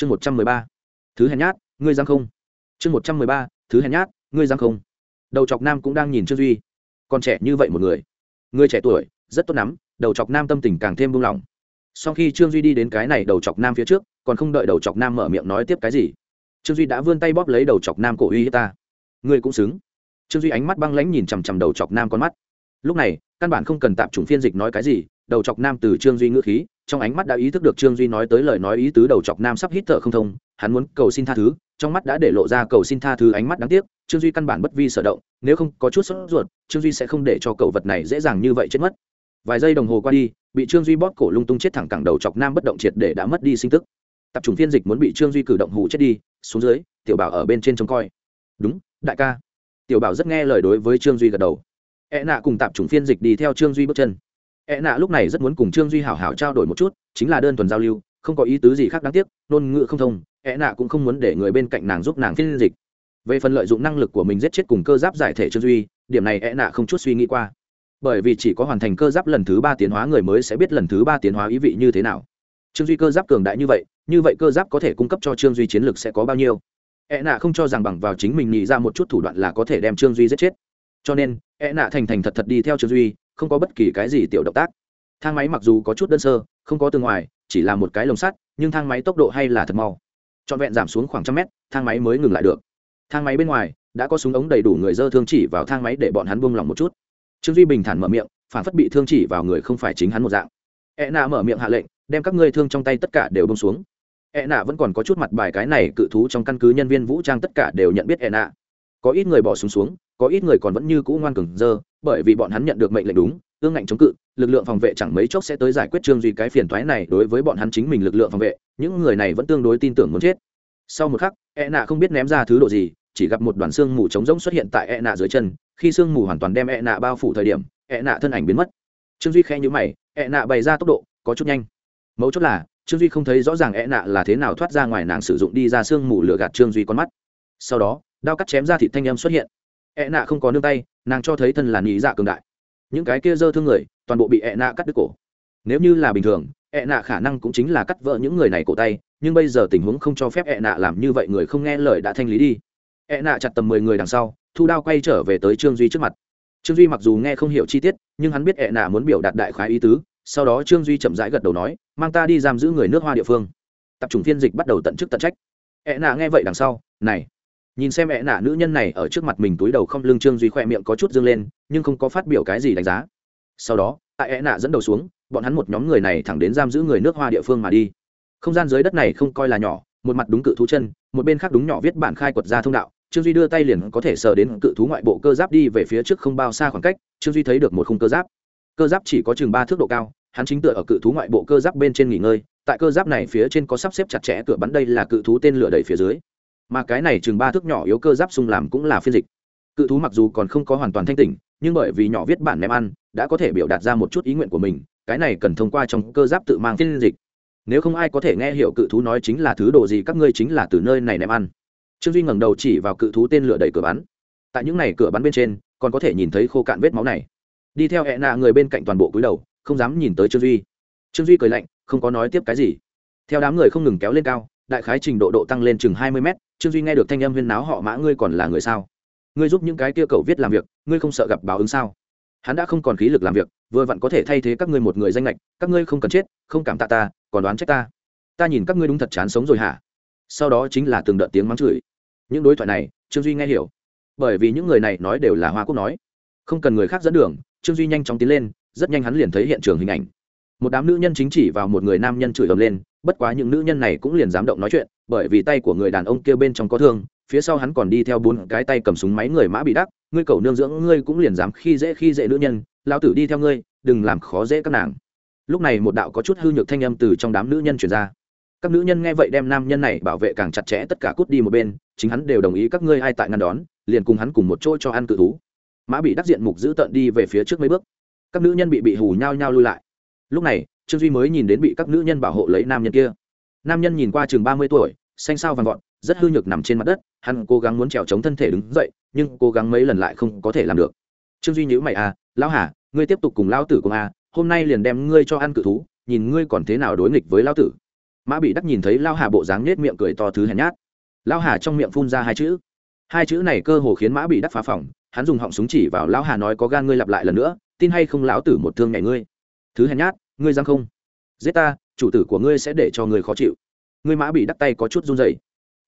chương một trăm mười ba. Thứ hèn nhát, ngươi giang không? Chương một trăm mười ba, thứ hèn nhát, ngươi giang không? Đầu chọc nam cũng đang nhìn trương duy. Còn trẻ như vậy một người. Người trẻ tuổi, rất tốt lắm, đầu chọc nam tâm tình càng thêm buông lỏng. Sau khi trương duy đi đến cái này đầu chọc nam phía trước, còn không đợi đầu chọc nam mở miệng nói tiếp cái gì, trương duy đã vươn tay bóp lấy đầu chọc nam cổ uy hiếp ta. Ngươi cũng xứng. Trương duy ánh mắt băng lãnh nhìn chằm chằm đầu chọc nam con mắt. Lúc này, căn bản không cần tạm chủng phiên dịch nói cái gì, đầu chọc nam từ trương duy ngữ khí trong ánh mắt đã ý thức được trương duy nói tới lời nói ý tứ đầu chọc nam sắp hít thở không thông, hắn muốn cầu xin tha thứ, trong mắt đã để lộ ra cầu xin tha thứ ánh mắt đáng tiếc, trương duy căn bản bất vi sở động, nếu không có chút sốt ruột, trương duy sẽ không để cho cậu vật này dễ dàng như vậy chết mất. Vài giây đồng hồ qua đi, bị trương duy bóp cổ lung tung chết thẳng cẳng đầu chọc nam bất động triệt để đã mất đi sinh tức. Tập trung phiên dịch muốn bị trương duy cử động hủ chết đi, xuống dưới, tiểu bảo ở bên trên trông coi. Đúng, đại ca. Tiểu bảo rất nghe lời đối với trương duy gật đầu. E nạ cùng tạp chủng phiên dịch đi theo trương duy bước chân e nạ lúc này rất muốn cùng trương duy hảo hảo trao đổi một chút, chính là đơn thuần giao lưu, không có ý tứ gì khác đáng tiếc, ngôn ngữ không thông e nạ cũng không muốn để người bên cạnh nàng giúp nàng phiên dịch. Về phần lợi dụng năng lực của mình giết chết cùng cơ giáp giải thể trương duy, điểm này e nạ không chút suy nghĩ qua. Bởi vì chỉ có hoàn thành cơ giáp lần thứ ba tiến hóa người mới sẽ biết lần thứ ba tiến hóa ý vị như thế nào. Trương duy cơ giáp cường đại như vậy như vậy cơ giáp có thể cung cấp cho trương duy chiến lược sẽ có bao nhiêu? E nạ không cho rằng bằng vào chính mình nghĩ ra một chút thủ đoạn là có thể đem trương duy giết chết. Cho nên e nạ thành thành thật thật đi theo trương duy không có bất kỳ cái gì tiểu động tác. Thang máy mặc dù có chút đơn sơ không có từ ngoài chỉ là một cái lồng sắt nhưng thang máy tốc độ hay là thật mau. Trọn vẹn giảm xuống khoảng trăm mét thang máy mới ngừng lại được. Thang máy bên ngoài đã có súng ống đầy đủ người dơ thương chỉ vào thang máy để bọn hắn buông lỏng một chút. Trương duy bình thản mở miệng phản phất bị thương chỉ vào người không phải chính hắn một dạng. E nạ mở miệng hạ lệnh đem các ngươi thương trong tay tất cả đều bông xuống. E nạ vẫn còn có chút mặt bài cái này cự thú trong căn cứ nhân viên vũ trang tất cả đều nhận biết e nạ có ít người bỏ súng xuống, xuống có ít người còn vẫn như cũ ngoan cường dơ, bởi vì bọn hắn nhận được mệnh lệnh đúng, ương ngạnh chống cự, lực lượng phòng vệ chẳng mấy chốc sẽ tới giải quyết trương duy cái phiền thoái này đối với bọn hắn chính mình lực lượng phòng vệ, những người này vẫn tương đối tin tưởng muốn chết. Sau một khắc e nạ không biết ném ra thứ độ gì, chỉ gặp một đoàn xương mù trống rỗng xuất hiện tại e nạ dưới chân, khi xương mù hoàn toàn đem e nạ bao phủ thời điểm e nạ thân ảnh biến mất. Trương duy khe nhữ mày e nạ bày ra tốc độ, có chút nhanh. Mấu chốt là, trương duy không thấy rõ ràng e nạ là thế nào thoát ra ngoài nàng sử dụng đi ra xương mù lửa gạt trương duy con mắt. Sau đó, đao cắt chém ra thịt thanh em xuất hiện e nạ không có nương tay, nàng cho thấy thân là nhị dạ cường đại. Những cái kia dơ thương người, toàn bộ bị e nạ cắt đứt cổ. Nếu như là bình thường e nạ khả năng cũng chính là cắt vỡ những người này cổ tay, nhưng bây giờ tình huống không cho phép e nạ làm như vậy, người không nghe lời đã thanh lý đi. E nạ chặt tầm mười người đằng sau, thu đao quay trở về tới trương duy trước mặt. Trương duy mặc dù nghe không hiểu chi tiết, nhưng hắn biết e ẹ nạ muốn biểu đạt đại khái ý tứ, sau đó trương duy chậm rãi gật đầu nói, mang ta đi giam giữ người nước hoa địa phương. Tập trung phiên dịch bắt đầu tận chức tận trách. E ẹ nạ nghe vậy đằng sau, này nhìn xem mẹ nạ nữ nhân này ở trước mặt mình túi đầu không lưng trương duy khoe miệng có chút dương lên, nhưng không có phát biểu cái gì đánh giá. Sau đó, tại mẹ nạ dẫn đầu xuống, bọn hắn một nhóm người này thẳng đến giam giữ người nước hoa địa phương mà đi. Không gian dưới đất này không coi là nhỏ, một mặt đúng cự thú chân, một bên khác đúng nhỏ viết bản khai quật ra thông đạo. Trương duy đưa tay liền có thể sờ đến cự thú ngoại bộ cơ giáp đi về phía trước không bao xa khoảng cách, trương duy thấy được một khung cơ giáp. Cơ giáp chỉ có chừng ba thước độ cao, hắn chính tựa ở cự thú ngoại bộ cơ giáp bên trên nghỉ ngơi, tại cơ giáp này phía trên có sắp xếp chặt chẽ cửa bắn đây là cự thú tên lửa đẩy phía dưới mà cái này chừng ba thước nhỏ yếu cơ giáp xung làm cũng là phiên dịch. Cự thú mặc dù còn không có hoàn toàn thanh tỉnh, nhưng bởi vì nhỏ viết bản ném ăn, đã có thể biểu đạt ra một chút ý nguyện của mình, cái này cần thông qua trong cơ giáp tự mang phiên dịch. Nếu không ai có thể nghe hiểu cự thú nói chính là thứ đồ gì, các ngươi chính là từ nơi này ném ăn. Trương duy ngẩng đầu chỉ vào cự thú tên lửa đẩy cửa bắn. Tại những này cửa bắn bên trên, còn có thể nhìn thấy khô cạn vết máu này. Đi theo hẹn nạ người bên cạnh toàn bộ cúi đầu, không dám nhìn tới trương duy. Trương duy cười lạnh, không có nói tiếp cái gì. Theo đám người không ngừng kéo lên cao, đại khái trình độ độ tăng lên chừng hai mươi mét trương duy nghe được thanh âm huyên náo họ mã ngươi còn là người sao? Ngươi giúp những cái kia cậu viết làm việc, ngươi không sợ gặp báo ứng sao? Hắn đã không còn khí lực làm việc, vừa vặn có thể thay thế các ngươi một người danh lệch các ngươi không cần chết, không cảm tạ ta, còn đoán trách ta. Ta nhìn các ngươi đúng thật chán sống rồi hả? Sau đó chính là từng đợt tiếng mắng chửi. Những đối thoại này, trương duy nghe hiểu. Bởi vì những người này nói đều là hoa quốc nói. Không cần người khác dẫn đường, trương duy nhanh chóng tiến lên, rất nhanh hắn liền thấy hiện trường hình ảnh. Một đám nữ nhân chính chỉ vào một người nam nhân chửi ầm lên bất quá những nữ nhân này cũng liền dám động nói chuyện, bởi vì tay của người đàn ông kia bên trong có thương, phía sau hắn còn đi theo bốn cái tay cầm súng máy người mã bị đắc, ngươi cầu nương dưỡng ngươi cũng liền dám khi dễ khi dễ nữ nhân lao tử đi theo ngươi, đừng làm khó dễ các nàng. Lúc này một đạo có chút hư nhược thanh âm từ trong đám nữ nhân truyền ra. Các nữ nhân nghe vậy đem nam nhân này bảo vệ càng chặt chẽ tất cả cút đi một bên, chính hắn đều đồng ý các ngươi ai tại ngăn đón, liền cùng hắn cùng một chỗ cho ăn cự thú. Mã bị đắc diện mục giữ tợn đi về phía trước mấy bước. Các nữ nhân bị bị hù nhao nhao lui lại. Lúc này trương duy mới nhìn đến bị các nữ nhân bảo hộ lấy nam nhân kia. Nam nhân nhìn qua chừng ba mươi tuổi, xanh sao vàng vọt, rất hư nhược nằm trên mặt đất, hắn cố gắng muốn trèo chống thân thể đứng dậy, nhưng cố gắng mấy lần lại không có thể làm được. Trương duy nhữ mày à lão hà, ngươi tiếp tục cùng lão tử cùng à hôm nay liền đem ngươi cho ăn cự thú, nhìn ngươi còn thế nào đối nghịch với lão tử. Mã bị đắc nhìn thấy lao hà bộ dáng nết miệng cười to thứ hèn nhát. Lao hà trong miệng phun ra hai chữ. Hai chữ này cơ hồ khiến mã bị đắc phá phòng hắn dùng họng súng chỉ vào Lão hà nói, có gan ngươi lặp lại lần nữa, tin hay không lão tử một thương nhảy ngươi? Thứ hèn nhát ngươi giang không? Giết ta, chủ tử của ngươi sẽ để cho ngươi khó chịu. Ngươi mã bị đắc tay có chút run dày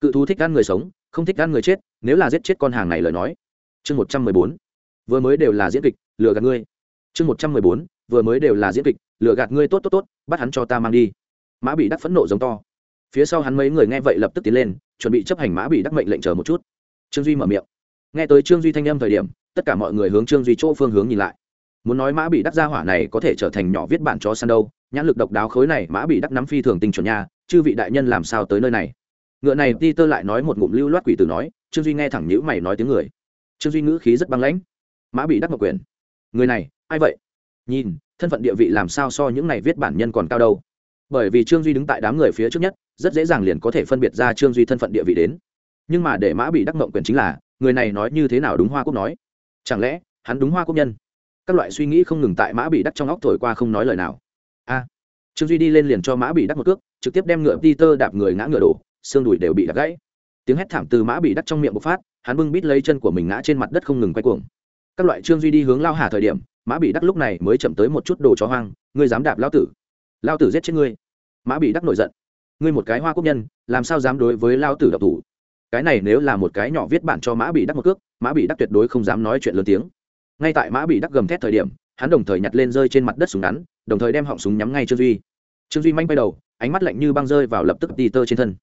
cự thú thích ăn người sống, không thích ăn người chết, nếu là giết chết con hàng này lời nói. Chương một trăm mười bốn. Vừa mới đều là diễn kịch, lừa gạt ngươi. Chương một trăm mười bốn. Vừa mới đều là diễn kịch, lừa gạt ngươi tốt tốt tốt, bắt hắn cho ta mang đi. Mã bị đắc phẫn nộ giống to. Phía sau hắn mấy người nghe vậy lập tức tiến lên, chuẩn bị chấp hành mã bị đắc mệnh lệnh chờ một chút. Trương duy mở miệng. Nghe tới trương duy thanh âm thời điểm, tất cả mọi người hướng trương duy chỗ phương hướng nhìn lại muốn nói mã bị đắc gia hỏa này có thể trở thành nhỏ viết bản cho săn đâu, nhãn lực độc đáo khối này mã bị đắc nắm phi thường tinh chuẩn nha, chư vị đại nhân làm sao tới nơi này? Ngựa này ti tơ lại nói một ngụm lưu loát quỷ từ nói, trương duy nghe thẳng nhữ mày nói tiếng người. Trương duy ngữ khí rất băng lãnh. Mã bị đắc mộc quyền. Người này, ai vậy? Nhìn, thân phận địa vị làm sao so những này viết bản nhân còn cao đâu? Bởi vì trương duy đứng tại đám người phía trước nhất, rất dễ dàng liền có thể phân biệt ra trương duy thân phận địa vị đến. Nhưng mà để mã bị đắc mộng quyền chính là, người này nói như thế nào đúng hoa quốc nói? Chẳng lẽ, hắn đúng hoa quốc nhân? Các loại suy nghĩ không ngừng tại mã bị đắc trong óc thổi qua không nói lời nào. A, trương duy đi lên liền cho mã bị đắc một cước, trực tiếp đem ngựa peter đạp người ngã ngựa đổ, xương đùi đều bị đập gãy. Tiếng hét thảm từ mã bị đắc trong miệng bộc phát, hắn bưng bít lấy chân của mình ngã trên mặt đất không ngừng quay cuồng. Các loại trương duy đi hướng lao hà thời điểm, mã bị đắc lúc này mới chậm tới một chút đồ chó hoang, ngươi dám đạp lao tử? Lao tử giết chết ngươi? Mã bị đắc nổi giận. Ngươi một cái hoa quốc nhân, làm sao dám đối với lao tử độc thủ? Cái này nếu là một cái nhỏ viết bản cho mã bị đắc một cước, mã bị đắc tuyệt đối không dám nói chuyện lớn tiếng ngay tại mã bị đắc gầm thét thời điểm, hắn đồng thời nhặt lên rơi trên mặt đất súng ngắn, đồng thời đem họng súng nhắm ngay trương duy. Trương duy manh bay đầu, ánh mắt lạnh như băng rơi vào lập tức tì tơ trên thân.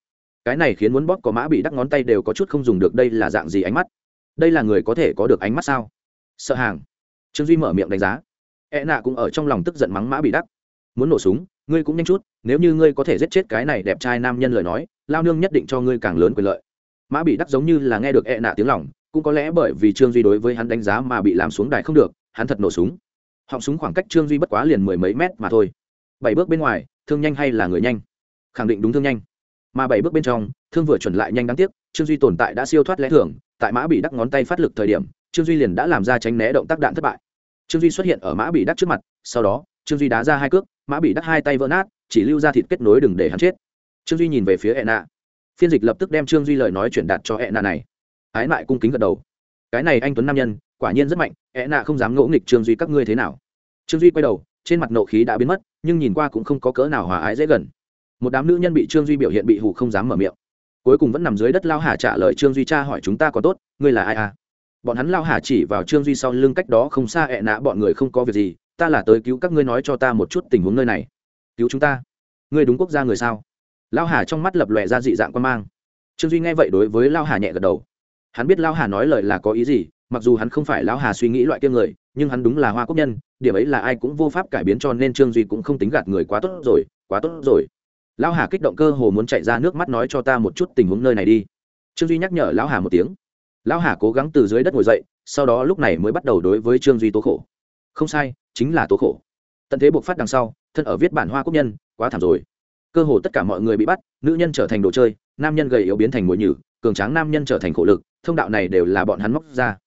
Cái này khiến muốn bóp có mã bị đắc ngón tay đều có chút không dùng được, đây là dạng gì ánh mắt? Đây là người có thể có được ánh mắt sao? Sợ hàng. Trương duy mở miệng đánh giá. E nạ cũng ở trong lòng tức giận mắng mã bị đắc. Muốn nổ súng, ngươi cũng nhanh chút, nếu như ngươi có thể giết chết cái này đẹp trai nam nhân lời nói, lao nương nhất định cho ngươi càng lớn quyền lợi. Mã bị đắc giống như là nghe được e nạ tiếng lòng cũng có lẽ bởi vì trương duy đối với hắn đánh giá mà bị làm xuống đài không được, hắn thật nổ súng. Họng súng khoảng cách trương duy bất quá liền mười mấy mét mà thôi. Bảy bước bên ngoài, thương nhanh hay là người nhanh? Khẳng định đúng thương nhanh. Mà bảy bước bên trong, thương vừa chuẩn lại nhanh đáng tiếc, trương duy tồn tại đã siêu thoát lẽ thường, tại mã bị đắc ngón tay phát lực thời điểm, trương duy liền đã làm ra tránh né động tác đạn thất bại. Trương duy xuất hiện ở mã bị đắc trước mặt, sau đó, trương duy đá ra hai cước, mã bị đắc hai tay vỡ nát, chỉ lưu ra thịt kết nối đừng để hắn chết. Trương duy nhìn về phía e nạ phiên dịch lập tức đem trương duy lời nói chuyển đạt cho e nạ này ái lại cung kính gật đầu. Cái này anh tuấn nam nhân, quả nhiên rất mạnh e nạ không dám ngỗ nghịch trương duy các ngươi thế nào. Trương duy quay đầu, trên mặt nộ khí đã biến mất, nhưng nhìn qua cũng không có cỡ nào hòa ái dễ gần. Một đám nữ nhân bị trương duy biểu hiện bị hụ không dám mở miệng. Cuối cùng vẫn nằm dưới đất lao hà trả lời trương duy cha hỏi chúng ta có tốt, ngươi là ai à? Bọn hắn lao hà chỉ vào trương duy sau lưng cách đó không xa e ẹ nã bọn người không có việc gì, ta là tới cứu các ngươi nói cho ta một chút tình huống nơi này. Cứu chúng ta? Ngươi đúng quốc gia người sao? Lao hà trong mắt lập lòe ra dị dạng quan mang. Trương duy nghe vậy đối với lao hà nhẹ gật đầu hắn biết lao hà nói lời là có ý gì, mặc dù hắn không phải lao hà suy nghĩ loại kia người, nhưng hắn đúng là hoa quốc nhân, điểm ấy là ai cũng vô pháp cải biến cho nên trương duy cũng không tính gạt người quá tốt rồi, quá tốt rồi. Lão hà kích động cơ hồ muốn chạy ra nước mắt nói cho ta một chút tình huống nơi này đi. Trương duy nhắc nhở lão hà một tiếng. Lão hà cố gắng từ dưới đất ngồi dậy, sau đó lúc này mới bắt đầu đối với trương duy tố khổ. Không sai, chính là tố khổ. Tận thế buộc phát đằng sau, thân ở viết bản hoa quốc nhân, quá thảm rồi. Cơ hồ tất cả mọi người bị bắt, nữ nhân trở thành đồ chơi, nam nhân gầy yếu biến thành mồi nhử cường tráng nam nhân trở thành khổ lực, thông đạo này đều là bọn hắn móc ra.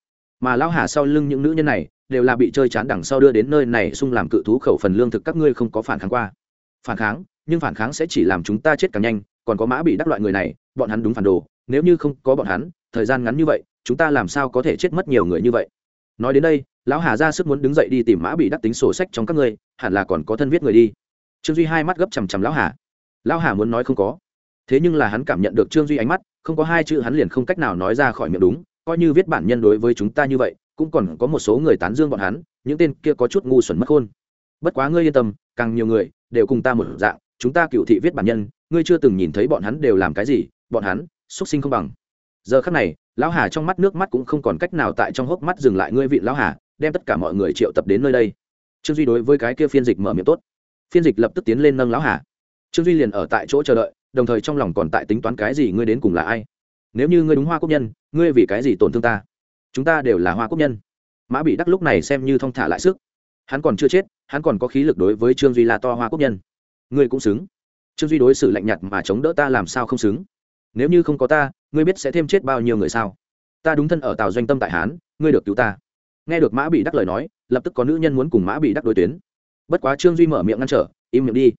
Mà lão hà sau lưng những nữ nhân này, đều là bị chơi chán đằng sau đưa đến nơi này xung làm cự thú khẩu phần lương thực các ngươi không có phản kháng qua. Phản kháng? Nhưng phản kháng sẽ chỉ làm chúng ta chết càng nhanh, còn có mã bị đắc loại người này, bọn hắn đúng phản đồ, nếu như không có bọn hắn, thời gian ngắn như vậy, chúng ta làm sao có thể chết mất nhiều người như vậy? Nói đến đây, lão hà ra sức muốn đứng dậy đi tìm mã bị đắc tính sổ sách trong các ngươi, hẳn là còn có thân viết người đi. Trương duy hai mắt gấp chằm chằm lão hà. Lão hà muốn nói không có. Thế nhưng là hắn cảm nhận được trương duy ánh mắt không có hai chữ hắn liền không cách nào nói ra khỏi miệng đúng, coi như viết bản nhân đối với chúng ta như vậy, cũng còn có một số người tán dương bọn hắn, những tên kia có chút ngu xuẩn mất khôn. Bất quá ngươi yên tâm, càng nhiều người đều cùng ta một dạng, chúng ta cựu thị viết bản nhân, ngươi chưa từng nhìn thấy bọn hắn đều làm cái gì, bọn hắn, xuất sinh không bằng. Giờ khắc này, lão hà trong mắt nước mắt cũng không còn cách nào tại trong hốc mắt dừng lại ngươi vị lão hà, đem tất cả mọi người triệu tập đến nơi đây. Trương duy đối với cái kia phiên dịch mở miệng tốt. Phiên dịch lập tức tiến lên nâng lão hà. Trương duy liền ở tại chỗ chờ đợi đồng thời trong lòng còn tại tính toán cái gì ngươi đến cùng là ai. Nếu như ngươi đúng hoa quốc nhân, ngươi vì cái gì tổn thương ta? Chúng ta đều là hoa quốc nhân. Mã bị đắc lúc này xem như thong thả lại sức. Hắn còn chưa chết, hắn còn có khí lực đối với trương duy là to hoa quốc nhân. Ngươi cũng xứng. Trương duy đối xử lạnh nhạt mà chống đỡ ta làm sao không xứng? Nếu như không có ta, ngươi biết sẽ thêm chết bao nhiêu người sao? Ta đúng thân ở tàu doanh tâm tại hán, ngươi được cứu ta. Nghe được mã bị đắc lời nói, lập tức có nữ nhân muốn cùng mã bị đắc đối tuyến. Bất quá trương duy mở miệng ngăn trở, im miệng đi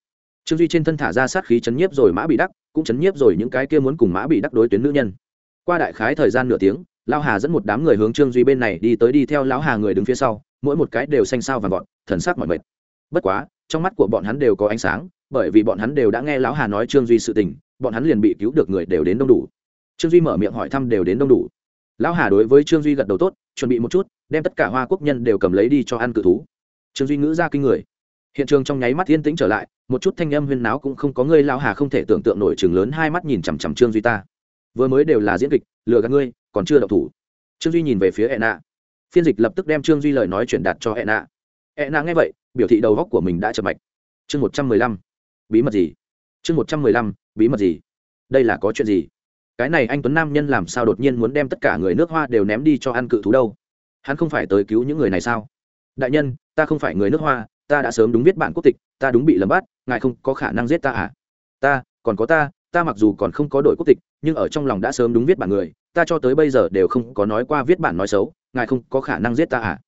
trương duy trên thân thả ra sát khí chấn nhiếp rồi mã bị đắc cũng chấn nhiếp rồi những cái kia muốn cùng mã bị đắc đối tuyến nữ nhân qua đại khái thời gian nửa tiếng lão hà dẫn một đám người hướng trương duy bên này đi tới đi theo lão hà người đứng phía sau mỗi một cái đều xanh sao và gọn thần sắc mọi mệt bất quá trong mắt của bọn hắn đều có ánh sáng bởi vì bọn hắn đều đã nghe lão hà nói trương duy sự tình bọn hắn liền bị cứu được người đều đến đông đủ trương duy mở miệng hỏi thăm đều đến đông đủ lão hà đối với trương duy gật đầu tốt chuẩn bị một chút đem tất cả hoa quốc nhân đều cầm lấy đi cho ăn cự thú trương duy ngữ ra kinh người hiện trường trong nháy mắt yên tĩnh trở lại, một chút thanh âm huyên náo cũng không có ngươi lao hà không thể tưởng tượng nổi chừng lớn hai mắt nhìn chằm chằm trương duy ta. Vừa mới đều là diễn kịch, lừa gạt ngươi, còn chưa độc thủ. Trương duy nhìn về phía e nạ phiên dịch lập tức đem trương duy lời nói truyền đạt cho e nạ e nạ nghe vậy, biểu thị đầu góc của mình đã chập mạch. Chương một trăm mười lăm. Bí mật gì? Chương một trăm mười lăm. Bí mật gì? Đây là có chuyện gì? Cái này anh tuấn nam nhân làm sao đột nhiên muốn đem tất cả người nước hoa đều ném đi cho ăn cự thú đâu? Hắn không phải tới cứu những người này sao? Đại nhân, ta không phải người nước hoa ta đã sớm đúng viết bản quốc tịch, ta đúng bị lầm bắt, ngài không có khả năng giết ta à? Ta, còn có ta ta mặc dù còn không có đội quốc tịch, nhưng ở trong lòng đã sớm đúng viết bản người, ta cho tới bây giờ đều không có nói qua viết bản nói xấu, ngài không có khả năng giết ta à?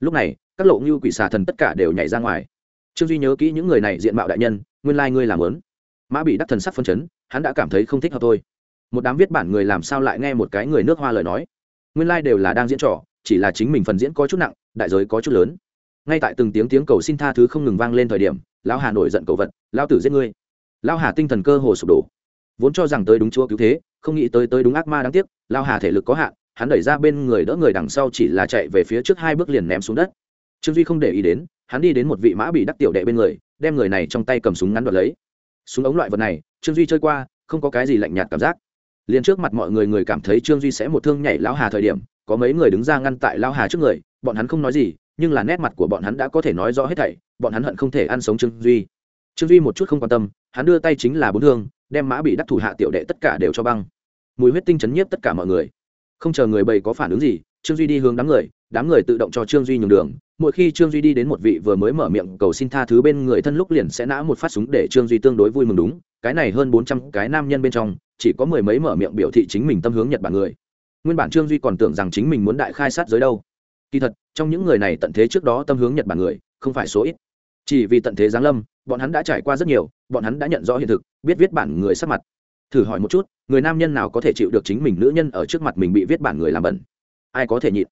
Lúc này, các lộ như quỷ xà thần tất cả đều nhảy ra ngoài. Trương duy nhớ kỹ những người này diện mạo đại nhân, nguyên lai、like、ngươi làm lớn. Mã bị đắc thần sắc phân chấn, hắn đã cảm thấy không thích hợp thôi. Một đám viết bản người làm sao lại nghe một cái người nước hoa lời nói? Nguyên lai、like、đều là đang diễn trò, chỉ là chính mình phần diễn có chút nặng, đại giới có chút lớn ngay tại từng tiếng tiếng cầu xin tha thứ không ngừng vang lên thời điểm, lão hà nổi giận cầu vật, lão tử giết ngươi! Lão hà tinh thần cơ hồ sụp đổ. Vốn cho rằng tới đúng chúa cứu thế, không nghĩ tới tới đúng ác ma đáng tiếc, lão hà thể lực có hạn, hắn đẩy ra bên người đỡ người đằng sau chỉ là chạy về phía trước hai bước liền ném xuống đất. Trương duy không để ý đến, hắn đi đến một vị mã bị đắc tiểu đệ bên người, đem người này trong tay cầm súng ngắn đoạt lấy. Súng ống loại vật này, trương duy chơi qua, không có cái gì lạnh nhạt cảm giác. Liền trước mặt mọi người người cảm thấy trương duy sẽ một thương nhảy lão hà thời điểm, có mấy người đứng ra ngăn tại lão hà trước người, bọn hắn không nói gì nhưng là nét mặt của bọn hắn đã có thể nói rõ hết thảy, bọn hắn hận không thể ăn sống trương duy. Trương duy một chút không quan tâm, hắn đưa tay chính là bốn thương, đem mã bị đắc thủ hạ tiểu đệ tất cả đều cho băng. Mùi huyết tinh chấn nhiếp tất cả mọi người. Không chờ người bầy có phản ứng gì, trương duy đi hướng đám người đám người tự động cho trương duy nhường đường. Mỗi khi trương duy đi đến một vị vừa mới mở miệng cầu xin tha thứ bên người thân lúc liền sẽ nã một phát súng để trương duy tương đối vui mừng đúng, cái này hơn bốn trăm cái nam nhân bên trong, chỉ có mười mấy mở miệng biểu thị chính mình tâm hướng nhật bản người. Nguyên bản trương duy còn tưởng rằng chính mình muốn đại khai sát giới đâu kỳ thật, trong những người này tận thế trước đó tâm hướng nhật bản người, không phải số ít. Chỉ vì tận thế giáng lâm, bọn hắn đã trải qua rất nhiều, bọn hắn đã nhận rõ hiện thực, biết viết bản người sắc mặt. Thử hỏi một chút, người nam nhân nào có thể chịu được chính mình nữ nhân ở trước mặt mình bị viết bản người làm bẩn? Ai có thể nhịn?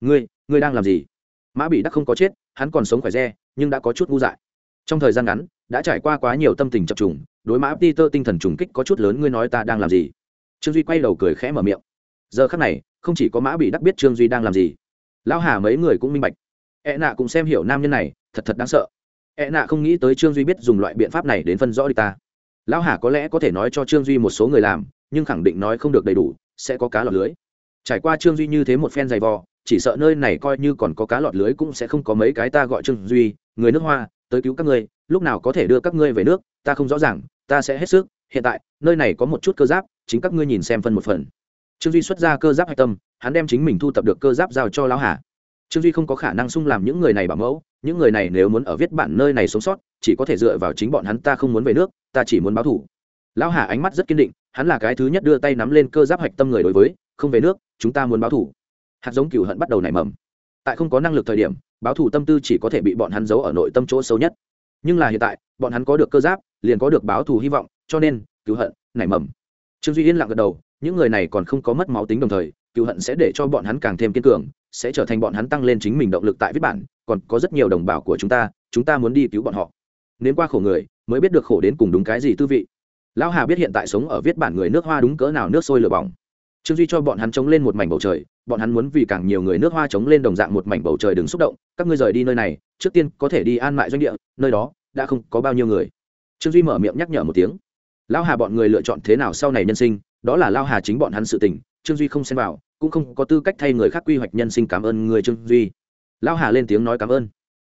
Ngươi ngươi đang làm gì? Mã bị đắc không có chết, hắn còn sống khỏe re, nhưng đã có chút ngu dại. Trong thời gian ngắn, đã trải qua quá nhiều tâm tình chập trùng, đối mã peter tinh thần trùng kích có chút lớn, ngươi nói ta đang làm gì? Trương duy quay đầu cười khẽ mở miệng. Giờ khắc này, không chỉ có mã bị đắc biết trương duy đang làm gì lão hà mấy người cũng minh bạch. E nạ cũng xem hiểu nam nhân này, thật thật đáng sợ. E nạ không nghĩ tới trương duy biết dùng loại biện pháp này đến phân rõ đi ta. Lão hà có lẽ có thể nói cho trương duy một số người làm, nhưng khẳng định nói không được đầy đủ, sẽ có cá lọt lưới. Trải qua trương duy như thế một phen dày vò, chỉ sợ nơi này coi như còn có cá lọt lưới cũng sẽ không có mấy cái ta gọi trương duy, người nước hoa, tới cứu các ngươi, lúc nào có thể đưa các ngươi về nước, ta không rõ ràng, ta sẽ hết sức. Hiện tại, nơi này có một chút cơ giáp, chính các ngươi nhìn xem phân một phần trương duy xuất ra cơ giáp hạch tâm, hắn đem chính mình thu tập được cơ giáp giao cho lão hà. Trương duy không có khả năng sung làm những người này bảo mẫu, những người này nếu muốn ở viết bản nơi này sống sót, chỉ có thể dựa vào chính bọn hắn ta không muốn về nước, ta chỉ muốn báo thủ. Lão hà ánh mắt rất kiên định, hắn là cái thứ nhất đưa tay nắm lên cơ giáp hạch tâm người đối với, không về nước, chúng ta muốn báo thủ. Hạt giống cựu hận bắt đầu nảy mầm. Tại không có năng lực thời điểm, báo thủ tâm tư chỉ có thể bị bọn hắn giấu ở nội tâm chỗ sâu nhất. Nhưng là hiện tại, bọn hắn có được cơ giáp, liền có được báo thù hy vọng, cho nên cứu hận nảy mầm. Trương duy yên lặng gật đầu những người này còn không có mất máu tính đồng thời, cựu hận sẽ để cho bọn hắn càng thêm kiên cường, sẽ trở thành bọn hắn tăng lên chính mình động lực tại viết bản, còn có rất nhiều đồng bào của chúng ta chúng ta muốn đi cứu bọn họ. Nếu qua khổ người, mới biết được khổ đến cùng đúng cái gì tư vị. Lão hà biết hiện tại sống ở viết bản người nước hoa đúng cỡ nào nước sôi lửa bỏng. Trương duy cho bọn hắn chống lên một mảnh bầu trời, bọn hắn muốn vì càng nhiều người nước hoa chống lên đồng dạng một mảnh bầu trời đừng xúc động, các ngươi rời đi nơi này, trước tiên có thể đi an mại doanh địa, nơi đó đã không có bao nhiêu người. Trương duy mở miệng nhắc nhở một tiếng. Lão hà bọn người lựa chọn thế nào sau này nhân sinh đó là lao hà chính bọn hắn sự tình, trương duy không xem vào, cũng không có tư cách thay người khác quy hoạch nhân sinh cảm ơn người trương duy. Lao hà lên tiếng nói cảm ơn.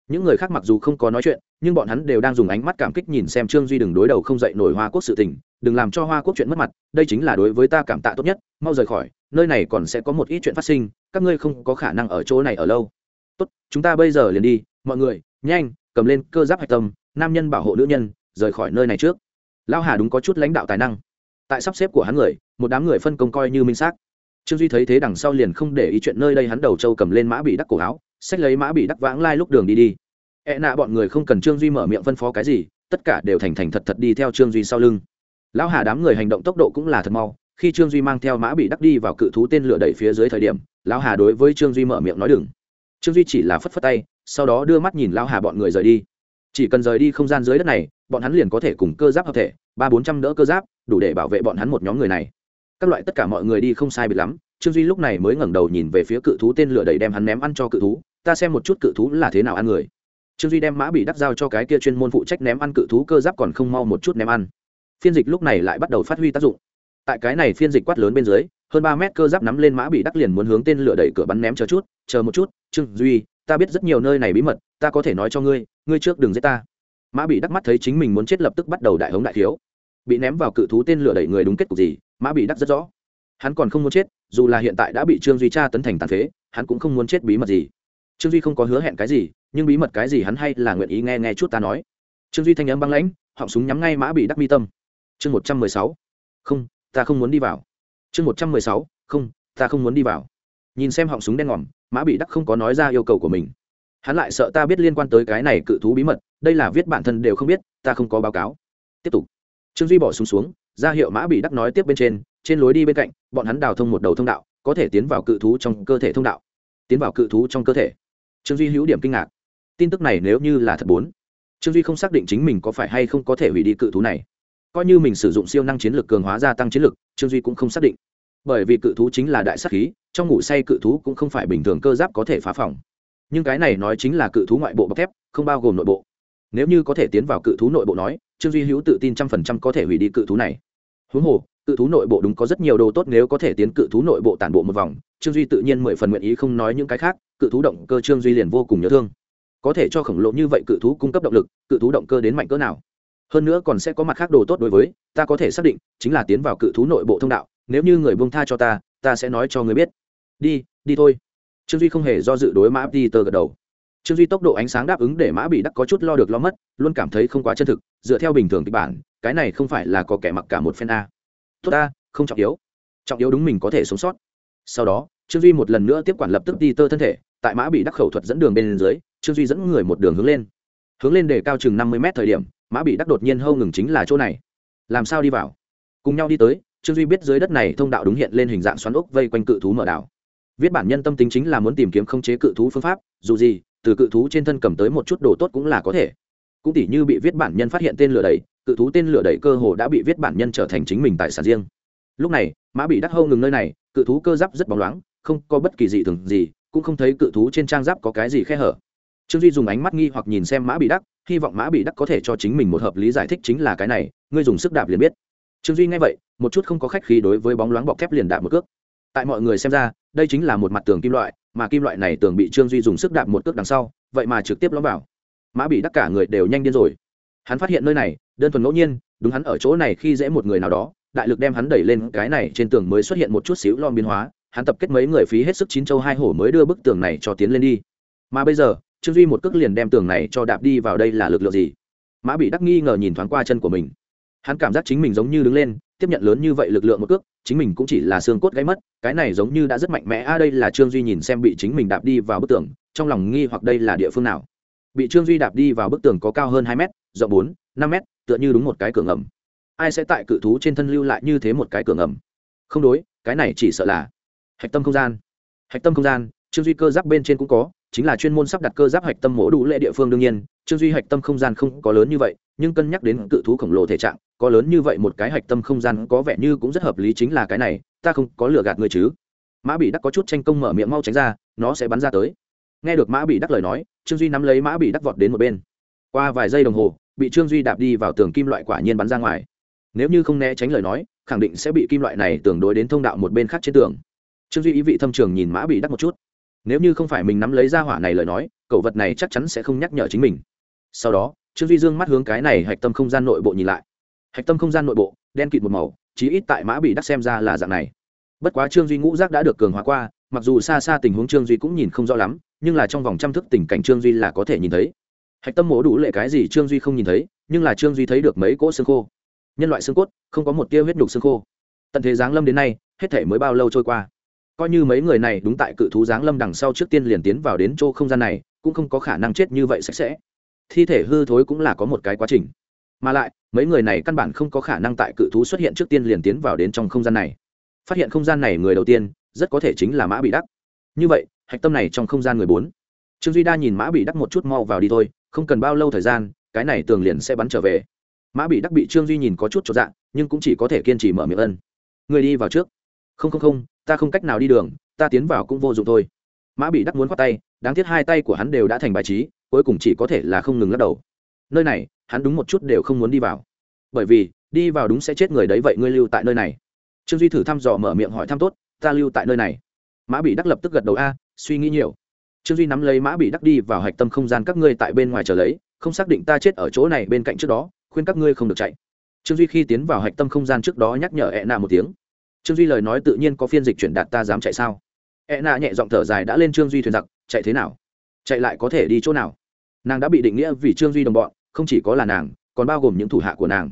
Những người khác mặc dù không có nói chuyện, nhưng bọn hắn đều đang dùng ánh mắt cảm kích nhìn xem trương duy đừng đối đầu không dậy nổi hoa quốc sự tình, đừng làm cho hoa quốc chuyện mất mặt, đây chính là đối với ta cảm tạ tốt nhất, mau rời khỏi, nơi này còn sẽ có một ít chuyện phát sinh, các ngươi không có khả năng ở chỗ này ở lâu. Tốt, chúng ta bây giờ liền đi, mọi người, nhanh, cầm lên cơ giáp hạch tâm, nam nhân bảo hộ nữ nhân, rời khỏi nơi này trước. Lao hà đúng có chút lãnh đạo tài năng tại sắp xếp của hắn người, một đám người phân công coi như minh xác. Trương duy thấy thế đằng sau liền không để ý chuyện nơi đây hắn đầu châu cầm lên mã bị đắc cổ áo, xách lấy mã bị đắc vãng lai lúc đường đi đi. E nạ bọn người không cần trương duy mở miệng phân phó cái gì, tất cả đều thành thành thật thật đi theo trương duy sau lưng. Lão hà đám người hành động tốc độ cũng là thật mau, khi trương duy mang theo mã bị đắc đi vào cự thú tên lửa đẩy phía dưới thời điểm, lão hà đối với trương duy mở miệng nói đừng. Trương duy chỉ là phất phất tay, sau đó đưa mắt nhìn lão hà bọn người rời đi. Chỉ cần rời đi không gian dưới đất này bọn hắn liền có thể cùng cơ giáp hợp thể, ba bốn trăm đỡ cơ giáp, đủ để bảo vệ bọn hắn một nhóm người này. Các loại tất cả mọi người đi không sai biệt lắm, trương duy lúc này mới ngẩng đầu nhìn về phía cự thú tên lửa đẩy đem hắn ném ăn cho cự thú, ta xem một chút cự thú là thế nào ăn người. Trương duy đem mã bị đắc giao cho cái kia chuyên môn phụ trách ném ăn cự thú cơ giáp còn không mau một chút ném ăn. Phiên dịch lúc này lại bắt đầu phát huy tác dụng. Tại cái này phiên dịch quát lớn bên dưới, hơn ba mét cơ giáp nắm lên mã bị đắc liền muốn hướng tên lửa đẩy cửa bắn ném chờ chút, chờ một chút, trương duy, ta biết rất nhiều nơi này bí mật, ta có thể nói cho ngươi ngươi trước đừng giết ta mã bị đắc mắt thấy chính mình muốn chết lập tức bắt đầu đại hống đại thiếu. Bị ném vào cự thú tên lửa đẩy người đúng kết cục gì, mã bị đắc rất rõ. Hắn còn không muốn chết, dù là hiện tại đã bị trương duy tra tấn thành tàn phế, hắn cũng không muốn chết bí mật gì. Trương duy không có hứa hẹn cái gì, nhưng bí mật cái gì hắn hay là nguyện ý nghe nghe chút ta nói. Trương duy thanh âm băng lãnh, họng súng nhắm ngay mã bị đắc mi tâm. Chương một trăm mười sáu. Không, ta không muốn đi vào. Chương một trăm mười sáu. Không, ta không muốn đi vào. Nhìn xem họng súng đen ngòm, mã bị đắc không có nói ra yêu cầu của mình. Hắn lại sợ ta biết liên quan tới cái này cự thú bí mật đây là viết bản thân đều không biết ta không có báo cáo. Tiếp tục. Trương duy bỏ súng xuống, xuống ra hiệu mã bị đắc nói tiếp bên trên trên lối đi bên cạnh bọn hắn đào thông một đầu thông đạo có thể tiến vào cự thú trong cơ thể thông đạo. Tiến vào cự thú trong cơ thể. Trương duy hữu điểm kinh ngạc. Tin tức này nếu như là thật bốn trương duy không xác định chính mình có phải hay không có thể hủy đi cự thú này. Coi như mình sử dụng siêu năng chiến lược cường hóa gia tăng chiến lược trương duy cũng không xác định. Bởi vì cự thú chính là đại sắc khí trong ngủ say cự thú cũng không phải bình thường cơ giáp có thể phá phòng. Nhưng cái này nói chính là cự thú ngoại bộ bọc thép không bao gồm nội bộ nếu như có thể tiến vào cự thú nội bộ nói, trương duy hữu tự tin trăm phần trăm có thể hủy đi cự thú này. Huống hồ, cự thú nội bộ đúng có rất nhiều đồ tốt nếu có thể tiến cự thú nội bộ tản bộ một vòng, trương duy tự nhiên mười phần nguyện ý không nói những cái khác, cự thú động cơ trương duy liền vô cùng nhớ thương. Có thể cho khổng lồ như vậy cự thú cung cấp động lực, cự thú động cơ đến mạnh cỡ nào? Hơn nữa còn sẽ có mặt khác đồ tốt đối với, ta có thể xác định, chính là tiến vào cự thú nội bộ thông đạo, nếu như người buông tha cho ta ta sẽ nói cho người biết. Đi đi thôi. Trương duy không hề do dự đối mã peter gật đầu trương duy tốc độ ánh sáng đáp ứng để mã bị đắc có chút lo được lo mất, luôn cảm thấy không quá chân thực, dựa theo bình thường kịch bản, cái này không phải là có kẻ mặc cả một phen a. Tốt ta, không trọng yếu. Trọng yếu đúng mình có thể sống sót. Sau đó, trương duy một lần nữa tiếp quản lập tức đi tơ thân thể, tại mã bị đắc khẩu thuật dẫn đường bên dưới, trương duy dẫn người một đường hướng lên. Hướng lên để cao chừng năm mươi m thời điểm, mã bị đắc đột nhiên hâu ngừng chính là chỗ này. Làm sao đi vào? Cùng nhau đi tới, trương duy biết dưới đất này thông đạo đúng hiện lên hình dạng xoắn ốc vây quanh cự thú mở đảo. Viết bản nhân tâm tính chính là muốn tìm kiếm khống chế cự thú phương pháp, dù gì từ cự thú trên thân cầm tới một chút đồ tốt cũng là có thể. Cũng tỉ như bị viết bản nhân phát hiện tên lửa đẩy, cự thú tên lửa đẩy cơ hồ đã bị viết bản nhân trở thành chính mình tài sản riêng. Lúc này, mã bị đắc hâu ngừng nơi này, cự thú cơ giáp rất bóng loáng, không có bất kỳ dị thường gì, cũng không thấy cự thú trên trang giáp có cái gì khe hở. Trương duy dùng ánh mắt nghi hoặc nhìn xem mã bị đắc, hy vọng mã bị đắc có thể cho chính mình một hợp lý giải thích chính là cái này, ngươi dùng sức đạp liền biết. Trương duy nghe vậy, một chút không có khách khí đối với bóng loáng bọc thép liền đạp một cước. Tại mọi người xem ra, đây chính là một mặt tường kim loại mà kim loại này tường bị trương duy dùng sức đạp một cước đằng sau, vậy mà trực tiếp lõm vào. Mã bị đắc cả người đều nhanh điên rồi. Hắn phát hiện nơi này, đơn thuần ngẫu nhiên, đúng hắn ở chỗ này khi dễ một người nào đó, đại lực đem hắn đẩy lên cái này trên tường mới xuất hiện một chút xíu lon biến hóa, hắn tập kết mấy người phí hết sức chín châu hai hổ mới đưa bức tường này cho tiến lên đi. Mà bây giờ, trương duy một cước liền đem tường này cho đạp đi vào đây là lực lượng gì? Mã bị đắc nghi ngờ nhìn thoáng qua chân của mình hắn cảm giác chính mình giống như đứng lên, tiếp nhận lớn như vậy lực lượng một cước, chính mình cũng chỉ là xương cốt gáy mất, cái này giống như đã rất mạnh mẽ. A đây là trương duy nhìn xem bị chính mình đạp đi vào bức tường, trong lòng nghi hoặc đây là địa phương nào. Bị trương duy đạp đi vào bức tường có cao hơn hai m rộng bốn, năm m tựa như đúng một cái cửa ngầm. Ai sẽ tại cự thú trên thân lưu lại như thế một cái cửa ngầm? Không đối, cái này chỉ sợ là hạch tâm không gian. Hạch tâm không gian trương duy cơ giáp bên trên cũng có, chính là chuyên môn sắp đặt cơ giáp hạch tâm mổ đủ lệ địa phương đương nhiên, trương duy hạch tâm không gian không có lớn như vậy, nhưng cân nhắc đến cự thú khổng lồ thể trạng, có lớn như vậy một cái hạch tâm không gian có vẻ như cũng rất hợp lý chính là cái này, ta không có lừa gạt người chứ. Mã bị đắc có chút tranh công mở miệng mau tránh ra, nó sẽ bắn ra tới. Nghe được mã bị đắc lời nói, trương duy nắm lấy mã bị đắc vọt đến một bên. Qua vài giây đồng hồ, bị trương duy đạp đi vào tường kim loại quả nhiên bắn ra ngoài. Nếu như không né tránh lời nói, khẳng định sẽ bị kim loại này tưởng đối đến thông đạo một bên khác trên tường. Trương duy ý vị thâm trường nhìn mã bị đắc một chút nếu như không phải mình nắm lấy ra hỏa này lời nói cậu vật này chắc chắn sẽ không nhắc nhở chính mình. Sau đó, trương duy dương mắt hướng cái này hạch tâm không gian nội bộ nhìn lại. Hạch tâm không gian nội bộ, đen kịt một màu, chí ít tại mã bị đắc xem ra là dạng này. Bất quá trương duy ngũ giác đã được cường hóa qua, mặc dù xa xa tình huống trương duy cũng nhìn không rõ lắm, nhưng là trong vòng trăm thức tình cảnh trương duy là có thể nhìn thấy. Hạch tâm mổ đủ lệ cái gì trương duy không nhìn thấy, nhưng là trương duy thấy được mấy cỗ xương khô. Nhân loại xương cốt, không có một tia huyết nhục xương khô. Tận thế giáng lâm đến nay, hết thể mới bao lâu trôi qua coi như mấy người này đúng tại cự thú giáng lâm đằng sau trước tiên liền tiến vào đến chỗ không gian này, cũng không có khả năng chết như vậy sạch sẽ. Thi thể hư thối cũng là có một cái quá trình. Mà lại, mấy người này căn bản không có khả năng tại cự thú xuất hiện trước tiên liền tiến vào đến trong không gian này. Phát hiện không gian này người đầu tiên, rất có thể chính là mã bị đắc. Như vậy, hạch tâm này trong không gian người bốn. Trương duy đa nhìn mã bị đắc một chút mau vào đi thôi, không cần bao lâu thời gian, cái này tường liền sẽ bắn trở về. Mã bị đắc bị trương duy nhìn có chút cho dạng nhưng cũng chỉ có thể kiên trì mở miệng ân. Người đi vào trước. Không không không ta không cách nào đi đường, ta tiến vào cũng vô dụng thôi. Mã bị đắc muốn khoát tay, đáng tiếc hai tay của hắn đều đã thành bài trí, cuối cùng chỉ có thể là không ngừng lắc đầu. Nơi này, hắn đúng một chút đều không muốn đi vào. Bởi vì, đi vào đúng sẽ chết người đấy, vậy ngươi lưu tại nơi này. Trương duy thử thăm dò mở miệng hỏi thăm tốt, ta lưu tại nơi này. Mã bị đắc lập tức gật đầu, a, suy nghĩ nhiều. Trương duy nắm lấy mã bị đắc đi vào hạch tâm không gian các ngươi tại bên ngoài chờ lấy, không xác định ta chết ở chỗ này bên cạnh trước đó, khuyên các ngươi không được chạy. Trương duy khi tiến vào hạch tâm không gian trước đó nhắc nhở ẹ nạ một tiếng trương duy lời nói tự nhiên có phiên dịch chuyển đạt ta dám chạy sao? E ẹ nạ nhẹ giọng thở dài đã lên trương duy thuyền giặc, chạy thế nào? Chạy lại có thể đi chỗ nào? Nàng đã bị định nghĩa vì trương duy đồng bọn, không chỉ có là nàng, còn bao gồm những thủ hạ của nàng.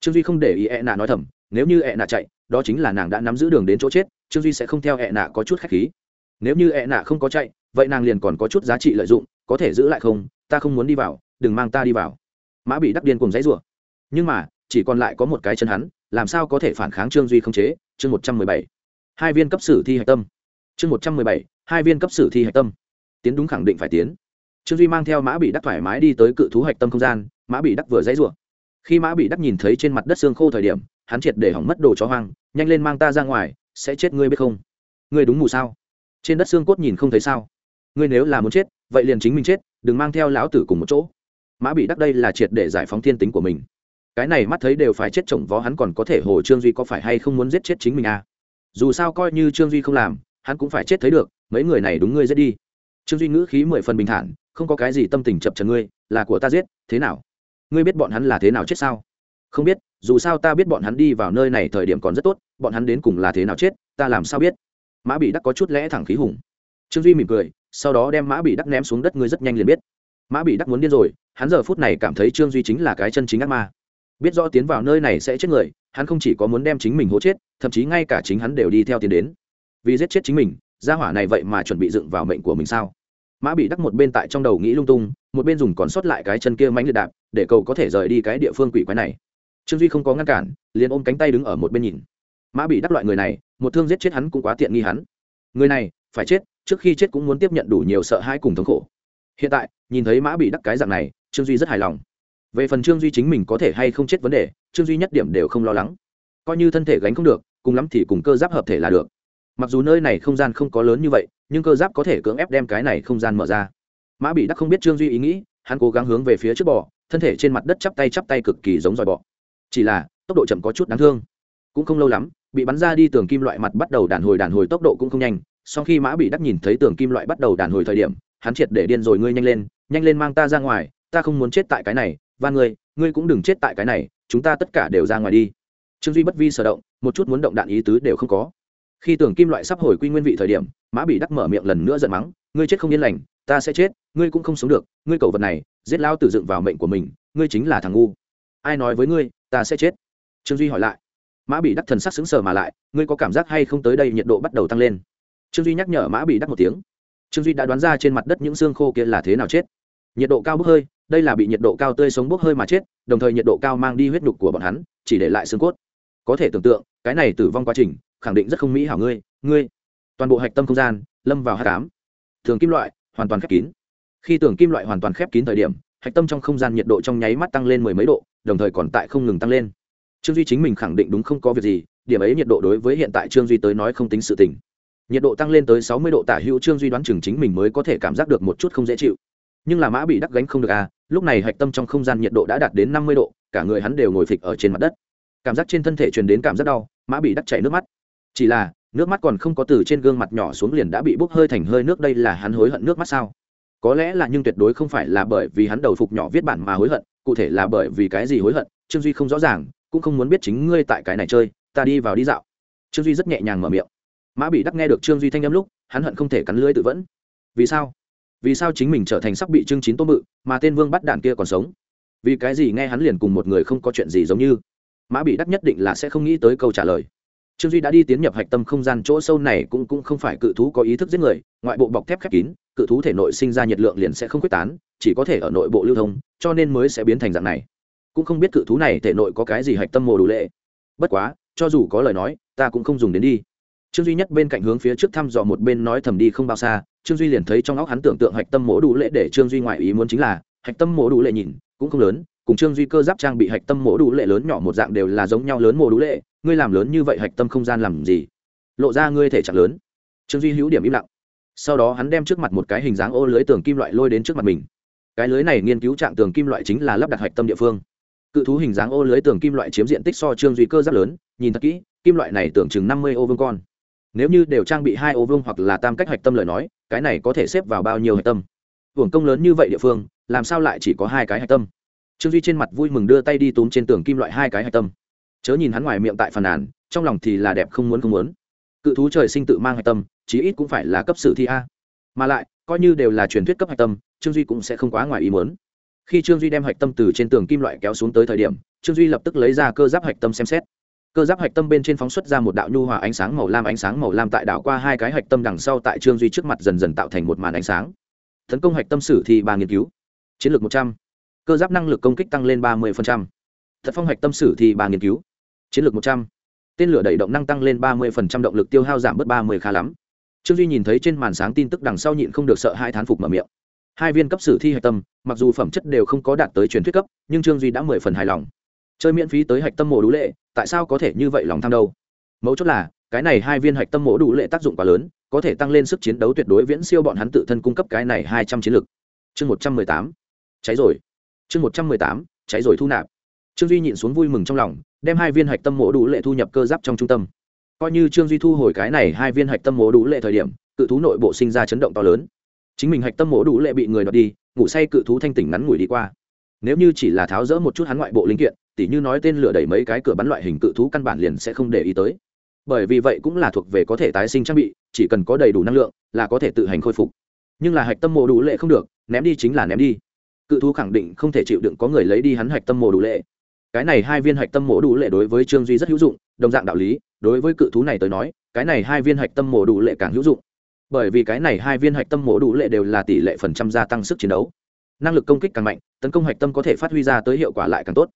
Trương duy không để ý e ẹ nạ nói thầm, nếu như e ẹ nạ chạy, đó chính là nàng đã nắm giữ đường đến chỗ chết, trương duy sẽ không theo ẹ nạ có chút khách khí. Nếu như ẹ nạ không có chạy, vậy nàng liền còn có chút giá trị lợi dụng, có thể giữ lại không? Ta không muốn đi vào, đừng mang ta đi vào. Mã bị đắc điên cùng dãy rủa. Nhưng mà chỉ còn lại có một cái chân hắn, làm sao có thể phản kháng trương duy không chế? Chương một trăm mười bảy. Hai viên cấp sử thi hạch tâm. Chương một trăm mười bảy. Hai viên cấp sử thi hạch tâm. Tiến đúng khẳng định phải tiến. Trương duy mang theo mã bị đắc thoải mái đi tới cự thú hạch tâm không gian, mã bị đắc vừa dãy rủa. Khi mã bị đắc nhìn thấy trên mặt đất xương khô thời điểm, hắn triệt để hỏng mất đồ chó hoang, nhanh lên mang ta ra ngoài, sẽ chết ngươi biết không? Ngươi đúng mù sao? Trên đất xương cốt nhìn không thấy sao? Ngươi nếu là muốn chết, vậy liền chính mình chết, đừng mang theo lão tử cùng một chỗ. Mã bị đắc đây là triệt để giải phóng thiên tính của mình cái này mắt thấy đều phải chết chồng vó hắn còn có thể hồ trương duy có phải hay không muốn giết chết chính mình à? Dù sao coi như trương duy không làm, hắn cũng phải chết thấy được, mấy người này đúng ngươi giết đi. Trương duy ngữ khí mười phần bình thản, không có cái gì tâm tình chập trần ngươi, là của ta giết, thế nào? Ngươi biết bọn hắn là thế nào chết sao? Không biết, dù sao ta biết bọn hắn đi vào nơi này thời điểm còn rất tốt, bọn hắn đến cùng là thế nào chết, ta làm sao biết? Mã bị đắc có chút lẽ thẳng khí hùng. Trương duy mỉm cười, sau đó đem mã bị đắc ném xuống đất, ngươi rất nhanh liền biết. Mã bị đắc muốn điên rồi, hắn giờ phút này cảm thấy trương duy chính là cái chân chính ác ma biết rõ tiến vào nơi này sẽ chết người, hắn không chỉ có muốn đem chính mình hố chết, thậm chí ngay cả chính hắn đều đi theo tiến đến. Vì giết chết chính mình, gia hỏa này vậy mà chuẩn bị dựng vào mệnh của mình sao? Mã bị đắc một bên tại trong đầu nghĩ lung tung, một bên dùng còn sót lại cái chân kia mánh liệt đạp, để cầu có thể rời đi cái địa phương quỷ quái này. Trương duy không có ngăn cản, liền ôm cánh tay đứng ở một bên nhìn. Mã bị đắc loại người này, một thương giết chết hắn cũng quá tiện nghi hắn. Người này, phải chết, trước khi chết cũng muốn tiếp nhận đủ nhiều sợ hãi cùng thống khổ. Hiện tại, nhìn thấy mã bị đắc cái dạng này, trương duy rất hài lòng về phần trương duy chính mình có thể hay không chết vấn đề, trương duy nhất điểm đều không lo lắng. Coi như thân thể gánh không được, cùng lắm thì cùng cơ giáp hợp thể là được. Mặc dù nơi này không gian không có lớn như vậy, nhưng cơ giáp có thể cưỡng ép đem cái này không gian mở ra. Mã bị đắc không biết trương duy ý nghĩ, hắn cố gắng hướng về phía trước bò, thân thể trên mặt đất chắp tay chắp tay cực kỳ giống dòi bọ chỉ là, tốc độ chậm có chút đáng thương. Cũng không lâu lắm, bị bắn ra đi tường kim loại mặt bắt đầu đàn hồi đàn hồi tốc độ cũng không nhanh. Sau khi mã bị đắc nhìn thấy tường kim loại bắt đầu đàn hồi thời điểm, hắn triệt để điên rồi, ngươi nhanh lên nhanh lên mang ta ra ngoài, ta không muốn chết tại cái này và ngươi ngươi cũng đừng chết tại cái này, chúng ta tất cả đều ra ngoài đi. Trương duy bất vi sở động, một chút muốn động đạn ý tứ đều không có. Khi tưởng kim loại sắp hồi quy nguyên vị thời điểm, mã bị đắc mở miệng lần nữa giận mắng, ngươi chết không yên lành, ta sẽ chết, ngươi cũng không sống được, ngươi cầu vật này, giết lao tử dựng vào mệnh của mình, ngươi chính là thằng ngu. Ai nói với ngươi, ta sẽ chết? Trương duy hỏi lại. Mã bị đắc thần sắc xứng sờ mà lại, ngươi có cảm giác hay không tới đây nhiệt độ bắt đầu tăng lên? Trương duy nhắc nhở mã bị đắc một tiếng. Trương duy đã đoán ra trên mặt đất những xương khô kia là thế nào chết. Nhiệt độ cao bốc hơi đây là bị nhiệt độ cao tươi sống bốc hơi mà chết, đồng thời nhiệt độ cao mang đi huyết nhục của bọn hắn, chỉ để lại xương cốt. Có thể tưởng tượng, cái này tử vong quá trình, khẳng định rất không mỹ hảo ngươi ngươi. Toàn bộ hạch tâm không gian, lâm vào h tám thường kim loại, hoàn toàn khép kín. Khi tường kim loại hoàn toàn khép kín thời điểm, hạch tâm trong không gian nhiệt độ trong nháy mắt tăng lên mười mấy độ, đồng thời còn tại không ngừng tăng lên. Trương duy chính mình khẳng định đúng không có việc gì, điểm ấy nhiệt độ đối với hiện tại trương duy tới nói không tính sự tình. Nhiệt độ tăng lên tới sáu mươi độ tả hữu trương duy đoán chừng chính mình mới có thể cảm giác được một chút không dễ chịu. Nhưng là mã bị đắc gánh không được à lúc này hạch tâm trong không gian nhiệt độ đã đạt đến năm mươi độ, cả người hắn đều ngồi phịch ở trên mặt đất. Cảm giác trên thân thể truyền đến cảm giác đau, mã bị đắc chảy nước mắt. Chỉ là, nước mắt còn không có từ trên gương mặt nhỏ xuống liền đã bị bốc hơi thành hơi nước, đây là hắn hối hận nước mắt sao? Có lẽ là nhưng tuyệt đối không phải là bởi vì hắn đầu phục nhỏ viết bản mà hối hận, cụ thể là bởi vì cái gì hối hận, trương duy không rõ ràng, cũng không muốn biết chính ngươi tại cái này chơi, ta đi vào đi dạo. Trương duy rất nhẹ nhàng mở miệng. Mã bị đắc nghe được trương duy thanh âm lúc, hắn hận không thể cắn lưới tự vẫn. Vì sao? Vì sao chính mình trở thành sắp bị trương chín tôm mự mà tên vương bắt đạn kia còn sống? Vì cái gì nghe hắn liền cùng một người không có chuyện gì giống như? Mã bị đắc nhất định là sẽ không nghĩ tới câu trả lời. Trương duy đã đi tiến nhập hạch tâm không gian chỗ sâu này cũng cũng không phải cự thú có ý thức giết người, ngoại bộ bọc thép khép kín, cự thú thể nội sinh ra nhiệt lượng liền sẽ không quyết tán, chỉ có thể ở nội bộ lưu thông, cho nên mới sẽ biến thành dạng này. Cũng không biết cự thú này thể nội có cái gì hạch tâm mồ đủ lệ. Bất quá, cho dù có lời nói, ta cũng không dùng đến đi. Trương duy nhất bên cạnh hướng phía trước thăm dò một bên nói thầm đi không bao xa trương duy liền thấy trong óc hắn tưởng tượng hạch tâm mổ đủ lệ để trương duy ngoại ý muốn chính là, hạch tâm mổ đủ lệ nhìn, cũng không lớn, cùng trương duy cơ giáp trang bị hạch tâm mổ đủ lệ lớn nhỏ một dạng đều là giống nhau lớn mổ đủ lệ, ngươi làm lớn như vậy hạch tâm không gian làm gì? Lộ ra ngươi thể trạng lớn. Trương duy hữu điểm im lặng. Sau đó hắn đem trước mặt một cái hình dáng ô lưới tường kim loại lôi đến trước mặt mình. Cái lưới này nghiên cứu trạng tường kim loại chính là lắp đặt hạch tâm địa phương. Cự thú hình dáng ô lưới tường kim loại chiếm diện tích so trương duy cơ giáp lớn, nhìn thật kỹ, kim loại này tưởng chừng năm mươi ô vương con. Nếu như đều trang bị hai ô vương hoặc là tam cách hạch tâm lời nói cái này có thể xếp vào bao nhiêu hạch tâm? Hưởng công lớn như vậy địa phương, làm sao lại chỉ có hai cái hạch tâm? Trương duy trên mặt vui mừng đưa tay đi túm trên tường kim loại hai cái hạch tâm. Chớ nhìn hắn ngoài miệng tại phàn nàn, trong lòng thì là đẹp không muốn không muốn. Cự thú trời sinh tự mang hạch tâm, chí ít cũng phải là cấp sử thi a. Mà lại, coi như đều là truyền thuyết cấp hạch tâm, trương duy cũng sẽ không quá ngoài ý muốn. Khi trương duy đem hạch tâm từ trên tường kim loại kéo xuống tới thời điểm, trương duy lập tức lấy ra cơ giáp hạch tâm xem xét cơ giáp hạch tâm bên trên phóng xuất ra một đạo nhu hòa ánh sáng màu lam, ánh sáng màu lam tại đảo qua hai cái hạch tâm đằng sau tại trương duy trước mặt dần dần tạo thành một màn ánh sáng. Tấn công hạch tâm sử thì ba nghiên cứu. Chiến lược một trăm. Cơ giáp năng lực công kích tăng lên ba mươi thật phong hạch tâm sử thì ba nghiên cứu. Chiến lược một trăm. Tên lửa đẩy động năng tăng lên ba mươi động lực tiêu hao giảm bớt ba mươi khá lắm. Trương duy nhìn thấy trên màn sáng tin tức đằng sau nhịn không được sợ hai thán phục mở miệng. Hai viên cấp sử thi hạch tâm, mặc dù phẩm chất đều không có đạt tới truyền thuyết cấp, nhưng trương duy đã mười phần hài lòng. Chơi miễn phí tới hạch tâm mổ đũ lệ tại sao có thể như vậy lòng tham đâu? Mấu chốt là, cái này hai viên hạch tâm mổ đủ lệ tác dụng quá lớn, có thể tăng lên sức chiến đấu tuyệt đối viễn siêu bọn hắn tự thân cung cấp cái này hai trăm chiến lực. Chương một trăm mười tám, cháy rồi. Chương một trăm mười tám, cháy rồi thu nạp. Trương duy nhịn xuống vui mừng trong lòng, đem hai viên hạch tâm mổ đủ lệ thu nhập cơ giáp trong trung tâm. Coi như trương duy thu hồi cái này hai viên hạch tâm mổ đủ lệ thời điểm, cự thú nội bộ sinh ra chấn động to lớn. Chính mình hạch tâm mổ đủ lệ bị người đoạt đi, ngủ say cự thú thanh tỉnh ngắn ngủi đi qua. Nếu như chỉ là tháo rỡ một chút hắn ngoại bộ linh kiện tỉ như nói tên lửa đẩy mấy cái cửa bắn loại hình cự thú căn bản liền sẽ không để ý tới. Bởi vì vậy cũng là thuộc về có thể tái sinh trang bị, chỉ cần có đầy đủ năng lượng là có thể tự hành khôi phục. Nhưng là hạch tâm mộ đủ lệ không được, ném đi chính là ném đi. Cự thú khẳng định không thể chịu đựng có người lấy đi hắn hạch tâm mộ đủ lệ. Cái này hai viên hạch tâm mộ đủ lệ đối với trương duy rất hữu dụng, đồng dạng đạo lý, đối với cự thú này tới nói, cái này hai viên hạch tâm mộ đủ lệ càng hữu dụng. Bởi vì cái này hai viên hạch tâm mộ đủ lệ đều là tỷ lệ phần trăm gia tăng sức chiến đấu. Năng lực công kích càng mạnh, tấn công hạch tâm có thể phát huy ra tới hiệu quả lại càng tốt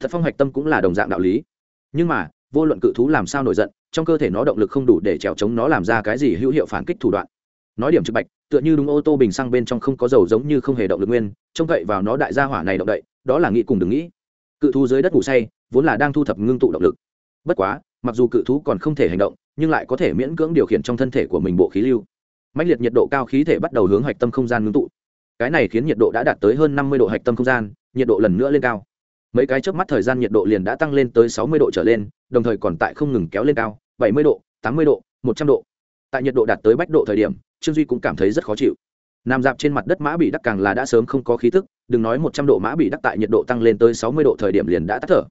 thật phong hạch tâm cũng là đồng dạng đạo lý. Nhưng mà, vô luận cự thú làm sao nổi giận, trong cơ thể nó động lực không đủ để trèo chống nó làm ra cái gì hữu hiệu phản kích thủ đoạn. Nói điểm trực bạch, tựa như đúng ô tô bình xăng bên trong không có dầu giống như không hề động lực nguyên, trông cậy vào nó đại gia hỏa này động đậy, đó là nghĩ cùng đừng nghĩ. Cự thú dưới đất ngủ say, vốn là đang thu thập ngưng tụ động lực. Bất quá, mặc dù cự thú còn không thể hành động, nhưng lại có thể miễn cưỡng điều khiển trong thân thể của mình bộ khí lưu. Mạnh liệt nhiệt độ cao khí thể bắt đầu hướng hạch tâm không gian ngưng tụ. Cái này khiến nhiệt độ đã đạt tới hơn năm mươi độ hạch tâm không gian, nhiệt độ lần nữa lên cao mấy cái chớp mắt thời gian nhiệt độ liền đã tăng lên tới sáu mươi độ trở lên, đồng thời còn tại không ngừng kéo lên cao, bảy mươi độ, tám mươi độ, một trăm độ. Tại nhiệt độ đạt tới bách độ thời điểm, trương duy cũng cảm thấy rất khó chịu. Nằm dạp trên mặt đất mã bị đắc càng là đã sớm không có khí thức đừng nói một trăm độ mã bị đắc tại nhiệt độ tăng lên tới sáu mươi độ thời điểm liền đã tắt thở.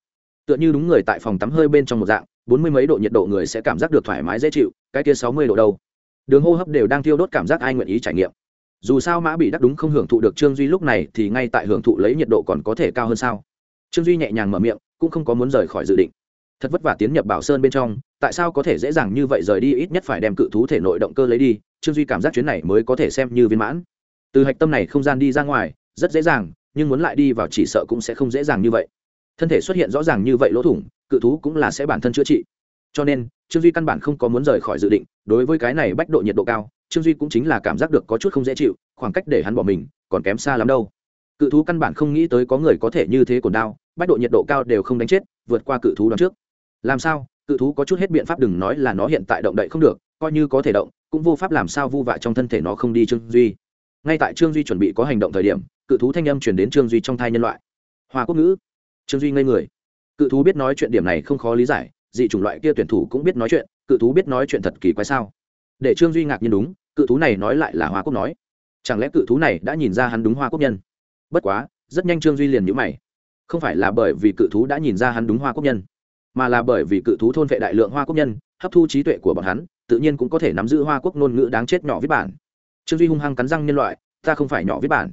Tựa như đúng người tại phòng tắm hơi bên trong một dạng, bốn mươi mấy độ nhiệt độ người sẽ cảm giác được thoải mái dễ chịu, cái kia sáu mươi độ đâu? Đường hô hấp đều đang thiêu đốt cảm giác ai nguyện ý trải nghiệm. Dù sao mã bị đắc đúng không hưởng thụ được trương duy lúc này thì ngay tại hưởng thụ lấy nhiệt độ còn có thể cao hơn sao? Trương duy nhẹ nhàng mở miệng cũng không có muốn rời khỏi dự định thật vất vả tiến nhập bảo sơn bên trong tại sao có thể dễ dàng như vậy rời đi ít nhất phải đem cự thú thể nội động cơ lấy đi trương duy cảm giác chuyến này mới có thể xem như viên mãn từ hạch tâm này không gian đi ra ngoài rất dễ dàng nhưng muốn lại đi vào chỉ sợ cũng sẽ không dễ dàng như vậy thân thể xuất hiện rõ ràng như vậy lỗ thủng cự thú cũng là sẽ bản thân chữa trị cho nên trương duy căn bản không có muốn rời khỏi dự định đối với cái này bách độ nhiệt độ cao trương duy cũng chính là cảm giác được có chút không dễ chịu khoảng cách để hắn bỏ mình còn kém xa lắm đâu cự thú căn bản không nghĩ tới có người có thể như thế cồn đao bách độ nhiệt độ cao đều không đánh chết, vượt qua cự thú đón trước. Làm sao? Cự thú có chút hết biện pháp đừng nói là nó hiện tại động đậy không được, coi như có thể động, cũng vô pháp làm sao vu vạ trong thân thể nó không đi trương duy. Ngay tại trương duy chuẩn bị có hành động thời điểm, cự thú thanh âm chuyển đến trương duy trong thai nhân loại. Hoa quốc ngữ. Trương duy ngây người. Cự thú biết nói chuyện điểm này không khó lý giải, dị chủng loại kia tuyển thủ cũng biết nói chuyện, cự thú biết nói chuyện thật kỳ quái sao? Để trương duy ngạc nhiên đúng, cự thú này nói lại là hoa quốc nói. Chẳng lẽ cự thú này đã nhìn ra hắn đúng hoa quốc nhân? Bất quá, rất nhanh trương duy liền nhữ mày không phải là bởi vì cự thú đã nhìn ra hắn đúng hoa quốc nhân, mà là bởi vì cự thú thôn vệ đại lượng hoa quốc nhân, hấp thu trí tuệ của bọn hắn, tự nhiên cũng có thể nắm giữ hoa quốc ngôn ngữ đáng chết nhỏ viết bản. Trương duy hung hăng cắn răng nhân loại, ta không phải nhỏ viết bản.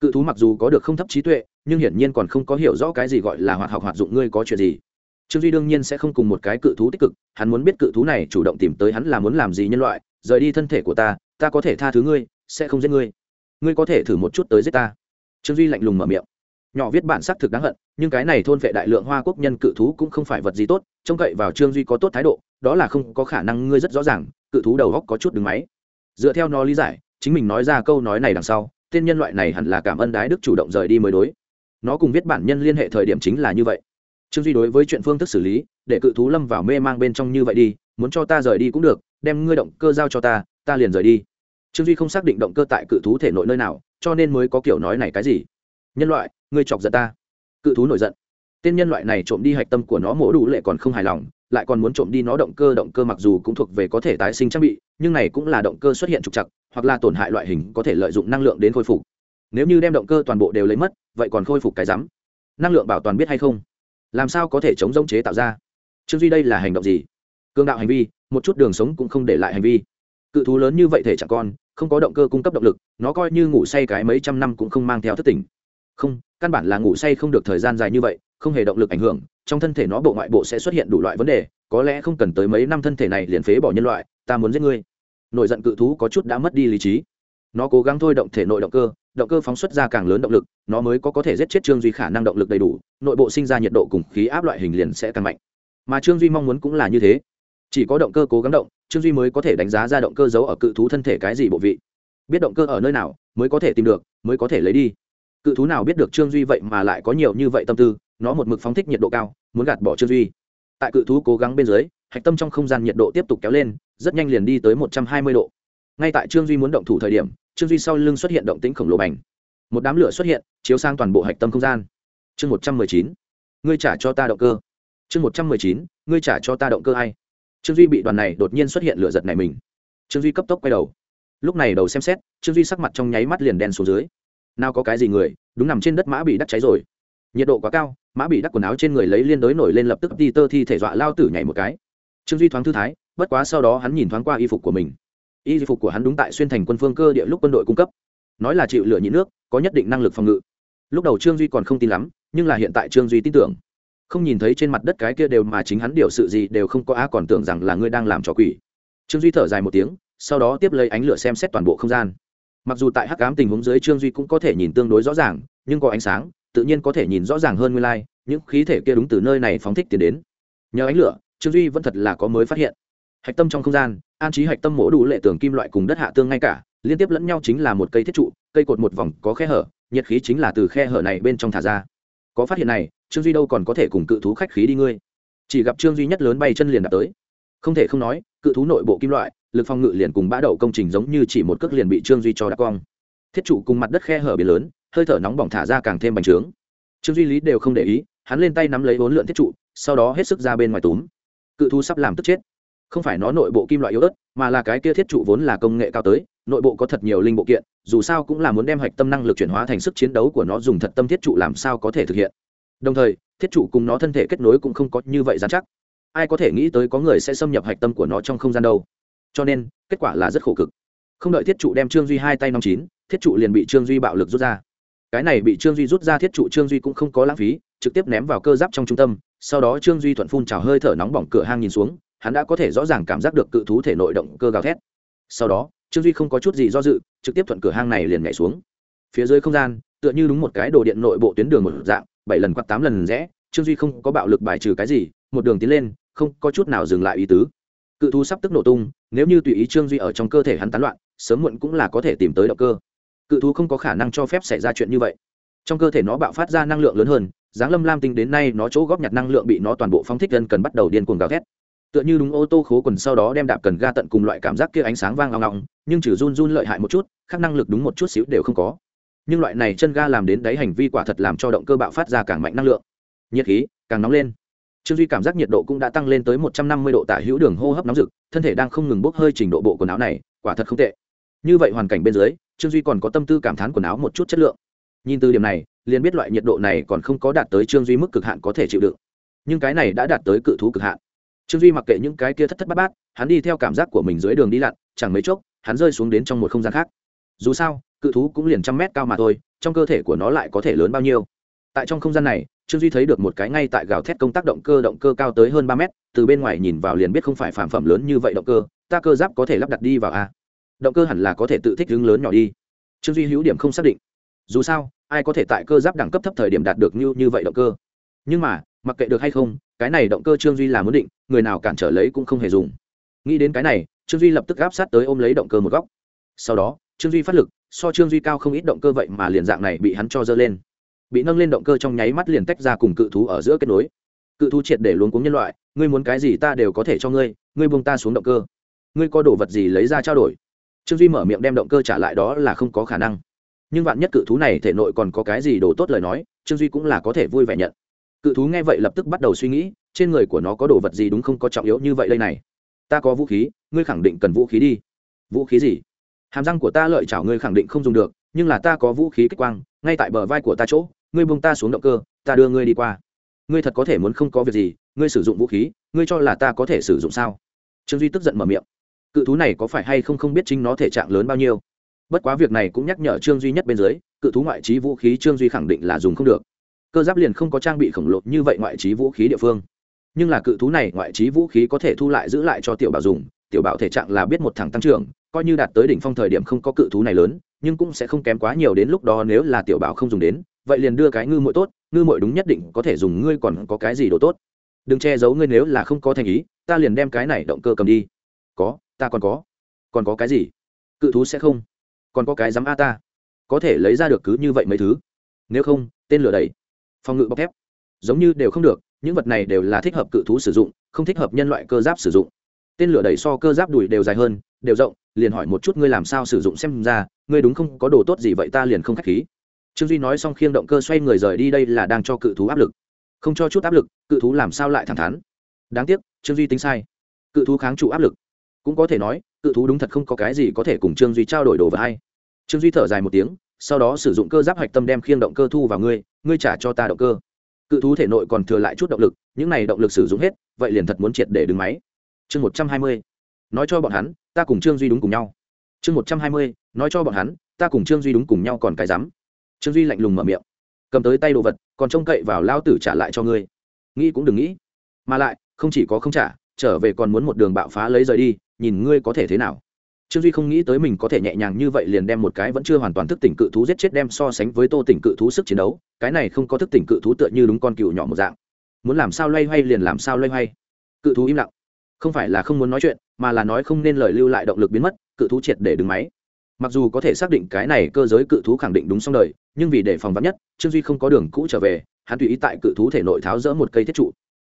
Cự thú mặc dù có được không thấp trí tuệ, nhưng hiển nhiên còn không có hiểu rõ cái gì gọi là hoạt học hoạt dụng ngươi có chuyện gì. Trương duy đương nhiên sẽ không cùng một cái cự thú tích cực, hắn muốn biết cự thú này chủ động tìm tới hắn là muốn làm gì nhân loại, rời đi thân thể của ta ta có thể tha thứ ngươi, sẽ không giết ngươi. Ngươi có thể thử một chút tới giết ta. Trương duy lạnh lùng mở miệng nhỏ viết bản sắc thực đáng hận, nhưng cái này thôn vệ đại lượng hoa quốc nhân cự thú cũng không phải vật gì tốt, trông cậy vào trương duy có tốt thái độ, đó là không có khả năng ngươi rất rõ ràng, cự thú đầu góc có chút đứng máy. Dựa theo nó lý giải, chính mình nói ra câu nói này đằng sau, tên nhân loại này hẳn là cảm ơn đái đức chủ động rời đi mới đối. Nó cùng viết bản nhân liên hệ thời điểm chính là như vậy. Trương duy đối với chuyện phương thức xử lý, để cự thú lâm vào mê mang bên trong như vậy đi, muốn cho ta rời đi cũng được, đem ngươi động cơ giao cho ta ta liền rời đi. Trương duy không xác định động cơ tại cự thú thể nội nơi nào, cho nên mới có kiểu nói này cái gì. Nhân loại ngươi chọc giận ta. Cự thú nổi giận. Tên nhân loại này trộm đi hạch tâm của nó mổ đủ lệ còn không hài lòng, lại còn muốn trộm đi nó động cơ động cơ mặc dù cũng thuộc về có thể tái sinh trang bị, nhưng này cũng là động cơ xuất hiện trục chặt hoặc là tổn hại loại hình có thể lợi dụng năng lượng đến khôi phục. Nếu như đem động cơ toàn bộ đều lấy mất, vậy còn khôi phục cái rắm? Năng lượng bảo toàn biết hay không? Làm sao có thể chống giống chế tạo ra? Trương duy đây là hành động gì? Cương đạo hành vi, một chút đường sống cũng không để lại hành vi. Cự thú lớn như vậy thể chẳng con, không có động cơ cung cấp động lực, nó coi như ngủ say cái mấy trăm năm cũng không mang theo thất tình không, căn bản là ngủ say không được thời gian dài như vậy, không hề động lực ảnh hưởng, trong thân thể nó bộ ngoại bộ sẽ xuất hiện đủ loại vấn đề, có lẽ không cần tới mấy năm thân thể này liền phế bỏ nhân loại, ta muốn giết ngươi. Nội giận cự thú có chút đã mất đi lý trí. Nó cố gắng thôi động thể nội động cơ động cơ phóng xuất ra càng lớn động lực, nó mới có có thể giết chết trương duy khả năng động lực đầy đủ, nội bộ sinh ra nhiệt độ cùng khí áp loại hình liền sẽ càng mạnh. Mà trương duy mong muốn cũng là như thế. Chỉ có động cơ cố gắng động, trương duy mới có thể đánh giá ra động cơ giấu ở cự thú thân thể cái gì bộ vị. Biết động cơ ở nơi nào, mới có thể tìm được, mới có thể lấy đi cự thú nào biết được trương duy vậy mà lại có nhiều như vậy tâm tư, nó một mực phóng thích nhiệt độ cao, muốn gạt bỏ trương duy. Tại cự thú cố gắng bên dưới, hạch tâm trong không gian nhiệt độ tiếp tục kéo lên, rất nhanh liền đi tới một trăm hai mươi độ. Ngay tại trương duy muốn động thủ thời điểm, trương duy sau lưng xuất hiện động tĩnh khổng lồ bành. Một đám lửa xuất hiện, chiếu sang toàn bộ hạch tâm không gian. Chương một trăm mười chín, ngươi trả cho ta động cơ. Chương một trăm mười chín, ngươi trả cho ta động cơ hay trương duy bị đoàn này đột nhiên xuất hiện lửa giật này mình. Trương duy cấp tốc quay đầu. Lúc này đầu xem xét, trương duy sắc mặt trong nháy mắt liền đen xuống dưới nào có cái gì người, đúng nằm trên đất mã bị đắt cháy rồi. Nhiệt độ quá cao, mã bị đắt quần áo trên người lấy liên đối nổi lên lập tức đi tơ thi thể dọa lao tử nhảy một cái. Trương duy thoáng thư thái, bất quá sau đó hắn nhìn thoáng qua y phục của mình. Y phục của hắn đúng tại xuyên thành quân phương cơ địa lúc quân đội cung cấp. Nói là chịu lửa nhịn nước, có nhất định năng lực phòng ngự. Lúc đầu trương duy còn không tin lắm, nhưng là hiện tại trương duy tin tưởng. Không nhìn thấy trên mặt đất cái kia đều mà chính hắn điều sự gì đều không có á còn tưởng rằng là ngươi đang làm trò quỷ. Trương duy thở dài một tiếng, sau đó tiếp lấy ánh lửa xem xét toàn bộ không gian mặc dù tại hắc ám tình huống dưới trương duy cũng có thể nhìn tương đối rõ ràng, nhưng có ánh sáng, tự nhiên có thể nhìn rõ ràng hơn nguyên lai, những khí thể kia đúng từ nơi này phóng thích tiến đến. Nhờ ánh lửa, trương duy vẫn thật là có mới phát hiện. Hạch tâm trong không gian, an trí hạch tâm mổ đủ lệ tường kim loại cùng đất hạ tương ngay cả, liên tiếp lẫn nhau chính là một cây thiết trụ, cây cột một vòng có khe hở, nhiệt khí chính là từ khe hở này bên trong thả ra. Có phát hiện này, trương duy đâu còn có thể cùng cự thú khách khí đi ngươi. Chỉ gặp trương duy nhất lớn bay chân liền đạt tới. Không thể không nói, cự thú nội bộ kim loại lực phòng ngự liền cùng bã đậu công trình giống như chỉ một cước liền bị trương duy cho đã cong. Thiết trụ cùng mặt đất khe hở biển lớn, hơi thở nóng bỏng thả ra càng thêm bành trướng. Trương duy lý đều không để ý, hắn lên tay nắm lấy bốn lượn thiết trụ, sau đó hết sức ra bên ngoài túm. Cự thu sắp làm tức chết. Không phải nó nội bộ kim loại yếu ớt, mà là cái kia thiết trụ vốn là công nghệ cao tới, nội bộ có thật nhiều linh bộ kiện, dù sao cũng là muốn đem hạch tâm năng lực chuyển hóa thành sức chiến đấu của nó dùng thật tâm thiết trụ làm sao có thể thực hiện. Đồng thời, thiết trụ cùng nó thân thể kết nối cũng không có như vậy dán chắc. Ai có thể nghĩ tới có người sẽ xâm nhập hạch tâm của nó trong không gian đâu? Cho nên, kết quả là rất khổ cực. Không đợi thiết trụ đem trương duy hai tay năm chín, thiết trụ liền bị trương duy bạo lực rút ra. Cái này bị trương duy rút ra, thiết trụ trương duy cũng không có lãng phí, trực tiếp ném vào cơ giáp trong trung tâm, sau đó trương duy thuận phun trào hơi thở nóng bỏng cửa hang nhìn xuống, hắn đã có thể rõ ràng cảm giác được cự thú thể nội động cơ gào thét. Sau đó, trương duy không có chút gì do dự, trực tiếp thuận cửa hang này liền nhảy xuống. Phía dưới không gian, tựa như đúng một cái đồ điện nội bộ tuyến đường một dạng, bảy lần quạt tám lần rẽ, trương duy không có bạo lực bài trừ cái gì, một đường tiến lên, không có chút nào dừng lại ý tứ cự thú sắp tức nổ tung, nếu như tùy ý trương duy ở trong cơ thể hắn tán loạn, sớm muộn cũng là có thể tìm tới động cơ. Cự thú không có khả năng cho phép xảy ra chuyện như vậy. Trong cơ thể nó bạo phát ra năng lượng lớn hơn giáng lâm lam tinh đến nay nó chỗ góp nhặt năng lượng bị nó toàn bộ phóng thích dân cần bắt đầu điên cuồng gào thét. Tựa như đúng ô tô khố quần sau đó đem đạp cần ga tận cùng loại cảm giác kia ánh sáng vang ngọng ngọng, nhưng trừ run run lợi hại một chút khác năng lực đúng một chút xíu đều không có. Nhưng loại này chân ga làm đến đáy hành vi quả thật làm cho động cơ bạo phát ra càng mạnh năng lượng. Nhiệt khí càng nóng lên trương duy cảm giác nhiệt độ cũng đã tăng lên tới một trăm năm mươi độ tả hữu đường hô hấp nóng rực, thân thể đang không ngừng bốc hơi trình độ bộ quần áo này, quả thật không tệ. Như vậy hoàn cảnh bên dưới, trương duy còn có tâm tư cảm thán quần áo một chút chất lượng. Nhìn từ điểm này, liền biết loại nhiệt độ này còn không có đạt tới trương duy mức cực hạn có thể chịu đựng. Nhưng cái này đã đạt tới cự thú cực hạn. Trương duy mặc kệ những cái kia thất thất bát bát, hắn đi theo cảm giác của mình dưới đường đi lặn, chẳng mấy chốc, hắn rơi xuống đến trong một không gian khác. Dù sao, cự thú cũng liền trăm mét cao mà thôi, trong cơ thể của nó lại có thể lớn bao nhiêu. Tại trong không gian này trương duy thấy được một cái ngay tại gào thét công tác động cơ động cơ cao tới hơn ba mét, từ bên ngoài nhìn vào liền biết không phải phản phẩm lớn như vậy động cơ, ta cơ giáp có thể lắp đặt đi vào a. Động cơ hẳn là có thể tự thích hướng lớn nhỏ đi. Trương duy hữu điểm không xác định. Dù sao, ai có thể tại cơ giáp đẳng cấp thấp thời điểm đạt được như như vậy động cơ? Nhưng mà, mặc kệ được hay không, cái này động cơ trương duy là muốn định, người nào cản trở lấy cũng không hề dùng. Nghĩ đến cái này, trương duy lập tức áp sát tới ôm lấy động cơ một góc. Sau đó, trương duy phát lực, so trương duy cao không ít động cơ vậy mà liền dạng này bị hắn cho dơ lên bị nâng lên động cơ trong nháy mắt liền tách ra cùng cự thú ở giữa kết nối. Cự thú triệt để luống cuống nhân loại, ngươi muốn cái gì ta đều có thể cho ngươi ngươi buông ta xuống động cơ. Ngươi có đồ vật gì lấy ra trao đổi? Trương duy mở miệng đem động cơ trả lại đó là không có khả năng. Nhưng vạn nhất cự thú này thể nội còn có cái gì đồ tốt lời nói, trương duy cũng là có thể vui vẻ nhận. Cự thú nghe vậy lập tức bắt đầu suy nghĩ, trên người của nó có đồ vật gì đúng không có trọng yếu như vậy đây này. Ta có vũ khí, ngươi khẳng định cần vũ khí đi. Vũ khí gì? Hàm răng của ta lợi chảo ngươi khẳng định không dùng được, nhưng là ta có vũ khí kích quang, ngay tại bờ vai của ta chỗ ngươi buông ta xuống động cơ, ta đưa ngươi đi qua. Ngươi thật có thể muốn không có việc gì, ngươi sử dụng vũ khí, ngươi cho là ta có thể sử dụng sao? Trương duy tức giận mở miệng. Cự thú này có phải hay không không biết chính nó thể trạng lớn bao nhiêu? Bất quá việc này cũng nhắc nhở trương duy nhất bên dưới, cự thú ngoại trí vũ khí trương duy khẳng định là dùng không được. Cơ giáp liền không có trang bị khổng lồ như vậy ngoại trí vũ khí địa phương. Nhưng là cự thú này ngoại trí vũ khí có thể thu lại giữ lại cho tiểu bảo dùng, tiểu bảo thể trạng là biết một thằng tăng trưởng, coi như đạt tới đỉnh phong thời điểm không có cự thú này lớn, nhưng cũng sẽ không kém quá nhiều đến lúc đó nếu là tiểu bảo không dùng đến vậy liền đưa cái ngư muội tốt, ngư muội đúng nhất định có thể dùng ngươi còn có cái gì đồ tốt. Đừng che giấu ngươi nếu là không có thành ý, ta liền đem cái này động cơ cầm đi. Có, ta còn có. Còn có cái gì? Cự thú sẽ không. Còn có cái dám a ta. Có thể lấy ra được cứ như vậy mấy thứ. Nếu không, tên lửa đẩy. Phòng ngự bọc thép. Giống như đều không được, những vật này đều là thích hợp cự thú sử dụng, không thích hợp nhân loại cơ giáp sử dụng. Tên lửa đẩy so cơ giáp đùi đều dài hơn, đều rộng, liền hỏi một chút ngươi làm sao sử dụng xem ra, ngươi đúng không? Có đồ tốt gì vậy ta liền không k h á c h khí trương duy nói xong khiêng động cơ xoay người rời đi, đây là đang cho cự thú áp lực. Không cho chút áp lực, cự thú làm sao lại thẳng thắn? Đáng tiếc, trương duy tính sai. Cự thú kháng trụ áp lực. Cũng có thể nói, cự thú đúng thật không có cái gì có thể cùng trương duy trao đổi đồ vật hay. Trương duy thở dài một tiếng, sau đó sử dụng cơ giáp hạch tâm đem khiêng động cơ thu vào ngươi ngươi trả cho ta động cơ. Cự thú thể nội còn thừa lại chút động lực, những này động lực sử dụng hết, vậy liền thật muốn triệt để đứng máy. Chương một trăm hai mươi, nói cho bọn hắn, ta cùng trương duy đúng cùng nhau. Chương một trăm hai mươi, nói cho bọn hắn, ta cùng trương duy đúng cùng nhau còn cái rắm trương duy lạnh lùng mở miệng cầm tới tay đồ vật còn trông cậy vào lao tử trả lại cho ngươi nghĩ cũng đừng nghĩ mà lại không chỉ có không trả trở về còn muốn một đường bạo phá lấy rời đi nhìn ngươi có thể thế nào trương duy không nghĩ tới mình có thể nhẹ nhàng như vậy liền đem một cái vẫn chưa hoàn toàn thức tỉnh cự thú giết chết đem so sánh với tô tỉnh cự thú sức chiến đấu cái này không có thức tỉnh cự thú tựa như đúng con cựu nhỏ một dạng muốn làm sao loay hoay liền làm sao loay hoay cự thú im lặng không phải là không muốn nói chuyện mà là nói không nên lời lưu lại động lực biến mất cự thú triệt để đứng máy mặc dù có thể xác định cái này cơ giới cự thú khẳng định đúng xong đời, nhưng vì để phòng vắn nhất, trương duy không có đường cũ trở về, hắn tùy ý tại cự thú thể nội tháo rỡ một cây thiết trụ.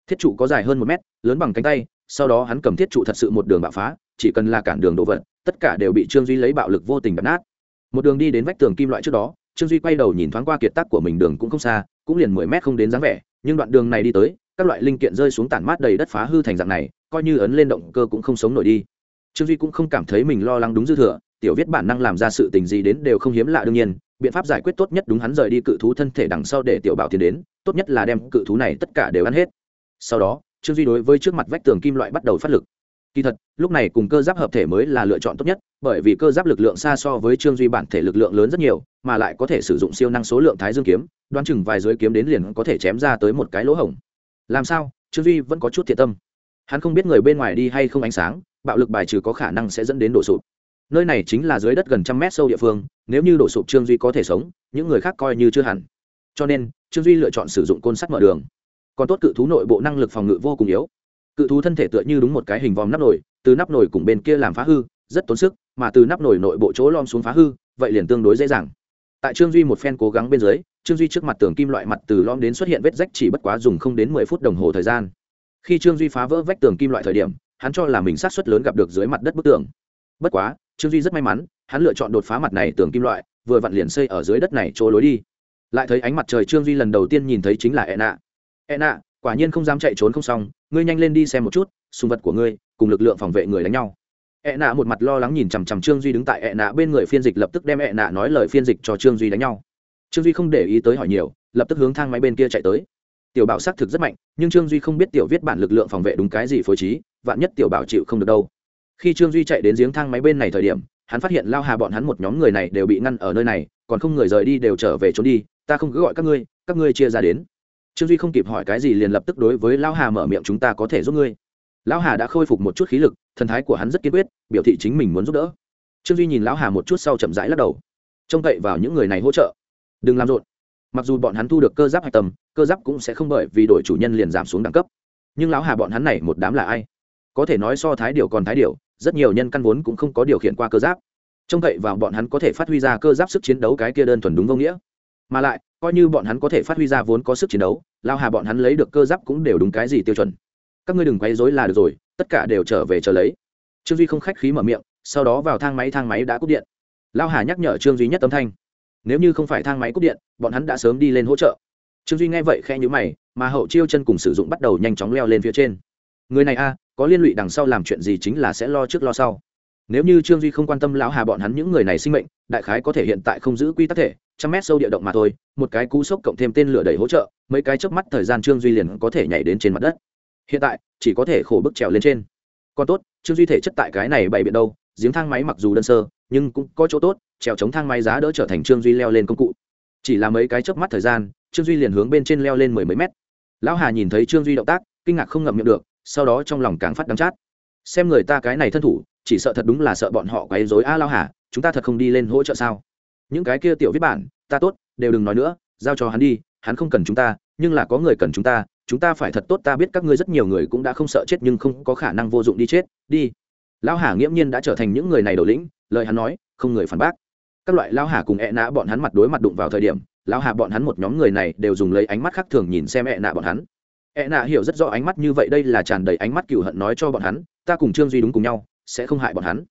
Thiết trụ có dài hơn một mét, lớn bằng cánh tay, sau đó hắn cầm thiết trụ thật sự một đường bạo phá, chỉ cần là cản đường đồ vật, tất cả đều bị trương duy lấy bạo lực vô tình đập nát. Một đường đi đến vách tường kim loại trước đó, trương duy quay đầu nhìn thoáng qua kiệt tác của mình đường cũng không xa, cũng liền mười mét không đến dáng vẻ, nhưng đoạn đường này đi tới, các loại linh kiện rơi xuống tản mát đầy đất phá hư thành dạng này, coi như ấn lên động cơ cũng không sống nổi đi. Trương duy cũng không cảm thấy mình lo lắng đúng dư thừa tiểu viết bản năng làm ra sự tình gì đến đều không hiếm lạ đương nhiên, biện pháp giải quyết tốt nhất đúng hắn rời đi cự thú thân thể đằng sau để tiểu bảo tiến đến, tốt nhất là đem cự thú này tất cả đều ăn hết. Sau đó, trương duy đối với trước mặt vách tường kim loại bắt đầu phát lực. Kỳ thật, lúc này cùng cơ giáp hợp thể mới là lựa chọn tốt nhất, bởi vì cơ giáp lực lượng xa so với trương duy bản thể lực lượng lớn rất nhiều, mà lại có thể sử dụng siêu năng số lượng thái dương kiếm, đoán chừng vài dưới kiếm đến liền có thể chém ra tới một cái lỗ hổng. Làm sao? Trương duy vẫn có chút thiệt tâm. Hắn không biết người bên ngoài đi hay không ánh sáng, bạo lực bài trừ có khả năng sẽ dẫn đến đổ sụp nơi này chính là dưới đất gần trăm mét sâu địa phương, nếu như đổ sụp trương duy có thể sống, những người khác coi như chưa hẳn. Cho nên, trương duy lựa chọn sử dụng côn sắt mở đường. Còn tốt cự thú nội bộ năng lực phòng ngự vô cùng yếu. Cự thú thân thể tựa như đúng một cái hình vòm nắp nồi, từ nắp nồi cùng bên kia làm phá hư, rất tốn sức, mà từ nắp nồi nội bộ chỗ lom xuống phá hư, vậy liền tương đối dễ dàng. Tại trương duy một phen cố gắng bên dưới, trương duy trước mặt tường kim loại mặt từ lom đến xuất hiện vết rách chỉ bất quá dùng không đến mười phút đồng hồ thời gian. Khi trương duy phá vỡ vách tường kim loại thời điểm, hắn cho là mình sát xuất lớn gặp được dưới mặt đất bức tường. Bất quá trương duy rất may mắn, hắn lựa chọn đột phá mặt này tường kim loại, vừa vặn liền xây ở dưới đất này chỗ lối đi. Lại thấy ánh mặt trời trương duy lần đầu tiên nhìn thấy chính là e nạ e nạ quả nhiên không dám chạy trốn không xong, ngươi nhanh lên đi xem một chút, sùng vật của ngươi, cùng lực lượng phòng vệ người đánh nhau. E nạ một mặt lo lắng nhìn chằm chằm trương duy đứng tại e nạ bên người phiên dịch lập tức đem e nạ nói lời phiên dịch cho trương duy đánh nhau. Trương duy không để ý tới hỏi nhiều, lập tức hướng thang máy bên kia chạy tới. Tiểu bảo xác thực rất mạnh, nhưng trương duy không biết tiểu viết bản lực lượng phòng vệ đúng cái gì phối trí, vạn nhất tiểu bảo chịu không được đâu khi trương duy chạy đến giếng thang máy bên này thời điểm, hắn phát hiện lao hà bọn hắn một nhóm người này đều bị ngăn ở nơi này, còn không người rời đi đều trở về trốn đi, ta không cứ gọi các ngươi các ngươi chia ra đến. Trương duy không kịp hỏi cái gì liền lập tức đối với lão hà mở miệng chúng ta có thể giúp ngươi. Lão hà đã khôi phục một chút khí lực, thần thái của hắn rất kiên quyết, biểu thị chính mình muốn giúp đỡ. Trương duy nhìn lão hà một chút sau chậm rãi lắc đầu. Trông cậy vào những người này hỗ trợ. Đừng làm rộn. Mặc dù bọn hắn thu được cơ giáp hạch tầm cơ giáp cũng sẽ không bởi vì đổi chủ nhân liền giảm xuống đẳng cấp. Nhưng lão hà bọn hắn này một đám là ai? Có thể nói so thái điều còn thái điều rất nhiều nhân căn vốn cũng không có điều khiển qua cơ giáp. Trông cậy vào bọn hắn có thể phát huy ra cơ giáp sức chiến đấu cái kia đơn thuần đúng vô nghĩa. Mà lại, coi như bọn hắn có thể phát huy ra vốn có sức chiến đấu, lao hà bọn hắn lấy được cơ giáp cũng đều đúng cái gì tiêu chuẩn. Các ngươi đừng quấy dối là được rồi, tất cả đều trở về chờ lấy. Trương duy không khách khí mở miệng, sau đó vào thang máy thang máy đã cúp điện. Lao hà nhắc nhở trương duy nhất tâm thanh. Nếu như không phải thang máy cúp điện, bọn hắn đã sớm đi lên hỗ trợ. Trương duy nghe vậy khe nhữ mày, mà hậu chiêu chân cùng sử dụng bắt đầu nhanh chóng leo lên phía trên. Người này a có liên lụy đằng sau làm chuyện gì chính là sẽ lo trước lo sau. Nếu như trương duy không quan tâm lão hà bọn hắn những người này sinh mệnh, đại khái có thể hiện tại không giữ quy tắc thể, trăm mét sâu địa động mà thôi, một cái cú sốc cộng thêm tên lửa đầy hỗ trợ, mấy cái chớp mắt thời gian trương duy liền có thể nhảy đến trên mặt đất. Hiện tại, chỉ có thể khổ bức trèo lên trên. Còn tốt, trương duy thể chất tại cái này bày biện đâu, giếng thang máy mặc dù đơn sơ, nhưng cũng có chỗ tốt, trèo chống thang máy giá đỡ trở thành trương duy leo lên công cụ. Chỉ là mấy cái chớp mắt thời gian, trương duy liền hướng bên trên leo lên mười mấy mét. Lão hà nhìn thấy trương duy động tác, kinh ngạc không ngậm miệng được sau đó trong lòng càng phát đắng chát. Xem người ta cái này thân thủ, chỉ sợ thật đúng là sợ bọn họ quấy rối a lao hà, chúng ta thật không đi lên hỗ trợ sao? Những cái kia tiểu viết bản, ta tốt, đều đừng nói nữa, giao cho hắn đi, hắn không cần chúng ta, nhưng là có người cần chúng ta chúng ta phải thật tốt, ta biết các ngươi rất nhiều người cũng đã không sợ chết nhưng không có khả năng vô dụng đi chết, đi. Lão hà nghiễm nhiên đã trở thành những người này đầu lĩnh, lời hắn nói, không người phản bác. Các loại lão hà cùng ẹ nã bọn hắn mặt đối mặt đụng vào thời điểm lão hà bọn hắn một nhóm người này đều dùng lấy ánh mắt khác thường nhìn xem ẹ nã bọn hắn. E Nạ hiểu rất rõ ánh mắt như vậy, đây là tràn đầy ánh mắt cựu hận nói cho bọn hắn, ta cùng trương duy đúng cùng nhau, sẽ không hại bọn hắn.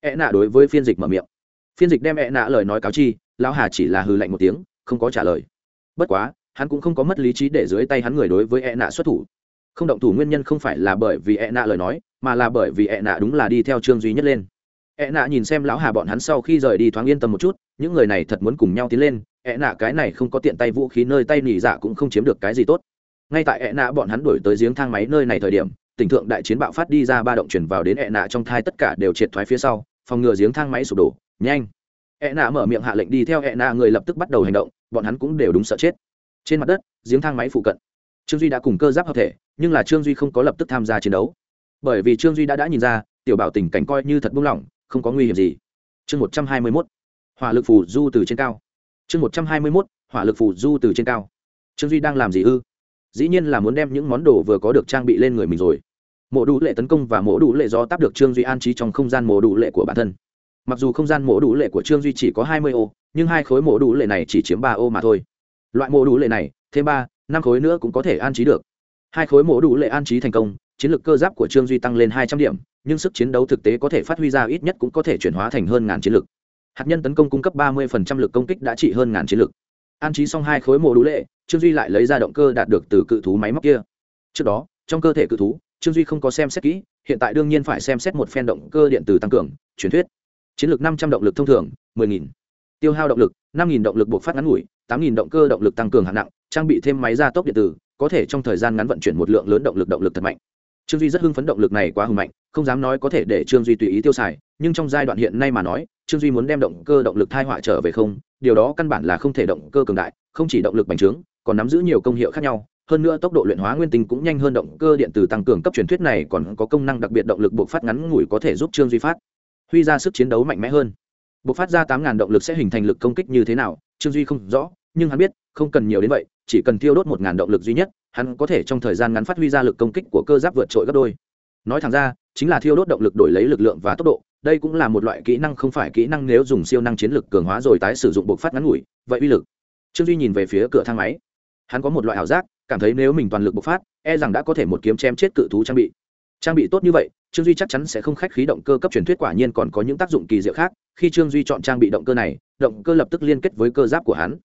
E Nạ đối với phiên dịch mở miệng. Phiên dịch đem E Nạ lời nói cáo chi, lão hà chỉ là hừ lạnh một tiếng, không có trả lời. Bất quá, hắn cũng không có mất lý trí để dưới tay hắn người đối với E Nạ xuất thủ. Không động thủ nguyên nhân không phải là bởi vì E Nạ lời nói, mà là bởi vì E Nạ đúng là đi theo trương duy nhất lên. E Nạ nhìn xem lão hà bọn hắn sau khi rời đi thoáng yên tâm một chút, những người này thật muốn cùng nhau tiến lên E Nạ cái này không có tiện tay vũ khí nơi tay nỉ dạ cũng không chiếm được cái gì tốt ngay tại ẹ nạ bọn hắn đuổi tới giếng thang máy nơi này thời điểm, tỉnh thượng đại chiến bạo phát đi ra ba động chuyển vào đến ẹ nạ trong thai tất cả đều triệt thoái phía sau, phòng ngừa giếng thang máy sụp đổ. Nhanh! Ẹ nạ mở miệng hạ lệnh đi theo ẹ nạ, người lập tức bắt đầu hành động, bọn hắn cũng đều đúng sợ chết. Trên mặt đất, giếng thang máy phụ cận, trương duy đã cùng cơ giáp hợp thể, nhưng là trương duy không có lập tức tham gia chiến đấu. Bởi vì trương duy đã đã nhìn ra, tiểu bảo tình cảnh coi như thật buông lỏng, không có nguy hiểm gì. Chương một trăm hai mươi mốt, hỏa lực phù du từ trên cao. Chương một trăm hai mươi mốt, hỏa lực phù du từ trên cao. Trương duy đang làm gì ư? Dĩ nhiên là muốn đem những món đồ vừa có được trang bị lên người mình rồi. Mổ đủ lệ tấn công và mổ đủ lệ do táp được trương duy an trí trong không gian mổ đủ lệ của bản thân. Mặc dù không gian mổ đủ lệ của trương duy chỉ có hai mươi ô, nhưng hai khối mổ đủ lệ này chỉ chiếm ba ô mà thôi. Loại mổ đủ lệ này, thêm ba, năm khối nữa cũng có thể an trí được. Hai khối mổ đủ lệ an trí thành công, chiến lược cơ giáp của trương duy tăng lên hai trăm điểm, nhưng sức chiến đấu thực tế có thể phát huy ra ít nhất cũng có thể chuyển hóa thành hơn ngàn chiến lược. Hạt nhân tấn công cung cấp ba mươi lực công kích đã trị hơn ngàn chiến lược an trí xong hai khối mộ đủ lệ, trương duy lại lấy ra động cơ đạt được từ cự thú máy móc kia. Trước đó, trong cơ thể cự thú, trương duy không có xem xét kỹ, hiện tại đương nhiên phải xem xét một phen động cơ điện tử tăng cường, truyền thuyết. Chiến lược năm trăm động lực thông thường, mười nghìn. Tiêu hao động lực, năm nghìn động lực buộc phát ngắn ngủi, tám nghìn động cơ động lực tăng cường hạng nặng, trang bị thêm máy gia tốc điện tử, có thể trong thời gian ngắn vận chuyển một lượng lớn động lực động lực thật mạnh. Trương duy rất hưng phấn động lực này quá hùng mạnh, không dám nói có thể để trương duy tùy ý tiêu xài, nhưng trong giai đoạn hiện nay mà nói trương duy muốn đem động cơ động lực thai họa trở về không? Điều đó căn bản là không thể động cơ cường đại, không chỉ động lực bành trướng, còn nắm giữ nhiều công hiệu khác nhau. Hơn nữa tốc độ luyện hóa nguyên tinh cũng nhanh hơn động cơ điện tử tăng cường cấp truyền thuyết này còn có công năng đặc biệt động lực buộc phát ngắn ngủi có thể giúp trương duy phát huy ra sức chiến đấu mạnh mẽ hơn. Buộc phát ra tám ngàn động lực sẽ hình thành lực công kích như thế nào, trương duy không rõ, nhưng hắn biết, không cần nhiều đến vậy, chỉ cần tiêu đốt một ngàn động lực duy nhất, hắn có thể trong thời gian ngắn phát huy ra lực công kích của cơ giáp vượt trội gấp đôi. Nói thẳng ra, chính là thiêu đốt động lực đổi lấy lực lượng và tốc độ đây cũng là một loại kỹ năng không phải kỹ năng nếu dùng siêu năng chiến lực cường hóa rồi tái sử dụng buộc phát ngắn ngủi, vậy uy lực. Trương duy nhìn về phía cửa thang máy. Hắn có một loại ảo giác, cảm thấy nếu mình toàn lực bộc phát e rằng đã có thể một kiếm chém chết cự thú trang bị. Trang bị tốt như vậy, trương duy chắc chắn sẽ không khách khí động cơ cấp truyền thuyết quả nhiên còn có những tác dụng kỳ diệu khác. Khi trương duy chọn trang bị động cơ này, động cơ lập tức liên kết với cơ giáp của hắn.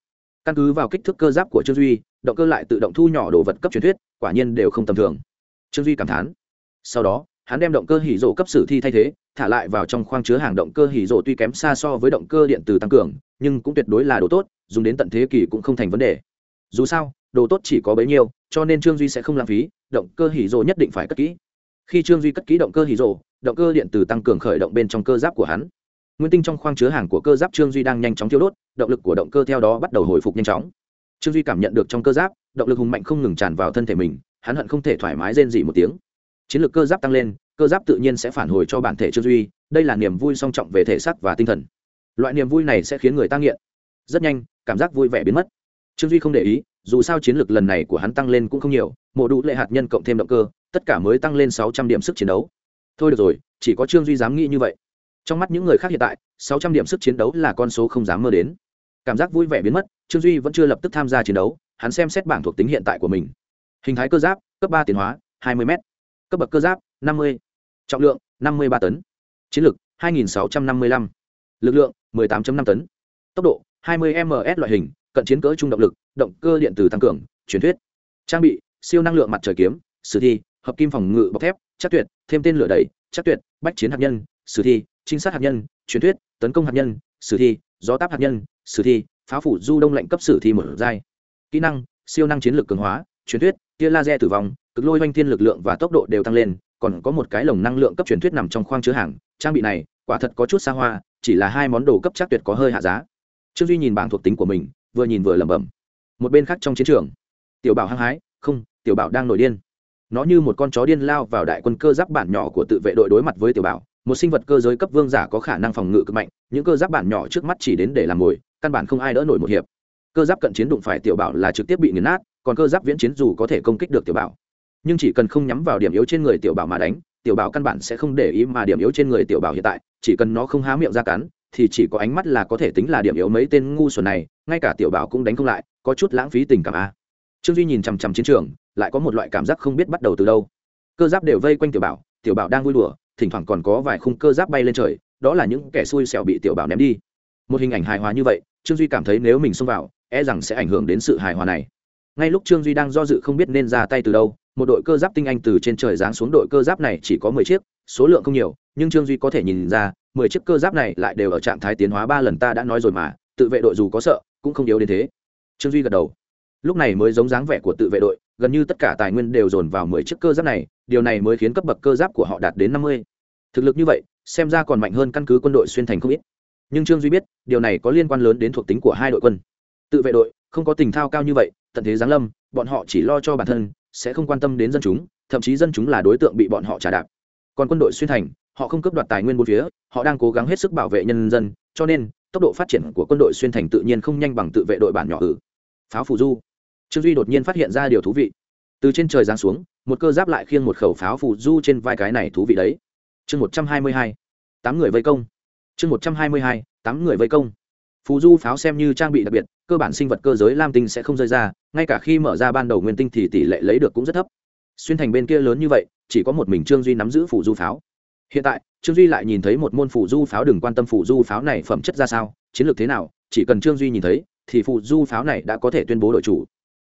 Căn cứ vào kích thước cơ giáp của trương duy, động cơ lại tự động thu nhỏ đồ vật cấp truyền thuyết, quả nhiên đều không tầm thường. Trương duy cảm thán. Sau đó hắn đem động cơ hỉ rộ cấp sử thi thay thế, thả lại vào trong khoang chứa hàng động cơ hỉ rộ tuy kém xa so với động cơ điện từ tăng cường, nhưng cũng tuyệt đối là đồ tốt, dùng đến tận thế kỷ cũng không thành vấn đề. Dù sao, đồ tốt chỉ có bấy nhiêu, cho nên trương duy sẽ không lãng phí, động cơ hỉ rộ nhất định phải cất kỹ. Khi trương duy cất kỹ động cơ hỉ rộ, động cơ điện từ tăng cường khởi động bên trong cơ giáp của hắn. Nguyên tinh trong khoang chứa hàng của cơ giáp trương duy đang nhanh chóng thiêu đốt, động lực của động cơ theo đó bắt đầu hồi phục nhanh chóng. Trương duy cảm nhận được trong cơ giáp, động lực hùng mạnh không ngừng tràn vào thân thể mình, hắn hận không thể thoải mái rên dị một tiếng chiến lược cơ giáp tăng lên, cơ giáp tự nhiên sẽ phản hồi cho bản thể trương duy, đây là niềm vui song trọng về thể xác và tinh thần. Loại niềm vui này sẽ khiến người tăng nghiện. Rất nhanh, cảm giác vui vẻ biến mất. Trương duy không để ý, dù sao chiến lược lần này của hắn tăng lên cũng không nhiều mộ đủ lệ hạt nhân cộng thêm động cơ, tất cả mới tăng lên sáu trăm điểm sức chiến đấu. Thôi được rồi, chỉ có trương duy dám nghĩ như vậy. Trong mắt những người khác hiện tại, sáu trăm điểm sức chiến đấu là con số không dám mơ đến. Cảm giác vui vẻ biến mất, trương duy vẫn chưa lập tức tham gia chiến đấu, hắn xem xét bảng thuộc tính hiện tại của mình. Hình thái cơ giáp, cấp ba tiến hóa, hai mươi m cấp bậc cơ giáp, năm mươi. Trọng lượng, năm mươi ba tấn. Chiến lực, hai nghìn sáu trăm năm mươi lăm. Lực lượng một tám năm tấn. Tốc độ, hai mươi ms loại hình, cận chiến cỡ trung động lực, động cơ điện tử tăng cường, truyền thuyết. Trang bị, siêu năng lượng mặt trời kiếm, sử thi, hợp kim phòng ngự bọc thép, chắc tuyệt, thêm tên lửa đẩy, chắc tuyệt, bách chiến hạt nhân, sử thi, trinh sát hạt nhân, truyền thuyết, tấn công hạt nhân, sử thi, gió táp hạt nhân, sử thi, pháo phủ du đông lệnh cấp sử thi một giai. Kỹ năng, siêu năng chiến lược cường hóa, truyền thuyết, tia laser tử vong cực lôi oanh thiên lực lượng và tốc độ đều tăng lên, còn có một cái lồng năng lượng cấp truyền thuyết nằm trong khoang chứa hàng. Trang bị này, quả thật có chút xa hoa, chỉ là hai món đồ cấp chắc tuyệt có hơi hạ giá. Trương duy nhìn bảng thuộc tính của mình, vừa nhìn vừa lẩm bẩm. Một bên khác trong chiến trường, tiểu bảo hăng hái, không, tiểu bảo đang nổi điên. Nó như một con chó điên lao vào đại quân cơ giáp bản nhỏ của tự vệ đội đối mặt với tiểu bảo. Một sinh vật cơ giới cấp vương giả có khả năng phòng ngự cực mạnh, những cơ giáp bản nhỏ trước mắt chỉ đến để làm mồi, căn bản không ai đỡ nổi một hiệp. Cơ giáp cận chiến đụng phải tiểu bảo là trực tiếp bị nghiền nát, còn cơ giáp viễn chiến dù có thể công kích được tiểu bảo nhưng chỉ cần không nhắm vào điểm yếu trên người tiểu bảo mà đánh, tiểu bảo căn bản sẽ không để ý mà điểm yếu trên người tiểu bảo hiện tại, chỉ cần nó không há miệng ra cắn, thì chỉ có ánh mắt là có thể tính là điểm yếu mấy tên ngu xuẩn này, ngay cả tiểu bảo cũng đánh không lại, có chút lãng phí tình cảm a. Trương duy nhìn chằm chằm chiến trường, lại có một loại cảm giác không biết bắt đầu từ đâu. Cơ giáp đều vây quanh tiểu bảo tiểu bảo đang vui đùa, thỉnh thoảng còn có vài khung cơ giáp bay lên trời, đó là những kẻ xui xẻo bị tiểu bảo ném đi. Một hình ảnh hài hòa như vậy, trương duy cảm thấy nếu mình xông vào e rằng sẽ ảnh hưởng đến sự hài hòa này. Ngay lúc trương duy đang do dự không biết nên ra tay từ đâu một đội cơ giáp tinh anh từ trên trời giáng xuống đội cơ giáp này chỉ có mười chiếc, số lượng không nhiều, nhưng trương duy có thể nhìn ra, mười chiếc cơ giáp này lại đều ở trạng thái tiến hóa ba lần ta đã nói rồi mà, tự vệ đội dù có sợ, cũng không yếu đến thế. Trương duy gật đầu. Lúc này mới giống dáng vẻ của tự vệ đội, gần như tất cả tài nguyên đều dồn vào mười chiếc cơ giáp này, điều này mới khiến cấp bậc cơ giáp của họ đạt đến năm mươi. Thực lực như vậy, xem ra còn mạnh hơn căn cứ quân đội xuyên thành không ít. Nhưng trương duy biết, điều này có liên quan lớn đến thuộc tính của hai đội quân. Tự vệ đội, không có tình thao cao như vậy, tận thế giáng lâm, bọn họ chỉ lo cho bản thân sẽ không quan tâm đến dân chúng, thậm chí dân chúng là đối tượng bị bọn họ trả đạp. Còn quân đội xuyên thành, họ không cướp đoạt tài nguyên bốn phía, họ đang cố gắng hết sức bảo vệ nhân dân, cho nên, tốc độ phát triển của quân đội xuyên thành tự nhiên không nhanh bằng tự vệ đội bản nhỏ ử pháo phù du. Trương duy đột nhiên phát hiện ra điều thú vị. Từ trên trời giáng xuống, một cơ giáp lại khiêng một khẩu pháo phù du trên vai cái này thú vị đấy. Chương một trăm hai mươi hai. Tám người vây công. Chương một trăm hai mươi hai. Tám người vây công phù du pháo xem như trang bị đặc biệt, cơ bản sinh vật cơ giới lam tinh sẽ không rơi ra, ngay cả khi mở ra ban đầu nguyên tinh thì tỷ lệ lấy được cũng rất thấp. Xuyên thành bên kia lớn như vậy, chỉ có một mình trương duy nắm giữ phù du pháo. Hiện tại, trương duy lại nhìn thấy một môn phù du pháo, đừng quan tâm phù du pháo này phẩm chất ra sao, chiến lược thế nào, chỉ cần trương duy nhìn thấy, thì phù du pháo này đã có thể tuyên bố đội chủ.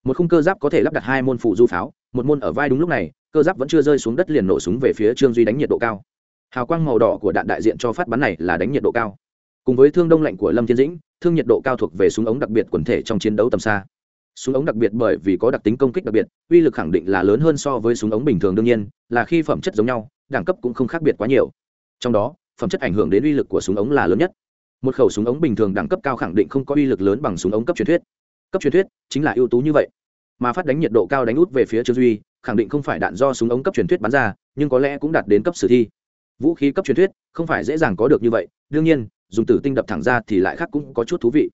Một khung cơ giáp có thể lắp đặt hai môn phù du pháo, một môn ở vai đúng lúc này, cơ giáp vẫn chưa rơi xuống đất liền nổ súng về phía trương duy đánh nhiệt độ cao. Hào quang màu đỏ của đạn đại diện cho phát bắn này là đánh nhiệt độ cao cùng với thương đông lạnh của lâm thiên dĩnh, thương nhiệt độ cao thuộc về súng ống đặc biệt quần thể trong chiến đấu tầm xa. Súng ống đặc biệt bởi vì có đặc tính công kích đặc biệt, uy lực khẳng định là lớn hơn so với súng ống bình thường đương nhiên, là khi phẩm chất giống nhau, đẳng cấp cũng không khác biệt quá nhiều. Trong đó, phẩm chất ảnh hưởng đến uy lực của súng ống là lớn nhất. Một khẩu súng ống bình thường đẳng cấp cao khẳng định không có uy lực lớn bằng súng ống cấp truyền thuyết. Cấp truyền thuyết chính là ưu tú như vậy. Mà phát đánh nhiệt độ cao đánh út về phía trương duy, khẳng định không phải đạn do súng ống cấp truyền thuyết bắn ra, nhưng có lẽ cũng đạt đến cấp sử thi. Vũ khí cấp truyền thuyết không phải dễ dàng có được như vậy, đương nhiên dùng tử tinh đập thẳng ra thì lại khác cũng có chút thú vị.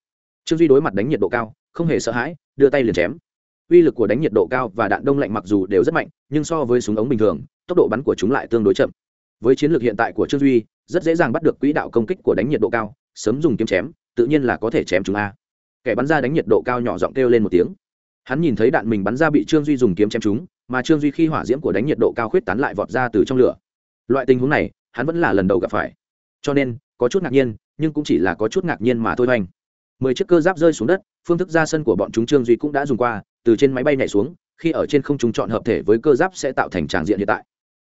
Trương duy đối mặt đánh nhiệt độ cao, không hề sợ hãi, đưa tay liền chém. Uy lực của đánh nhiệt độ cao và đạn đông lạnh mặc dù đều rất mạnh, nhưng so với súng ống bình thường, tốc độ bắn của chúng lại tương đối chậm. Với chiến lược hiện tại của trương duy, rất dễ dàng bắt được quỹ đạo công kích của đánh nhiệt độ cao, sớm dùng kiếm chém, tự nhiên là có thể chém chúng a. Kẻ bắn ra đánh nhiệt độ cao nhỏ giọng kêu lên một tiếng. Hắn nhìn thấy đạn mình bắn ra bị trương duy dùng kiếm chém chúng, mà trương duy khi hỏa diễm của đánh nhiệt độ cao khuyết tán lại vọt ra từ trong lửa. Loại tình huống này, hắn vẫn là lần đầu gặp phải. Cho nên có chút ngạc nhiên, nhưng cũng chỉ là có chút ngạc nhiên mà thôi hoành. Mười chiếc cơ giáp rơi xuống đất, phương thức ra sân của bọn chúng trương duy cũng đã dùng qua, từ trên máy bay nhảy xuống, khi ở trên không chúng chọn hợp thể với cơ giáp sẽ tạo thành tràng diện hiện tại.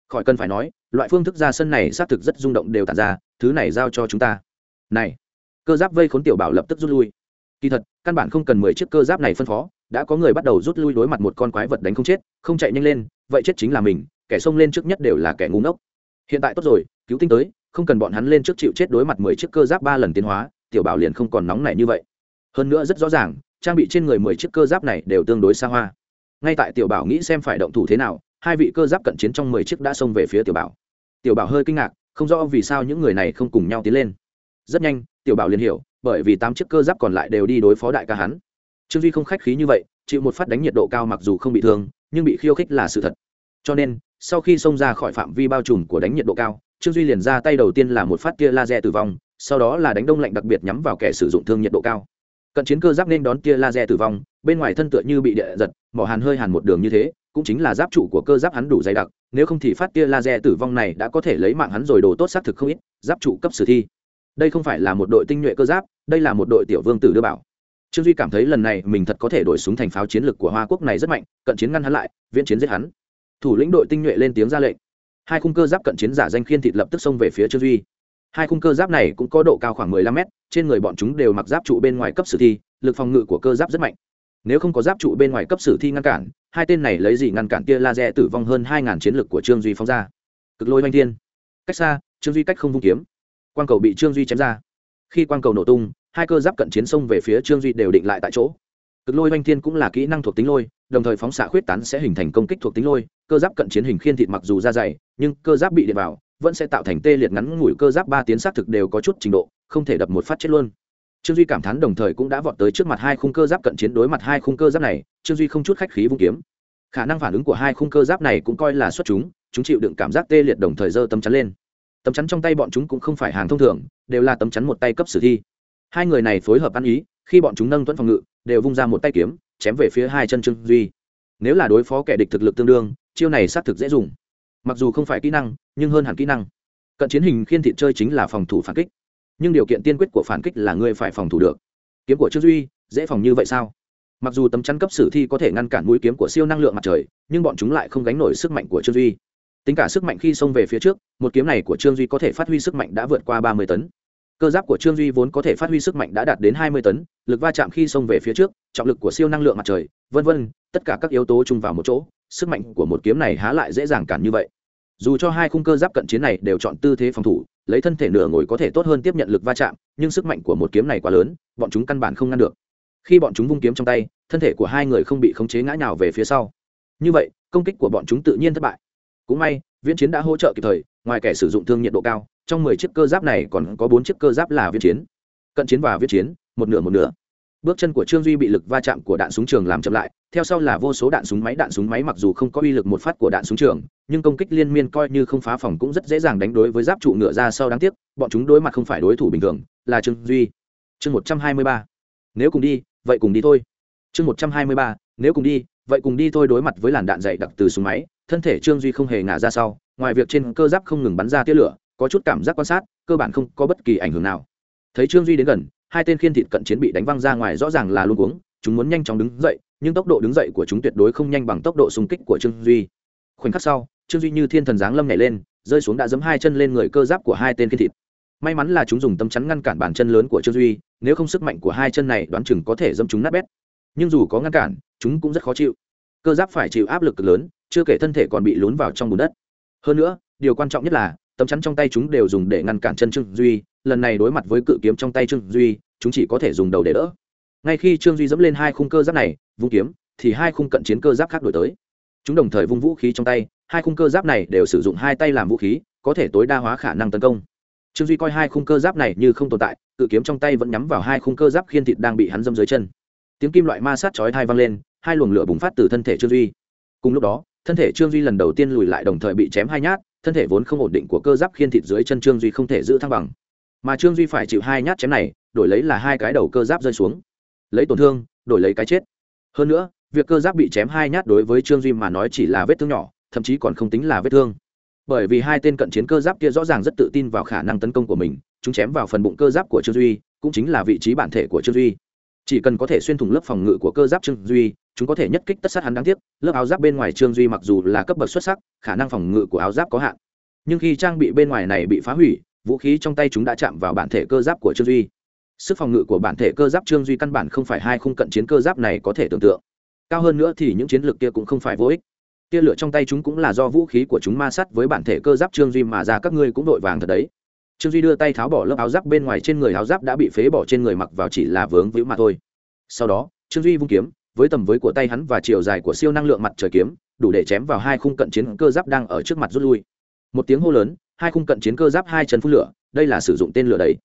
Khỏi cần phải nói, loại phương thức ra sân này xác thực rất rung động đều tàn ra, thứ này giao cho chúng ta. Này, cơ giáp vây khốn tiểu bảo lập tức rút lui. Kỳ thật, căn bản không cần mười chiếc cơ giáp này phân phó, đã có người bắt đầu rút lui đối mặt một con quái vật đánh không chết, không chạy nhanh lên, vậy chết chính là mình, kẻ xông lên trước nhất đều là kẻ ngu ngốc. Hiện tại tốt rồi, cứu tinh tới không cần bọn hắn lên trước chịu chết đối mặt mười chiếc cơ giáp ba lần tiến hóa, tiểu bảo liền không còn nóng nảy như vậy. Hơn nữa rất rõ ràng, trang bị trên người mười chiếc cơ giáp này đều tương đối xa hoa. Ngay tại tiểu bảo nghĩ xem phải động thủ thế nào, hai vị cơ giáp cận chiến trong mười chiếc đã xông về phía tiểu bảo. Tiểu bảo hơi kinh ngạc, không rõ vì sao những người này không cùng nhau tiến lên. Rất nhanh, tiểu bảo liền hiểu, bởi vì tám chiếc cơ giáp còn lại đều đi đối phó đại ca hắn. Trương duy không khách khí như vậy, chịu một phát đánh nhiệt độ cao mặc dù không bị thương, nhưng bị khiêu khích là sự thật. Cho nên, sau khi xông ra khỏi phạm vi bao trùm của đánh nhiệt độ cao trương duy liền ra tay đầu tiên là một phát tia laser tử vong, sau đó là đánh đông lạnh đặc biệt nhắm vào kẻ sử dụng thương nhiệt độ cao. Cận chiến cơ giáp nên đón tia laser tử vong, bên ngoài thân tựa như bị địa giật, mỏ hàn hơi hàn một đường như thế, cũng chính là giáp trụ của cơ giáp hắn đủ dày đặc, nếu không thì phát tia laser tử vong này đã có thể lấy mạng hắn rồi đồ tốt xác thực không ít, giáp trụ cấp sử thi. Đây không phải là một đội tinh nhuệ cơ giáp, đây là một đội tiểu vương tử đưa bảo. Trương duy cảm thấy lần này mình thật có thể đổi súng thành pháo chiến lược của hoa quốc này rất mạnh, cận chiến ngăn hắn lại, viễn chiến giết hắn. Thủ lĩnh đội tinh nhuệ lên tiếng ra lệnh hai khung cơ giáp cận chiến giả danh khiên thịt lập tức xông về phía trương duy. Hai khung cơ giáp này cũng có độ cao khoảng mười lăm mét, trên người bọn chúng đều mặc giáp trụ bên ngoài cấp sử thi, lực phòng ngự của cơ giáp rất mạnh. Nếu không có giáp trụ bên ngoài cấp sử thi ngăn cản, hai tên này lấy gì ngăn cản tia laser tử vong hơn hai ngàn chiến lực của trương duy phóng ra. Cực lôi oanh thiên. Cách xa, trương duy cách không vung kiếm. Quang cầu bị trương duy chém ra. Khi quang cầu nổ tung, hai cơ giáp cận chiến xông về phía trương duy đều định lại tại chỗ. Cực lôi oanh thiên cũng là kỹ năng thuộc tính lôi đồng thời phóng xạ khuyết tán sẽ hình thành công kích thuộc tính lôi, cơ giáp cận chiến hình khiên thịt mặc dù da dày, nhưng cơ giáp bị điện vào, vẫn sẽ tạo thành tê liệt ngắn ngủi cơ giáp ba tiến xác thực đều có chút trình độ, không thể đập một phát chết luôn. Trương duy cảm thán đồng thời cũng đã vọt tới trước mặt hai khung cơ giáp cận chiến đối mặt hai khung cơ giáp này, trương duy không chút khách khí vung kiếm. Khả năng phản ứng của hai khung cơ giáp này cũng coi là xuất chúng chúng chịu đựng cảm giác tê liệt đồng thời giơ tấm chắn lên. Tấm chắn trong tay bọn chúng cũng không phải hàng thông thường, đều là tấm chắn một tay cấp sử thi. Hai người này phối hợp ăn ý, khi bọn chúng nâng tuấn phòng ngự, đều vung ra một tay kiếm chém về phía hai chân trương duy. Nếu là đối phó kẻ địch thực lực tương đương, chiêu này xác thực dễ dùng. Mặc dù không phải kỹ năng, nhưng hơn hẳn kỹ năng. Cận chiến hình khiên thị chơi chính là phòng thủ phản kích. Nhưng điều kiện tiên quyết của phản kích là ngươi phải phòng thủ được. Kiếm của trương duy, dễ phòng như vậy sao? Mặc dù tấm chắn cấp sử thi có thể ngăn cản mũi kiếm của siêu năng lượng mặt trời, nhưng bọn chúng lại không gánh nổi sức mạnh của trương duy. Tính cả sức mạnh khi xông về phía trước, một kiếm này của trương duy có thể phát huy sức mạnh đã vượt qua ba mươi tấn cơ giáp của trương duy vốn có thể phát huy sức mạnh đã đạt đến hai mươi tấn lực va chạm khi xông về phía trước trọng lực của siêu năng lượng mặt trời vân vân, tất cả các yếu tố chung vào một chỗ sức mạnh của một kiếm này há lại dễ dàng cản như vậy. Dù cho hai khung cơ giáp cận chiến này đều chọn tư thế phòng thủ lấy thân thể nửa ngồi có thể tốt hơn tiếp nhận lực va chạm nhưng sức mạnh của một kiếm này quá lớn bọn chúng căn bản không ngăn được. Khi bọn chúng vung kiếm trong tay thân thể của hai người không bị khống chế ngã nhào về phía sau. Như vậy công kích của bọn chúng tự nhiên thất bại. Cũng may viễn chiến đã hỗ trợ kịp thời ngoài kẻ sử dụng thương nhiệt độ cao trong mười chiếc cơ giáp này còn có bốn chiếc cơ giáp là viễn chiến. Cận chiến và viễn chiến, một nửa một nửa. Bước chân của trương duy bị lực va chạm của đạn súng trường làm chậm lại, theo sau là vô số đạn súng máy, đạn súng máy mặc dù không có uy lực một phát của đạn súng trường, nhưng công kích liên miên coi như không phá phòng cũng rất dễ dàng đánh đối với giáp trụ ngựa ra sau đáng tiếc, bọn chúng đối mặt không phải đối thủ bình thường, là trương duy. Chương một trăm hai mươi ba. Nếu cùng đi, vậy cùng đi thôi. Chương một trăm hai mươi ba. Nếu cùng đi, vậy cùng đi thôi đối mặt với làn đạn dày đặc từ súng máy, thân thể trương duy không hề ngả ra sau, ngoài việc trên cơ giáp không ngừng bắn ra tia lửa có chút cảm giác quan sát, cơ bản không có bất kỳ ảnh hưởng nào. Thấy trương duy đến gần, hai tên khiên thịt cận chiến bị đánh văng ra ngoài rõ ràng là luôn uống chúng muốn nhanh chóng đứng dậy, nhưng tốc độ đứng dậy của chúng tuyệt đối không nhanh bằng tốc độ xung kích của trương duy. Khoảnh khắc sau, trương duy như thiên thần giáng lâm nhảy lên, rơi xuống đã giấm hai chân lên người cơ giáp của hai tên khiên thịt. May mắn là chúng dùng tấm chắn ngăn cản bàn chân lớn của trương duy, nếu không sức mạnh của hai chân này đoán chừng có thể dâm chúng nát bét. Nhưng dù có ngăn cản, chúng cũng rất khó chịu. Cơ giáp phải chịu áp lực lớn, chưa kể thân thể còn bị lún vào trong bùn đất. Hơn nữa, điều quan trọng nhất là tấm chắn trong tay chúng đều dùng để ngăn cản chân trương duy, lần này đối mặt với cự kiếm trong tay trương duy, chúng chỉ có thể dùng đầu để đỡ. Ngay khi trương duy dẫm lên hai khung cơ giáp này, vung kiếm, thì hai khung cận chiến cơ giáp khác đổi tới. Chúng đồng thời vung vũ khí trong tay, hai khung cơ giáp này đều sử dụng hai tay làm vũ khí, có thể tối đa hóa khả năng tấn công. Trương duy coi hai khung cơ giáp này như không tồn tại, cự kiếm trong tay vẫn nhắm vào hai khung cơ giáp khiên thịt đang bị hắn dâm dưới chân. Tiếng kim loại ma sát chói thai vang lên, hai luồng lửa bùng phát từ thân thể trương duy. Cùng lúc đó, thân thể trương duy lần đầu tiên lùi lại đồng thời bị chém hai nhát thân thể vốn không ổn định của cơ giáp khiên thịt dưới chân trương duy không thể giữ thăng bằng. Mà trương duy phải chịu hai nhát chém này, đổi lấy là hai cái đầu cơ giáp rơi xuống. Lấy tổn thương, đổi lấy cái chết. Hơn nữa, việc cơ giáp bị chém hai nhát đối với trương duy mà nói chỉ là vết thương nhỏ, thậm chí còn không tính là vết thương. Bởi vì hai tên cận chiến cơ giáp kia rõ ràng rất tự tin vào khả năng tấn công của mình, chúng chém vào phần bụng cơ giáp của trương duy, cũng chính là vị trí bản thể của trương duy. Chỉ cần có thể xuyên thủng lớp phòng ngự của cơ giáp trương duy chúng có thể nhất kích tất sát hắn đáng tiếc, lớp áo giáp bên ngoài trương duy mặc dù là cấp bậc xuất sắc, khả năng phòng ngự của áo giáp có hạn. Nhưng khi trang bị bên ngoài này bị phá hủy, vũ khí trong tay chúng đã chạm vào bản thể cơ giáp của trương duy. Sức phòng ngự của bản thể cơ giáp trương duy căn bản không phải hai khung cận chiến cơ giáp này có thể tưởng tượng. Cao hơn nữa thì những chiến lược kia cũng không phải vô ích. Tia lửa trong tay chúng cũng là do vũ khí của chúng ma sát với bản thể cơ giáp trương duy mà ra, các ngươi cũng đội vàng thật đấy. Trương duy đưa tay tháo bỏ lớp áo giáp bên ngoài trên người, áo giáp đã bị phế bỏ trên người mặc vào chỉ là vướng víu mà thôi. Sau đó, trương duy vung kiếm với tầm với của tay hắn và chiều dài của siêu năng lượng mặt trời kiếm, đủ để chém vào hai khung cận chiến cơ giáp đang ở trước mặt rút lui. Một tiếng hô lớn, hai khung cận chiến cơ giáp hai chân phun lửa, đây là sử dụng tên lửa đầy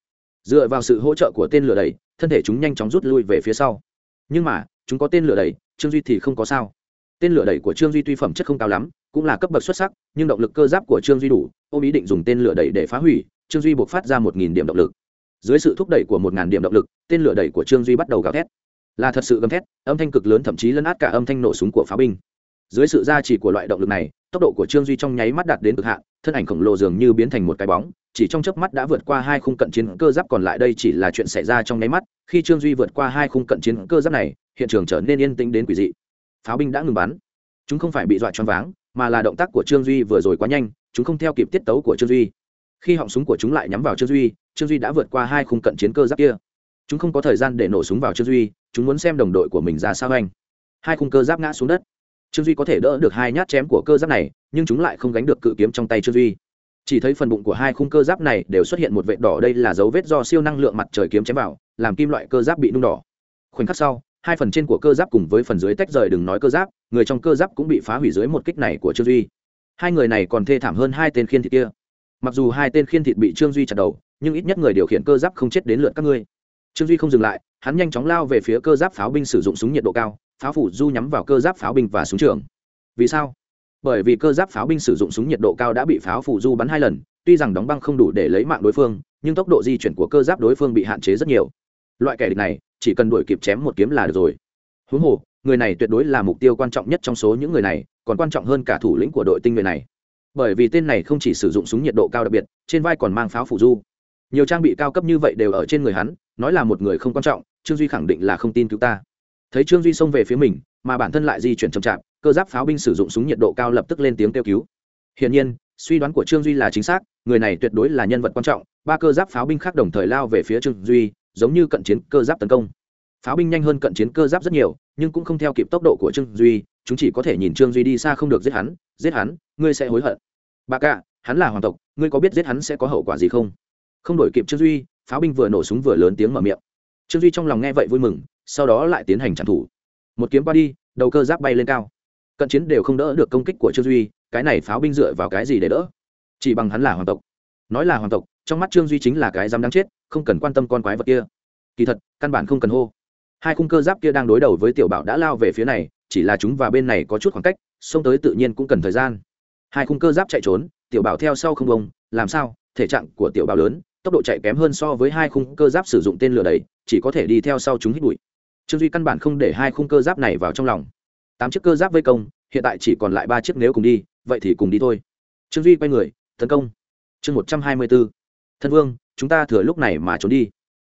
dựa vào sự hỗ trợ của tên lửa đẩy, thân thể chúng nhanh chóng rút lui về phía sau. Nhưng mà, chúng có tên lửa đẩy, trương duy thì không có sao. Tên lửa đẩy của trương duy tuy phẩm chất không cao lắm, cũng là cấp bậc xuất sắc, nhưng động lực cơ giáp của trương duy đủ, ôm ý định dùng tên lửa đẩy để phá hủy, trương duy buộc phát ra một nghìn điểm động lực. Dưới sự thúc đẩy của một ngàn điểm động lực, tên lửa đẩy của trương duy bắt đầu gào thét là thật sự gầm thét, âm thanh cực lớn thậm chí lấn át cả âm thanh nổ súng của pháo binh. Dưới sự gia trì của loại động lực này, tốc độ của trương duy trong nháy mắt đạt đến cực hạn, thân ảnh khổng lồ dường như biến thành một cái bóng, chỉ trong chớp mắt đã vượt qua hai khung cận chiến cơ giáp còn lại đây chỉ là chuyện xảy ra trong nháy mắt, khi trương duy vượt qua hai khung cận chiến cơ giáp này, hiện trường trở nên yên tĩnh đến quỷ dị. Pháo binh đã ngừng bắn. Chúng không phải bị dọa choáng váng, mà là động tác của trương duy vừa rồi quá nhanh, chúng không theo kịp tiết tấu của trương duy. Khi họng súng của chúng lại nhắm vào trương duy trương duy đã vượt qua hai khung cận chiến cơ giáp kia chúng không có thời gian để nổ súng vào trương duy, chúng muốn xem đồng đội của mình ra sao anh. Hai khung cơ giáp ngã xuống đất. Trương duy có thể đỡ được hai nhát chém của cơ giáp này, nhưng chúng lại không gánh được cự kiếm trong tay trương duy. Chỉ thấy phần bụng của hai khung cơ giáp này đều xuất hiện một vệt đỏ, đây là dấu vết do siêu năng lượng mặt trời kiếm chém vào, làm kim loại cơ giáp bị nung đỏ. Khoảnh khắc sau, hai phần trên của cơ giáp cùng với phần dưới tách rời đừng nói cơ giáp, người trong cơ giáp cũng bị phá hủy dưới một kích này của trương duy. Hai người này còn thê thảm hơn hai tên khiên thịt kia. Mặc dù hai tên khiên thịt bị trương duy chặt đầu, nhưng ít nhất người điều khiển cơ giáp không chết đến lượt các ngươi trương duy không dừng lại, hắn nhanh chóng lao về phía cơ giáp pháo binh sử dụng súng nhiệt độ cao, pháo phủ du nhắm vào cơ giáp pháo binh và súng trường. Vì sao? Bởi vì cơ giáp pháo binh sử dụng súng nhiệt độ cao đã bị pháo phủ du bắn hai lần, tuy rằng đóng băng không đủ để lấy mạng đối phương, nhưng tốc độ di chuyển của cơ giáp đối phương bị hạn chế rất nhiều. Loại kẻ địch này, chỉ cần đuổi kịp chém một kiếm là được rồi. Huống hồ, người này tuyệt đối là mục tiêu quan trọng nhất trong số những người này, còn quan trọng hơn cả thủ lĩnh của đội tinh nhuệ này. Bởi vì tên này không chỉ sử dụng súng nhiệt độ cao đặc biệt, trên vai còn mang pháo phủ du. Nhiều trang bị cao cấp như vậy đều ở trên người hắn nói là một người không quan trọng, trương duy khẳng định là không tin cứu ta. Thấy trương duy xông về phía mình, mà bản thân lại di chuyển chậm chạp, cơ giáp pháo binh sử dụng súng nhiệt độ cao lập tức lên tiếng kêu cứu. Hiển nhiên, suy đoán của trương duy là chính xác, người này tuyệt đối là nhân vật quan trọng, ba cơ giáp pháo binh khác đồng thời lao về phía trương duy, giống như cận chiến cơ giáp tấn công. Pháo binh nhanh hơn cận chiến cơ giáp rất nhiều, nhưng cũng không theo kịp tốc độ của trương duy, chúng chỉ có thể nhìn trương duy đi xa không được giết hắn giết hắn, ngươi sẽ hối hận. Bà cạ hắn là hoàng tộc, ngươi có biết giết hắn sẽ có hậu quả gì không? Không đổi kịp trương duy pháo binh vừa nổ súng vừa lớn tiếng mở miệng. Trương duy trong lòng nghe vậy vui mừng, sau đó lại tiến hành trả thủ một kiếm qua đi, đầu cơ giáp bay lên cao. Cận chiến đều không đỡ được công kích của trương duy, cái này pháo binh dựa vào cái gì để đỡ? Chỉ bằng hắn là hoàng tộc. Nói là hoàng tộc, trong mắt trương duy chính là cái dám đáng chết, không cần quan tâm con quái vật kia. Kỳ thật, căn bản không cần hô. Hai khung cơ giáp kia đang đối đầu với tiểu bảo đã lao về phía này, chỉ là chúng và bên này có chút khoảng cách, xông tới tự nhiên cũng cần thời gian. Hai khung cơ giáp chạy trốn, tiểu bảo theo sau không bông, làm sao? Thể trạng của tiểu bảo lớn tốc độ chạy kém hơn so với hai khung cơ giáp sử dụng tên lửa đầy chỉ có thể đi theo sau chúng hít bụi. Trương duy căn bản không để hai khung cơ giáp này vào trong lòng. Tám chiếc cơ giáp vây công, hiện tại chỉ còn lại ba chiếc nếu cùng đi, vậy thì cùng đi thôi. Trương duy quay người, tấn công. Chương một trăm hai mươi b ố thân vương, chúng ta thừa lúc này mà trốn đi.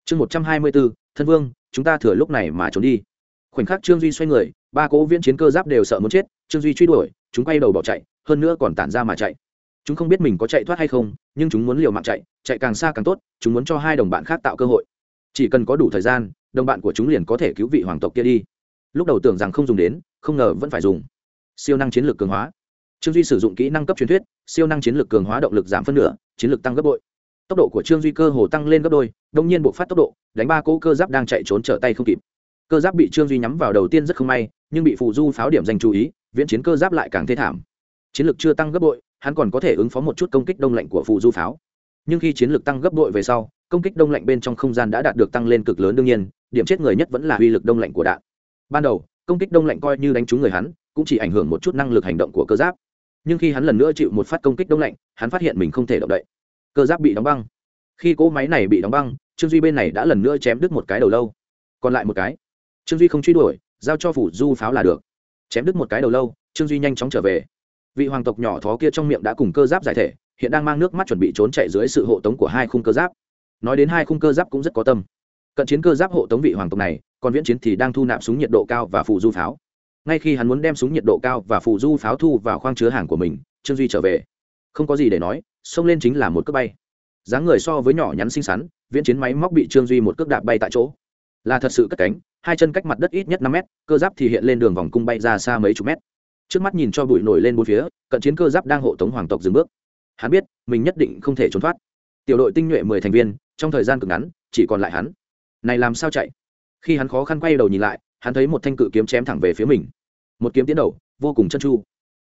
Chương một trăm hai mươi b ố thân vương, chúng ta thừa lúc này mà trốn đi. Khoảnh khắc trương duy xoay người, ba cỗ viễn chiến cơ giáp đều sợ muốn chết, trương duy truy đuổi, chúng quay đầu bỏ chạy, hơn nữa còn tản ra mà chạy chúng không biết mình có chạy thoát hay không, nhưng chúng muốn liều mạng chạy chạy càng xa càng tốt, chúng muốn cho hai đồng bạn khác tạo cơ hội. Chỉ cần có đủ thời gian, đồng bạn của chúng liền có thể cứu vị hoàng tộc kia đi. Lúc đầu tưởng rằng không dùng đến, không ngờ vẫn phải dùng. Siêu năng chiến lược cường hóa. Trương duy sử dụng kỹ năng cấp truyền thuyết, siêu năng chiến lược cường hóa động lực giảm phân nửa, chiến lược tăng gấp bội. Tốc độ của trương duy cơ hồ tăng lên gấp đôi, đông nhiên buộc phát tốc độ, đánh ba cỗ cơ giáp đang chạy trốn trở tay không kịp. Cơ giáp bị trương duy nhắm vào đầu tiên rất không may, nhưng bị phù du pháo điểm dành chú ý, viễn chiến cơ giáp lại càng thê thảm. Chiến lược chưa tăng gấp bội hắn còn có thể ứng phó một chút công kích đông lạnh của phụ du pháo. Nhưng khi chiến lược tăng gấp bội về sau, công kích đông lạnh bên trong không gian đã đạt được tăng lên cực lớn đương nhiên, điểm chết người nhất vẫn là uy lực đông lạnh của đạn. Ban đầu, công kích đông lạnh coi như đánh trúng người hắn, cũng chỉ ảnh hưởng một chút năng lực hành động của cơ giáp. Nhưng khi hắn lần nữa chịu một phát công kích đông lạnh, hắn phát hiện mình không thể động đậy. Cơ giáp bị đóng băng. Khi cỗ máy này bị đóng băng, trương duy bên này đã lần nữa chém đứt một cái đầu lâu. Còn lại một cái. Trương duy không truy đuổi, giao cho phủ du pháo là được. Chém đứt một cái đầu lâu, trương duy nhanh chóng trở về vị hoàng tộc nhỏ thó kia trong miệng đã cùng cơ giáp giải thể, hiện đang mang nước mắt chuẩn bị trốn chạy dưới sự hộ tống của hai khung cơ giáp. Nói đến hai khung cơ giáp cũng rất có tâm. Cận chiến cơ giáp hộ tống vị hoàng tộc này, còn viễn chiến thì đang thu nạp súng nhiệt độ cao và phụ du pháo. Ngay khi hắn muốn đem súng nhiệt độ cao và phụ du pháo thu vào khoang chứa hàng của mình, trương duy trở về. Không có gì để nói, xông lên chính là một cước bay. Dáng người so với nhỏ nhắn xinh xắn, viễn chiến máy móc bị trương duy một cước đạp bay tại chỗ. Là thật sự cất cánh, hai chân cách mặt đất ít nhất năm mét, cơ giáp thì hiện lên đường vòng cung bay ra xa mấy chục mét trước mắt nhìn cho bụi nổi lên bốn phía, cận chiến cơ giáp đang hộ tống hoàng tộc dừng bước. Hắn biết, mình nhất định không thể trốn thoát. Tiểu đội tinh nhuệ mười thành viên, trong thời gian cực ngắn, chỉ còn lại hắn. Này làm sao chạy? Khi hắn khó khăn quay đầu nhìn lại, hắn thấy một thanh cự kiếm chém thẳng về phía mình. Một kiếm tiến đầu, vô cùng chân chu.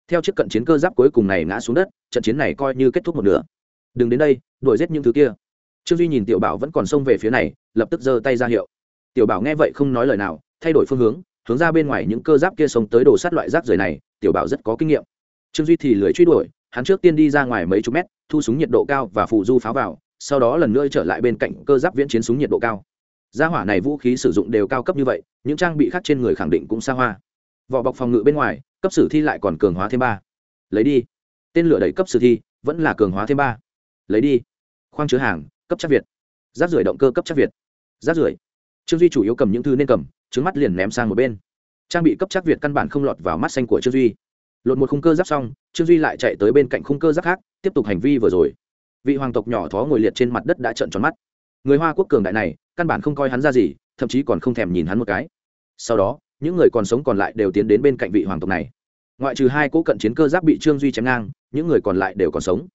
Theo chiếc cận chiến cơ giáp cuối cùng này ngã xuống đất, trận chiến này coi như kết thúc một nửa. Đừng đến đây, đuổi giết những thứ kia. Trương duy nhìn tiểu bảo vẫn còn xông về phía này, lập tức giơ tay ra hiệu. Tiểu bảo nghe vậy không nói lời nào, thay đổi phương hướng hướng ra bên ngoài những cơ giáp kia xông tới đồ sát loại rác rưởi này tiểu bảo rất có kinh nghiệm. Trương duy thì lười truy đuổi, hắn trước tiên đi ra ngoài mấy chục mét, thu súng nhiệt độ cao và phụ du pháo vào, sau đó lần nữa trở lại bên cạnh cơ giáp viễn chiến súng nhiệt độ cao. Gia hỏa này vũ khí sử dụng đều cao cấp như vậy, những trang bị khác trên người khẳng định cũng xa hoa. Vỏ bọc phòng ngự bên ngoài, cấp sử thi lại còn cường hóa thêm ba. Lấy đi. Tên lửa đẩy cấp sử thi, vẫn là cường hóa thêm ba. Lấy đi. Khoang chứa hàng, cấp chắc việt. Rác rưởi động cơ cấp chắc việt. Rác rưởi. Trương duy chủ yếu cầm những thứ nên cầm, trứng mắt liền ném sang một bên trang bị cấp chắc việt căn bản không lọt vào mắt xanh của trương duy. Lột một khung cơ giáp xong, trương duy lại chạy tới bên cạnh khung cơ giáp khác, tiếp tục hành vi vừa rồi. Vị hoàng tộc nhỏ thó ngồi liệt trên mặt đất đã trợn tròn mắt. Người hoa quốc cường đại này, căn bản không coi hắn ra gì, thậm chí còn không thèm nhìn hắn một cái. Sau đó, những người còn sống còn lại đều tiến đến bên cạnh vị hoàng tộc này. Ngoại trừ hai cỗ cận chiến cơ giáp bị trương duy chém ngang, những người còn lại đều còn sống.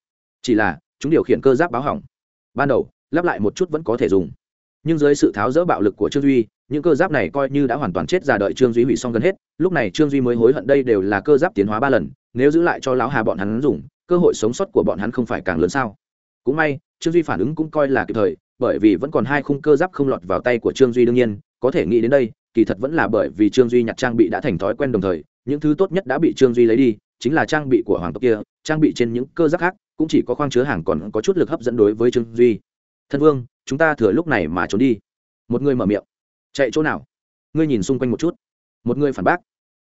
Chỉ là, chúng điều khiển cơ giáp báo hỏng. Ban đầu, lắp lại một chút vẫn có thể dùng. Nhưng dưới sự tháo rỡ bạo lực của trương duy những cơ giáp này coi như đã hoàn toàn chết già đợi trương duy hủy xong gần hết, lúc này trương duy mới hối hận đây đều là cơ giáp tiến hóa ba lần, nếu giữ lại cho lão hà bọn hắn dùng, cơ hội sống sót của bọn hắn không phải càng lớn sao? Cũng may, trương duy phản ứng cũng coi là kịp thời, bởi vì vẫn còn hai khung cơ giáp không lọt vào tay của trương duy đương nhiên, có thể nghĩ đến đây, kỳ thật vẫn là bởi vì trương duy nhặt trang bị đã thành thói quen đồng thời, những thứ tốt nhất đã bị trương duy lấy đi, chính là trang bị của hoàng tộc kia, trang bị trên những cơ giáp khác, cũng chỉ có khoang chứa hàng còn có chút lực hấp dẫn đối với trương duy. Thân vương, chúng ta thừa lúc này mà trốn đi. Một người mở miệng chạy chỗ nào? Ngươi nhìn xung quanh một chút. Một người phản bác.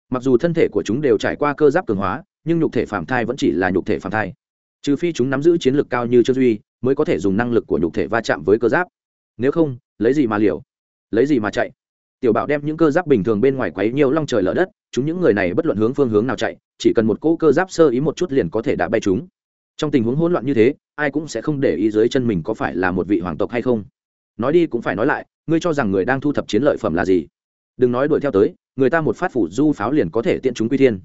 Mặc dù thân thể của chúng đều trải qua cơ giáp cường hóa, nhưng nhục thể phạm thai vẫn chỉ là nhục thể phạm thai. Trừ phi chúng nắm giữ chiến lược cao như trương duy, mới có thể dùng năng lực của nhục thể va chạm với cơ giáp. Nếu không, lấy gì mà liều? Lấy gì mà chạy? Tiểu bảo đem những cơ giáp bình thường bên ngoài quấy nhiều long trời lở đất, chúng những người này bất luận hướng phương hướng nào chạy, chỉ cần một cỗ cơ giáp sơ ý một chút liền có thể đã bay chúng. Trong tình huống hỗn loạn như thế, ai cũng sẽ không để ý dưới chân mình có phải là một vị hoàng tộc hay không. Nói đi cũng phải nói lại ngươi cho rằng người đang thu thập chiến lợi phẩm là gì? Đừng nói đuổi theo tới, người ta một phát phủ du pháo liền có thể tiện chúng quy thiên.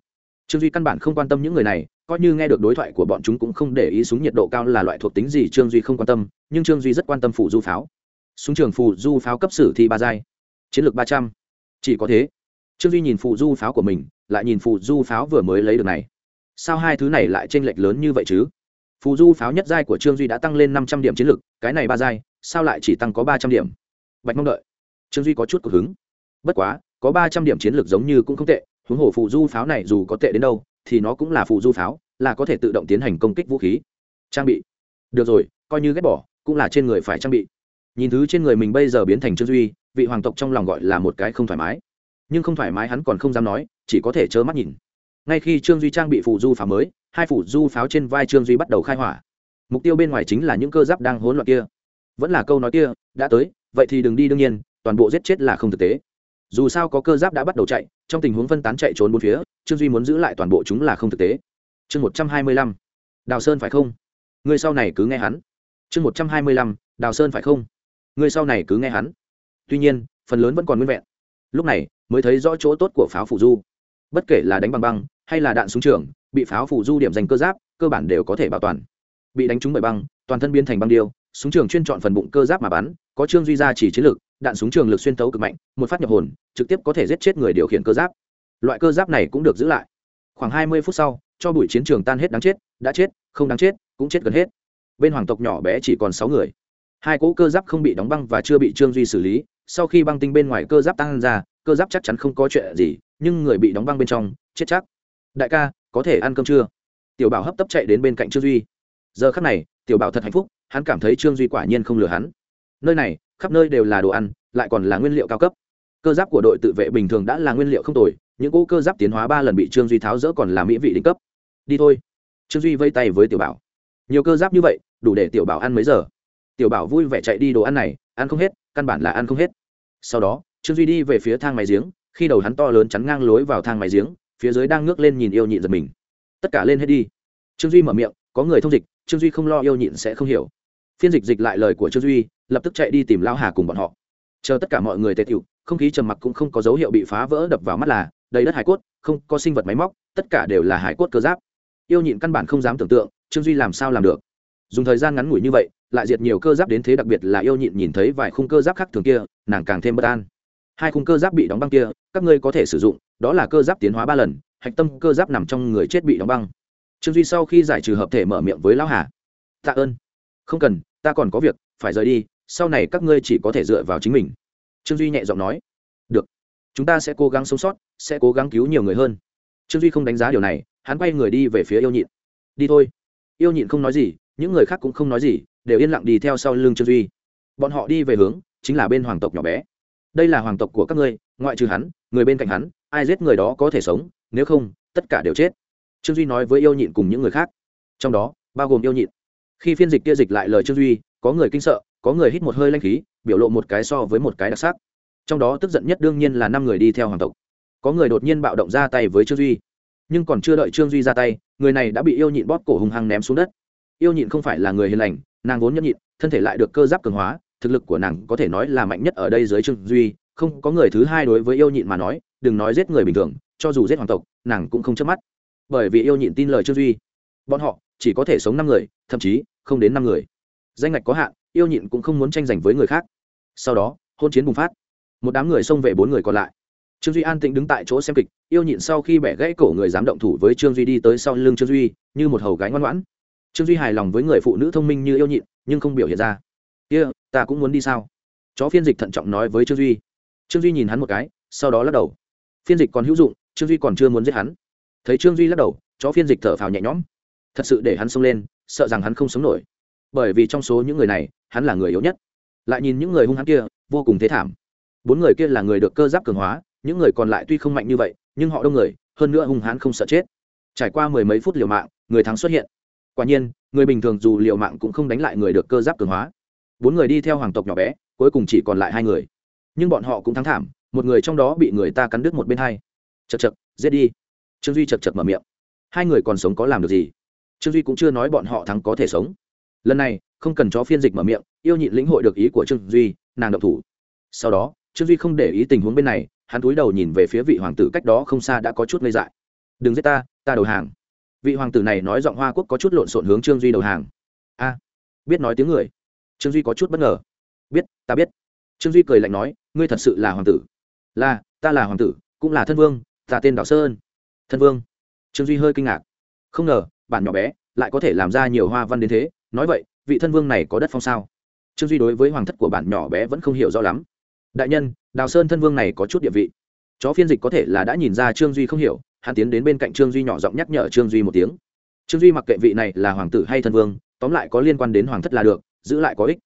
Trương duy căn bản không quan tâm những người này, coi như nghe được đối thoại của bọn chúng cũng không để ý súng nhiệt độ cao là loại thuộc tính gì trương duy không quan tâm, nhưng trương duy rất quan tâm phủ du pháo. Súng trường phù du pháo cấp sử thi ba giai. Chiến lược ba trăm. Chỉ có thế. Trương duy nhìn phù du pháo của mình, lại nhìn phù du pháo vừa mới lấy được này. Sao hai thứ này lại t r ê n lệch lớn như vậy chứ? Phù du pháo nhất giai của trương duy đã tăng lên năm trăm điểm chiến lược, cái này ba giai, sao lại chỉ tăng có ba trăm điểm? Bạch mong đợi. Trương duy có chút cực hứng. Bất quá, có ba trăm điểm chiến lược giống như cũng không tệ, huống hồ phụ du pháo này dù có tệ đến đâu, thì nó cũng là phụ du pháo, là có thể tự động tiến hành công kích vũ khí. Trang bị. Được rồi, coi như ghét bỏ, cũng là trên người phải trang bị. Nhìn thứ trên người mình bây giờ biến thành trương duy, vị hoàng tộc trong lòng gọi là một cái không thoải mái. Nhưng không thoải mái hắn còn không dám nói, chỉ có thể trơ mắt nhìn. Ngay khi trương duy trang bị phụ du pháo mới, hai phụ du pháo trên vai trương duy bắt đầu khai hỏa. Mục tiêu bên ngoài chính là những cơ giáp đang hỗn loạn kia. Vẫn là câu nói kia, đã tới vậy thì đừng đi đương nhiên, toàn bộ giết chết là không thực tế. Dù sao có cơ giáp đã bắt đầu chạy, trong tình huống phân tán chạy trốn bốn phía, trương duy muốn giữ lại toàn bộ chúng là không thực tế. Chương một trăm hai mươi lăm, đào sơn phải không? Người sau này cứ nghe hắn. Chương một trăm hai mươi lăm, đào sơn phải không? Người sau này cứ nghe hắn. Tuy nhiên, phần lớn vẫn còn nguyên vẹn. Lúc này, mới thấy rõ chỗ tốt của pháo phủ du. Bất kể là đánh bằng băng, hay là đạn súng trường, bị pháo phủ du điểm dành cơ giáp, cơ bản đều có thể bảo toàn. Bị đánh trúng bởi băng, toàn thân biến thành băng điêu súng trường chuyên chọn phần bụng cơ giáp mà bắn có trương duy ra chỉ chiến lực, đạn súng trường lực xuyên tấu cực mạnh một phát nhập hồn trực tiếp có thể giết chết người điều khiển cơ giáp. Loại cơ giáp này cũng được giữ lại. Khoảng hai mươi phút sau cho buổi chiến trường tan hết đáng chết đã chết không đáng chết cũng chết gần hết. Bên hoàng tộc nhỏ bé chỉ còn sáu người. Hai cỗ cơ giáp không bị đóng băng và chưa bị trương duy xử lý sau khi băng tinh bên ngoài cơ giáp tăng ra cơ giáp chắc chắn không có chuyện gì nhưng người bị đóng băng bên trong chết chắc. Đại ca có thể ăn cơm chưa? Tiểu bảo hấp tấp chạy đến bên cạnh trương duy. Giờ khắc này tiểu bảo thật hạnh phúc hắn cảm thấy trương duy quả nhiên không lừa hắn. Nơi này, khắp nơi đều là đồ ăn, lại còn là nguyên liệu cao cấp. Cơ giáp của đội tự vệ bình thường đã là nguyên liệu không tồi, những cỗ cơ giáp tiến hóa ba lần bị trương duy tháo rỡ còn là mỹ vị đỉnh cấp. Đi thôi. Trương duy vây tay với tiểu bảo. Nhiều cơ giáp như vậy, đủ để tiểu bảo ăn mấy giờ? Tiểu bảo vui vẻ chạy đi đồ ăn này, ăn không hết, căn bản là ăn không hết. Sau đó, trương duy đi về phía thang máy giếng, khi đầu hắn to lớn chắn ngang lối vào thang máy giếng, phía dưới đang ngước lên nhìn yêu nhịn giật mình. Tất cả lên hết đi. Trương duy mở miệng, có người thông dịch, trương duy không lo yêu nhịn sẽ không hiểu phiên dịch dịch lại lời của trương duy, lập tức chạy đi tìm lao hà cùng bọn họ. Chờ tất cả mọi người tề tiệu không khí trầm mặc cũng không có dấu hiệu bị phá vỡ đập vào mắt là, đầy đất hải cốt, không có sinh vật máy móc, tất cả đều là hải cốt cơ giáp. Yêu nhịn căn bản không dám tưởng tượng, trương duy làm sao làm được? Dùng thời gian ngắn ngủi như vậy, lại diệt nhiều cơ giáp đến thế đặc biệt là yêu nhịn nhìn thấy vài khung cơ giáp khác thường kia, nàng càng thêm bất an. Hai khung cơ giáp bị đóng băng kia, các ngươi có thể sử dụng, đó là cơ giáp tiến hóa ba lần, hạch tâm cơ giáp nằm trong người chết bị đóng băng. Trương duy sau khi giải trừ hợp thể mở miệng với lão hà. Tạ ơn. Không cần ta còn có việc, phải rời đi, sau này các ngươi chỉ có thể dựa vào chính mình. Trương duy nhẹ giọng nói. Được, chúng ta sẽ cố gắng sống sót, sẽ cố gắng cứu nhiều người hơn. Trương duy không đánh giá điều này, hắn quay người đi về phía yêu nhịn. Đi thôi. Yêu nhịn không nói gì, những người khác cũng không nói gì, đều yên lặng đi theo sau lưng trương duy. Bọn họ đi về hướng, chính là bên hoàng tộc nhỏ bé. Đây là hoàng tộc của các ngươi, ngoại trừ hắn, người bên cạnh hắn, ai giết người đó có thể sống, nếu không, tất cả đều chết. Trương duy nói với yêu nhịn cùng những người khác. Trong đó, bao gồm yêu nhịn khi phiên dịch kia dịch lại lời trương duy, có người kinh sợ, có người hít một hơi lanh khí, biểu lộ một cái so với một cái đặc sắc. Trong đó tức giận nhất đương nhiên là năm người đi theo hoàng tộc. Có người đột nhiên bạo động ra tay với trương duy. Nhưng còn chưa đợi trương duy ra tay, người này đã bị yêu nhịn bóp cổ hùng hăng ném xuống đất. Yêu nhịn không phải là người hiền lành, nàng vốn nhẫn nhịn, thân thể lại được cơ giáp cường hóa, thực lực của nàng có thể nói là mạnh nhất ở đây dưới trương duy, không có người thứ hai đối với yêu nhịn mà nói, đừng nói giết người bình thường, cho dù giết hoàng tộc, nàng cũng không chớp mắt. Bởi vì yêu nhịn tin lời trương duy. Bọn họ chỉ có thể sống năm người, thậm chí không đến năm người. Danh ngạch có hạn yêu nhịn cũng không muốn tranh giành với người khác. Sau đó hôn chiến bùng phát. Một đám người xông về bốn người còn lại. Trương duy an tĩnh đứng tại chỗ xem kịch yêu nhịn sau khi bẻ gãy cổ người dám động thủ với trương duy đi tới sau lưng trương duy như một hầu gái ngoan ngoãn. Trương duy hài lòng với người phụ nữ thông minh như yêu nhịn nhưng không biểu hiện ra. Kia、yeah, ta cũng muốn đi sao? Chó phiên dịch thận trọng nói với trương duy. Trương duy nhìn hắn một cái sau đó lắc đầu. Phiên dịch còn hữu dụng trương duy còn chưa muốn giết hắn. Thấy trương duy lắc đầu chó phiên dịch thở phào nhẹ nhõm. Thật sự để hắn xông lên sợ rằng hắn không sống nổi. Bởi vì trong số những người này, hắn là người yếu nhất. Lại nhìn những người hung hãn kia, vô cùng thế thảm. Bốn người kia là người được cơ giáp cường hóa, những người còn lại tuy không mạnh như vậy, nhưng họ đông người, hơn nữa hung hãn không sợ chết. Trải qua mười mấy phút liều mạng, người thắng xuất hiện. Quả nhiên, người bình thường dù liều mạng cũng không đánh lại người được cơ giáp cường hóa. Bốn người đi theo hoàng tộc nhỏ bé, cuối cùng chỉ còn lại hai người. Nhưng bọn họ cũng thắng thảm, một người trong đó bị người ta cắn đứt một bên hai. Chật chật giết đi. Trương duy chật chật mở miệng. Hai người còn sống có làm được gì? Trương duy cũng chưa nói bọn họ thắng có thể sống. Lần này, không cần cho phiên dịch mở miệng, yêu nhịn lĩnh hội được ý của trương duy, nàng độc thủ. Sau đó, trương duy không để ý tình huống bên này, hắn cúi đầu nhìn về phía vị hoàng tử cách đó không xa đã có chút ngây dại. Đừng giết ta ta đầu hàng. Vị hoàng tử này nói giọng hoa quốc có chút lộn xộn hướng trương duy đầu hàng. A, biết nói tiếng người. Trương duy có chút bất ngờ. Biết, ta biết. Trương duy cười lạnh nói, ngươi thật sự là hoàng tử. Là, ta là hoàng tử, cũng là thân vương, ta tên đào sơn. Thân vương? Trương duy hơi kinh ngạc. Không ngờ bản nhỏ bé, lại có thể làm ra nhiều hoa văn đến thế. Nói vậy, vị thân vương này có đất phong sao? Trương duy đối với hoàng thất của bản nhỏ bé vẫn không hiểu rõ lắm. Đại nhân, đào sơn thân vương này có chút địa vị. Chó phiên dịch có thể là đã nhìn ra trương duy không hiểu, hắn tiến đến bên cạnh trương duy nhỏ giọng nhắc nhở trương duy một tiếng. Trương duy mặc kệ vị này là hoàng tử hay thân vương, tóm lại có liên quan đến hoàng thất là được, giữ lại có ích.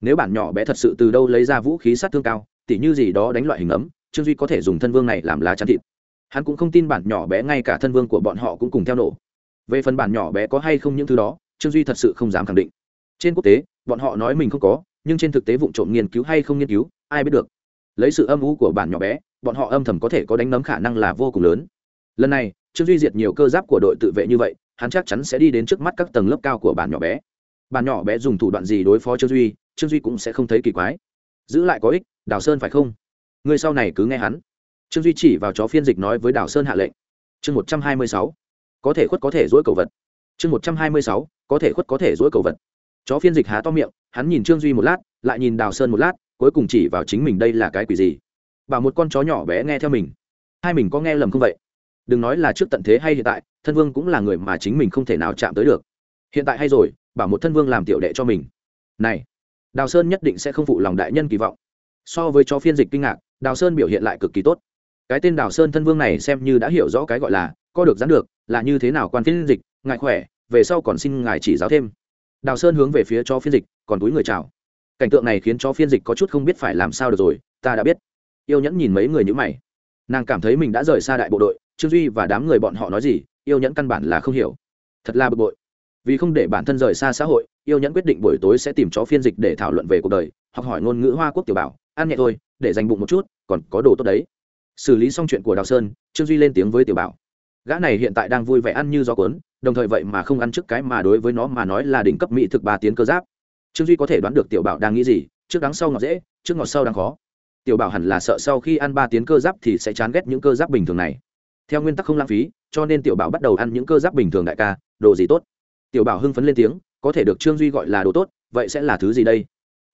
Nếu bản nhỏ bé thật sự từ đâu lấy ra vũ khí sát thương cao, tỉ như gì đó đánh loại hình ấm, trương duy có thể dùng thân vương này làm lá chắn thịt. Hắn cũng không tin bản nhỏ bé ngay cả thân vương của bọn họ cũng cùng theo nổ về phần bản nhỏ bé có hay không những thứ đó, trương duy thật sự không dám khẳng định. Trên quốc tế, bọn họ nói mình không có, nhưng trên thực tế vụ trộm nghiên cứu hay không nghiên cứu, ai biết được. Lấy sự âm u của bản nhỏ bé, bọn họ âm thầm có thể có đánh nấm khả năng là vô cùng lớn. Lần này, trương duy diệt nhiều cơ giáp của đội tự vệ như vậy, hắn chắc chắn sẽ đi đến trước mắt các tầng lớp cao của bản nhỏ bé. Bản nhỏ bé dùng thủ đoạn gì đối phó trương duy trương duy cũng sẽ không thấy kỳ quái. Giữ lại có ích, đào sơn phải không? Người sau này cứ nghe hắn. Trương duy chỉ vào chó phiên dịch nói với đào sơn hạ lệnh. Chương một trăm hai mươi sáu có thể khuất có thể dỗi cầu vật. Chương một trăm hai mươi sáu, có thể khuất có thể dỗi cầu vật. Chó phiên dịch há to miệng, hắn nhìn trương duy một lát, lại nhìn đào sơn một lát, cuối cùng chỉ vào chính mình đây là cái quỷ gì. Bảo một con chó nhỏ bé nghe theo mình. Hai mình có nghe lầm không vậy? Đừng nói là trước tận thế hay hiện tại, thân vương cũng là người mà chính mình không thể nào chạm tới được. Hiện tại hay rồi, bảo một thân vương làm tiểu đệ cho mình. Này, đào sơn nhất định sẽ không phụ lòng đại nhân kỳ vọng. So với chó phiên dịch kinh ngạc, đào sơn biểu hiện lại cực kỳ tốt. Cái tên đào sơn thân vương này xem như đã hiểu rõ cái gọi là có được dán được, là như thế nào quan phiên dịch ngại khỏe, về sau còn xin ngài chỉ giáo thêm. Đào sơn hướng về phía cho phiên dịch, còn túi người chào. Cảnh tượng này khiến cho phiên dịch có chút không biết phải làm sao được rồi, ta đã biết. Yêu nhẫn nhìn mấy người như mày. Nàng cảm thấy mình đã rời xa đại bộ đội, trương duy và đám người bọn họ nói gì, yêu nhẫn căn bản là không hiểu. Thật là bực bội. Vì không để bản thân rời xa xã hội, yêu nhẫn quyết định buổi tối sẽ tìm chó phiên dịch để thảo luận về cuộc đời, học hỏi ngôn ngữ hoa quốc tiểu bảo, ăn nhẹ thôi, để dành bụng một chút, còn có đồ tốt đấy. Xử lý xong chuyện của đào sơn, trương duy lên tiếng với tiểu bảo gã này hiện tại đang vui vẻ ăn như gió cuốn, đồng thời vậy mà không ăn trước cái mà đối với nó mà nói là đỉnh cấp mỹ thực ba tiến cơ giáp. Trương duy có thể đoán được tiểu bảo đang nghĩ gì, trước đắng sau ngọt dễ, trước ngọt sau đang khó. Tiểu bảo hẳn là sợ sau khi ăn ba tiến cơ giáp thì sẽ chán ghét những cơ giáp bình thường này. Theo nguyên tắc không lãng phí, cho nên tiểu bảo bắt đầu ăn những cơ giáp bình thường đại ca, đồ gì tốt. Tiểu bảo hưng phấn lên tiếng, có thể được trương duy gọi là đồ tốt, vậy sẽ là thứ gì đây?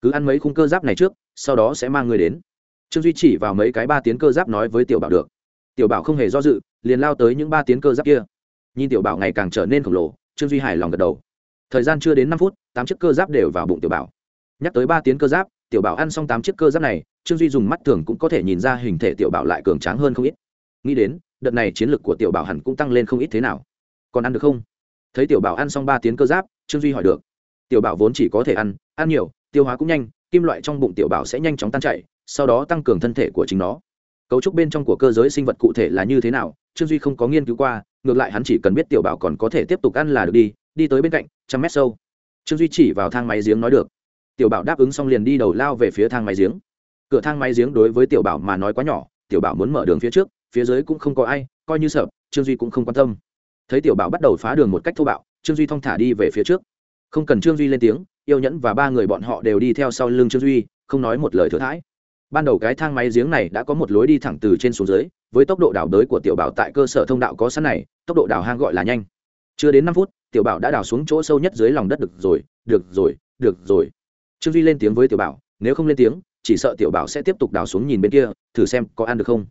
Cứ ăn mấy khung cơ giáp này trước, sau đó sẽ mang người đến. Trương duy chỉ vào mấy cái ba tiến cơ giáp nói với tiểu bảo được tiểu bảo không hề do dự, liền lao tới những ba tiến cơ giáp kia. Nhìn tiểu bảo ngày càng trở nên khổng lồ, trương duy hài lòng gật đầu. Thời gian chưa đến năm phút, tám chiếc cơ giáp đều vào bụng tiểu bảo. Nhắc tới ba tiếng cơ giáp, tiểu bảo ăn xong tám chiếc cơ giáp này, trương duy dùng mắt thường cũng có thể nhìn ra hình thể tiểu bảo lại cường tráng hơn không ít. Nghĩ đến, đợt này chiến lược của tiểu bảo hẳn cũng tăng lên không ít thế nào. Còn ăn được không? Thấy tiểu bảo ăn xong ba tiếng cơ giáp, trương duy hỏi được. Tiểu bảo vốn chỉ có thể ăn ăn nhiều, tiêu hóa cũng nhanh, kim loại trong bụng tiểu bảo sẽ nhanh chóng tan chảy, sau đó tăng cường thân thể của chính nó cấu trúc bên trong của cơ giới sinh vật cụ thể là như thế nào, trương duy không có nghiên cứu qua, ngược lại hắn chỉ cần biết tiểu bảo còn có thể tiếp tục ăn là được đi đi tới bên cạnh, trăm mét sâu. Trương duy chỉ vào thang máy giếng nói được. Tiểu bảo đáp ứng xong liền đi đầu lao về phía thang máy giếng. Cửa thang máy giếng đối với tiểu bảo mà nói quá nhỏ, tiểu bảo muốn mở đường phía trước, phía dưới cũng không có ai, coi như sợ, trương duy cũng không quan tâm. Thấy tiểu bảo bắt đầu phá đường một cách thô bạo, trương duy thong thả đi về phía trước. Không cần trương duy lên tiếng, yêu nhẫn và ba người bọn họ đều đi theo sau lưng trương duy, không nói một lời thừa thãi ban đầu cái thang máy giếng này đã có một lối đi thẳng từ trên xuống dưới, với tốc độ đào đới của tiểu bảo tại cơ sở thông đạo có sẵn này, tốc độ đào hang gọi là nhanh. Chưa đến năm phút, tiểu bảo đã đào xuống chỗ sâu nhất dưới lòng đất được rồi được rồi được rồi. Trương duy lên tiếng với tiểu bảo, nếu không lên tiếng, chỉ sợ tiểu bảo sẽ tiếp tục đào xuống nhìn bên kia, thử xem có ăn được không.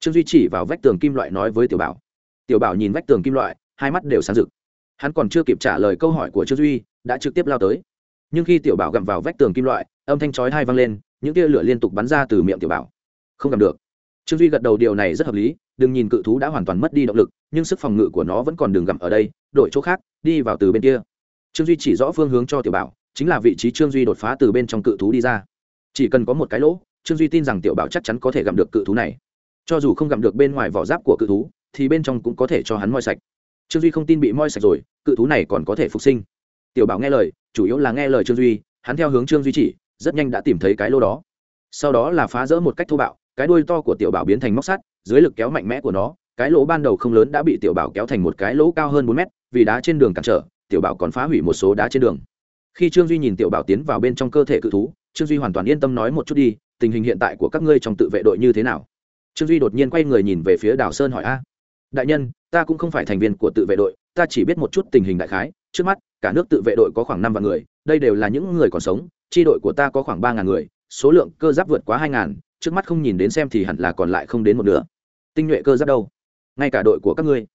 Trương duy chỉ vào vách tường kim loại nói với tiểu bảo. Tiểu bảo nhìn vách tường kim loại, hai mắt đều sáng rực. Hắn còn chưa kịp trả lời câu hỏi của trương duy, đã trực tiếp lao tới. Nhưng khi tiểu bảo gặm vào vách tường kim loại, âm thanh chói hai vang lên những tia lửa liên tục bắn ra từ miệng tiểu bảo. Không gặm được. Trương duy gật đầu, điều này rất hợp lý, đừng nhìn cự thú đã hoàn toàn mất đi động lực, nhưng sức phòng ngự của nó vẫn còn đường gặm ở đây, đổi chỗ khác, đi vào từ bên kia. Trương duy chỉ rõ phương hướng cho tiểu bảo, chính là vị trí trương duy đột phá từ bên trong cự thú đi ra. Chỉ cần có một cái lỗ, trương duy tin rằng tiểu bảo chắc chắn có thể gặm được cự thú này. Cho dù không gặm được bên ngoài vỏ giáp của cự thú, thì bên trong cũng có thể cho hắn moi sạch. Trương duy không tin bị moi sạch rồi, cự thú này còn có thể phục sinh. Tiểu bảo nghe lời, chủ yếu là nghe lời trương duy, hắn theo hướng trương duy chỉ rất nhanh đã tìm thấy cái lô đó. Sau đó là phá rỡ một cách thô bạo, cái đuôi to của tiểu bảo biến thành móc sắt, dưới lực kéo mạnh mẽ của nó, cái lỗ ban đầu không lớn đã bị tiểu bảo kéo thành một cái lỗ cao hơn bốn mét, vì đá trên đường cản trở, tiểu bảo còn phá hủy một số đá trên đường. Khi trương duy nhìn tiểu bảo tiến vào bên trong cơ thể cự thú, trương duy hoàn toàn yên tâm nói một chút đi, tình hình hiện tại của các ngươi trong tự vệ đội như thế nào? Trương duy đột nhiên quay người nhìn về phía đảo sơn hỏi, a, đại nhân, ta cũng không phải thành viên của tự vệ đội, ta chỉ biết một chút tình hình đại khái, trước mắt, cả nước tự vệ đội có khoảng năm vạn người, đây đều là những người còn sống tri đội của ta có khoảng ba ngàn người, số lượng cơ giáp vượt quá hai ngàn, trước mắt không nhìn đến xem thì hẳn là còn lại không đến một nửa. Tinh nhuệ cơ giáp đâu? Ngay cả đội của các ngươi.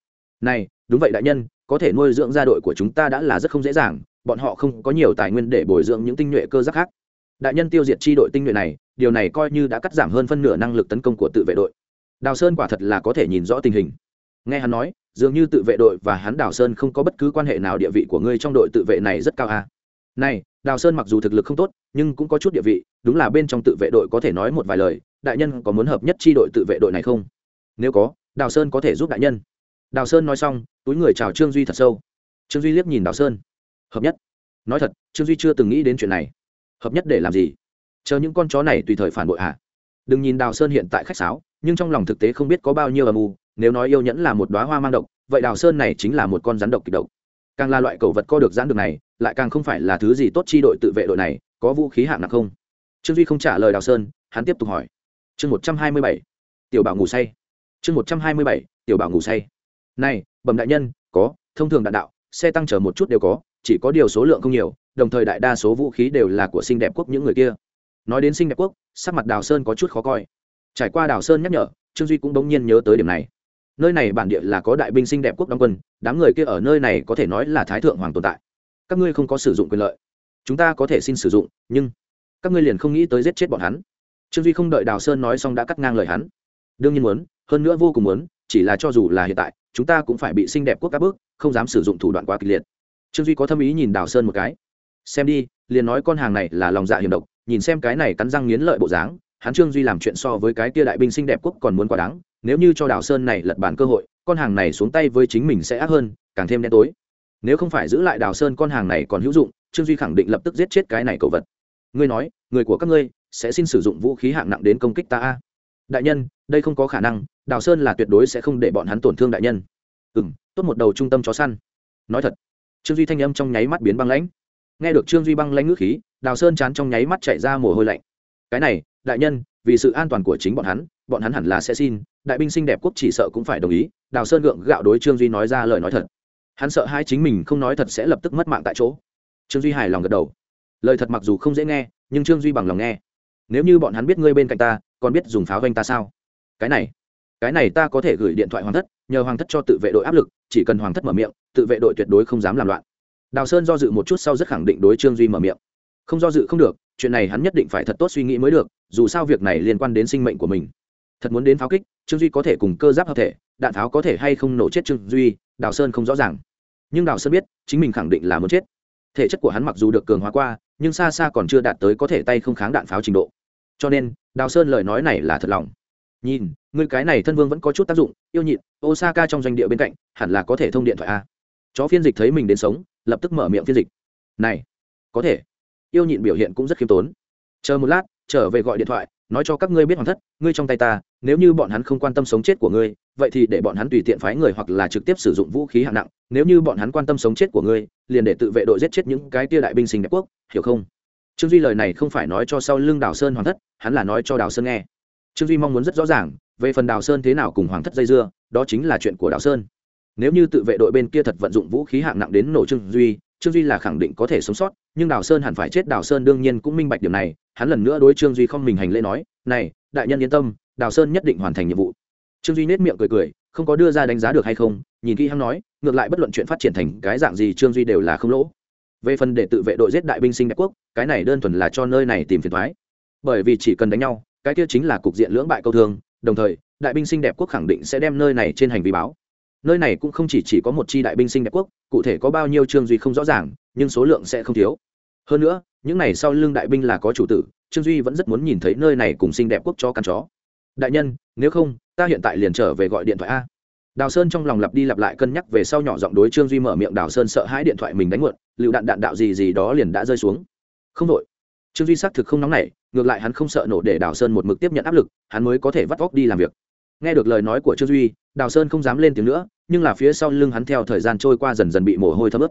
Này, đúng vậy đại nhân, có thể nuôi dưỡng ra đội của chúng ta đã là rất không dễ dàng, bọn họ không có nhiều tài nguyên để bồi dưỡng những tinh nhuệ cơ giáp khác. Đại nhân tiêu diệt tri đội tinh nhuệ này, điều này coi như đã cắt giảm hơn phân nửa năng lực tấn công của tự vệ đội. Đào sơn quả thật là có thể nhìn rõ tình hình. Nghe hắn nói, dường như tự vệ đội và hắn đào sơn không có bất cứ quan hệ nào địa vị của ngươi trong đội tự vệ này rất cao à này, đào sơn mặc dù thực lực không tốt, nhưng cũng có chút địa vị, đúng là bên trong tự vệ đội có thể nói một vài lời, đại nhân có muốn hợp nhất tri đội tự vệ đội này không? Nếu có, đào sơn có thể giúp đại nhân. Đào sơn nói xong, túi người chào trương duy thật sâu. Trương duy liếc nhìn đào sơn. Hợp nhất. Nói thật, trương duy chưa từng nghĩ đến chuyện này. Hợp nhất để làm gì? Chờ những con chó này tùy thời phản bội à? đừng nhìn đào sơn hiện tại khách sáo, nhưng trong lòng thực tế không biết có bao nhiêu âm u, nếu nói yêu nhẫn là một đoá hoa mang độc, vậy đào sơn này chính là một con rắn độc kịch độc càng là loại cầu vật co được giãn được này, lại càng không phải là thứ gì tốt chi đội tự vệ đội này, có vũ khí hạng nặng không? Trương duy không trả lời đào sơn, hắn tiếp tục hỏi. Chương một trăm hai mươi bảy, tiểu bảo ngủ say. Chương một trăm hai mươi bảy, tiểu bảo ngủ say. Này, bẩm đại nhân, có, thông thường đạn đạo, xe tăng chở một chút đều có, chỉ có điều số lượng không nhiều, đồng thời đại đa số vũ khí đều là của sinh đẹp quốc những người kia. Nói đến sinh đẹp quốc, sắc mặt đào sơn có chút khó coi. Trải qua đào sơn nhắc nhở, trương duy cũng bỗng nhiên nhớ tới điểm này nơi này bản địa là có đại binh sinh đẹp quốc đóng quân, đám người kia ở nơi này có thể nói là thái thượng hoàng tồn tại. Các ngươi không có sử dụng quyền lợi. Chúng ta có thể xin sử dụng, nhưng các ngươi liền không nghĩ tới giết chết bọn hắn. Trương duy không đợi đào sơn nói xong đã cắt ngang lời hắn. Đương nhiên muốn, hơn nữa vô cùng muốn, chỉ là cho dù là hiện tại, chúng ta cũng phải bị xinh đẹp quốc các bước không dám sử dụng thủ đoạn quá kịch liệt. Trương duy có thâm ý nhìn đào sơn một cái. Xem đi, liền nói con hàng này là lòng dạ hiểm độc, nhìn xem cái này cắn răng nghiến lợi bộ dáng hắn trương duy làm chuyện so với cái kia đại binh xinh đẹp quốc còn muốn quá đáng, nếu như cho đào sơn này lật bản cơ hội, con hàng này xuống tay với chính mình sẽ ác hơn, càng thêm đen tối. Nếu không phải giữ lại đào sơn con hàng này còn hữu dụng, trương duy khẳng định lập tức giết chết cái này cầu vật. Ngươi nói, người của các ngươi sẽ xin sử dụng vũ khí hạng nặng đến công kích ta a? Đại nhân, đây không có khả năng, đào sơn là tuyệt đối sẽ không để bọn hắn tổn thương đại nhân. Ừ m tốt một đầu trung tâm chó săn. Nói thật, trương duy thanh âm trong nháy mắt biến băng lãnh. Nghe được trương duy băng lãnh ngữ khí, đào sơn chán trong nháy mắt chạy ra mồ hôi lạnh. Cái này đại nhân, vì sự an toàn của chính bọn hắn bọn hắn hẳn là sẽ xin. Đại binh xinh đẹp quốc chỉ sợ cũng phải đồng ý. Đào sơn gượng gạo đối trương duy nói ra lời nói thật. Hắn sợ hai chính mình không nói thật sẽ lập tức mất mạng tại chỗ. Trương duy hài lòng gật đầu. Lời thật mặc dù không dễ nghe, nhưng trương duy bằng lòng nghe. Nếu như bọn hắn biết ngươi bên cạnh ta, còn biết dùng pháo vanh ta sao? Cái này cái này ta có thể gửi điện thoại hoàng thất, nhờ hoàng thất cho tự vệ đội áp lực, chỉ cần hoàng thất mở miệng, tự vệ đội tuyệt đối không dám làm loạn. Đào sơn do dự một chút sau rất khẳng định đối trương duy mở miệng. Không do dự không được chuyện này hắn nhất định phải thật tốt suy nghĩ mới được, dù sao việc này liên quan đến sinh mệnh của mình. Thật muốn đến pháo kích, trương duy có thể cùng cơ giáp hợp thể, đạn pháo có thể hay không nổ chết trương duy, đào sơn không rõ ràng. Nhưng đào sơn biết, chính mình khẳng định là muốn chết. Thể chất của hắn mặc dù được cường hóa qua, nhưng xa xa còn chưa đạt tới có thể tay không kháng đạn pháo trình độ. Cho nên, đào sơn lời nói này là thật lòng. Nhìn, người cái này thân vương vẫn có chút tác dụng, yêu nhịn, osaka trong doanh địa bên cạnh, hẳn là có thể thông điện thoại a. Chó phiên dịch thấy mình đến sống, lập tức mở miệng phiên dịch. Này, có thể yêu nhịn biểu hiện cũng rất khiêm tốn. Chờ một lát, trở về gọi điện thoại, nói cho các ngươi biết hoàng thất, ngươi trong tay ta, nếu như bọn hắn không quan tâm sống chết của ngươi, vậy thì để bọn hắn tùy tiện phái người hoặc là trực tiếp sử dụng vũ khí hạng nặng, nếu như bọn hắn quan tâm sống chết của ngươi, liền để tự vệ đội giết chết những cái tia đại binh sinh đẹp quốc, hiểu không? Trương duy lời này không phải nói cho sau lưng đào sơn hoàng thất, hắn là nói cho đào sơn nghe. Trương duy mong muốn rất rõ ràng, về phần đào sơn thế nào cùng hoàng thất dây dưa, đó chính là chuyện của đào sơn. Nếu như tự vệ đội bên kia thật vận dụng vũ khí hạng nặng đến nổ trương duy trương duy là khẳng định có thể sống sót, nhưng đào sơn hẳn phải chết, đào sơn đương nhiên cũng minh bạch điểm này, hắn lần nữa đối trương duy không mình hành lễ nói, này, đại nhân yên tâm, đào sơn nhất định hoàn thành nhiệm vụ. Trương duy nết miệng cười cười, không có đưa ra đánh giá được hay không, nhìn kỹ hắn nói, ngược lại bất luận chuyện phát triển thành cái dạng gì trương duy đều là không lỗ. Về phần để tự vệ đội giết đại binh sinh đẹp quốc, cái này đơn thuần là cho nơi này tìm phiền thoái bởi vì chỉ cần đánh nhau, cái kia chính là cục diện lưỡng bại câu thương, đồng thời, đại binh sinh đẹp quốc khẳng định sẽ đem nơi này trên hành vi báo nơi này cũng không chỉ, chỉ có một chi đại binh sinh đẹp quốc cụ thể có bao nhiêu trương duy không rõ ràng nhưng số lượng sẽ không thiếu. Hơn nữa những này sau lưng đại binh là có chủ tử trương duy vẫn rất muốn nhìn thấy nơi này cùng sinh đẹp quốc cho căn chó. Đại nhân nếu không ta hiện tại liền trở về gọi điện thoại a. Đào sơn trong lòng lặp đi lặp lại cân nhắc về sau nhỏ giọng đối trương duy mở miệng đào sơn sợ hãi điện thoại mình đánh muộn lựu đạn đạn đạo gì gì đó liền đã rơi xuống. Không đội. Trương duy xác thực không nóng nảy ngược lại hắn không sợ nổ để đào sơn một mực tiếp nhận áp lực hắn mới có thể vắt vóc đi làm việc nghe được lời nói của trương duy, đào sơn không dám lên tiếng nữa, nhưng là phía sau lưng hắn theo thời gian trôi qua dần dần bị mồ hôi thấm ướt.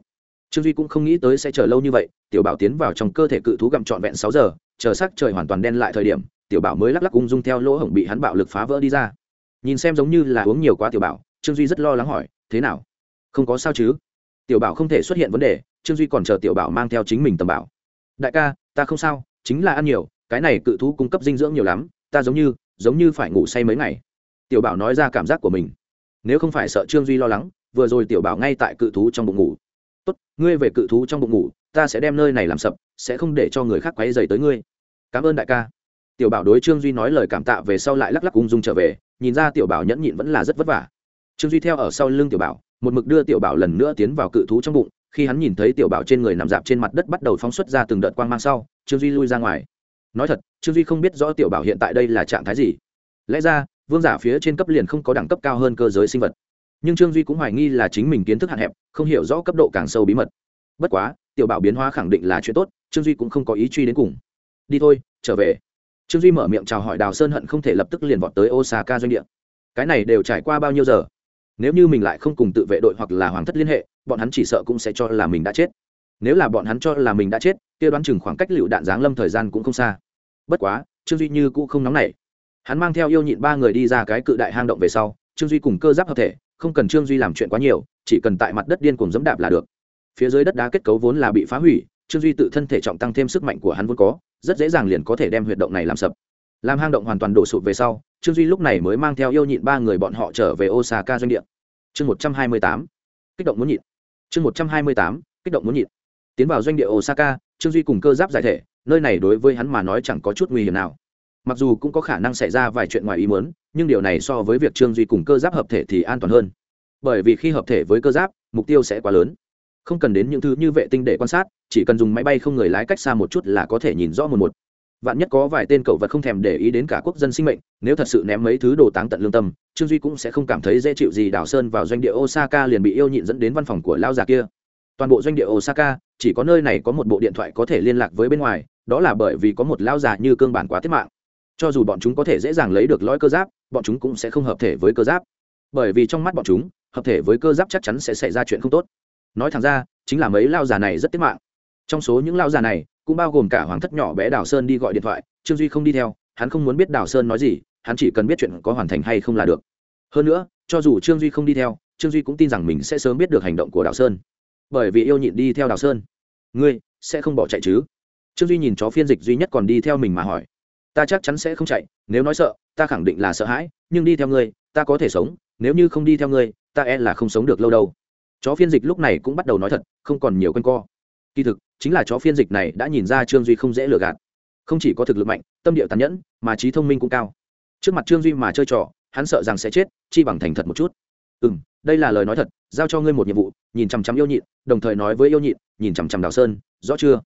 Trương duy cũng không nghĩ tới sẽ chờ lâu như vậy, tiểu bảo tiến vào trong cơ thể cự thú gặm trọn vẹn sáu giờ, chờ sắc trời hoàn toàn đen lại thời điểm, tiểu bảo mới lắc lắc ung dung theo lỗ hổng bị hắn bạo lực phá vỡ đi ra. Nhìn xem giống như là uống nhiều quá tiểu bảo, trương duy rất lo lắng hỏi, thế nào? Không có sao chứ? Tiểu bảo không thể xuất hiện vấn đề, trương duy còn chờ tiểu bảo mang theo chính mình tầm bảo. Đại ca, ta không sao, chính là ăn nhiều, cái này cự thú cung cấp dinh dưỡng nhiều lắm, ta giống như giống như phải ngủ say mấy ngày tiểu bảo nói ra cảm giác của mình. Nếu không phải sợ trương duy lo lắng, vừa rồi tiểu bảo ngay tại cự thú trong bụng ngủ. Tốt, ngươi về cự thú trong bụng ngủ, ta sẽ đem nơi này làm sập, sẽ không để cho người khác quấy dày tới ngươi. Cảm ơn đại ca. Tiểu bảo đối trương duy nói lời cảm tạ về sau lại lắc lắc ung dung trở về, nhìn ra tiểu bảo nhẫn nhịn vẫn là rất vất vả. Trương duy theo ở sau lưng tiểu bảo, một mực đưa tiểu bảo lần nữa tiến vào cự thú trong bụng, khi hắn nhìn thấy tiểu bảo trên người nằm dạp trên mặt đất bắt đầu phóng xuất ra từng đợt quang mang sau, trương duy lui ra ngoài. Nói thật, trương duy không biết rõ tiểu bảo hiện tại đây là trạng thái gì. Lẽ ra vương giả phía trên cấp liền không có đẳng cấp cao hơn cơ giới sinh vật. Nhưng trương duy cũng hoài nghi là chính mình kiến thức hạn hẹp, không hiểu rõ cấp độ càng sâu bí mật. Bất quá, tiểu bảo biến hóa khẳng định là chuyện tốt, trương duy cũng không có ý truy đến cùng. Đi thôi, trở về. Trương duy mở miệng chào hỏi đào sơn hận không thể lập tức liền vọt tới osaka doanh địa. Cái này đều trải qua bao nhiêu giờ? Nếu như mình lại không cùng tự vệ đội hoặc là hoàng thất liên hệ, bọn hắn chỉ sợ cũng sẽ cho là mình đã chết. Nếu là bọn hắn cho là mình đã chết, kia đoán chừng khoảng cách lựu đạn giáng lâm thời gian cũng không xa. Bất quá, trương duy như cũ không nóng nảy hắn mang theo yêu nhịn ba người đi ra cái cự đại hang động về sau, trương duy cùng cơ giáp hợp thể, không cần trương duy làm chuyện quá nhiều, chỉ cần tại mặt đất điên cùng dẫm đạp là được. Phía dưới đất đá kết cấu vốn là bị phá hủy, trương duy tự thân thể trọng tăng thêm sức mạnh của hắn vốn có, rất dễ dàng liền có thể đem huyệt động này làm sập. Làm hang động hoàn toàn đổ sụp về sau, trương duy lúc này mới mang theo yêu nhịn ba người bọn họ trở về osaka doanh địa. Chương một trăm hai mươi tám, kích động muốn nhịn. Chương một trăm hai mươi tám, kích động muốn nhịn. Tiến vào doanh địa osaka, trương duy cùng cơ giáp giải thể, nơi này đối với hắn mà nói chẳng có chút nguy hiểm nào mặc dù cũng có khả năng xảy ra vài chuyện ngoài ý muốn, nhưng điều này so với việc trương duy cùng cơ giáp hợp thể thì an toàn hơn. Bởi vì khi hợp thể với cơ giáp, mục tiêu sẽ quá lớn. Không cần đến những thứ như vệ tinh để quan sát, chỉ cần dùng máy bay không người lái cách xa một chút là có thể nhìn rõ một một. Vạn nhất có vài tên cậu vật không thèm để ý đến cả quốc dân sinh mệnh, nếu thật sự ném mấy thứ đồ táng tận lương tâm, trương duy cũng sẽ không cảm thấy dễ chịu gì đào sơn vào doanh địa osaka liền bị yêu nhịn dẫn đến văn phòng của lao già kia. Toàn bộ doanh địa osaka, chỉ có nơi này có một bộ điện thoại có thể liên lạc với bên ngoài, đó là bởi vì có một lao già như cương bản quá tiết mạng cho dù bọn chúng có thể dễ dàng lấy được lõi cơ giáp, bọn chúng cũng sẽ không hợp thể với cơ giáp. Bởi vì trong mắt bọn chúng, hợp thể với cơ giáp chắc chắn sẽ xảy ra chuyện không tốt. Nói thẳng ra, chính là mấy lao già này rất tiết mạng. Trong số những lao già này, cũng bao gồm cả hoàng thất nhỏ bé đào sơn đi gọi điện thoại, trương duy không đi theo, hắn không muốn biết đào sơn nói gì, hắn chỉ cần biết chuyện có hoàn thành hay không là được. Hơn nữa, cho dù trương duy không đi theo, trương duy cũng tin rằng mình sẽ sớm biết được hành động của đào sơn. Bởi vì yêu nhịn đi theo đào sơn. Ngươi sẽ không bỏ chạy chứ? Trương duy nhìn chó phiên dịch duy nhất còn đi theo mình mà hỏi ta chắc chắn sẽ không chạy, nếu nói sợ, ta khẳng định là sợ hãi, nhưng đi theo ngươi, ta có thể sống, nếu như không đi theo ngươi, ta e là không sống được lâu đâu. Chó phiên dịch lúc này cũng bắt đầu nói thật, không còn nhiều quanh co. Kỳ thực, chính là chó phiên dịch này đã nhìn ra trương duy không dễ lừa gạt. Không chỉ có thực lực mạnh, tâm địa tàn nhẫn, mà trí thông minh cũng cao. Trước mặt trương duy mà chơi trò, hắn sợ rằng sẽ chết, chi bằng thành thật một chút. Ừ m đây là lời nói thật, giao cho ngươi một nhiệm vụ, nhìn chằm chằm yêu nhịn đồng thời nói với yêu nhịn nhìn chằm chằm đào sơn, rõ chưa?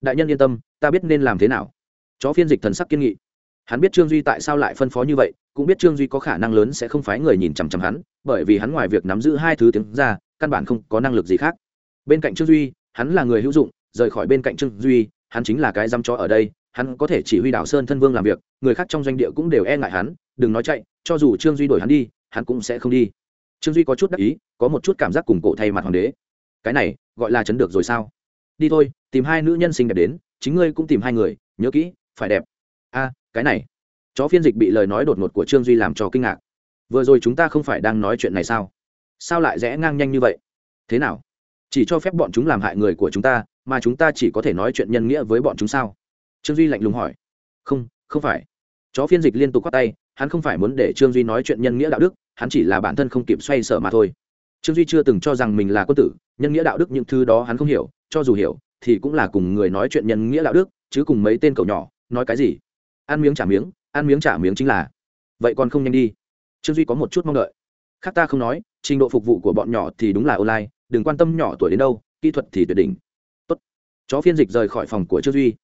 Đại nhân yên tâm, ta biết nên làm thế nào chó phiên dịch thần sắc kiên nghị. Hắn biết trương duy tại sao lại phân phó như vậy, cũng biết trương duy có khả năng lớn sẽ không phái người nhìn chằm chằm hắn, bởi vì hắn ngoài việc nắm giữ hai thứ tiếng ra, căn bản không có năng lực gì khác. Bên cạnh trương duy, hắn là người hữu dụng, rời khỏi bên cạnh trương duy, hắn chính là cái dăm chó ở đây, hắn có thể chỉ huy đảo sơn thân vương làm việc, người khác trong doanh địa cũng đều e ngại hắn, đừng nói chạy, cho dù trương duy đổi hắn đi, hắn cũng sẽ không đi. Trương duy có chút đắc ý, có một chút cảm giác cùng cổ thay mặt hoàng đế. Cái này, gọi là chấn được rồi sao? Đi thôi, tìm hai nữ nhân xinh đẹp đến, chính ngươi cũng tìm hai người, nhớ kỹ phải đẹp. A, cái này. Chó phiên dịch bị lời nói đột ngột của trương duy làm cho kinh ngạc. Vừa rồi chúng ta không phải đang nói chuyện này sao? Sao lại rẽ ngang nhanh như vậy? Thế nào? Chỉ cho phép bọn chúng làm hại người của chúng ta, mà chúng ta chỉ có thể nói chuyện nhân nghĩa với bọn chúng sao? Trương duy lạnh lùng hỏi. Không không phải. Chó phiên dịch liên tục quát tay, hắn không phải muốn để trương duy nói chuyện nhân nghĩa đạo đức, hắn chỉ là bản thân không kịp xoay sở mà thôi. Trương duy chưa từng cho rằng mình là quân tử, nhân nghĩa đạo đức những thứ đó hắn không hiểu, cho dù hiểu, thì cũng là cùng người nói chuyện nhân nghĩa đạo đức, chứ cùng mấy tên cậu nhỏ nói cái gì? Ăn miếng trả miếng, ăn miếng trả miếng chính là. Vậy còn không nhanh đi. Trương duy có một chút mong đợi. Khác ta không nói, trình độ phục vụ của bọn nhỏ thì đúng là online, đừng quan tâm nhỏ tuổi đến đâu, kỹ thuật thì tuyệt đỉnh. Tốt. chó phiên dịch rời khỏi phòng của trương duy.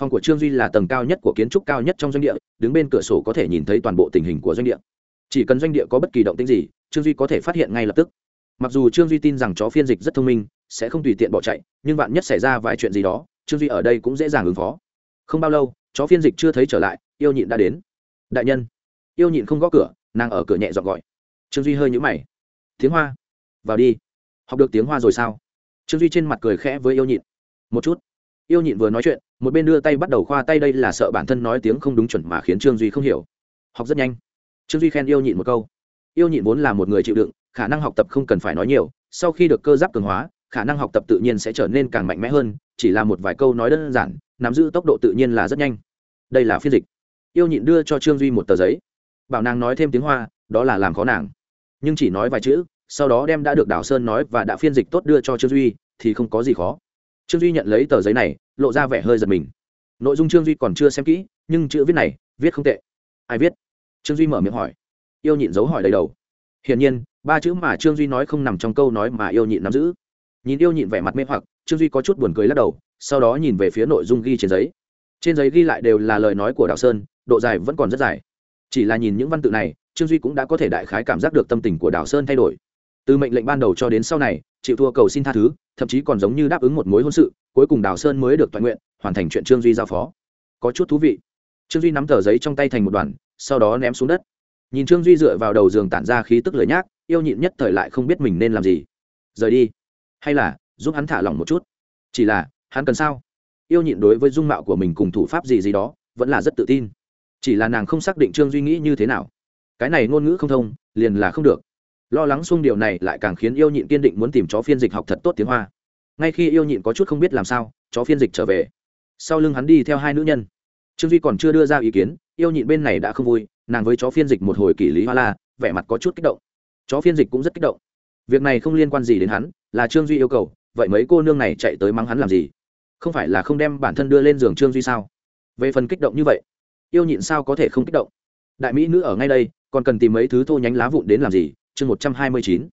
Phòng của trương duy là tầng cao nhất của kiến trúc cao nhất trong doanh địa, đứng bên cửa sổ có thể nhìn thấy toàn bộ tình hình của doanh địa. Chỉ cần doanh địa có bất kỳ động tĩnh gì, trương duy có thể phát hiện ngay lập tức. Mặc dù trương duy tin rằng chó phiên dịch rất thông minh, sẽ không tùy tiện bỏ chạy, nhưng vạn nhất xảy ra vài chuyện gì đó, trương duy ở đây cũng dễ dàng ứng phó. Không bao lâu chó phiên dịch chưa thấy trở lại, yêu nhịn đã đến. Đại nhân, yêu nhịn không gõ cửa, nàng ở cửa nhẹ dọn gọi. Trương duy hơi nhũ mày. Tiếng hoa. Vào đi. Học được tiếng hoa rồi sao? Trương duy trên mặt cười khẽ với yêu nhịn. Một chút. Yêu nhịn vừa nói chuyện, một bên đưa tay bắt đầu khoa tay đây là sợ bản thân nói tiếng không đúng chuẩn mà khiến trương duy không hiểu. Học rất nhanh. Trương duy khen yêu nhịn một câu. Yêu nhịn vốn là một người chịu đựng, khả năng học tập không cần phải nói nhiều, sau khi được cơ giáp cường hóa, khả năng học tập tự nhiên sẽ trở nên càng mạnh mẽ hơn chỉ là một vài câu nói đơn giản, nắm giữ tốc độ tự nhiên là rất nhanh. Đây là phiên dịch. Yêu nhịn đưa cho trương duy một tờ giấy. Bảo nàng nói thêm tiếng hoa, đó là làm khó nàng. Nhưng chỉ nói vài chữ, sau đó đem đã được đảo sơn nói và đã phiên dịch tốt đưa cho trương duy, thì không có gì khó. Trương duy nhận lấy tờ giấy này, lộ ra vẻ hơi giật mình. Nội dung trương duy còn chưa xem kỹ, nhưng chữ viết này, viết không tệ. Ai viết? Trương duy mở miệng hỏi. Yêu nhịn dấu hỏi đầy đầu. Hiển nhiên, ba chữ mà trương duy nói không nằm trong câu nói mà yêu nhịn nắm giữ. Nhìn yêu nhịn vẻ mặt mê hoặc trương duy có chút buồn cười lắc đầu, sau đó nhìn về phía nội dung ghi trên giấy. Trên giấy ghi lại đều là lời nói của đào sơn, độ dài vẫn còn rất dài. Chỉ là nhìn những văn tự này, trương duy cũng đã có thể đại khái cảm giác được tâm tình của đào sơn thay đổi. Từ mệnh lệnh ban đầu cho đến sau này, chịu thua cầu xin tha thứ, thậm chí còn giống như đáp ứng một mối hôn sự, cuối cùng đào sơn mới được toàn nguyện, hoàn thành chuyện trương duy giao phó. Có chút thú vị. Trương duy nắm tờ giấy trong tay thành một đoàn, sau đó ném xuống đất. Nhìn trương duy dựa vào đầu giường tản ra khí tức lười nhác, yêu nhịn nhất thời lại không biết mình nên làm gì. Rời đi. Hay là giúp hắn thả lỏng một chút. Chỉ là, hắn cần sao? Yêu nhịn đối với dung mạo của mình cùng thủ pháp gì gì đó, vẫn là rất tự tin. Chỉ là nàng không xác định trương duy nghĩ như thế nào. Cái này ngôn ngữ không thông, liền là không được. Lo lắng xung điều này lại càng khiến yêu nhịn kiên định muốn tìm chó phiên dịch học thật tốt tiếng hoa. Ngay khi yêu nhịn có chút không biết làm sao, chó phiên dịch trở về. Sau lưng hắn đi theo hai nữ nhân. Trương duy còn chưa đưa ra ý kiến, yêu nhịn bên này đã không vui, nàng với chó phiên dịch một hồi kỷ lý hoa la, vẻ mặt có chút kích động. Chó phiên dịch cũng rất kích động. Việc này không liên quan gì đến hắn, là trương duy yêu cầu vậy mấy cô nương này chạy tới mắng hắn làm gì? Không phải là không đem bản thân đưa lên giường trương duy sao? Về phần kích động như vậy, yêu nhịn sao có thể không kích động? Đại mỹ nữ ở ngay đây, còn cần tìm mấy thứ thô nhánh lá vụn đến làm gì? Chương một trăm hai mươi chín.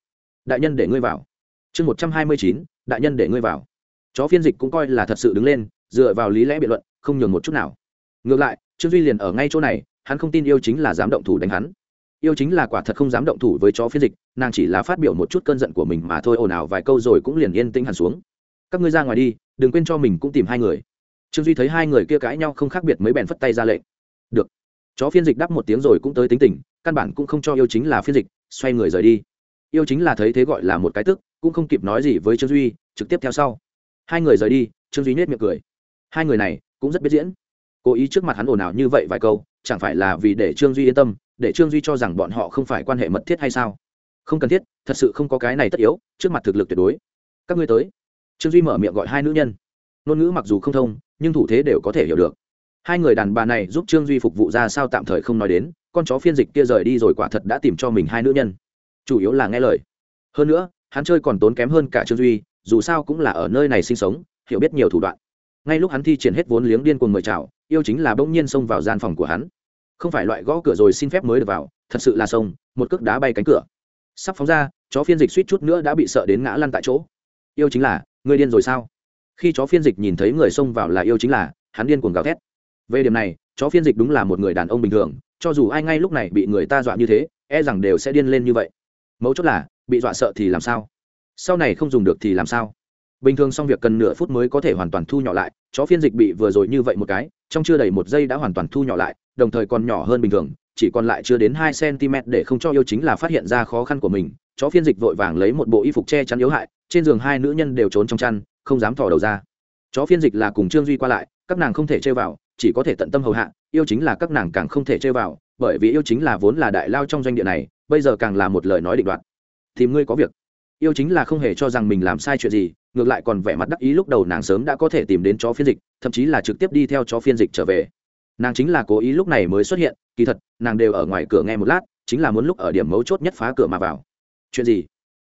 Đại nhân để ngươi vào. Chương một trăm hai mươi chín, đại nhân để ngươi vào. Chó phiên dịch cũng coi là thật sự đứng lên, dựa vào lý lẽ biện luận, không nhường một chút nào. Ngược lại, trương duy liền ở ngay chỗ này, hắn không tin yêu chính là dám động thủ đánh hắn yêu chính là quả thật không dám động thủ với chó phiên dịch, nàng chỉ là phát biểu một chút cơn giận của mình mà thôi, ồn ào vài câu rồi cũng liền yên tĩnh hẳn xuống. Các ngươi ra ngoài đi, đừng quên cho mình cũng tìm hai người. Trương duy thấy hai người kia cãi nhau không khác biệt mấy bèn phất tay ra lệnh. Được. Chó phiên dịch đáp một tiếng rồi cũng tới tính tình, căn bản cũng không cho yêu chính là phiên dịch, xoay người rời đi. Yêu chính là thấy thế gọi là một cái tức, cũng không kịp nói gì với trương duy, trực tiếp theo sau. Hai người rời đi, trương duy nết miệng cười. Hai người này cũng rất biết diễn. Cố ý trước mặt hắn ồn ào như vậy vài câu, chẳng phải là vì để trương duy yên tâm để trương duy cho rằng bọn họ không phải quan hệ mật thiết hay sao? Không cần thiết, thật sự không có cái này tất yếu, trước mặt thực lực tuyệt đối. Các ngươi tới. Trương duy mở miệng gọi hai nữ nhân. Ngôn ngữ mặc dù không thông, nhưng thủ thế đều có thể hiểu được. Hai người đàn bà này giúp trương duy phục vụ ra sao tạm thời không nói đến, con chó phiên dịch kia rời đi rồi quả thật đã tìm cho mình hai nữ nhân. Chủ yếu là nghe lời. Hơn nữa, hắn chơi còn tốn kém hơn cả trương duy, dù sao cũng là ở nơi này sinh sống, hiểu biết nhiều thủ đoạn. Ngay lúc hắn thi triển hết vốn liếng điên cuồng mời chào, yêu chính là bỗng nhiên xông vào gian phòng của hắn không phải loại gõ cửa rồi xin phép mới được vào, thật sự là xông một cước đá bay cánh cửa. Sắp phóng ra, chó phiên dịch suýt chút nữa đã bị sợ đến ngã lăn tại chỗ. Yêu chính là, người điên rồi sao? Khi chó phiên dịch nhìn thấy người xông vào là yêu chính là, hắn điên cuồng gào thét. Về điểm này, chó phiên dịch đúng là một người đàn ông bình thường, cho dù ai ngay lúc này bị người ta dọa như thế e rằng đều sẽ điên lên như vậy. Mấu chốt là, bị dọa sợ thì làm sao? Sau này không dùng được thì làm sao? Bình thường xong việc cần nửa phút mới có thể hoàn toàn thu nhỏ lại, chó phiên dịch bị vừa rồi như vậy một cái, trong chưa đầy một giây đã hoàn toàn thu nhỏ lại, đồng thời còn nhỏ hơn bình thường, chỉ còn lại chưa đến hai cm để không cho yêu chính là phát hiện ra khó khăn của mình. Chó phiên dịch vội vàng lấy một bộ y phục che chắn yếu hại, trên giường hai nữ nhân đều trốn trong chăn, không dám thò đầu ra. Chó phiên dịch là cùng trương duy qua lại, các nàng không thể chơi vào, chỉ có thể tận tâm hầu hạ, yêu chính là các nàng càng không thể chơi vào, bởi vì yêu chính là vốn là đại lao trong doanh địa này, bây giờ càng là một lời nói định đoạt. Thì ngươi có việc. Yêu chính là không hề cho rằng mình làm sai chuyện gì ngược lại còn vẻ mặt đắc ý lúc đầu nàng sớm đã có thể tìm đến chó phiên dịch, thậm chí là trực tiếp đi theo chó phiên dịch trở về. Nàng chính là cố ý lúc này mới xuất hiện, kỳ thật, nàng đều ở ngoài cửa nghe một lát, chính là muốn lúc ở điểm mấu chốt nhất phá cửa mà vào. Chuyện gì?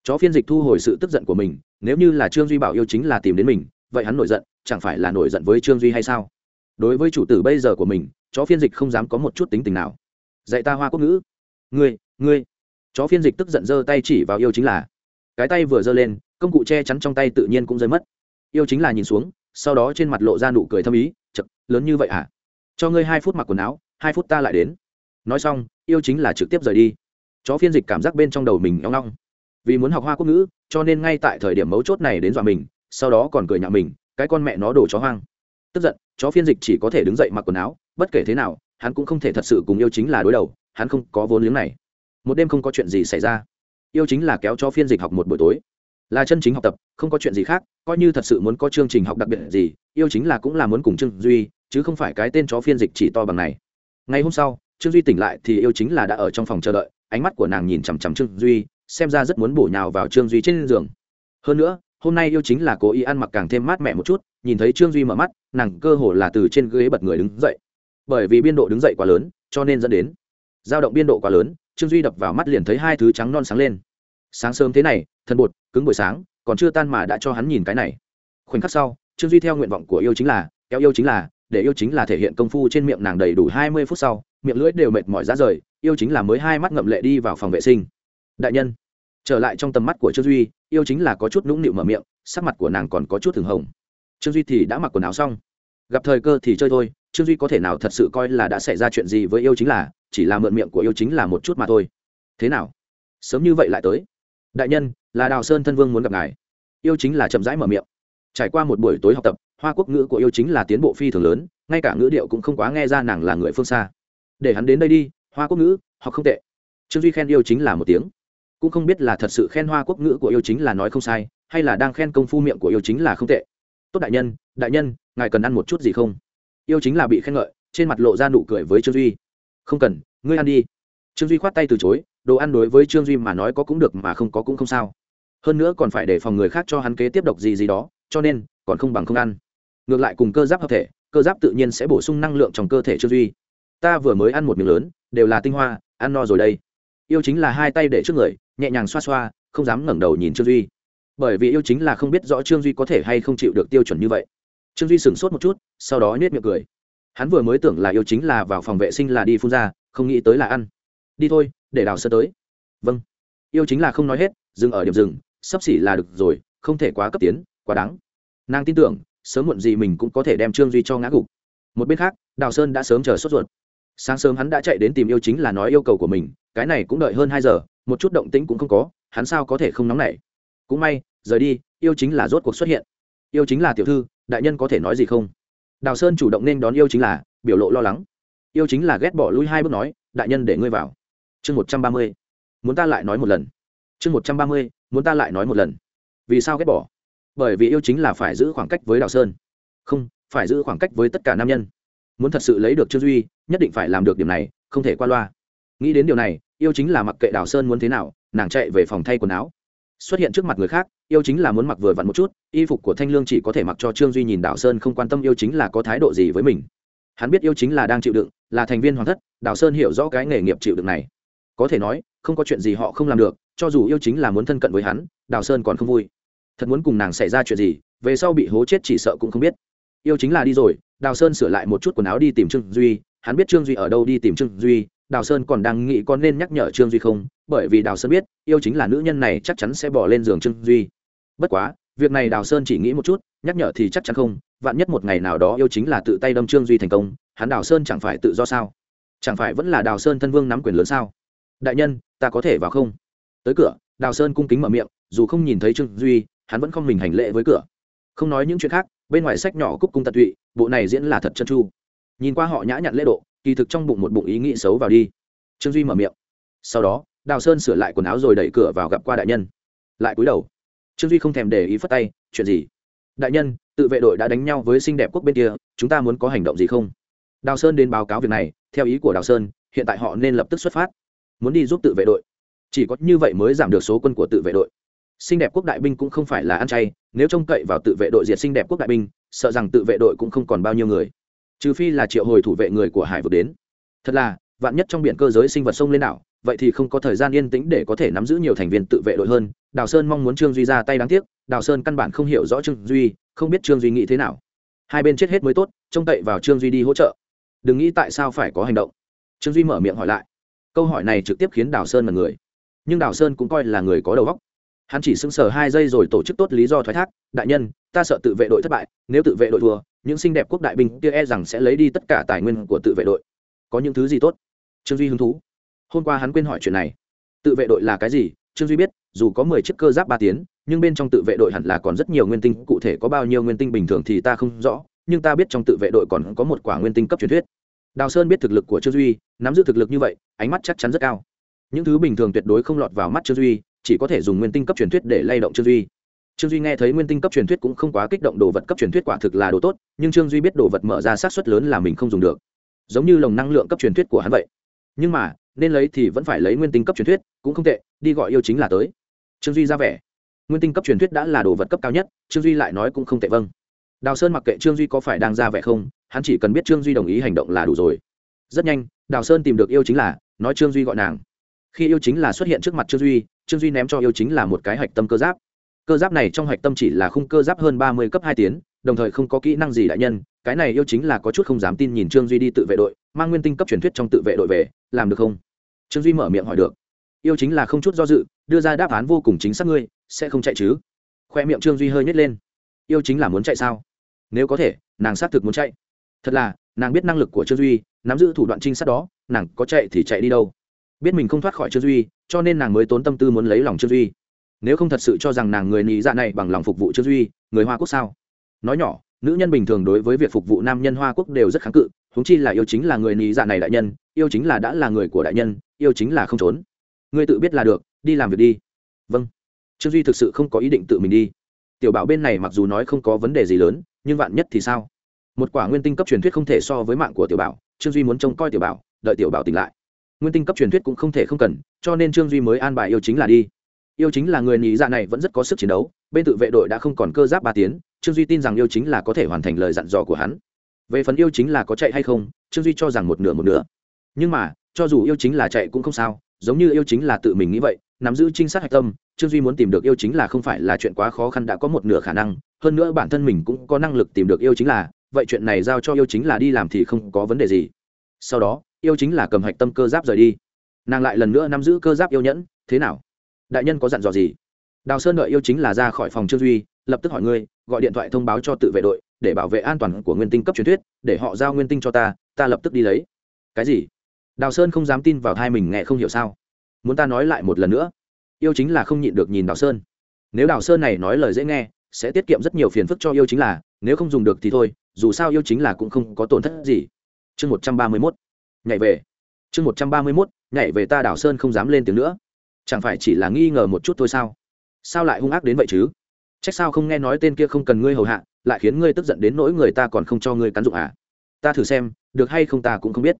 Chó phiên dịch thu hồi sự tức giận của mình, nếu như là trương duy bảo yêu chính là tìm đến mình, vậy hắn nổi giận, chẳng phải là nổi giận với trương duy hay sao? Đối với chủ tử bây giờ của mình, chó phiên dịch không dám có một chút tính tình nào. Dạy ta hoa quốc ngữ. Ngươi ngươi. Chó phiên dịch tức giận giơ tay chỉ vào yêu chính là. Cái tay vừa giơ lên công cụ che chắn trong tay tự nhiên cũng rơi mất. Yêu chính là nhìn xuống, sau đó trên mặt lộ ra nụ cười thâm ý chật lớn như vậy à cho ngươi hai phút mặc quần áo, hai phút ta lại đến. Nói xong, yêu chính là trực tiếp rời đi. Chó phiên dịch cảm giác bên trong đầu mình nhong ngong. Vì muốn học hoa quốc ngữ, cho nên ngay tại thời điểm mấu chốt này đến dọa mình, sau đó còn cười nhạo mình, cái con mẹ nó đổ chó hoang. Tức giận, chó phiên dịch chỉ có thể đứng dậy mặc quần áo, bất kể thế nào, hắn cũng không thể thật sự cùng yêu chính là đối đầu, hắn không có vốn liếng này. Một đêm không có chuyện gì xảy ra. Yêu chính là kéo cho phiên dịch học một buổi tối là chân chính học tập, không có chuyện gì khác, coi như thật sự muốn có chương trình học đặc biệt gì, yêu chính là cũng là muốn cùng trương duy, chứ không phải cái tên chó phiên dịch chỉ to bằng này. Ngày hôm sau, trương duy tỉnh lại thì yêu chính là đã ở trong phòng chờ đợi, ánh mắt của nàng nhìn chằm chằm trương duy, xem ra rất muốn bổ nhào vào trương duy trên giường. Hơn nữa, hôm nay yêu chính là cố ý ăn mặc càng thêm mát mẻ một chút, nhìn thấy trương duy mở mắt, nàng cơ hồ là từ trên ghế bật người đứng dậy. Bởi vì biên độ đứng dậy quá lớn, cho nên dẫn đến dao động biên độ quá lớn, trương duy đập vào mắt liền thấy hai thứ trắng non sáng lên. Sáng sớm thế này thân bột cứng buổi sáng, còn chưa tan mà đã cho hắn nhìn cái này. Khoảnh khắc sau, trương duy theo nguyện vọng của yêu chính là, kéo yêu chính là, để yêu chính là thể hiện công phu trên miệng nàng đầy đủ hai mươi phút sau, miệng lưỡi đều mệt mỏi ra rời, yêu chính là mới hai mắt ngậm lệ đi vào phòng vệ sinh. Đại nhân, trở lại trong tầm mắt của trương duy, yêu chính là có chút nũng nịu mở miệng, sắc mặt của nàng còn có chút thường hồng. Trương duy thì đã mặc quần áo xong. Gặp thời cơ thì chơi thôi, trương duy có thể nào thật sự coi là đã xảy ra chuyện gì với yêu chính là, chỉ là mượn miệng của yêu chính là một chút mà thôi. Thế nào? Sớm như vậy lại tới đại nhân, là đào sơn thân vương muốn gặp ngài. Yêu chính là chậm rãi mở miệng. Trải qua một buổi tối học tập, hoa quốc ngữ của yêu chính là tiến bộ phi thường lớn, ngay cả ngữ điệu cũng không quá nghe ra nàng là người phương xa. Để hắn đến đây đi, hoa quốc ngữ, học không tệ. Trương duy khen yêu chính là một tiếng. Cũng không biết là thật sự khen hoa quốc ngữ của yêu chính là nói không sai, hay là đang khen công phu miệng của yêu chính là không tệ. Tốt đại nhân đại nhân, ngài cần ăn một chút gì không? Yêu chính là bị khen ngợi, trên mặt lộ ra nụ cười với trương duy. Không cần, ngươi ăn đi. Trương duy khoát tay từ chối đồ ăn đối với trương duy mà nói có cũng được mà không có cũng không sao. Hơn nữa còn phải để phòng người khác cho hắn kế tiếp độc gì gì đó, cho nên còn không bằng không ăn. Ngược lại cùng cơ giáp hợp thể, cơ giáp tự nhiên sẽ bổ sung năng lượng trong cơ thể trương duy. Ta vừa mới ăn một miếng lớn, đều là tinh hoa, ăn no rồi đây. Yêu chính là hai tay để trước người, nhẹ nhàng xoa xoa, không dám ngẩng đầu nhìn trương duy. Bởi vì yêu chính là không biết rõ trương duy có thể hay không chịu được tiêu chuẩn như vậy. Trương duy sửng sốt một chút, sau đó nhét miệng cười. Hắn vừa mới tưởng là yêu chính là vào phòng vệ sinh là đi phun ra, không nghĩ tới là ăn. Đi thôi để đào sơ tới. Vâng. Yêu chính là không nói hết, dừng ở điểm dừng, sắp xỉ là được rồi, không thể quá cấp tiến, quá đáng. Nàng tin tưởng, sớm muộn gì mình cũng có thể đem trương duy cho ngã gục. Một bên khác, đào sơn đã sớm chờ sốt ruột. Sáng sớm hắn đã chạy đến tìm yêu chính là nói yêu cầu của mình, cái này cũng đợi hơn hai giờ, một chút động tĩnh cũng không có, hắn sao có thể không nóng nảy? Cũng may, rời đi, yêu chính là rốt cuộc xuất hiện. Yêu chính là tiểu thư, đại nhân có thể nói gì không? Đào sơn chủ động nên đón yêu chính là, biểu lộ lo lắng. Yêu chính là ghét bỏ lui hai bước nói, đại nhân để ngươi vào chương một trăm ba mươi, muốn ta lại nói một lần. Chương một trăm ba mươi, muốn ta lại nói một lần. Vì sao ghét bỏ? Bởi vì yêu chính là phải giữ khoảng cách với đào sơn. Không, phải giữ khoảng cách với tất cả nam nhân. Muốn thật sự lấy được trương duy, nhất định phải làm được điểm này, không thể qua loa. Nghĩ đến điều này, yêu chính là mặc kệ đào sơn muốn thế nào, nàng chạy về phòng thay quần áo. Xuất hiện trước mặt người khác, yêu chính là muốn mặc vừa vặn một chút, y phục của thanh lương chỉ có thể mặc cho trương duy nhìn đào sơn không quan tâm yêu chính là có thái độ gì với mình. Hắn biết yêu chính là đang chịu đựng, là thành viên hoàng thất, đào sơn hiểu rõ cái nghề nghiệp chịu đựng này có thể nói, không có chuyện gì họ không làm được, cho dù yêu chính là muốn thân cận với hắn, đào sơn còn không vui. Thật muốn cùng nàng xảy ra chuyện gì, về sau bị hố chết chỉ sợ cũng không biết. Yêu chính là đi rồi, đào sơn sửa lại một chút quần áo đi tìm trương duy, hắn biết trương duy ở đâu đi tìm trương duy, đào sơn còn đang nghĩ có nên nhắc nhở trương duy không, bởi vì đào sơn biết, yêu chính là nữ nhân này chắc chắn sẽ bỏ lên giường trương duy. Bất quá, việc này đào sơn chỉ nghĩ một chút, nhắc nhở thì chắc chắn không, vạn nhất một ngày nào đó yêu chính là tự tay đâm trương duy thành công, hắn đào sơn chẳng phải tự do sao? Chẳng phải vẫn là đào sơn thân vương nắm quyền lớn sao? Đại nhân, ta có thể vào không? Tới cửa, đào sơn cung kính mở miệng, dù không nhìn thấy trương duy, hắn vẫn không mình hành lễ với cửa. Không nói những chuyện khác, bên ngoài sách nhỏ cúc cung tận tụy, bộ này diễn là thật chân chu. Nhìn qua họ nhã nhặn lễ độ, kỳ thực trong bụng một bụng ý nghĩ xấu vào đi. Trương duy mở miệng. Sau đó, đào sơn sửa lại quần áo rồi đẩy cửa vào gặp qua đại nhân. Lại cúi đầu. Trương duy không thèm để ý phất tay, chuyện gì? Đại nhân, tự vệ đội đã đánh nhau với xinh đẹp quốc bên kia, chúng ta muốn có hành động gì không? Đào sơn đến báo cáo việc này, theo ý của đào sơn, hiện tại họ nên lập tức xuất phát muốn đi giúp tự vệ đội. Chỉ có như vậy mới giảm được số quân của tự vệ đội. Xinh đẹp quốc đại binh cũng không phải là ăn chay, nếu trông cậy vào tự vệ đội diệt xinh đẹp quốc đại binh, sợ rằng tự vệ đội cũng không còn bao nhiêu người. Trừ phi là triệu hồi thủ vệ người của hải vực đến. Thật là, vạn nhất trong biển cơ giới sinh vật sông lên đảo, vậy thì không có thời gian yên tĩnh để có thể nắm giữ nhiều thành viên tự vệ đội hơn. Đào sơn mong muốn trương duy ra tay đáng tiếc, đào sơn căn bản không hiểu rõ trương duy, không biết trương duy nghĩ thế nào. Hai bên chết hết mới tốt, trông cậy vào trương duy đi hỗ trợ. Đừng nghĩ tại sao phải có hành động. Trương duy mở miệng hỏi lại câu hỏi này trực tiếp khiến đào sơn là người. Nhưng đào sơn cũng coi là người có đầu óc. Hắn chỉ sững sờ hai giây rồi tổ chức tốt lý do thoái thác. Đại nhân, ta sợ tự vệ đội thất bại, nếu tự vệ đội thua, những xinh đẹp quốc đại binh kia e rằng sẽ lấy đi tất cả tài nguyên của tự vệ đội. Có những thứ gì tốt? Trương duy hứng thú. Hôm qua hắn quên hỏi chuyện này. Tự vệ đội là cái gì? Trương duy biết, dù có mười chiếc cơ giáp ba tiến, nhưng bên trong tự vệ đội hẳn là còn rất nhiều nguyên tinh, cụ thể có bao nhiêu nguyên tinh bình thường thì ta không rõ, nhưng ta biết trong tự vệ đội còn có một quả nguyên tinh cấp truyền thuyết đào sơn biết thực lực của trương duy, nắm giữ thực lực như vậy, ánh mắt chắc chắn rất cao. Những thứ bình thường tuyệt đối không lọt vào mắt trương duy, chỉ có thể dùng nguyên tinh cấp truyền thuyết để lay động trương duy. Trương duy nghe thấy nguyên tinh cấp truyền thuyết cũng không quá kích động đồ vật cấp truyền thuyết quả thực là đồ tốt, nhưng trương duy biết đồ vật mở ra sát xuất lớn là mình không dùng được. Giống như lồng năng lượng cấp truyền thuyết của hắn vậy. Nhưng mà, nên lấy thì vẫn phải lấy nguyên tinh cấp truyền thuyết, cũng không tệ, đi gọi yêu chính là tới. Trương duy ra vẻ. Nguyên tinh cấp truyền thuyết đã là đồ vật cấp cao nhất, trương duy lại nói cũng không tệ vâng. Đào sơn mặc kệ trương duy có phải đang ra vẻ không hắn chỉ cần biết trương duy đồng ý hành động là đủ rồi rất nhanh đào sơn tìm được yêu chính là nói trương duy gọi nàng khi yêu chính là xuất hiện trước mặt trương duy trương duy ném cho yêu chính là một cái hạch tâm cơ giáp cơ giáp này trong hạch tâm chỉ là khung cơ giáp hơn ba mươi cấp hai tiến đồng thời không có kỹ năng gì đại nhân cái này yêu chính là có chút không dám tin nhìn trương duy đi tự vệ đội mang nguyên tinh cấp truyền thuyết trong tự vệ đội về làm được không trương duy mở miệng hỏi được yêu chính là không chút do dự đưa ra đáp án vô cùng chính xác ngươi sẽ không chạy chứ khoe miệng trương duy hơi nhét lên yêu chính là muốn chạy sao nếu có thể nàng xác thực muốn chạy thật là, nàng biết năng lực của trương duy, nắm giữ thủ đoạn trinh sát đó, nàng có chạy thì chạy đi đâu. Biết mình không thoát khỏi trương duy, cho nên nàng mới tốn tâm tư muốn lấy lòng trương duy. Nếu không thật sự cho rằng nàng người nị dạ này bằng lòng phục vụ trương duy, người hoa quốc sao? Nói nhỏ, nữ nhân bình thường đối với việc phục vụ nam nhân hoa quốc đều rất kháng cự húng chi là yêu chính là người nị dạ này đại nhân, yêu chính là đã là người của đại nhân, yêu chính là không trốn. Ngươi tự biết là được, đi làm việc đi. Vâng. Trương duy thực sự không có ý định tự mình đi. Tiểu bảo bên này mặc dù nói không có vấn đề gì lớn, nhưng vạn nhất thì sao? Một quả nguyên tinh cấp truyền thuyết không thể so với mạng của tiểu bảo, trương duy muốn trông coi tiểu bảo, đợi tiểu bảo tỉnh lại. Nguyên tinh cấp truyền thuyết cũng không thể không cần, cho nên trương duy mới an bài yêu chính là đi. Yêu chính là người nhị dạ này vẫn rất có sức chiến đấu, bên tự vệ đội đã không còn cơ giáp ba tiến, trương duy tin rằng yêu chính là có thể hoàn thành lời dặn dò của hắn. Về phần yêu chính là có chạy hay không, trương duy cho rằng một nửa một nửa. Nhưng mà, cho dù yêu chính là chạy cũng không sao, giống như yêu chính là tự mình nghĩ vậy, nắm giữ trinh sát hạch tâm, trương duy muốn tìm được yêu chính là không phải là chuyện quá khó khăn đã có một nửa khả năng, hơn nữa bản thân mình cũng có năng lực tìm được yêu chính là vậy chuyện này giao cho yêu chính là đi làm thì không có vấn đề gì. Sau đó, yêu chính là cầm hạch tâm cơ giáp rời đi. Nàng lại lần nữa nắm giữ cơ giáp yêu nhẫn, thế nào? Đại nhân có dặn dò gì? Đào sơn đợi yêu chính là ra khỏi phòng trương duy, lập tức hỏi ngươi, gọi điện thoại thông báo cho tự vệ đội, để bảo vệ an toàn của nguyên tinh cấp truyền thuyết, để họ giao nguyên tinh cho ta ta lập tức đi lấy. Cái gì? Đào sơn không dám tin vào thai mình nghe không hiểu sao? Muốn ta nói lại một lần nữa? Yêu chính là không nhịn được nhìn đào sơn. Nếu đào sơn này nói lời dễ nghe, sẽ tiết kiệm rất nhiều phiền phức cho yêu chính là, nếu không dùng được thì thôi dù sao yêu chính là cũng không có tổn thất gì. Chương một trăm ba mươi mốt, nhảy về. Chương một trăm ba mươi mốt, nhảy về ta đào sơn không dám lên tiếng nữa. Chẳng phải chỉ là nghi ngờ một chút thôi sao? Sao lại hung ác đến vậy chứ? Trách sao không nghe nói tên kia không cần ngươi hầu hạ, lại khiến ngươi tức giận đến nỗi người ta còn không cho ngươi cắn dụng à? Ta thử xem, được hay không ta cũng không biết.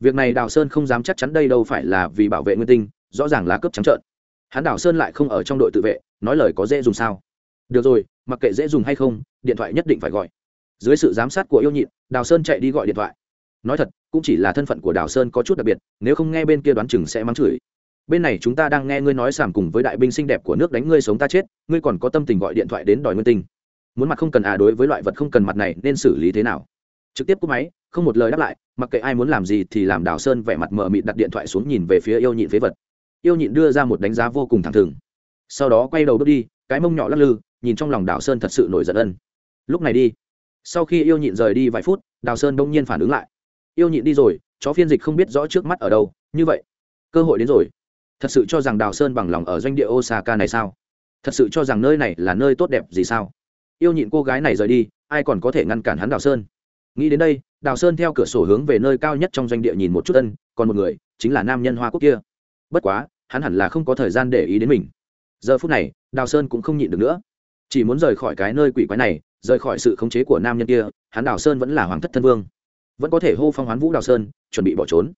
Việc này đào sơn không dám chắc chắn đây đâu phải là vì bảo vệ nguyên tinh, rõ ràng là cướp trắng trợn. Hắn đào sơn lại không ở trong đội tự vệ, nói lời có dễ dùng sao? Được rồi, mặc kệ dễ dùng hay không, điện thoại nhất định phải gọi dưới sự giám sát của yêu nhịn đào sơn chạy đi gọi điện thoại. Nói thật, cũng chỉ là thân phận của đào sơn có chút đặc biệt, nếu không nghe bên kia đoán chừng sẽ mắng chửi. Bên này chúng ta đang nghe ngươi nói sàm cùng với đại binh xinh đẹp của nước đánh ngươi sống ta chết, ngươi còn có tâm tình gọi điện thoại đến đòi nguyên tinh. Muốn mặt không cần à đối với loại vật không cần mặt này nên xử lý thế nào? Trực tiếp cúp máy, không một lời đáp lại, mặc kệ ai muốn làm gì thì làm đào sơn vẻ mặt mờ mịt đặt điện thoại xuống nhìn về phía yêu nhịn phế vật. Yêu nhịn đưa ra một đánh giá vô cùng thẳng thừng. Sau đó quay đầu bước đi, cái mông nhỏ lắc lư, nhìn trong lòng đào sơn thật sự nổi giận ân. Lúc này đi sau khi yêu nhịn rời đi vài phút, đào sơn đông nhiên phản ứng lại. Yêu nhịn đi rồi, chó phiên dịch không biết rõ trước mắt ở đâu, như vậy, cơ hội đến rồi. Thật sự cho rằng đào sơn bằng lòng ở doanh địa osaka này sao? Thật sự cho rằng nơi này là nơi tốt đẹp gì sao? Yêu nhịn cô gái này rời đi, ai còn có thể ngăn cản hắn đào sơn? Nghĩ đến đây, đào sơn theo cửa sổ hướng về nơi cao nhất trong doanh địa nhìn một chút ân, còn một người, chính là nam nhân hoa quốc kia. Bất quá, hắn hẳn là không có thời gian để ý đến mình. Giờ phút này, đào sơn cũng không nhịn được nữa. Chỉ muốn rời khỏi cái nơi quỷ quái này rời khỏi sự khống chế của nam nhân kia, hắn đào sơn vẫn là hoàng thất thân vương. Vẫn có thể hô phong hoán vũ đào sơn, chuẩn bị bỏ trốn.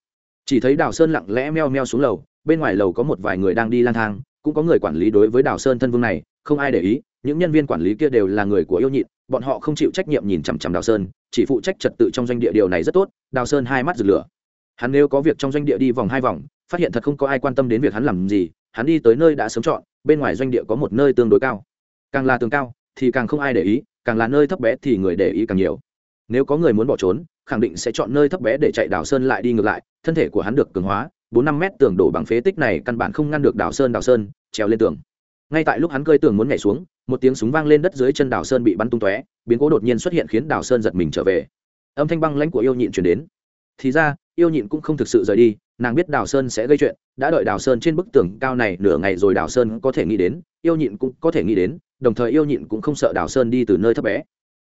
Chỉ thấy đào sơn lặng lẽ meo meo xuống lầu, bên ngoài lầu có một vài người đang đi lang thang, cũng có người quản lý đối với đào sơn thân vương này, không ai để ý, những nhân viên quản lý kia đều là người của yêu nhịn, bọn họ không chịu trách nhiệm nhìn chằm chằm đào sơn, chỉ phụ trách trật tự trong doanh địa, điều này rất tốt, đào sơn hai mắt rực lửa. Hắn nếu có việc trong doanh địa đi vòng hai vòng, phát hiện thật không có ai quan tâm đến việc hắn làm gì, hắn đi tới nơi đã sớm chọn, bên ngoài doanh địa có một nơi tương đối cao. Càng là tường cao, thì càng không ai để ý càng là nơi thấp bé thì người để ý càng nhiều. Nếu có người muốn bỏ trốn, khẳng định sẽ chọn nơi thấp bé để chạy đào sơn lại đi ngược lại, thân thể của hắn được cường hóa, bốn năm mét tường đổ bằng phế tích này căn bản không ngăn được đào sơn đào sơn trèo lên tường. Ngay tại lúc hắn cơi tường muốn nhảy xuống, một tiếng súng vang lên đất dưới chân đào sơn bị bắn tung tóe, biến cố đột nhiên xuất hiện khiến đào sơn giật mình trở về. Âm thanh băng lãnh của yêu nhịn chuyển đến. Thì ra, yêu nhịn cũng không thực sự rời đi, nàng biết đào sơn sẽ gây chuyện, đã đợi đào sơn trên bức tường cao này nửa ngày rồi đào sơn có thể nghĩ đến, yêu nhịn cũng có thể nghĩ đến đồng thời yêu nhịn cũng không sợ đào sơn đi từ nơi thấp bé.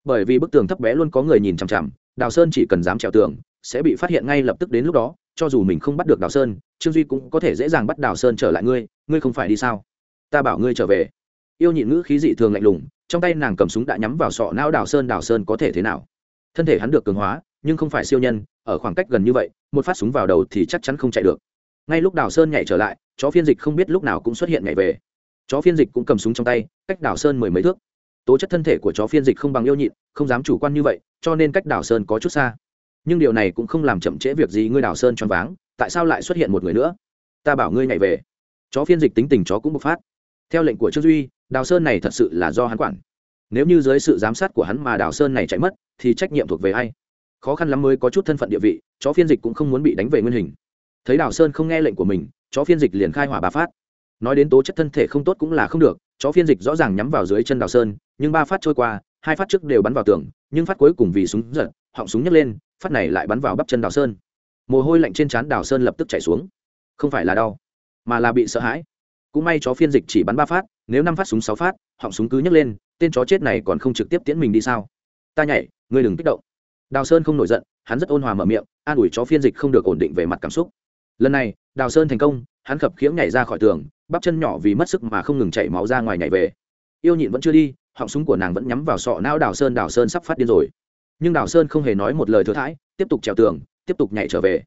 Bởi vì bức tường thấp bé luôn có người nhìn chằm chằm, đào sơn chỉ cần dám trèo tường, sẽ bị phát hiện ngay lập tức đến lúc đó, cho dù mình không bắt được đào sơn, trương duy cũng có thể dễ dàng bắt đào sơn trở lại ngươi ngươi không phải đi sao? Ta bảo ngươi trở về. Yêu nhịn ngữ khí dị thường lạnh lùng, trong tay nàng cầm súng đã nhắm vào sọ não đào sơn đào sơn có thể thế nào? Thân thể hắn được cường hóa, nhưng không phải siêu nhân, ở khoảng cách gần như vậy, một phát súng vào đầu thì chắc chắn không chạy được. Ngay lúc đào sơn nhảy trở lại, chó phiên dịch không biết lúc nào cũng xuất hiện nhảy về chó phiên dịch cũng cầm súng trong tay, cách đảo sơn mười mấy thước. Tố chất thân thể của chó phiên dịch không bằng yêu nhịn, không dám chủ quan như vậy, cho nên cách đảo sơn có chút xa. Nhưng điều này cũng không làm chậm trễ việc gì ngươi đảo sơn choáng váng, tại sao lại xuất hiện một người nữa? Ta bảo ngươi nhảy về. Chó phiên dịch tính tình chó cũng bộc phát. Theo lệnh của trương duy đào sơn này thật sự là do hắn quản. Nếu như dưới sự giám sát của hắn mà đào sơn này chạy mất, thì trách nhiệm thuộc về ai? Khó khăn lắm mới có chút thân phận địa vị, chó phiên dịch cũng không muốn bị đánh về nguyên hình. Thấy đào sơn không nghe lệnh của mình, chó phiên dịch liền khai hỏa bà phát nói đến tố chất thân thể không tốt cũng là không được, chó phiên dịch rõ ràng nhắm vào dưới chân đào sơn, nhưng ba phát trôi qua, hai phát trước đều bắn vào tường, nhưng phát cuối cùng vì súng giật, họng súng nhấc lên, phát này lại bắn vào bắp chân đào sơn. Mồ hôi lạnh trên trán đào sơn lập tức chảy xuống. Không phải là đau, mà là bị sợ hãi. Cũng may chó phiên dịch chỉ bắn ba phát, nếu năm phát súng sáu phát, họng súng cứ nhấc lên, tên chó chết này còn không trực tiếp tiễn mình đi sao? Ta nhảy, ngươi đừng kích động. Đào sơn không nổi giận, hắn rất ôn hòa mở miệng, an ủi chó phiên dịch không được ổn định về mặt cảm xúc. Lần này, đào sơn thành công, hắn khập khiễng nhảy ra khỏi tường bắp chân nhỏ vì mất sức mà không ngừng chảy máu ra ngoài nhảy về. Yêu nhịn vẫn chưa đi, họng súng của nàng vẫn nhắm vào sọ não đào sơn đào sơn sắp phát điên rồi. Nhưng đào sơn không hề nói một lời thừa thãi, tiếp tục trèo tường, tiếp tục nhảy trở về.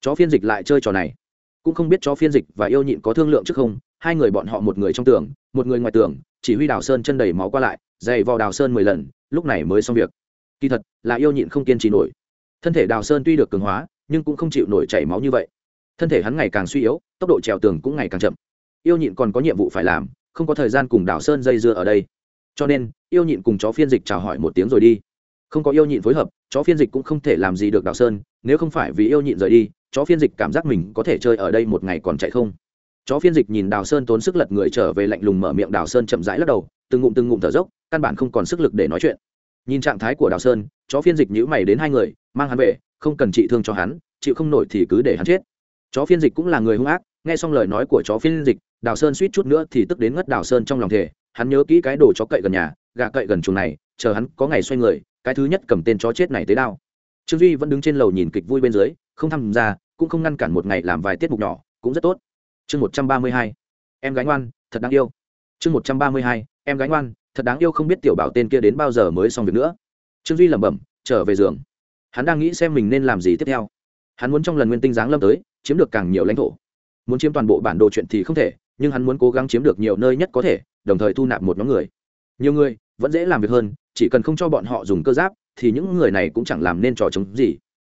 Chó phiên dịch lại chơi trò này. Cũng không biết chó phiên dịch và yêu nhịn có thương lượng trước không, hai người bọn họ một người trong tường, một người ngoài tường, chỉ huy đào sơn chân đầy máu qua lại, dày vào đào sơn mười lần, lúc này mới xong việc. Kỳ thật, là yêu nhịn không kiên trì nổi. Thân thể đào sơn tuy được cường hóa, nhưng cũng không chịu nổi chảy máu như vậy. Thân thể hắn ngày càng suy yếu, tốc độ trèo tường cũng ngày càng chậm yêu nhịn còn có nhiệm vụ phải làm, không có thời gian cùng đào sơn dây dưa ở đây. Cho nên, yêu nhịn cùng chó phiên dịch chào hỏi một tiếng rồi đi. Không có yêu nhịn phối hợp, chó phiên dịch cũng không thể làm gì được đào sơn, nếu không phải vì yêu nhịn rời đi, chó phiên dịch cảm giác mình có thể chơi ở đây một ngày còn chạy không? Chó phiên dịch nhìn đào sơn tốn sức lật người trở về lạnh lùng mở miệng đào sơn chậm rãi lắc đầu, từng ngụm từng ngụm thở dốc, căn bản không còn sức lực để nói chuyện. Nhìn trạng thái của đào sơn, chó phiên dịch nhữ mày đến hai người, mang hắn về, không cần trị thương cho hắn, chịu không nổi thì cứ để hắn chết. Chó phiên dịch cũng là người hung ác, nghe xong lời nói của chó phiên dịch đào sơn suýt chút nữa thì tức đến ngất đào sơn trong lòng thể hắn nhớ kỹ cái đồ chó cậy gần nhà, gà cậy gần chuồng này, chờ hắn có ngày xoay người, cái thứ nhất cầm tên chó chết này tới đao. Trương duy vẫn đứng trên lầu nhìn kịch vui bên dưới, không tham gia, cũng không ngăn cản một ngày làm vài tiết mục nhỏ, cũng rất tốt. Chương một trăm ba mươi hai, em gái ngoan, thật đáng yêu. Chương một trăm ba mươi hai, em gái ngoan, thật đáng yêu không biết tiểu bảo tên kia đến bao giờ mới xong việc nữa. Trương duy lẩm bẩm, trở về giường. Hắn đang nghĩ xem mình nên làm gì tiếp theo. Hắn muốn trong lần nguyên tinh giáng lâm tới, chiếm được càng nhiều lãnh thổ. Muốn chiếm toàn bộ bản đồ chuyện thì không thể nhưng hắn muốn cố gắng chiếm được nhiều nơi nhất có thể, đồng thời thu nạp một nhóm người. Nhiều người, vẫn dễ làm việc hơn, chỉ cần không cho bọn họ dùng cơ giáp, thì những người này cũng chẳng làm nên trò chống gì.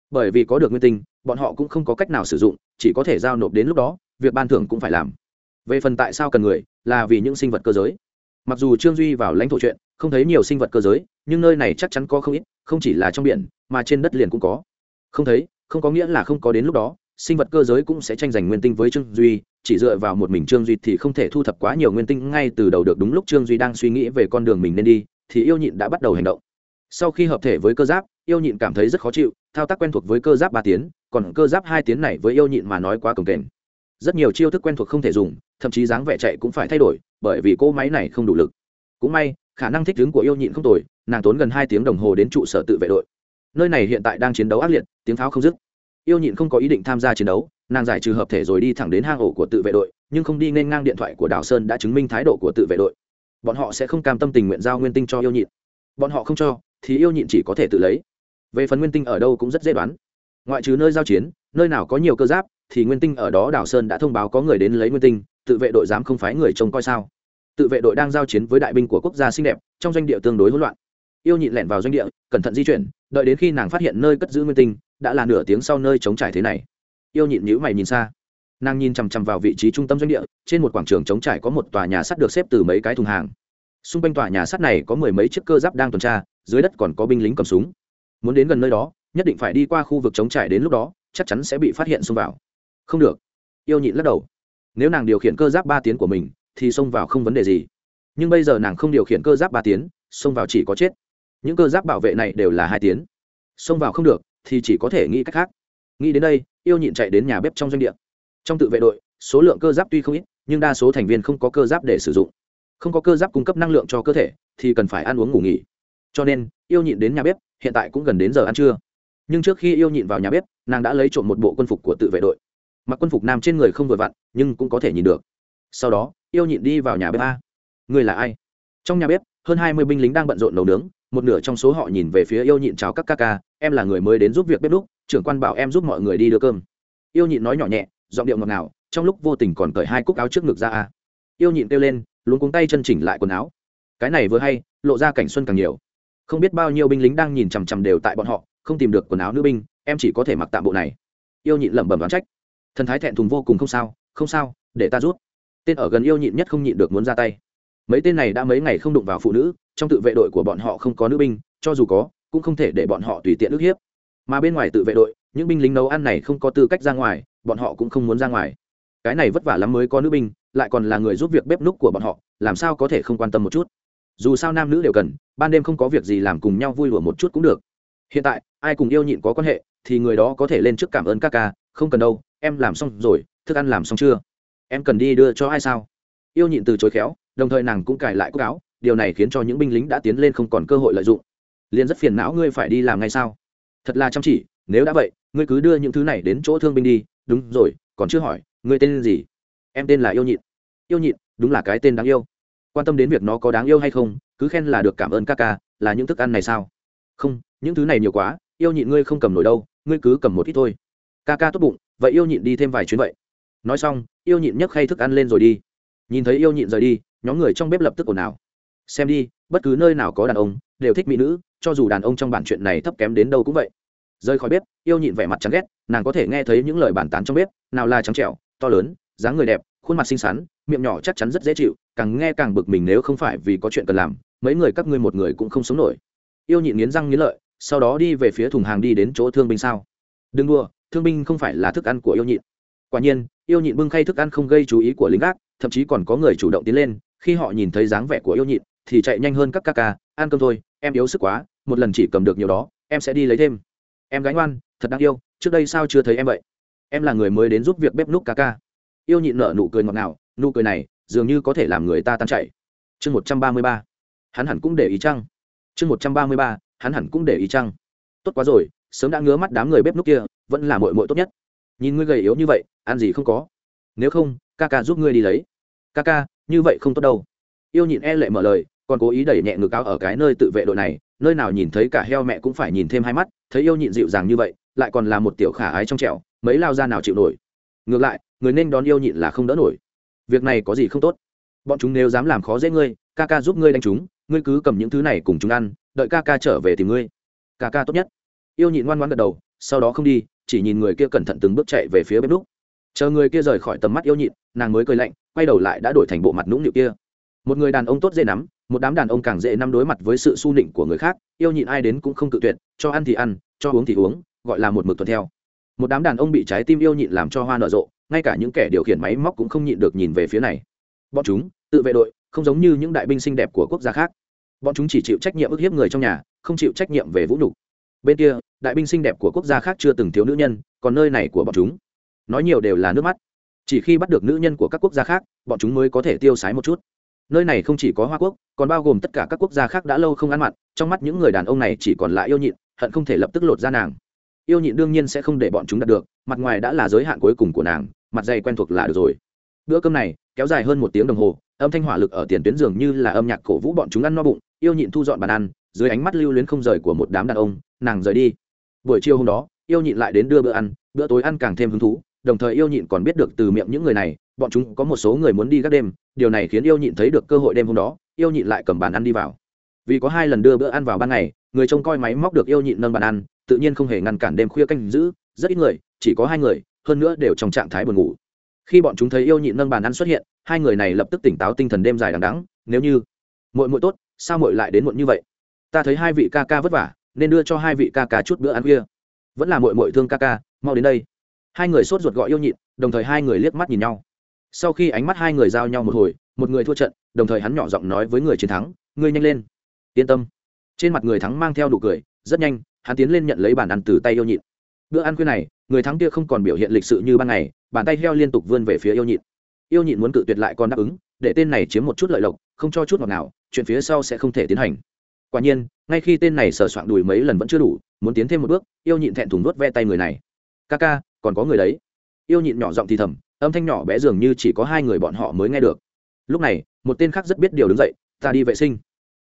Bởi vì có được nguyên tinh, bọn họ cũng không có cách nào sử dụng, chỉ có thể giao nộp đến lúc đó, việc ban thưởng cũng phải làm. Về phần tại sao cần người, là vì những sinh vật cơ giới. Mặc dù trương duy vào lãnh thổ chuyện, không thấy nhiều sinh vật cơ giới, nhưng nơi này chắc chắn có không ít, không chỉ là trong biển, mà trên đất liền cũng có. Không thấy, không có nghĩa là không có đến lúc đó, sinh vật cơ giới cũng sẽ tranh giành nguyên tinh với trương duy chỉ dựa vào một mình trương duy thì không thể thu thập quá nhiều nguyên tinh, ngay từ đầu được đúng lúc trương duy đang suy nghĩ về con đường mình nên đi, thì yêu nhịn đã bắt đầu hành động. Sau khi hợp thể với cơ giáp, yêu nhịn cảm thấy rất khó chịu, thao tác quen thuộc với cơ giáp ba tiếng còn cơ giáp hai tiếng này với yêu nhịn mà nói quá cồng kềnh. Rất nhiều chiêu thức quen thuộc không thể dùng, thậm chí dáng vẻ chạy cũng phải thay đổi, bởi vì cỗ máy này không đủ lực. Cũng may, khả năng thích ứng của yêu nhịn không tồi, nàng tốn gần hai tiếng đồng hồ đến trụ sở tự vệ đội. Nơi này hiện tại đang chiến đấu ác liệt, tiếng pháo không dứt. Yêu nhịn không có ý định tham gia chiến đấu nàng giải trừ hợp thể rồi đi thẳng đến hang ổ của tự vệ đội, nhưng không đi nên ngang điện thoại của đào sơn đã chứng minh thái độ của tự vệ đội. Bọn họ sẽ không cam tâm tình nguyện giao nguyên tinh cho yêu nhịn. Bọn họ không cho, thì yêu nhịn chỉ có thể tự lấy. Về phần nguyên tinh ở đâu cũng rất dễ đoán. Ngoại trừ nơi giao chiến, nơi nào có nhiều cơ giáp, thì nguyên tinh ở đó đào sơn đã thông báo có người đến lấy nguyên tinh, tự vệ đội dám không phái người trông coi sao. Tự vệ đội đang giao chiến với đại binh của quốc gia xinh đẹp, trong doanh địa tương đối hỗn loạn. Yêu nhịn lẻn vào doanh địa, cẩn thận di chuyển, đợi đến khi nàng phát hiện nơi cất giữ nguyên tinh, đã là nửa tiếng sau nơi chống trải thế này yêu nhịn nhữ mày nhìn xa. Nàng nhìn chằm chằm vào vị trí trung tâm doanh địa trên một quảng trường trống trải có một tòa nhà sắt được xếp từ mấy cái thùng hàng. Xung quanh tòa nhà sắt này có mười mấy chiếc cơ giáp đang tuần tra dưới đất còn có binh lính cầm súng. Muốn đến gần nơi đó nhất định phải đi qua khu vực trống trải đến lúc đó chắc chắn sẽ bị phát hiện xông vào. Không được. Yêu nhịn lắc đầu. Nếu nàng điều khiển cơ giáp ba tiến của mình thì xông vào không vấn đề gì. Nhưng bây giờ nàng không điều khiển cơ giáp ba tiến, xông vào chỉ có chết. Những cơ giáp bảo vệ này đều là hai tiến, xông vào không được thì chỉ có thể nghĩ cách khác. Nghĩ đến đây yêu nhịn chạy đến nhà bếp trong doanh địa. Trong tự vệ đội, số lượng cơ giáp tuy không ít, nhưng đa số thành viên không có cơ giáp để sử dụng. Không có cơ giáp cung cấp năng lượng cho cơ thể, thì cần phải ăn uống ngủ nghỉ. Cho nên, yêu nhịn đến nhà bếp, hiện tại cũng gần đến giờ ăn trưa. Nhưng trước khi yêu nhịn vào nhà bếp, nàng đã lấy trộm một bộ quân phục của tự vệ đội. Mặc quân phục nam trên người không vừa vặn, nhưng cũng có thể nhìn được. Sau đó, yêu nhịn đi vào nhà bếp a. Người là ai? Trong nhà bếp, hơn hai mươi binh lính đang bận rộn nấu nướng, một nửa trong số họ nhìn về phía yêu nhịn chào các ca ca, em là người mới đến giúp việc bếp lúc trưởng quan bảo em giúp mọi người đi đưa cơm. Yêu nhịn nói nhỏ nhẹ, giọng điệu ngọt ngào, trong lúc vô tình còn cởi hai cúc áo trước ngực ra a. Yêu nhịn kêu lên, luống cuống tay chân chỉnh lại quần áo. Cái này vừa hay, lộ ra cảnh xuân càng nhiều. Không biết bao nhiêu binh lính đang nhìn chằm chằm đều tại bọn họ, không tìm được quần áo nữ binh, em chỉ có thể mặc tạm bộ này. Yêu nhịn lẩm bẩm đoán trách. Thần thái thẹn thùng vô cùng không sao không sao, để ta rút. Tên ở gần yêu nhịn nhất không nhịn được muốn ra tay. Mấy tên này đã mấy ngày không đụng vào phụ nữ, trong tự vệ đội của bọn họ không có nữ binh, cho dù có, cũng không thể để bọn họ tùy tiện ức hiếp mà bên ngoài tự vệ đội, những binh lính nấu ăn này không có tư cách ra ngoài, bọn họ cũng không muốn ra ngoài. Cái này vất vả lắm mới có nữ binh, lại còn là người giúp việc bếp núc của bọn họ, làm sao có thể không quan tâm một chút? Dù sao nam nữ đều cần, ban đêm không có việc gì làm cùng nhau vui lùa một chút cũng được. Hiện tại, ai cùng yêu nhịn có quan hệ, thì người đó có thể lên trước cảm ơn các ca, không cần đâu, em làm xong rồi, thức ăn làm xong chưa? Em cần đi đưa cho ai sao? Yêu nhịn từ chối khéo, đồng thời nàng cũng cài lại cúc áo, điều này khiến cho những binh lính đã tiến lên không còn cơ hội lợi dụng. Liền rất phiền não ngươi phải đi làm ngay sao? Thật là chăm chỉ, nếu đã vậy, ngươi cứ đưa những thứ này đến chỗ thương binh đi. Đúng rồi, còn chưa hỏi, ngươi tên gì? Em tên là yêu nhịn. Yêu nhịn, đúng là cái tên đáng yêu. Quan tâm đến việc nó có đáng yêu hay không, cứ khen là được cảm ơn ca ca, là những thức ăn này sao? Không, những thứ này nhiều quá, yêu nhịn ngươi không cầm nổi đâu, ngươi cứ cầm một ít thôi. Ca ca tốt bụng, vậy yêu nhịn đi thêm vài chuyến vậy. Nói xong, yêu nhịn nhấc khay thức ăn lên rồi đi. Nhìn thấy yêu nhịn rời đi, nhóm người trong bếp lập tức ồn ào. Xem đi, bất cứ nơi nào có đàn ông, đều thích mỹ nữ, cho dù đàn ông trong bản chuyện này thấp kém đến đâu cũng vậy rời khỏi bếp, yêu nhịn vẻ mặt chán ghét, nàng có thể nghe thấy những lời bàn tán trong bếp, nào là trắng trẻo, to lớn, dáng người đẹp, khuôn mặt xinh xắn, miệng nhỏ chắc chắn rất dễ chịu, càng nghe càng bực mình nếu không phải vì có chuyện cần làm, mấy người các ngươi một người cũng không sống nổi. Yêu nhịn nghiến răng nghiến lợi, sau đó đi về phía thùng hàng đi đến chỗ thương binh sao. Đừng đua thương binh không phải là thức ăn của yêu nhịn. Quả nhiên, yêu nhịn bưng khay thức ăn không gây chú ý của lính gác, thậm chí còn có người chủ động tiến lên, khi họ nhìn thấy dáng vẻ của yêu nhịn, thì chạy nhanh hơn các ca ca, ăn cơm thôi, em yếu sức quá, một lần chỉ cầm được nhiều đó, em sẽ đi lấy thêm em gái ngoan, thật đáng yêu, trước đây sao chưa thấy em vậy? Em là người mới đến giúp việc bếp núc ca ca. Yêu nhịn nợ nụ cười ngọt ngào, nụ cười này dường như có thể làm người ta tan chảy. Chương một trăm ba mươi ba. Hắn hẳn cũng để ý chăng? Chương một trăm ba mươi ba, hắn hẳn cũng để ý chăng? Tốt quá rồi, sớm đã ngứa mắt đám người bếp núc kia, vẫn là mội mội tốt nhất. Nhìn ngươi gầy yếu như vậy, ăn gì không có? Nếu không, ca ca giúp ngươi đi lấy. Ca ca, như vậy không tốt đâu. Yêu nhịn e lệ mở lời, còn cố ý đẩy nhẹ ngực áo ở cái nơi tự vệ đội này, nơi nào nhìn thấy cả heo mẹ cũng phải nhìn thêm hai mắt thấy yêu nhịn dịu dàng như vậy, lại còn là một tiểu khả ái trong trẻo, mấy lao ra nào chịu nổi. Ngược lại, người nên đón yêu nhịn là không đỡ nổi. Việc này có gì không tốt? Bọn chúng nếu dám làm khó dễ ngươi, ca ca giúp ngươi đánh chúng, ngươi cứ cầm những thứ này cùng chúng ăn, đợi ca ca trở về tìm ngươi. Ca ca tốt nhất. Yêu nhịn ngoan ngoan gật đầu, sau đó không đi, chỉ nhìn người kia cẩn thận từng bước chạy về phía bếp lúc chờ người kia rời khỏi tầm mắt yêu nhịn, nàng mới cười lạnh, quay đầu lại đã đổi thành bộ mặt nũng nịu kia. Một người đàn ông tốt dễ nắm một đám đàn ông càng dễ năm đối mặt với sự su nịnh của người khác, yêu nhịn ai đến cũng không cự tuyệt, cho ăn thì ăn, cho uống thì uống, gọi là một mực tuần theo. Một đám đàn ông bị trái tim yêu nhịn làm cho hoa nở rộ, ngay cả những kẻ điều khiển máy móc cũng không nhịn được nhìn về phía này. Bọn chúng, tự vệ đội, không giống như những đại binh xinh đẹp của quốc gia khác. Bọn chúng chỉ chịu trách nhiệm ức hiếp người trong nhà, không chịu trách nhiệm về vũ nhục. Bên kia, đại binh xinh đẹp của quốc gia khác chưa từng thiếu nữ nhân, còn nơi này của bọn chúng. Nói nhiều đều là nước mắt. Chỉ khi bắt được nữ nhân của các quốc gia khác, bọn chúng mới có thể tiêu sái một chút nơi này không chỉ có hoa quốc, còn bao gồm tất cả các quốc gia khác đã lâu không ăn mặn, trong mắt những người đàn ông này chỉ còn lại yêu nhịn, hận không thể lập tức lột ra nàng. Yêu nhịn đương nhiên sẽ không để bọn chúng đạt được, mặt ngoài đã là giới hạn cuối cùng của nàng, mặt dày quen thuộc là được rồi. Bữa cơm này, kéo dài hơn một tiếng đồng hồ, âm thanh hỏa lực ở tiền tuyến dường như là âm nhạc cổ vũ bọn chúng ăn no bụng, yêu nhịn thu dọn bàn ăn, dưới ánh mắt lưu luyến không rời của một đám đàn ông, nàng rời đi. Buổi chiều hôm đó, yêu nhịn lại đến đưa bữa ăn, bữa tối ăn càng thêm hứng thú, đồng thời yêu nhịn còn biết được từ miệng những người này bọn chúng có một số người muốn đi các đêm, điều này khiến yêu nhịn thấy được cơ hội đêm hôm đó, yêu nhịn lại cầm bàn ăn đi vào. Vì có hai lần đưa bữa ăn vào ban ngày, người trông coi máy móc được yêu nhịn nâng bàn ăn, tự nhiên không hề ngăn cản đêm khuya canh giữ, rất ít người, chỉ có hai người, hơn nữa đều trong trạng thái buồn ngủ. Khi bọn chúng thấy yêu nhịn nâng bàn ăn xuất hiện, hai người này lập tức tỉnh táo tinh thần đêm dài đằng đắng nếu như, muội muội tốt, sao muội lại đến muộn như vậy? Ta thấy hai vị ca ca vất vả, nên đưa cho hai vị ca ca chút bữa ăn khuya. Vẫn là muội muội thương ca ca, mau đến đây. Hai người sốt ruột gọi yêu nhịn, đồng thời hai người liếc mắt nhìn nhau sau khi ánh mắt hai người giao nhau một hồi, một người thua trận, đồng thời hắn nhỏ giọng nói với người chiến thắng, ngươi nhanh lên. Yên tâm. Trên mặt người thắng mang theo đủ cười, rất nhanh, hắn tiến lên nhận lấy bàn ăn từ tay yêu nhịn. Bữa ăn khuya này, người thắng kia không còn biểu hiện lịch sự như ban ngày, bàn tay heo liên tục vươn về phía yêu nhịn. Yêu nhịn muốn cự tuyệt lại còn đáp ứng, để tên này chiếm một chút lợi lộc, không cho chút ngọt nào, chuyện phía sau sẽ không thể tiến hành. Quả nhiên, ngay khi tên này sờ soạn đùi mấy lần vẫn chưa đủ, muốn tiến thêm một bước, yêu nhịn thẹn thùng đốt ve tay người này. Ca ca, còn có người đấy. Yêu nhịn nhỏ giọng thì thầm âm thanh nhỏ bé dường như chỉ có hai người bọn họ mới nghe được. Lúc này, một tên khác rất biết điều đứng dậy, ta đi vệ sinh.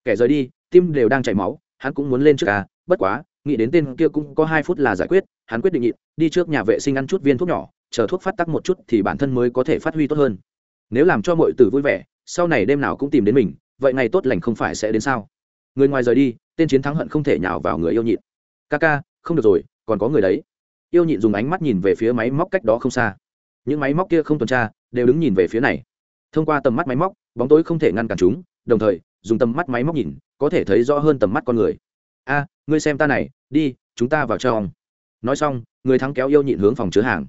Kẻ rời đi, tim đều đang chảy máu, hắn cũng muốn lên trước ca bất quá, nghĩ đến tên kia cũng có hai phút là giải quyết, hắn quyết định nhịn, đi trước nhà vệ sinh ăn chút viên thuốc nhỏ, chờ thuốc phát tắc một chút thì bản thân mới có thể phát huy tốt hơn. Nếu làm cho mọi tử vui vẻ, sau này đêm nào cũng tìm đến mình, vậy ngày tốt lành không phải sẽ đến sao? Người ngoài rời đi, tên chiến thắng hận không thể nhào vào người yêu nhịn. Ca ca, không được rồi, còn có người đấy. Yêu nhịn dùng ánh mắt nhìn về phía máy móc cách đó không xa những máy móc kia không tuần tra, đều đứng nhìn về phía này. Thông qua tầm mắt máy móc, bóng tối không thể ngăn cản chúng, đồng thời, dùng tầm mắt máy móc nhìn, có thể thấy rõ hơn tầm mắt con người. A, ngươi xem ta này, đi, chúng ta vào trong. Nói xong, người thắng kéo yêu nhịn hướng phòng chứa hàng.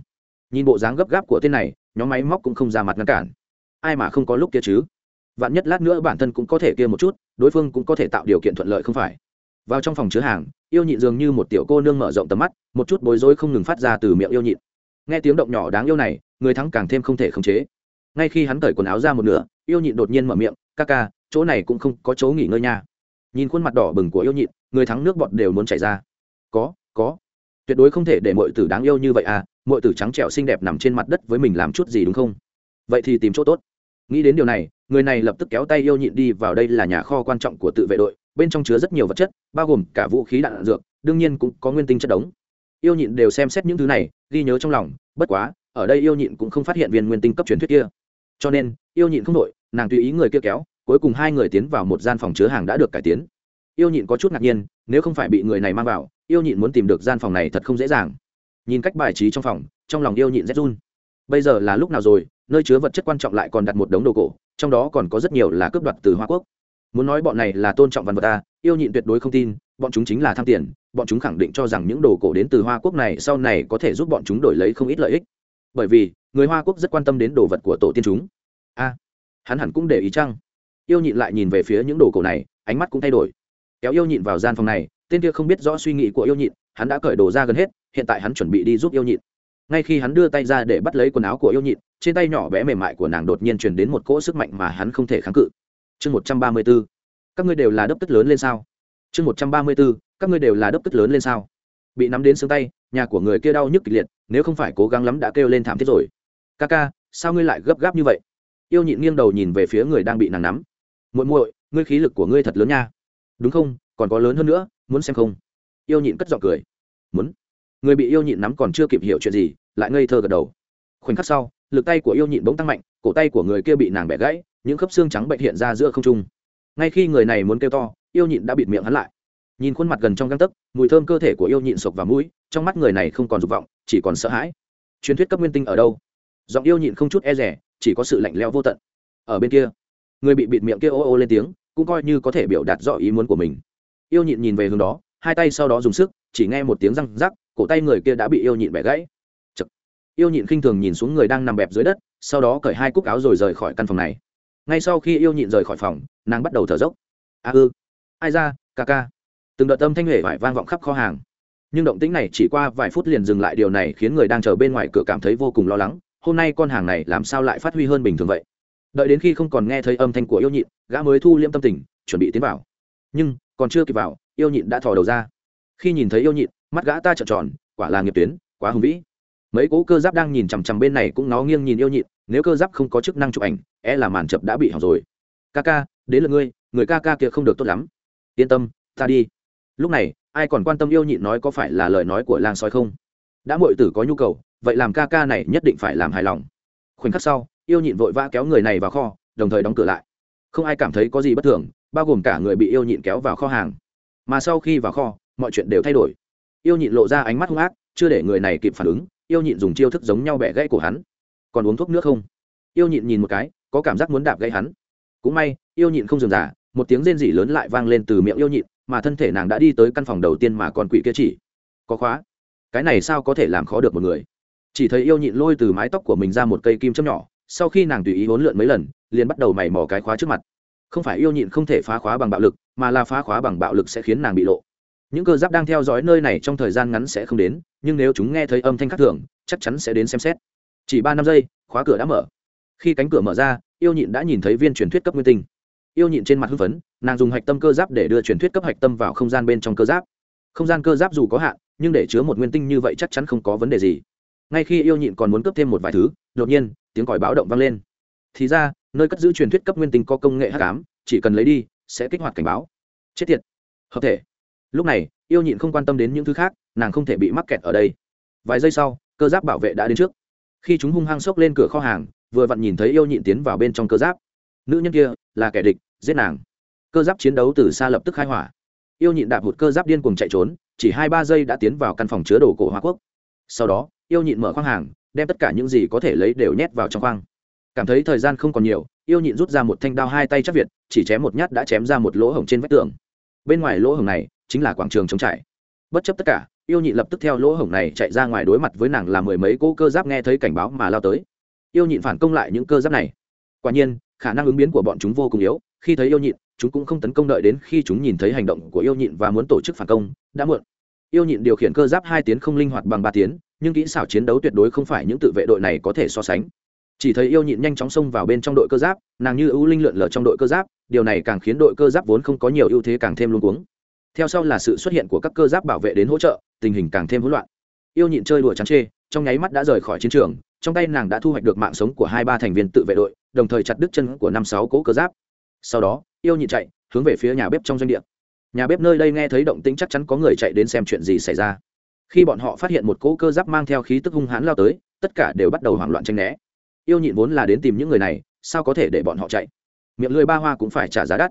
Nhìn bộ dáng gấp gáp của tên này, nhóm máy móc cũng không ra mặt ngăn cản. Ai mà không có lúc kia chứ? Vạn nhất lát nữa bản thân cũng có thể kia một chút, đối phương cũng có thể tạo điều kiện thuận lợi không phải. Vào trong phòng chứa hàng, yêu nhịn dường như một tiểu cô nương mở rộng tầm mắt, một chút bối rối không ngừng phát ra từ miệng yêu nhịn nghe tiếng động nhỏ đáng yêu này người thắng càng thêm không thể khống chế. Ngay khi hắn cởi quần áo ra một nửa yêu nhịn đột nhiên mở miệng ca ca chỗ này cũng không có chỗ nghỉ ngơi nha. Nhìn khuôn mặt đỏ bừng của yêu nhịn người thắng nước bọt đều muốn chảy ra. Có có. Tuyệt đối không thể để mọi tử đáng yêu như vậy à mọi tử trắng trẻo xinh đẹp nằm trên mặt đất với mình làm chút gì đúng không? Vậy thì tìm chỗ tốt. Nghĩ đến điều này người này lập tức kéo tay yêu nhịn đi vào đây là nhà kho quan trọng của tự vệ đội bên trong chứa rất nhiều vật chất bao gồm cả vũ khí đạn, dược đương nhiên cũng có nguyên tinh chất đống yêu nhịn đều xem xét những thứ này, ghi nhớ trong lòng, bất quá, ở đây yêu nhịn cũng không phát hiện viên nguyên tinh cấp truyền thuyết kia. Cho nên, yêu nhịn không đội nàng tùy ý người kia kéo, cuối cùng hai người tiến vào một gian phòng chứa hàng đã được cải tiến. Yêu nhịn có chút ngạc nhiên, nếu không phải bị người này mang vào, yêu nhịn muốn tìm được gian phòng này thật không dễ dàng. Nhìn cách bài trí trong phòng, trong lòng yêu nhịn rét run. Bây giờ là lúc nào rồi, nơi chứa vật chất quan trọng lại còn đặt một đống đồ cổ, trong đó còn có rất nhiều là cướp đoạt từ hoa quốc. Muốn nói bọn này là tôn trọng văn vật ta, yêu nhịn tuyệt đối không tin, bọn chúng chính là tham tiền bọn chúng khẳng định cho rằng những đồ cổ đến từ hoa quốc này sau này có thể giúp bọn chúng đổi lấy không ít lợi ích. Bởi vì, người hoa quốc rất quan tâm đến đồ vật của tổ tiên chúng. A, hắn hẳn cũng để ý chăng? Yêu nhịn lại nhìn về phía những đồ cổ này, ánh mắt cũng thay đổi. Kéo yêu nhịn vào gian phòng này, tên kia không biết rõ suy nghĩ của yêu nhịn, hắn đã cởi đồ ra gần hết, hiện tại hắn chuẩn bị đi giúp yêu nhịn. Ngay khi hắn đưa tay ra để bắt lấy quần áo của yêu nhịn, trên tay nhỏ bé mềm mại của nàng đột nhiên truyền đến một cỗ sức mạnh mà hắn không thể kháng cự. Chương một trăm ba mươi b ố các ngươi đều là đốc tức lớn lên sao? Chương một trăm ba mươi b ố các ngươi đều là đốc tức lớn lên sao? Bị nắm đến xương tay, nhà của người kia đau nhức kịch liệt, nếu không phải cố gắng lắm đã kêu lên thảm thiết rồi. Ca ca, sao ngươi lại gấp gáp như vậy? Yêu nhịn nghiêng đầu nhìn về phía người đang bị nàng nắm. Muội muội, ngươi khí lực của ngươi thật lớn nha. Đúng không? Còn có lớn hơn nữa, muốn xem không? Yêu nhịn cất giọng cười. Muốn. Người bị yêu nhịn nắm còn chưa kịp hiểu chuyện gì, lại ngây thơ gật đầu. Khoảnh khắc sau, lực tay của yêu nhịn bỗng tăng mạnh, cổ tay của người kia bị nàng bẻ gãy, những khớp xương trắng bệnh hiện ra giữa không trung. Ngay khi người này muốn kêu to, yêu nhịn đã bịt miệng hắn lại nhìn khuôn mặt gần trong găng tấc, mùi thơm cơ thể của yêu nhịn sộc vào mũi, trong mắt người này không còn dục vọng, chỉ còn sợ hãi. Truyền thuyết cấp nguyên tinh ở đâu? Giọng yêu nhịn không chút e rẻ chỉ có sự lạnh leo vô tận. Ở bên kia, người bị bịt miệng kia ô ô lên tiếng, cũng coi như có thể biểu đạt rõ ý muốn của mình. Yêu nhịn nhìn về hướng đó, hai tay sau đó dùng sức, chỉ nghe một tiếng răng rắc, cổ tay người kia đã bị yêu nhịn bẻ gãy. Chật. yêu nhịn khinh thường nhìn xuống người đang nằm bẹp dưới đất, sau đó cởi hai cúc áo rồi rời khỏi căn phòng này. Ngay sau khi yêu nhịn rời khỏi phòng, nàng bắt đầu thở dốc. A à ư. Ai ra, ca ca từng đợt âm thanh huệ vải vang vọng khắp kho hàng. Nhưng động tĩnh này chỉ qua vài phút liền dừng lại, điều này khiến người đang chờ bên ngoài cửa cảm thấy vô cùng lo lắng. Hôm nay con hàng này làm sao lại phát huy hơn bình thường vậy? Đợi đến khi không còn nghe thấy âm thanh của yêu nhịn, gã mới thu liễm tâm tình, chuẩn bị tiến vào. Nhưng, còn chưa kịp vào, yêu nhịn đã thò đầu ra. Khi nhìn thấy yêu nhịn, mắt gã ta trợn tròn, quả là nghiệp tuyến, quá hùng vĩ. Mấy cỗ cơ giáp đang nhìn chằm chằm bên này cũng nó nghiêng nhìn yêu nhịn, nếu cơ giáp không có chức năng chụp ảnh e là màn chập đã bị hỏng rồi. Ca ca, đến là ngươi, người ca ca kia không được tốt lắm. Yên tâm, ta đi lúc này, ai còn quan tâm yêu nhịn nói có phải là lời nói của lang sói không? Đã mọi tử có nhu cầu, vậy làm ca ca này nhất định phải làm hài lòng. Khoảnh khắc sau, yêu nhịn vội vã kéo người này vào kho, đồng thời đóng cửa lại. Không ai cảm thấy có gì bất thường, bao gồm cả người bị yêu nhịn kéo vào kho hàng. Mà sau khi vào kho, mọi chuyện đều thay đổi. Yêu nhịn lộ ra ánh mắt hung ác, chưa để người này kịp phản ứng, yêu nhịn dùng chiêu thức giống nhau bẻ gãy của hắn. Còn uống thuốc nước không? Yêu nhịn nhìn một cái, có cảm giác muốn đạp gãy hắn. Cũng may, yêu nhịn không dừng giả một tiếng rên rỉ lớn lại vang lên từ miệng yêu nhịn mà thân thể nàng đã đi tới căn phòng đầu tiên mà con quỷ kia chỉ. Có khóa. Cái này sao có thể làm khó được một người? Chỉ thấy yêu nhịn lôi từ mái tóc của mình ra một cây kim châm nhỏ, sau khi nàng tùy ý hỗn lượn mấy lần, liền bắt đầu mày mò cái khóa trước mặt. Không phải yêu nhịn không thể phá khóa bằng bạo lực, mà là phá khóa bằng bạo lực sẽ khiến nàng bị lộ. Những cơ giáp đang theo dõi nơi này trong thời gian ngắn sẽ không đến, nhưng nếu chúng nghe thấy âm thanh khác thường, chắc chắn sẽ đến xem xét. Chỉ ba năm giây, khóa cửa đã mở. Khi cánh cửa mở ra, yêu nhịn đã nhìn thấy viên truyền thuyết cấp nguyên tinh yêu nhịn trên mặt hưng phấn, nàng dùng hạch tâm cơ giáp để đưa truyền thuyết cấp hạch tâm vào không gian bên trong cơ giáp. Không gian cơ giáp dù có hạn, nhưng để chứa một nguyên tinh như vậy chắc chắn không có vấn đề gì. Ngay khi yêu nhịn còn muốn cướp thêm một vài thứ, đột nhiên, tiếng còi báo động vang lên. Thì ra, nơi cất giữ truyền thuyết cấp nguyên tinh có công nghệ h tám chỉ cần lấy đi, sẽ kích hoạt cảnh báo. Chết tiệt. Hợp thể. Lúc này, yêu nhịn không quan tâm đến những thứ khác, nàng không thể bị mắc kẹt ở đây. Vài giây sau, cơ giáp bảo vệ đã đến trước. Khi chúng hung hăng xốc lên cửa kho hàng, vừa vặn nhìn thấy yêu nhịn tiến vào bên trong cơ giáp. Nữ nhân kia là kẻ địch, giết nàng. Cơ giáp chiến đấu từ xa lập tức khai hỏa. Yêu nhịn đạp một cơ giáp điên cuồng chạy trốn, chỉ hai ba giây đã tiến vào căn phòng chứa đồ cổ hoa quốc. Sau đó, yêu nhịn mở khoang hàng, đem tất cả những gì có thể lấy đều nhét vào trong khoang. Cảm thấy thời gian không còn nhiều, yêu nhịn rút ra một thanh đao hai tay chắc việt, chỉ chém một nhát đã chém ra một lỗ hổng trên vách tường. Bên ngoài lỗ hổng này chính là quảng trường chống trải. Bất chấp tất cả, yêu nhịn lập tức theo lỗ hổng này chạy ra ngoài đối mặt với nàng là mười mấy cỗ cơ giáp nghe thấy cảnh báo mà lao tới. Yêu nhịn phản công lại những cơ giáp này. Quả nhiên khả năng ứng biến của bọn chúng vô cùng yếu, khi thấy yêu nhịn, chúng cũng không tấn công đợi đến khi chúng nhìn thấy hành động của yêu nhịn và muốn tổ chức phản công, đã muộn. Yêu nhịn điều khiển cơ giáp hai tiến không linh hoạt bằng ba tiến, nhưng kỹ xảo chiến đấu tuyệt đối không phải những tự vệ đội này có thể so sánh. Chỉ thấy yêu nhịn nhanh chóng xông vào bên trong đội cơ giáp, nàng như ưu linh lượn lờ trong đội cơ giáp, điều này càng khiến đội cơ giáp vốn không có nhiều ưu thế càng thêm luôn cuống. Theo sau là sự xuất hiện của các cơ giáp bảo vệ đến hỗ trợ, tình hình càng thêm hỗn loạn. Yêu nhịn chơi đùa chán chê trong nháy mắt đã rời khỏi chiến trường, trong tay nàng đã thu hoạch được mạng sống của hai ba thành viên tự vệ đội đồng thời chặt đứt chân của năm sáu cỗ cơ giáp. Sau đó, yêu nhịn chạy, hướng về phía nhà bếp trong doanh địa. Nhà bếp nơi đây nghe thấy động tĩnh chắc chắn có người chạy đến xem chuyện gì xảy ra. Khi bọn họ phát hiện một cỗ cơ giáp mang theo khí tức hung hãn lao tới, tất cả đều bắt đầu hoảng loạn tranh né. Yêu nhịn vốn là đến tìm những người này, sao có thể để bọn họ chạy? Miệng lưỡi ba hoa cũng phải trả giá đắt.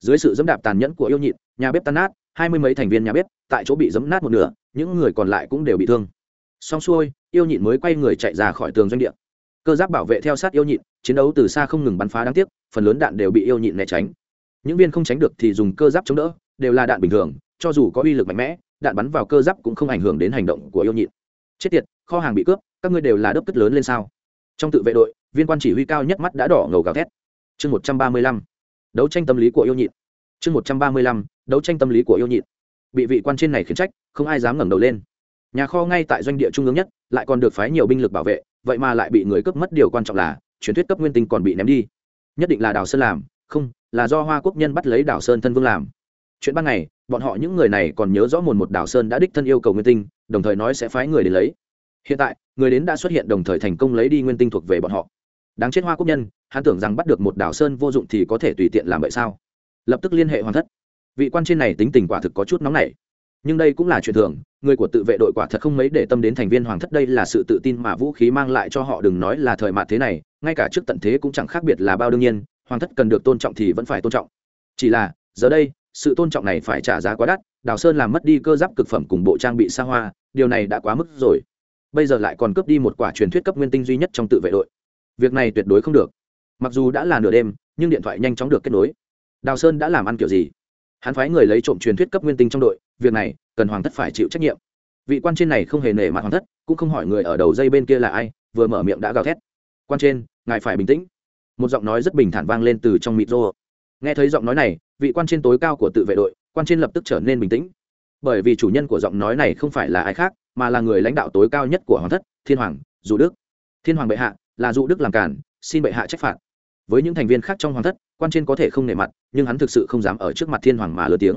Dưới sự dẫm đạp tàn nhẫn của yêu nhịn nhà bếp tan nát, hai mươi mấy thành viên nhà bếp, tại chỗ bị dẫm nát một nửa, những người còn lại cũng đều bị thương. Xong xuôi, yêu nhịn mới quay người chạy ra khỏi tường doanh địa cơ giáp bảo vệ theo sát yêu nhịn, chiến đấu từ xa không ngừng bắn phá đáng tiếc, phần lớn đạn đều bị yêu nhịn né tránh. Những viên không tránh được thì dùng cơ giáp chống đỡ, đều là đạn bình thường, cho dù có uy lực mạnh mẽ, đạn bắn vào cơ giáp cũng không ảnh hưởng đến hành động của yêu nhịn. Chết tiệt, kho hàng bị cướp, các ngươi đều là đớp cất lớn lên sao? Trong tự vệ đội, viên quan chỉ huy cao nhất mắt đã đỏ ngầu gào thét. Chương một trăm ba mươi lăm, đấu tranh tâm lý của yêu nhịn. Chương một trăm ba mươi lăm, đấu tranh tâm lý của yêu nhịn. Bị vị quan trên này khiển trách, không ai dám ngẩng đầu lên. Nhà kho ngay tại doanh địa trung ương nhất, lại còn được phái nhiều binh lực bảo vệ vậy mà lại bị người cướp mất điều quan trọng là, truyền thuyết cấp nguyên tinh còn bị ném đi. Nhất định là đào sơn làm, không, là do hoa quốc nhân bắt lấy đào sơn thân vương làm. Chuyện ban ngày, bọn họ những người này còn nhớ rõ mồn một đào sơn đã đích thân yêu cầu nguyên tinh, đồng thời nói sẽ phái người đến lấy. Hiện tại, người đến đã xuất hiện đồng thời thành công lấy đi nguyên tinh thuộc về bọn họ. Đáng chết hoa quốc nhân, hắn tưởng rằng bắt được một đảo sơn vô dụng thì có thể tùy tiện làm vậy sao? Lập tức liên hệ hoàn thất. Vị quan trên này tính tình quả thực có chút nóng nảy. Nhưng đây cũng là chuyện thường người của tự vệ đội quả thật không mấy để tâm đến thành viên hoàng thất đây là sự tự tin mà vũ khí mang lại cho họ, đừng nói là thời mạt thế này, ngay cả trước tận thế cũng chẳng khác biệt là bao đương nhiên, hoàng thất cần được tôn trọng thì vẫn phải tôn trọng. Chỉ là, giờ đây, sự tôn trọng này phải trả giá quá đắt, đào sơn làm mất đi cơ giáp cực phẩm cùng bộ trang bị xa hoa, điều này đã quá mức rồi. Bây giờ lại còn cướp đi một quả truyền thuyết cấp nguyên tinh duy nhất trong tự vệ đội. Việc này tuyệt đối không được. Mặc dù đã là nửa đêm, nhưng điện thoại nhanh chóng được kết nối. Đào sơn đã làm ăn kiểu gì? Hắn phái người lấy trộm truyền thuyết cấp nguyên tinh trong đội, việc này, cần hoàng thất phải chịu trách nhiệm. Vị quan trên này không hề nể mặt hoàng thất, cũng không hỏi người ở đầu dây bên kia là ai, vừa mở miệng đã gào thét. Quan trên, ngài phải bình tĩnh. Một giọng nói rất bình thản vang lên từ trong mịt rô. Nghe thấy giọng nói này, vị quan trên tối cao của tự vệ đội, quan trên lập tức trở nên bình tĩnh. Bởi vì chủ nhân của giọng nói này không phải là ai khác, mà là người lãnh đạo tối cao nhất của hoàng thất, thiên hoàng, dụ đức. Thiên hoàng bệ hạ, là dụ đức làm cản, xin bệ hạ trách phạt. Với những thành viên khác trong hoàng thất quan trên có thể không nể mặt, nhưng hắn thực sự không dám ở trước mặt thiên hoàng mà lớn tiếng.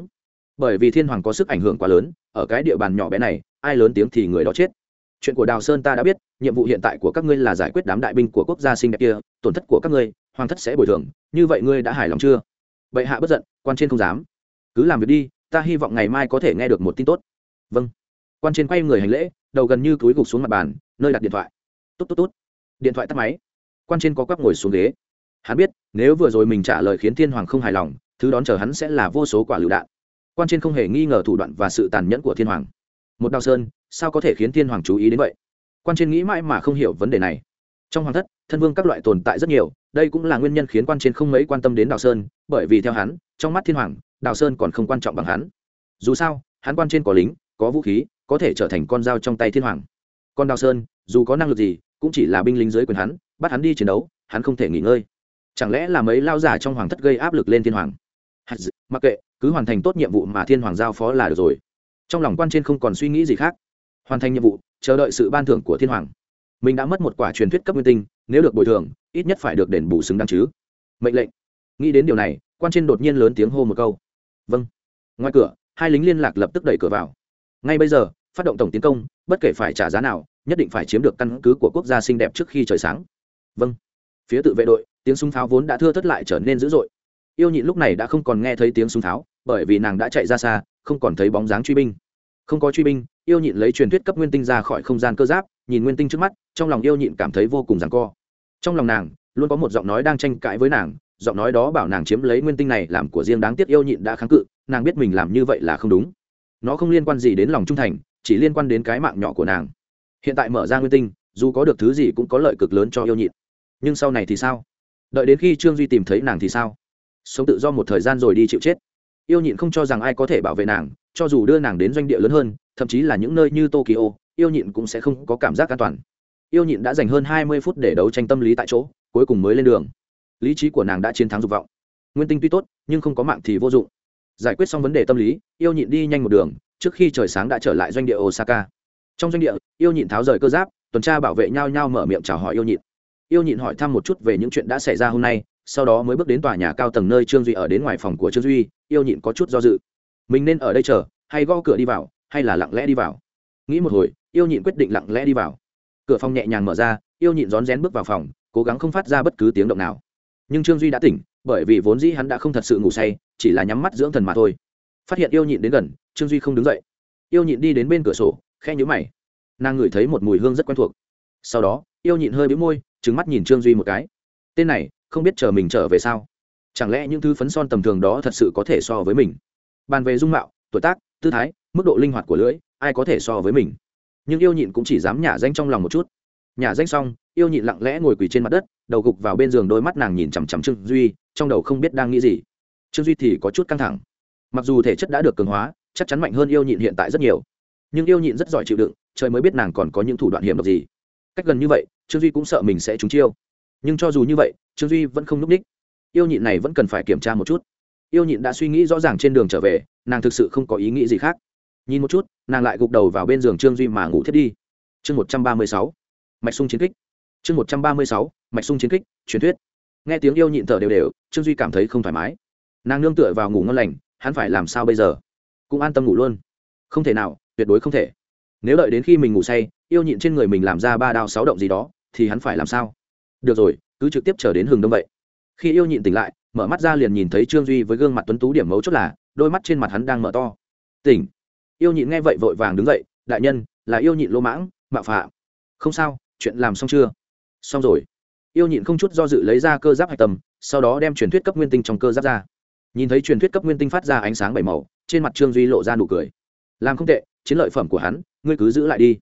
Bởi vì thiên hoàng có sức ảnh hưởng quá lớn, ở cái địa bàn nhỏ bé này, ai lớn tiếng thì người đó chết. Chuyện của đào sơn ta đã biết, nhiệm vụ hiện tại của các ngươi là giải quyết đám đại binh của quốc gia Sinh đẹp kia, tổn thất của các ngươi, hoàng thất sẽ bồi thường, như vậy ngươi đã hài lòng chưa? Bệ hạ bất giận, quan trên không dám. Cứ làm việc đi, ta hy vọng ngày mai có thể nghe được một tin tốt. Vâng. Quan trên quay người hành lễ, đầu gần như cúi gục xuống mặt bàn, nơi đặt điện thoại. Tốt tốt tốt. Điện thoại tắt máy. Quan trên có quắp ngồi xuống ghế hắn biết, nếu vừa rồi mình trả lời khiến thiên hoàng không hài lòng, thứ đón chờ hắn sẽ là vô số quả lựu đạn. Quan trên không hề nghi ngờ thủ đoạn và sự tàn nhẫn của thiên hoàng. Một đào sơn, sao có thể khiến thiên hoàng chú ý đến vậy? Quan trên nghĩ mãi mà không hiểu vấn đề này. Trong hoàng thất, thân vương các loại tồn tại rất nhiều, đây cũng là nguyên nhân khiến quan trên không mấy quan tâm đến đào sơn, bởi vì theo hắn, trong mắt thiên hoàng, đào sơn còn không quan trọng bằng hắn. Dù sao, hắn quan trên có lính, có vũ khí, có thể trở thành con dao trong tay thiên hoàng. Còn đào sơn, dù có năng lực gì, cũng chỉ là binh lính dưới quyền hắn, bắt hắn đi chiến đấu, hắn không thể nghỉ ngơi chẳng lẽ là mấy lao giả trong hoàng thất gây áp lực lên thiên hoàng? Mặc kệ, cứ hoàn thành tốt nhiệm vụ mà thiên hoàng giao phó là được rồi. Trong lòng quan trên không còn suy nghĩ gì khác. Hoàn thành nhiệm vụ, chờ đợi sự ban thưởng của thiên hoàng. Mình đã mất một quả truyền thuyết cấp nguyên tinh, nếu được bồi thường, ít nhất phải được đền bù xứng đáng chứ. Mệnh lệnh. Nghĩ đến điều này, quan trên đột nhiên lớn tiếng hô một câu. Vâng. Ngoài cửa, hai lính liên lạc lập tức đẩy cửa vào. Ngay bây giờ, phát động tổng tiến công, bất kể phải trả giá nào, nhất định phải chiếm được căn cứ của quốc gia xinh đẹp trước khi trời sáng. Vâng. Phía tự vệ đội tiếng súng pháo vốn đã thưa thất lại trở nên dữ dội. Yêu nhịn lúc này đã không còn nghe thấy tiếng súng tháo bởi vì nàng đã chạy ra xa, không còn thấy bóng dáng truy binh. Không có truy binh, yêu nhịn lấy truyền thuyết cấp nguyên tinh ra khỏi không gian cơ giáp, nhìn nguyên tinh trước mắt, trong lòng yêu nhịn cảm thấy vô cùng ràng co. Trong lòng nàng, luôn có một giọng nói đang tranh cãi với nàng, giọng nói đó bảo nàng chiếm lấy nguyên tinh này làm của riêng đáng tiếc yêu nhịn đã kháng cự, nàng biết mình làm như vậy là không đúng. Nó không liên quan gì đến lòng trung thành, chỉ liên quan đến cái mạng nhỏ của nàng. Hiện tại mở ra nguyên tinh, dù có được thứ gì cũng có lợi cực lớn cho yêu nhịn nhưng sau này thì sao? Đợi đến khi trương duy tìm thấy nàng thì sao? Sống tự do một thời gian rồi đi chịu chết. Yêu nhịn không cho rằng ai có thể bảo vệ nàng, cho dù đưa nàng đến doanh địa lớn hơn, thậm chí là những nơi như tokyo, yêu nhịn cũng sẽ không có cảm giác an toàn. Yêu nhịn đã dành hơn hai mươi phút để đấu tranh tâm lý tại chỗ, cuối cùng mới lên đường. Lý trí của nàng đã chiến thắng dục vọng. Nguyên tinh tuy tốt, nhưng không có mạng thì vô dụng. Giải quyết xong vấn đề tâm lý, yêu nhịn đi nhanh một đường, trước khi trời sáng đã trở lại doanh địa osaka. Trong doanh địa, yêu nhịn tháo rời cơ giáp, tuần tra bảo vệ nhau nhau mở miệng chào hỏi yêu nhịn yêu nhịn hỏi thăm một chút về những chuyện đã xảy ra hôm nay, sau đó mới bước đến tòa nhà cao tầng nơi trương duy ở đến ngoài phòng của trương duy, yêu nhịn có chút do dự. Mình nên ở đây chờ, hay gõ cửa đi vào, hay là lặng lẽ đi vào? Nghĩ một hồi, yêu nhịn quyết định lặng lẽ đi vào. Cửa phòng nhẹ nhàng mở ra, yêu nhịn rón rén bước vào phòng, cố gắng không phát ra bất cứ tiếng động nào. Nhưng trương duy đã tỉnh, bởi vì vốn dĩ hắn đã không thật sự ngủ say, chỉ là nhắm mắt dưỡng thần mà thôi. Phát hiện yêu nhịn đến gần, trương duy không đứng dậy. Yêu nhịn đi đến bên cửa sổ khe nhũ mày. Nàng ngửi thấy một mùi hương rất quen thuộc. Sau đó, yêu nhịn hơi bĩu môi trứng mắt nhìn trương duy một cái. Tên này, không biết chờ mình trở về sao? Chẳng lẽ những thứ phấn son tầm thường đó thật sự có thể so với mình? Bàn về dung mạo, tuổi tác, tư thái, mức độ linh hoạt của lưỡi, ai có thể so với mình? Nhưng yêu nhịn cũng chỉ dám nhả danh trong lòng một chút. Nhả danh xong, yêu nhịn lặng lẽ ngồi quỳ trên mặt đất, đầu gục vào bên giường đôi mắt nàng nhìn chằm chằm trương duy, trong đầu không biết đang nghĩ gì. Trương duy thì có chút căng thẳng. Mặc dù thể chất đã được cường hóa, chắc chắn mạnh hơn yêu nhịn hiện tại rất nhiều. Nhưng yêu nhịn rất giỏi chịu đựng, trời mới biết nàng còn có những thủ đoạn hiểm độc gì cách gần như vậy, trương duy cũng sợ mình sẽ trúng chiêu. Nhưng cho dù như vậy, trương duy vẫn không n ú c ních. Yêu nhịn này vẫn cần phải kiểm tra một chút. Yêu nhịn đã suy nghĩ rõ ràng trên đường trở về, nàng thực sự không có ý nghĩ gì khác. Nhìn một chút, nàng lại gục đầu vào bên giường trương duy mà ngủ thiết đi. Chương một trăm ba mươi sáu, mạch sung chiến kích. Chương một trăm ba mươi sáu, mạch sung chiến kích, truyền thuyết. Nghe tiếng yêu nhịn thở đều đều, trương duy cảm thấy không thoải mái. Nàng nương tựa vào ngủ ngon lành, hắn phải làm sao bây giờ? Cũng an tâm ngủ luôn. Không thể nào, tuyệt đối không thể nếu đợi đến khi mình ngủ say, yêu nhịn trên người mình làm ra ba đao sáu động gì đó, thì hắn phải làm sao? Được rồi, cứ trực tiếp chờ đến hừng đông vậy. Khi yêu nhịn tỉnh lại, mở mắt ra liền nhìn thấy trương duy với gương mặt tuấn tú điểm mấu chốt là, đôi mắt trên mặt hắn đang mở to. Tỉnh. Yêu nhịn nghe vậy vội vàng đứng dậy, đại nhân, là yêu nhịn lô mãng, mạo phạm. Không sao, chuyện làm xong chưa? Xong rồi. Yêu nhịn không chút do dự lấy ra cơ giáp hạch tầm sau đó đem truyền thuyết cấp nguyên tinh trong cơ giáp ra. Nhìn thấy truyền thuyết cấp nguyên tinh phát ra ánh sáng bảy màu, trên mặt trương duy lộ ra nụ cười. Làm không tệ chiến lợi phẩm của hắn, ngươi cứ giữ lại đi.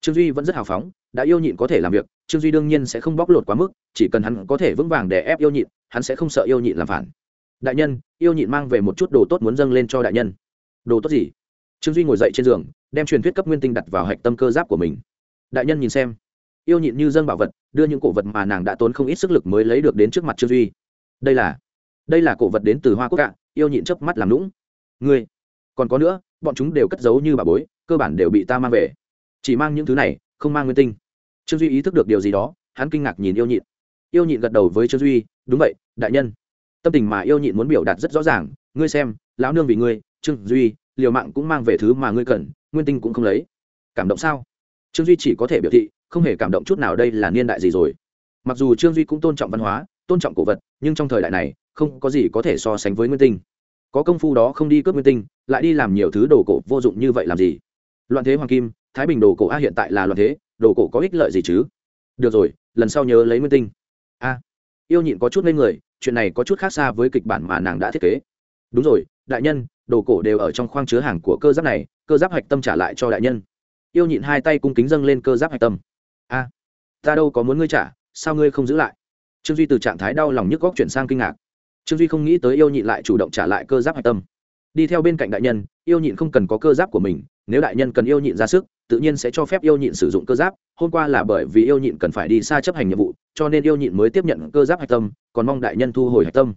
Trương duy vẫn rất hào phóng, đã yêu nhịn có thể làm việc, trương duy đương nhiên sẽ không bóc lột quá mức, chỉ cần hắn có thể vững vàng để ép yêu nhịn, hắn sẽ không sợ yêu nhịn làm phản. Đại nhân, yêu nhịn mang về một chút đồ tốt muốn dâng lên cho đại nhân. Đồ tốt gì? Trương duy ngồi dậy trên giường, đem truyền thuyết cấp nguyên tinh đặt vào hạch tâm cơ giáp của mình. Đại nhân nhìn xem. Yêu nhịn như dâng bảo vật, đưa những cổ vật mà nàng đã tốn không ít sức lực mới lấy được đến trước mặt trương duy. Đây là đây là cổ vật đến từ hoa quốc cạn yêu nhịn chớp mắt làm lũng ngươi, còn có nữa bọn chúng đều cất giấu như bà bối, cơ bản đều bị ta mang về. Chỉ mang những thứ này, không mang nguyên tinh. Trương duy ý thức được điều gì đó, hắn kinh ngạc nhìn yêu nhịn. Yêu nhịn gật đầu với trương duy, đúng vậy, đại nhân. Tâm tình mà yêu nhịn muốn biểu đạt rất rõ ràng, ngươi xem, lão nương vì ngươi, trương duy, liều mạng cũng mang về thứ mà ngươi cần, nguyên tinh cũng không lấy. Cảm động sao? Trương duy chỉ có thể biểu thị, không hề cảm động chút nào đây là niên đại gì rồi. Mặc dù trương duy cũng tôn trọng văn hóa, tôn trọng cổ vật, nhưng trong thời đại này, không có gì có thể so sánh với nguyên tinh có công phu đó không đi cướp nguyên tinh, lại đi làm nhiều thứ đồ cổ vô dụng như vậy làm gì? Loạn thế hoàng kim, thái bình đồ cổ a hiện tại là loạn thế, đồ cổ có ích lợi gì chứ? Được rồi, lần sau nhớ lấy nguyên tinh. A, yêu nhịn có chút lên người, chuyện này có chút khác xa với kịch bản mà nàng đã thiết kế. Đúng rồi, đại nhân, đồ cổ đều ở trong khoang chứa hàng của cơ giáp này, cơ giáp hạch tâm trả lại cho đại nhân. Yêu nhịn hai tay cung kính dâng lên cơ giáp hạch tâm. A, ta đâu có muốn ngươi trả, sao ngươi không giữ lại? Trương duy từ trạng thái đau lòng nhức góc chuyển sang kinh ngạc trương duy không nghĩ tới yêu nhịn lại chủ động trả lại cơ giáp hạch tâm. Đi theo bên cạnh đại nhân, yêu nhịn không cần có cơ giáp của mình, nếu đại nhân cần yêu nhịn ra sức, tự nhiên sẽ cho phép yêu nhịn sử dụng cơ giáp, hôm qua là bởi vì yêu nhịn cần phải đi xa chấp hành nhiệm vụ, cho nên yêu nhịn mới tiếp nhận cơ giáp hạch tâm, còn mong đại nhân thu hồi hạch tâm.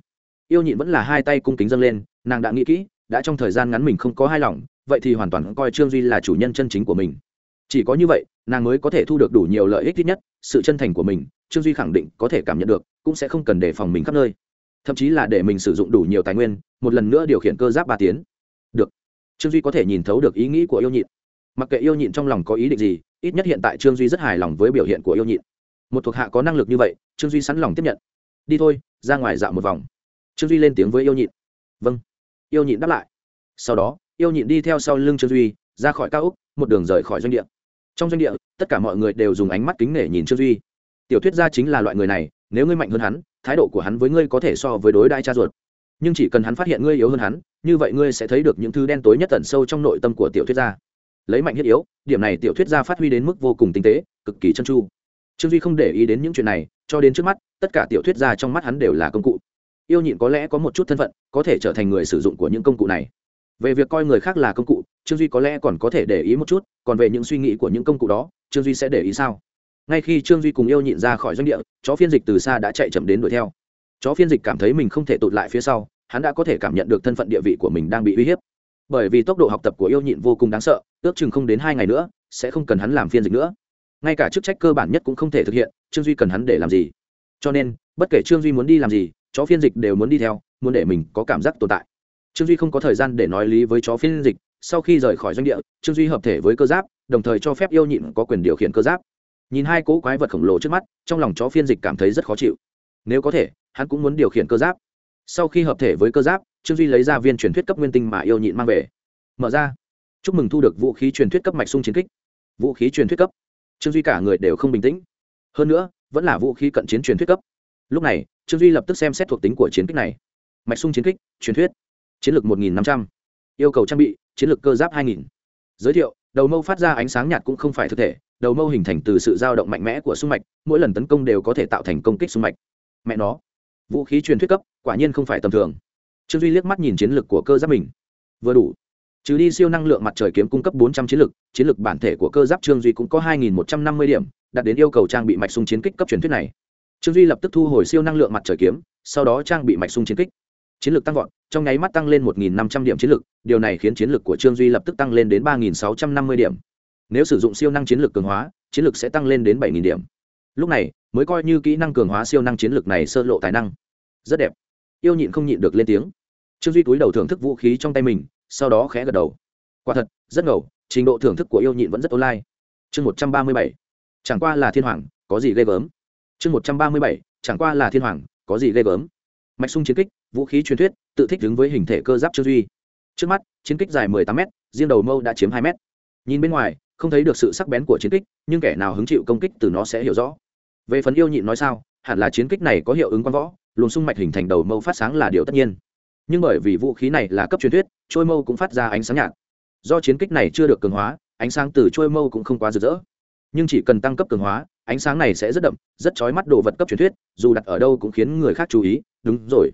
Yêu nhịn vẫn là hai tay cung kính dâng lên, nàng đã nghĩ kỹ, đã trong thời gian ngắn mình không có hai lòng, vậy thì hoàn toàn coi trương duy là chủ nhân chân chính của mình. Chỉ có như vậy, nàng mới có thể thu được đủ nhiều lợi ích ít nhất, sự chân thành của mình, trương duy khẳng định có thể cảm nhận được, cũng sẽ không cần đề phòng mình khắp nơi thậm chí là để mình sử dụng đủ nhiều tài nguyên, một lần nữa điều khiển cơ giáp ba tiến. Được. Trương duy có thể nhìn thấu được ý nghĩ của yêu nhịn. Mặc kệ yêu nhịn trong lòng có ý định gì, ít nhất hiện tại trương duy rất hài lòng với biểu hiện của yêu nhịn. Một thuộc hạ có năng lực như vậy, trương duy sẵn lòng tiếp nhận. Đi thôi, ra ngoài dạo một vòng. Trương duy lên tiếng với yêu nhịn. Vâng. Yêu nhịn đáp lại. Sau đó, yêu nhịn đi theo sau lưng trương duy, ra khỏi cao úc một đường rời khỏi doanh địa. Trong doanh địa, tất cả mọi người đều dùng ánh mắt kính nể nhìn trương duy. Tiểu thuyết gia chính là loại người này, nếu ngươi mạnh hơn hắn thái độ của hắn với ngươi có thể so với đối đại cha ruột. Nhưng chỉ cần hắn phát hiện ngươi yếu hơn hắn, như vậy ngươi sẽ thấy được những thứ đen tối nhất tận sâu trong nội tâm của tiểu thuyết gia. Lấy mạnh thiết yếu, điểm này tiểu thuyết gia phát huy đến mức vô cùng tinh tế, cực kỳ chân chu. Trương duy không để ý đến những chuyện này, cho đến trước mắt, tất cả tiểu thuyết gia trong mắt hắn đều là công cụ. Yêu nhịn có lẽ có một chút thân phận, có thể trở thành người sử dụng của những công cụ này. Về việc coi người khác là công cụ, trương duy có lẽ còn có thể để ý một chút, còn về những suy nghĩ của những công cụ đó, trương duy sẽ để ý sao? Ngay khi trương duy cùng yêu nhịn ra khỏi doanh địa, chó phiên dịch từ xa đã chạy chậm đến đuổi theo. Chó phiên dịch cảm thấy mình không thể tụt lại phía sau, hắn đã có thể cảm nhận được thân phận địa vị của mình đang bị uy hiếp. Bởi vì tốc độ học tập của yêu nhịn vô cùng đáng sợ, ước chừng không đến hai ngày nữa, sẽ không cần hắn làm phiên dịch nữa. Ngay cả chức trách cơ bản nhất cũng không thể thực hiện, trương duy cần hắn để làm gì? Cho nên, bất kể trương duy muốn đi làm gì, chó phiên dịch đều muốn đi theo, muốn để mình có cảm giác tồn tại. Trương duy không có thời gian để nói lý với chó phiên dịch. Sau khi rời khỏi doanh địa, trương duy hợp thể với cơ giáp, đồng thời cho phép yêu nhịn có quyền điều khiển cơ giáp nhìn hai cỗ quái vật khổng lồ trước mắt, trong lòng chó phiên dịch cảm thấy rất khó chịu. Nếu có thể, hắn cũng muốn điều khiển cơ giáp. Sau khi hợp thể với cơ giáp, trương duy lấy ra viên truyền thuyết cấp nguyên tinh mà yêu nhịn mang về. Mở ra. Chúc mừng thu được vũ khí truyền thuyết cấp mạch sung chiến kích. Vũ khí truyền thuyết cấp. Trương duy cả người đều không bình tĩnh. Hơn nữa, vẫn là vũ khí cận chiến truyền thuyết cấp. Lúc này, trương duy lập tức xem xét thuộc tính của chiến kích này. Mạch sung chiến kích, truyền thuyết. Chiến lược một nghìn năm trăm. Yêu cầu trang bị, chiến lược cơ giáp hai nghìn. Giới thiệu, đầu mâu phát ra ánh sáng nhạt cũng không phải thực thể đầu mâu hình thành từ sự dao động mạnh mẽ của sung mạch, mỗi lần tấn công đều có thể tạo thành công kích sung mạch. Mẹ nó, vũ khí truyền thuyết cấp, quả nhiên không phải tầm thường. Trương duy liếc mắt nhìn chiến lược của cơ giáp mình. Vừa đủ. Trừ đi siêu năng lượng mặt trời kiếm cung cấp bốn trăm chiến lược chiến lược bản thể của cơ giáp trương duy cũng có hai nghìn một trăm năm mươi điểm, đạt đến yêu cầu trang bị mạch sung chiến kích cấp truyền thuyết này. Trương duy lập tức thu hồi siêu năng lượng mặt trời kiếm, sau đó trang bị mạch sung chiến kích. Chiến lược tăng vọt, trong nháy mắt tăng lên một nghìn năm trăm điểm chiến lược, điều này khiến chiến lược của trương duy lập tức tăng lên đến ba nghìn sáu trăm năm mươi điểm nếu sử dụng siêu năng chiến lược cường hóa, chiến lược sẽ tăng lên đến bảy nghìn điểm. Lúc này, mới coi như kỹ năng cường hóa siêu năng chiến lược này sơ lộ tài năng. Rất đẹp. Yêu nhịn không nhịn được lên tiếng. Trương duy túi đầu thưởng thức vũ khí trong tay mình, sau đó khẽ gật đầu. Quả thật, rất ngầu, trình độ thưởng thức của yêu nhịn vẫn rất online. Chương một trăm ba mươi bảy. Chẳng qua là thiên hoàng, có gì ghê gớm. Chương một trăm ba mươi bảy. Chẳng qua là thiên hoàng, có gì ghê gớm. Mạch sung chiến kích, vũ khí truyền thuyết, tự thích ứng với hình thể cơ giáp trương duy. Trước mắt, chiến kích dài mười tám m riêng đầu mâu đã chiếm hai m nhìn bên ngoài không thấy được sự sắc bén của chiến kích, nhưng kẻ nào hứng chịu công kích từ nó sẽ hiểu rõ. Về phần yêu nhịn nói sao, hẳn là chiến kích này có hiệu ứng quan võ, luồng sung mạch hình thành đầu mâu phát sáng là điều tất nhiên. Nhưng bởi vì vũ khí này là cấp truyền thuyết, trôi mâu cũng phát ra ánh sáng nhạt. Do chiến kích này chưa được cường hóa, ánh sáng từ trôi mâu cũng không quá rực rỡ. Nhưng chỉ cần tăng cấp cường hóa, ánh sáng này sẽ rất đậm, rất chói mắt đồ vật cấp truyền thuyết, dù đặt ở đâu cũng khiến người khác chú ý. Đúng rồi.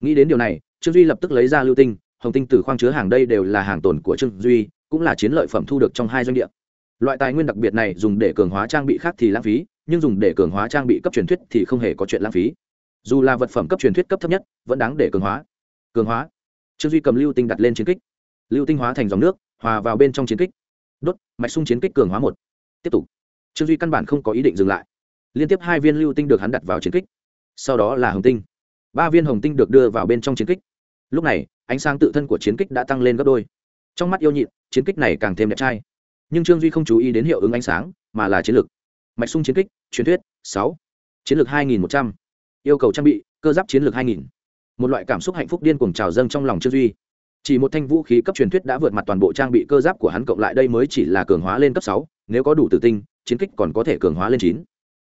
Nghĩ đến điều này, trương duy lập tức lấy ra lưu tinh, hồng tinh từ khoang chứa hàng đây đều là hàng tồn của trương duy, cũng là chiến lợi phẩm thu được trong hai doanh địa loại tài nguyên đặc biệt này dùng để cường hóa trang bị khác thì lãng phí, nhưng dùng để cường hóa trang bị cấp truyền thuyết thì không hề có chuyện lãng phí. Dù là vật phẩm cấp truyền thuyết cấp thấp nhất, vẫn đáng để cường hóa. Cường hóa. Trương duy cầm lưu tinh đặt lên chiến kích. Lưu tinh hóa thành dòng nước, hòa vào bên trong chiến kích. Đốt, mạch sung chiến kích cường hóa một. Tiếp tục. Trương duy căn bản không có ý định dừng lại. Liên tiếp hai viên lưu tinh được hắn đặt vào chiến kích. Sau đó là hồng tinh. Ba viên hồng tinh được đưa vào bên trong chiến kích. Lúc này, ánh sáng tự thân của chiến kích đã tăng lên gấp đôi. Trong mắt yêu nhịn, chiến kích này càng thêm đẹp trai nhưng trương duy không chú ý đến hiệu ứng ánh sáng mà là chiến lược mạch sung chiến kích truyền thuyết sáu chiến lược hai nghìn một trăm yêu cầu trang bị cơ giáp chiến lược hai nghìn một loại cảm xúc hạnh phúc điên cuồng trào dâng trong lòng trương duy chỉ một thanh vũ khí cấp truyền thuyết đã vượt mặt toàn bộ trang bị cơ giáp của hắn cộng lại đây mới chỉ là cường hóa lên cấp sáu nếu có đủ tử tinh chiến kích còn có thể cường hóa lên chín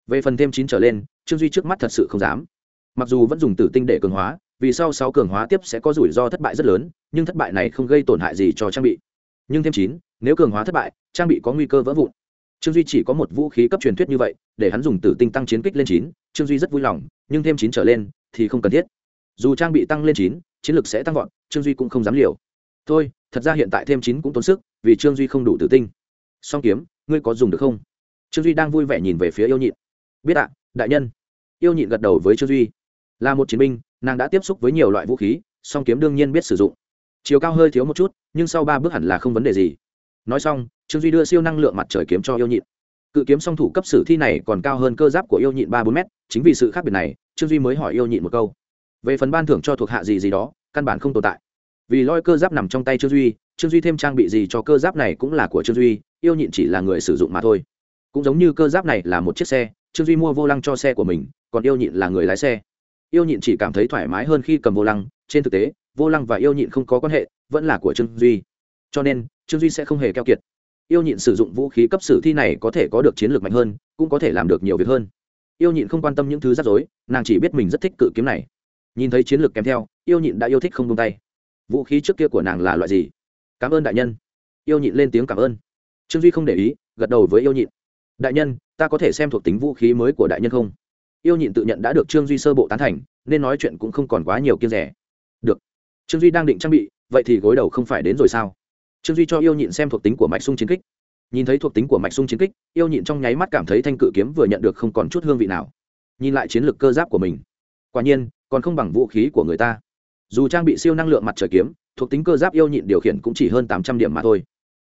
về phần thêm chín trở lên trương duy trước mắt thật sự không dám mặc dù vẫn dùng tử tinh để cường hóa vì sau sáu cường hóa tiếp sẽ có rủi ro thất bại rất lớn nhưng thất bại này không gây tổn hại gì cho trang bị nhưng thêm chín nếu cường hóa thất bại, trang bị có nguy cơ vỡ vụn. Trương duy chỉ có một vũ khí cấp truyền thuyết như vậy, để hắn dùng tử tinh tăng chiến kích lên chín, trương duy rất vui lòng, nhưng thêm chín trở lên thì không cần thiết. Dù trang bị tăng lên chín, chiến lược sẽ tăng vọt, trương duy cũng không dám liều. Thôi, thật ra hiện tại thêm chín cũng tốn sức, vì trương duy không đủ tử tinh. Song kiếm, ngươi có dùng được không? Trương duy đang vui vẻ nhìn về phía yêu nhịn. Biết ạ, đại nhân. Yêu nhịn gật đầu với trương duy. Là một chiến binh, nàng đã tiếp xúc với nhiều loại vũ khí, song kiếm đương nhiên biết sử dụng. Chiều cao hơi thiếu một chút, nhưng sau ba bước hẳn là không vấn đề gì nói xong, trương duy đưa siêu năng lượng mặt trời kiếm cho yêu nhịn. Cự kiếm song thủ cấp sử thi này còn cao hơn cơ giáp của yêu nhịn ba bốn m chính vì sự khác biệt này, trương duy mới hỏi yêu nhịn một câu. Về phần ban thưởng cho thuộc hạ gì gì đó, căn bản không tồn tại. Vì loi cơ giáp nằm trong tay trương duy trương duy thêm trang bị gì cho cơ giáp này cũng là của trương duy, yêu nhịn chỉ là người sử dụng mà thôi. Cũng giống như cơ giáp này là một chiếc xe, trương duy mua vô lăng cho xe của mình, còn yêu nhịn là người lái xe. Yêu nhịn chỉ cảm thấy thoải mái hơn khi cầm vô lăng, trên thực tế, vô lăng và yêu nhịn không có quan hệ, vẫn là của trương duy cho nên, trương duy sẽ không hề keo kiệt. Yêu nhịn sử dụng vũ khí cấp sử thi này có thể có được chiến lược mạnh hơn, cũng có thể làm được nhiều việc hơn. Yêu nhịn không quan tâm những thứ rắc rối, nàng chỉ biết mình rất thích cự kiếm này. Nhìn thấy chiến lược kèm theo, yêu nhịn đã yêu thích không tung tay. Vũ khí trước kia của nàng là loại gì? Cảm ơn đại nhân. Yêu nhịn lên tiếng cảm ơn. Trương duy không để ý, gật đầu với yêu nhịn. Đại nhân, ta có thể xem thuộc tính vũ khí mới của đại nhân không? Yêu nhịn tự nhận đã được trương duy sơ bộ tán thành, nên nói chuyện cũng không còn quá nhiều kiêng rẻ. Được. Trương duy đang định trang bị, vậy thì gối đầu không phải đến rồi sao? Trương duy cho yêu nhịn xem thuộc tính của mạch sung chiến kích. Nhìn thấy thuộc tính của mạch sung chiến kích, yêu nhịn trong nháy mắt cảm thấy thanh cự kiếm vừa nhận được không còn chút hương vị nào. Nhìn lại chiến lược cơ giáp của mình. Quả nhiên, còn không bằng vũ khí của người ta. Dù trang bị siêu năng lượng mặt trời kiếm, thuộc tính cơ giáp yêu nhịn điều khiển cũng chỉ hơn tám trăm điểm mà thôi.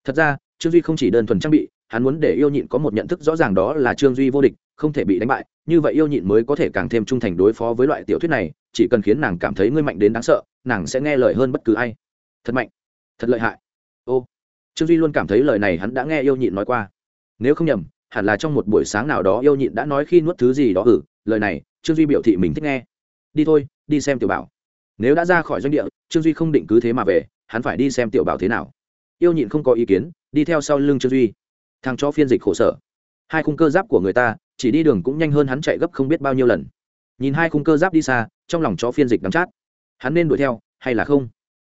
Thật ra, trương duy không chỉ đơn thuần trang bị, hắn muốn để yêu nhịn có một nhận thức rõ ràng đó là trương duy vô địch, không thể bị đánh bại. Như vậy yêu nhịn mới có thể càng thêm trung thành đối phó với loại tiểu thuyết này, chỉ cần khiến nàng cảm thấy ngươi mạnh đến đáng sợ, nàng sẽ nghe lời hơn bất cứ ai. Thật mạnh. Thật lợi hại ô, trương duy luôn cảm thấy lời này hắn đã nghe yêu nhịn nói qua. Nếu không nhầm, hẳn là trong một buổi sáng nào đó yêu nhịn đã nói khi nuốt thứ gì đó ử lời này, trương duy biểu thị mình thích nghe. Đi thôi, đi xem tiểu bảo. Nếu đã ra khỏi doanh địa, trương duy không định cứ thế mà về, hắn phải đi xem tiểu bảo thế nào. Yêu nhịn không có ý kiến, đi theo sau lưng trương duy. Thằng cho phiên dịch khổ sở. Hai khung cơ giáp của người ta, chỉ đi đường cũng nhanh hơn hắn chạy gấp không biết bao nhiêu lần. Nhìn hai khung cơ giáp đi xa, trong lòng chó phiên dịch đắm chát. Hắn nên đuổi theo, hay là không?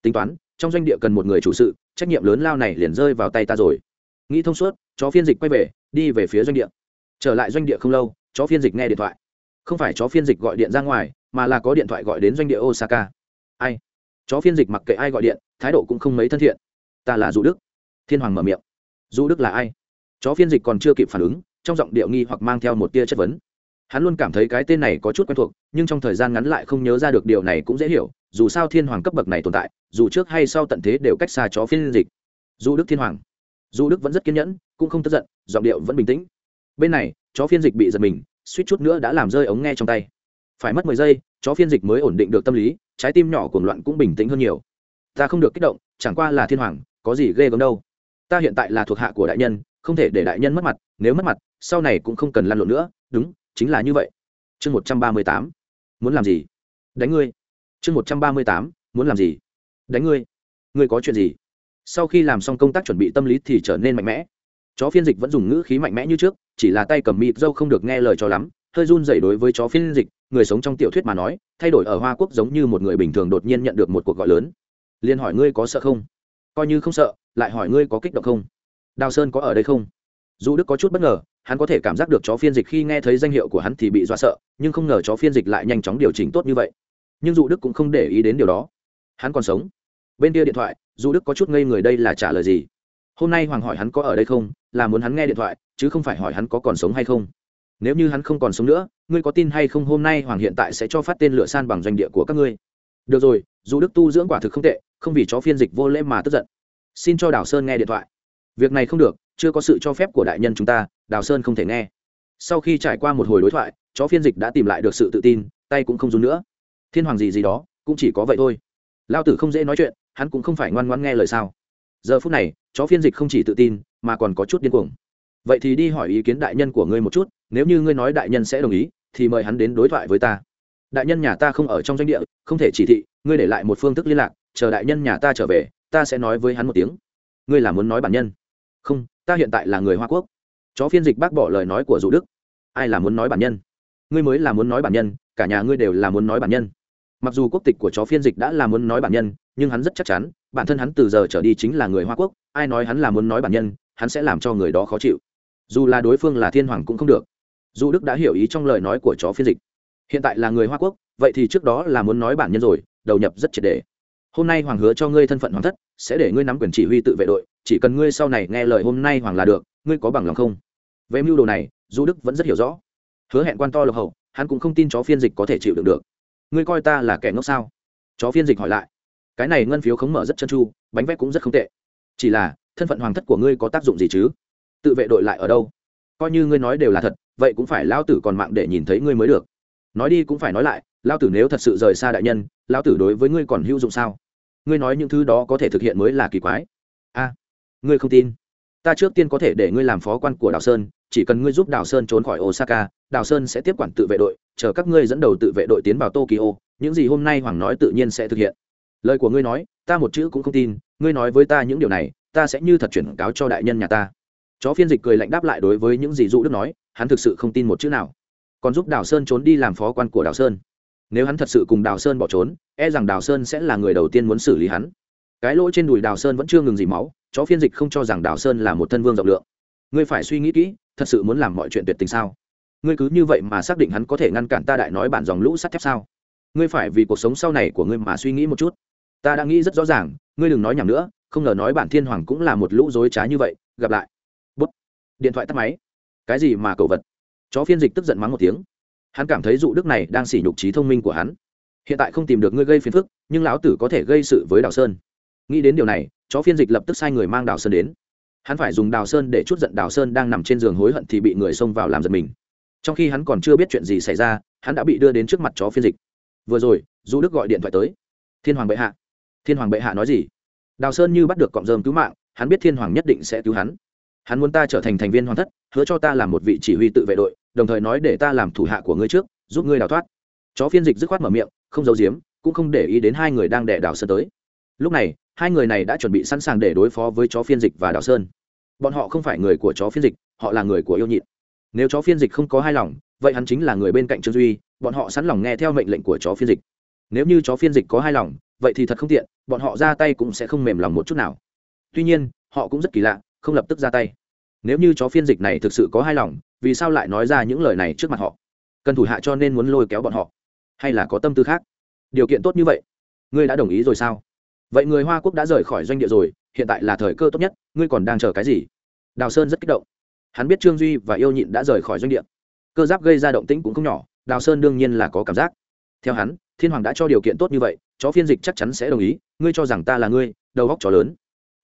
Tính toán, trong doanh địa cần một người chủ sự trách nhiệm lớn lao này liền rơi vào tay ta rồi. Nghĩ thông suốt, chó phiên dịch quay về, đi về phía doanh địa. Trở lại doanh địa không lâu, chó phiên dịch nghe điện thoại. Không phải chó phiên dịch gọi điện ra ngoài, mà là có điện thoại gọi đến doanh địa osaka. Ai? Chó phiên dịch mặc kệ ai gọi điện, thái độ cũng không mấy thân thiện. Ta là dụ đức. Thiên hoàng mở miệng. Dụ đức là ai? Chó phiên dịch còn chưa kịp phản ứng, trong giọng điệu nghi hoặc mang theo một tia chất vấn. Hắn luôn cảm thấy cái tên này có chút quen thuộc, nhưng trong thời gian ngắn lại không nhớ ra được điều này cũng dễ hiểu dù sao thiên hoàng cấp bậc này tồn tại, dù trước hay sau tận thế đều cách xa chó phiên dịch. Dù đức thiên hoàng, dù đức vẫn rất kiên nhẫn, cũng không tức giận, giọng điệu vẫn bình tĩnh. Bên này, chó phiên dịch bị giật mình, suýt chút nữa đã làm rơi ống nghe trong tay. Phải mất mười giây, chó phiên dịch mới ổn định được tâm lý, trái tim nhỏ cuồng loạn cũng bình tĩnh hơn nhiều. Ta không được kích động, chẳng qua là thiên hoàng, có gì ghê gớm đâu. Ta hiện tại là thuộc hạ của đại nhân, không thể để đại nhân mất mặt, nếu mất mặt, sau này cũng không cần lăn lộn nữa. Đúng, chính là như vậy. Chương một trăm ba mươi tám. Muốn làm gì? Đánh ngươi chương một trăm ba mươi tám, muốn làm gì? Đánh ngươi. Ngươi có chuyện gì? Sau khi làm xong công tác chuẩn bị tâm lý thì trở nên mạnh mẽ. Chó phiên dịch vẫn dùng ngữ khí mạnh mẽ như trước, chỉ là tay cầm mịt dâu không được nghe lời cho lắm, hơi run dậy đối với chó phiên dịch, người sống trong tiểu thuyết mà nói, thay đổi ở hoa quốc giống như một người bình thường đột nhiên nhận được một cuộc gọi lớn. Liền hỏi ngươi có sợ không? Coi như không sợ, lại hỏi ngươi có kích động không? Đào sơn có ở đây không? Dù đức có chút bất ngờ, hắn có thể cảm giác được chó phiên dịch khi nghe thấy danh hiệu của hắn thì bị dọa sợ, nhưng không ngờ chó phiên dịch lại nhanh chóng điều chỉnh tốt như vậy nhưng dụ đức cũng không để ý đến điều đó. Hắn còn sống. Bên kia điện thoại, Dụ đức có chút ngây người đây là trả lời gì? Hôm nay hoàng hỏi hắn có ở đây không, là muốn hắn nghe điện thoại, chứ không phải hỏi hắn có còn sống hay không. Nếu như hắn không còn sống nữa, ngươi có tin hay không hôm nay hoàng hiện tại sẽ cho phát tên lửa san bằng doanh địa của các ngươi? Được rồi dù đức tu dưỡng quả thực không tệ, không vì chó phiên dịch vô lễ mà tức giận. Xin cho đào sơn nghe điện thoại. Việc này không được, chưa có sự cho phép của đại nhân chúng ta, đào sơn không thể nghe. Sau khi trải qua một hồi đối thoại, chó phiên dịch đã tìm lại được sự tự tin, tay cũng không dùng nữa thiên hoàng gì gì đó, cũng chỉ có vậy thôi. Lao tử không dễ nói chuyện, hắn cũng không phải ngoan ngoan nghe lời sao. Giờ phút này, chó phiên dịch không chỉ tự tin, mà còn có chút điên cuồng. Vậy thì đi hỏi ý kiến đại nhân của ngươi một chút, nếu như ngươi nói đại nhân sẽ đồng ý, thì mời hắn đến đối thoại với ta. Đại nhân nhà ta không ở trong doanh địa, không thể chỉ thị, ngươi để lại một phương thức liên lạc, chờ đại nhân nhà ta trở về, ta sẽ nói với hắn một tiếng. Ngươi là muốn nói bản nhân? Không, ta hiện tại là người hoa quốc. Chó phiên dịch bác bỏ lời nói của dụ đức. Ai là muốn nói bản nhân? Ngươi mới là muốn nói bản nhân, cả nhà ngươi đều là muốn nói bản nhân mặc dù quốc tịch của chó phiên dịch đã là muốn nói bản nhân, nhưng hắn rất chắc chắn, bản thân hắn từ giờ trở đi chính là người hoa quốc, ai nói hắn là muốn nói bản nhân, hắn sẽ làm cho người đó khó chịu. Dù là đối phương là thiên hoàng cũng không được. Dù đức đã hiểu ý trong lời nói của chó phiên dịch. Hiện tại là người hoa quốc, vậy thì trước đó là muốn nói bản nhân rồi, đầu nhập rất triệt đề. Hôm nay hoàng hứa cho ngươi thân phận hoàng thất, sẽ để ngươi nắm quyền chỉ huy tự vệ đội, chỉ cần ngươi sau này nghe lời hôm nay hoàng là được, ngươi có bằng lòng không? Về mưu đồ này du đức vẫn rất hiểu rõ. Hứa hẹn quan to lộc hậu, hắn cũng không tin chó phiên dịch có thể chịu đựng được ngươi coi ta là kẻ ngốc sao? Chó phiên dịch hỏi lại. Cái này ngân phiếu khống mở rất chân chu, bánh vét cũng rất không tệ. Chỉ là, thân phận hoàng thất của ngươi có tác dụng gì chứ? Tự vệ đội lại ở đâu? Coi như ngươi nói đều là thật, vậy cũng phải lao tử còn mạng để nhìn thấy ngươi mới được. Nói đi cũng phải nói lại lao tử nếu thật sự rời xa đại nhân lao tử đối với ngươi còn hữu dụng sao? Ngươi nói những thứ đó có thể thực hiện mới là kỳ quái. A, ngươi không tin. Ta trước tiên có thể để ngươi làm phó quan của đào sơn chỉ cần ngươi giúp đào sơn trốn khỏi osaka, đào sơn sẽ tiếp quản tự vệ đội, chờ các ngươi dẫn đầu tự vệ đội tiến vào tokyo, những gì hôm nay hoàng nói tự nhiên sẽ thực hiện. Lời của ngươi nói, ta một chữ cũng không tin, ngươi nói với ta những điều này, ta sẽ như thật chuyển cáo cho đại nhân nhà ta. Chó phiên dịch cười lạnh đáp lại đối với những gì dụ đức nói, hắn thực sự không tin một chữ nào. Còn giúp đào sơn trốn đi làm phó quan của đào sơn. Nếu hắn thật sự cùng đào sơn bỏ trốn e rằng đào sơn sẽ là người đầu tiên muốn xử lý hắn. Cái lỗ trên đùi đào sơn vẫn chưa ngừng gì máu, chó phiên dịch không cho rằng đào sơn là một thân vương rộng lượng ngươi phải suy nghĩ kỹ, thật sự muốn làm mọi chuyện tuyệt tình sao? Ngươi cứ như vậy mà xác định hắn có thể ngăn cản ta đại nói bản dòng lũ sắt thép sao? Ngươi phải vì cuộc sống sau này của ngươi mà suy nghĩ một chút. Ta đã nghĩ rất rõ ràng, ngươi đừng nói nhầm nữa, không ngờ nói bản thiên hoàng cũng là một lũ dối trá như vậy, gặp lại. Bút. Điện thoại tắt máy. Cái gì mà cậu vật? Chó phiên dịch tức giận mắng một tiếng. Hắn cảm thấy dụ đức này đang xỉ nhục trí thông minh của hắn. Hiện tại không tìm được ngươi gây phiền phức, nhưng lão tử có thể gây sự với đào sơn. Nghĩ đến điều này, chó phiên dịch lập tức sai người mang đào sơn đến hắn phải dùng đào sơn để chút giận đào sơn đang nằm trên giường hối hận thì bị người xông vào làm giật mình. Trong khi hắn còn chưa biết chuyện gì xảy ra, hắn đã bị đưa đến trước mặt chó phiên dịch. Vừa rồi du đức gọi điện thoại tới. Thiên hoàng bệ hạ. Thiên hoàng bệ hạ nói gì? Đào sơn như bắt được cọng rơm cứu mạng, hắn biết thiên hoàng nhất định sẽ cứu hắn. Hắn muốn ta trở thành thành viên hoàng thất, hứa cho ta làm một vị chỉ huy tự vệ đội, đồng thời nói để ta làm thủ hạ của ngươi trước, giúp ngươi đào thoát. Chó phiên dịch dứt khoát mở miệng, không giấu giếm, cũng không để ý đến hai người đang đẻ đào sơn tới. Lúc này hai người này đã chuẩn bị sẵn sàng để đối phó với chó phiên dịch và đào sơn. Bọn họ không phải người của chó phiên dịch, họ là người của yêu nhịn nếu chó phiên dịch không có hai lòng, vậy hắn chính là người bên cạnh trương duy, bọn họ sẵn lòng nghe theo mệnh lệnh của chó phiên dịch. Nếu như chó phiên dịch có hai lòng, vậy thì thật không tiện, bọn họ ra tay cũng sẽ không mềm lòng một chút nào. Tuy nhiên, họ cũng rất kỳ lạ, không lập tức ra tay. Nếu như chó phiên dịch này thực sự có hai lòng, vì sao lại nói ra những lời này trước mặt họ? Cần thủ hạ cho nên muốn lôi kéo bọn họ, hay là có tâm tư khác? Điều kiện tốt như vậy, ngươi đã đồng ý rồi sao? Vậy người hoa quốc đã rời khỏi doanh địa rồi, hiện tại là thời cơ tốt nhất, ngươi còn đang chờ cái gì? Đào sơn rất kích động. Hắn biết trương duy và yêu nhịn đã rời khỏi doanh địa. Cơ giáp gây ra động tĩnh cũng không nhỏ, đào sơn đương nhiên là có cảm giác. Theo hắn, thiên hoàng đã cho điều kiện tốt như vậy, chó phiên dịch chắc chắn sẽ đồng ý, ngươi cho rằng ta là ngươi, đầu góc chó lớn.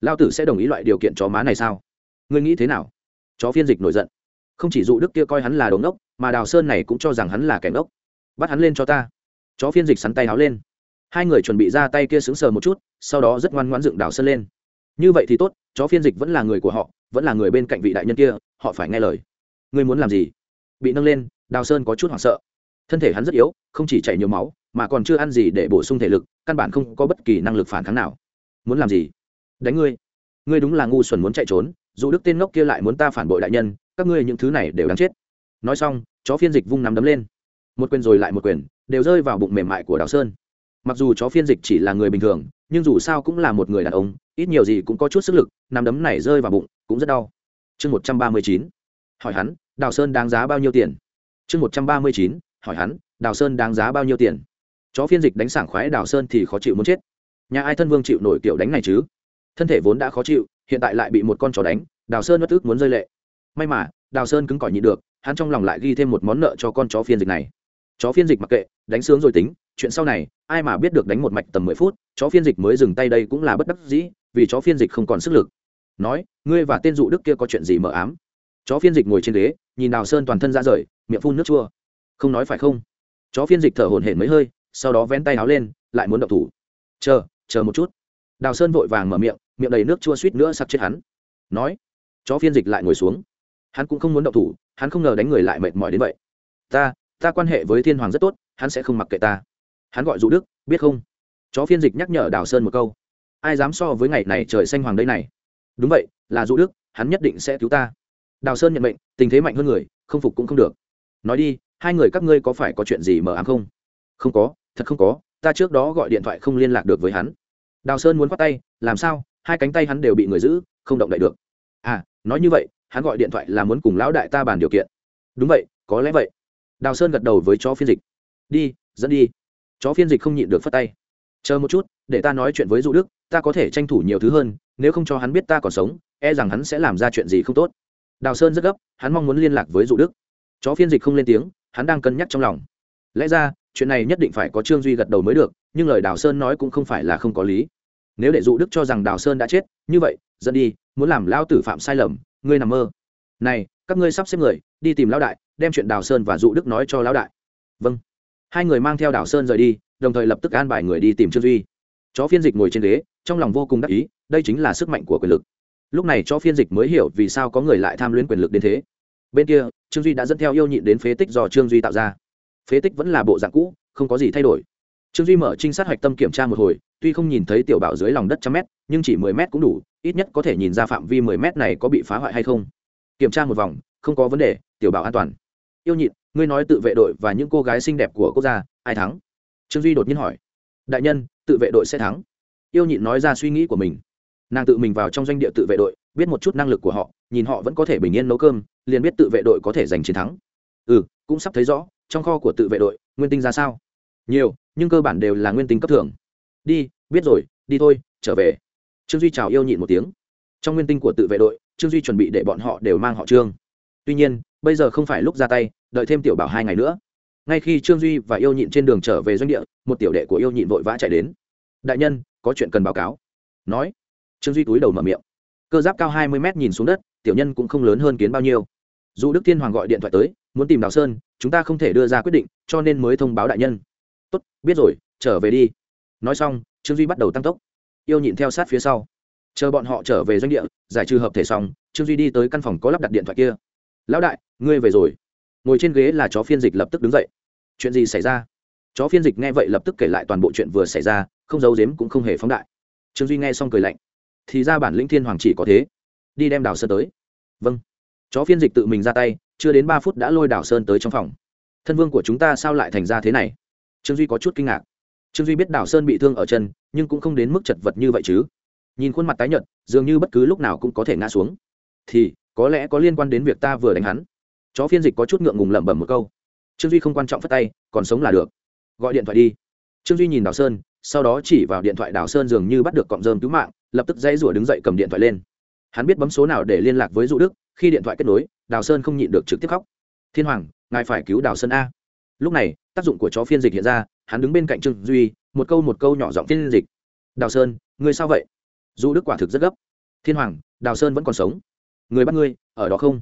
Lao tử sẽ đồng ý loại điều kiện chó má này sao? Ngươi nghĩ thế nào? Chó phiên dịch nổi giận. Không chỉ dụ đức kia coi hắn là đống ngốc, mà đào sơn này cũng cho rằng hắn là kẻ ngốc. Bắt hắn lên cho ta. Chó phiên dịch sắn tay háo lên hai người chuẩn bị ra tay kia sững sờ một chút, sau đó rất ngoan ngoãn dựng đào sơn lên. Như vậy thì tốt, chó phiên dịch vẫn là người của họ, vẫn là người bên cạnh vị đại nhân kia, họ phải nghe lời. Ngươi muốn làm gì? Bị nâng lên, đào sơn có chút hoảng sợ. Thân thể hắn rất yếu, không chỉ chảy nhiều máu, mà còn chưa ăn gì để bổ sung thể lực, căn bản không có bất kỳ năng lực phản kháng nào. Muốn làm gì? Đánh ngươi. Ngươi đúng là ngu xuẩn muốn chạy trốn, dù đức tên ngốc kia lại muốn ta phản bội đại nhân, các ngươi những thứ này đều đáng chết. Nói xong, chó phiên dịch vung nắm đấm lên. Một quyền rồi lại một quyền, đều rơi vào bụng mềm mại của đào sơn mặc dù chó phiên dịch chỉ là người bình thường, nhưng dù sao cũng là một người đàn ông, ít nhiều gì cũng có chút sức lực nằm đấm này rơi vào bụng, cũng rất đau. Chương một trăm ba mươi chín, hỏi hắn, đào sơn đáng giá bao nhiêu tiền? Chương một trăm ba mươi chín, hỏi hắn, đào sơn đáng giá bao nhiêu tiền? Chó phiên dịch đánh sảng khoái đào sơn thì khó chịu muốn chết. Nhà ai thân vương chịu nổi kiểu đánh này chứ? Thân thể vốn đã khó chịu, hiện tại lại bị một con chó đánh, đào sơn bất ức muốn rơi lệ. May mà, đào sơn cứng cỏi nhịn được, hắn trong lòng lại ghi thêm một món nợ cho con chó phiên dịch này chó phiên dịch mặc kệ, đánh sướng rồi tính, chuyện sau này, ai mà biết được đánh một mạch tầm mười phút, chó phiên dịch mới dừng tay đây cũng là bất đắc dĩ, vì chó phiên dịch không còn sức lực. Nói, ngươi và tên dụ đức kia có chuyện gì mờ ám? Chó phiên dịch ngồi trên ghế, nhìn đào sơn toàn thân ra rời, miệng phun nước chua. Không nói phải không? Chó phiên dịch thở hổn hển mấy hơi, sau đó vén tay áo lên, lại muốn động thủ. Chờ chờ một chút. Đào sơn vội vàng mở miệng miệng đầy nước chua suýt nữa sặc chết hắn. Nói, chó phiên dịch lại ngồi xuống. Hắn cũng không muốn động thủ, hắn không ngờ đánh người lại mệt mỏi đến vậy. Ta ta quan hệ với thiên hoàng rất tốt, hắn sẽ không mặc kệ ta. Hắn gọi dụ đức, biết không? Chó phiên dịch nhắc nhở đào sơn một câu. Ai dám so với ngày này trời xanh hoàng đây này? Đúng vậy, là dụ đức, hắn nhất định sẽ cứu ta. Đào sơn nhận mệnh, tình thế mạnh hơn người, không phục cũng không được. Nói đi, hai người các ngươi có phải có chuyện gì mờ ám không? Không có, thật không có, ta trước đó gọi điện thoại không liên lạc được với hắn. Đào sơn muốn khoát tay, làm sao? Hai cánh tay hắn đều bị người giữ, không động đậy được. À nói như vậy, hắn gọi điện thoại là muốn cùng lão đại ta bàn điều kiện. Đúng vậy, có lẽ vậy đào sơn gật đầu với chó phiên dịch. Đi, dẫn đi. Chó phiên dịch không nhịn được phất tay. Chờ một chút, để ta nói chuyện với dụ đức, ta có thể tranh thủ nhiều thứ hơn, nếu không cho hắn biết ta còn sống e rằng hắn sẽ làm ra chuyện gì không tốt. Đào sơn rất gấp, hắn mong muốn liên lạc với dụ đức. Chó phiên dịch không lên tiếng, hắn đang cân nhắc trong lòng. Lẽ ra, chuyện này nhất định phải có trương duy gật đầu mới được, nhưng lời đào sơn nói cũng không phải là không có lý. Nếu để dụ đức cho rằng đào sơn đã chết, như vậy, dẫn đi, muốn làm lao tử phạm sai lầm, ngươi nằm mơ. Này các ngươi sắp xếp người, đi tìm lão đại, đem chuyện đào sơn và dụ đức nói cho lão đại. Vâng. Hai người mang theo đào sơn rời đi, đồng thời lập tức an bài người đi tìm trương duy. Chó phiên dịch ngồi trên ghế, trong lòng vô cùng đắc ý, đây chính là sức mạnh của quyền lực. Lúc này chó phiên dịch mới hiểu vì sao có người lại tham luyến quyền lực đến thế. Bên kia, trương duy đã dẫn theo yêu nhịn đến phế tích do trương duy tạo ra. Phế tích vẫn là bộ dạng cũ, không có gì thay đổi. Trương duy mở trinh sát hạch tâm kiểm tra một hồi, tuy không nhìn thấy tiểu bảo dưới lòng đất trăm mét, nhưng chỉ mười mét cũng đủ, ít nhất có thể nhìn ra phạm vi mười mét này có bị phá hoại hay không kiểm tra một vòng, không có vấn đề, tiểu bảo an toàn. Yêu nhịn, ngươi nói tự vệ đội và những cô gái xinh đẹp của quốc gia, ai thắng? Trương duy đột nhiên hỏi. Đại nhân, tự vệ đội sẽ thắng. Yêu nhịn nói ra suy nghĩ của mình. Nàng tự mình vào trong doanh địa tự vệ đội, biết một chút năng lực của họ, nhìn họ vẫn có thể bình yên nấu cơm, liền biết tự vệ đội có thể giành chiến thắng. Ừ cũng sắp thấy rõ, trong kho của tự vệ đội, nguyên tinh ra sao? Nhiều, nhưng cơ bản đều là nguyên tinh cấp thường. đi, biết rồi, đi thôi, trở về. Trương duy chào yêu nhịn một tiếng trong nguyên tinh của tự vệ đội, trương duy chuẩn bị để bọn họ đều mang họ trương. Tuy nhiên, bây giờ không phải lúc ra tay, đợi thêm tiểu bảo hai ngày nữa. Ngay khi trương duy và yêu nhịn trên đường trở về doanh địa, một tiểu đệ của yêu nhịn vội vã chạy đến. Đại nhân, có chuyện cần báo cáo. Nói. Trương duy túi đầu mở miệng. Cơ giáp cao hai mươi mét nhìn xuống đất, tiểu nhân cũng không lớn hơn kiến bao nhiêu. Dù đức thiên hoàng gọi điện thoại tới, muốn tìm đào sơn, chúng ta không thể đưa ra quyết định, cho nên mới thông báo đại nhân. Tốt, biết rồi, trở về đi. Nói xong, trương duy bắt đầu tăng tốc. Yêu nhịn theo sát phía sau chờ bọn họ trở về doanh địa, giải trừ hợp thể xong, trương duy đi tới căn phòng có lắp đặt điện thoại kia. Lão đại, ngươi về rồi. Ngồi trên ghế là chó phiên dịch lập tức đứng dậy. Chuyện gì xảy ra? Chó phiên dịch nghe vậy lập tức kể lại toàn bộ chuyện vừa xảy ra, không giấu giếm cũng không hề phóng đại. Trương duy nghe xong cười lạnh. Thì ra bản lĩnh thiên hoàng chỉ có thế. Đi đem đào sơn tới. Vâng. Chó phiên dịch tự mình ra tay, chưa đến ba phút đã lôi đào sơn tới trong phòng. Thân vương của chúng ta sao lại thành ra thế này? Trương duy có chút kinh ngạc. Trương duy biết đào sơn bị thương ở chân, nhưng cũng không đến mức chật vật như vậy chứ nhìn khuôn mặt tái nhợt, dường như bất cứ lúc nào cũng có thể ngã xuống. Thì, có lẽ có liên quan đến việc ta vừa đánh hắn. Chó phiên dịch có chút ngượng ngùng lẩm bẩm một câu. Trương duy không quan trọng phất tay, còn sống là được. Gọi điện thoại đi. Trương duy nhìn đào sơn, sau đó chỉ vào điện thoại đào sơn dường như bắt được cọng rơm cứu mạng, lập tức dãy rủa đứng dậy cầm điện thoại lên. Hắn biết bấm số nào để liên lạc với dụ đức, khi điện thoại kết nối, đào sơn không nhịn được trực tiếp khóc. Thiên hoàng, ngài phải cứu đào sơn a. Lúc này, tác dụng của chó phiên dịch hiện ra, hắn đứng bên cạnh trương duy, một câu một câu nhỏ giọng phiên dịch. Đào sơn, ngươi sao vậy? Du đức quả thực rất gấp. Thiên hoàng, đào sơn vẫn còn sống. Người bắt ngươi, ở đó không?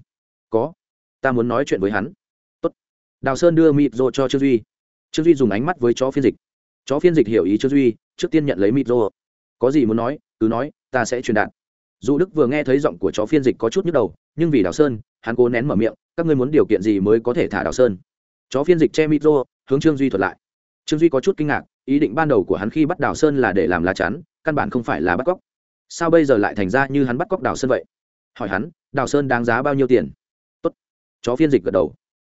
Có. Ta muốn nói chuyện với hắn. Tốt. đào sơn đưa mịp rô cho trương duy. Trương duy dùng ánh mắt với chó phiên dịch. Chó phiên dịch hiểu ý trương duy, trước tiên nhận lấy mịp rô. Có gì muốn nói, cứ nói, ta sẽ truyền đạt. Dù đức vừa nghe thấy giọng của chó phiên dịch có chút nhức đầu, nhưng vì đào sơn, hắn cố nén mở miệng, các ngươi muốn điều kiện gì mới có thể thả đào sơn? Chó phiên dịch che micro hướng trương duy thuật lại. Trương duy có chút kinh ngạc, ý định ban đầu của hắn khi bắt đào sơn là để làm lá chắn, căn bản không phải là bắt cóc sao bây giờ lại thành ra như hắn bắt cóc đào sơn vậy? Hỏi hắn, đào sơn đáng giá bao nhiêu tiền? Tốt. Chó phiên dịch gật đầu.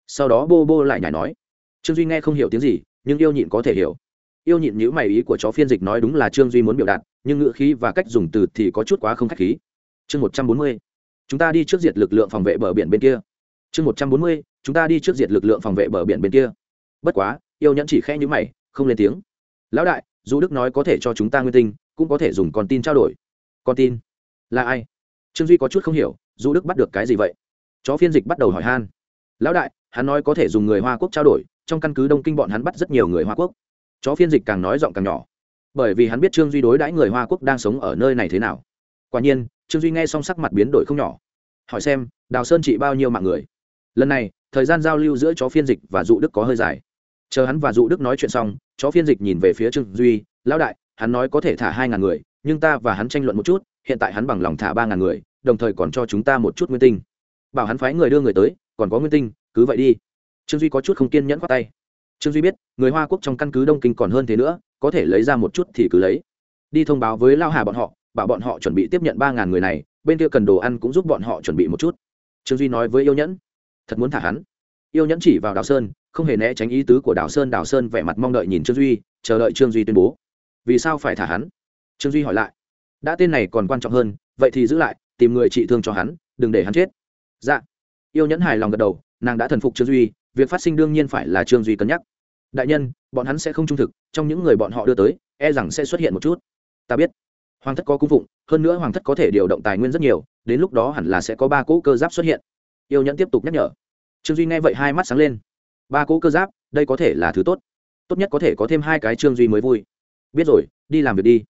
Sau đó bô bô lại nhảy nói. Trương duy nghe không hiểu tiếng gì, nhưng yêu nhịn có thể hiểu. Yêu nhịn nhữ mày ý của chó phiên dịch nói đúng là trương duy muốn biểu đạt, nhưng ngữ khí và cách dùng từ thì có chút quá không k h á c h khí. Chương một trăm bốn mươi. Chúng ta đi trước diệt lực lượng phòng vệ bờ biển bên kia. Chương một trăm bốn mươi. Chúng ta đi trước diệt lực lượng phòng vệ bờ biển bên kia. Bất quá, yêu nhẫn chỉ khẽ nhữ mày, không lên tiếng. Lão đại, dù đức nói có thể cho chúng ta nguyên tinh, cũng có thể dùng con tin trao đổi con tin. Là ai? Trương duy có chút không hiểu du đức bắt được cái gì vậy? Chó phiên dịch bắt đầu hỏi han. Lão đại, hắn nói có thể dùng người hoa quốc trao đổi, trong căn cứ đông kinh bọn hắn bắt rất nhiều người hoa quốc. Chó phiên dịch càng nói giọng càng nhỏ. Bởi vì hắn biết trương duy đối đãi người hoa quốc đang sống ở nơi này thế nào. Quả nhiên, trương duy nghe xong sắc mặt biến đổi không nhỏ. Hỏi xem, đào sơn trị bao nhiêu mạng người? Lần này, thời gian giao lưu giữa chó phiên dịch và dụ đức có hơi dài. Chờ hắn và dụ đức nói chuyện xong, chó phiên dịch nhìn về phía trương duy, lão đại, hắn nói có thể thả hai ngàn người nhưng ta và hắn tranh luận một chút, hiện tại hắn bằng lòng thả ba ngàn người, đồng thời còn cho chúng ta một chút nguyên tinh. Bảo hắn phái người đưa người tới, còn có nguyên tinh, cứ vậy đi. Trương duy có chút không kiên nhẫn khoát tay. Trương duy biết, người hoa quốc trong căn cứ đông kinh còn hơn thế nữa, có thể lấy ra một chút thì cứ lấy. Đi thông báo với lao hà bọn họ, bảo bọn họ chuẩn bị tiếp nhận ba ngàn người này, bên kia cần đồ ăn cũng giúp bọn họ chuẩn bị một chút. Trương duy nói với yêu nhẫn. Thật muốn thả hắn? Yêu nhẫn chỉ vào đào sơn, không hề né tránh ý tứ của đào sơn. Đào sơn vẻ mặt mong đợi nhìn trương duy, chờ đợi trương duy tuyên bố. Vì sao phải thả hắn? Trương duy hỏi lại, đã tên này còn quan trọng hơn, vậy thì giữ lại, tìm người trị thương cho hắn, đừng để hắn chết. Dạ. Yêu nhẫn hài lòng gật đầu, nàng đã thần phục trương duy, việc phát sinh đương nhiên phải là trương duy cân nhắc. Đại nhân, bọn hắn sẽ không trung thực, trong những người bọn họ đưa tới e rằng sẽ xuất hiện một chút. Ta biết. Hoàng thất có cung phụng, hơn nữa hoàng thất có thể điều động tài nguyên rất nhiều, đến lúc đó hẳn là sẽ có ba cỗ cơ giáp xuất hiện. Yêu nhẫn tiếp tục nhắc nhở. Trương duy nghe vậy hai mắt sáng lên. Ba cỗ cơ giáp, đây có thể là thứ tốt. Tốt nhất có thể có thêm hai cái trương duy mới vui. Biết rồi, đi làm việc đi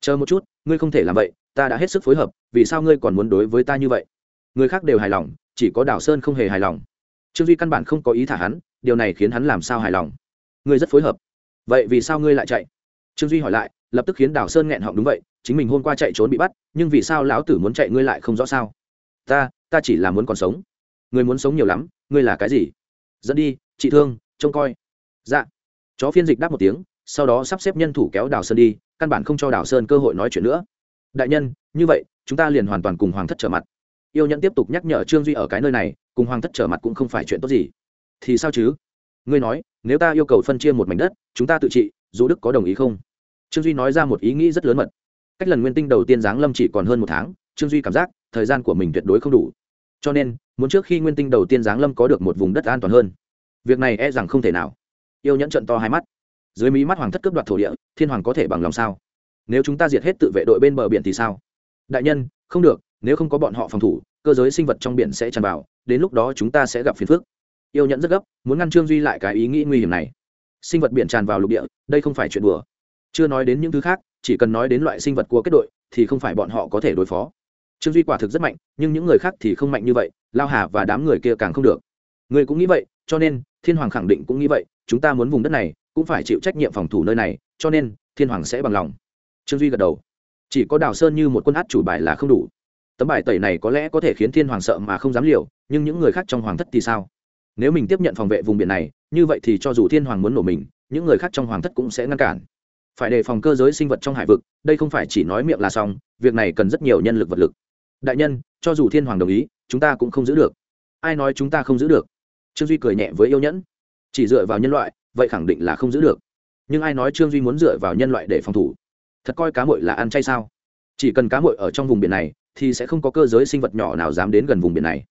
chờ một chút, ngươi không thể làm vậy, ta đã hết sức phối hợp, vì sao ngươi còn muốn đối với ta như vậy? Người khác đều hài lòng, chỉ có đào sơn không hề hài lòng. Trương duy căn bản không có ý thả hắn, điều này khiến hắn làm sao hài lòng? Ngươi rất phối hợp. Vậy vì sao ngươi lại chạy? Trương duy hỏi lại, lập tức khiến đào sơn nghẹn họng đúng vậy, chính mình hôm qua chạy trốn bị bắt, nhưng vì sao lão tử muốn chạy ngươi lại không rõ sao? Ta ta chỉ là muốn còn sống. Ngươi muốn sống nhiều lắm, ngươi là cái gì? Dẫn đi, chị thương, trông coi. Dạ. Chó phiên dịch đáp một tiếng sau đó sắp xếp nhân thủ kéo đào sơn đi, căn bản không cho đào sơn cơ hội nói chuyện nữa. Đại nhân, như vậy, chúng ta liền hoàn toàn cùng hoàng thất trở mặt. Yêu nhẫn tiếp tục nhắc nhở trương duy ở cái nơi này, cùng hoàng thất trở mặt cũng không phải chuyện tốt gì. Thì sao chứ? Ngươi nói, nếu ta yêu cầu phân chia một mảnh đất, chúng ta tự trị, dù đức có đồng ý không? Trương duy nói ra một ý nghĩ rất lớn mật. Cách lần nguyên tinh đầu tiên giáng lâm chỉ còn hơn một tháng, trương duy cảm giác, thời gian của mình tuyệt đối không đủ. Cho nên, muốn trước khi nguyên tinh đầu tiên giáng lâm có được một vùng đất an toàn hơn. Việc này e rằng không thể nào. Yêu nhẫn trận to hai mắt dưới mí mắt hoàng thất cướp đoạt thổ địa, thiên hoàng có thể bằng lòng sao? Nếu chúng ta diệt hết tự vệ đội bên bờ biển thì sao? Đại nhân, không được, nếu không có bọn họ phòng thủ, cơ giới sinh vật trong biển sẽ tràn vào, đến lúc đó chúng ta sẽ gặp phiền phức. Yêu nhẫn rất gấp, muốn ngăn trương duy lại cái ý nghĩ nguy hiểm này. Sinh vật biển tràn vào lục địa, đây không phải chuyện đùa. Chưa nói đến những thứ khác, chỉ cần nói đến loại sinh vật của kết đội, thì không phải bọn họ có thể đối phó. Trương duy quả thực rất mạnh, nhưng những người khác thì không mạnh như vậy, lao hà và đám người kia càng không được. Người cũng nghĩ vậy, cho nên, thiên hoàng khẳng định cũng nghĩ vậy, chúng ta muốn vùng đất này cũng phải chịu trách nhiệm phòng thủ nơi này, cho nên thiên hoàng sẽ bằng lòng. Trương duy gật đầu. Chỉ có đào sơn như một quân át chủ bài là không đủ. Tấm bài tẩy này có lẽ có thể khiến thiên hoàng sợ mà không dám liều, nhưng những người khác trong hoàng thất thì sao? Nếu mình tiếp nhận phòng vệ vùng biển này, như vậy thì cho dù thiên hoàng muốn nổ mình, những người khác trong hoàng thất cũng sẽ ngăn cản. Phải đề phòng cơ giới sinh vật trong hải vực, đây không phải chỉ nói miệng là xong, việc này cần rất nhiều nhân lực vật lực. Đại nhân, cho dù thiên hoàng đồng ý, chúng ta cũng không giữ được. Ai nói chúng ta không giữ được? Trương duy cười nhẹ với yêu nhẫn. Chỉ dựa vào nhân loại vậy khẳng định là không giữ được. Nhưng ai nói trương duy muốn dựa vào nhân loại để phòng thủ? Thật coi cá mội là ăn chay sao? Chỉ cần cá mội ở trong vùng biển này, thì sẽ không có cơ giới sinh vật nhỏ nào dám đến gần vùng biển này.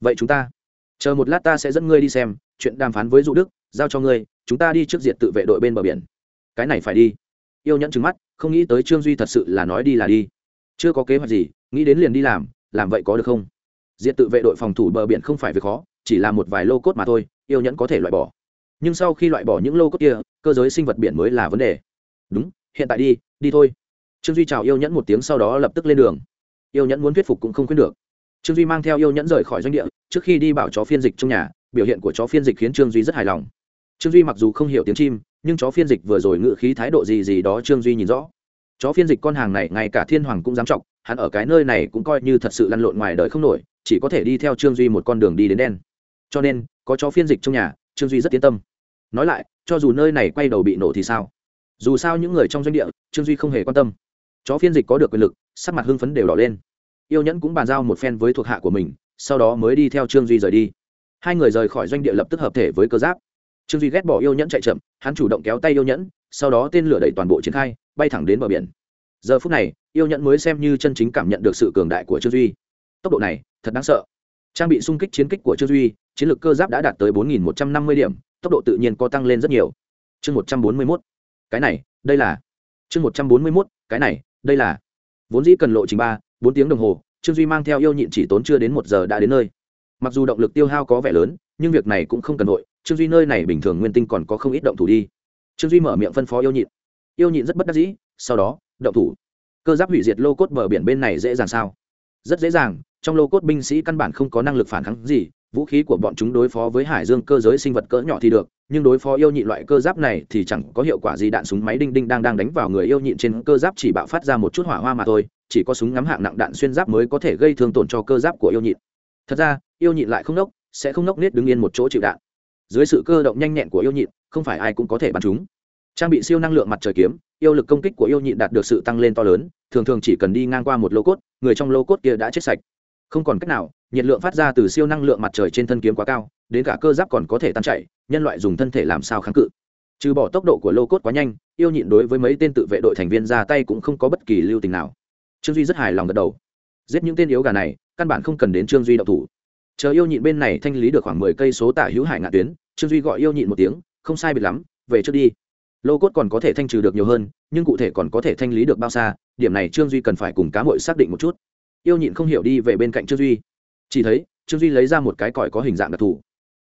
Vậy chúng ta, chờ một lát ta sẽ dẫn ngươi đi xem, chuyện đàm phán với dụ đức, giao cho ngươi, chúng ta đi trước diệt tự vệ đội bên bờ biển. Cái này phải đi. Yêu nhẫn trừng mắt, không nghĩ tới trương duy thật sự là nói đi là đi. Chưa có kế hoạch gì, nghĩ đến liền đi làm làm vậy có được không? Diệt tự vệ đội phòng thủ bờ biển không phải việc khó, chỉ là một vài lô cốt mà thôi, yêu nhẫn có thể loại bỏ nhưng sau khi loại bỏ những lô cốt kia, cơ giới sinh vật biển mới là vấn đề. Đúng, hiện tại đi đi thôi. Trương duy chào yêu nhẫn một tiếng sau đó lập tức lên đường. Yêu nhẫn muốn thuyết phục cũng không khuyên được. Trương duy mang theo yêu nhẫn rời khỏi doanh địa, trước khi đi bảo chó phiên dịch trong nhà, biểu hiện của chó phiên dịch khiến trương duy rất hài lòng. Trương duy mặc dù không hiểu tiếng chim, nhưng chó phiên dịch vừa rồi ngự khí thái độ gì gì đó trương duy nhìn rõ. Chó phiên dịch con hàng này, ngay cả thiên hoàng cũng dám trọng hắn ở cái nơi này cũng coi như thật sự lăn lộn ngoài đời không nổi, chỉ có thể đi theo trương duy một con đường đi đến đen. Cho nên, có chó phiên dịch trong nhà trương duy rất yên tâm nói lại cho dù nơi này quay đầu bị nổ thì sao dù sao những người trong doanh địa trương duy không hề quan tâm chó phiên dịch có được quyền lực sắc mặt hưng phấn đều đỏ lên yêu nhẫn cũng bàn giao một phen với thuộc hạ của mình sau đó mới đi theo trương duy rời đi hai người rời khỏi doanh địa lập tức hợp thể với cơ giáp trương duy ghét bỏ yêu nhẫn chạy chậm hắn chủ động kéo tay yêu nhẫn sau đó tên lửa đẩy toàn bộ triển khai bay thẳng đến bờ biển giờ phút này yêu nhẫn mới xem như chân chính cảm nhận được sự cường đại của trương duy tốc độ này thật đáng sợ trang bị xung kích chiến kích của trương duy, chiến lược cơ giáp đã đạt tới bốn nghìn một trăm năm mươi điểm, tốc độ tự nhiên có tăng lên rất nhiều. Chương một trăm bốn mươi mốt. Cái này, đây là. Chương một trăm bốn mươi mốt, cái này, đây là. Vốn dĩ cần lộ trình ba, bốn tiếng đồng hồ, trương duy mang theo yêu nhịn chỉ tốn chưa đến một giờ đã đến nơi. Mặc dù động lực tiêu hao có vẻ lớn, nhưng việc này cũng không cần vội, trương duy nơi này bình thường nguyên tinh còn có không ít động thủ đi. Trương duy mở miệng phân phó yêu nhịn. Yêu nhịn rất bất đắc dĩ, sau đó, động thủ. Cơ giáp hủy diệt lô cốt bờ biển bên này dễ dàng sao? Rất dễ dàng trong lô cốt binh sĩ căn bản không có năng lực phản kháng gì, vũ khí của bọn chúng đối phó với hải dương cơ giới sinh vật cỡ nhỏ thì được, nhưng đối phó yêu nhị loại cơ giáp này thì chẳng có hiệu quả gì, đạn súng, máy đinh đinh đang đang đánh vào người yêu nhịn trên cơ giáp chỉ bạo phát ra một chút hỏa hoa mà thôi, chỉ có súng ngắm hạng nặng đạn xuyên giáp mới có thể gây thương tổn cho cơ giáp của yêu nhịn thật ra, yêu nhịn lại không nốc, sẽ không nốc nết đứng yên một chỗ chịu đạn. Dưới sự cơ động nhanh nhẹn của yêu nhịn không phải ai cũng có thể bắn chúng. Trang bị siêu năng lượng mặt trời kiếm, yêu lực công kích của yêu nhịn đạt được sự tăng lên to lớn, thường thường chỉ cần đi ngang qua một lô cốt, người trong lô cốt kia đã chết sạch không còn cách nào, nhiệt lượng phát ra từ siêu năng lượng mặt trời trên thân kiếm quá cao, đến cả cơ giáp còn có thể tan chảy, nhân loại dùng thân thể làm sao kháng cự. Trừ bỏ tốc độ của lô cốt quá nhanh, yêu nhịn đối với mấy tên tự vệ đội thành viên ra tay cũng không có bất kỳ lưu tình nào. Trương duy rất hài lòng gật đầu. Giết những tên yếu gà này, căn bản không cần đến trương duy đậu thủ. Chờ yêu nhịn bên này thanh lý được khoảng mười cây số tả hữu hải ngạn tuyến, trương duy gọi yêu nhịn một tiếng, không sai biệt lắm, về trước đi. Lô cốt còn có thể thanh trừ được nhiều hơn, nhưng cụ thể còn có thể thanh lý được bao xa, điểm này trương duy cần phải cùng cá mội xác định một chút yêu nhịn không hiểu đi về bên cạnh trương duy. Chỉ thấy, trương duy lấy ra một cái còi có hình dạng đặc thù.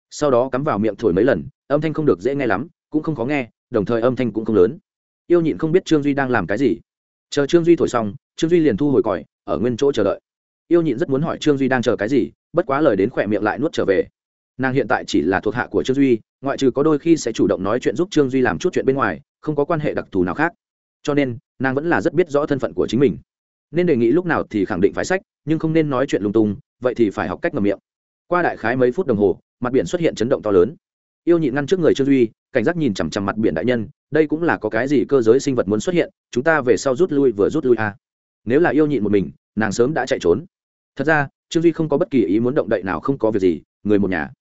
Sau đó cắm vào miệng thổi mấy lần, âm thanh không được dễ nghe lắm, cũng không khó nghe, đồng thời âm thanh cũng không lớn. Yêu nhịn không biết trương duy đang làm cái gì. Chờ trương duy thổi xong, trương duy liền thu hồi còi, ở nguyên chỗ chờ đợi. Yêu nhịn rất muốn hỏi trương duy đang chờ cái gì, bất quá lời đến khỏe miệng lại nuốt trở về. Nàng hiện tại chỉ là thuộc hạ của trương duy, ngoại trừ có đôi khi sẽ chủ động nói chuyện giúp trương duy làm chút chuyện bên ngoài, không có quan hệ đặc thù nào khác. Cho nên, nàng vẫn là rất biết rõ thân phận của chính mình nên đề nghị lúc nào thì khẳng định phải sách, nhưng không nên nói chuyện lung tung, vậy thì phải học cách ngầm miệng. Qua đại khái mấy phút đồng hồ, mặt biển xuất hiện chấn động to lớn. Yêu nhịn ngăn trước người trương duy, cảnh giác nhìn chằm chằm mặt biển đại nhân, đây cũng là có cái gì cơ giới sinh vật muốn xuất hiện, chúng ta về sau rút lui vừa rút lui à. nếu là yêu nhịn một mình, nàng sớm đã chạy trốn. Thật ra, trương duy không có bất kỳ ý muốn động đậy nào không có việc gì, người một nhà.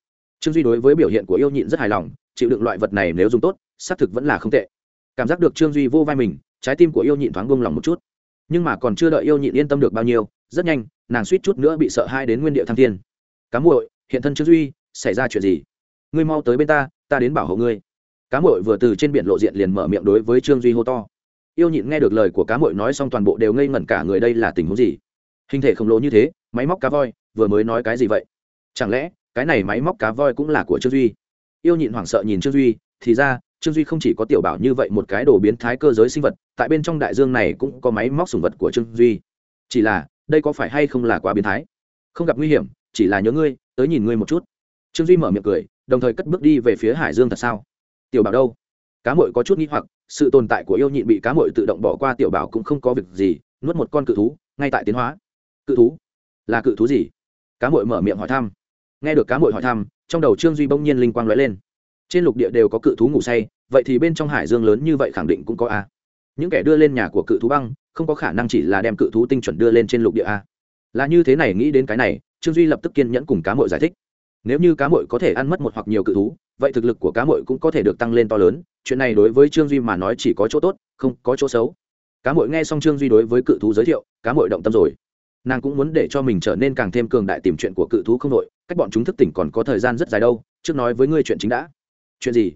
Trương duy đối với biểu hiện của yêu nhịn rất hài lòng, chịu đựng loại vật này nếu dùng tốt, xác thực vẫn là không tệ. Cảm giác được trương duy vô vai mình, trái tim của yêu nhịn thoáng buông lòng một chút nhưng mà còn chưa đợi yêu nhịn yên tâm được bao nhiêu, rất nhanh, nàng suýt chút nữa bị sợ hai đến nguyên địa thăng thiên. Cám muội, hiện thân trương duy, xảy ra chuyện gì? Ngươi mau tới bên ta ta đến bảo hộ ngươi. Cá muội vừa từ trên biển lộ diện liền mở miệng đối với trương duy hô to. Yêu nhịn nghe được lời của cá muội nói xong toàn bộ đều ngây ngẩn cả người đây là tình huống gì? Hình thể khổng lồ như thế, máy móc cá voi, vừa mới nói cái gì vậy? Chẳng lẽ, cái này máy móc cá voi cũng là của trương duy? Yêu nhịn hoảng sợ nhìn trương duy, thì ra trương duy không chỉ có tiểu bảo như vậy một cái đồ biến thái cơ giới sinh vật, tại bên trong đại dương này cũng có máy móc sùng vật của trương duy. Chỉ là, đây có phải hay không là quá biến thái? Không gặp nguy hiểm, chỉ là nhớ ngươi, tới nhìn ngươi một chút. Trương duy mở miệng cười, đồng thời cất bước đi về phía hải dương thật sao? Tiểu bảo đâu? Cá mội có chút nghi hoặc, sự tồn tại của yêu nhịn bị cá mội tự động bỏ qua, tiểu bảo cũng không có việc gì, nuốt một con cự thú, ngay tại tiến hóa. Cự thú? Là cự thú gì? Cá mội mở miệng hỏi thăm. Nghe được cá mội hỏi thăm, trong đầu trương duy bỗng nhiên linh quang lóe lên. Trên lục địa đều có cự thú ngủ say vậy thì bên trong hải dương lớn như vậy khẳng định cũng có a. Những kẻ đưa lên nhà của cự thú băng, không có khả năng chỉ là đem cự thú tinh chuẩn đưa lên trên lục địa a. Là như thế này, nghĩ đến cái này, trương duy lập tức kiên nhẫn cùng cá mội giải thích. Nếu như cá mội có thể ăn mất một hoặc nhiều cự thú, vậy thực lực của cá mội cũng có thể được tăng lên to lớn, chuyện này đối với trương duy mà nói chỉ có chỗ tốt, không có chỗ xấu. Cá mội nghe xong trương duy đối với cự thú giới thiệu, cá mội động tâm rồi. Nàng cũng muốn để cho mình trở nên càng thêm cường đại tìm chuyện của cự thú không đội cách bọn chúng thức tỉnh còn có thời gian rất dài đâu, trước nói với ngươi chuyện chính đã. Chuyện gì?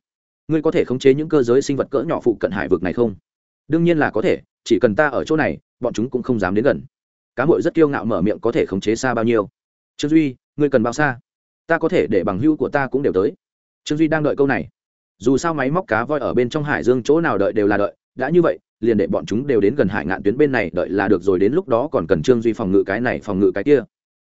Ngươi có thể khống chế những cơ giới sinh vật cỡ nhỏ phụ cận hải vực này không? Đương nhiên là có thể, chỉ cần ta ở chỗ này, bọn chúng cũng không dám đến gần. Cá mội rất kiêu ngạo mở miệng có thể khống chế xa bao nhiêu? Trương duy, ngươi cần bao xa? Ta có thể để bằng hữu của ta cũng đều tới. Trương duy đang đợi câu này. Dù sao máy móc cá voi ở bên trong hải dương chỗ nào đợi đều là đợi. Đã như vậy, liền để bọn chúng đều đến gần hải ngạn tuyến bên này đợi là được rồi, đến lúc đó còn cần trương duy phòng ngự cái này, phòng ngự cái kia.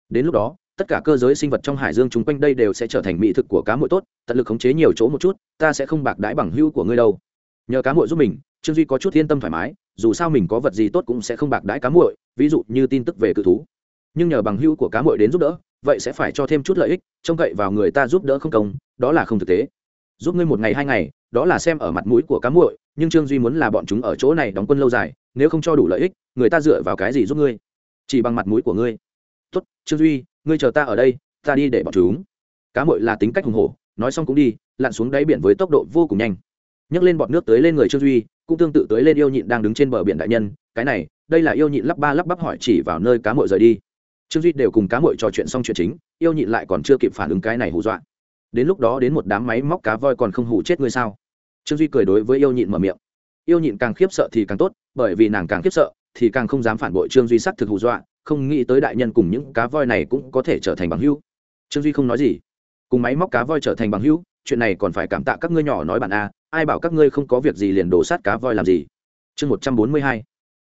Đến lúc đó tất cả cơ giới sinh vật trong hải dương chúng quanh đây đều sẽ trở thành mỹ thực của cá mội tốt, tận lực khống chế nhiều chỗ một chút, ta sẽ không bạc đãi bằng hữu của ngươi đâu. Nhờ cá mội giúp mình, trương duy có chút yên tâm thoải mái, dù sao mình có vật gì tốt cũng sẽ không bạc đãi cá mội ví dụ như tin tức về cự thú. Nhưng nhờ bằng hữu của cá mội đến giúp đỡ, vậy sẽ phải cho thêm chút lợi ích, trông cậy vào người ta giúp đỡ không công, đó là không thực tế. Giúp ngươi một ngày hai ngày, đó là xem ở mặt mũi của cá muội, nhưng trương duy muốn là bọn chúng ở chỗ này đóng quân lâu dài, nếu không cho đủ lợi ích, người ta dựa vào cái gì giúp ngươi? Chỉ bằng mặt mũi của ngươi. Tốt, trương duy ngươi chờ ta ở đây, ta đi để bọn chúng. Cá mội là tính cách hùng hổ, nói xong cũng đi, lặn xuống đáy biển với tốc độ vô cùng nhanh. Nhấc lên bọt nước tới lên người trương duy, cũng tương tự tới lên yêu nhịn đang đứng trên bờ biển đại nhân, cái này, đây là yêu nhịn lắp ba lắp bắp hỏi chỉ vào nơi cá mội rời đi. Trương duy đều cùng cá mội trò chuyện xong chuyện chính, yêu nhịn lại còn chưa kịp phản ứng cái này hù dọa. Đến lúc đó đến một đám máy móc cá voi còn không hù chết ngươi sao? Trương duy cười đối với yêu nhịn mở miệng. Yêu nhịn càng khiếp sợ thì càng tốt, bởi vì nàng càng khiếp sợ thì càng không dám phản bội trương duy sắc thực hù dọa không nghĩ tới đại nhân cùng những cá voi này cũng có thể trở thành bằng hữu. Trương duy không nói gì. Cùng máy móc cá voi trở thành bằng hữu, chuyện này còn phải cảm tạ các ngươi nhỏ nói bạn a, ai bảo các ngươi không có việc gì liền đổ sát cá voi làm gì? Chương một trăm bốn mươi hai.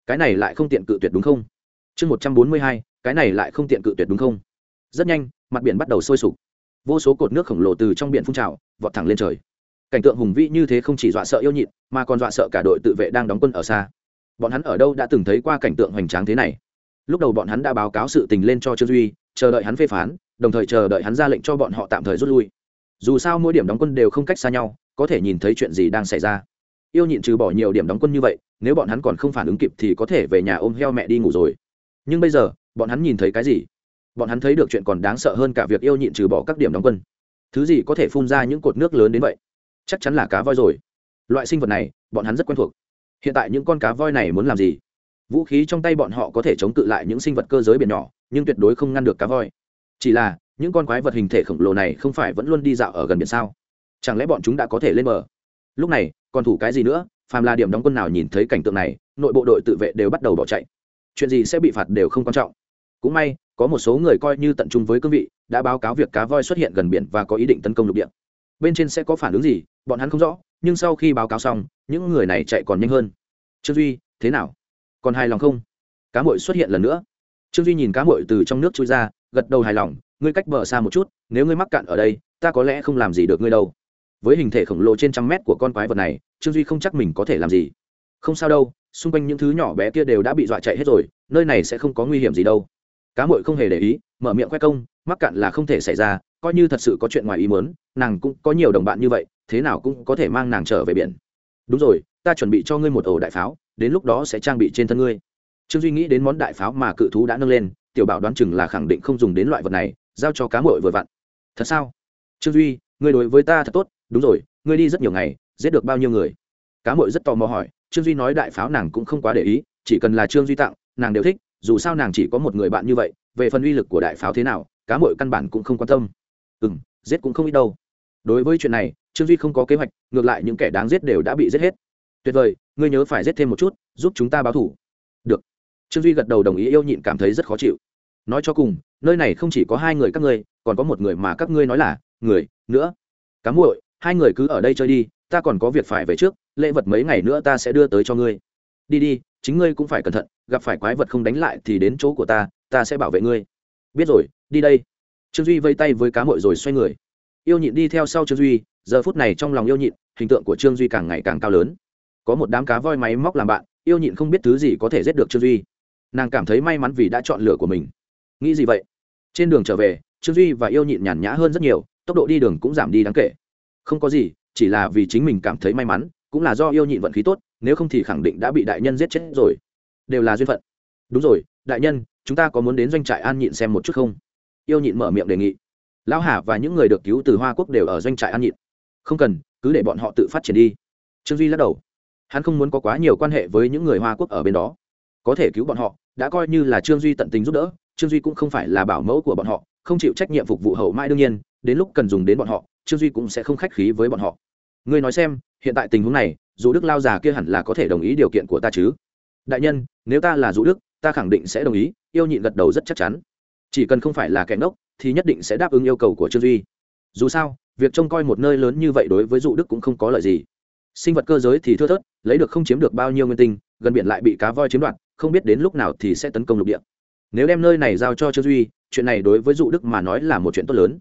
Cái này lại không tiện cự tuyệt đúng không? Chương một trăm bốn mươi hai. Cái này lại không tiện cự tuyệt đúng không? Rất nhanh, mặt biển bắt đầu sôi sục. Vô số cột nước khổng lồ từ trong biển phun trào, vọt thẳng lên trời. Cảnh tượng hùng vĩ như thế không chỉ dọa sợ yêu nhịn, mà còn dọa sợ cả đội tự vệ đang đóng quân ở xa. Bọn hắn ở đâu đã từng thấy qua cảnh tượng hoành tráng thế này? Lúc đầu bọn hắn đã báo cáo sự tình lên cho trương duy, chờ đợi hắn phê phán, đồng thời chờ đợi hắn ra lệnh cho bọn họ tạm thời rút lui. Dù sao mỗi điểm đóng quân đều không cách xa nhau, có thể nhìn thấy chuyện gì đang xảy ra. Yêu nhịn trừ bỏ nhiều điểm đóng quân như vậy, nếu bọn hắn còn không phản ứng kịp thì có thể về nhà ôm heo mẹ đi ngủ rồi. Nhưng bây giờ, bọn hắn nhìn thấy cái gì? Bọn hắn thấy được chuyện còn đáng sợ hơn cả việc yêu nhịn trừ bỏ các điểm đóng quân. Thứ gì có thể phun ra những cột nước lớn đến vậy? Chắc chắn là cá voi rồi. Loại sinh vật này, bọn hắn rất quen thuộc. Hiện tại những con cá voi này muốn làm gì? Vũ khí trong tay bọn họ có thể chống cự lại những sinh vật cơ giới biển nhỏ, nhưng tuyệt đối không ngăn được cá voi. Chỉ là, những con quái vật hình thể khổng lồ này không phải vẫn luôn đi dạo ở gần biển sao? Chẳng lẽ bọn chúng đã có thể lên bờ? Lúc này, còn thủ cái gì nữa? Phàm là điểm đóng quân nào nhìn thấy cảnh tượng này, nội bộ đội tự vệ đều bắt đầu bỏ chạy. Chuyện gì sẽ bị phạt đều không quan trọng. Cũng may, có một số người coi như tận trung với cương vị, đã báo cáo việc cá voi xuất hiện gần biển và có ý định tấn công lục địa. Bên trên sẽ có phản ứng gì, bọn hắn không rõ, nhưng sau khi báo cáo xong, những người này chạy còn nhanh hơn. Trương duy, thế nào? Còn hài lòng không? Cá mội xuất hiện lần nữa. Trương duy nhìn cá mội từ trong nước trôi ra, gật đầu hài lòng, ngươi cách bờ xa một chút, nếu ngươi mắc cạn ở đây, ta có lẽ không làm gì được ngươi đâu. Với hình thể khổng lồ trên trăm mét của con quái vật này, trương duy không chắc mình có thể làm gì. Không sao đâu, xung quanh những thứ nhỏ bé kia đều đã bị dọa chạy hết rồi, nơi này sẽ không có nguy hiểm gì đâu. Cá mội không hề để ý, mở miệng khoe công, mắc cạn là không thể xảy ra, coi như thật sự có chuyện ngoài ý muốn, nàng cũng có nhiều đồng bạn như vậy, thế nào cũng có thể mang nàng trở về biển. Đúng rồi ta chuẩn bị cho ngươi một ổ đại pháo, đến lúc đó sẽ trang bị trên thân ngươi. Trương duy nghĩ đến món đại pháo mà cự thú đã nâng lên, tiểu bảo đoán chừng là khẳng định không dùng đến loại vật này, giao cho cá mội vừa vặn. Thật sao? Trương duy, ngươi đối với ta thật tốt, đúng rồi, ngươi đi rất nhiều ngày, giết được bao nhiêu người? Cá mội rất tò mò hỏi, trương duy nói đại pháo nàng cũng không quá để ý, chỉ cần là trương duy tặng, nàng đều thích, dù sao nàng chỉ có một người bạn như vậy, về phần uy lực của đại pháo thế nào, cá mội căn bản cũng không quan tâm. Ừ m giết cũng không ít đâu. Đối với chuyện này, trương duy không có kế hoạch, ngược lại những kẻ đáng giết đều đã bị giết hết tuyệt vời, ngươi nhớ phải giết thêm một chút, giúp chúng ta báo thủ. Được. Trương duy gật đầu đồng ý, yêu nhịn cảm thấy rất khó chịu. Nói cho cùng, nơi này không chỉ có hai người các ngươi, còn có một người mà các ngươi nói là, người, nữa. Cám muội, hai người cứ ở đây chơi đi, ta còn có việc phải về trước, lễ vật mấy ngày nữa ta sẽ đưa tới cho ngươi. Đi đi, chính ngươi cũng phải cẩn thận, gặp phải quái vật không đánh lại thì đến chỗ của ta ta sẽ bảo vệ ngươi. Biết rồi, đi đây. Trương duy vây tay với cá mội rồi xoay người. Yêu nhịn đi theo sau trương duy, giờ phút này trong lòng yêu nhịn, hình tượng của trương duy càng ngày càng cao lớn có một đám cá voi máy móc làm bạn, yêu nhịn không biết thứ gì có thể giết được trương duy. Nàng cảm thấy may mắn vì đã chọn lựa của mình. Nghĩ gì vậy? Trên đường trở về, trương duy và yêu nhịn nhàn nhã hơn rất nhiều, tốc độ đi đường cũng giảm đi đáng kể. Không có gì, chỉ là vì chính mình cảm thấy may mắn, cũng là do yêu nhịn vận khí tốt, nếu không thì khẳng định đã bị đại nhân giết chết rồi. Đều là duyên phận. Đúng rồi, đại nhân, chúng ta có muốn đến doanh trại an nhịn xem một chút không? Yêu nhịn mở miệng đề nghị. Lão hà và những người được cứu từ hoa quốc đều ở doanh trại an nhịn. Không cần, cứ để bọn họ tự phát triển đi. Trương duy lắc đầu hắn không muốn có quá nhiều quan hệ với những người hoa quốc ở bên đó. Có thể cứu bọn họ, đã coi như là trương duy tận tình giúp đỡ, trương duy cũng không phải là bảo mẫu của bọn họ, không chịu trách nhiệm phục vụ hậu mãi đương nhiên, đến lúc cần dùng đến bọn họ, trương duy cũng sẽ không khách khí với bọn họ. Ngươi nói xem, hiện tại tình huống này, dù đức lao già kia hẳn là có thể đồng ý điều kiện của ta chứ? Đại nhân, nếu ta là dũ đức, ta khẳng định sẽ đồng ý, yêu nhịn gật đầu rất chắc chắn. Chỉ cần không phải là kẻ ngốc, thì nhất định sẽ đáp ứng yêu cầu của trương duy. Dù sao, việc trông coi một nơi lớn như vậy đối với dụ đức cũng không có lợi gì sinh vật cơ giới thì thưa thớt, lấy được không chiếm được bao nhiêu nguyên tinh, gần biển lại bị cá voi chiếm đoạt, không biết đến lúc nào thì sẽ tấn công lục địa. Nếu đem nơi này giao cho trương duy, chuyện này đối với dụ đức mà nói là một chuyện tốt lớn.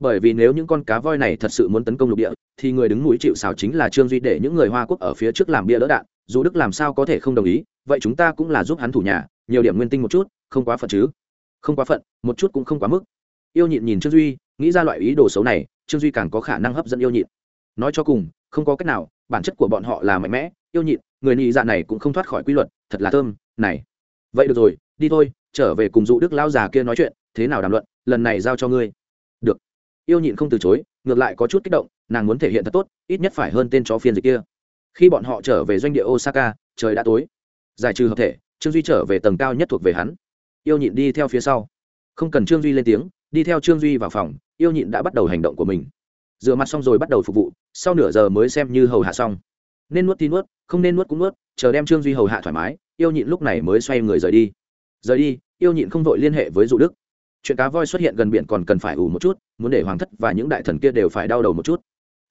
Bởi vì nếu những con cá voi này thật sự muốn tấn công lục địa, thì người đứng mũi chịu xào chính là trương duy để những người hoa quốc ở phía trước làm bia lỡ đạn dù đức làm sao có thể không đồng ý, vậy chúng ta cũng là giúp hắn thủ nhà, nhiều điểm nguyên tinh một chút, không quá phận chứ. Không quá phận, một chút cũng không quá mức. Yêu nhịn nhìn trương duy, nghĩ ra loại ý đồ xấu này, trương duy càng có khả năng hấp dẫn yêu nhịn. Nói cho cùng, không có cách nào bản chất của bọn họ là mạnh mẽ, yêu nhịn, người nhị dạ này cũng không thoát khỏi quy luật, thật là thơm, này. Vậy được rồi, đi thôi, trở về cùng dụ đức lão già kia nói chuyện, thế nào đàm luận, lần này giao cho ngươi. Được. Yêu nhịn không từ chối, ngược lại có chút kích động, nàng muốn thể hiện thật tốt, ít nhất phải hơn tên chó phiên dịch kia. Khi bọn họ trở về doanh địa osaka, trời đã tối. Giải trừ hợp thể, trương duy trở về tầng cao nhất thuộc về hắn. Yêu nhịn đi theo phía sau. Không cần trương duy lên tiếng, đi theo trương duy vào phòng, yêu nhịn đã bắt đầu hành động của mình rửa mặt xong rồi bắt đầu phục vụ, sau nửa giờ mới xem như hầu hạ xong. Nên nuốt thì nuốt, không nên nuốt cũng nuốt, chờ đem trương duy hầu hạ thoải mái, yêu nhịn lúc này mới xoay người rời đi. Rời đi, yêu nhịn không vội liên hệ với dụ đức. Chuyện cá voi xuất hiện gần biển còn cần phải ủ một chút, muốn để hoàng thất và những đại thần kia đều phải đau đầu một chút.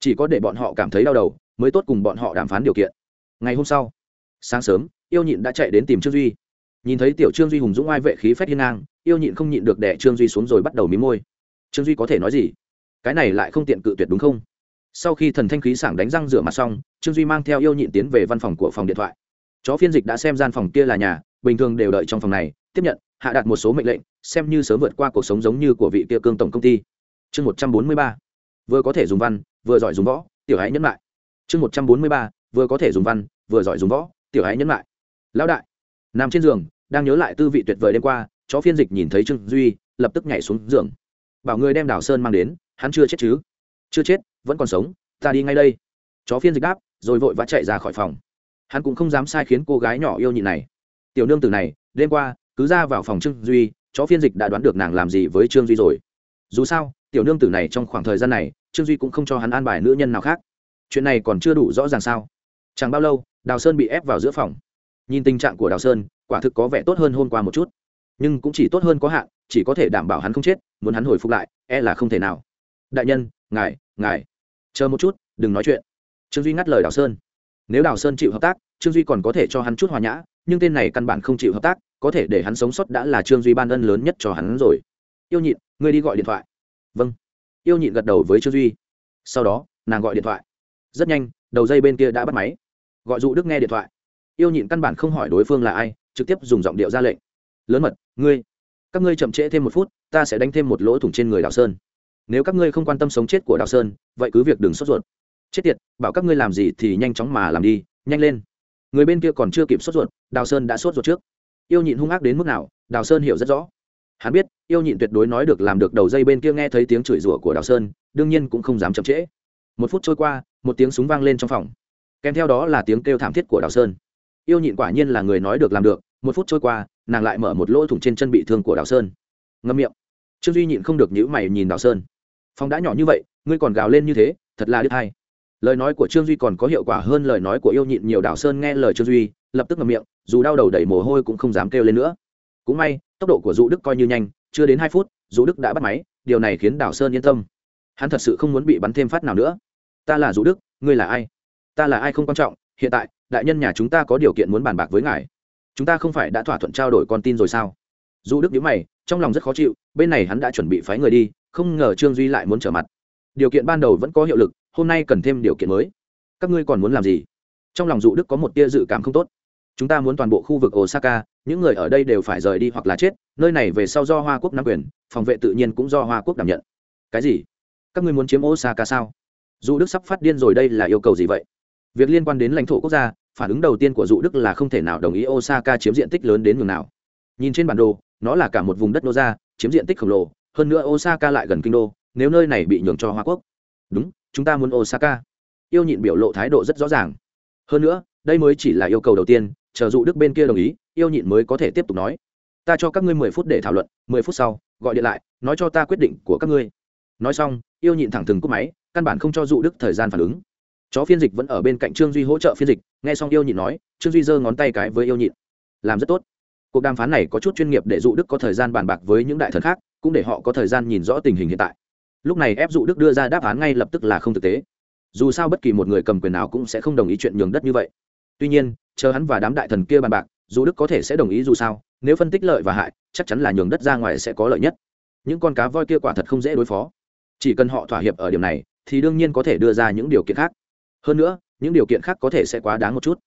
Chỉ có để bọn họ cảm thấy đau đầu, mới tốt cùng bọn họ đàm phán điều kiện. Ngày hôm sau, sáng sớm, yêu nhịn đã chạy đến tìm trương duy. Nhìn thấy tiểu trương duy hùng dũng ai vệ khí phép hiên ngang, yêu nhịn không nhịn được đẻ trương duy xuống rồi bắt đầu mí môi. Trương duy có thể nói gì? Cái này lại không tiện cự tuyệt đúng không? Sau khi thần thanh khí sảng đánh răng rửa mặt xong, trương duy mang theo yêu nhịn tiến về văn phòng của phòng điện thoại. Chó phiên dịch đã xem gian phòng kia là nhà, bình thường đều đợi trong phòng này, tiếp nhận, hạ đặt một số mệnh lệnh, xem như sớm vượt qua cuộc sống giống như của vị kia cương tổng công ty. Chương một trăm bốn mươi ba, vừa có thể dùng văn, vừa giỏi dùng võ, tiểu hãy nhấn lại chương một trăm bốn mươi ba, vừa có thể dùng văn, vừa giỏi dùng võ, tiểu hãy nhấn lại lão đại, nằm trên giường, đang nhớ lại tư vị tuyệt vời đêm qua, chó phiên dịch nhìn thấy trương duy, lập tức nhảy xuống giường. Bảo người đem đào sơn mang đến hắn chưa chết chứ? Chưa chết, vẫn còn sống, ta đi ngay đây. Chó phiên dịch đáp, rồi vội vã chạy ra khỏi phòng. Hắn cũng không dám sai khiến cô gái nhỏ yêu nhịn này. Tiểu nương tử này, đêm qua, cứ ra vào phòng trương duy, chó phiên dịch đã đoán được nàng làm gì với trương duy rồi. Dù sao, tiểu nương tử này trong khoảng thời gian này, trương duy cũng không cho hắn an bài nữ nhân nào khác. Chuyện này còn chưa đủ rõ ràng sao? Chẳng bao lâu, đào sơn bị ép vào giữa phòng. Nhìn tình trạng của đào sơn, quả thực có vẻ tốt hơn hôm qua một chút. Nhưng cũng chỉ tốt hơn có hạn, chỉ có thể đảm bảo hắn không chết, muốn hắn hồi phục lại e là không thể nào đại nhân, ngài ngài. Chờ một chút, đừng nói chuyện. Trương duy ngắt lời đào sơn. Nếu đào sơn chịu hợp tác, trương duy còn có thể cho hắn chút hòa nhã, nhưng tên này căn bản không chịu hợp tác, có thể để hắn sống sót đã là trương duy ban ân lớn nhất cho hắn rồi. Yêu nhịn, ngươi đi gọi điện thoại. Vâng. Yêu nhịn gật đầu với trương duy. Sau đó, nàng gọi điện thoại. Rất nhanh, đầu dây bên kia đã bắt máy. Gọi dụ đức nghe điện thoại. Yêu nhịn căn bản không hỏi đối phương là ai, trực tiếp dùng giọng điệu ra lệnh. Lớn mật, ngươi. Các ngươi chậm trễ thêm một phút, ta sẽ đánh thêm một lỗ thủng trên người đào sơn nếu các ngươi không quan tâm sống chết của đào sơn, vậy cứ việc đừng sốt ruột. Chết tiệt, bảo các ngươi làm gì thì nhanh chóng mà làm đi, nhanh lên. Người bên kia còn chưa kịp sốt ruột đào sơn đã sốt ruột trước. Yêu nhịn hung ác đến mức nào đào sơn hiểu rất rõ. Hắn biết, yêu nhịn tuyệt đối nói được làm được đầu dây bên kia nghe thấy tiếng chửi rủa của đào sơn, đương nhiên cũng không dám chậm trễ. Một phút trôi qua, một tiếng súng vang lên trong phòng. Kèm theo đó là tiếng kêu thảm thiết của đào sơn. Yêu nhịn quả nhiên là người nói được làm được, một phút trôi qua, nàng lại mở một lỗ thủng trên chân bị thương của đào sơn. Ngâm miệng. Trương duy nhịn không được nhữ mày nhìn đào sơn phòng đã nhỏ như vậy, ngươi còn gào lên như thế, thật là đứt hay lời nói của trương duy còn có hiệu quả hơn lời nói của yêu nhịn nhiều đảo sơn nghe lời trương duy, lập tức ngậm miệng, dù đau đầu đẩy mồ hôi cũng không dám kêu lên nữa. Cũng may, tốc độ của dụ đức coi như nhanh, chưa đến hai phút, dụ đức đã bắt máy, điều này khiến đảo sơn yên tâm. Hắn thật sự không muốn bị bắn thêm phát nào nữa. Ta là dụ đức, ngươi là ai? Ta là ai không quan trọng, hiện tại, đại nhân nhà chúng ta có điều kiện muốn bàn bạc với ngài. Chúng ta không phải đã thỏa thuận trao đổi con tin rồi sao? Dụ đức nhớ mày, trong lòng rất khó chịu, bên này hắn đã chuẩn bị phái người đi không ngờ trương duy lại muốn trở mặt. Điều kiện ban đầu vẫn có hiệu lực, hôm nay cần thêm điều kiện mới. Các ngươi còn muốn làm gì? Trong lòng dụ đức có một tia dự cảm không tốt. Chúng ta muốn toàn bộ khu vực osaka, những người ở đây đều phải rời đi hoặc là chết, nơi này về sau do hoa quốc nắm quyền, phòng vệ tự nhiên cũng do hoa quốc đảm nhận. Cái gì? Các ngươi muốn chiếm osaka sao? Dụ đức sắp phát điên rồi đây là yêu cầu gì vậy? Việc liên quan đến lãnh thổ quốc gia, phản ứng đầu tiên của dụ đức là không thể nào đồng ý osaka chiếm diện tích lớn đến nhường nào. Nhìn trên bản đồ, nó là cả một vùng đất nô ra, chiếm diện tích khổng lồ hơn nữa osaka lại gần kinh đô, nếu nơi này bị nhường cho hoa quốc. Đúng, chúng ta muốn osaka. Yêu nhịn biểu lộ thái độ rất rõ ràng. Hơn nữa, đây mới chỉ là yêu cầu đầu tiên, chờ dụ đức bên kia đồng ý, yêu nhịn mới có thể tiếp tục nói. Ta cho các ngươi mười phút để thảo luận, mười phút sau, gọi điện lại, nói cho ta quyết định của các ngươi. Nói xong, yêu nhịn thẳng thừng cúp máy, căn bản không cho dụ đức thời gian phản ứng. Chó phiên dịch vẫn ở bên cạnh trương duy hỗ trợ phiên dịch, nghe xong yêu nhịn nói, trương duy giơ ngón tay cái với yêu nhịn. Làm rất tốt. Cuộc đàm phán này có chút chuyên nghiệp để dụ đức có thời gian bàn bạc với những đại thần khác cũng để họ có thời gian nhìn rõ tình hình hiện tại. Lúc này ép dụ đức đưa ra đáp án ngay lập tức là không thực tế. Dù sao bất kỳ một người cầm quyền nào cũng sẽ không đồng ý chuyện nhường đất như vậy. Tuy nhiên, chờ hắn và đám đại thần kia bàn bạc, dù đức có thể sẽ đồng ý dù sao, nếu phân tích lợi và hại, chắc chắn là nhường đất ra ngoài sẽ có lợi nhất. Những con cá voi kia quả thật không dễ đối phó. Chỉ cần họ thỏa hiệp ở điểm này, thì đương nhiên có thể đưa ra những điều kiện khác. Hơn nữa, những điều kiện khác có thể sẽ quá đáng một chút.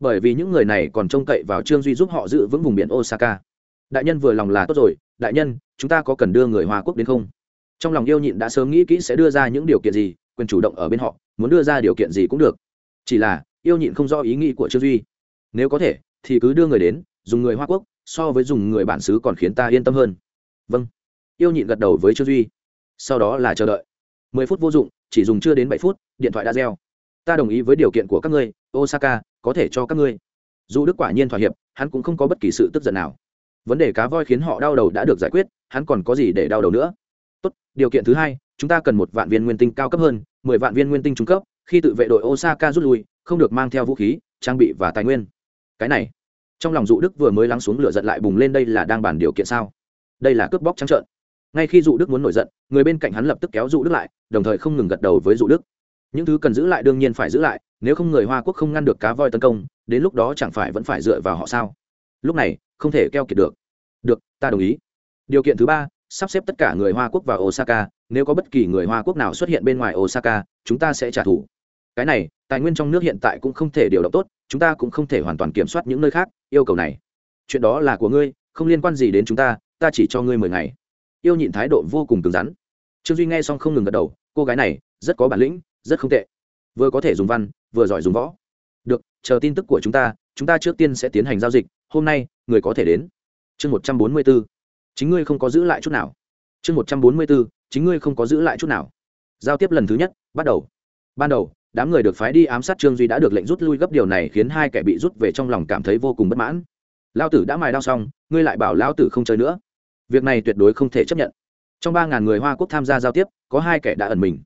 Bởi vì những người này còn trông cậy vào trương duy giúp họ giữ vững vùng biển osaka. Đại nhân vừa lòng là tốt rồi đại nhân, chúng ta có cần đưa người hoa quốc đến không? Trong lòng yêu nhịn đã sớm nghĩ kỹ sẽ đưa ra những điều kiện gì, quyền chủ động ở bên họ, muốn đưa ra điều kiện gì cũng được. Chỉ là, yêu nhịn không do ý nghĩ của trương duy. Nếu có thể, thì cứ đưa người đến, dùng người hoa quốc, so với dùng người bản xứ còn khiến ta yên tâm hơn. Vâng. Yêu nhịn gật đầu với trương duy. Sau đó là chờ đợi. Mười phút vô dụng, chỉ dùng chưa đến bảy phút, điện thoại đã reo. Ta đồng ý với điều kiện của các ngươi, osaka, có thể cho các ngươi. Dù đức quả nhiên thỏa hiệp, hắn cũng không có bất kỳ sự tức giận nào vấn đề cá voi khiến họ đau đầu đã được giải quyết, hắn còn có gì để đau đầu nữa? Tốt, điều kiện thứ hai, chúng ta cần một vạn viên nguyên tinh cao cấp hơn, mười vạn viên nguyên tinh trung cấp, khi tự vệ đội osaka rút lui, không được mang theo vũ khí, trang bị và tài nguyên. Cái này, trong lòng dụ đức vừa mới lắng xuống lửa giận lại bùng lên đây là đang bàn điều kiện sao? Đây là cướp bóc trắng trợn. Ngay khi dụ đức muốn nổi giận, người bên cạnh hắn lập tức kéo dụ đức lại, đồng thời không ngừng gật đầu với dụ đức. Những thứ cần giữ lại đương nhiên phải giữ lại, nếu không người hoa quốc không ngăn được cá voi tấn công, đến lúc đó chẳng phải vẫn phải dựa vào họ sao? Lúc này không thể keo kiệt được. Được, ta đồng ý. Điều kiện thứ ba, sắp xếp tất cả người hoa quốc vào osaka. Nếu có bất kỳ người hoa quốc nào xuất hiện bên ngoài osaka, chúng ta sẽ trả thù. Cái này, tài nguyên trong nước hiện tại cũng không thể điều động tốt, chúng ta cũng không thể hoàn toàn kiểm soát những nơi khác, yêu cầu này. Chuyện đó là của ngươi, không liên quan gì đến chúng ta ta chỉ cho ngươi mười ngày. Yêu nhịn thái độ vô cùng cứng rắn. Trương duy nghe xong không ngừng gật đầu, cô gái này, rất có bản lĩnh, rất không tệ. Vừa có thể dùng văn, vừa giỏi dùng võ. Được, chờ tin tức của chúng ta chúng ta trước tiên sẽ tiến hành giao dịch hôm nay, người có thể đến. Chương một trăm bốn mươi b ố chính ngươi không có giữ lại chút nào. Chương một trăm bốn mươi b ố chính ngươi không có giữ lại chút nào. Giao tiếp lần thứ nhất, bắt đầu. Ban đầu, đám người được phái đi ám sát trương duy đã được lệnh rút lui gấp điều này khiến hai kẻ bị rút về trong lòng cảm thấy vô cùng bất mãn. Lao tử đã mài đao xong, ngươi lại bảo lao tử không chơi nữa. Việc này tuyệt đối không thể chấp nhận. Trong ba ngàn người hoa quốc tham gia giao tiếp, có hai kẻ đã ẩn mình.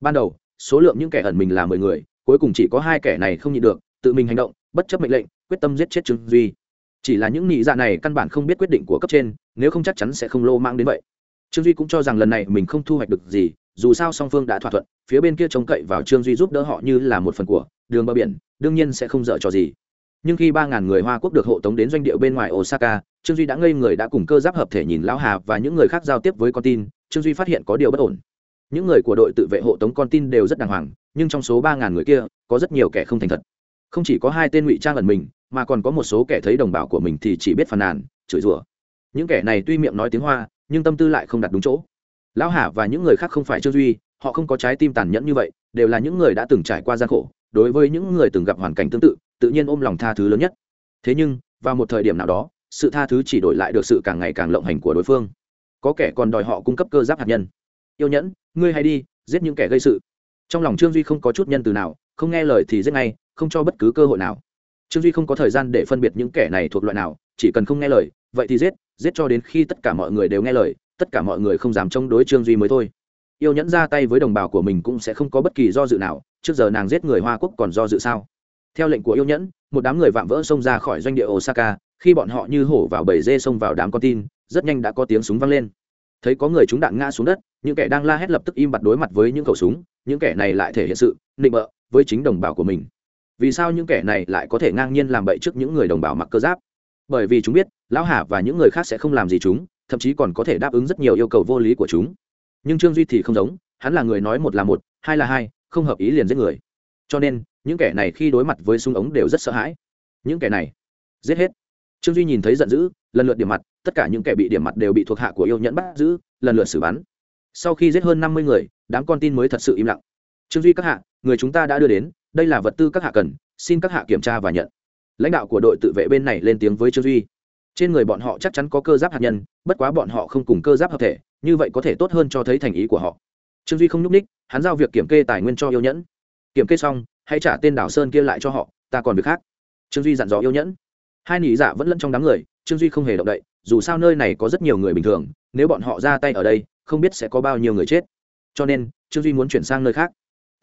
Ban đầu, số lượng những kẻ ẩn mình là mười người, cuối cùng chỉ có hai kẻ này không nhịn được, tự mình hành động, bất chấp mệnh lệnh, quyết tâm giết chết trương duy chỉ là những nhị dạ này căn bản không biết quyết định của cấp trên, nếu không chắc chắn sẽ không lô mang đến vậy. Trương duy cũng cho rằng lần này mình không thu hoạch được gì, dù sao song phương đã thỏa thuận, phía bên kia trông cậy vào trương duy giúp đỡ họ như là một phần của đường bờ biển, đương nhiên sẽ không dở trò gì. Nhưng khi ba ngàn người hoa quốc được hộ tống đến doanh địa bên ngoài osaka, trương duy đã ngây người đã cùng cơ giáp hợp thể nhìn lão hà và những người khác giao tiếp với con tin, trương duy phát hiện có điều bất ổn. Những người của đội tự vệ hộ tống con tin đều rất đàng hoàng, nhưng trong số ba ngàn người kia, có rất nhiều kẻ không thành thật. Không chỉ có hai tên ngụy trang ẩn mình mà còn có một số kẻ thấy đồng bào của mình thì chỉ biết phàn nàn, chửi rủa. Những kẻ này tuy miệng nói tiếng hoa, nhưng tâm tư lại không đặt đúng chỗ. Lão hà và những người khác không phải trương duy, họ không có trái tim tàn nhẫn như vậy, đều là những người đã từng trải qua gian khổ, đối với những người từng gặp hoàn cảnh tương tự tự nhiên ôm lòng tha thứ lớn nhất. Thế nhưng, vào một thời điểm nào đó, sự tha thứ chỉ đổi lại được sự càng ngày càng lộng hành của đối phương. Có kẻ còn đòi họ cung cấp cơ giáp hạt nhân. Yêu nhẫn, ngươi hay đi, giết những kẻ gây sự. Trong lòng trương duy không có chút nhân từ nào, không nghe lời thì giết ngay, không cho bất cứ cơ hội nào trương duy không có thời gian để phân biệt những kẻ này thuộc loại nào, chỉ cần không nghe lời, vậy thì giết giết cho đến khi tất cả mọi người đều nghe lời, tất cả mọi người không dám chống đối trương duy mới thôi. Yêu nhẫn ra tay với đồng bào của mình cũng sẽ không có bất kỳ do dự nào, trước giờ nàng giết người hoa quốc còn do dự sao? Theo lệnh của yêu nhẫn, một đám người vạm vỡ xông ra khỏi doanh địa osaka, khi bọn họ như hổ vào bầy dê xông vào đám con tin, rất nhanh đã có tiếng súng vang lên. Thấy có người trúng đạn ngã xuống đất, những kẻ đang la hét lập tức im bặt đối mặt với những khẩu súng, những kẻ này lại thể hiện sự nịnh bợ với chính đồng bào của mình vì sao những kẻ này lại có thể ngang nhiên làm bậy trước những người đồng bào mặc cơ giáp? Bởi vì chúng biết, lão hà và những người khác sẽ không làm gì chúng, thậm chí còn có thể đáp ứng rất nhiều yêu cầu vô lý của chúng. Nhưng trương duy thì không giống, hắn là người nói một là một, hai là hai, không hợp ý liền giết người. Cho nên, những kẻ này khi đối mặt với súng ống đều rất sợ hãi. Những kẻ này, giết hết. Trương duy nhìn thấy giận dữ, lần lượt điểm mặt, tất cả những kẻ bị điểm mặt đều bị thuộc hạ của yêu nhẫn bắt giữ, lần lượt xử bắn. Sau khi giết hơn năm mươi người, đám con tin mới thật sự im lặng. Trương duy các hạ, người chúng ta đã đưa đến đây là vật tư các hạ cần, xin các hạ kiểm tra và nhận. Lãnh đạo của đội tự vệ bên này lên tiếng với trương duy. Trên người bọn họ chắc chắn có cơ giáp hạt nhân, bất quá bọn họ không cùng cơ giáp hợp thể, như vậy có thể tốt hơn cho thấy thành ý của họ. Trương duy không nhúc ních hắn giao việc kiểm kê tài nguyên cho yêu nhẫn. Kiểm kê xong, hãy trả tên đảo sơn kia lại cho họ, ta còn việc khác. Trương duy dặn dò yêu nhẫn. Hai nỉ dạ vẫn lẫn trong đám người, trương duy không hề động đậy, dù sao nơi này có rất nhiều người bình thường, nếu bọn họ ra tay ở đây, không biết sẽ có bao nhiêu người chết. Cho nên, trương duy muốn chuyển sang nơi khác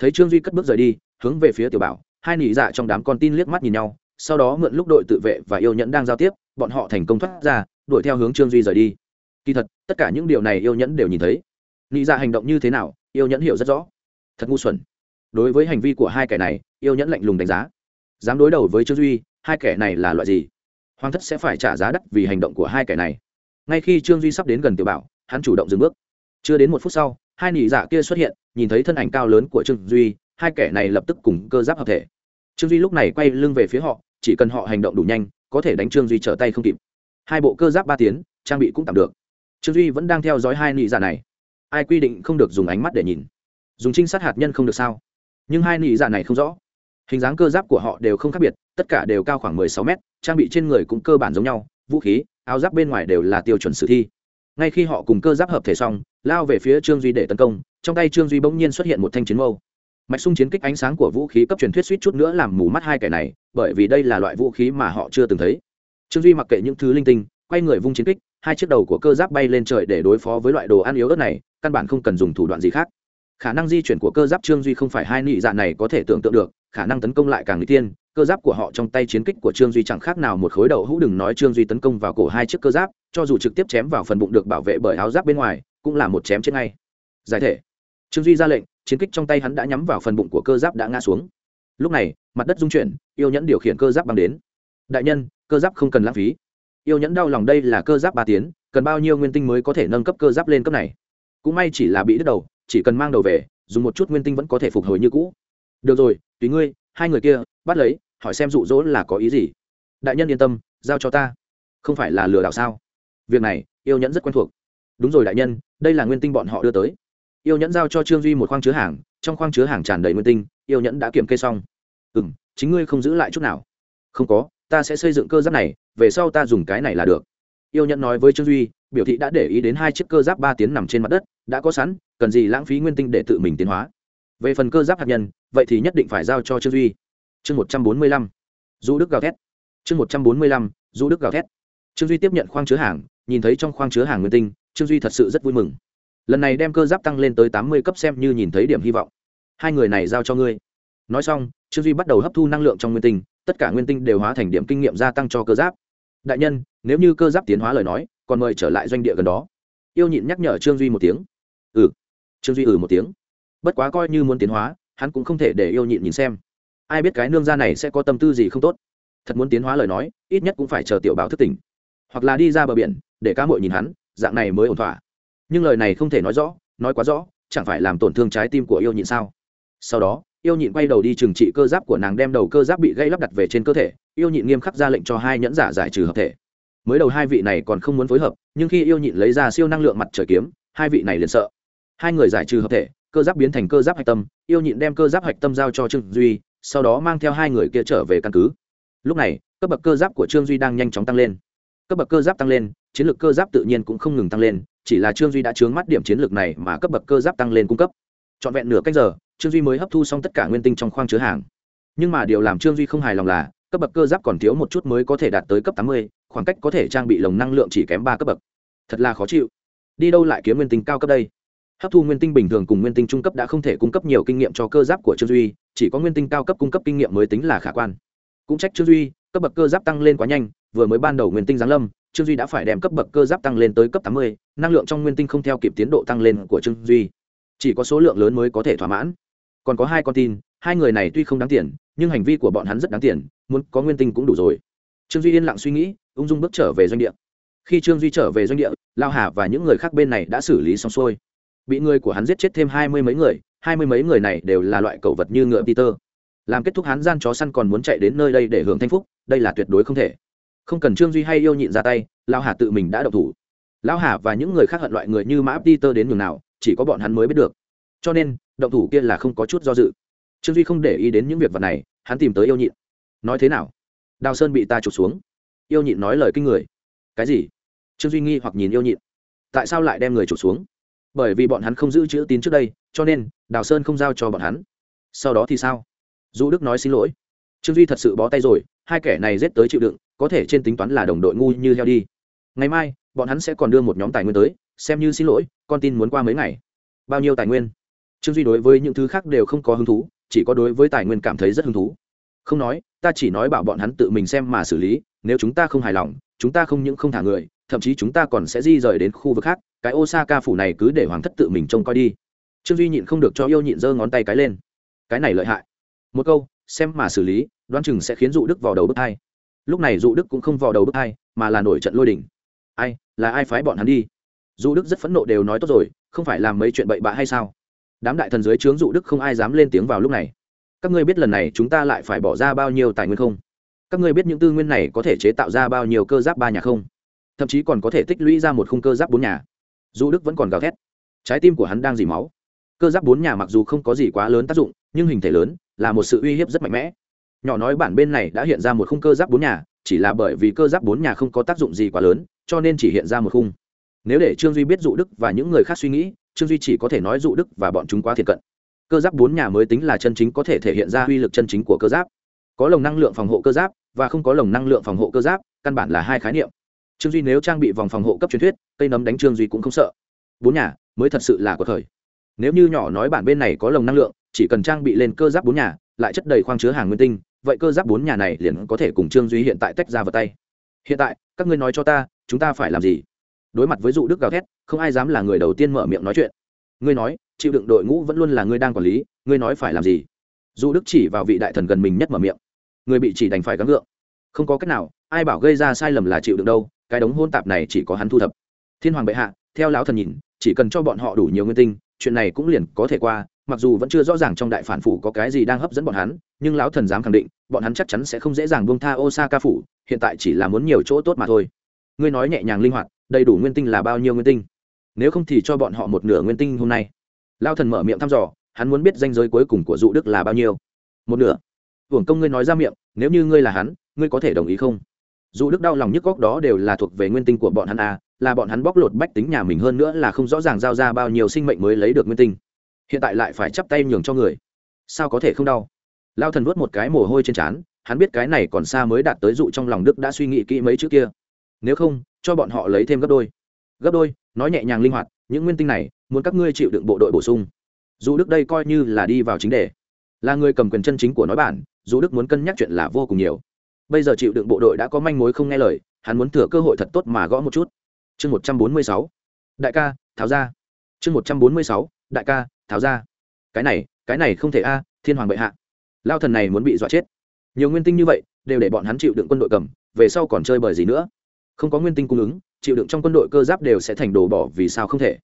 thấy trương duy cất bước rời đi, hướng về phía tiểu bảo, hai nỉ dạ trong đám con tin liếc mắt nhìn nhau, sau đó mượn lúc đội tự vệ và yêu nhẫn đang giao tiếp, bọn họ thành công thoát ra, đuổi theo hướng trương duy rời đi. Kỳ thật, tất cả những điều này yêu nhẫn đều nhìn thấy. Nị dạ hành động như thế nào, yêu nhẫn hiểu rất rõ. Thật ngu xuẩn. Đối với hành vi của hai kẻ này, yêu nhẫn lạnh lùng đánh giá. Dám đối đầu với trương duy, hai kẻ này là loại gì? Hoàng thất sẽ phải trả giá đắt vì hành động của hai kẻ này. Ngay khi trương duy sắp đến gần tiểu bảo, hắn chủ động dừng bước. Chưa đến một phút sau hai nỉ dạ kia xuất hiện, nhìn thấy thân ảnh cao lớn của trương duy, hai kẻ này lập tức cùng cơ giáp hợp thể. Trương duy lúc này quay lưng về phía họ, chỉ cần họ hành động đủ nhanh, có thể đánh trương duy trở tay không kịp. Hai bộ cơ giáp ba tiến, trang bị cũng tạm được. Trương duy vẫn đang theo dõi hai nị dạ này. Ai quy định không được dùng ánh mắt để nhìn. Dùng trinh sát hạt nhân không được sao? Nhưng hai nị dạ này không rõ. Hình dáng cơ giáp của họ đều không khác biệt, tất cả đều cao khoảng mười sáu mét, trang bị trên người cũng cơ bản giống nhau, vũ khí, áo giáp bên ngoài đều là tiêu chuẩn sử thi. Ngay khi họ cùng cơ giáp hợp thể xong lao về phía trương duy để tấn công, trong tay trương duy bỗng nhiên xuất hiện một thanh chiến mâu. Mạch sung chiến kích ánh sáng của vũ khí cấp truyền thuyết suýt chút nữa làm mù mắt hai kẻ này, bởi vì đây là loại vũ khí mà họ chưa từng thấy. Trương duy mặc kệ những thứ linh tinh, quay người vung chiến kích, hai chiếc đầu của cơ giáp bay lên trời để đối phó với loại đồ ăn yếu ớt này, căn bản không cần dùng thủ đoạn gì khác. Khả năng di chuyển của cơ giáp trương duy không phải hai nị dạ này có thể tưởng tượng được, khả năng tấn công lại càng n tiên, cơ giáp của họ trong tay chiến kích của trương duy chẳng khác nào một khối đầu hũ đừng nói trương duy tấn công vào cổ hai chiếc cơ giáp, cho dù trực tiếp chém vào phần bụng được bảo vệ bởi áo giáp bên ngoài cũng là một chém chết ngay. Giải thể. Trương duy ra lệnh, chiến kích trong tay hắn đã nhắm vào phần bụng của cơ giáp đã ngã xuống. Lúc này, mặt đất rung chuyển, yêu nhẫn điều khiển cơ giáp băng đến. Đại nhân, cơ giáp không cần lãng phí. Yêu nhẫn đau lòng đây là cơ giáp ba tiến, cần bao nhiêu nguyên tinh mới có thể nâng cấp cơ giáp lên cấp này? Cũng may chỉ là bị đứt đầu, chỉ cần mang đầu về, dùng một chút nguyên tinh vẫn có thể phục hồi như cũ. Được rồi, tùy ngươi, hai người kia, bắt lấy, hỏi xem rụ rỗ là có ý gì. Đại nhân yên tâm, giao cho ta. Không phải là lừa đảo sao? Việc này, yêu nhẫn rất quen thuộc đúng rồi đại nhân, đây là nguyên tinh bọn họ đưa tới. Yêu nhẫn giao cho trương duy một khoang chứa hàng, trong khoang chứa hàng tràn đầy nguyên tinh, yêu nhẫn đã kiểm kê xong. Ừ m chính ngươi không giữ lại chút nào. Không có, ta sẽ xây dựng cơ giáp này, về sau ta dùng cái này là được. Yêu nhẫn nói với trương duy, biểu thị đã để ý đến hai chiếc cơ giáp ba tiến nằm trên mặt đất, đã có sẵn, cần gì lãng phí nguyên tinh để tự mình tiến hóa. Về phần cơ giáp hạt nhân, vậy thì nhất định phải giao cho trương duy. Chương một trăm bốn mươi lăm du đức gào thét. Chương một trăm bốn mươi lăm du đức gào thét. Trương duy tiếp nhận khoang chứa hàng, nhìn thấy trong khoang chứa hàng nguyên tinh trương duy thật sự rất vui mừng. Lần này đem cơ giáp tăng lên tới tám mươi cấp xem như nhìn thấy điểm hy vọng. Hai người này giao cho ngươi. Nói xong, trương duy bắt đầu hấp thu năng lượng trong nguyên tinh, tất cả nguyên tinh đều hóa thành điểm kinh nghiệm gia tăng cho cơ giáp. Đại nhân, nếu như cơ giáp tiến hóa lời nói, còn mời trở lại doanh địa gần đó. Yêu nhịn nhắc nhở trương duy một tiếng. Ừ. Trương duy ừ một tiếng. Bất quá coi như muốn tiến hóa, hắn cũng không thể để yêu nhịn nhìn xem. Ai biết cái nương gia này sẽ có tâm tư gì không tốt. Thật muốn tiến hóa lời nói, ít nhất cũng phải chờ tiểu báo thức tỉnh. Hoặc là đi ra bờ biển, để cá mội nhìn hắn dạng này mới ổn thỏa. Nhưng lời này không thể nói rõ, nói quá rõ, chẳng phải làm tổn thương trái tim của yêu nhịn sao? Sau đó, yêu nhịn quay đầu đi trừng trị cơ giáp của nàng đem đầu cơ giáp bị gây lắp đặt về trên cơ thể, yêu nhịn nghiêm khắc ra lệnh cho hai nhẫn giả giải trừ hợp thể. Mới đầu hai vị này còn không muốn phối hợp, nhưng khi yêu nhịn lấy ra siêu năng lượng mặt trời kiếm, hai vị này liền sợ. Hai người giải trừ hợp thể, cơ giáp biến thành cơ giáp hạch tâm, yêu nhịn đem cơ giáp hạch tâm giao cho trương duy, sau đó mang theo hai người kia trở về căn cứ. Lúc này, cấp bậc cơ giáp của trương duy đang nhanh chóng tăng lên. Cấp bậc cơ giáp tăng lên chiến lược cơ giáp tự nhiên cũng không ngừng tăng lên, chỉ là trương duy đã chướng mắt điểm chiến lược này mà cấp bậc cơ giáp tăng lên cung cấp. Trọn vẹn nửa cách giờ, trương duy mới hấp thu xong tất cả nguyên tinh trong khoang chứa hàng. Nhưng mà điều làm trương duy không hài lòng là, cấp bậc cơ giáp còn thiếu một chút mới có thể đạt tới cấp tám mươi, khoảng cách có thể trang bị lồng năng lượng chỉ kém ba cấp bậc. Thật là khó chịu. Đi đâu lại kiếm nguyên tinh cao cấp đây? Hấp thu nguyên tinh bình thường cùng nguyên tinh trung cấp đã không thể cung cấp nhiều kinh nghiệm cho cơ giáp của trương duy, chỉ có nguyên tinh cao cấp cung cấp kinh nghiệm mới tính là khả quan. Cũng trách trương duy, cấp bậc cơ giáp tăng lên quá nhanh, vừa mới ban đầu nguyên tinh giáng lâm trương duy đã phải đem cấp bậc cơ giáp tăng lên tới cấp tám mươi, năng lượng trong nguyên tinh không theo kịp tiến độ tăng lên của trương duy. Chỉ có số lượng lớn mới có thể thỏa mãn. Còn có hai con tin, hai người này tuy không đáng tiền, nhưng hành vi của bọn hắn rất đáng tiền, muốn có nguyên tinh cũng đủ rồi. Trương duy yên lặng suy nghĩ, ung dung bước trở về doanh địa. Khi trương duy trở về doanh địa, lao hà và những người khác bên này đã xử lý xong xuôi. Bị người của hắn giết chết thêm hai mươi mấy người, hai mươi mấy người này đều là loại cẩu vật như ngựa peter. Làm kết thúc hắn gian chó săn còn muốn chạy đến nơi đây để hưởng thanh phúc, đây là tuyệt đối không thể không cần trương duy hay yêu nhịn ra tay lao hà tự mình đã độc thủ. Lao hà và những người khác hận loại người như mã peter đến nhường nào, chỉ có bọn hắn mới biết được. Cho nên, động thủ kia là không có chút do dự. Trương duy không để ý đến những việc vật này, hắn tìm tới yêu nhịn. Nói thế nào? Đào sơn bị ta trục xuống. Yêu nhịn nói lời kinh người. Cái gì? Trương duy nghi hoặc nhìn yêu nhịn. Tại sao lại đem người trục xuống? Bởi vì bọn hắn không giữ chữ tín trước đây, cho nên, đào sơn không giao cho bọn hắn. Sau đó thì sao? Du đức nói xin lỗi. Trương duy thật sự bó tay rồi, hai kẻ này rết tới chịu đựng có thể trên tính toán là đồng đội ngu như heo đi. Ngày mai, bọn hắn sẽ còn đưa một nhóm tài nguyên tới, xem như xin lỗi, con tin muốn qua mấy ngày. Bao nhiêu tài nguyên? Trương duy đối với những thứ khác đều không có hứng thú, chỉ có đối với tài nguyên cảm thấy rất hứng thú. Không nói, ta chỉ nói bảo bọn hắn tự mình xem mà xử lý, nếu chúng ta không hài lòng, chúng ta không những không thả người, thậm chí chúng ta còn sẽ di rời đến khu vực khác, cái osaka phủ này cứ để hoàng thất tự mình trông coi đi. Trương duy nhịn không được cho yêu nhịn giơ ngón tay cái lên. Cái này lợi hại. Một câu, xem mà xử lý, đoán chừng sẽ khiến dụ đức vào đầu bức hai lúc này dụ đức cũng không vào đầu bức ai mà là nổi trận lôi đình. Ai, là ai phái bọn hắn đi? Dụ đức rất phẫn nộ đều nói tốt rồi, không phải làm mấy chuyện bậy bạ hay sao? Đám đại thần dưới trướng dụ đức không ai dám lên tiếng vào lúc này. Các ngươi biết lần này chúng ta lại phải bỏ ra bao nhiêu tài nguyên không? Các ngươi biết những tư nguyên này có thể chế tạo ra bao nhiêu cơ giáp ba nhà không? Thậm chí còn có thể tích lũy ra một khung cơ giáp bốn nhà. Dụ đức vẫn còn gào thét. Trái tim của hắn đang dì máu. Cơ giáp bốn nhà mặc dù không có gì quá lớn tác dụng, nhưng hình thể lớn, là một sự uy hiếp rất mạnh mẽ nhỏ nói bản bên này đã hiện ra một khung cơ giáp bốn nhà, chỉ là bởi vì cơ giáp bốn nhà không có tác dụng gì quá lớn, cho nên chỉ hiện ra một khung. Nếu để trương duy biết dụ đức và những người khác suy nghĩ, trương duy chỉ có thể nói dụ đức và bọn chúng quá thiệt cận. Cơ giáp bốn nhà mới tính là chân chính có thể thể hiện ra uy lực chân chính của cơ giáp. Có lồng năng lượng phòng hộ cơ giáp và không có lồng năng lượng phòng hộ cơ giáp, căn bản là hai khái niệm. Trương duy nếu trang bị vòng phòng hộ cấp truyền thuyết, cây nấm đánh trương duy cũng không sợ. Bốn nhà mới thật sự là có thời. Nếu như nhỏ nói bản bên này có lồng năng lượng, chỉ cần trang bị lên cơ giáp bốn nhà, lại chất đầy khoang chứa hàng nguyên tinh vậy cơ giáp bốn nhà này liền có thể cùng trương duy hiện tại tách ra vào tay. Hiện tại, các ngươi nói cho ta, chúng ta phải làm gì? Đối mặt với dụ đức gào thét, không ai dám là người đầu tiên mở miệng nói chuyện. Ngươi nói, chịu đựng đội ngũ vẫn luôn là ngươi đang quản lý, ngươi nói phải làm gì? Dụ đức chỉ vào vị đại thần gần mình nhất mở miệng. Người bị chỉ đành phải gắng gượng. Không có cách nào, ai bảo gây ra sai lầm là chịu đựng đâu, cái đống hôn tạp này chỉ có hắn thu thập. Thiên hoàng bệ hạ, theo lão thần nhìn, chỉ cần cho bọn họ đủ nhiều nguyên tinh, chuyện này cũng liền có thể qua mặc dù vẫn chưa rõ ràng trong đại phản phủ có cái gì đang hấp dẫn bọn hắn, nhưng lão thần dám khẳng định, bọn hắn chắc chắn sẽ không dễ dàng buông tha osaka phủ, hiện tại chỉ là muốn nhiều chỗ tốt mà thôi. Ngươi nói nhẹ nhàng linh hoạt, đầy đủ nguyên tinh là bao nhiêu nguyên tinh? Nếu không thì cho bọn họ một nửa nguyên tinh hôm nay. Lao thần mở miệng thăm dò, hắn muốn biết danh giới cuối cùng của dụ đức là bao nhiêu. Một nửa. Hưởng công ngươi nói ra miệng, nếu như ngươi là hắn, ngươi có thể đồng ý không? Dù đức đau lòng nhức góc đó đều là thuộc về nguyên tinh của bọn hắn à là bọn hắn bóc lột bách tính nhà mình hơn nữa là không rõ ràng giao ra bao nhiêu sinh mệnh mới lấy được nguyên tinh hiện tại lại phải chắp tay nhường cho người. Sao có thể không đau? Lao thần vuốt một cái mồ hôi trên trán, hắn biết cái này còn xa mới đạt tới dụ trong lòng đức đã suy nghĩ kỹ mấy chữ kia. Nếu không, cho bọn họ lấy thêm gấp đôi. Gấp đôi, nói nhẹ nhàng linh hoạt, những nguyên tinh này, muốn các ngươi chịu đựng bộ đội bổ sung. Dù đức đây coi như là đi vào chính đề. Là người cầm quyền chân chính của nói bản dù đức muốn cân nhắc chuyện là vô cùng nhiều. Bây giờ chịu đựng bộ đội đã có manh mối không nghe lời, hắn muốn thừa cơ hội thật tốt mà gõ một chút. Chương một trăm bốn mươi sáu. Đại ca, tháo ra. Chương một trăm bốn mươi sáu. Đại ca tháo ra. Cái này cái này không thể a, thiên hoàng bệ hạ. Lao thần này muốn bị dọa chết. Nhiều nguyên tinh như vậy, đều để bọn hắn chịu đựng quân đội cầm, về sau còn chơi bời gì nữa. Không có nguyên tinh cung ứng, chịu đựng trong quân đội cơ giáp đều sẽ thành đồ bỏ vì sao không thể.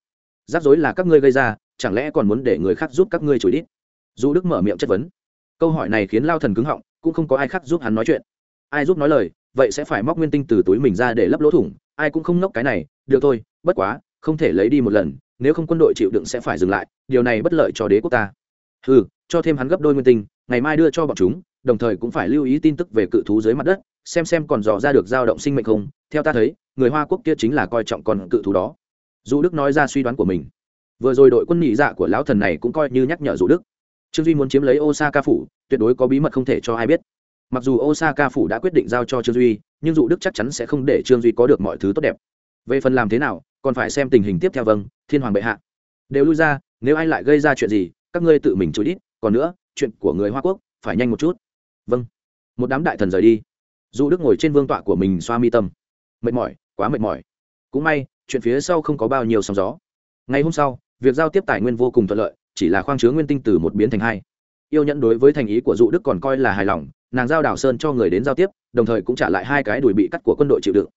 Giáp dối là các ngươi gây ra, chẳng lẽ còn muốn để người khác giúp các ngươi chửi đít? Dù đức mở miệng chất vấn. Câu hỏi này khiến lao thần cứng họng, cũng không có ai khác giúp hắn nói chuyện. Ai giúp nói lời, vậy sẽ phải móc nguyên tinh từ túi mình ra để lấp lỗ thủng, ai cũng không nốc cái này, được thôi, bất quá, không thể lấy đi một lần nếu không quân đội chịu đựng sẽ phải dừng lại, điều này bất lợi cho đế quốc ta. Ừ cho thêm hắn gấp đôi nguyên tinh, ngày mai đưa cho bọn chúng, đồng thời cũng phải lưu ý tin tức về cự thú dưới mặt đất, xem xem còn dò ra được dao động sinh mệnh không. Theo ta thấy, người hoa quốc kia chính là coi trọng con cự thú đó. Dù đức nói ra suy đoán của mình. Vừa rồi đội quân nhị dạ của lão thần này cũng coi như nhắc nhở dù đức. Trương duy muốn chiếm lấy osaka phủ, tuyệt đối có bí mật không thể cho ai biết. Mặc dù osaka phủ đã quyết định giao cho trương duy, nhưng dụ đức chắc chắn sẽ không để trương duy có được mọi thứ tốt đẹp. Về phần làm thế nào còn phải xem tình hình tiếp theo vâng thiên hoàng bệ hạ. Đều lui ra, nếu ai lại gây ra chuyện gì, các ngươi tự mình chú ít còn nữa, chuyện của người hoa quốc, phải nhanh một chút. Vâng. Một đám đại thần rời đi. Dụ đức ngồi trên vương tọa của mình xoa mi tâm. Mệt mỏi, quá mệt mỏi. Cũng may, chuyện phía sau không có bao nhiêu sóng gió. Ngày hôm sau, việc giao tiếp tài nguyên vô cùng thuận lợi, chỉ là khoang chứa nguyên tinh từ một biến thành hai. Yêu nhẫn đối với thành ý của dụ đức còn coi là hài lòng, nàng giao đào sơn cho người đến giao tiếp, đồng thời cũng trả lại hai cái đùi bị cắt của quân đội chịu đựng.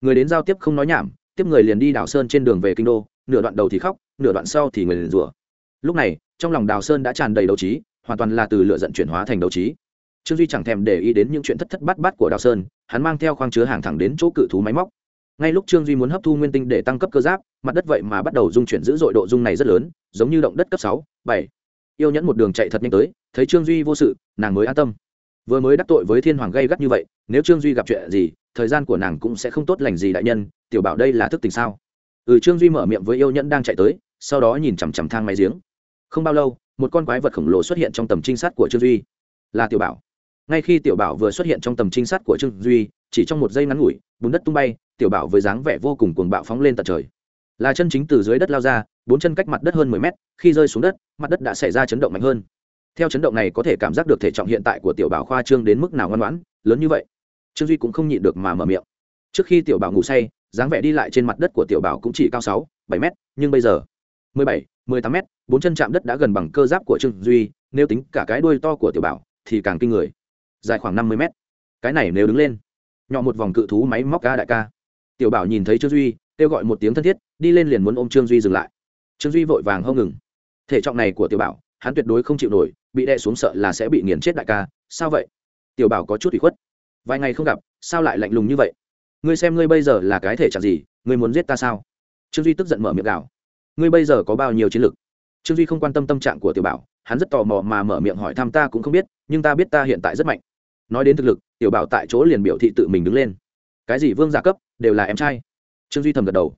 Người đến giao tiếp không nói nhảm tiếp người liền đi đào sơn trên đường về kinh đô, nửa đoạn đầu thì khóc, nửa đoạn sau thì người liền rủa. Lúc này, trong lòng đào sơn đã tràn đầy đấu trí, hoàn toàn là từ lựa giận chuyển hóa thành đấu trí. Trương duy chẳng thèm để ý đến những chuyện thất thất bát bát của đào sơn, hắn mang theo khoang chứa hàng thẳng đến chỗ cự thú máy móc. Ngay lúc trương duy muốn hấp thu nguyên tinh để tăng cấp cơ giáp, mặt đất vậy mà bắt đầu dung chuyển dữ dội độ dung này rất lớn, giống như động đất cấp sáu, bảy. Yêu nhẫn một đường chạy thật nhanh tới, thấy trương duy vô sự, nàng mới an tâm. Vừa mới đắc tội với thiên hoàng gây gắt như vậy, nếu trương duy gặp chuyện gì thời gian của nàng cũng sẽ không tốt lành gì đại nhân, tiểu bảo đây là thức tình sao? Ừ trương duy mở miệng với yêu nhẫn đang chạy tới, sau đó nhìn chằm chằm thang máy giếng. Không bao lâu, một con quái vật khổng lồ xuất hiện trong tầm trinh sát của trương duy. Là tiểu bảo. Ngay khi tiểu bảo vừa xuất hiện trong tầm trinh sát của trương duy, chỉ trong một giây ngắn ngủi, bùn đất tung bay, tiểu bảo với dáng vẻ vô cùng cuồng bạo phóng lên tận trời. Là chân chính từ dưới đất lao ra, bốn chân cách mặt đất hơn mười mét, khi rơi xuống đất, mặt đất đã xảy ra chấn động mạnh hơn. Theo chấn động này có thể cảm giác được thể trọng hiện tại của tiểu bảo khoa trương đến mức nào ngoan ngoãn, lớn như vậy trương duy cũng không nhịn được mà mở miệng trước khi tiểu bảo ngủ say dáng vẻ đi lại trên mặt đất của tiểu bảo cũng chỉ cao sáu, bảy mét, nhưng bây giờ mười bảy, mười tám mét, bốn chân chạm đất đã gần bằng cơ giáp của trương duy, nếu tính cả cái đuôi to của tiểu bảo thì càng kinh người. Dài khoảng năm mươi mét. Cái này nếu đứng lên, nhỏ một vòng cự thú máy móc ca đại ca. Tiểu bảo nhìn thấy trương duy, kêu gọi một tiếng thân thiết, đi lên liền muốn ôm trương duy dừng lại. Trương duy vội vàng hông ngừng. Thể trọng này của tiểu bảo, hắn tuyệt đối không chịu nổi, bị đe xuống sợ là sẽ bị nghiền chết đại ca. Sao vậy? Tiểu bảo có chút ủy khuất vài ngày không gặp, sao lại lạnh lùng như vậy? Ngươi xem ngươi bây giờ là cái thể chẳng gì, ngươi muốn giết ta sao? Trương duy tức giận mở miệng gào. Ngươi bây giờ có bao nhiêu chiến lược trương duy không quan tâm tâm trạng của tiểu bảo, hắn rất tò mò mà mở miệng hỏi thăm ta cũng không biết, nhưng ta biết ta hiện tại rất mạnh. Nói đến thực lực, tiểu bảo tại chỗ liền biểu thị tự mình đứng lên. Cái gì vương giả cấp, đều là em trai. Trương duy thầm gật đầu.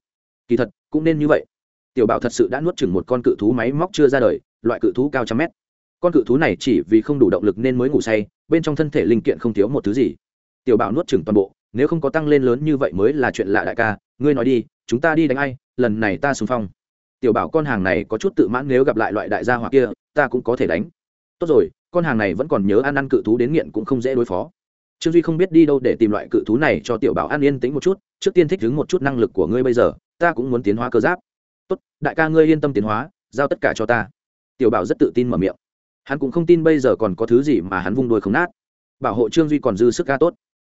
Kỳ thật, cũng nên như vậy. Tiểu bảo thật sự đã nuốt chừng một con cự thú máy móc chưa ra đời, loại cự thú cao trăm mét. Con cự thú này chỉ vì không đủ động lực nên mới ngủ say, bên trong thân thể linh kiện không thiếu một thứ gì tiểu bảo nuốt chừng toàn bộ, nếu không có tăng lên lớn như vậy mới là chuyện lạ đại ca, ngươi nói đi, chúng ta đi đánh ai, lần này ta xung phong. Tiểu bảo con hàng này có chút tự mãn nếu gặp lại loại đại gia hoặc kia, ta cũng có thể đánh. Tốt rồi, con hàng này vẫn còn nhớ ăn ăn cự thú đến nghiện cũng không dễ đối phó. Trương duy không biết đi đâu để tìm loại cự thú này cho tiểu bảo ăn yên tĩnh một chút, trước tiên thích ứng một chút năng lực của ngươi bây giờ, ta cũng muốn tiến hóa cơ giáp. Tốt, đại ca ngươi yên tâm tiến hóa, giao tất cả cho ta. Tiểu bảo rất tự tin mở miệng. Hắn cũng không tin bây giờ còn có thứ gì mà hắn vung đuôi không nát. Bảo hộ trương duy còn dư sức ca tốt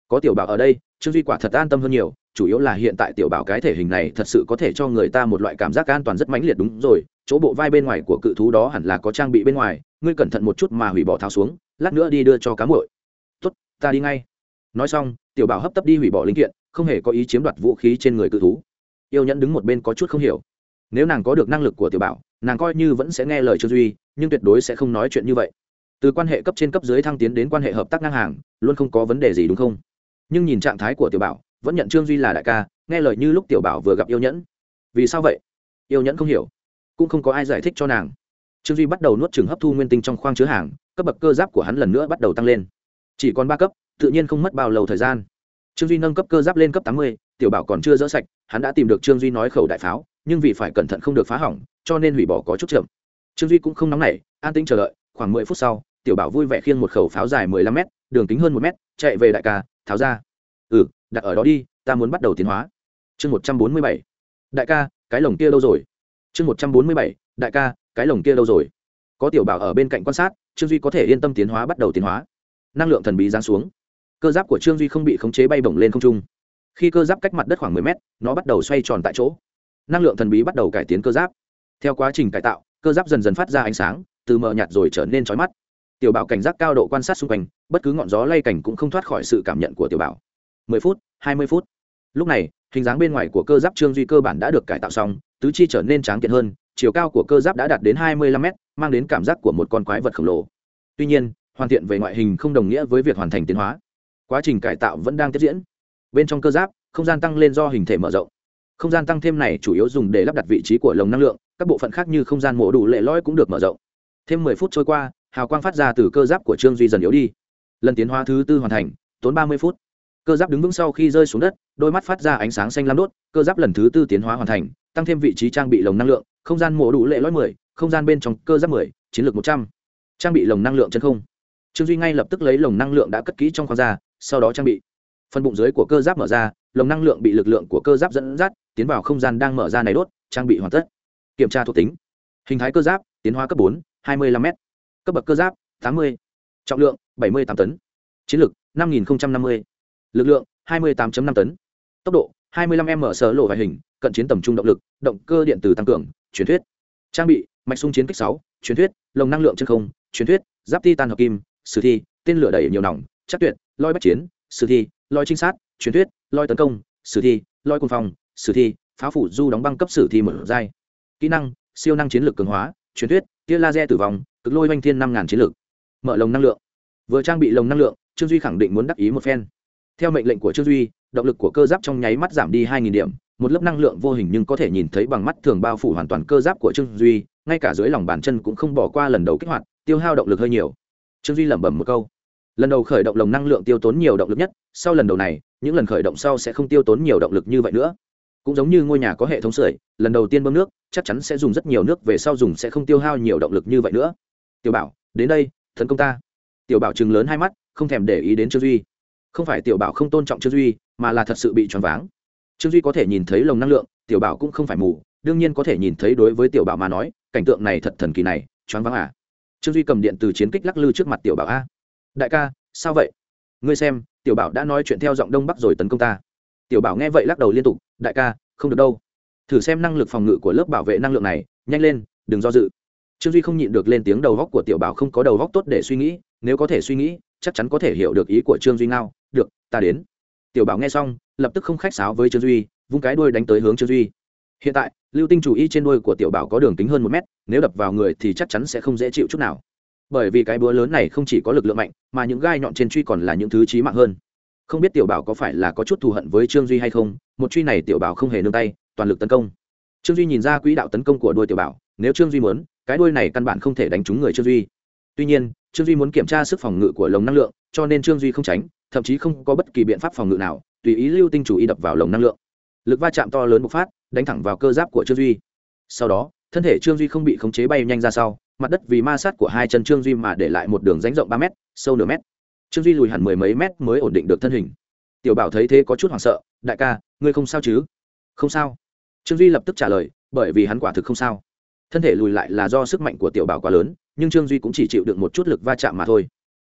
có tiểu bảo ở đây, trương duy quả thật an tâm hơn nhiều, chủ yếu là hiện tại tiểu bảo cái thể hình này thật sự có thể cho người ta một loại cảm giác an toàn rất mãnh liệt đúng rồi, chỗ bộ vai bên ngoài của cự thú đó hẳn là có trang bị bên ngoài, ngươi cẩn thận một chút mà hủy bỏ tháo xuống, lát nữa đi đưa cho cá muội. Tốt, ta đi ngay. Nói xong, tiểu bảo hấp tấp đi hủy bỏ linh kiện, không hề có ý chiếm đoạt vũ khí trên người cự thú. Yêu nhẫn đứng một bên có chút không hiểu. Nếu nàng có được năng lực của tiểu bảo, nàng coi như vẫn sẽ nghe lời trương duy, nhưng tuyệt đối sẽ không nói chuyện như vậy. Từ quan hệ cấp trên cấp dưới thăng tiến đến quan hệ hợp tác ngang hàng, luôn không có vấn đề gì đúng không? Nhưng nhìn trạng thái của tiểu bảo, vẫn nhận trương duy là đại ca, nghe lời như lúc tiểu bảo vừa gặp yêu nhẫn. Vì sao vậy? Yêu nhẫn không hiểu. Cũng không có ai giải thích cho nàng. Trương duy bắt đầu nuốt chừng hấp thu nguyên tinh trong khoang chứa hàng, cấp bậc cơ giáp của hắn lần nữa bắt đầu tăng lên. Chỉ còn ba cấp, tự nhiên không mất bao lâu thời gian. Trương duy nâng cấp cơ giáp lên cấp tám mươi, tiểu bảo còn chưa dỡ sạch, hắn đã tìm được trương duy nói khẩu đại pháo, nhưng vì phải cẩn thận không được phá hỏng, cho nên hủy bỏ có chút chậm. Trương duy cũng không nóng nảy, an tĩnh chờ đợi, khoảng mười phút sau, tiểu bảo vui vẻ khiêng một khẩu pháo dài mười lăm m đường kính hơn một m chạy về đại ca, tháo ra. Ừ đặt ở đó đi, ta muốn bắt đầu tiến hóa. Chương một trăm bốn mươi bảy. Đại ca, cái lồng kia đâu rồi? Chương một trăm bốn mươi bảy. Đại ca, cái lồng kia đâu rồi? Có tiểu bảo ở bên cạnh quan sát, trương duy có thể yên tâm tiến hóa, bắt đầu tiến hóa. Năng lượng thần bí giáng xuống. Cơ giáp của trương duy không bị khống chế bay bổng lên không trung. Khi cơ giáp cách mặt đất khoảng mười mét, nó bắt đầu xoay tròn tại chỗ. Năng lượng thần bí bắt đầu cải tiến cơ giáp. Theo quá trình cải tạo, cơ giáp dần dần phát ra ánh sáng, từ mờ nhạt rồi trở nên trói mắt tiểu bảo cảnh giác cao độ quan sát xung quanh, bất cứ ngọn gió lay cảnh cũng không thoát khỏi sự cảm nhận của tiểu bảo. Mười phút, hai mươi phút. Lúc này, hình dáng bên ngoài của cơ giáp trương duy cơ bản đã được cải tạo xong, tứ chi trở nên tráng kiện hơn, chiều cao của cơ giáp đã đạt đến hai mươi lăm mét, mang đến cảm giác của một con quái vật khổng lồ. Tuy nhiên, hoàn thiện về ngoại hình không đồng nghĩa với việc hoàn thành tiến hóa. Quá trình cải tạo vẫn đang tiếp diễn. Bên trong cơ giáp, không gian tăng lên do hình thể mở rộng. Không gian tăng thêm này chủ yếu dùng để lắp đặt vị trí của lồng năng lượng, các bộ phận khác như không gian mổ đủ lệ lõi cũng được mở rộng. Thêm mười phút trôi qua hào quang phát ra từ cơ giáp của trương duy dần yếu đi. Lần tiến hóa thứ tư hoàn thành, tốn ba mươi phút. Cơ giáp đứng vững sau khi rơi xuống đất, đôi mắt phát ra ánh sáng xanh lam đốt, cơ giáp lần thứ tư tiến hóa hoàn thành, tăng thêm vị trí trang bị lồng năng lượng, không gian mổ đủ lệ lõi mười, không gian bên trong cơ giáp mười, chiến lược một trăm. Trang bị lồng năng lượng chân không. Trương duy ngay lập tức lấy lồng năng lượng đã cất kỹ trong khoang ra, sau đó trang bị. Phần bụng dưới của cơ giáp mở ra, lồng năng lượng bị lực lượng của cơ giáp dẫn dắt, tiến vào không gian đang mở ra này đốt, trang bị hoàn tất. Kiểm tra thuộc tính. Hình thái cơ giáp, tiến hóa cấp bốn, hai mươi lăm m cấp bậc cơ giáp, tám mươi, trọng lượng, bảy mươi tám tấn. Chiến lược năm nghìn năm mươi. Lực lượng, hai mươi tám năm tấn. Tốc độ, hai mươi năm m sở lộ vài hình, cận chiến tầm trung động lực, động cơ điện tử tăng cường, truyền thuyết. Trang bị, mạch sung chiến kích sáu, truyền thuyết, lồng năng lượng chân không, truyền thuyết, giáp ti tan hợp kim, sử thi, tên lửa đẩy nhiều nòng, chắc tuyệt, loi bách chiến, sử thi, loi trinh sát, truyền thuyết, loi tấn công, sử thi, loi quân phòng sử thi, phá phủ du đóng băng cấp sử thi mở giai. Kỹ năng, siêu năng chiến lược cường hóa, truyền thuyết, tia laser tử vong cực lôi oanh thiên năm ngàn chiến lược. Mở lồng năng lượng. Vừa trang bị lồng năng lượng, trương duy khẳng định muốn đắc ý một phen. Theo mệnh lệnh của trương duy, động lực của cơ giáp trong nháy mắt giảm đi hai nghìn điểm, một lớp năng lượng vô hình nhưng có thể nhìn thấy bằng mắt thường bao phủ hoàn toàn cơ giáp của trương duy, ngay cả dưới lòng bàn chân cũng không bỏ qua lần đầu kích hoạt, tiêu hao động lực hơi nhiều. Trương duy lẩm bẩm một câu. Lần đầu khởi động lồng năng lượng tiêu tốn nhiều động lực nhất, sau lần đầu này, những lần khởi động sau sẽ không tiêu tốn nhiều động lực như vậy nữa. Cũng giống như ngôi nhà có hệ thống sưởi, lần đầu tiên bơm nước, chắc chắn sẽ dùng rất nhiều nước, về sau dùng sẽ không tiêu hao nhiều động lực như vậy nữa tiểu bảo, đến đây, tấn công ta. Tiểu bảo chừng lớn hai mắt, không thèm để ý đến trương duy. Không phải tiểu bảo không tôn trọng trương duy, mà là thật sự bị choáng váng. Trương duy có thể nhìn thấy lồng năng lượng, tiểu bảo cũng không phải mù, đương nhiên có thể nhìn thấy đối với tiểu bảo mà nói, cảnh tượng này thật thần kỳ này, choáng váng à. Trương duy cầm điện từ chiến kích lắc lư trước mặt tiểu bảo a. Đại ca, sao vậy? Ngươi xem, tiểu bảo đã nói chuyện theo giọng đông bắc rồi tấn công ta. Tiểu bảo nghe vậy lắc đầu liên tục, đại ca, không được đâu. Thử xem năng lực phòng ngự của lớp bảo vệ năng lượng này, nhanh lên, đừng do dự trương duy không nhịn được lên tiếng đầu góc của tiểu bảo không có đầu góc tốt để suy nghĩ, nếu có thể suy nghĩ, chắc chắn có thể hiểu được ý của trương duy ngao. Được, ta đến. Tiểu bảo nghe xong, lập tức không khách sáo với trương duy, vung cái đuôi đánh tới hướng trương duy. Hiện tại, lưu tinh chủ y trên đuôi của tiểu bảo có đường kính hơn một mét, nếu đập vào người thì chắc chắn sẽ không dễ chịu chút nào. Bởi vì cái búa lớn này không chỉ có lực lượng mạnh, mà những gai nhọn trên truy còn là những thứ trí mạng hơn. Không biết tiểu bảo có phải là có chút thù hận với trương duy hay không, một truy này tiểu bảo không hề nương tay, toàn lực tấn công. Trương duy nhìn ra quỹ đạo tấn công của đuôi tiểu bảo, nếu trương duy muốn cái đuôi này căn bản không thể đánh trúng người trương duy. Tuy nhiên, trương duy muốn kiểm tra sức phòng ngự của lồng năng lượng, cho nên trương duy không tránh, thậm chí không có bất kỳ biện pháp phòng ngự nào, tùy ý lưu tinh chủ y đập vào lồng năng lượng. Lực va chạm to lớn bộc phát, đánh thẳng vào cơ giáp của trương duy. Sau đó, thân thể trương duy không bị khống chế bay nhanh ra sau, mặt đất vì ma sát của hai chân trương duy mà để lại một đường ránh rộng ba m sâu nửa mét. Trương duy lùi hẳn mười mấy mét mới ổn định được thân hình. Tiểu bảo thấy thế có chút hoảng sợ, đại ca, ngươi không sao chứ? Không sao. Trương duy lập tức trả lời, bởi vì hắn quả thực không sao thân thể lùi lại là do sức mạnh của tiểu bảo quá lớn, nhưng trương duy cũng chỉ chịu được một chút lực va chạm mà thôi.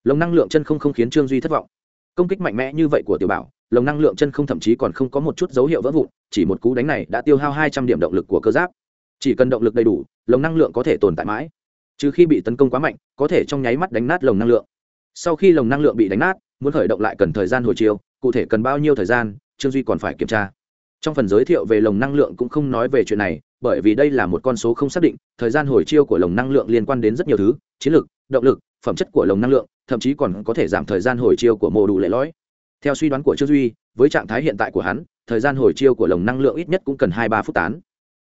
Lồng năng lượng chân không không khiến trương duy thất vọng. Công kích mạnh mẽ như vậy của tiểu bảo, lồng năng lượng chân không thậm chí còn không có một chút dấu hiệu vỡ vụn, chỉ một cú đánh này đã tiêu hao hai trăm điểm động lực của cơ giáp. Chỉ cần động lực đầy đủ, lồng năng lượng có thể tồn tại mãi. Trừ khi bị tấn công quá mạnh, có thể trong nháy mắt đánh nát lồng năng lượng. Sau khi lồng năng lượng bị đánh nát, muốn khởi động lại cần thời gian hồi chiều, cụ thể cần bao nhiêu thời gian, trương duy còn phải kiểm tra trong phần giới thiệu về lồng năng lượng cũng không nói về chuyện này, bởi vì đây là một con số không xác định, thời gian hồi chiêu của lồng năng lượng liên quan đến rất nhiều thứ, chiến lược động lực, phẩm chất của lồng năng lượng, thậm chí còn có thể giảm thời gian hồi chiêu của mô đủ lệ lõi. Theo suy đoán của trương duy, với trạng thái hiện tại của hắn, thời gian hồi chiêu của lồng năng lượng ít nhất cũng cần hai ba phút tán.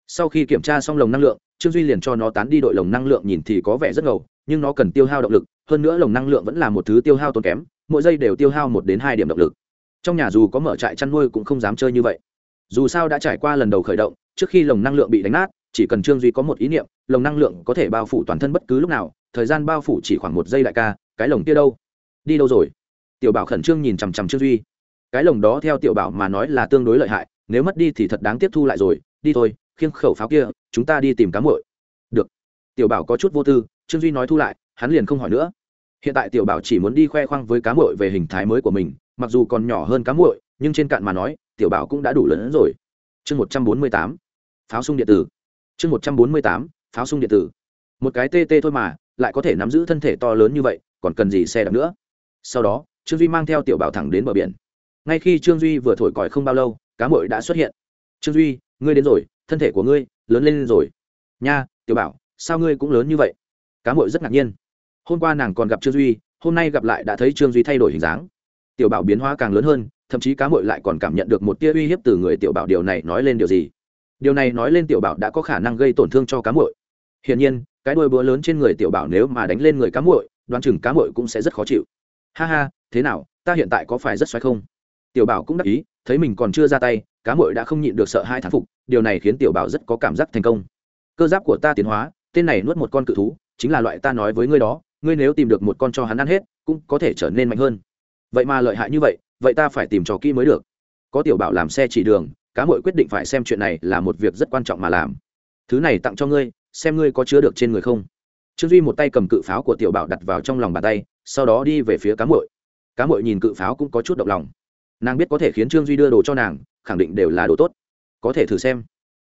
Sau khi kiểm tra xong lồng năng lượng, trương duy liền cho nó tán đi đội lồng năng lượng nhìn thì có vẻ rất ngầu, nhưng nó cần tiêu hao động lực, hơn nữa lồng năng lượng vẫn là một thứ tiêu hao tốn kém, mỗi giây đều tiêu hao một đến hai điểm động lực. Trong nhà dù có mở trại chăn nuôi cũng không dám chơi như vậy dù sao đã trải qua lần đầu khởi động, trước khi lồng năng lượng bị đánh nát, chỉ cần trương duy có một ý niệm, lồng năng lượng có thể bao phủ toàn thân bất cứ lúc nào, thời gian bao phủ chỉ khoảng một giây đại ca, cái lồng kia đâu? Đi đâu rồi? Tiểu bảo khẩn trương nhìn chằm chằm trương duy. Cái lồng đó theo tiểu bảo mà nói là tương đối lợi hại, nếu mất đi thì thật đáng tiếp thu lại rồi, đi thôi, khiêng khẩu pháo kia, chúng ta đi tìm cá muội. Được. Tiểu bảo có chút vô tư, trương duy nói thu lại, hắn liền không hỏi nữa. Hiện tại tiểu bảo chỉ muốn đi khoe khoang với cá muội về hình thái mới của mình, mặc dù còn nhỏ hơn cá muội, nhưng trên cạn mà nói tiểu bảo cũng đã đủ lớn hơn rồi. Chương một trăm bốn mươi tám, pháo sung điện tử. Chương một trăm bốn mươi tám, pháo sung điện tử. Một cái tt thôi mà, lại có thể nắm giữ thân thể to lớn như vậy, còn cần gì xe đạp nữa? Sau đó, trương duy mang theo tiểu bảo thẳng đến bờ biển. Ngay khi trương duy vừa thổi còi không bao lâu, cá mội đã xuất hiện. Trương duy, ngươi đến rồi, thân thể của ngươi lớn lên rồi. Nha, tiểu bảo, sao ngươi cũng lớn như vậy? Cá mội rất ngạc nhiên. Hôm qua nàng còn gặp trương duy, hôm nay gặp lại đã thấy trương duy thay đổi hình dáng. Tiểu bảo biến hóa càng lớn hơn thậm chí cá mội lại còn cảm nhận được một tia uy hiếp từ người tiểu bảo điều này nói lên điều gì. Điều này nói lên tiểu bảo đã có khả năng gây tổn thương cho cá mội. Hiển nhiên, cái đuôi búa lớn trên người tiểu bảo nếu mà đánh lên người cá mội, đoán chừng cá mội cũng sẽ rất khó chịu. Ha ha, thế nào, ta hiện tại có phải rất xoáy không? Tiểu bảo cũng đắc ý, thấy mình còn chưa ra tay, cá mội đã không nhịn được sợ hai thán phục, điều này khiến tiểu bảo rất có cảm giác thành công. Cơ giáp của ta tiến hóa, tên này nuốt một con cự thú, chính là loại ta nói với ngươi đó, ngươi nếu tìm được một con cho hắn ăn hết, cũng có thể trở nên mạnh hơn. Vậy mà lợi hại như vậy vậy ta phải tìm cho kỹ mới được. Có tiểu bảo làm xe chỉ đường, cá mội quyết định phải xem chuyện này là một việc rất quan trọng mà làm. Thứ này tặng cho ngươi, xem ngươi có chứa được trên người không. Trương duy một tay cầm cự pháo của tiểu bảo đặt vào trong lòng bàn tay, sau đó đi về phía cá mội. Cá mội nhìn cự pháo cũng có chút động lòng. Nàng biết có thể khiến trương duy đưa đồ cho nàng, khẳng định đều là đồ tốt. Có thể thử xem.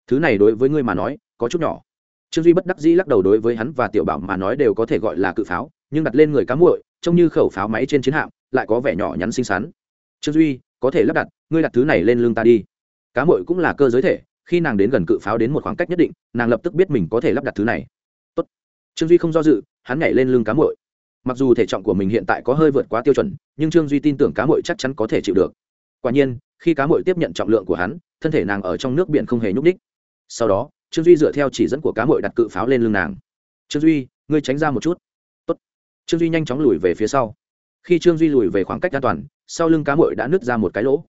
Thứ này đối với ngươi mà nói, có chút nhỏ. Trương duy bất đắc dĩ lắc đầu đối với hắn và tiểu bảo mà nói đều có thể gọi là cự pháo, nhưng đặt lên người cá muội, trông như khẩu pháo máy trên chiến hạm, lại có vẻ nhỏ nhắn xinh xắn trương duy, có thể lắp đặt, ngươi đặt thứ này lên lưng ta đi. Cá mội cũng là cơ giới thể, khi nàng đến gần cự pháo đến một khoảng cách nhất định, nàng lập tức biết mình có thể lắp đặt thứ này. Tốt. trương duy không do dự, hắn nhảy lên lưng cá mội. Mặc dù thể trọng của mình hiện tại có hơi vượt quá tiêu chuẩn, nhưng trương duy tin tưởng cá mội chắc chắn có thể chịu được. Quả nhiên, khi cá mội tiếp nhận trọng lượng của hắn, thân thể nàng ở trong nước biển không hề nhúc ních sau đó, trương duy dựa theo chỉ dẫn của cá mội đặt cự pháo lên lưng nàng. Trương duy, ngươi tránh ra một chút. Tốt. trương duy nhanh chóng lùi về phía sau. Khi trương duy lùi về khoảng cách an toàn sau lưng cá muội đã nứt ra một cái lỗ.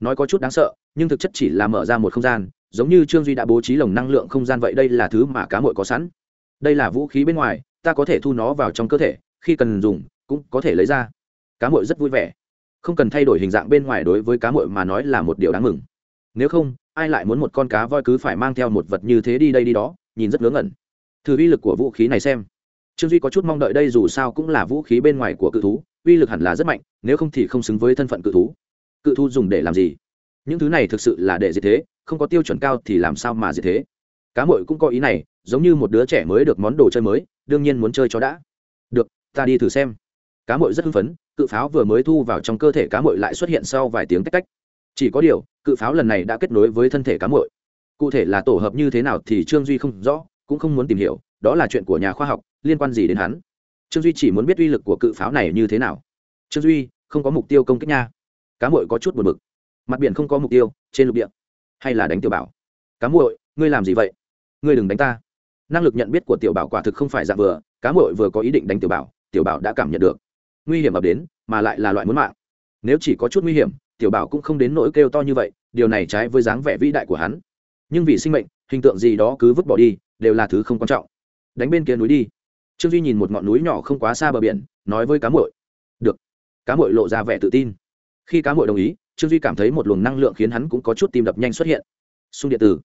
Nói có chút đáng sợ, nhưng thực chất chỉ là mở ra một không gian, giống như trương duy đã bố trí lồng năng lượng không gian vậy đây là thứ mà cá muội có sẵn. Đây là vũ khí bên ngoài, ta có thể thu nó vào trong cơ thể, khi cần dùng, cũng có thể lấy ra. Cá muội rất vui vẻ. Không cần thay đổi hình dạng bên ngoài đối với cá muội mà nói là một điều đáng mừng. Nếu không, ai lại muốn một con cá voi cứ phải mang theo một vật như thế đi đây đi đó, nhìn rất ngớ ngẩn. Thử uy lực của vũ khí này xem. Trương duy có chút mong đợi đây dù sao cũng là vũ khí bên ngoài của cự thú uy lực hẳn là rất mạnh, nếu không thì không xứng với thân phận cự thú. Cự thú dùng để làm gì? Những thứ này thực sự là để gì thế, không có tiêu chuẩn cao thì làm sao mà gì thế? Cá mội cũng có ý này, giống như một đứa trẻ mới được món đồ chơi mới, đương nhiên muốn chơi cho đã. Được, ta đi thử xem. Cá mội rất hưng phấn, cự pháo vừa mới thu vào trong cơ thể cá mội lại xuất hiện sau vài tiếng tách cách chỉ có điều, cự pháo lần này đã kết nối với thân thể cá mội cụ thể là tổ hợp như thế nào thì trương duy không rõ, cũng không muốn tìm hiểu, đó là chuyện của nhà khoa học, liên quan gì đến hắn? Trương duy chỉ muốn biết uy lực của cự pháo này như thế nào trương duy không có mục tiêu công kích nha cá mội có chút buồn bực. mặt biển không có mục tiêu, trên lục địa, hay là đánh tiểu bảo? cá mội ngươi làm gì vậy? ngươi đừng đánh ta. năng lực nhận biết của tiểu bảo quả thực không phải dạng vừa, cá mội vừa có ý định đánh tiểu bảo tiểu bảo đã cảm nhận được. nguy hiểm ập đến, mà lại là loại muốn mạng. nếu chỉ có chút nguy hiểm, tiểu bảo cũng không đến nỗi kêu to như vậy, điều này trái với dáng vẻ vĩ đại của hắn. nhưng vì sinh mệnh, hình tượng gì đó cứ vứt bỏ đi, đều là thứ không quan trọng. đánh bên kia núi đi trương duy nhìn một ngọn núi nhỏ không quá xa bờ biển, nói với cá mội được. Cá mội lộ ra vẻ tự tin. Khi cá mội đồng ý, trương duy cảm thấy một luồng năng lượng khiến hắn cũng có chút tim đập nhanh xuất hiện. Xung điện tử.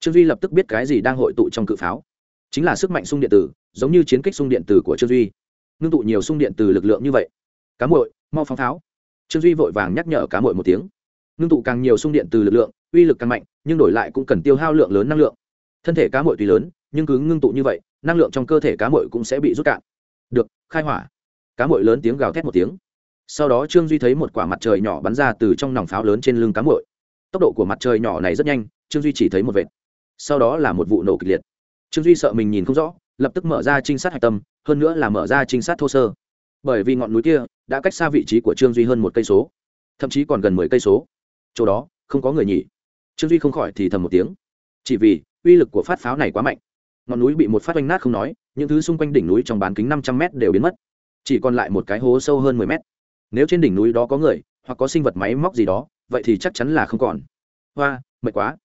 Trương duy lập tức biết cái gì đang hội tụ trong cự pháo. Chính là sức mạnh xung điện tử, giống như chiến kích xung điện tử của trương duy. Ngưng tụ nhiều xung điện từ lực lượng như vậy. Cá mội mau phóng pháo. Trương duy vội vàng nhắc nhở cá mội một tiếng. Ngưng tụ càng nhiều xung điện từ lực lượng, uy lực càng mạnh, nhưng đổi lại cũng cần tiêu hao lượng lớn năng lượng. Thân thể cá mội tùy lớn, nhưng cứ ngưng tụ như vậy năng lượng trong cơ thể cá mội cũng sẽ bị rút cạn. Được, khai hỏa. Cá mội lớn tiếng gào thét một tiếng. Sau đó trương duy thấy một quả mặt trời nhỏ bắn ra từ trong nòng pháo lớn trên lưng cá mội. Tốc độ của mặt trời nhỏ này rất nhanh, trương duy chỉ thấy một vệt. Sau đó là một vụ nổ kịch liệt. Trương duy sợ mình nhìn không rõ, lập tức mở ra trinh sát hạch tâm, hơn nữa là mở ra trinh sát thô sơ. Bởi vì ngọn núi kia đã cách xa vị trí của trương duy hơn một cây số, thậm chí còn gần mười cây số. Chỗ đó, không có người nhỉ. Trương duy không khỏi thì thầm một tiếng. Chỉ vì uy lực của phát pháo này quá mạnh ngọn núi bị một phát oanh nát không nói, những thứ xung quanh đỉnh núi trong bán kính năm trăm m đều biến mất. Chỉ còn lại một cái hố sâu hơn mười mét. Nếu trên đỉnh núi đó có người, hoặc có sinh vật máy móc gì đó, vậy thì chắc chắn là không còn. Hoa, mệt quá.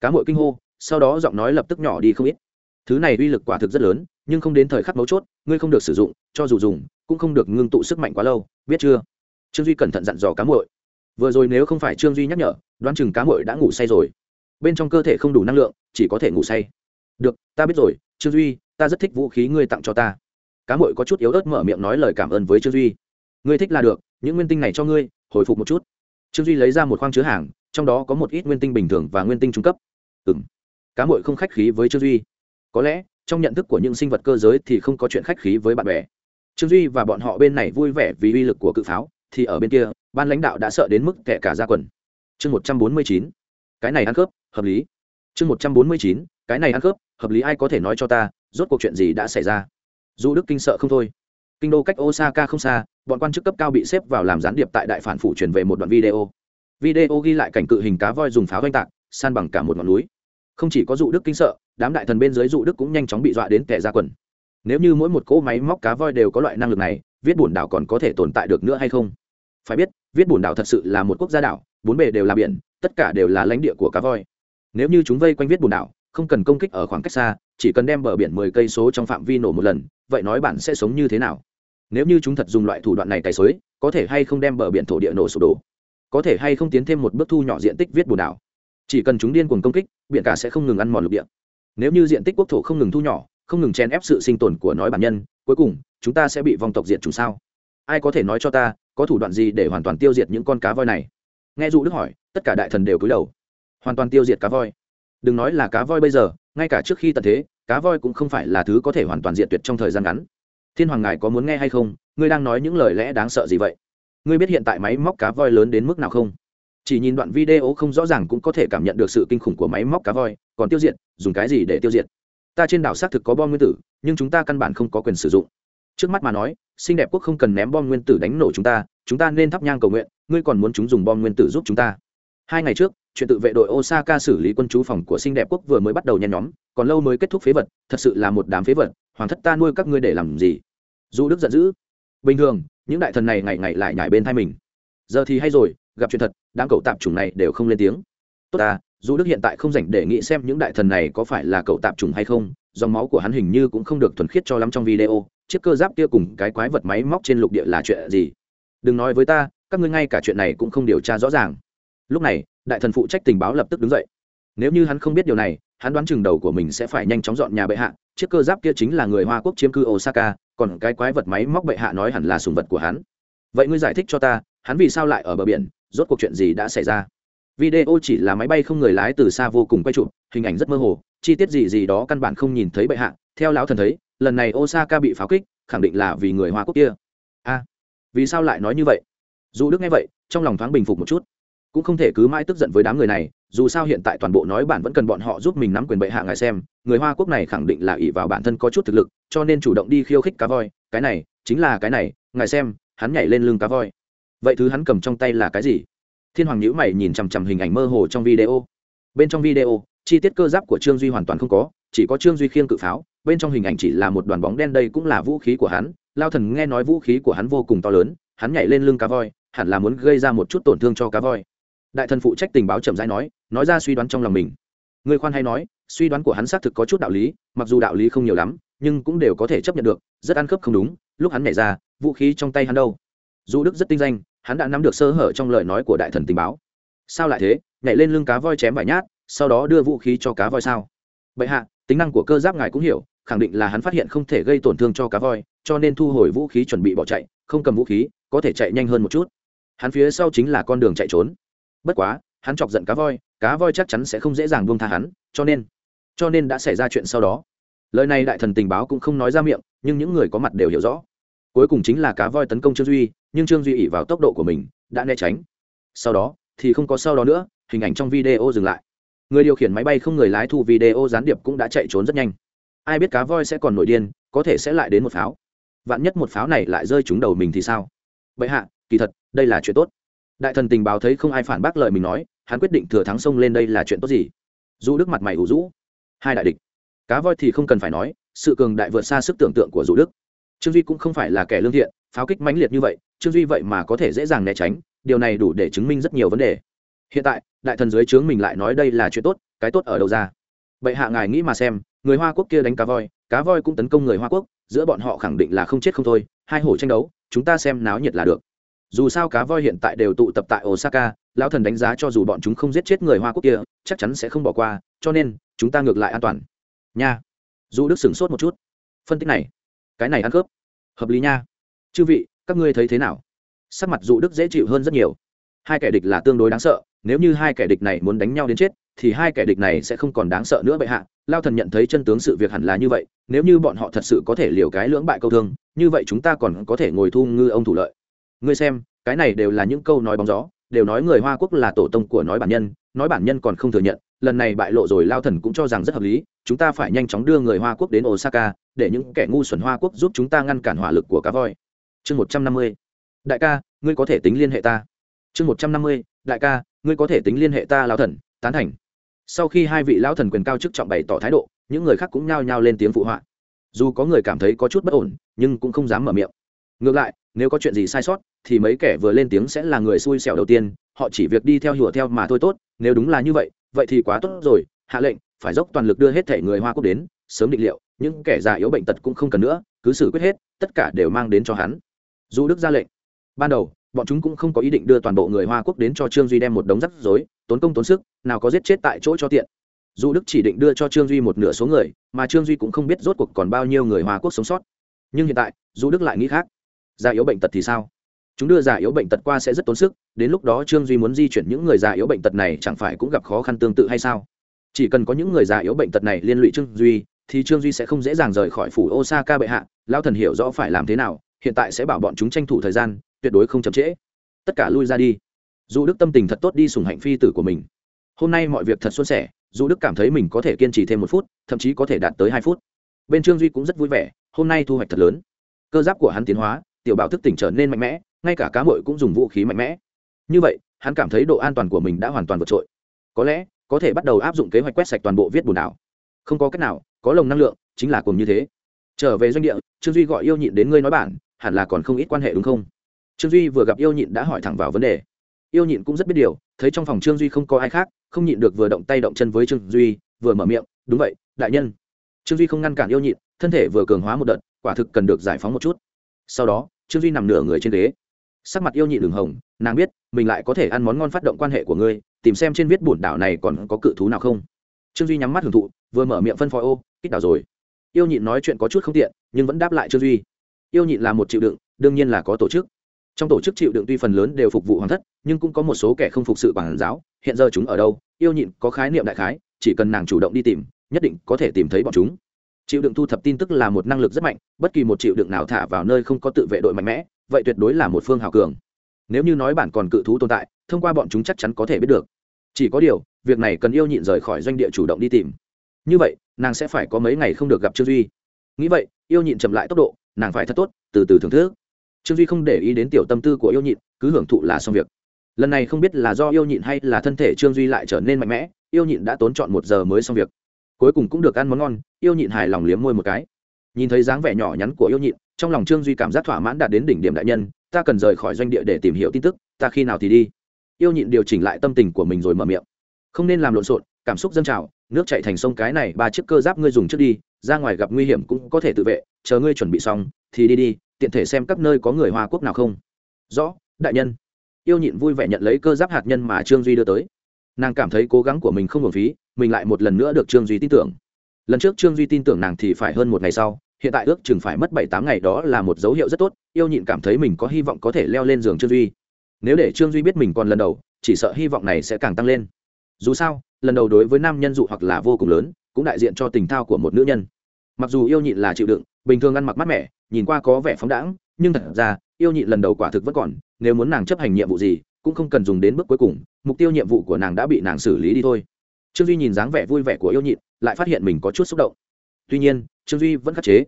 Cá mội kinh hô, sau đó giọng nói lập tức nhỏ đi không ít. Thứ này uy lực quả thực rất lớn, nhưng không đến thời khắc mấu chốt, ngươi không được sử dụng, cho dù dùng, cũng không được ngưng tụ sức mạnh quá lâu, biết chưa? Trương duy cẩn thận dặn dò cá mội vừa rồi nếu không phải trương duy nhắc nhở, đoán chừng cá mội đã ngủ say rồi. Bên trong cơ thể không đủ năng lượng, chỉ có thể ngủ say được, ta biết rồi, trương duy, ta rất thích vũ khí ngươi tặng cho ta. Cá mội có chút yếu ớt mở miệng nói lời cảm ơn với trương duy. Ngươi thích là được, những nguyên tinh này cho ngươi, hồi phục một chút. Trương duy lấy ra một khoang chứa hàng, trong đó có một ít nguyên tinh bình thường và nguyên tinh trung cấp. Ừ m cá mội không khách khí với trương duy. Có lẽ, trong nhận thức của những sinh vật cơ giới thì không có chuyện khách khí với bạn bè. Trương duy và bọn họ bên này vui vẻ vì uy lực của cự pháo, thì ở bên kia, ban lãnh đạo đã sợ đến mức kẻ cả ra quần. Chương một trăm bốn mươi chín. Cái này ăn khớp, hợp lý. Chương một trăm bốn mươi chín cái này ăn khớp, hợp lý ai có thể nói cho ta, rốt cuộc chuyện gì đã xảy ra? Dù đức kinh sợ không thôi. Kinh đô cách osaka không xa, bọn quan chức cấp cao bị xếp vào làm gián điệp tại đại phản phủ truyền về một đoạn video. Video ghi lại cảnh cự hình cá voi dùng pháo oanh tạc, san bằng cả một ngọn núi. Không chỉ có dụ đức kinh sợ, đám đại thần bên dưới dụ đức cũng nhanh chóng bị dọa đến kẻ ra quần. Nếu như mỗi một cỗ máy móc cá voi đều có loại năng lực này, viết bùn đảo còn có thể tồn tại được nữa hay không? Phải biết, viết bùn đảo thật sự là một quốc gia đảo, bốn bề đều là biển, tất cả đều là lãnh địa của cá voi. Nếu như chúng vây quanh viết bùn đảo không cần công kích ở khoảng cách xa, chỉ cần đem bờ biển mười cây số trong phạm vi nổ một lần, vậy nói bạn sẽ sống như thế nào? Nếu như chúng thật dùng loại thủ đoạn này cày xới có thể hay không đem bờ biển thổ địa nổ sụp đổ? Có thể hay không tiến thêm một bước thu nhỏ diện tích viết bùn đảo? Chỉ cần chúng điên cuồng công kích, biển cả sẽ không ngừng ăn mòn lục địa. Nếu như diện tích quốc thổ không ngừng thu nhỏ, không ngừng chèn ép sự sinh tồn của nói bản nhân, cuối cùng, chúng ta sẽ bị vong tộc diệt chủng sao? Ai có thể nói cho ta, có thủ đoạn gì để hoàn toàn tiêu diệt những con cá voi này? Nghe dụ đức hỏi, tất cả đại thần đều cúi đầu. Hoàn toàn tiêu diệt cá voi? Đừng nói là cá voi bây giờ, ngay cả trước khi tận thế, cá voi cũng không phải là thứ có thể hoàn toàn diệt tuyệt trong thời gian ngắn. Thiên hoàng ngài có muốn nghe hay không? Ngươi đang nói những lời lẽ đáng sợ gì vậy? Ngươi biết hiện tại máy móc cá voi lớn đến mức nào không? Chỉ nhìn đoạn video không rõ ràng cũng có thể cảm nhận được sự kinh khủng của máy móc cá voi, còn tiêu diệt, dùng cái gì để tiêu diệt? Ta trên đảo xác thực có bom nguyên tử, nhưng chúng ta căn bản không có quyền sử dụng. Trước mắt mà nói, xinh đẹp quốc không cần ném bom nguyên tử đánh nổ chúng ta chúng ta nên thắp nhang cầu nguyện, ngươi còn muốn chúng dùng bom nguyên tử giúp chúng ta hai ngày trước, chuyện tự vệ đội osaka xử lý quân chú phòng của xinh đẹp quốc vừa mới bắt đầu nhen nhóm, còn lâu mới kết thúc phế vật, thật sự là một đám phế vật, hoàng thất ta nuôi các ngươi để làm gì? Du đức giận dữ. Bình thường, những đại thần này ngày ngày lại nhảy bên thay mình. Giờ thì hay rồi, gặp chuyện thật, đám cậu tạp chủng này đều không lên tiếng. Tốt ta du đức hiện tại không dành để nghĩ xem những đại thần này có phải là cậu tạp chủng hay không, dòng máu của hắn hình như cũng không được thuần khiết cho lắm trong video, chiếc cơ giáp kia cùng cái quái vật máy móc trên lục địa là chuyện gì? Đừng nói với ta, các ngươi ngay cả chuyện này cũng không điều tra rõ ràng lúc này, đại thần phụ trách tình báo lập tức đứng dậy. Nếu như hắn không biết điều này, hắn đoán chừng đầu của mình sẽ phải nhanh chóng dọn nhà bệ hạ. Chiếc cơ giáp kia chính là người hoa quốc chiếm cư osaka, còn cái quái vật máy móc bệ hạ nói hẳn là sùng vật của hắn. Vậy ngươi giải thích cho ta, hắn vì sao lại ở bờ biển? Rốt cuộc chuyện gì đã xảy ra? Video chỉ là máy bay không người lái từ xa vô cùng quay chụp, hình ảnh rất mơ hồ, chi tiết gì gì đó căn bản không nhìn thấy bệ hạ. Theo lão thần thấy, lần này osaka bị pháo kích, khẳng định là vì người hoa quốc kia. A, vì sao lại nói như vậy? Dù đức nghe vậy, trong lòng thoáng bình phục một chút cũng không thể cứ mãi tức giận với đám người này, dù sao hiện tại toàn bộ nói bản vẫn cần bọn họ giúp mình nắm quyền bệ hạ ngài xem, người hoa quốc này khẳng định là ỷ vào bản thân có chút thực lực, cho nên chủ động đi khiêu khích cá voi, cái này, chính là cái này, ngài xem, hắn nhảy lên lưng cá voi. Vậy thứ hắn cầm trong tay là cái gì? Thiên hoàng nhữ mày nhìn chằm chằm hình ảnh mơ hồ trong video. Bên trong video, chi tiết cơ giáp của trương duy hoàn toàn không có, chỉ có trương duy khiêng cự pháo, bên trong hình ảnh chỉ là một đoàn bóng đen đây cũng là vũ khí của hắn, lao thần nghe nói vũ khí của hắn vô cùng to lớn, hắn nhảy lên lưng cá voi, hẳn là muốn gây ra một chút tổn thương cho cá voi đại thần phụ trách tình báo chậm rãi nói nói ra suy đoán trong lòng mình. Người khoan hay nói, suy đoán của hắn xác thực có chút đạo lý, mặc dù đạo lý không nhiều lắm, nhưng cũng đều có thể chấp nhận được, rất ăn khớp không đúng, lúc hắn nhảy ra, vũ khí trong tay hắn đâu. Dù đức rất tinh danh, hắn đã nắm được sơ hở trong lời nói của đại thần tình báo. Sao lại thế? Nhảy lên lưng cá voi chém vài nhát, sau đó đưa vũ khí cho cá voi sao? Bệ hạ, tính năng của cơ giáp ngài cũng hiểu, khẳng định là hắn phát hiện không thể gây tổn thương cho cá voi, cho nên thu hồi vũ khí chuẩn bị bỏ chạy, không cầm vũ khí, có thể chạy nhanh hơn một chút. Hắn phía sau chính là con đường chạy trốn bất quá, hắn chọc giận cá voi cá voi chắc chắn sẽ không dễ dàng buông tha hắn, cho nên cho nên đã xảy ra chuyện sau đó. Lời này đại thần tình báo cũng không nói ra miệng, nhưng những người có mặt đều hiểu rõ. Cuối cùng chính là cá voi tấn công trương duy, nhưng trương duy ỉ vào tốc độ của mình, đã né tránh. Sau đó, thì không có sau đó nữa, hình ảnh trong video dừng lại. Người điều khiển máy bay không người lái thu video gián điệp cũng đã chạy trốn rất nhanh. Ai biết cá voi sẽ còn nổi điên, có thể sẽ lại đến một pháo. Vạn nhất một pháo này lại rơi trúng đầu mình thì sao? Vậy hạ, kỳ thật, đây là chuyện tốt đại thần tình báo thấy không ai phản bác lời mình nói, hắn quyết định thừa thắng sông lên đây là chuyện tốt gì. Du đức mặt mày ủ rũ. Hai đại địch. Cá voi thì không cần phải nói, sự cường đại vượt xa sức tưởng tượng của du đức. Trương duy cũng không phải là kẻ lương thiện, pháo kích mãnh liệt như vậy, trương duy vậy mà có thể dễ dàng né tránh, điều này đủ để chứng minh rất nhiều vấn đề. Hiện tại, đại thần dưới trướng mình lại nói đây là chuyện tốt, cái tốt ở đâu ra? Bệ hạ ngài nghĩ mà xem, người hoa quốc kia đánh cá voi cá voi cũng tấn công người hoa quốc, giữa bọn họ khẳng định là không chết không thôi, hai hổ tranh đấu, chúng ta xem náo nhiệt là được dù sao cá voi hiện tại đều tụ tập tại osaka, lão thần đánh giá cho dù bọn chúng không giết chết người hoa quốc kia, chắc chắn sẽ không bỏ qua, cho nên, chúng ta ngược lại an toàn. Nha. Dù đức sửng sốt một chút. Phân tích này. Cái này ăn khớp. Hợp lý nha. Chư vị, các ngươi thấy thế nào? Sắc mặt dụ đức dễ chịu hơn rất nhiều. Hai kẻ địch là tương đối đáng sợ, nếu như hai kẻ địch này muốn đánh nhau đến chết, thì hai kẻ địch này sẽ không còn đáng sợ nữa bệ hạ. Lao thần nhận thấy chân tướng sự việc hẳn là như vậy, nếu như bọn họ thật sự có thể liều cái lưỡng bại câu thương, như vậy chúng ta còn có thể ngồi thu ngư ông thủ lợi ngươi xem, cái này đều là những câu nói bóng gió, đều nói người hoa quốc là tổ tông của nói bản nhân, nói bản nhân còn không thừa nhận, lần này bại lộ rồi lao thần cũng cho rằng rất hợp lý, chúng ta phải nhanh chóng đưa người hoa quốc đến osaka, để những kẻ ngu xuẩn hoa quốc giúp chúng ta ngăn cản hỏa lực của cá voi. Chương một trăm năm mươi. Đại ca, ngươi có thể tính liên hệ ta. Chương một trăm năm mươi. Đại ca, ngươi có thể tính liên hệ ta, lao thần. Tán thành. Sau khi hai vị lao thần quyền cao chức trọng bày tỏ thái độ, những người khác cũng nhao nhao lên tiếng phụ họa. Dù có người cảm thấy có chút bất ổn, nhưng cũng không dám mở miệng. Ngược lại nếu có chuyện gì sai sót, thì mấy kẻ vừa lên tiếng sẽ là người xui xẻo đầu tiên, họ chỉ việc đi theo hùa theo mà thôi tốt, nếu đúng là như vậy vậy thì quá tốt rồi, hạ lệnh, phải dốc toàn lực đưa hết thể người hoa quốc đến, sớm định liệu, những kẻ già yếu bệnh tật cũng không cần nữa, cứ xử quyết hết, tất cả đều mang đến cho hắn. Du đức ra lệnh. Ban đầu, bọn chúng cũng không có ý định đưa toàn bộ người hoa quốc đến cho trương duy đem một đống rắc rối, tốn công tốn sức, nào có giết chết tại chỗ cho tiện. Du đức chỉ định đưa cho trương duy một nửa số người, mà trương duy cũng không biết rốt cuộc còn bao nhiêu người hoa quốc sống sót. Nhưng hiện tại du đức lại nghĩ khác già yếu bệnh tật thì sao? Chúng đưa già yếu bệnh tật qua sẽ rất tốn sức, đến lúc đó trương duy muốn di chuyển những người già yếu bệnh tật này chẳng phải cũng gặp khó khăn tương tự hay sao? Chỉ cần có những người già yếu bệnh tật này liên lụy trương duy, thì trương duy sẽ không dễ dàng rời khỏi phủ osaka bệ hạ. Lao thần hiểu rõ phải làm thế nào, hiện tại sẽ bảo bọn chúng tranh thủ thời gian, tuyệt đối không chậm trễ. Tất cả lui ra đi. Dù đức tâm tình thật tốt đi sùng hạnh phi tử của mình. Hôm nay mọi việc thật suôn sẻ dù đức cảm thấy mình có thể kiên trì thêm một phút, thậm chí có thể đạt tới hai phút. Bên trương duy cũng rất vui vẻ, hôm nay thu hoạch thật lớn. Cơ giáp của hắn tiến hóa tiểu bảo thức tỉnh trở nên mạnh mẽ, ngay cả cá mội cũng dùng vũ khí mạnh mẽ. Như vậy, hắn cảm thấy độ an toàn của mình đã hoàn toàn vượt trội. Có lẽ, có thể bắt đầu áp dụng kế hoạch quét sạch toàn bộ viết bùn đảo không có cách nào, có lồng năng lượng, chính là cùng như thế. Trở về doanh địa, trương duy gọi yêu nhịn đến ngươi nói bản, hẳn là còn không ít quan hệ đúng không? Trương duy vừa gặp yêu nhịn đã hỏi thẳng vào vấn đề. Yêu nhịn cũng rất biết điều, thấy trong phòng trương duy không có ai khác, không nhịn được vừa động tay động chân với trương duy, vừa mở miệng, đúng vậy, đại nhân. Trương duy không ngăn cản yêu nhịn, thân thể vừa cường hóa một đợt, quả thực cần được giải phóng một chút. Sau đó trương duy nằm nửa người trên ghế sắc mặt yêu nhị đường hồng nàng biết mình lại có thể ăn món ngon phát động quan hệ của ngươi tìm xem trên viết bổn đảo này còn có cự thú nào không trương duy nhắm mắt hưởng thụ vừa mở miệng phân phối ô kích đảo rồi yêu nhịn nói chuyện có chút không tiện nhưng vẫn đáp lại trương duy yêu nhịn là một chịu đựng đương nhiên là có tổ chức trong tổ chức chịu đựng tuy phần lớn đều phục vụ hoàng thất nhưng cũng có một số kẻ không phục sự bản giáo hiện giờ chúng ở đâu yêu nhịn có khái niệm đại khái chỉ cần nàng chủ động đi tìm nhất định có thể tìm thấy bọn chúng chịu đựng thu thập tin tức là một năng lực rất mạnh, bất kỳ một chịu đựng nào thả vào nơi không có tự vệ đội mạnh mẽ, vậy tuyệt đối là một phương hào cường. Nếu như nói bản còn cự thú tồn tại, thông qua bọn chúng chắc chắn có thể biết được. Chỉ có điều, việc này cần yêu nhịn rời khỏi doanh địa chủ động đi tìm. Như vậy, nàng sẽ phải có mấy ngày không được gặp trương duy. Nghĩ vậy, yêu nhịn chậm lại tốc độ, nàng phải thật tốt, từ từ thưởng thức. Trương duy không để ý đến tiểu tâm tư của yêu nhịn, cứ hưởng thụ là xong việc. Lần này không biết là do yêu nhịn hay là thân thể trương duy lại trở nên mạnh mẽ, yêu nhịn đã tốn chọn một giờ mới xong việc cuối cùng cũng được ăn món ngon, yêu nhịn hài lòng liếm môi một cái. Nhìn thấy dáng vẻ nhỏ nhắn của yêu nhịn, trong lòng trương duy cảm giác thỏa mãn đạt đến đỉnh điểm đại nhân, ta cần rời khỏi doanh địa để tìm hiểu tin tức, ta khi nào thì đi? Yêu nhịn điều chỉnh lại tâm tình của mình rồi mở miệng. Không nên làm lộn xộn, cảm xúc dâng trào, nước chạy thành sông cái này ba chiếc cơ giáp ngươi dùng trước đi, ra ngoài gặp nguy hiểm cũng có thể tự vệ, chờ ngươi chuẩn bị xong, thì đi đi, tiện thể xem các nơi có người hoa quốc nào không. Rõ, đại nhân. Yêu nhịn vui vẻ nhận lấy cơ giáp hạt nhân mà trương duy đưa tới. Nàng cảm thấy cố gắng của mình không hưởng phí mình lại một lần nữa được trương duy tin tưởng. Lần trước trương duy tin tưởng nàng thì phải hơn một ngày sau, hiện tại ước chừng phải mất bảy tám ngày đó là một dấu hiệu rất tốt, yêu nhịn cảm thấy mình có hy vọng có thể leo lên giường trương duy. Nếu để trương duy biết mình còn lần đầu, chỉ sợ hy vọng này sẽ càng tăng lên. Dù sao, lần đầu đối với nam nhân dụ hoặc là vô cùng lớn, cũng đại diện cho tình thao của một nữ nhân. Mặc dù yêu nhịn là chịu đựng, bình thường ăn mặc mát mẻ, nhìn qua có vẻ phóng đãng, nhưng thật ra, yêu nhịn lần đầu quả thực vẫn còn, nếu muốn nàng chấp hành nhiệm vụ gì, cũng không cần dùng đến bước cuối cùng, mục tiêu nhiệm vụ của nàng đã bị nàng xử lý đi thôi trương duy nhìn dáng vẻ vui vẻ của yêu nhịn lại phát hiện mình có chút xúc động tuy nhiên trương duy vẫn khắc chế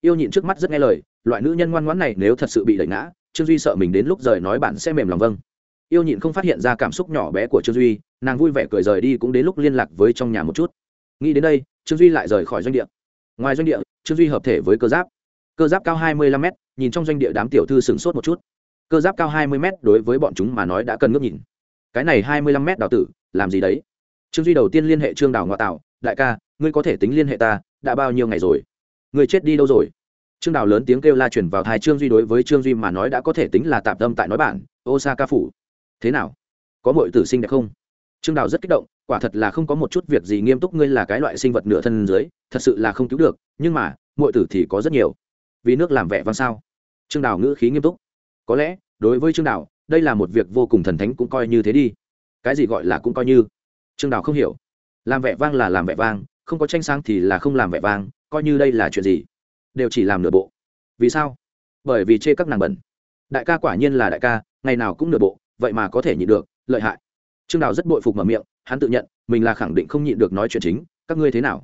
yêu nhịn trước mắt rất nghe lời loại nữ nhân ngoan ngoãn này nếu thật sự bị đẩy ngã trương duy sợ mình đến lúc rời nói bạn sẽ mềm lòng vâng yêu nhịn không phát hiện ra cảm xúc nhỏ bé của trương duy nàng vui vẻ cười rời đi cũng đến lúc liên lạc với trong nhà một chút nghĩ đến đây trương duy lại rời khỏi doanh địa ngoài doanh địa trương duy hợp thể với cơ giáp cơ giáp cao hai mươi lăm t nhìn trong doanh địa đám tiểu thư sửng sốt một chút cơ giáp cao hai mươi t đối với bọn chúng mà nói đã cần ngước nhìn cái này hai mươi lăm t đào tử làm gì đấy trương duy đầu tiên liên hệ trương đào ngoại tạo đại ca, ngươi có thể tính liên hệ ta, đã bao nhiêu ngày rồi? Ngươi chết đi đâu rồi? Trương đào lớn tiếng kêu la chuyển vào thai trương duy đối với trương duy mà nói đã có thể tính là tạm tâm tại nói bản, osaka phủ. Thế nào? Có mọi tử sinh đẹp không? Trương đào rất kích động, quả thật là không có một chút việc gì nghiêm túc ngươi là cái loại sinh vật nửa thân dưới, thật sự là không cứu được, nhưng mà mọi tử thì có rất nhiều. Vì nước làm vẻ vang sao? Trương đào ngữ khí nghiêm túc. Có lẽ, đối với trương đào, đây là một việc vô cùng thần thánh cũng coi như thế đi. Cái gì gọi là cũng coi như trương đào không hiểu. Làm vẻ vang là làm vẻ vang, không có tranh sáng thì là không làm vẻ vang, coi như đây là chuyện gì? Đều chỉ làm nửa bộ. Vì sao? Bởi vì chê các nàng bẩn. Đại ca quả nhiên là đại ca, ngày nào cũng nửa bộ, vậy mà có thể nhịn được, lợi hại. Trương đào rất bội phục mở miệng, hắn tự nhận, mình là khẳng định không nhịn được nói chuyện chính, các ngươi thế nào?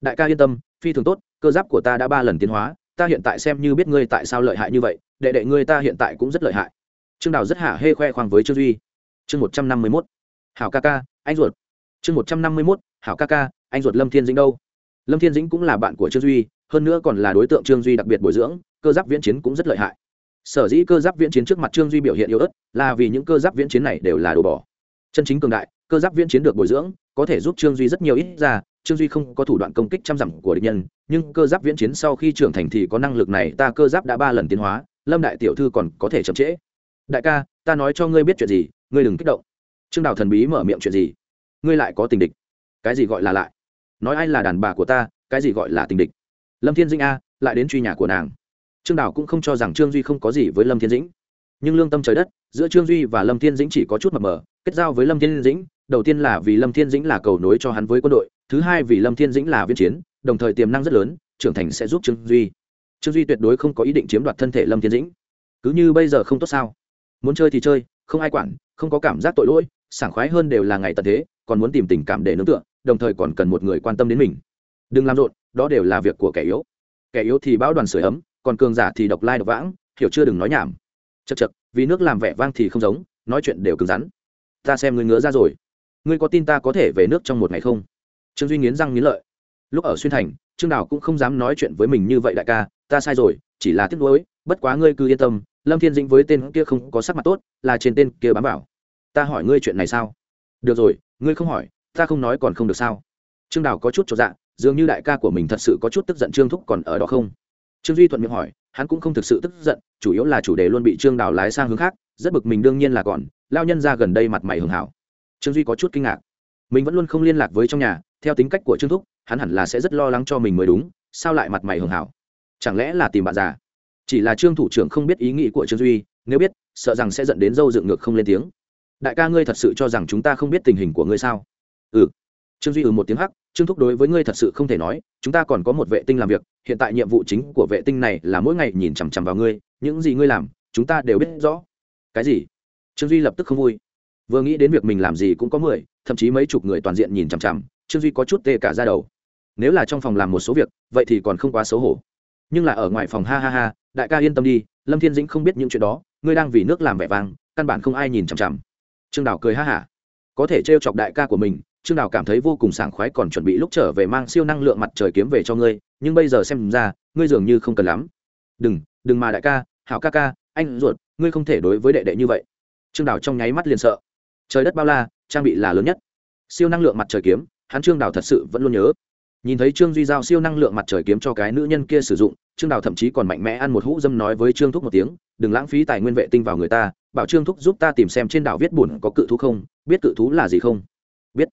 Đại ca yên tâm, phi thường tốt, cơ giáp của ta đã ba lần tiến hóa, ta hiện tại xem như biết ngươi tại sao lợi hại như vậy, đệ đệ ngươi ta hiện tại cũng rất lợi hại. Trương đào rất hả hê khoe khoang với trương duy. Chương một trăm năm mươi mốt. Hảo ca ca, anh ruột chương một trăm năm mươi mốt, hảo ca ca, anh ruột lâm thiên dĩnh đâu? Lâm thiên dĩnh cũng là bạn của trương duy, hơn nữa còn là đối tượng trương duy đặc biệt bồi dưỡng, cơ giáp viễn chiến cũng rất lợi hại. Sở dĩ cơ giáp viễn chiến trước mặt trương duy biểu hiện yếu ớt là vì những cơ giáp viễn chiến này đều là đồ bỏ. Chân chính cường đại, cơ giáp viễn chiến được bồi dưỡng, có thể giúp trương duy rất nhiều ít ra, trương duy không có thủ đoạn công kích trăm dặm của địch nhân, nhưng cơ giáp viễn chiến sau khi trưởng thành thì có năng lực này, ta cơ giáp đã ba lần tiến hóa, lâm đại tiểu thư còn có thể chậm trễ. Đại ca, ta nói cho ngươi biết chuyện gì, ngươi đừng kích động. Trương đào thần bí mở miệng chuyện gì? Ngươi lại có tình địch. Cái gì gọi là lại? Nói ai là đàn bà của ta, cái gì gọi là tình địch? Lâm thiên dĩnh a, lại đến truy nhà của nàng. Trương đào cũng không cho rằng trương duy không có gì với lâm thiên dĩnh. Nhưng lương tâm trời đất, giữa trương duy và lâm thiên dĩnh chỉ có chút mập mờ, kết giao với lâm thiên dĩnh, đầu tiên là vì lâm thiên dĩnh là cầu nối cho hắn với quân đội, thứ hai vì lâm thiên dĩnh là viên chiến, đồng thời tiềm năng rất lớn, trưởng thành sẽ giúp trương duy. Trương duy tuyệt đối không có ý định chiếm đoạt thân thể lâm thiên dĩnh. Cứ như bây giờ không tốt sao? Muốn chơi thì chơi, không ai quản, không có cảm giác tội lỗi, sảng khoái hơn đều là ngày tận thế còn muốn tìm tình cảm để nương tựa, đồng thời còn cần một người quan tâm đến mình. Đừng làm rộn, đó đều là việc của kẻ yếu. Kẻ yếu thì bão đoàn sửa ấm, còn cường giả thì độc lai độc vãng, hiểu chưa đừng nói nhảm. Chật chật vì nước làm vẻ vang thì không giống, nói chuyện đều cứng rắn. Ta xem ngươi ngứa ra rồi. Ngươi có tin ta có thể về nước trong một ngày không? Trương duy nghiến răng nghiến lợi. Lúc ở xuyên thành, trương đào cũng không dám nói chuyện với mình như vậy đại ca, ta sai rồi, chỉ là tiếc nuối, bất quá ngươi cứ yên tâm, lâm thiên dĩnh với tên kia không có sắc mặt tốt, là trên tên kia bám bảo ta hỏi ngươi chuyện này sao? Được rồi ngươi không hỏi, ta không nói còn không được sao? Trương đào có chút cho dạ dường như đại ca của mình thật sự có chút tức giận trương thúc còn ở đó không? Trương duy thuận miệng hỏi, hắn cũng không thực sự tức giận, chủ yếu là chủ đề luôn bị trương đào lái sang hướng khác, rất bực mình đương nhiên là còn, lao nhân ra gần đây mặt mày hưởng hảo. Trương duy có chút kinh ngạc. Mình vẫn luôn không liên lạc với trong nhà, theo tính cách của trương thúc, hắn hẳn là sẽ rất lo lắng cho mình mới đúng, sao lại mặt mày hưởng hảo? Chẳng lẽ là tìm bạn già? Chỉ là trương thủ trưởng không biết ý nghĩ của trương duy, nếu biết, sợ rằng sẽ dẫn đến dâu dựng ngược không lên tiếng đại ca ngươi thật sự cho rằng chúng ta không biết tình hình của ngươi sao? Ừ. Trương duy ừ một tiếng hắc, trương thúc đối với ngươi thật sự không thể nói, chúng ta còn có một vệ tinh làm việc, hiện tại nhiệm vụ chính của vệ tinh này là mỗi ngày nhìn chằm chằm vào ngươi, những gì ngươi làm, chúng ta đều biết rõ. Cái gì? Trương duy lập tức không vui. Vừa nghĩ đến việc mình làm gì cũng có mười, thậm chí mấy chục người toàn diện nhìn chằm chằm, trương duy có chút tê cả ra đầu. Nếu là trong phòng làm một số việc, vậy thì còn không quá xấu hổ. Nhưng là ở ngoài phòng ha ha ha, đại ca yên tâm đi, lâm thiên dĩnh không biết những chuyện đó, ngươi đang vì nước làm vẻ vang, căn bản không ai nhìn chằm chằm trương đào cười ha hả. Có thể t chọc đại ca của mình, trương đào cảm thấy vô cùng sảng khoái còn chuẩn bị lúc trở về mang siêu năng lượng mặt trời kiếm về cho ngươi, nhưng bây giờ xem ra, ngươi dường như không cần lắm. Đừng đừng mà đại ca, hảo ca ca, anh ruột, ngươi không thể đối với đệ đệ như vậy. Trương đào trong nháy mắt liền sợ. Trời đất bao la, trang bị là lớn nhất. Siêu năng lượng mặt trời kiếm, hắn trương đào thật sự vẫn luôn nhớ. Nhìn thấy trương duy giao siêu năng lượng mặt trời kiếm cho cái nữ nhân kia sử dụng, trương đào thậm chí còn mạnh mẽ ăn một hũ dâm nói với trương thúc một tiếng, đừng lãng phí tài nguyên vệ tinh vào người ta bảo trương thúc giúp ta tìm xem trên đảo viết Bùn có cự thú không biết cự thú là gì không? Biết.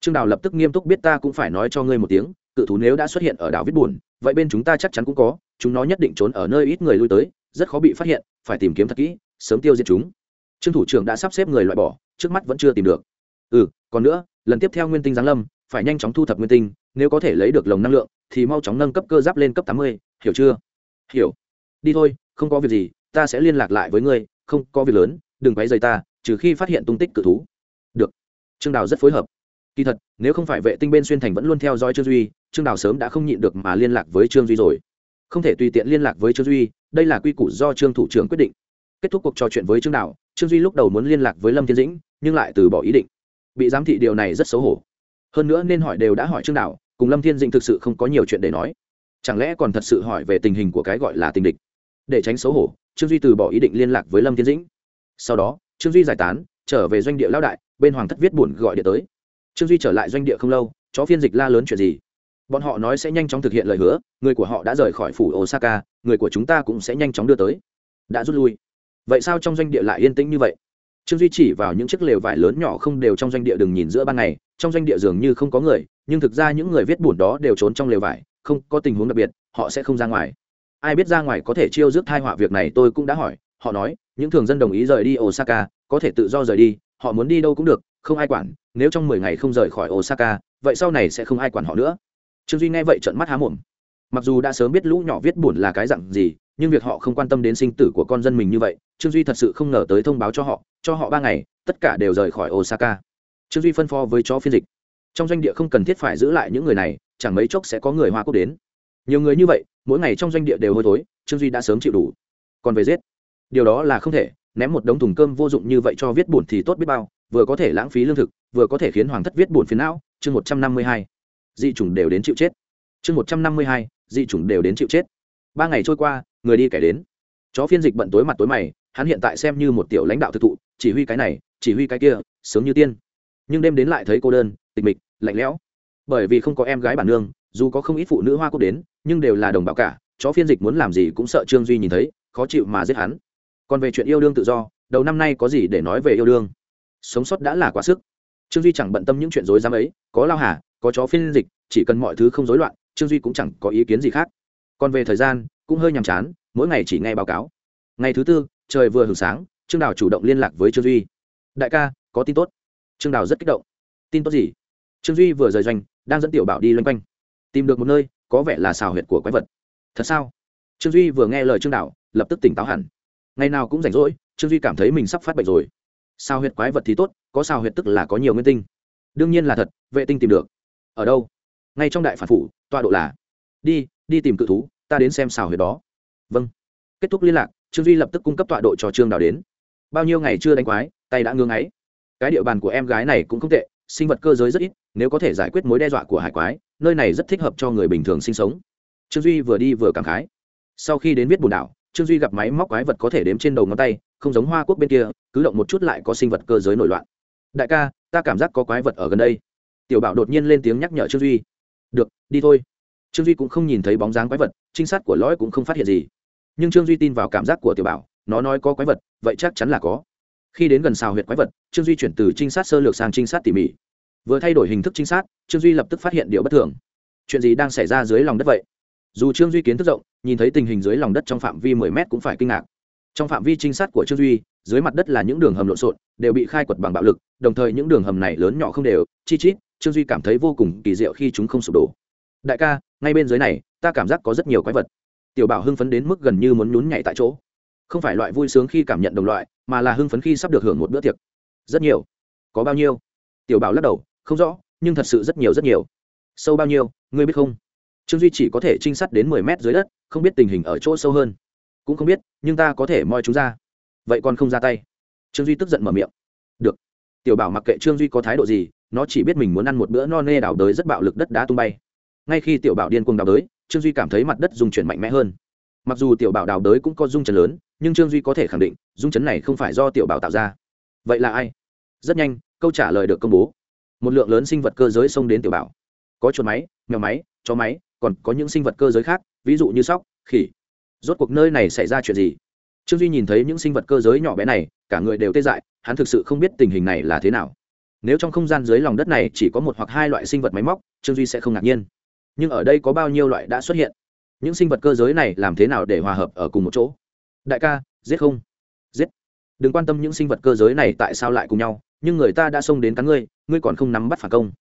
Trương đào lập tức nghiêm túc biết ta cũng phải nói cho ngươi một tiếng cự thú nếu đã xuất hiện ở đảo viết Bùn, vậy bên chúng ta chắc chắn cũng có chúng nó nhất định trốn ở nơi ít người lui tới rất khó bị phát hiện phải tìm kiếm thật kỹ sớm tiêu diệt chúng. Trương thủ trưởng đã sắp xếp người loại bỏ trước mắt vẫn chưa tìm được. Ừ còn nữa lần tiếp theo nguyên tinh giáng lâm phải nhanh chóng thu thập nguyên tinh nếu có thể lấy được lồng năng lượng thì mau chóng nâng cấp cơ giáp lên cấp tám mươi hiểu chưa? Hiểu. Đi thôi không có việc gì ta sẽ liên lạc lại với ngươi không có việc lớn, đừng quấy rầy ta, trừ khi phát hiện tung tích cự thú. Được. Trương đào rất phối hợp. Kỳ thật, nếu không phải vệ tinh bên xuyên thành vẫn luôn theo dõi trương duy, trương đào sớm đã không nhịn được mà liên lạc với trương duy rồi. Không thể tùy tiện liên lạc với trương duy, đây là quy củ do trương thủ trưởng quyết định. Kết thúc cuộc trò chuyện với trương đào, trương duy lúc đầu muốn liên lạc với lâm thiên dĩnh, nhưng lại từ bỏ ý định. Bị giám thị điều này rất xấu hổ. Hơn nữa nên hỏi đều đã hỏi trương đào, cùng lâm thiên dĩnh thực sự không có nhiều chuyện để nói. Chẳng lẽ còn thật sự hỏi về tình hình của cái gọi là tình địch? Để tránh xấu hổ, trương duy từ bỏ ý định liên lạc với lâm thiên dĩnh. Sau đó, trương duy giải tán, trở về doanh địa lao đại, bên hoàng thất viết buồn gọi điện tới. Trương duy trở lại doanh địa không lâu, chó phiên dịch la lớn chuyện gì? Bọn họ nói sẽ nhanh chóng thực hiện lời hứa, người của họ đã rời khỏi phủ osaka, người của chúng ta cũng sẽ nhanh chóng đưa tới. Đã rút lui. Vậy sao trong doanh địa lại yên tĩnh như vậy? Trương duy chỉ vào những chiếc lều vải lớn nhỏ không đều trong doanh địa đừng nhìn giữa ban ngày, trong doanh địa dường như không có người, nhưng thực ra những người viết buồn đó đều trốn trong lều vải, không có tình huống đặc biệt, họ sẽ không ra ngoài ai biết ra ngoài có thể chiêu rước thai họa việc này tôi cũng đã hỏi, họ nói, những thường dân đồng ý rời đi osaka, có thể tự do rời đi, họ muốn đi đâu cũng được, không ai quản, nếu trong mười ngày không rời khỏi osaka, vậy sau này sẽ không ai quản họ nữa. Trương duy nghe vậy trợn mắt há mồm. Mặc dù đã sớm biết lũ nhỏ viết buồn là cái dặn gì, nhưng việc họ không quan tâm đến sinh tử của con dân mình như vậy, trương duy thật sự không ngờ tới thông báo cho họ cho họ ba ngày, tất cả đều rời khỏi osaka. Trương duy phân phó với chó phiên dịch. Trong doanh địa không cần thiết phải giữ lại những người này, chẳng mấy chốc sẽ có người hoa quốc đến nhiều người như vậy, mỗi ngày trong doanh địa đều hôi thối, trương duy đã sớm chịu đủ. Còn về giết, điều đó là không thể, ném một đống thùng cơm vô dụng như vậy cho viết buồn thì tốt biết bao, vừa có thể lãng phí lương thực, vừa có thể khiến hoàng thất viết buồn phiền não, chương một trăm năm mươi hai, dị chủng đều đến chịu chết. Chương một trăm năm mươi hai, dị chủng đều đến chịu chết. Ba ngày trôi qua, người đi kẻ đến. Chó phiên dịch bận tối mặt tối mày, hắn hiện tại xem như một tiểu lãnh đạo thực thụ, chỉ huy cái này, chỉ huy cái kia, sướng như tiên. Nhưng đêm đến lại thấy cô đơn, tịch mịch, lạnh lẽo. Bởi vì không có em gái bản nương, dù có không ít phụ nữ hoa quốc đến nhưng đều là đồng bào cả, chó phiên dịch muốn làm gì cũng sợ trương duy nhìn thấy, khó chịu mà giết hắn. Còn về chuyện yêu đương tự do, đầu năm nay có gì để nói về yêu đương? Sống sót đã là quá sức. Trương duy chẳng bận tâm những chuyện rối rắm ấy, có lao hà, có chó phiên dịch, chỉ cần mọi thứ không rối loạn, trương duy cũng chẳng có ý kiến gì khác. Còn về thời gian, cũng hơi nhàm chán, mỗi ngày chỉ nghe báo cáo. Ngày thứ tư, trời vừa hưởng sáng, trương đào chủ động liên lạc với trương duy. Đại ca, có tin tốt. Trương đào rất kích động. Tin tốt gì? Trương duy vừa rời doanh, đang dẫn tiểu bảo đi loanh quanh. Tìm được một nơi có vẻ là xào huyệt của quái vật. Thật sao? Trương duy vừa nghe lời trương đạo, lập tức tỉnh táo hẳn. Ngày nào cũng rảnh rỗi, trương duy cảm thấy mình sắp phát bệnh rồi. Sao huyệt quái vật thì tốt, có sao huyệt tức là có nhiều nguyên tinh. Đương nhiên là thật, vệ tinh tìm được. Ở đâu? Ngay trong đại phản phủ, tọa độ là, đi đi tìm cự thú, ta đến xem xào huyệt đó. Vâng. Kết thúc liên lạc, trương duy lập tức cung cấp tọa độ cho trương đào đến. Bao nhiêu ngày chưa đánh quái, tay đã ngưng ấy cái địa bàn của em gái này cũng không tệ sinh vật cơ giới rất ít, nếu có thể giải quyết mối đe dọa của hải quái, nơi này rất thích hợp cho người bình thường sinh sống. Trương duy vừa đi vừa cảm khái. Sau khi đến viết bùn đảo, trương duy gặp máy móc quái vật có thể đếm trên đầu ngón tay, không giống hoa quốc bên kia, cứ động một chút lại có sinh vật cơ giới nổi loạn. Đại ca, ta cảm giác có quái vật ở gần đây. Tiểu bảo đột nhiên lên tiếng nhắc nhở trương duy. Được, đi thôi. Trương duy cũng không nhìn thấy bóng dáng quái vật, trinh sát của lõi cũng không phát hiện gì. Nhưng trương duy tin vào cảm giác của tiểu bảo, nó nói có quái vật, vậy chắc chắn là có khi đến gần xào huyệt quái vật, trương duy chuyển từ trinh sát sơ lược sang trinh sát tỉ mỉ. Vừa thay đổi hình thức trinh sát, trương duy lập tức phát hiện điều bất thường. Chuyện gì đang xảy ra dưới lòng đất vậy? Dù trương duy kiến thức rộng, nhìn thấy tình hình dưới lòng đất trong phạm vi mười mét cũng phải kinh ngạc. Trong phạm vi trinh sát của trương duy, dưới mặt đất là những đường hầm lộn xộn, đều bị khai quật bằng bạo lực, đồng thời những đường hầm này lớn nhỏ không đều. Chi chít, trương duy cảm thấy vô cùng kỳ diệu khi chúng không sụp đổ. Đại ca, ngay bên dưới này, ta cảm giác có rất nhiều quái vật. Tiểu bảo hưng phấn đến mức gần như muốn nhún nhảy tại chỗ. Không phải loại vui sướng khi cảm nhận đồng loại mà là hưng phấn khi sắp được hưởng một bữa tiệc. Rất nhiều. Có bao nhiêu? Tiểu bảo lắc đầu, không rõ, nhưng thật sự rất nhiều rất nhiều. Sâu bao nhiêu, ngươi biết không? Trương duy chỉ có thể trinh sát đến mười mét dưới đất, không biết tình hình ở chỗ sâu hơn. Cũng không biết, nhưng ta có thể moi chúng ra. Vậy còn không ra tay? Trương duy tức giận mở miệng. Được. Tiểu bảo mặc kệ trương duy có thái độ gì, nó chỉ biết mình muốn ăn một bữa no nê đào đới rất bạo lực đất đá tung bay. Ngay khi tiểu bảo điên cuồng đào đới, trương duy cảm thấy mặt đất dùng chuyển mạnh mẽ hơn. Mặc dù tiểu bảo đào đới cũng có dung trần lớn nhưng trương duy có thể khẳng định dung chấn này không phải do tiểu bảo tạo ra vậy là ai rất nhanh câu trả lời được công bố một lượng lớn sinh vật cơ giới xông đến tiểu bảo có chuột máy mèo máy chó máy còn có những sinh vật cơ giới khác ví dụ như sóc khỉ rốt cuộc nơi này xảy ra chuyện gì trương duy nhìn thấy những sinh vật cơ giới nhỏ bé này cả người đều tê dại hắn thực sự không biết tình hình này là thế nào nếu trong không gian dưới lòng đất này chỉ có một hoặc hai loại sinh vật máy móc trương duy sẽ không ngạc nhiên nhưng ở đây có bao nhiêu loại đã xuất hiện những sinh vật cơ giới này làm thế nào để hòa hợp ở cùng một chỗ đại ca, giết không? Giết. Đừng quan tâm những sinh vật cơ giới này tại sao lại cùng nhau, nhưng người ta đã xông đến cắn ngươi ngươi còn không nắm bắt phản công.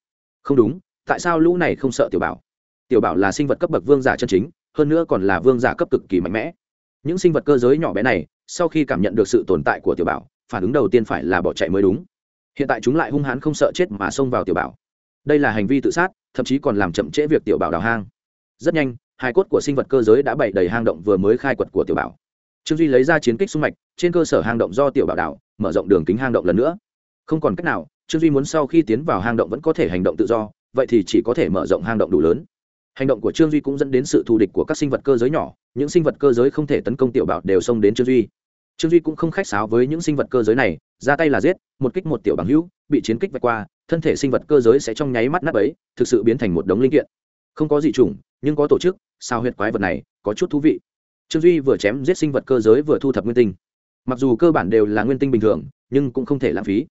Không đúng, tại sao lũ này không sợ tiểu bảo? Tiểu bảo là sinh vật cấp bậc vương giả chân chính, hơn nữa còn là vương giả cấp cực kỳ mạnh mẽ. Những sinh vật cơ giới nhỏ bé này, sau khi cảm nhận được sự tồn tại của tiểu bảo, phản ứng đầu tiên phải là bỏ chạy mới đúng. Hiện tại chúng lại hung hãn không sợ chết mà xông vào tiểu bảo. Đây là hành vi tự sát, thậm chí còn làm chậm trễ việc tiểu bảo đào hang. Rất nhanh hai cốt của sinh vật cơ giới đã bày đầy hang động vừa mới khai quật của tiểu bảo trương duy lấy ra chiến kích sung mạch trên cơ sở hang động do tiểu bảo đảo mở rộng đường kính hang động lần nữa không còn cách nào trương duy muốn sau khi tiến vào hang động vẫn có thể hành động tự do vậy thì chỉ có thể mở rộng hang động đủ lớn hành động của trương duy cũng dẫn đến sự thù địch của các sinh vật cơ giới nhỏ những sinh vật cơ giới không thể tấn công tiểu bảo đều xông đến trương duy trương duy cũng không khách sáo với những sinh vật cơ giới này ra tay là giết một kích một tiểu bằng hữu bị chiến kích vạch qua thân thể sinh vật cơ giới sẽ trong nháy mắt nắp ấy thực sự biến thành một đống linh kiện không có gì chủng nhưng có tổ chức sao huyệt quái vật này có chút thú vị trương duy vừa chém giết sinh vật cơ giới vừa thu thập nguyên tinh. Mặc dù cơ bản đều là nguyên tinh bình thường, nhưng cũng không thể lãng phí.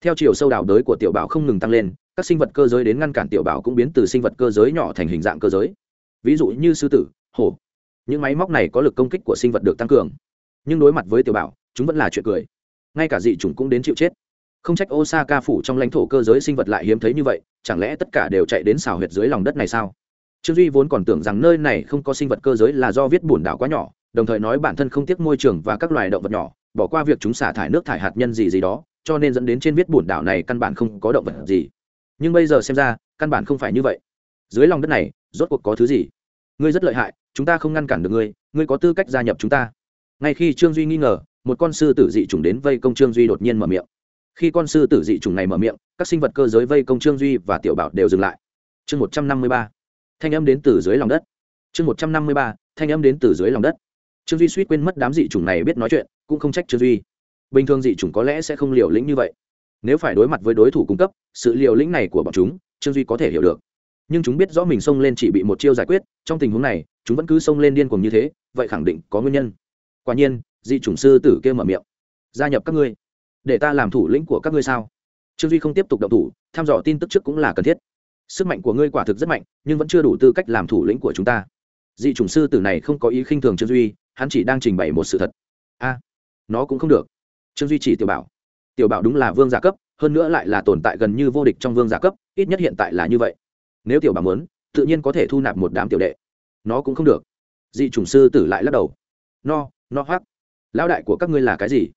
Theo chiều sâu đào đới của tiểu bảo không ngừng tăng lên, các sinh vật cơ giới đến ngăn cản tiểu bảo cũng biến từ sinh vật cơ giới nhỏ thành hình dạng cơ giới. Ví dụ như sư tử, hổ. Những máy móc này có lực công kích của sinh vật được tăng cường. Nhưng đối mặt với tiểu bảo, chúng vẫn là chuyện cười. Ngay cả dị chủng cũng đến chịu chết. Không trách osaka phủ trong lãnh thổ cơ giới sinh vật lại hiếm thấy như vậy, chẳng lẽ tất cả đều chạy đến xào huyệt dưới lòng đất này sao? Trương duy vốn còn tưởng rằng nơi này không có sinh vật cơ giới là do viết bùn đảo quá nhỏ, đồng thời nói bản thân không tiếc môi trường và các loài động vật nhỏ, bỏ qua việc chúng xả thải nước thải hạt nhân gì gì đó, cho nên dẫn đến trên viết bùn đảo này căn bản không có động vật gì. Nhưng bây giờ xem ra, căn bản không phải như vậy. Dưới lòng đất này, rốt cuộc có thứ gì? Ngươi rất lợi hại, chúng ta không ngăn cản được ngươi ngươi có tư cách gia nhập chúng ta. Ngay khi trương duy nghi ngờ, một con sư tử dị trùng đến vây công trương duy đột nhiên mở miệng. Khi con sư tử dị trùng này mở miệng, các sinh vật cơ giới vây công trương duy và tiểu bảo đều dừng lại. Chương một trăm năm mươi ba thanh âm đến từ dưới lòng đất. Chương một trăm năm mươi ba, thanh âm đến từ dưới lòng đất. Trương duy suýt quên mất đám dị chủng này biết nói chuyện, cũng không trách trương duy. Bình thường dị chủng có lẽ sẽ không liều lĩnh như vậy. Nếu phải đối mặt với đối thủ cung cấp, sự liều lĩnh này của bọn chúng, trương duy có thể hiểu được. Nhưng chúng biết rõ mình xông lên chỉ bị một chiêu giải quyết, trong tình huống này, chúng vẫn cứ xông lên điên cuồng như thế, vậy khẳng định có nguyên nhân. Quả nhiên, dị chủng sư tử kêu mở miệng. Gia nhập các ngươi. Để ta làm thủ lĩnh của các ngươi sao? Trương duy không tiếp tục động thủ, thăm dò tin tức trước cũng là cần thiết sức mạnh của ngươi quả thực rất mạnh, nhưng vẫn chưa đủ tư cách làm thủ lĩnh của chúng ta. Dị chủng sư tử này không có ý khinh thường trương duy, hắn chỉ đang trình bày một sự thật. A, nó cũng không được. Trương duy chỉ tiểu bảo. Tiểu bảo đúng là vương giả cấp, hơn nữa lại là tồn tại gần như vô địch trong vương giả cấp, ít nhất hiện tại là như vậy. Nếu tiểu bảo muốn, tự nhiên có thể thu nạp một đám tiểu đệ. Nó cũng không được. Dị chủng sư tử lại lắc đầu. No no hoác lão đại của các ngươi là cái gì?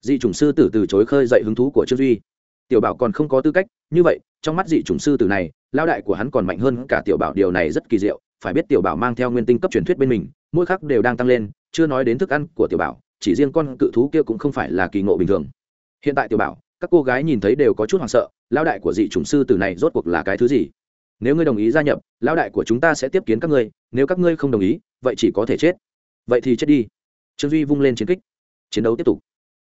Dị chủng sư tử từ chối khơi dậy hứng thú của trương duy tiểu bảo còn không có tư cách, như vậy, trong mắt dị chủng sư tử này, lão đại của hắn còn mạnh hơn cả tiểu bảo, điều này rất kỳ diệu, phải biết tiểu bảo mang theo nguyên tinh cấp truyền thuyết bên mình, mỗi khắc đều đang tăng lên, chưa nói đến thức ăn của tiểu bảo, chỉ riêng con cự thú kia cũng không phải là kỳ ngộ bình thường. Hiện tại tiểu bảo, các cô gái nhìn thấy đều có chút hoảng sợ, lão đại của dị chủng sư tử này rốt cuộc là cái thứ gì? Nếu ngươi đồng ý gia nhập, lão đại của chúng ta sẽ tiếp kiến các ngươi, nếu các ngươi không đồng ý, vậy chỉ có thể chết. Vậy thì chết đi. Trương duy vung lên chiến kích. Chiến đấu tiếp tục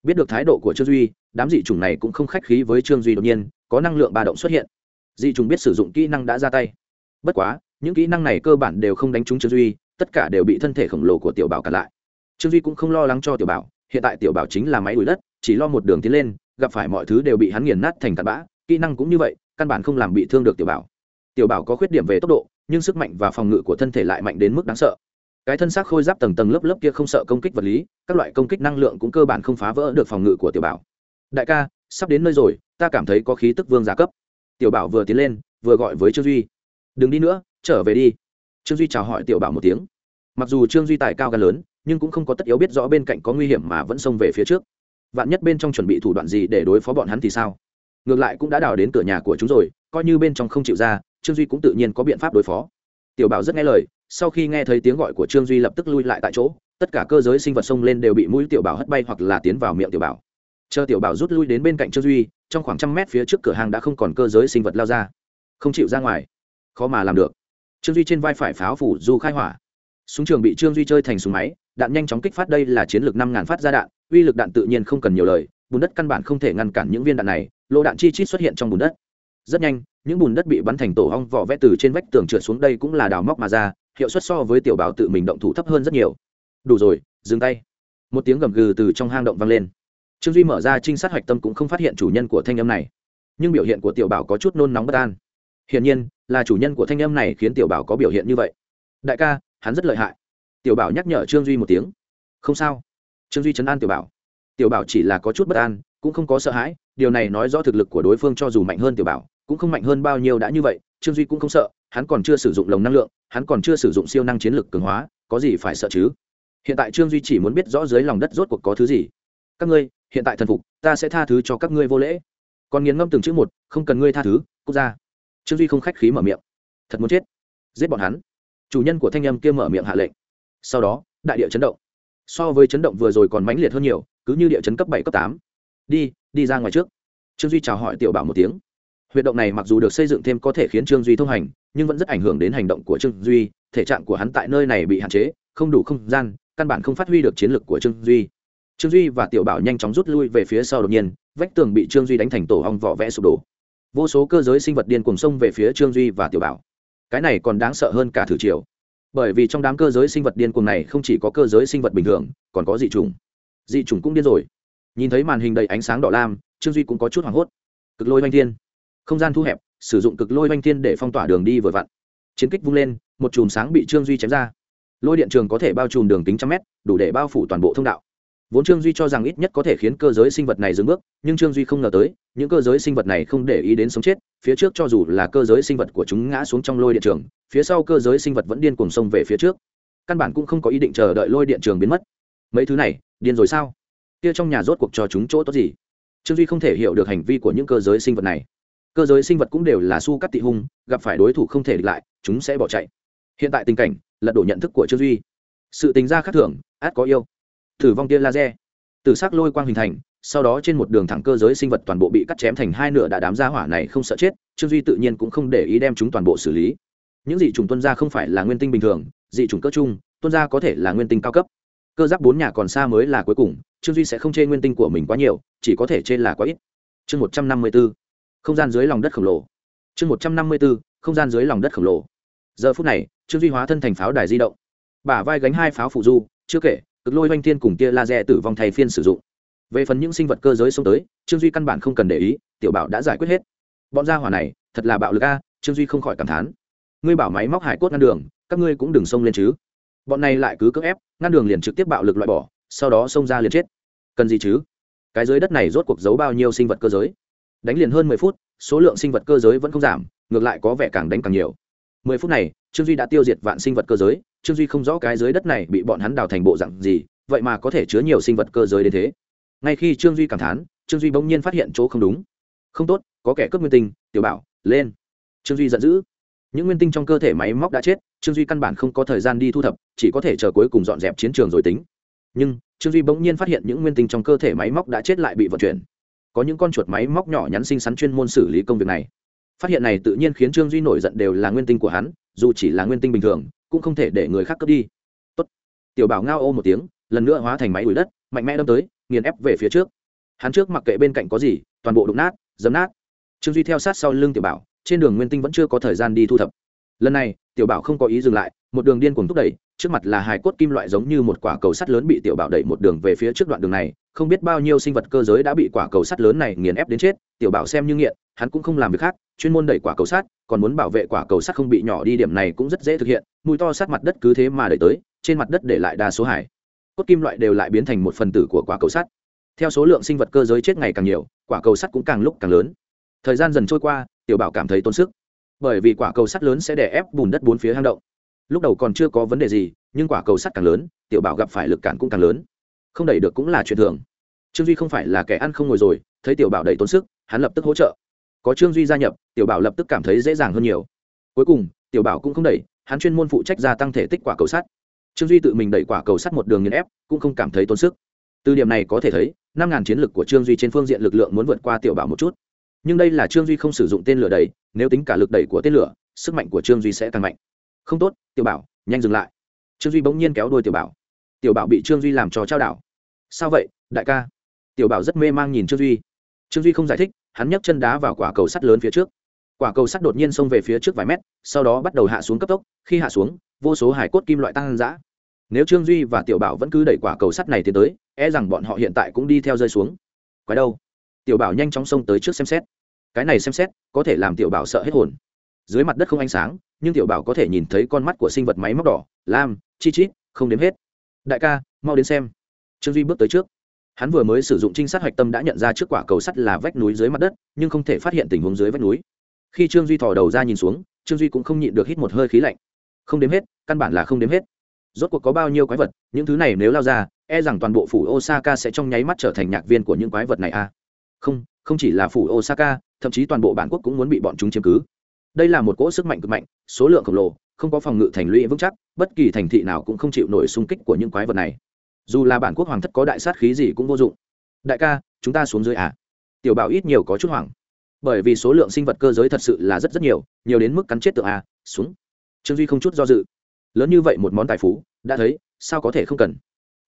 biết được thái độ của trương duy, đám dị chủng này cũng không khách khí với trương duy đột nhiên, có năng lượng ba động xuất hiện. Dị chủng biết sử dụng kỹ năng đã ra tay. Bất quá, những kỹ năng này cơ bản đều không đánh trúng trương duy, tất cả đều bị thân thể khổng lồ của tiểu bảo cản lại. Trương duy cũng không lo lắng cho tiểu bảo, hiện tại tiểu bảo chính là máy đuổi đất, chỉ lo một đường tiến lên, gặp phải mọi thứ đều bị hắn nghiền nát thành tạt bã, kỹ năng cũng như vậy, căn bản không làm bị thương được tiểu bảo. Tiểu bảo có khuyết điểm về tốc độ, nhưng sức mạnh và phòng ngự của thân thể lại mạnh đến mức đáng sợ cái thân xác khôi giáp tầng tầng lớp lớp kia không sợ công kích vật lý, các loại công kích năng lượng cũng cơ bản không phá vỡ được phòng ngự của tiểu bảo. Đại ca, sắp đến nơi rồi, ta cảm thấy có khí tức vương giả cấp. Tiểu bảo vừa tiến lên, vừa gọi với trương duy. Đừng đi nữa, trở về đi. Trương duy chào hỏi tiểu bảo một tiếng. Mặc dù trương duy tài cao gan lớn, nhưng cũng không có tất yếu biết rõ bên cạnh có nguy hiểm mà vẫn xông về phía trước. Vạn nhất bên trong chuẩn bị thủ đoạn gì để đối phó bọn hắn thì sao? Ngược lại cũng đã đào đến cửa nhà của chúng rồi, coi như bên trong không chịu ra, trương duy cũng tự nhiên có biện pháp đối phó tiểu bảo rất nghe lời, sau khi nghe thấy tiếng gọi của trương duy lập tức lui lại tại chỗ, tất cả cơ giới sinh vật xông lên đều bị mũi tiểu bảo hất bay hoặc là tiến vào miệng tiểu bảo. Chờ tiểu bảo rút lui đến bên cạnh trương duy, trong khoảng trăm mét phía trước cửa hàng đã không còn cơ giới sinh vật lao ra. Không chịu ra ngoài. Khó mà làm được. Trương duy trên vai phải pháo phủ du khai hỏa. Súng trường bị trương duy chơi thành súng máy, đạn nhanh chóng kích phát đây là chiến lược năm ngàn phát ra đạn, uy lực đạn tự nhiên không cần nhiều lời, bùn đất căn bản không thể ngăn cản những viên đạn này lô đạn chi chít xuất hiện trong bùn đất rất nhanh, những bùn đất bị bắn thành tổ hong vỏ vẽ từ trên vách tường trượt xuống đây cũng là đào móc mà ra, hiệu suất so với tiểu bảo tự mình động thủ thấp hơn rất nhiều. Đủ rồi, dừng tay. Một tiếng gầm gừ từ trong hang động vang lên. Trương duy mở ra trinh sát hoạch tâm cũng không phát hiện chủ nhân của thanh âm này. Nhưng biểu hiện của tiểu bảo có chút nôn nóng bất an. Hiển nhiên, là chủ nhân của thanh âm này khiến tiểu bảo có biểu hiện như vậy. Đại ca, hắn rất lợi hại. Tiểu bảo nhắc nhở trương duy một tiếng. Không sao. Trương duy chấn an tiểu bảo. Tiểu bảo chỉ là có chút bất an, cũng không có sợ hãi, điều này nói rõ thực lực của đối phương cho dù mạnh hơn tiểu bảo cũng không mạnh hơn bao nhiêu đã như vậy, trương duy cũng không sợ, hắn còn chưa sử dụng lồng năng lượng, hắn còn chưa sử dụng siêu năng chiến lược cường hóa, có gì phải sợ chứ? Hiện tại trương duy chỉ muốn biết rõ dưới lòng đất rốt cuộc có thứ gì. Các ngươi, hiện tại thần phục, ta sẽ tha thứ cho các ngươi vô lễ. Còn nghiền ngâm từng chữ một, không cần ngươi tha thứ, quốc gia. Trương duy không khách khí mở miệng. Thật muốn chết. Giết bọn hắn. Chủ nhân của thanh âm kia mở miệng hạ lệnh. Sau đó, đại địa chấn động. So với chấn động vừa rồi còn mãnh liệt hơn nhiều, cứ như địa chấn cấp bảy, cấp tám. Đi đi ra ngoài trước. Trương duy chào hỏi tiểu bảo một tiếng huyệt động này mặc dù được xây dựng thêm có thể khiến trương duy thông hành, nhưng vẫn rất ảnh hưởng đến hành động của trương duy, thể trạng của hắn tại nơi này bị hạn chế, không đủ không gian, căn bản không phát huy được chiến lược của trương duy. Trương duy và tiểu bảo nhanh chóng rút lui về phía sau đột nhiên, vách tường bị trương duy đánh thành tổ hong vỏ vẽ sụp đổ. Vô số cơ giới sinh vật điên cùng sông về phía trương duy và tiểu bảo. Cái này còn đáng sợ hơn cả thử chiều bởi vì trong đám cơ giới sinh vật điên cuồng này không chỉ có cơ giới sinh vật bình thường, còn có dị trùng dị trùng cũng điên rồi. Nhìn thấy màn hình đầy ánh sáng đỏ lam, trương duy cũng có chút hoảng hốt. Cực lôi oanh thiên không gian thu hẹp, sử dụng cực lôi oanh thiên để phong tỏa đường đi vừa vặn. Chiến kích vung lên, một chùm sáng bị trương duy chém ra. Lôi điện trường có thể bao trùm đường kính trăm mét, đủ để bao phủ toàn bộ thông đạo. Vốn trương duy cho rằng ít nhất có thể khiến cơ giới sinh vật này dừng bước, nhưng trương duy không ngờ tới, những cơ giới sinh vật này không để ý đến sống chết, phía trước cho dù là cơ giới sinh vật của chúng ngã xuống trong lôi điện trường, phía sau cơ giới sinh vật vẫn điên cùng sông về phía trước. Căn bản cũng không có ý định chờ đợi lôi điện trường biến mất. Mấy thứ này, điên rồi sao? Kia trong nhà rốt cuộc cho chúng chỗ tốt gì? Trương duy không thể hiểu được hành vi của những cơ giới sinh vật này cơ giới sinh vật cũng đều là su cắt tị hung, gặp phải đối thủ không thể địch lại, chúng sẽ bỏ chạy. Hiện tại tình cảnh, lật đổ nhận thức của trương duy. Sự tính ra khác thường, át có yêu. Thử vong tia laser. Từ s ắ c lôi quang hình thành, sau đó trên một đường thẳng cơ giới sinh vật toàn bộ bị cắt chém thành hai nửa đã đám ra hỏa này không sợ chết, trương duy tự nhiên cũng không để ý đem chúng toàn bộ xử lý. Những dị chủng tuân gia không phải là nguyên tinh bình thường, dị chủng cỡ chung, tuân gia có thể là nguyên tinh cao cấp. Cơ giáp bốn nhà còn xa mới là cuối cùng, trương duy sẽ không chê nguyên tinh của mình quá nhiều, chỉ có thể chê là quá ít. Chương một trăm năm mươi b ố không gian dưới lòng đất khổng lồ. Chương một trăm năm mươi bốn không gian dưới lòng đất khổng lồ. Giờ phút này, trương duy hóa thân thành pháo đài di động. Bả vai gánh hai pháo phụ du, chưa kể, cực lôi oanh thiên cùng tia laser tử vong thay phiên sử dụng. Về phần những sinh vật cơ giới xông tới, trương duy căn bản không cần để ý, tiểu bảo đã giải quyết hết. Bọn gia hỏa này, thật là bạo lực a, trương duy không khỏi cảm thán. Ngươi bảo máy móc hải cốt ngăn đường, các ngươi cũng đừng xông lên chứ. Bọn này lại cứ cưỡng ép, ngăn đường liền trực tiếp bạo lực loại bỏ, sau đó xông ra liền chết. Cần gì chứ? Cái dưới đất này rốt cuộc giấu bao nhiêu sinh vật cơ giới? Đánh liền hơn mười phút, số lượng sinh vật cơ giới vẫn không giảm, ngược lại có vẻ càng đánh càng nhiều. mười phút này, trương duy đã tiêu diệt vạn sinh vật cơ giới, trương duy không rõ cái dưới đất này bị bọn hắn đào thành bộ dạng gì, vậy mà có thể chứa nhiều sinh vật cơ giới đến thế. Ngay khi trương duy cảm thán, trương duy bỗng nhiên phát hiện chỗ không đúng. Không tốt, có kẻ cướp nguyên tinh, tiểu bảo, lên. Trương duy giận dữ. Những nguyên tinh trong cơ thể máy móc đã chết, trương duy căn bản không có thời gian đi thu thập, chỉ có thể chờ cuối cùng dọn dẹp chiến trường rồi tính. Nhưng, trương duy bỗng nhiên phát hiện những nguyên tinh trong cơ thể máy móc đã chết lại bị vận chuyển có những con chuột máy móc nhỏ nhắn xinh xắn chuyên môn xử lý công việc này. Phát hiện này tự nhiên khiến trương duy nổi giận đều là nguyên tinh của hắn, dù chỉ là nguyên tinh bình thường, cũng không thể để người khác cướp đi. Tốt. tiểu bảo ngao ô một tiếng, lần nữa hóa thành máy đuổi đất, mạnh mẽ đâm tới, nghiền ép về phía trước. Hắn trước mặc kệ bên cạnh có gì, toàn bộ đụng nát, dấm nát. Trương duy theo sát sau lưng tiểu bảo, trên đường nguyên tinh vẫn chưa có thời gian đi thu thập. Lần này, tiểu bảo không có ý dừng lại, một đường điên cuồng thúc đẩy trước mặt là hài cốt kim loại giống như một quả cầu sắt lớn bị tiểu bảo đẩy một đường về phía trước đoạn đường này, không biết bao nhiêu sinh vật cơ giới đã bị quả cầu sắt lớn này nghiền ép đến chết, tiểu bảo xem như nghiện, hắn cũng không làm việc khác, chuyên môn đẩy quả cầu sắt, còn muốn bảo vệ quả cầu sắt không bị nhỏ đi điểm này cũng rất dễ thực hiện, mùi to sát mặt đất cứ thế mà đẩy tới, trên mặt đất để lại đa số hải. Cốt kim loại đều lại biến thành một phần tử của quả cầu sắt. Theo số lượng sinh vật cơ giới chết ngày càng nhiều, quả cầu sắt cũng càng lúc càng lớn. Thời gian dần trôi qua, tiểu bảo cảm thấy tốn sức. Bởi vì quả cầu sắt lớn sẽ đè ép bùn đất bốn phía hang động lúc đầu còn chưa có vấn đề gì, nhưng quả cầu sắt càng lớn, tiểu bảo gặp phải lực cản cũng càng lớn. Không đẩy được cũng là chuyện thường. Trương duy không phải là kẻ ăn không ngồi rồi, thấy tiểu bảo đầy tốn sức, hắn lập tức hỗ trợ. Có trương duy gia nhập, tiểu bảo lập tức cảm thấy dễ dàng hơn nhiều. Cuối cùng, tiểu bảo cũng không đẩy, hắn chuyên môn phụ trách gia tăng thể tích quả cầu sắt. Trương duy tự mình đẩy quả cầu sắt một đường nghiền ép, cũng không cảm thấy tốn sức. Từ điểm này có thể thấy, năm ngàn chiến lực của trương duy trên phương diện lực lượng muốn vượt qua tiểu bảo một chút. Nhưng đây là trương duy không sử dụng tên lửa đẩy nếu tính cả lực đẩy của tên lửa, sức mạnh của trương duy sẽ tăng mạnh không tốt, tiểu bảo, nhanh dừng lại. Trương duy bỗng nhiên kéo đôi tiểu bảo. Tiểu bảo bị trương duy làm trò trao đảo. Sao vậy, đại ca? Tiểu bảo rất mê mang nhìn trương duy. Trương duy không giải thích, hắn nhấc chân đá vào quả cầu sắt lớn phía trước. Quả cầu sắt đột nhiên xông về phía trước vài mét, sau đó bắt đầu hạ xuống cấp tốc. Khi hạ xuống, vô số hải cốt kim loại tăng giã nếu trương duy và tiểu bảo vẫn cứ đẩy quả cầu sắt này tiến tới e rằng bọn họ hiện tại cũng đi theo rơi xuống. Quái đâu? Tiểu bảo nhanh chóng xông tới trước xem xét. Cái này xem xét, có thể làm tiểu bảo sợ hết hồn dưới mặt đất không ánh sáng, nhưng tiểu bảo có thể nhìn thấy con mắt của sinh vật máy móc đỏ, lam, chi chít, không đếm hết. Đại ca, mau đến xem. Trương duy bước tới trước. Hắn vừa mới sử dụng trinh sát hạch tâm đã nhận ra trước quả cầu sắt là vách núi dưới mặt đất, nhưng không thể phát hiện tình huống dưới vách núi. Khi trương duy thò đầu ra nhìn xuống, trương duy cũng không nhịn được hít một hơi khí lạnh. Không đếm hết, căn bản là không đếm hết. Rốt cuộc có bao nhiêu quái vật, những thứ này nếu lao ra e rằng toàn bộ phủ osaka sẽ trong nháy mắt trở thành nhạc viên của những quái vật này a à? không không chỉ là phủ osaka, thậm chí toàn bộ bản quốc cũng muốn bị bọn chúng chiếm cứ đây là một cỗ sức mạnh cực mạnh, số lượng khổng lồ, không có phòng ngự thành lũy vững chắc, bất kỳ thành thị nào cũng không chịu nổi xung kích của những quái vật này. Dù là bản quốc hoàng thất có đại sát khí gì cũng vô dụng. Đại ca, chúng ta xuống dưới à? Tiểu bảo ít nhiều có chút hoảng. Bởi vì số lượng sinh vật cơ giới thật sự là rất rất nhiều nhiều đến mức cắn chết tượng a, xuống. Trương duy không chút do dự. Lớn như vậy một món tài phú, đã thấy, sao có thể không cần?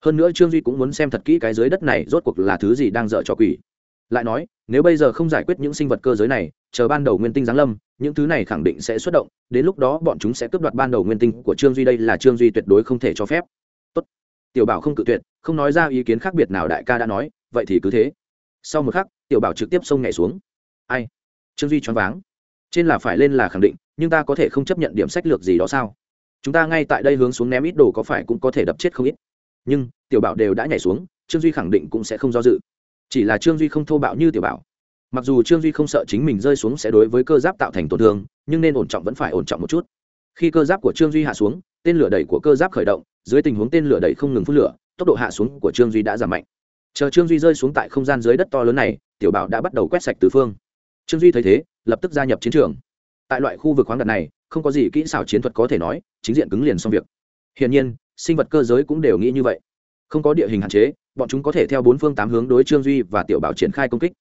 Hơn nữa trương duy cũng muốn xem thật kỹ cái dưới đất này rốt cuộc là thứ gì đang dở cho quỷ. Lại nói, nếu bây giờ không giải quyết những sinh vật cơ giới này chờ ban đầu nguyên tinh giáng lâm, những thứ này khẳng định sẽ xuất động, đến lúc đó bọn chúng sẽ cướp đoạt ban đầu nguyên tinh của trương duy, đây là trương duy tuyệt đối không thể cho phép. Tốt. tiểu bảo không cự tuyệt, không nói ra ý kiến khác biệt nào đại ca đã nói, vậy thì cứ thế. Sau một khắc, tiểu bảo trực tiếp xông nhảy xuống. Ai? Trương duy choáng váng. Trên là phải lên là khẳng định, nhưng ta có thể không chấp nhận điểm sách lược gì đó sao? Chúng ta ngay tại đây hướng xuống ném ít đồ có phải cũng có thể đập chết không ít. Nhưng, tiểu bảo đều đã nhảy xuống, trương duy khẳng định cũng sẽ không do dự. Chỉ là trương duy không thô bạo như tiểu bảo mặc dù trương duy không sợ chính mình rơi xuống sẽ đối với cơ giáp tạo thành tổn thương, nhưng nên ổn trọng vẫn phải ổn trọng một chút. Khi cơ giáp của trương duy hạ xuống, tên lửa đẩy của cơ giáp khởi động, dưới tình huống tên lửa đẩy không ngừng phun lửa, tốc độ hạ xuống của trương duy đã giảm mạnh. Chờ trương duy rơi xuống tại không gian dưới đất to lớn này, tiểu bảo đã bắt đầu quét sạch tứ phương. Trương duy thấy thế, lập tức gia nhập chiến trường. Tại loại khu vực khoáng đặt này, không có gì kỹ xảo chiến thuật có thể nói, chính diện cứng liền xong việc. Hiển nhiên, sinh vật cơ giới cũng đều nghĩ như vậy. Không có địa hình hạn chế, bọn chúng có thể theo bốn phương tám hướng đối trương duy và tiểu bảo triển khai công kích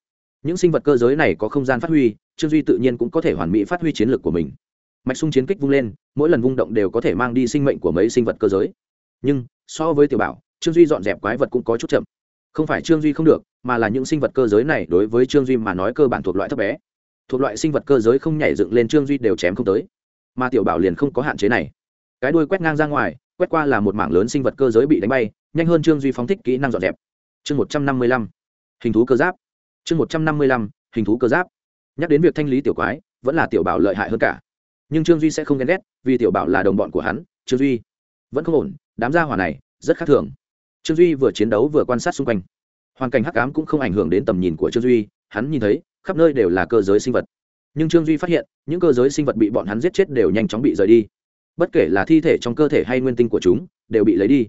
những sinh vật cơ giới này có không gian phát huy, trương duy tự nhiên cũng có thể hoàn mỹ phát huy chiến lược của mình. Mạch sung chiến kích vung lên, mỗi lần vung động đều có thể mang đi sinh mệnh của mấy sinh vật cơ giới. Nhưng, so với tiểu bảo, trương duy dọn dẹp quái vật cũng có chút chậm. Không phải trương duy không được, mà là những sinh vật cơ giới này đối với trương duy mà nói cơ bản thuộc loại thấp bé. Thuộc loại sinh vật cơ giới không nhảy dựng lên trương duy đều chém không tới. Mà tiểu bảo liền không có hạn chế này. Cái đuôi quét ngang ra ngoài, quét qua là một mảng lớn sinh vật cơ giới bị đánh bay, nhanh hơn trương duy phóng thích kỹ năng dọn dẹp. Chương một trăm năm mươi lăm. Hình thú cơ giáp chương một trăm năm mươi lăm, hình thú cơ giáp. Nhắc đến việc thanh lý tiểu quái, vẫn là tiểu bảo lợi hại hơn cả. Nhưng trương duy sẽ không ghen ghét, vì tiểu bảo là đồng bọn của hắn, trương duy. Vẫn không ổn, đám gia hỏa này, rất khác thường. Trương duy vừa chiến đấu vừa quan sát xung quanh. Hoàn cảnh hắc ám cũng không ảnh hưởng đến tầm nhìn của trương duy, hắn nhìn thấy, khắp nơi đều là cơ giới sinh vật. Nhưng trương duy phát hiện, những cơ giới sinh vật bị bọn hắn giết chết đều nhanh chóng bị rời đi. Bất kể là thi thể trong cơ thể hay nguyên tinh của chúng, đều bị lấy đi.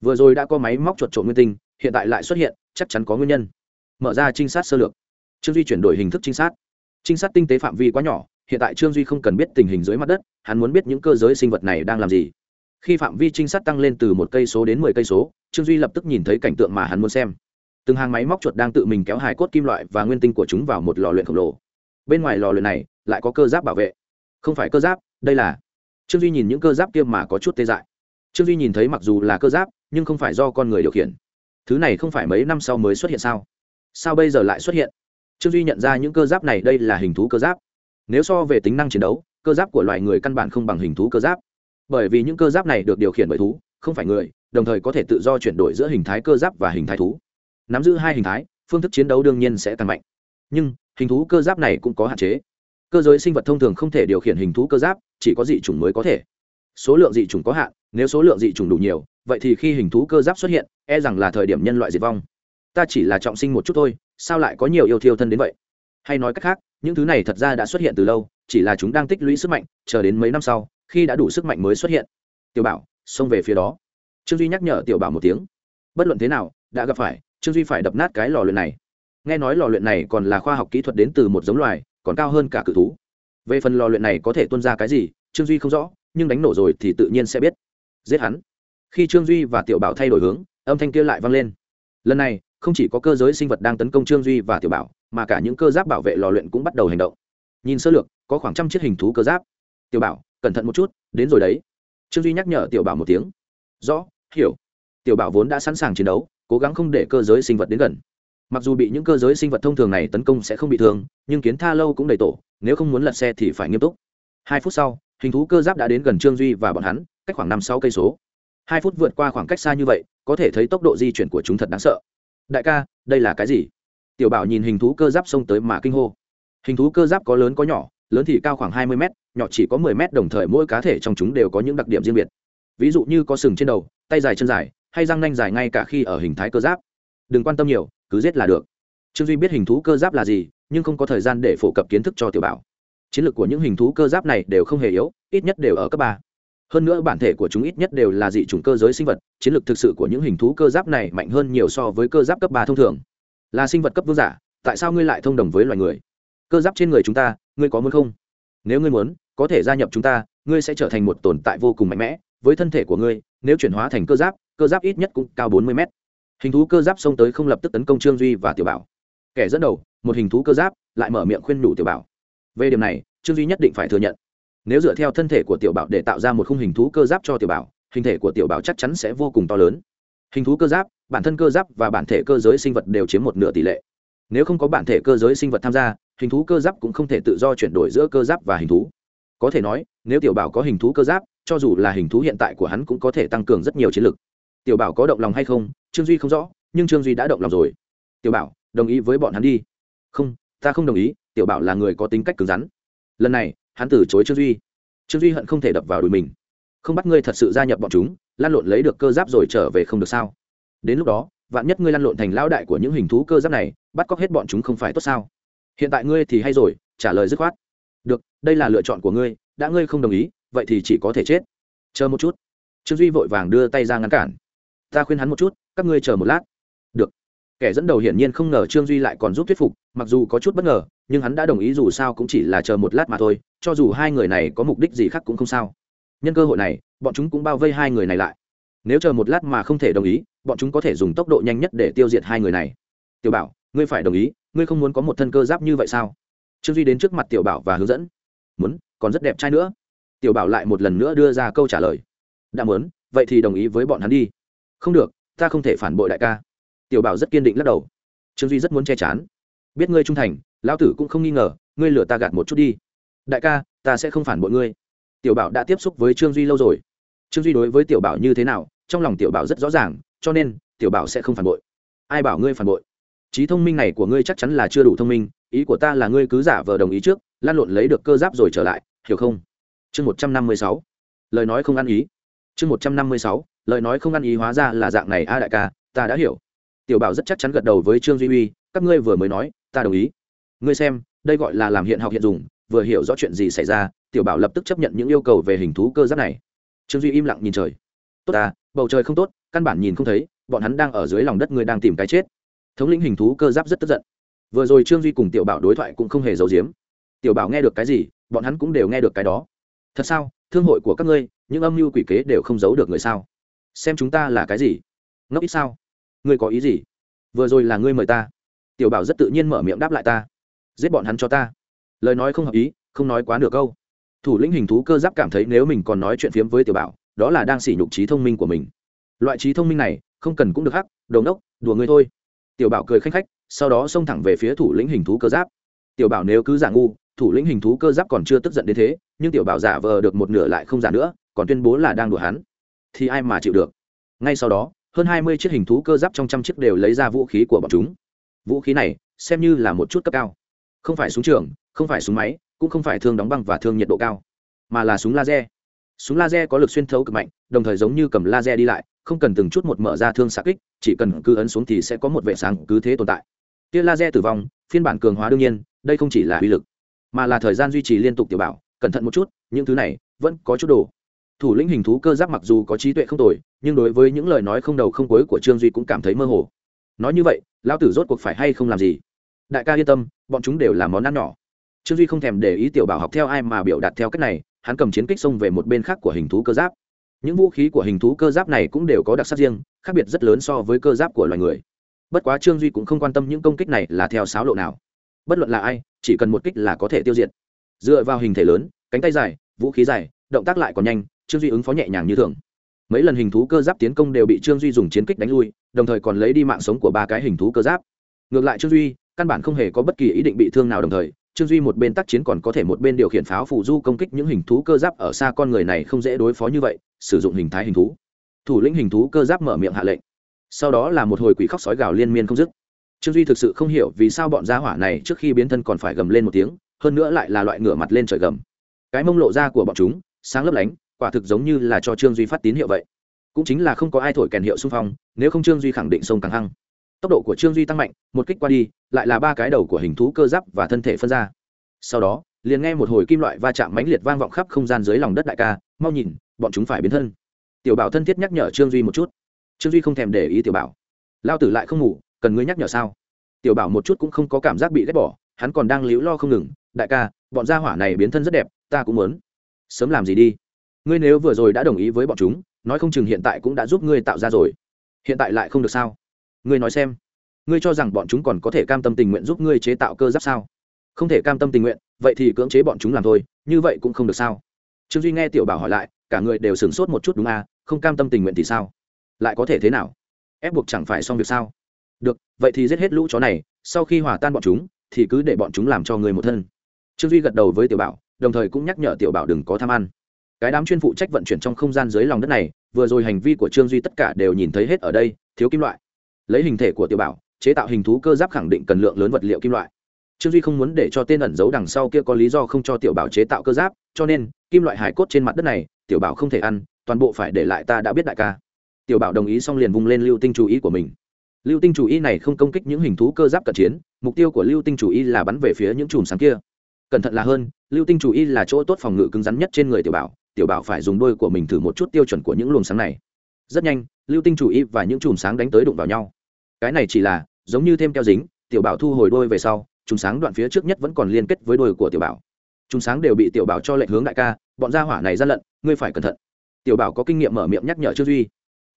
Vừa rồi đã có máy móc chuột trộm nguyên tinh, hiện tại lại xuất hiện, chắc chắn có nguyên nhân mở ra trinh sát sơ lược. Trương duy chuyển đổi hình thức trinh sát. Trinh sát tinh tế phạm vi quá nhỏ, hiện tại trương duy không cần biết tình hình dưới mặt đất, hắn muốn biết những cơ giới sinh vật này đang làm gì. Khi phạm vi trinh sát tăng lên từ một cây số đến mười cây số, trương duy lập tức nhìn thấy cảnh tượng mà hắn muốn xem. Từng hàng máy móc chuột đang tự mình kéo hài cốt kim loại và nguyên tinh của chúng vào một lò luyện khổng lồ. Bên ngoài lò luyện này, lại có cơ giáp bảo vệ. Không phải cơ giáp, đây là trương duy nhìn những cơ giáp kia mà có chút tê dại. Trương duy nhìn thấy mặc dù là cơ giáp, nhưng không phải do con người điều khiển. Thứ này không phải mấy năm sau mới xuất hiện sao? Sao bây giờ lại xuất hiện? Trương duy nhận ra những cơ giáp này đây là hình thú cơ giáp. Nếu so về tính năng chiến đấu, cơ giáp của loài người căn bản không bằng hình thú cơ giáp. Bởi vì những cơ giáp này được điều khiển bởi thú, không phải người, đồng thời có thể tự do chuyển đổi giữa hình thái cơ giáp và hình thái thú. Nắm giữ hai hình thái, phương thức chiến đấu đương nhiên sẽ càng mạnh. Nhưng, hình thú cơ giáp này cũng có hạn chế. Cơ giới sinh vật thông thường không thể điều khiển hình thú cơ giáp, chỉ có dị chủng mới có thể. Số lượng dị chủng có hạn, nếu số lượng dị chủng đủ nhiều, vậy thì khi hình thú cơ giáp xuất hiện e rằng là thời điểm nhân loại diệt vong ta chỉ là trọng sinh một chút thôi, sao lại có nhiều yêu thiêu thân đến vậy? Hay nói cách khác, những thứ này thật ra đã xuất hiện từ lâu, chỉ là chúng đang tích lũy sức mạnh, chờ đến mấy năm sau, khi đã đủ sức mạnh mới xuất hiện. Tiểu bảo, xông về phía đó. Trương duy nhắc nhở tiểu bảo một tiếng. Bất luận thế nào, đã gặp phải, trương duy phải đập nát cái lò luyện này. Nghe nói lò luyện này còn là khoa học kỹ thuật đến từ một giống loài, còn cao hơn cả cự thú. Về phần lò luyện này có thể tuân ra cái gì, trương duy không rõ, nhưng đánh nổ rồi thì tự nhiên sẽ biết. Giết hắn. Khi trương duy và tiểu bảo thay đổi hướng, âm thanh kia lại vang lên. Lần này không chỉ có cơ giới sinh vật đang tấn công trương duy và tiểu bảo, mà cả những cơ giáp bảo vệ lò luyện cũng bắt đầu hành động. Nhìn sơ lược, có khoảng trăm chiếc hình thú cơ giáp. Tiểu bảo, cẩn thận một chút, đến rồi đấy. Trương duy nhắc nhở tiểu bảo một tiếng. Rõ, hiểu. Tiểu bảo vốn đã sẵn sàng chiến đấu, cố gắng không để cơ giới sinh vật đến gần. Mặc dù bị những cơ giới sinh vật thông thường này tấn công sẽ không bị thương, nhưng kiến tha lâu cũng đầy tổ, nếu không muốn lật xe thì phải nghiêm túc. Hai phút sau, hình thú cơ giáp đã đến gần trương duy và bọn hắn, cách khoảng năm sáu cây số. Hai phút vượt qua khoảng cách xa như vậy, có thể thấy tốc độ di chuyển của chúng thật đáng sợ đại ca, đây là cái gì? Tiểu bảo nhìn hình thú cơ giáp xông tới mà kinh hô. Hình thú cơ giáp có lớn có nhỏ, lớn thì cao khoảng hai mươi m nhỏ chỉ có mười m đồng thời mỗi cá thể trong chúng đều có những đặc điểm riêng biệt. Ví dụ như có sừng trên đầu, tay dài chân dài, hay răng nanh dài ngay cả khi ở hình thái cơ giáp. Đừng quan tâm nhiều, cứ giết là được. Trương duy biết hình thú cơ giáp là gì, nhưng không có thời gian để phổ cập kiến thức cho tiểu bảo. Chiến lược của những hình thú cơ giáp này đều không hề yếu, ít nhất đều ở cấp ba hơn nữa bản thể của chúng ít nhất đều là dị chủng cơ giới sinh vật, chiến lược thực sự của những hình thú cơ giáp này mạnh hơn nhiều so với cơ giáp cấp ba thông thường. Là sinh vật cấp vương giả, tại sao ngươi lại thông đồng với loài người? Cơ giáp trên người chúng ta, ngươi có muốn không? Nếu ngươi muốn, có thể gia nhập chúng ta, ngươi sẽ trở thành một tồn tại vô cùng mạnh mẽ. Với thân thể của ngươi, nếu chuyển hóa thành cơ giáp cơ giáp ít nhất cũng cao bốn mươi mét. Hình thú cơ giáp xông tới không lập tức tấn công trương duy và tiểu bảo. Kẻ dẫn đầu, một hình thú cơ giáp, lại mở miệng khuyên nhủ tiểu bảo. Về điểm này, trương duy nhất định phải thừa nhận nếu dựa theo thân thể của tiểu bảo để tạo ra một khung hình thú cơ giáp cho tiểu bảo, hình thể của tiểu bảo chắc chắn sẽ vô cùng to lớn. Hình thú cơ giáp, bản thân cơ giáp và bản thể cơ giới sinh vật đều chiếm một nửa tỷ lệ. Nếu không có bản thể cơ giới sinh vật tham gia, hình thú cơ giáp cũng không thể tự do chuyển đổi giữa cơ giáp và hình thú. Có thể nói, nếu tiểu bảo có hình thú cơ giáp, cho dù là hình thú hiện tại của hắn cũng có thể tăng cường rất nhiều chiến lực. Tiểu bảo có động lòng hay không, trương duy không rõ, nhưng trương duy đã động lòng rồi. Tiểu bảo, đồng ý với bọn hắn đi. Không, ta không đồng ý, tiểu bảo là người có tính cách cứng rắn. Lần này hắn từ chối trương duy. Trương duy hận không thể đập vào đùi mình. Không bắt ngươi thật sự gia nhập bọn chúng lan lộn lấy được cơ giáp rồi trở về không được sao? Đến lúc đó, vạn nhất ngươi lan lộn thành lão đại của những hình thú cơ giáp này, bắt cóc hết bọn chúng không phải tốt sao? Hiện tại ngươi thì hay rồi, trả lời dứt khoát. Được, đây là lựa chọn của ngươi, đã ngươi không đồng ý, vậy thì chỉ có thể chết. Chờ một chút. Trương duy vội vàng đưa tay ra ngăn cản. Ta khuyên hắn một chút, các ngươi chờ một lát. Được. Kẻ dẫn đầu hiển nhiên không ngờ trương duy lại còn giúp thuyết phục, mặc dù có chút bất ngờ nhưng hắn đã đồng ý dù sao cũng chỉ là chờ một lát mà thôi, cho dù hai người này có mục đích gì khác cũng không sao. Nhân cơ hội này, bọn chúng cũng bao vây hai người này lại. Nếu chờ một lát mà không thể đồng ý, bọn chúng có thể dùng tốc độ nhanh nhất để tiêu diệt hai người này. Tiểu bảo, ngươi phải đồng ý, ngươi không muốn có một thân cơ giáp như vậy sao? Trương duy đến trước mặt tiểu bảo và hướng dẫn. Muốn, còn rất đẹp trai nữa. Tiểu bảo lại một lần nữa đưa ra câu trả lời. Đã muốn, vậy thì đồng ý với bọn hắn đi. Không được, ta không thể phản bội đại ca. Tiểu bảo rất kiên định lắc đầu. Trương duy rất muốn che chắn biết ngươi trung thành lão tử cũng không nghi ngờ, ngươi lừa ta gạt một chút đi. Đại ca, ta sẽ không phản bội ngươi. Tiểu bảo đã tiếp xúc với trương duy lâu rồi. Trương duy đối với tiểu bảo như thế nào, trong lòng tiểu bảo rất rõ ràng, cho nên tiểu bảo sẽ không phản bội. Ai bảo ngươi phản bội? Trí thông minh này của ngươi chắc chắn là chưa đủ thông minh, ý của ta là ngươi cứ giả vờ đồng ý trước, lan lộn lấy được cơ giáp rồi trở lại, hiểu không? Chương một trăm năm mươi sáu. Lời nói không ăn ý. Chương một trăm năm mươi sáu. Lời nói không ăn ý hóa ra là dạng này, a đại ca, ta đã hiểu. Tiểu bảo rất chắc chắn gật đầu với trương duy uy, các ngươi vừa mới nói, ta đồng ý ngươi xem, đây gọi là làm hiện học hiện dùng, vừa hiểu rõ chuyện gì xảy ra, tiểu bảo lập tức chấp nhận những yêu cầu về hình thú cơ giáp này. Trương duy im lặng nhìn trời. Tốt à bầu trời không tốt, căn bản nhìn không thấy, bọn hắn đang ở dưới lòng đất ngươi đang tìm cái chết. Thống lĩnh hình thú cơ giáp rất tức giận. Vừa rồi trương duy cùng tiểu bảo đối thoại cũng không hề giấu giếm. Tiểu bảo nghe được cái gì, bọn hắn cũng đều nghe được cái đó. Thật sao, thương hội của các ngươi, những âm mưu quỷ kế đều không giấu được người sao? Xem chúng ta là cái gì? Ngốc ít sao? Ngươi có ý gì? Vừa rồi là ngươi mời ta. Tiểu bảo rất tự nhiên mở miệng đáp lại ta giết bọn hắn cho ta. Lời nói không hợp ý, không nói quá nửa câu. Thủ lĩnh hình thú cơ giáp cảm thấy nếu mình còn nói chuyện phiếm với tiểu bảo, đó là đang sỉ nhục trí thông minh của mình. Loại trí thông minh này, không cần cũng được hắc đầu nốc đùa ngươi thôi. Tiểu bảo cười khanh khách, sau đó xông thẳng về phía thủ lĩnh hình thú cơ giáp. Tiểu bảo nếu cứ giả ngu, thủ lĩnh hình thú cơ giáp còn chưa tức giận đến thế, nhưng tiểu bảo giả vờ được một nửa lại không giả nữa, còn tuyên bố là đang đùa hắn. Thì ai mà chịu được? Ngay sau đó, hơn hai mươi chiếc hình thú cơ giáp trong trăm chiếc đều lấy ra vũ khí của bọn chúng. Vũ khí này, xem như là một chút cấp cao không phải súng trường, không phải súng máy, cũng không phải thương đóng băng và thương nhiệt độ cao, mà là súng laser. Súng laser có lực xuyên thấu cực mạnh, đồng thời giống như cầm laser đi lại, không cần từng chút một mở ra thương xạ kích, chỉ cần cứ ấn xuống thì sẽ có một vệ sáng cứ thế tồn tại. Tia laser tử vong, phiên bản cường hóa đương nhiên, đây không chỉ là uy lực, mà là thời gian duy trì liên tục tiểu bảo, cẩn thận một chút, những thứ này vẫn có chút đồ. Thủ lĩnh hình thú cơ giáp mặc dù có trí tuệ không tồi, nhưng đối với những lời nói không đầu không cuối của trương duy cũng cảm thấy mơ hồ. Nói như vậy, lão tử rốt cuộc phải hay không làm gì? Đại ca yên tâm, bọn chúng đều là món ăn nhỏ. Trương duy không thèm để ý tiểu bảo học theo ai mà biểu đạt theo cách này, hắn cầm chiến kích xông về một bên khác của hình thú cơ giáp. Những vũ khí của hình thú cơ giáp này cũng đều có đặc sắc riêng, khác biệt rất lớn so với cơ giáp của loài người. Bất quá trương duy cũng không quan tâm những công kích này là theo sáo lộ nào. Bất luận là ai, chỉ cần một kích là có thể tiêu diệt. Dựa vào hình thể lớn, cánh tay dài, vũ khí dài, động tác lại còn nhanh, trương duy ứng phó nhẹ nhàng như thường. Mấy lần hình thú cơ giáp tiến công đều bị trương duy dùng chiến kích đánh lui, đồng thời còn lấy đi mạng sống của ba cái hình thú cơ giáp. Ngược lại trương duy căn bản không hề có bất kỳ ý định bị thương nào đồng thời, trương duy một bên tác chiến còn có thể một bên điều khiển pháo phụ du công kích những hình thú cơ giáp ở xa con người này không dễ đối phó như vậy, sử dụng hình thái hình thú. Thủ lĩnh hình thú cơ giáp mở miệng hạ lệnh. Sau đó là một hồi quỷ khóc sói gào liên miên không dứt. Trương duy thực sự không hiểu vì sao bọn gia hỏa này trước khi biến thân còn phải gầm lên một tiếng, hơn nữa lại là loại ngửa mặt lên trời gầm. Cái mông lộ ra của bọn chúng, sáng lấp lánh, quả thực giống như là cho trương duy phát tín hiệu vậy. Cũng chính là không có ai thổi kèn hiệu xung phong, nếu không trương duy khẳng định sông càng hăng tốc độ của trương duy tăng mạnh, một kích qua đi, lại là ba cái đầu của hình thú cơ giáp và thân thể phân ra. Sau đó, liền nghe một hồi kim loại va chạm mãnh liệt vang vọng khắp không gian dưới lòng đất đại ca, mau nhìn, bọn chúng phải biến thân. Tiểu bảo thân thiết nhắc nhở trương duy một chút. Trương duy không thèm để ý tiểu bảo. Lao tử lại không ngủ, cần ngươi nhắc nhở sao? Tiểu bảo một chút cũng không có cảm giác bị ghét bỏ, hắn còn đang líu lo không ngừng, đại ca, bọn gia hỏa này biến thân rất đẹp, ta cũng muốn. Sớm làm gì đi? Ngươi nếu vừa rồi đã đồng ý với bọn chúng, nói không chừng hiện tại cũng đã giúp ngươi tạo ra rồi. Hiện tại lại không được sao? Ngươi nói xem, ngươi cho rằng bọn chúng còn có thể cam tâm tình nguyện giúp ngươi chế tạo cơ giáp sao? Không thể cam tâm tình nguyện, vậy thì cưỡng chế bọn chúng làm thôi, như vậy cũng không được sao? Trương duy nghe tiểu bảo hỏi lại, cả người đều sửng sốt một chút đúng à không cam tâm tình nguyện thì sao? Lại có thể thế nào? Ép buộc chẳng phải xong việc sao? Được, vậy thì giết hết lũ chó này, sau khi hòa tan bọn chúng, thì cứ để bọn chúng làm cho người một thân. Trương duy gật đầu với tiểu bảo, đồng thời cũng nhắc nhở tiểu bảo đừng có tham ăn. Cái đám chuyên phụ trách vận chuyển trong không gian dưới lòng đất này, vừa rồi hành vi của trương duy tất cả đều nhìn thấy hết ở đây, thiếu kim loại lấy hình thể của tiểu bảo, chế tạo hình thú cơ giáp khẳng định cần lượng lớn vật liệu kim loại. Trương duy không muốn để cho tên ẩn giấu đằng sau kia có lý do không cho tiểu bảo chế tạo cơ giáp, cho nên, kim loại hải cốt trên mặt đất này, tiểu bảo không thể ăn, toàn bộ phải để lại ta đã biết đại ca. Tiểu bảo đồng ý xong liền vung lên lưu tinh chú ý của mình. Lưu tinh chủ y này không công kích những hình thú cơ giáp cận chiến, mục tiêu của lưu tinh chủ y là bắn về phía những chùm sáng kia. Cẩn thận là hơn, lưu tinh chủ y là chỗ tốt phòng ngự cứng rắn nhất trên người tiểu bảo tiểu bảo phải dùng đôi của mình thử một chút tiêu chuẩn của những luồng sáng này. Rất nhanh, lưu tinh chủ y và những chùm sáng đánh tới đụng vào nhau cái này chỉ là, giống như thêm keo dính, tiểu bảo thu hồi đôi về sau chúng sáng đoạn phía trước nhất vẫn còn liên kết với đôi của tiểu bảo. Chúng sáng đều bị tiểu bảo cho lệnh hướng đại ca, bọn gia hỏa này ra lận, ngươi phải cẩn thận. Tiểu bảo có kinh nghiệm mở miệng nhắc nhở trương duy.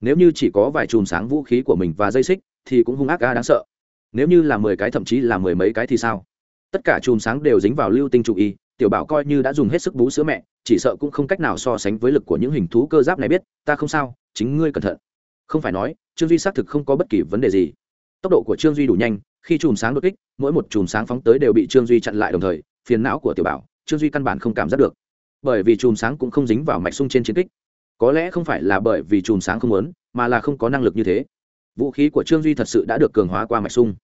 Nếu như chỉ có vài chùm sáng vũ khí của mình và dây xích, thì cũng hung ác ga đáng sợ. Nếu như là mười cái, thậm chí là mười mấy cái thì sao? Tất cả chùm sáng đều dính vào lưu tinh chủ y, tiểu bảo coi như đã dùng hết sức bú sữa mẹ, chỉ sợ cũng không cách nào so sánh với lực của những hình thú cơ giáp này biết, ta không sao, chính ngươi cẩn thận không phải nói, trương duy xác thực không có bất kỳ vấn đề gì. Tốc độ của trương duy đủ nhanh, khi chùm sáng đột kích, mỗi một chùm sáng phóng tới đều bị trương duy chặn lại đồng thời, phiền não của tiểu bảo, trương duy căn bản không cảm giác được. Bởi vì chùm sáng cũng không dính vào mạch sung trên chiến kích. Có lẽ không phải là bởi vì chùm sáng không muốn, mà là không có năng lực như thế. Vũ khí của trương duy thật sự đã được cường hóa qua mạch sung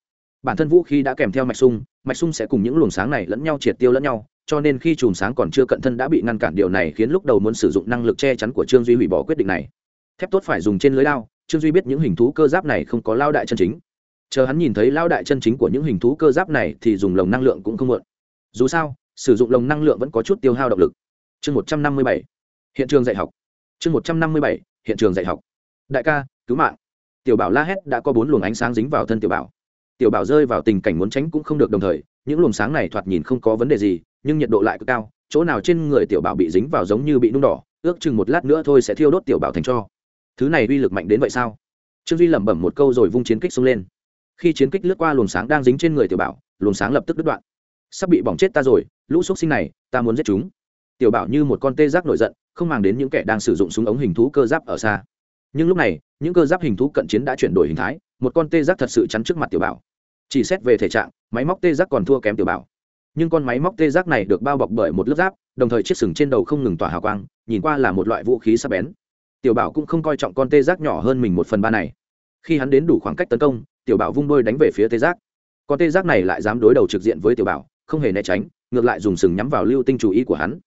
bản thân vũ khí đã kèm theo mạch sung mạch sung sẽ cùng những luồng sáng này lẫn nhau triệt tiêu lẫn nhau, cho nên khi chùm sáng còn chưa cận thân đã bị ngăn cản, điều này khiến lúc đầu muốn sử dụng năng lực che chắn của trương duy hủy bỏ quyết định này thép tốt phải dùng trên lưới lao trương duy biết những hình thú cơ giáp này không có lao đại chân chính. Chờ hắn nhìn thấy lao đại chân chính của những hình thú cơ giáp này thì dùng lồng năng lượng cũng không muộn. Dù sao, sử dụng lồng năng lượng vẫn có chút tiêu hao động lực. Chương một trăm năm mươi bảy, hiện trường dạy học. Chương một trăm năm mươi bảy, hiện trường dạy học. Đại ca, cứu mạng. Tiểu bảo la hét đã có bốn luồng ánh sáng dính vào thân tiểu bảo. Tiểu bảo rơi vào tình cảnh muốn tránh cũng không được đồng thời, những luồng sáng này thoạt nhìn không có vấn đề gì, nhưng nhiệt độ lại cực cao, chỗ nào trên người tiểu bảo bị dính vào giống như bị nung đỏ, ước chừng một lát nữa thôi sẽ thiêu đốt tiểu bảo thành cho thứ này uy lực mạnh đến vậy sao? Trương duy lẩm bẩm một câu rồi vung chiến kích xông lên. Khi chiến kích lướt qua luồng sáng đang dính trên người tiểu bảo, luồng sáng lập tức đứt đoạn. Sắp bị bỏng chết ta rồi, lũ x sinh này, ta muốn giết chúng. Tiểu bảo như một con tê giác nổi giận, không màng đến những kẻ đang sử dụng súng ống hình thú cơ giáp ở xa. Nhưng lúc này, những cơ giáp hình thú cận chiến đã chuyển đổi hình thái, một con tê giác thật sự chắn trước mặt tiểu bảo. Chỉ xét về thể trạng, máy móc tê giác còn thua kém tiểu bảo. Nhưng con máy móc tê giác này được bao bọc bởi một lớp giáp, đồng thời chiếc sừng trên đầu không ngừng tỏa hào quang, nhìn qua là một loại vũ khí sắc bén tiểu bảo cũng không coi trọng con tê giác nhỏ hơn mình một phần ba này. Khi hắn đến đủ khoảng cách tấn công, tiểu bảo vung đôi đánh về phía tê giác. Con tê giác này lại dám đối đầu trực diện với tiểu bảo, không hề né tránh, ngược lại dùng sừng nhắm vào lưu tinh chủ ý của hắn.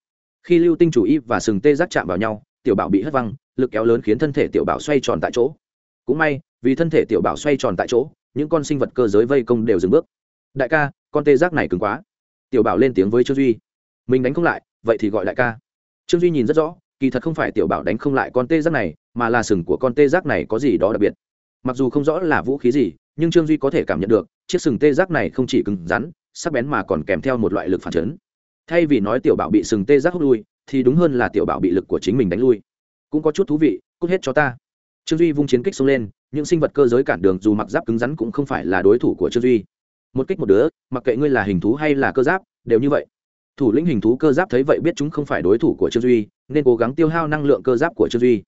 Khi lưu tinh chủ ý và sừng tê giác chạm vào nhau, tiểu bảo bị hất văng, lực kéo lớn khiến thân thể tiểu bảo xoay tròn tại chỗ. Cũng may, vì thân thể tiểu bảo xoay tròn tại chỗ, những con sinh vật cơ giới vây công đều dừng bước. Đại ca, con tê giác này cứng quá. Tiểu bảo lên tiếng với trương duy. Mình đánh không lại, vậy thì gọi đại ca. Trương duy nhìn rất rõ kỳ thật không phải tiểu bảo đánh không lại con tê giác này, mà là sừng của con tê giác này có gì đó đặc biệt. Mặc dù không rõ là vũ khí gì, nhưng trương duy có thể cảm nhận được, chiếc sừng tê giác này không chỉ cứng rắn, sắc bén mà còn kèm theo một loại lực phản chấn. Thay vì nói tiểu bảo bị sừng tê giác hút lui, thì đúng hơn là tiểu bảo bị lực của chính mình đánh lui. Cũng có chút thú vị, cút hết cho ta. Trương duy vung chiến kích xông lên, những sinh vật cơ giới cản đường dù mặc giáp cứng rắn cũng không phải là đối thủ của trương duy. Một kích một đứa, mặc kệ ngươi là hình thú hay là cơ giáp, đều như vậy thủ lĩnh hình thú cơ giáp thấy vậy biết chúng không phải đối thủ của trương duy, nên cố gắng tiêu hao năng lượng cơ giáp của trương duy.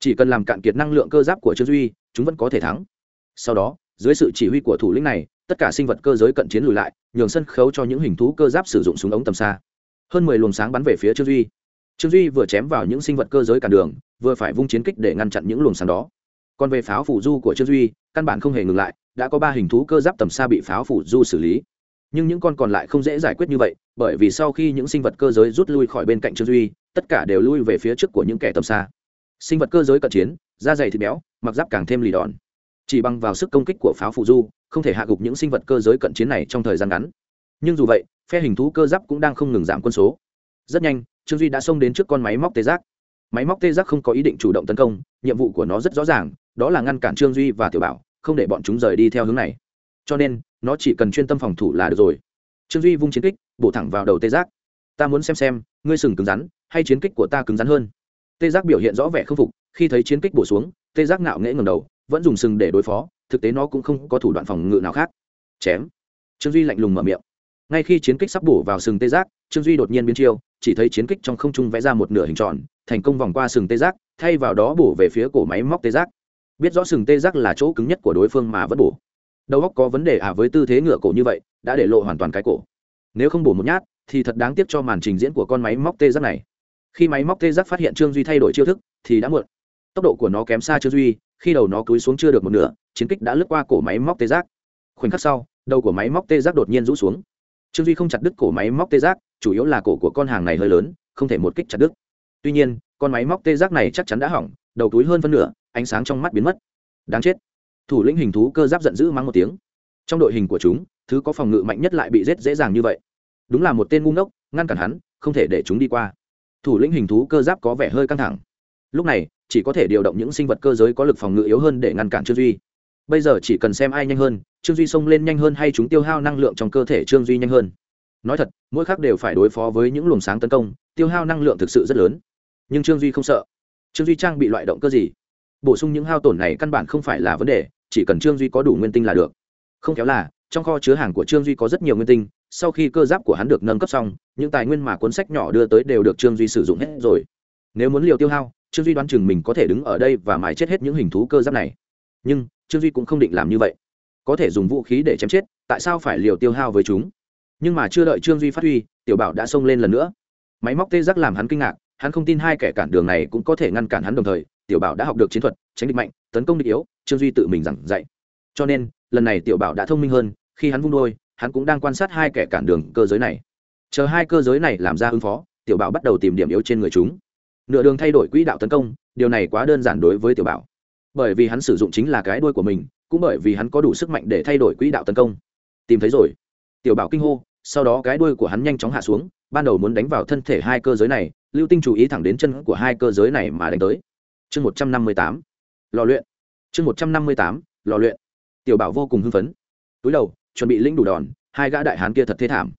Chỉ cần làm cạn kiệt năng lượng cơ giáp của trương duy, chúng vẫn có thể thắng. Sau đó, dưới sự chỉ huy của thủ lĩnh này, tất cả sinh vật cơ giới cận chiến lùi lại, nhường sân khấu cho những hình thú cơ giáp sử dụng súng ống tầm xa. Hơn mười luồng sáng bắn về phía trương duy. Trương duy vừa chém vào những sinh vật cơ giới cản đường, vừa phải vung chiến kích để ngăn chặn những luồng sáng đó. Còn về pháo phủ du của trương duy, căn bản không hề ngừng lại, đã có ba hình thú cơ giáp tầm xa bị pháo phủ du xử lý nhưng những con còn lại không dễ giải quyết như vậy, bởi vì sau khi những sinh vật cơ giới rút lui khỏi bên cạnh trương duy, tất cả đều lui về phía trước của những kẻ tầm xa. Sinh vật cơ giới cận chiến, da dày thịt béo, mặc giáp càng thêm lì đòn. Chỉ bằng vào sức công kích của pháo phụ du, không thể hạ gục những sinh vật cơ giới cận chiến này trong thời gian ngắn. Nhưng dù vậy, phe hình thú cơ giáp cũng đang không ngừng giảm quân số. Rất nhanh, trương duy đã xông đến trước con máy móc tê giác. Máy móc tê giác không có ý định chủ động tấn công, nhiệm vụ của nó rất rõ ràng, đó là ngăn cản trương duy và tiểu bảo, không để bọn chúng rời đi theo hướng này cho nên, nó chỉ cần chuyên tâm phòng thủ là được rồi. Trương duy vung chiến kích, bổ thẳng vào đầu tê giác. Ta muốn xem xem, ngươi sừng cứng rắn, hay chiến kích của ta cứng rắn hơn? Tê giác biểu hiện rõ vẻ k phục, khi thấy chiến kích bổ xuống, tê giác ngạo nghễ ngầm đầu, vẫn dùng sừng để đối phó, thực tế nó cũng không có thủ đoạn phòng ngự nào khác. Chém. Trương duy lạnh lùng mở miệng. Ngay khi chiến kích sắp bổ vào sừng tê giác, trương duy đột nhiên biến chiêu, chỉ thấy chiến kích trong không trung vẽ ra một nửa hình tròn, thành công vòng qua sừng tê giác, thay vào đó bổ về phía cổ máy móc tê giác. Biết rõ sừng tê giác là chỗ cứng nhất của đối phương mà vẫn bổ đầu óc có vấn đề à với tư thế ngựa cổ như vậy, đã để lộ hoàn toàn cái cổ. Nếu không bổ một nhát, thì thật đáng tiếc cho màn trình diễn của con máy móc tê giác này. Khi máy móc tê giác phát hiện trương duy thay đổi chiêu thức, thì đã muộn. Tốc độ của nó kém xa trương duy, khi đầu nó cúi xuống chưa được một nửa, chiến kích đã lướt qua cổ máy móc tê giác. Khoảnh khắc sau, đầu của máy móc tê giác đột nhiên rũ xuống. Trương duy không chặt đứt cổ máy móc tê giác, chủ yếu là cổ của con hàng này hơi lớn, không thể một kích chặt đứt. Tuy nhiên, con máy móc tê giác này chắc chắn đã hỏng, đầu túi hơn phân nửa, ánh sáng trong mắt biến mất. Đáng chết thủ lĩnh hình thú cơ giáp giận dữ mắng một tiếng. Trong đội hình của chúng, thứ có phòng ngự mạnh nhất lại bị giết dễ dàng như vậy. Đúng là một tên ngu ngốc, ngăn cản hắn, không thể để chúng đi qua. Thủ lĩnh hình thú cơ giáp có vẻ hơi căng thẳng. Lúc này, chỉ có thể điều động những sinh vật cơ giới có lực phòng ngự yếu hơn để ngăn cản trương duy. Bây giờ chỉ cần xem ai nhanh hơn, trương duy xông lên nhanh hơn hay chúng tiêu hao năng lượng trong cơ thể trương duy nhanh hơn. Nói thật, mỗi khác đều phải đối phó với những luồng sáng tấn công, tiêu hao năng lượng thực sự rất lớn. Nhưng trương duy không sợ. Trương duy trang bị loại động cơ gì? Bổ sung những hao tổn này căn bản không phải là vấn đề chỉ cần trương duy có đủ nguyên tinh là được. Không kéo là, trong kho chứa hàng của trương duy có rất nhiều nguyên tinh, sau khi cơ giáp của hắn được nâng cấp xong, những tài nguyên mà cuốn sách nhỏ đưa tới đều được trương duy sử dụng hết rồi. Nếu muốn liều tiêu hao, trương duy đoán chừng mình có thể đứng ở đây và mài chết hết những hình thú cơ giáp này. Nhưng, trương duy cũng không định làm như vậy. Có thể dùng vũ khí để chém chết, tại sao phải liều tiêu hao với chúng? Nhưng mà chưa đợi trương duy phát huy, tiểu bảo đã xông lên lần nữa. Máy móc tê giác làm hắn kinh ngạc, hắn không tin hai kẻ cản đường này cũng có thể ngăn cản hắn đồng thời, tiểu bảo đã học được chiến thuật tránh địch mạnh, tấn công địch yếu, trương duy tự mình giảng dạy. Cho nên, lần này tiểu bảo đã thông minh hơn, khi hắn vung đôi, hắn cũng đang quan sát hai kẻ cản đường cơ giới này. Chờ hai cơ giới này làm ra ứng phó, tiểu bảo bắt đầu tìm điểm yếu trên người chúng. Nửa đường thay đổi quỹ đạo tấn công, điều này quá đơn giản đối với tiểu bảo. Bởi vì hắn sử dụng chính là cái đuôi của mình, cũng bởi vì hắn có đủ sức mạnh để thay đổi quỹ đạo tấn công. Tìm thấy rồi. Tiểu bảo kinh hô, sau đó cái đuôi của hắn nhanh chóng hạ xuống, ban đầu muốn đánh vào thân thể hai cơ giới này, lưu tinh chú ý thẳng đến chân của hai cơ giới này mà đánh tới. Chương một trăm năm mươi tám lò luyện. Chương một trăm năm mươi tám, lò luyện. Tiểu bảo vô cùng hưng phấn. Túi đầu, chuẩn bị lĩnh đủ đòn, hai gã đại hán kia thật thế thảm.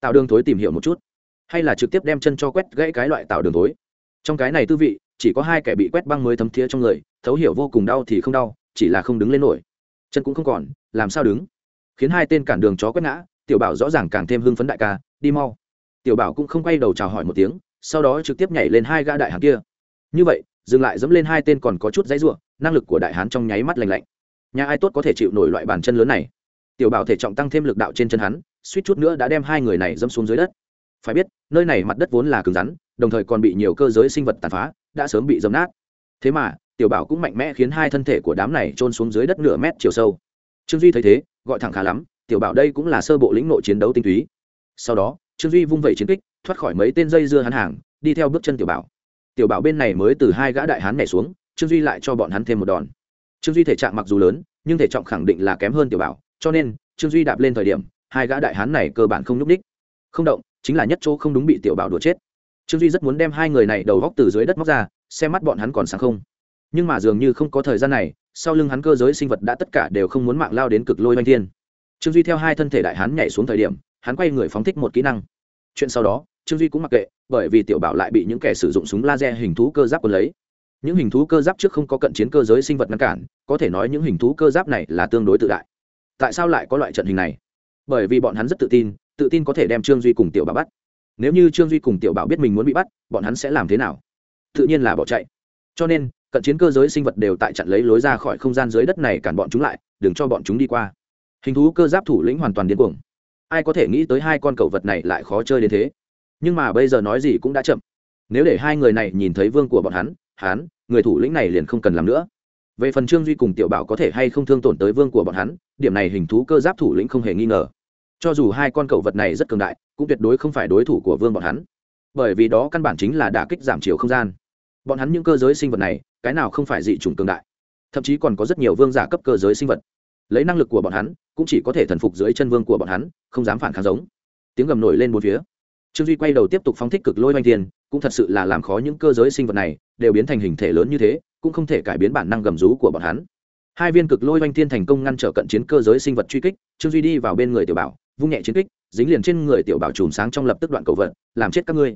Tạo đường thối tìm hiểu một chút. Hay là trực tiếp đem chân cho quét gãy cái loại tạo đường thối. Trong cái này tư vị, chỉ có hai kẻ bị quét băng mới thấm thía trong người, thấu hiểu vô cùng đau thì không đau, chỉ là không đứng lên nổi. Chân cũng không còn, làm sao đứng? Khiến hai tên cản đường chó quét ngã, tiểu bảo rõ ràng càng thêm hưng phấn đại ca, đi mau. Tiểu bảo cũng không quay đầu chào hỏi một tiếng, sau đó trực tiếp nhảy lên hai gã đại hán kia. Như vậy dừng lại dẫm lên hai tên còn có chút dãy ruộng năng lực của đại hán trong nháy mắt lành lạnh. Nhà ai tốt có thể chịu nổi loại bàn chân lớn này? Tiểu bảo thể trọng tăng thêm lực đạo trên chân hắn, suýt chút nữa đã đem hai người này dẫm xuống dưới đất. Phải biết, nơi này mặt đất vốn là cứng rắn, đồng thời còn bị nhiều cơ giới sinh vật tàn phá, đã sớm bị dấm nát. Thế mà, tiểu bảo cũng mạnh mẽ khiến hai thân thể của đám này trôn xuống dưới đất nửa mét chiều sâu. Trương duy thấy thế, gọi thẳng khá lắm, tiểu bảo đây cũng là sơ bộ lĩnh nội chiến đấu tinh túy. Sau đó, trương duy vung vẩy chiến kích, thoát khỏi mấy tên dây dưa hắn hàng, đi theo bước chân tiểu bảo tiểu bảo bên này mới từ hai gã đại hán nhảy xuống, trương duy lại cho bọn hắn thêm một đòn. Trương duy thể trạng mặc dù lớn, nhưng thể trọng khẳng định là kém hơn tiểu bảo, cho nên, trương duy đạp lên thời điểm, hai gã đại hán này cơ bản không nhúc ních không động, chính là nhất chỗ không đúng bị tiểu bảo đùa chết. Trương duy rất muốn đem hai người này đầu góc từ dưới đất móc ra, xem mắt bọn hắn còn sáng không. Nhưng mà dường như không có thời gian này, sau lưng hắn cơ giới sinh vật đã tất cả đều không muốn mạng lao đến cực lôi oanh thiên. Trương duy theo hai thân thể đại hán nhảy xuống thời điểm, hắn quay người phóng thích một kỹ năng chuyện sau đó, trương duy cũng mặc kệ, bởi vì tiểu bảo lại bị những kẻ sử dụng súng laser hình thú cơ giáp quân lấy. Những hình thú cơ giáp trước không có cận chiến cơ giới sinh vật ngăn cản, có thể nói những hình thú cơ giáp này là tương đối tự đại. Tại sao lại có loại trận hình này? Bởi vì bọn hắn rất tự tin tự tin có thể đem trương duy cùng tiểu bảo bắt. Nếu như trương duy cùng tiểu bảo biết mình muốn bị bắt, bọn hắn sẽ làm thế nào? Tự nhiên là bỏ chạy. Cho nên, cận chiến cơ giới sinh vật đều tại chặn lấy lối ra khỏi không gian dưới đất này cản bọn chúng lại, đừng cho bọn chúng đi qua. Hình thú cơ giáp thủ lĩnh hoàn toàn điên cuồng ai có thể nghĩ tới hai con cẩu vật này lại khó chơi đến thế. Nhưng mà bây giờ nói gì cũng đã chậm. Nếu để hai người này nhìn thấy vương của bọn hắn hắn, người thủ lĩnh này liền không cần làm nữa. Về phần trương duy cùng tiểu bảo có thể hay không thương tổn tới vương của bọn hắn, điểm này hình thú cơ giáp thủ lĩnh không hề nghi ngờ. Cho dù hai con cẩu vật này rất cường đại, cũng tuyệt đối không phải đối thủ của vương bọn hắn. Bởi vì đó căn bản chính là đả kích giảm chiều không gian. Bọn hắn những cơ giới sinh vật này, cái nào không phải dị chủng cường đại? Thậm chí còn có rất nhiều vương giả cấp cơ giới sinh vật lấy năng lực của bọn hắn, cũng chỉ có thể thần phục dưới chân vương của bọn hắn, không dám phản kháng giống. Tiếng gầm nổi lên bốn phía. Trương duy quay đầu tiếp tục phóng thích cực lôi oanh thiên, cũng thật sự là làm khó những cơ giới sinh vật này, đều biến thành hình thể lớn như thế, cũng không thể cải biến bản năng gầm rú của bọn hắn. Hai viên cực lôi oanh thiên thành công ngăn trở cận chiến cơ giới sinh vật truy kích, trương duy đi vào bên người tiểu bảo, vung nhẹ chiến kích, dính liền trên người tiểu bảo chùm sáng trong lập tức đoạn cầu vận làm chết các ngươi.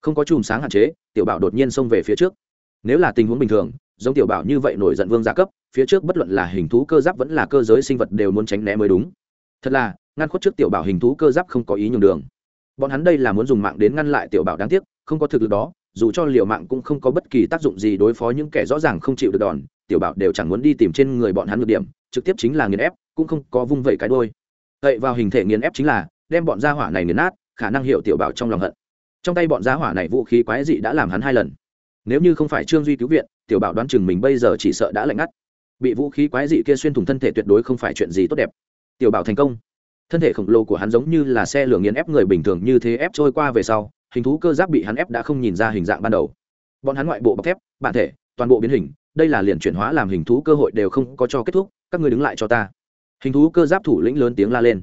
Không có chùm sáng hạn chế, tiểu bảo đột nhiên xông về phía trước nếu là tình huống bình thường, giống tiểu bảo như vậy nổi giận vương gia cấp, phía trước bất luận là hình thú cơ giáp vẫn là cơ giới sinh vật đều muốn tránh né mới đúng. Thật là, ngăn khuất trước tiểu bảo hình thú cơ giáp không có ý nhường đường. Bọn hắn đây là muốn dùng mạng đến ngăn lại tiểu bảo đáng tiếc, không có thực lực đó, dù cho liều mạng cũng không có bất kỳ tác dụng gì đối phó những kẻ rõ ràng không chịu được đòn, tiểu bảo đều chẳng muốn đi tìm trên người bọn hắn ngược điểm, trực tiếp chính là nghiền ép, cũng không có vung vẩy cái đôi vậy vào hình thể nghiền ép chính là, đem bọn gia hỏa này nghiền nát, khả năng hiểu tiểu bảo trong lòng hận. Trong tay bọn gia hỏa này vũ khí quái dị đã làm hắn hai lần nếu như không phải trương duy cứu viện, tiểu bảo đoán chừng mình bây giờ chỉ sợ đã lạnh ngắt. Bị vũ khí quái dị kia xuyên thủng thân thể tuyệt đối không phải chuyện gì tốt đẹp. Tiểu bảo thành công. Thân thể khổng lồ của hắn giống như là xe lửa nghiền ép người bình thường như thế ép trôi qua về sau, hình thú cơ giáp bị hắn ép đã không nhìn ra hình dạng ban đầu. Bọn hắn ngoại bộ bọc thép, bản thể, toàn bộ biến hình, đây là liền chuyển hóa làm hình thú cơ hội đều không có cho kết thúc, các người đứng lại cho ta. Hình thú cơ giáp thủ lĩnh lớn tiếng la lên.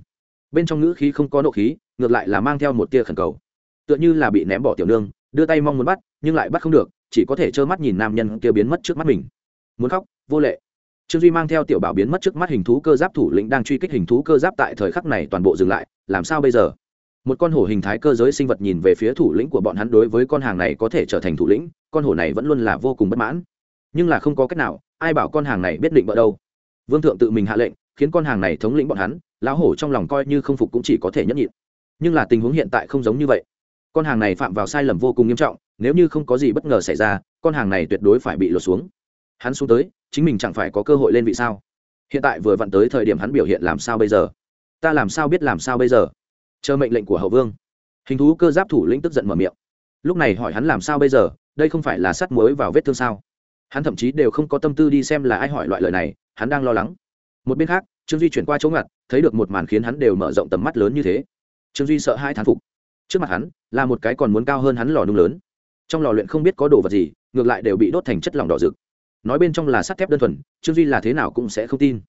Bên trong ngữ khí không có nộ khí, ngược lại là mang theo một tia khẩn cầu. Tựa như là bị ném bỏ tiểu nương đưa tay mong muốn bắt, nhưng lại bắt không được, chỉ có thể trơ mắt nhìn nam nhân kia biến mất trước mắt mình. Muốn khóc, vô lệ. Trương duy mang theo tiểu bảo biến mất trước mắt hình thú cơ giáp thủ lĩnh đang truy kích hình thú cơ giáp tại thời khắc này toàn bộ dừng lại, làm sao bây giờ? Một con hổ hình thái cơ giới sinh vật nhìn về phía thủ lĩnh của bọn hắn đối với con hàng này có thể trở thành thủ lĩnh, con hổ này vẫn luôn là vô cùng bất mãn. Nhưng là không có cách nào, ai bảo con hàng này biết định vợ đâu? Vương thượng tự mình hạ lệnh, khiến con hàng này thống lĩnh bọn hắn, lão hổ trong lòng coi như không phục cũng chỉ có thể nhẫn nhịn. Nhưng là tình huống hiện tại không giống như vậy con hàng này phạm vào sai lầm vô cùng nghiêm trọng, nếu như không có gì bất ngờ xảy ra, con hàng này tuyệt đối phải bị lột xuống. Hắn xuống tới, chính mình chẳng phải có cơ hội lên vị sao? Hiện tại vừa vặn tới thời điểm hắn biểu hiện làm sao bây giờ? Ta làm sao biết làm sao bây giờ? Chờ mệnh lệnh của hậu vương. Hình thú cơ giáp thủ lĩnh tức giận mở miệng. Lúc này hỏi hắn làm sao bây giờ, đây không phải là sắt muối vào vết thương sao? Hắn thậm chí đều không có tâm tư đi xem là ai hỏi loại lời này, hắn đang lo lắng. Một bên khác, trương duy chuyển qua chỗ ngặt, thấy được một màn khiến hắn đều mở rộng tầm mắt lớn như thế. Trương duy sợ hai thán phục trước mặt hắn, là một cái còn muốn cao hơn hắn lò nung lớn. Trong lò luyện không biết có đồ vật gì, ngược lại đều bị đốt thành chất lỏng đỏ rực. Nói bên trong là sắt thép đơn thuần, trương duy là thế nào cũng sẽ không tin.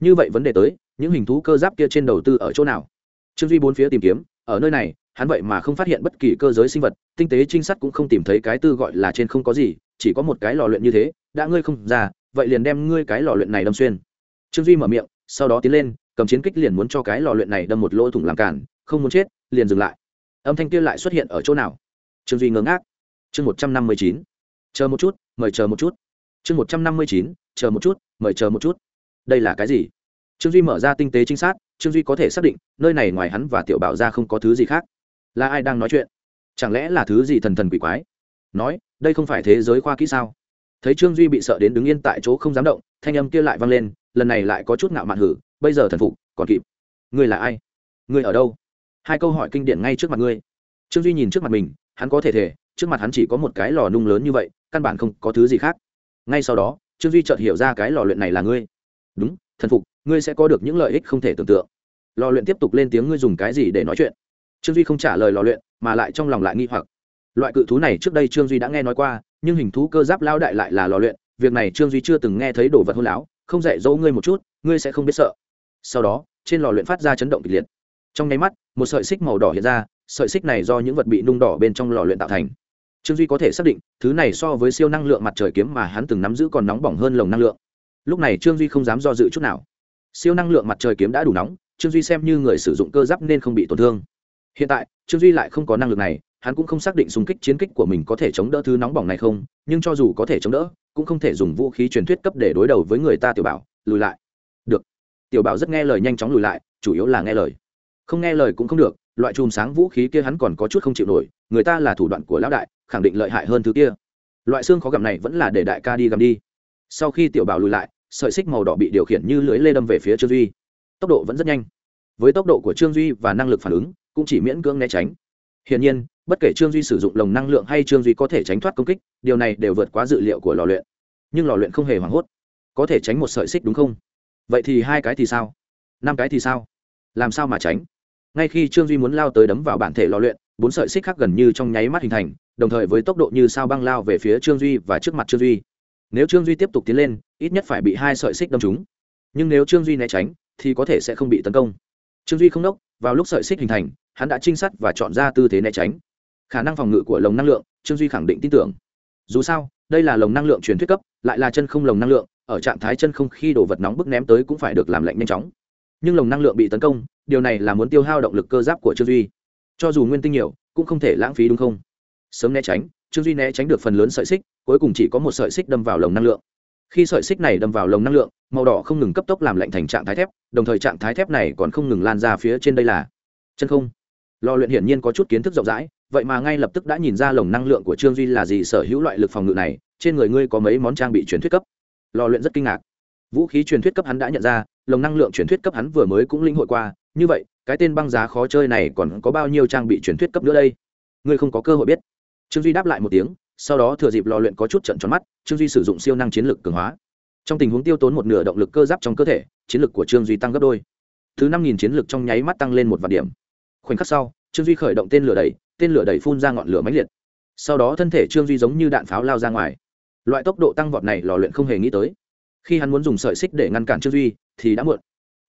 Như vậy vấn đề tới, những hình thú cơ giáp kia trên đầu tư ở chỗ nào? Trương duy bốn phía tìm kiếm, ở nơi này, hắn vậy mà không phát hiện bất kỳ cơ giới sinh vật, tinh tế trinh sát cũng không tìm thấy cái tư gọi là trên không có gì, chỉ có một cái lò luyện như thế, đã ngươi không ra, vậy liền đem ngươi cái lò luyện này đâm xuyên. Trương duy mở miệng, sau đó tiến lên, cầm chiến kích liền muốn cho cái lò luyện này đâm một lỗ thủng làm cản, không muốn chết, liền dừng lại âm thanh kia lại xuất hiện ở chỗ nào? Trương duy ngớ ngác. Chương một trăm năm mươi chín. Chờ một chút, mời chờ một chút. Chương một trăm năm mươi chín, chờ một chút, mời chờ một chút. Đây là cái gì? Trương duy mở ra tinh tế trinh sát, trương duy có thể xác định, nơi này ngoài hắn và tiểu bảo ra không có thứ gì khác. Là ai đang nói chuyện? Chẳng lẽ là thứ gì thần thần quỷ quái? Nói, đây không phải thế giới khoa kỹ sao? Thấy trương duy bị sợ đến đứng yên tại chỗ không dám động, thanh âm kia lại vang lên, lần này lại có chút ngạo mạn hử, bây giờ thần phục, còn kịp. Ngươi là ai? Ngươi ở đâu? Hai câu hỏi kinh điển ngay trước mặt ngươi. Trương duy nhìn trước mặt mình, hắn có thể thể, trước mặt hắn chỉ có một cái lò nung lớn như vậy, căn bản không có thứ gì khác. Ngay sau đó, trương duy chợt hiểu ra cái lò luyện này là ngươi. Đúng, thần phục, ngươi sẽ có được những lợi ích không thể tưởng tượng. Lò luyện tiếp tục lên tiếng ngươi dùng cái gì để nói chuyện? Trương duy không trả lời lò luyện, mà lại trong lòng lại nghi hoặc. Loại cự thú này trước đây trương duy đã nghe nói qua, nhưng hình thú cơ giáp lao đại lại là lò luyện, việc này trương duy chưa từng nghe thấy đồ vật hôn láo. Không dạy dỗ ngươi một chút, ngươi sẽ không biết sợ. Sau đó, trên lò luyện phát ra chấn động kịch liệt trong nháy mắt, một sợi xích màu đỏ hiện ra, sợi xích này do những vật bị nung đỏ bên trong lò luyện tạo thành. Trương duy có thể xác định, thứ này so với siêu năng lượng mặt trời kiếm mà hắn từng nắm giữ còn nóng bỏng hơn lồng năng lượng. Lúc này trương duy không dám do dự chút nào. Siêu năng lượng mặt trời kiếm đã đủ nóng, trương duy xem như người sử dụng cơ giáp nên không bị tổn thương. Hiện tại, trương duy lại không có năng lực này, hắn cũng không xác định xung kích chiến kích của mình có thể chống đỡ thứ nóng bỏng này không, nhưng cho dù có thể chống đỡ, cũng không thể dùng vũ khí truyền thuyết cấp để đối đầu với người ta tiểu bảo, lùi lại. Được. Tiểu bảo rất nghe lời, nhanh chóng lùi lại, chủ yếu là nghe lời không nghe lời cũng không được, loại chùm sáng vũ khí kia hắn còn có chút không chịu nổi, người ta là thủ đoạn của lão đại, khẳng định lợi hại hơn thứ kia. Loại xương khó gặm này vẫn là để đại ca đi gặm đi. Sau khi tiểu bảo lùi lại, sợi xích màu đỏ bị điều khiển như lưới lê đâm về phía trương duy. Tốc độ vẫn rất nhanh. Với tốc độ của trương duy và năng lực phản ứng, cũng chỉ miễn cưỡng né tránh. Hiển nhiên, bất kể trương duy sử dụng lồng năng lượng hay trương duy có thể tránh thoát công kích, điều này đều vượt quá dự liệu của lò luyện. Nhưng lò luyện không hề hoảng hốt. Có thể tránh một sợi xích đúng không? Vậy thì hai cái thì sao? Năm cái thì sao? Làm sao mà tránh? Ngay khi trương duy muốn lao tới đấm vào bản thể lò luyện, bốn sợi xích khác gần như trong nháy mắt hình thành, đồng thời với tốc độ như sao băng lao về phía trương duy và trước mặt trương duy. Nếu trương duy tiếp tục tiến lên, ít nhất phải bị hai sợi xích đâm trúng. Nhưng nếu trương duy né tránh, thì có thể sẽ không bị tấn công. Trương duy không đốc vào lúc sợi xích hình thành, hắn đã trinh sát và chọn ra tư thế né tránh. Khả năng phòng ngự của lồng năng lượng, trương duy khẳng định tin tưởng. Dù sao, đây là lồng năng lượng truyền thuyết cấp, lại là chân không lồng năng lượng, ở trạng thái chân không khi đồ vật nóng bức ném tới cũng phải được làm lạnh nhanh chóng nhưng lồng năng lượng bị tấn công, điều này là muốn tiêu hao động lực cơ giáp của trương duy. Cho dù nguyên tinh nhiều, cũng không thể lãng phí đúng không? Sớm né tránh, trương duy né tránh được phần lớn sợi xích, cuối cùng chỉ có một sợi xích đâm vào lồng năng lượng. Khi sợi xích này đâm vào lồng năng lượng, màu đỏ không ngừng cấp tốc làm lạnh thành trạng thái thép, đồng thời trạng thái thép này còn không ngừng lan ra phía trên đây là chân không. Lò luyện hiển nhiên có chút kiến thức rộng rãi, vậy mà ngay lập tức đã nhìn ra lồng năng lượng của trương duy là gì, sở hữu loại lực phòng ngự này, trên người ngươi có mấy món trang bị truyền thuyết cấp. Lò luyện rất kinh ngạc vũ khí truyền thuyết cấp hắn đã nhận ra, lồng năng lượng truyền thuyết cấp hắn vừa mới cũng linh hội qua, như vậy, cái tên băng giá khó chơi này còn có bao nhiêu trang bị truyền thuyết cấp nữa đây? Ngươi không có cơ hội biết. Trương duy đáp lại một tiếng, sau đó thừa dịp lò luyện có chút trận tròn mắt, trương duy sử dụng siêu năng chiến lược cường hóa. Trong tình huống tiêu tốn một nửa động lực cơ giáp trong cơ thể, chiến lược của trương duy tăng gấp đôi. Thứ năm nghìn chiến lược trong nháy mắt tăng lên một vạn điểm. Khoảnh khắc sau, trương duy khởi động tên lửa đẩy, tên lửa đẩy phun ra ngọn lửa mãnh liệt. Sau đó thân thể trương duy giống như đạn pháo lao ra ngoài. Loại tốc độ tăng vọt này lò luyện không hề nghĩ tới khi hắn muốn dùng sợi xích để ngăn cản trương duy, thì đã muộn.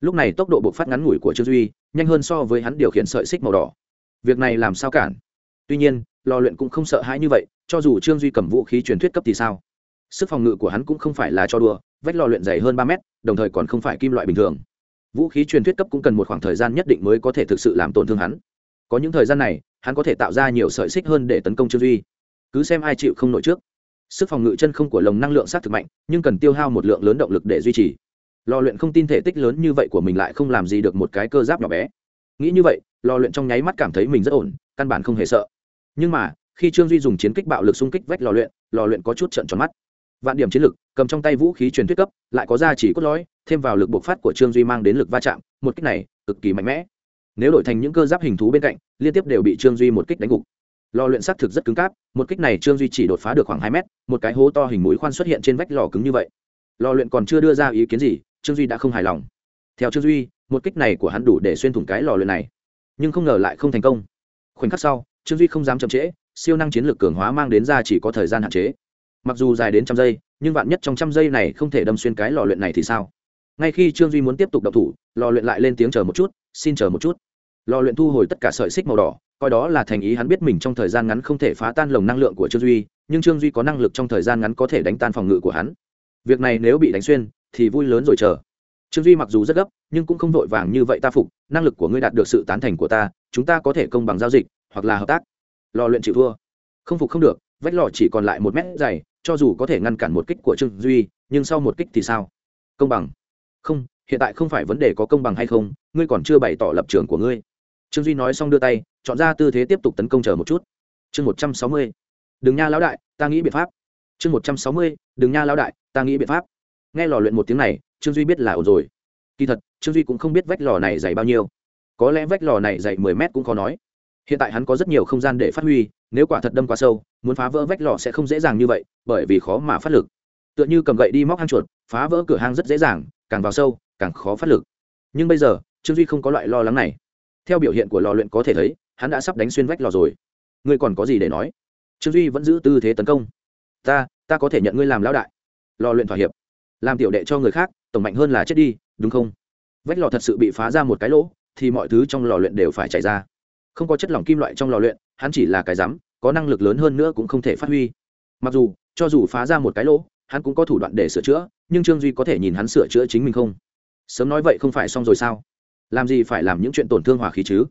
Lúc này tốc độ bộc phát ngắn ngủi của trương duy nhanh hơn so với hắn điều khiển sợi xích màu đỏ. Việc này làm sao cản? Tuy nhiên, lò luyện cũng không sợ hãi như vậy, cho dù trương duy cầm vũ khí truyền thuyết cấp thì sao? Sức phòng ngự của hắn cũng không phải là cho đùa, vách lò luyện dày hơn ba mét, đồng thời còn không phải kim loại bình thường. Vũ khí truyền thuyết cấp cũng cần một khoảng thời gian nhất định mới có thể thực sự làm tổn thương hắn. Có những thời gian này, hắn có thể tạo ra nhiều sợi xích hơn để tấn công trương duy. Cứ xem ai chịu không nổi trước sức phòng ngự chân không của lồng năng lượng sát thực mạnh, nhưng cần tiêu hao một lượng lớn động lực để duy trì. Lò luyện không tin thể tích lớn như vậy của mình lại không làm gì được một cái cơ giáp nhỏ bé. Nghĩ như vậy, lò luyện trong nháy mắt cảm thấy mình rất ổn, căn bản không hề sợ. Nhưng mà, khi trương duy dùng chiến kích bạo lực xung kích vách lò luyện lò luyện có chút trận tròn mắt. Vạn điểm chiến lực, cầm trong tay vũ khí truyền thuyết cấp, lại có ra chỉ cốt lõi, thêm vào lực bộc phát của trương duy mang đến lực va chạm, một kích này cực kỳ mạnh mẽ. Nếu đổi thành những cơ giáp hình thú bên cạnh, liên tiếp đều bị trương duy một kích đánh gục lò luyện xác thực rất cứng cáp, một kích này trương duy chỉ đột phá được khoảng hai mét, một cái hố to hình mũi khoan xuất hiện trên vách lò cứng như vậy. Lò luyện còn chưa đưa ra ý kiến gì, trương duy đã không hài lòng. Theo trương duy, một kích này của hắn đủ để xuyên thủng cái lò luyện này. Nhưng không ngờ lại không thành công. Khoảnh khắc sau, trương duy không dám chậm trễ, siêu năng chiến lược cường hóa mang đến ra chỉ có thời gian hạn chế. Mặc dù dài đến trăm giây, nhưng vạn nhất trong trăm giây này không thể đâm xuyên cái lò luyện này thì sao? Ngay khi trương duy muốn tiếp tục đậu thủ, lò luyện lại lên tiếng chờ một chút, xin chờ một chút. Lò luyện thu hồi tất cả sợi xích màu đỏ coi đó là thành ý hắn biết mình trong thời gian ngắn không thể phá tan lồng năng lượng của trương duy, nhưng trương duy có năng lực trong thời gian ngắn có thể đánh tan phòng ngự của hắn. Việc này nếu bị đánh xuyên, thì vui lớn rồi chờ. Trương duy mặc dù rất gấp, nhưng cũng không vội vàng như vậy ta phục, năng lực của ngươi đạt được sự tán thành của ta, chúng ta có thể công bằng giao dịch, hoặc là hợp tác. Lò luyện chịu thua. Không phục không được, vách lò chỉ còn lại một mét dày, cho dù có thể ngăn cản một kích của trương duy, nhưng sau một kích thì sao? Công bằng. Không, hiện tại không phải vấn đề có công bằng hay không, ngươi còn chưa bày tỏ lập trường của ngươi trương duy nói xong đưa tay, chọn ra tư thế tiếp tục tấn công chờ một chút. Chương một trăm sáu mươi. Đừng nha lão đại, ta nghĩ biện pháp. Chương một trăm sáu mươi, đừng nha lão đại, ta nghĩ biện pháp. Nghe lò luyện một tiếng này, trương duy biết là ổn rồi. Kỳ thật, trương duy cũng không biết vách lò này dày bao nhiêu. Có lẽ vách lò này dày mười mét cũng khó nói. Hiện tại hắn có rất nhiều không gian để phát huy, nếu quả thật đâm quá sâu, muốn phá vỡ vách lò sẽ không dễ dàng như vậy, bởi vì khó mà phát lực. Tựa như cầm gậy đi móc hang chuột, phá vỡ cửa hang rất dễ dàng, càng vào sâu, càng khó phát lực. Nhưng bây giờ, trương duy không có loại lo lắng này theo biểu hiện của lò luyện có thể thấy, hắn đã sắp đánh xuyên vách lò rồi. Ngươi còn có gì để nói? Trương duy vẫn giữ tư thế tấn công. Ta ta có thể nhận ngươi làm lão đại. Lò luyện thỏa hiệp. Làm tiểu đệ cho người khác, tổng mạnh hơn là chết đi, đúng không? Vách lò thật sự bị phá ra một cái lỗ, thì mọi thứ trong lò luyện đều phải chảy ra. Không có chất lỏng kim loại trong lò luyện, hắn chỉ là cái rắm, có năng lực lớn hơn nữa cũng không thể phát huy. Mặc dù, cho dù phá ra một cái lỗ, hắn cũng có thủ đoạn để sửa chữa, nhưng trương duy có thể nhìn hắn sửa chữa chính mình không? Sớm nói vậy không phải xong rồi sao? Làm gì phải làm những chuyện tổn thương hỏa khí chứ?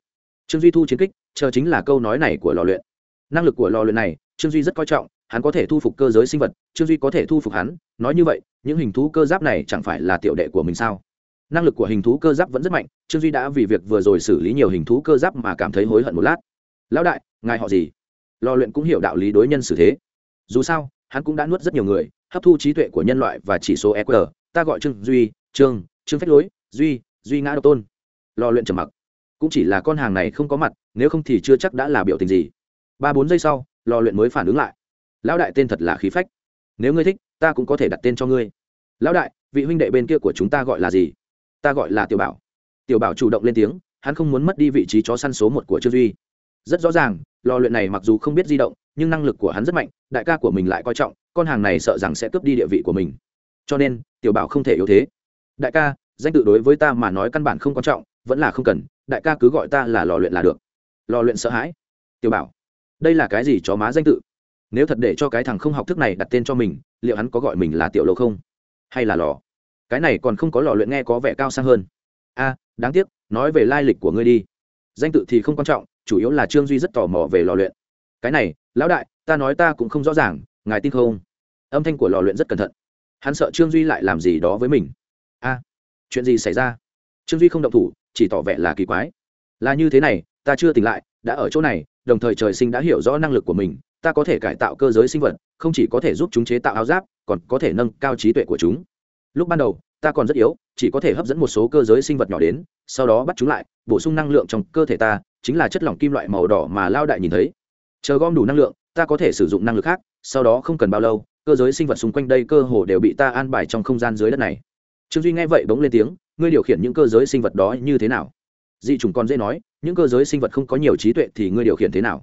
Trương duy thu chiến kích, chờ chính là câu nói này của lò luyện. Năng lực của lò luyện này, trương duy rất coi trọng, hắn có thể thu phục cơ giới sinh vật, trương duy có thể thu phục hắn, nói như vậy, những hình thú cơ giáp này chẳng phải là tiểu đệ của mình sao? Năng lực của hình thú cơ giáp vẫn rất mạnh, trương duy đã vì việc vừa rồi xử lý nhiều hình thú cơ giáp mà cảm thấy hối hận một lát. Lão đại, ngài họ gì? Lò luyện cũng hiểu đạo lý đối nhân xử thế. Dù sao, hắn cũng đã nuốt rất nhiều người, hấp thu trí tuệ của nhân loại và chỉ số eq ta gọi trương duy, trương trương phách lối, duy duy ngã độc tôn lò luyện trầm mặc. Cũng chỉ là con hàng này không có mặt, nếu không thì chưa chắc đã là biểu tình gì. Ba bốn giây sau lò luyện mới phản ứng lại. Lão đại tên thật là khí phách. Nếu ngươi thích, ta cũng có thể đặt tên cho ngươi. Lão đại, vị huynh đệ bên kia của chúng ta gọi là gì? Ta gọi là tiểu bảo. Tiểu bảo chủ động lên tiếng, hắn không muốn mất đi vị trí chó săn số một của trương duy. Rất rõ ràng lò luyện này mặc dù không biết di động, nhưng năng lực của hắn rất mạnh, đại ca của mình lại coi trọng, con hàng này sợ rằng sẽ cướp đi địa vị của mình. Cho nên, tiểu bảo không thể yếu thế. Đại ca, danh tự đối với ta mà nói căn bản không quan trọng vẫn là không cần, đại ca cứ gọi ta là lò luyện là được. Lò luyện sợ hãi. Tiểu bảo, đây là cái gì chó má danh tự? Nếu thật để cho cái thằng không học thức này đặt tên cho mình, liệu hắn có gọi mình là tiểu lô không? Hay là lò? Cái này còn không có lò luyện nghe có vẻ cao sang hơn. A, đáng tiếc, nói về lai lịch của ngươi đi. Danh tự thì không quan trọng, chủ yếu là trương duy rất tò mò về lò luyện. Cái này, lão đại, ta nói ta cũng không rõ ràng, ngài tin không? Âm thanh của lò luyện rất cẩn thận. Hắn sợ trương duy lại làm gì đó với mình. A, chuyện gì xảy ra? Trương duy không động thủ chỉ tỏ vẻ là kỳ quái. Là như thế này, ta chưa tỉnh lại, đã ở chỗ này, đồng thời trời sinh đã hiểu rõ năng lực của mình, ta có thể cải tạo cơ giới sinh vật, không chỉ có thể giúp chúng chế tạo áo giáp, còn có thể nâng cao trí tuệ của chúng. Lúc ban đầu, ta còn rất yếu, chỉ có thể hấp dẫn một số cơ giới sinh vật nhỏ đến, sau đó bắt chúng lại, bổ sung năng lượng trong cơ thể ta, chính là chất lỏng kim loại màu đỏ mà lao đại nhìn thấy. Chờ gom đủ năng lượng, ta có thể sử dụng năng lực khác, sau đó không cần bao lâu, cơ giới sinh vật xung quanh đây cơ hồ đều bị ta an bài trong không gian dưới đất này. Trương duy nghe vậy bỗng lên tiếng ngươi điều khiển những cơ giới sinh vật đó như thế nào? Dị chủng còn dễ nói, những cơ giới sinh vật không có nhiều trí tuệ thì ngươi điều khiển thế nào?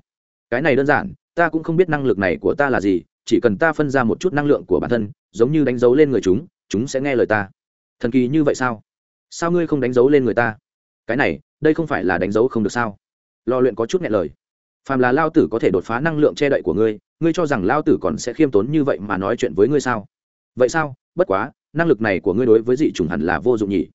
Cái này đơn giản, ta cũng không biết năng lực này của ta là gì, chỉ cần ta phân ra một chút năng lượng của bản thân, giống như đánh dấu lên người chúng chúng sẽ nghe lời ta. Thần kỳ như vậy sao? Sao ngươi không đánh dấu lên người ta? Cái này, đây không phải là đánh dấu không được sao? Lò luyện có chút nghe lời. Phàm là lao tử có thể đột phá năng lượng che đậy của ngươi ngươi cho rằng lao tử còn sẽ khiêm tốn như vậy mà nói chuyện với ngươi sao? Vậy sao? Bất quá, năng lực này của ngươi đối với dị chủng hẳn là vô dụng nhỉ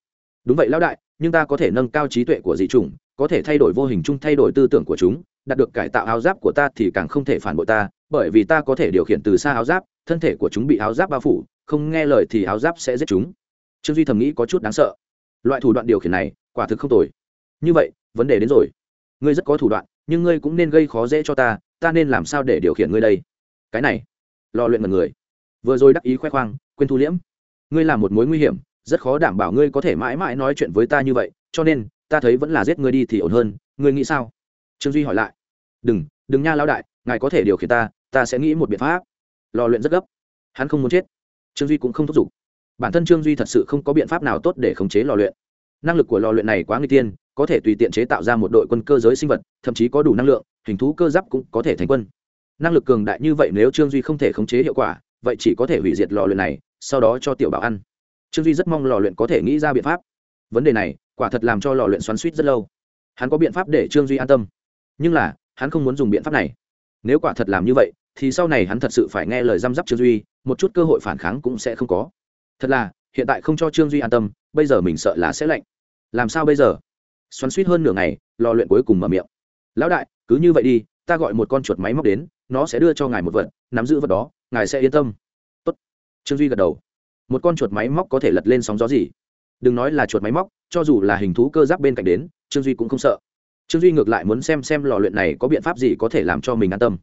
đúng vậy lão đại, nhưng ta có thể nâng cao trí tuệ của dị chủng, có thể thay đổi vô hình chung thay đổi tư tưởng của chúng, đạt được cải tạo áo giáp của ta thì càng không thể phản bội ta, bởi vì ta có thể điều khiển từ xa áo giáp, thân thể của chúng bị áo giáp bao phủ, không nghe lời thì áo giáp sẽ giết chúng. Trương duy thầm nghĩ có chút đáng sợ. Loại thủ đoạn điều khiển này, quả thực không tồi. Như vậy, vấn đề đến rồi. Ngươi rất có thủ đoạn, nhưng ngươi cũng nên gây khó dễ cho ta ta nên làm sao để điều khiển ngươi đây? Cái này lò luyện mật người. Vừa rồi đắc ý khoe khoang, quên thu liễm. Ngươi là một mối nguy hiểm rất khó đảm bảo ngươi có thể mãi mãi nói chuyện với ta như vậy, cho nên, ta thấy vẫn là giết ngươi đi thì ổn hơn, ngươi nghĩ sao? Trương duy hỏi lại. Đừng đừng nha lão đại, ngài có thể điều khiển ta ta sẽ nghĩ một biện pháp. Lò luyện rất gấp. Hắn không muốn chết. Trương duy cũng không thúc giục. Bản thân trương duy thật sự không có biện pháp nào tốt để khống chế lò luyện. Năng lực của lò luyện này quá nguy tiên, có thể tùy tiện chế tạo ra một đội quân cơ giới sinh vật, thậm chí có đủ năng lượng, hình thú cơ giáp cũng có thể thành quân. Năng lực cường đại như vậy nếu trương duy không thể khống chế hiệu quả, vậy chỉ có thể hủy diệt lò luyện này, sau đó cho tiểu bảo ăn trương duy rất mong lò luyện có thể nghĩ ra biện pháp vấn đề này quả thật làm cho lò luyện xoắn suýt rất lâu hắn có biện pháp để trương duy an tâm nhưng là hắn không muốn dùng biện pháp này nếu quả thật làm như vậy thì sau này hắn thật sự phải nghe lời răm rắp trương duy một chút cơ hội phản kháng cũng sẽ không có thật là hiện tại không cho trương duy an tâm bây giờ mình sợ là sẽ lạnh làm sao bây giờ xoắn suýt hơn nửa ngày lò luyện cuối cùng mở miệng lão đại cứ như vậy đi ta gọi một con chuột máy móc đến nó sẽ đưa cho ngài một vật nắm giữ vật đó ngài sẽ yên tâm Tốt. trương duy gật đầu một con chuột máy móc có thể lật lên sóng gió gì? Đừng nói là chuột máy móc, cho dù là hình thú cơ giáp bên cạnh đến, trương duy cũng không sợ. Trương duy ngược lại muốn xem xem lò luyện này có biện pháp gì có thể làm cho mình an tâm.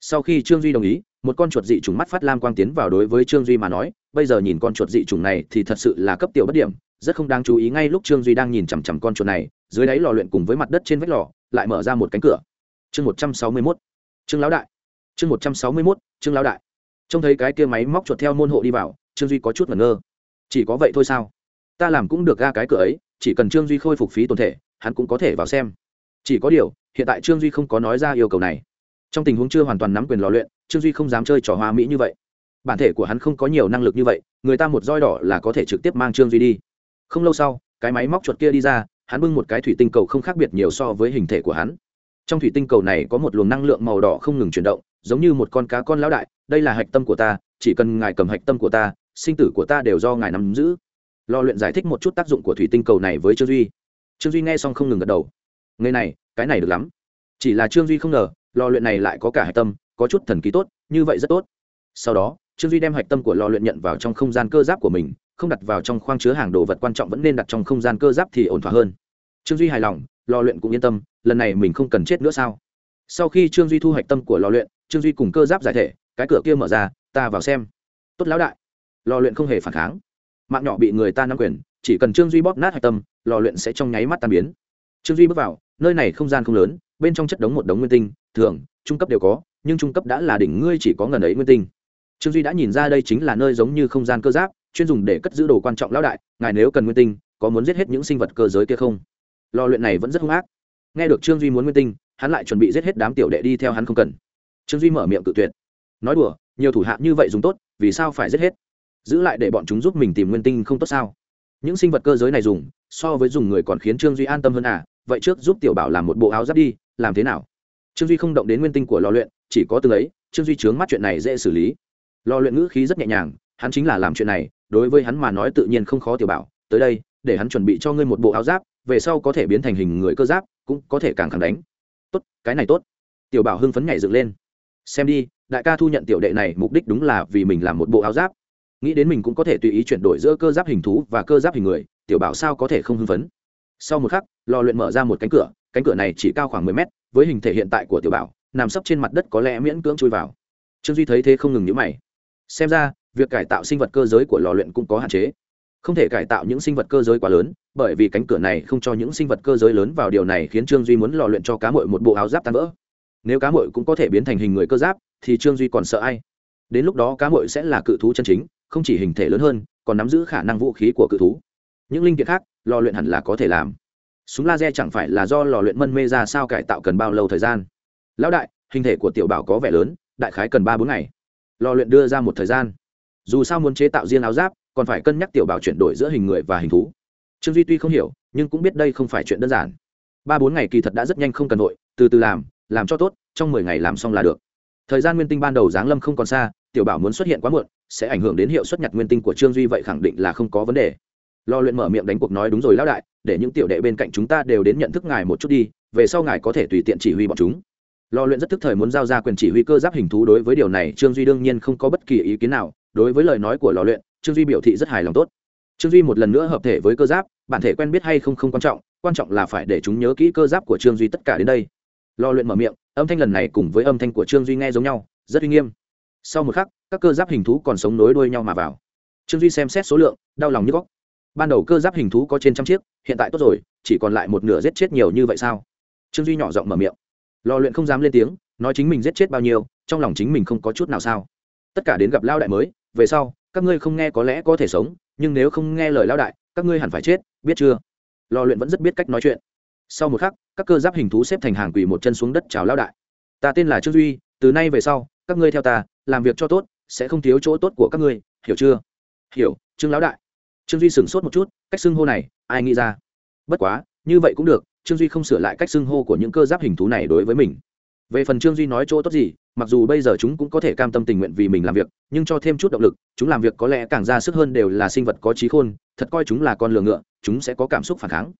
Sau khi trương duy đồng ý, một con chuột dị trùng mắt phát lam quang tiến vào đối với trương duy mà nói, bây giờ nhìn con chuột dị trùng này thì thật sự là cấp tiểu bất điểm, rất không đáng chú ý ngay lúc trương duy đang nhìn chằm chằm con chuột này, dưới đáy lò luyện cùng với mặt đất trên vách lò, lại mở ra một cánh cửa. Chương một trăm sáu mươi mốt. Chương lão đại. Chương một trăm sáu mươi mốt chương lão đại. Trông thấy cái kia máy móc chuột theo môn hộ đi vào trương duy có chút ngẩn ngơ. Chỉ có vậy thôi sao? Ta làm cũng được ga cái cửa ấy, chỉ cần trương duy khôi phục phí tồn thể, hắn cũng có thể vào xem. Chỉ có điều, hiện tại trương duy không có nói ra yêu cầu này. Trong tình huống chưa hoàn toàn nắm quyền lò luyện, trương duy không dám chơi trò hoa mỹ như vậy. Bản thể của hắn không có nhiều năng lực như vậy, người ta một roi đỏ là có thể trực tiếp mang trương duy đi. Không lâu sau, cái máy móc chuột kia đi ra, hắn bưng một cái thủy tinh cầu không khác biệt nhiều so với hình thể của hắn. Trong thủy tinh cầu này có một luồng năng lượng màu đỏ không ngừng chuyển động, giống như một con cá con lão đại, đây là hạch tâm của ta, chỉ cần ngài cầm hạch tâm của ta sinh tử của ta đều do ngài nắm giữ. Lò luyện giải thích một chút tác dụng của thủy tinh cầu này với trương duy. Trương duy nghe xong không ngừng gật đầu. Ngày này, cái này được lắm. Chỉ là trương duy không ngờ lò luyện này lại có cả hạch tâm, có chút thần ký tốt, như vậy rất tốt. Sau đó, trương duy đem hạch tâm của lò luyện nhận vào trong không gian cơ giáp của mình, không đặt vào trong khoang chứa hàng đồ vật quan trọng vẫn nên đặt trong không gian cơ giáp thì ổn thỏa hơn. Trương duy hài lòng lò luyện cũng yên tâm, lần này mình không cần chết nữa sao? Sau khi trương duy thu hạch tâm của lò luyện, trương duy cùng cơ giáp giải thể, cái cửa kia mở ra, ta vào xem. Tốt lão đại lò luyện không hề phản kháng. Mạng nhỏ bị người ta nắm quyền, chỉ cần trương duy bóp nát hạch tâm, lò luyện sẽ trong nháy mắt tan biến. Trương duy bước vào, nơi này không gian không lớn, bên trong chất đống một đống nguyên tinh, thường, trung cấp đều có, nhưng trung cấp đã là đỉnh ngươi chỉ có ngần ấy nguyên tinh. Trương duy đã nhìn ra đây chính là nơi giống như không gian cơ giáp, chuyên dùng để cất giữ đồ quan trọng lão đại, ngài nếu cần nguyên tinh, có muốn giết hết những sinh vật cơ giới kia không? Lò luyện này vẫn rất hung ác. Nghe được trương duy muốn nguyên tinh, hắn lại chuẩn bị giết hết đám tiểu đệ đi theo hắn không cần. Trương duy mở miệng cự tuyệt. Nói đùa, nhiều thủ hạ như vậy dùng tốt, vì sao phải giết hết? Giữ lại để bọn chúng giúp mình tìm nguyên tinh không tốt sao? Những sinh vật cơ giới này dùng, so với dùng người còn khiến trương duy an tâm hơn à? Vậy trước giúp tiểu bảo làm một bộ áo giáp đi, làm thế nào? Trương duy không động đến nguyên tinh của lò luyện, chỉ có từng ấy, trương duy chướng mắt chuyện này dễ xử lý. Lò luyện ngữ khí rất nhẹ nhàng, hắn chính là làm chuyện này, đối với hắn mà nói tự nhiên không khó tiểu bảo, tới đây, để hắn chuẩn bị cho ngươi một bộ áo giáp, về sau có thể biến thành hình người cơ giáp, cũng có thể càng khẳng đánh. Tốt, cái này tốt. Tiểu bảo hưng phấn nhảy dựng lên. Xem đi, đại ca thu nhận tiểu đệ này, mục đích đúng là vì mình làm một bộ áo giáp nghĩ đến mình cũng có thể tùy ý chuyển đổi giữa cơ giáp hình thú và cơ giáp hình người, tiểu bảo sao có thể không hưng phấn? Sau một khắc, lò luyện mở ra một cánh cửa cánh cửa này chỉ cao khoảng mười mét, với hình thể hiện tại của tiểu bảo, nằm sấp trên mặt đất có lẽ miễn cưỡng chui vào. Trương duy thấy thế không ngừng nhữ mày. Xem ra, việc cải tạo sinh vật cơ giới của lò luyện cũng có hạn chế. Không thể cải tạo những sinh vật cơ giới quá lớn, bởi vì cánh cửa này không cho những sinh vật cơ giới lớn vào, điều này khiến trương duy muốn lò luyện cho cá mội một bộ áo giáp tan vỡ. Nếu cá mội cũng có thể biến thành hình người cơ giáp, thì trương duy còn sợ ai? Đến lúc đó cá mội sẽ là cự thú chân chính không chỉ hình thể lớn hơn, còn nắm giữ khả năng vũ khí của cự thú. Những linh kiện khác, lò luyện hẳn là có thể làm. Súng laser chẳng phải là do lò luyện mân mê ra sao cải tạo cần bao lâu thời gian? Lão đại, hình thể của tiểu bảo có vẻ lớn, đại khái cần ba bốn ngày. Lò luyện đưa ra một thời gian. Dù sao muốn chế tạo riêng áo giáp, còn phải cân nhắc tiểu bảo chuyển đổi giữa hình người và hình thú. Trương duy tuy không hiểu, nhưng cũng biết đây không phải chuyện đơn giản. Ba bốn ngày kỳ thật đã rất nhanh không cần nội từ từ làm làm cho tốt, trong mười ngày làm xong là được. Thời gian nguyên tinh ban đầu giáng lâm không còn xa, tiểu bảo muốn xuất hiện quá muộn sẽ ảnh hưởng đến hiệu suất nhặt nguyên tinh của trương duy vậy khẳng định là không có vấn đề. Lo luyện mở miệng đánh cuộc nói đúng rồi lão đại, để những tiểu đệ bên cạnh chúng ta đều đến nhận thức ngài một chút đi, về sau ngài có thể tùy tiện chỉ huy bọn chúng. Lo luyện rất thức thời muốn giao ra quyền chỉ huy cơ giáp hình thú đối với điều này, trương duy đương nhiên không có bất kỳ ý kiến nào. Đối với lời nói của lò luyện, trương duy biểu thị rất hài lòng tốt. Trương duy một lần nữa hợp thể với cơ giáp bản thể quen biết hay không không quan trọng quan trọng là phải để chúng nhớ kỹ cơ giáp của trương duy tất cả đến đây. Lò luyện mở miệng, âm thanh lần này cùng với âm thanh của trương duy nghe giống nhau, rất uy nghiêm sau một khắc, các cơ giáp hình thú còn sống nối đuôi nhau mà vào. Trương duy xem xét số lượng, đau lòng như góc. Ban đầu cơ giáp hình thú có trên trăm chiếc, hiện tại tốt rồi, chỉ còn lại một nửa giết chết nhiều như vậy sao? Trương duy nhỏ giọng mở miệng. Lò luyện không dám lên tiếng, nói chính mình giết chết bao nhiêu, trong lòng chính mình không có chút nào sao? Tất cả đến gặp lao đại mới, về sau, các ngươi không nghe có lẽ có thể sống, nhưng nếu không nghe lời lao đại, các ngươi hẳn phải chết, biết chưa? Lò luyện vẫn rất biết cách nói chuyện. Sau một khắc, các cơ giáp hình thú xếp thành hàng quỳ một chân xuống đất chào lao đại. Ta tên là trương duy, từ nay về sau các ngươi theo ta, làm việc cho tốt, sẽ không thiếu chỗ tốt của các ngươi, hiểu chưa? Hiểu, trương lão đại. Trương duy sửng sốt một chút, cách xưng hô này, ai nghĩ ra? Bất quá, như vậy cũng được, trương duy không sửa lại cách xưng hô của những cơ giáp hình thú này đối với mình. Về phần trương duy nói chỗ tốt gì, mặc dù bây giờ chúng cũng có thể cam tâm tình nguyện vì mình làm việc, nhưng cho thêm chút động lực, chúng làm việc có lẽ càng ra sức hơn đều là sinh vật có trí khôn, thật coi chúng là con lừa ngựa, chúng sẽ có cảm xúc phản kháng.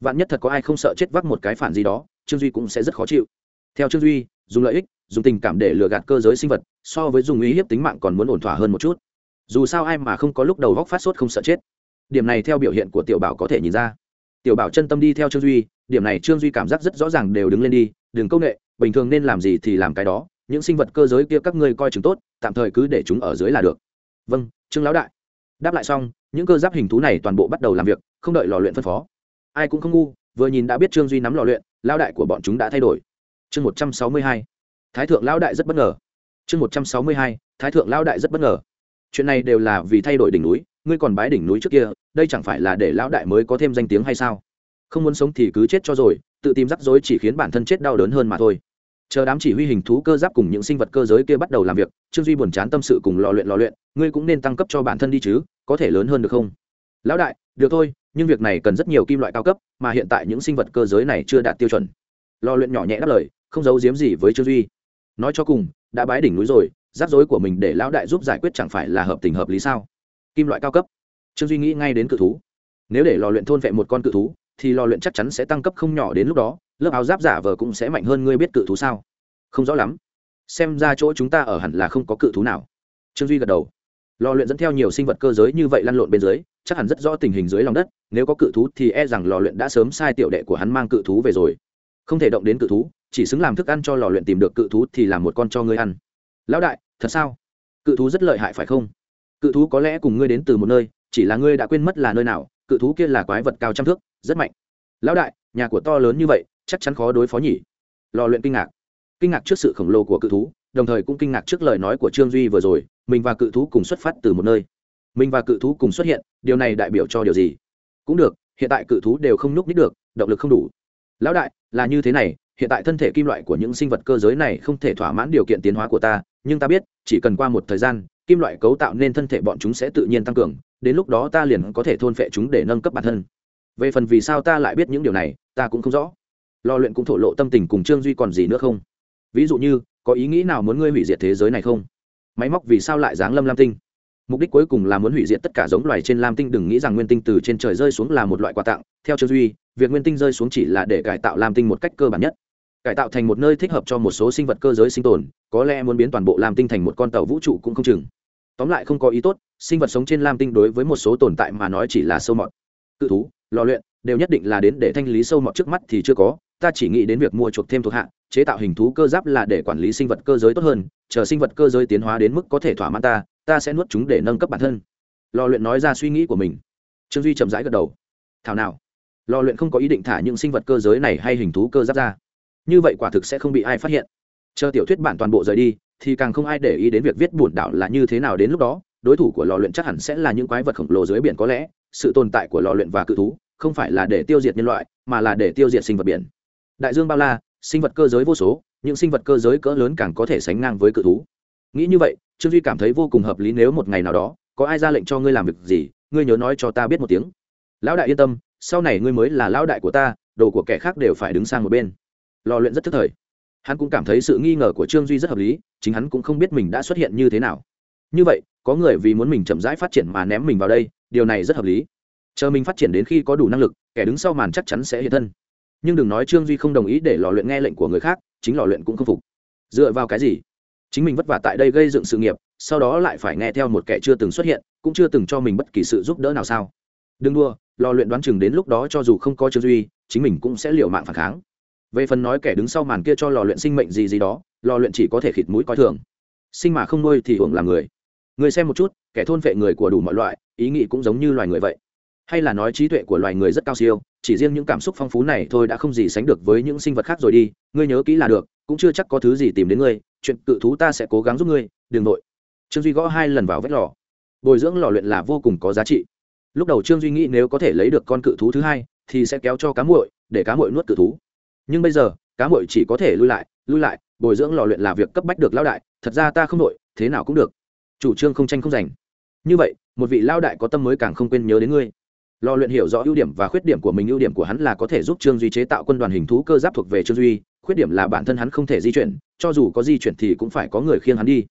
Vạn nhất thật có ai không sợ chết vắc một cái phản gì đó, trương duy cũng sẽ rất khó chịu. Theo trương duy dùng lợi ích, dùng tình cảm để lừa gạt cơ giới sinh vật, so với dùng uy hiếp tính mạng còn muốn ổn thỏa hơn một chút. Dù sao ai mà không có lúc đầu góc phát sốt không sợ chết. Điểm này theo biểu hiện của tiểu bảo có thể nhìn ra. Tiểu bảo chân tâm đi theo trương duy, điểm này trương duy cảm giác rất rõ ràng đều đứng lên đi, đừng công nghệ bình thường nên làm gì thì làm cái đó, những sinh vật cơ giới kia các ngươi coi chừng tốt, tạm thời cứ để chúng ở dưới là được. Vâng trương lão đại. Đáp lại xong, những cơ giáp hình thú này toàn bộ bắt đầu làm việc, không đợi lò luyện phân phó. Ai cũng không ngu, vừa nhìn đã biết trương duy nắm lò luyện lao đại của bọn chúng đã thay đổi chương một trăm sáu mươi hai, thái thượng lao đại rất bất ngờ. Chương một trăm sáu mươi hai, thái thượng lao đại rất bất ngờ. Chuyện này đều là vì thay đổi đỉnh núi, ngươi còn bái đỉnh núi trước kia, đây chẳng phải là để lão đại mới có thêm danh tiếng hay sao? Không muốn sống thì cứ chết cho rồi, tự tìm rắc rối chỉ khiến bản thân chết đau đớn hơn mà thôi. Chờ đám chỉ huy hình thú cơ giáp cùng những sinh vật cơ giới kia bắt đầu làm việc, trương duy buồn chán tâm sự cùng lò luyện lò luyện, ngươi cũng nên tăng cấp cho bản thân đi chứ, có thể lớn hơn được không? Lão đại, được thôi, nhưng việc này cần rất nhiều kim loại cao cấp, mà hiện tại những sinh vật cơ giới này chưa đạt tiêu chuẩn. Lò luyện nhỏ nhẹ đáp lời không giấu giếm gì với trương duy. Nói cho cùng, đã bái đỉnh núi rồi, rắc rối của mình để lão đại giúp giải quyết chẳng phải là hợp tình hợp lý sao? Kim loại cao cấp. Trương duy nghĩ ngay đến cự thú. Nếu để lò luyện thôn vệ một con cự thú, thì lò luyện chắc chắn sẽ tăng cấp không nhỏ đến lúc đó, lớp áo giáp giả vờ cũng sẽ mạnh hơn ngươi biết cự thú sao? Không rõ lắm. Xem ra chỗ chúng ta ở hẳn là không có cự thú nào. Trương duy gật đầu. Lò luyện dẫn theo nhiều sinh vật cơ giới như vậy lăn lộn bên dưới, chắc hẳn rất rõ tình hình dưới lòng đất, nếu có cự thú thì e rằng lò luyện đã sớm sai tiểu đệ của hắn mang cự thú về rồi. Không thể động đến cự thú chỉ xứng làm thức ăn cho lò luyện tìm được cự thú thì làm một con cho ngươi ăn. Lão đại, thật sao? Cự thú rất lợi hại phải không? Cự thú có lẽ cùng ngươi đến từ một nơi, chỉ là ngươi đã quên mất là nơi nào, cự thú kia là quái vật cao trăm thước, rất mạnh. Lão đại, nhà của to lớn như vậy, chắc chắn khó đối phó nhỉ? Lò luyện kinh ngạc. Kinh ngạc trước sự khổng lồ của cự thú, đồng thời cũng kinh ngạc trước lời nói của trương duy vừa rồi, mình và cự thú cùng xuất phát từ một nơi. Mình và cự thú cùng xuất hiện, điều này đại biểu cho điều gì? Cũng được, hiện tại cự thú đều không nhúc nít được, động lực không đủ. Lão đại, là như thế này hiện tại thân thể kim loại của những sinh vật cơ giới này không thể thỏa mãn điều kiện tiến hóa của ta, nhưng ta biết, chỉ cần qua một thời gian, kim loại cấu tạo nên thân thể bọn chúng sẽ tự nhiên tăng cường, đến lúc đó ta liền có thể thôn phệ chúng để nâng cấp bản thân. Về phần vì sao ta lại biết những điều này, ta cũng không rõ. Lo luyện cũng thổ lộ tâm tình cùng trương duy còn gì nữa không? Ví dụ như, có ý nghĩ nào muốn ngươi hủy diệt thế giới này không? Máy móc vì sao lại giáng lâm lam tinh? Mục đích cuối cùng là muốn hủy diệt tất cả giống loài trên lam tinh, đừng nghĩ rằng nguyên tinh từ trên trời rơi xuống là một loại quà tặng. Theo trương duy, việc nguyên tinh rơi xuống chỉ là để cải tạo lam tinh một cách cơ bản nhất cải tạo thành một nơi thích hợp cho một số sinh vật cơ giới sinh tồn, có lẽ muốn biến toàn bộ lam tinh thành một con tàu vũ trụ cũng không chừng. Tóm lại không có ý tốt, sinh vật sống trên lam tinh đối với một số tồn tại mà nói chỉ là sâu mọt. Cự thú, lò luyện, đều nhất định là đến để thanh lý sâu mọt trước mắt thì chưa có, ta chỉ nghĩ đến việc mua chuộc thêm thuộc hạ, chế tạo hình thú cơ giáp là để quản lý sinh vật cơ giới tốt hơn, chờ sinh vật cơ giới tiến hóa đến mức có thể thỏa mãn ta ta sẽ nuốt chúng để nâng cấp bản thân. Lò luyện nói ra suy nghĩ của mình. Trương duy chậm rãi gật đầu. Thảo nào? Lò luyện không có ý định thả những sinh vật cơ giới này hay hình thú cơ giáp ra như vậy quả thực sẽ không bị ai phát hiện. Chờ tiểu thuyết bản toàn bộ rời đi, thì càng không ai để ý đến việc viết bổn đảo là như thế nào đến lúc đó. Đối thủ của lò luyện chắc hẳn sẽ là những quái vật khổng lồ dưới biển có lẽ. Sự tồn tại của lò luyện và cự thú không phải là để tiêu diệt nhân loại, mà là để tiêu diệt sinh vật biển. Đại dương bao la, sinh vật cơ giới vô số, những sinh vật cơ giới cỡ lớn càng có thể sánh ngang với cự thú. Nghĩ như vậy, trương duy cảm thấy vô cùng hợp lý nếu một ngày nào đó, có ai ra lệnh cho ngươi làm việc gì, ngươi nhớ nói cho ta biết một tiếng. Lão đại yên tâm, sau này ngươi mới là lão đại của ta, đồ của kẻ khác đều phải đứng sang một bên lò luyện rất thức thời. Hắn cũng cảm thấy sự nghi ngờ của trương duy rất hợp lý, chính hắn cũng không biết mình đã xuất hiện như thế nào. Như vậy, có người vì muốn mình chậm rãi phát triển mà ném mình vào đây, điều này rất hợp lý. Chờ mình phát triển đến khi có đủ năng lực, kẻ đứng sau màn chắc chắn sẽ hiện thân. Nhưng đừng nói trương duy không đồng ý để lò luyện nghe lệnh của người khác, chính lò luyện cũng không phục. Dựa vào cái gì? Chính mình vất vả tại đây gây dựng sự nghiệp, sau đó lại phải nghe theo một kẻ chưa từng xuất hiện, cũng chưa từng cho mình bất kỳ sự giúp đỡ nào sao? Đừng đua lò luyện đoán chừng đến lúc đó cho dù không có trương duy, chính mình cũng sẽ liều mạng phản kháng về phần nói kẻ đứng sau màn kia cho lò luyện sinh mệnh gì gì đó, lò luyện chỉ có thể khịt mũi coi thường. Sinh mà không nuôi thì hưởng là người. Người xem một chút, kẻ thôn vệ người của đủ mọi loại, ý nghĩ cũng giống như loài người vậy. Hay là nói trí tuệ của loài người rất cao siêu, chỉ riêng những cảm xúc phong phú này thôi đã không gì sánh được với những sinh vật khác rồi đi, ngươi nhớ kỹ là được, cũng chưa chắc có thứ gì tìm đến ngươi, chuyện cự thú ta sẽ cố gắng giúp ngươi, đừng nội trương duy gõ hai lần vào vách lò. Bồi dưỡng lò luyện là vô cùng có giá trị. Lúc đầu trương duy nghĩ nếu có thể lấy được con cự thú thứ hai, thì sẽ kéo cho cá muội, để cá muội nuốt cự thú nhưng bây giờ, cá mội chỉ có thể lui lại lui lại, bồi dưỡng lò luyện là việc cấp bách được lao đại, thật ra ta không nội thế nào cũng được. Chủ trương không tranh không giành. Như vậy, một vị lao đại có tâm mới càng không quên nhớ đến ngươi. Lò luyện hiểu rõ ưu điểm và khuyết điểm của mình, ưu điểm của hắn là có thể giúp trương duy chế tạo quân đoàn hình thú cơ giáp thuộc về trương duy, khuyết điểm là bản thân hắn không thể di chuyển, cho dù có di chuyển thì cũng phải có người khiêng hắn đi.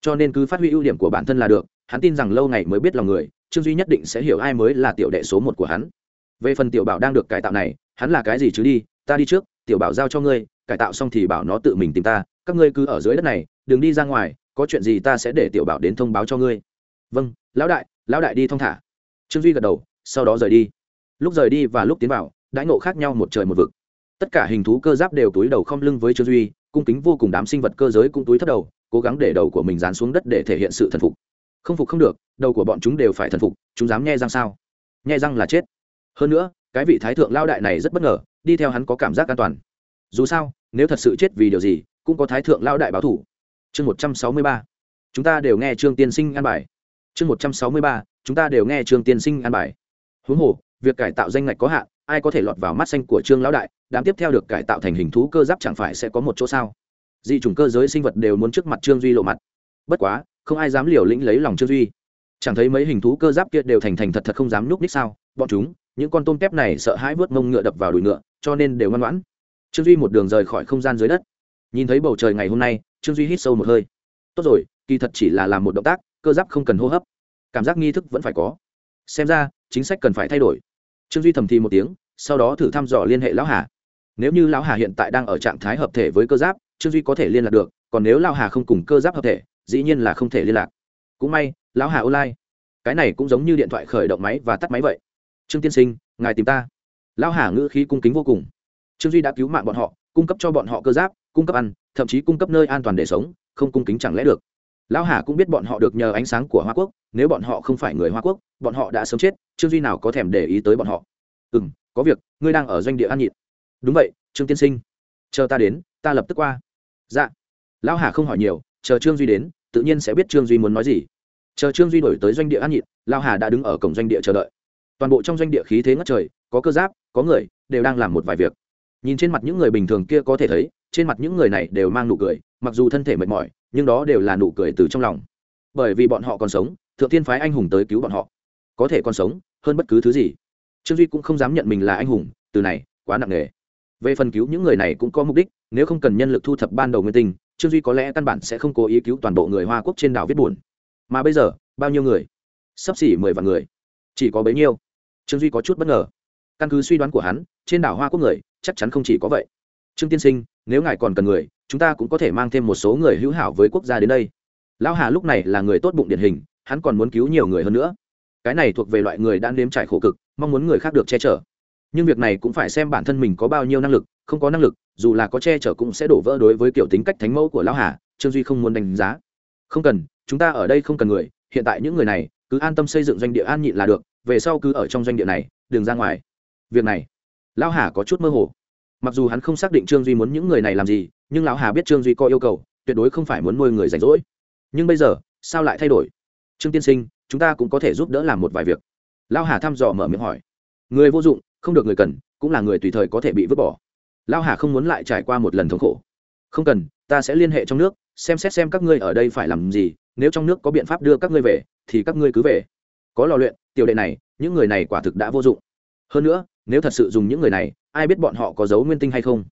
Cho nên cứ phát huy ưu điểm của bản thân là được, hắn tin rằng lâu ngày mới biết lòng người, trương duy nhất định sẽ hiểu ai mới là tiểu đệ số một của hắn. Về phần tiểu bảo đang được cải tạo này, hắn là cái gì chứ đi, ta đi trước tiểu bảo giao cho ngươi, cải tạo xong thì bảo nó tự mình tìm ta, các ngươi cứ ở dưới đất này, đừng đi ra ngoài, có chuyện gì ta sẽ để tiểu bảo đến thông báo cho ngươi. Vâng lão đại lão đại đi thong thả. Trương duy gật đầu, sau đó rời đi. Lúc rời đi và lúc tiến vào, đãi ngộ khác nhau một trời một vực. Tất cả hình thú cơ giáp đều túi đầu không lưng với trương duy, cung kính vô cùng đám sinh vật cơ giới cũng túi thất đầu, cố gắng để đầu của mình dán xuống đất để thể hiện sự thần phục. Không phục không được, đầu của bọn chúng đều phải thần phục, chúng dám nghe răng sao? Nghe răng là chết. Hơn nữa, cái vị thái thượng lao đại này rất bất ngờ đi theo hắn có cảm giác an toàn. Dù sao, nếu thật sự chết vì điều gì, cũng có thái thượng lao đại báo thủ. Chương một trăm sáu mươi ba. Chúng ta đều nghe trương tiên sinh an bài. Chương một trăm sáu mươi ba. Chúng ta đều nghe trương tiên sinh an bài. Huống hồ, việc cải tạo danh ngạch có hạn, ai có thể lọt vào mắt xanh của trương lão đại, đám tiếp theo được cải tạo thành hình thú cơ giáp chẳng phải sẽ có một chỗ sao? Di chủng cơ giới sinh vật đều muốn trước mặt trương duy lộ mặt. Bất quá, không ai dám liều lĩnh lấy lòng trương duy. Chẳng thấy mấy hình thú cơ giáp kia đều thành thành thật thật không dám núp ních sao? Bọn chúng những con tôm tép này sợ hãi vớt mông ngựa đập vào đùi ngựa, cho nên đều ngoan ngoãn. Trương duy một đường rời khỏi không gian dưới đất. Nhìn thấy bầu trời ngày hôm nay, trương duy hít sâu một hơi. Tốt rồi, kỳ thật chỉ là làm một động tác, cơ giáp không cần hô hấp. Cảm giác nghi thức vẫn phải có. Xem ra, chính sách cần phải thay đổi. Trương duy thầm thì một tiếng, sau đó thử thăm dò liên hệ lão hà. Nếu như lão hà hiện tại đang ở trạng thái hợp thể với cơ giáp, trương duy có thể liên lạc được, còn nếu lão hà không cùng cơ giáp hợp thể, dĩ nhiên là không thể liên lạc. Cũng may, lão hà online. Cái này cũng giống như điện thoại khởi động máy và tắt máy vậy trương tiên sinh, ngài tìm ta. Lão hà ngữ khí cung kính vô cùng. Trương duy đã cứu mạng bọn họ, cung cấp cho bọn họ cơ giáp, cung cấp ăn, thậm chí cung cấp nơi an toàn để sống, không cung kính chẳng lẽ được. Lão hà cũng biết bọn họ được nhờ ánh sáng của hoa quốc, nếu bọn họ không phải người hoa quốc, bọn họ đã sớm chết, trương duy nào có thèm để ý tới bọn họ. Ừ m có việc, ngươi đang ở doanh địa an nhịn. Đúng vậy, trương tiên sinh. Chờ ta đến, ta lập tức qua. Dạ. Lão hà không hỏi nhiều, chờ trương duy đến, tự nhiên sẽ biết trương duy muốn nói gì. Chờ trương duy đổi tới doanh địa an nhịn, lão hà đã đứng ở cổng doanh địa chờ đợi toàn bộ trong doanh địa khí thế ngất trời, có cơ giáp, có người, đều đang làm một vài việc. Nhìn trên mặt những người bình thường kia có thể thấy, trên mặt những người này đều mang nụ cười, mặc dù thân thể mệt mỏi, nhưng đó đều là nụ cười từ trong lòng. Bởi vì bọn họ còn sống, thượng tiên phái anh hùng tới cứu bọn họ. Có thể còn sống, hơn bất cứ thứ gì. Trương duy cũng không dám nhận mình là anh hùng, từ này, quá nặng nề. Về phần cứu những người này cũng có mục đích, nếu không cần nhân lực thu thập ban đầu nguyên tinh, trương duy có lẽ căn bản sẽ không cố ý cứu toàn bộ người hoa quốc trên đảo viết buồn. Mà bây giờ, bao nhiêu người? Sắp xỉ mười vạn người chỉ có bấy nhiêu. Trương duy có chút bất ngờ. Căn cứ suy đoán của hắn, trên đảo hoa quốc người, chắc chắn không chỉ có vậy. Trương tiên sinh, nếu ngài còn cần người, chúng ta cũng có thể mang thêm một số người hữu hảo với quốc gia đến đây. Lão hà lúc này là người tốt bụng điển hình, hắn còn muốn cứu nhiều người hơn nữa. Cái này thuộc về loại người đã nếm trải khổ cực, mong muốn người khác được che chở. Nhưng việc này cũng phải xem bản thân mình có bao nhiêu năng lực, không có năng lực, dù là có che chở cũng sẽ đổ vỡ đối với kiểu tính cách thánh mẫu của lão hà, trương duy không muốn đánh giá. Không cần, chúng ta ở đây không cần người hiện tại những người này, cứ an tâm xây dựng doanh địa an nhịn là được, về sau cứ ở trong doanh địa này, đừng ra ngoài. Việc này, lão hà có chút mơ hồ. Mặc dù hắn không xác định trương duy muốn những người này làm gì, nhưng lão hà biết trương duy có yêu cầu, tuyệt đối không phải muốn nuôi người rảnh rỗi. Nhưng bây giờ, sao lại thay đổi? Trương tiên sinh, chúng ta cũng có thể giúp đỡ làm một vài việc. Lão hà thăm dò mở miệng hỏi. Người vô dụng, không được người cần, cũng là người tùy thời có thể bị vứt bỏ. Lão hà không muốn lại trải qua một lần thống khổ. Không cần, ta sẽ liên hệ trong nước, xem xét xem các ngươi ở đây phải làm gì nếu trong nước có biện pháp đưa các ngươi về, thì các ngươi cứ về. Có lò luyện, tiểu đệ này, những người này quả thực đã vô dụng. Hơn nữa, nếu thật sự dùng những người này, ai biết bọn họ có dấu nguyên tinh hay không?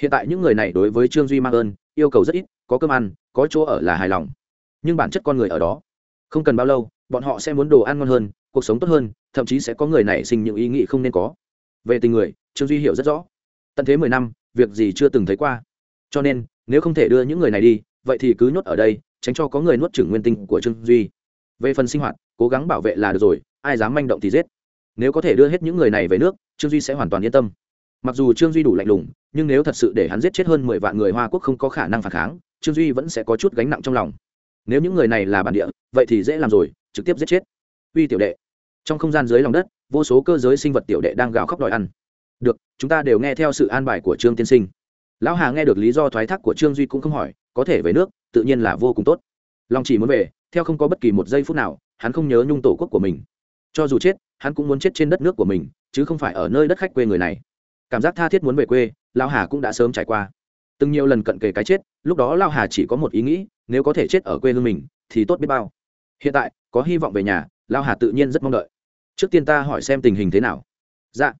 Hiện tại những người này đối với trương duy mang ơn, yêu cầu rất ít, có cơm ăn, có chỗ ở là hài lòng. Nhưng bản chất con người ở đó, không cần bao lâu, bọn họ sẽ muốn đồ ăn ngon hơn, cuộc sống tốt hơn, thậm chí sẽ có người nảy sinh những ý nghĩ không nên có. Về tình người, trương duy hiểu rất rõ. Tận thế mười năm, việc gì chưa từng thấy qua. Cho nên, nếu không thể đưa những người này đi, vậy thì cứ nhốt ở đây tránh cho có người nuốt chửng nguyên tinh của trương duy. Về phần sinh hoạt, cố gắng bảo vệ là được rồi, ai dám manh động thì giết. Nếu có thể đưa hết những người này về nước, trương duy sẽ hoàn toàn yên tâm. Mặc dù trương duy đủ lạnh lùng, nhưng nếu thật sự để hắn giết chết hơn mười vạn người hoa quốc không có khả năng phản kháng, trương duy vẫn sẽ có chút gánh nặng trong lòng. Nếu những người này là bản địa, vậy thì dễ làm rồi, trực tiếp giết chết. Uy tiểu đệ. Trong không gian dưới lòng đất, vô số cơ giới sinh vật tiểu đệ đang gào khóc đòi ăn. Được, chúng ta đều nghe theo sự an bài của trương tiên sinh. Lão hà nghe được lý do thoái thác của trương duy cũng không hỏi, có thể về nước tự nhiên là vô cùng tốt. Long chỉ muốn về, theo không có bất kỳ một giây phút nào, hắn không nhớ nhung tổ quốc của mình. Cho dù chết, hắn cũng muốn chết trên đất nước của mình, chứ không phải ở nơi đất khách quê người này. Cảm giác tha thiết muốn về quê lao hà cũng đã sớm trải qua. Từng nhiều lần cận kề cái chết, lúc đó lao hà chỉ có một ý nghĩ, nếu có thể chết ở quê hương mình, thì tốt biết bao. Hiện tại, có hy vọng về nhà lao hà tự nhiên rất mong đợi. Trước tiên ta hỏi xem tình hình thế nào. Dạ.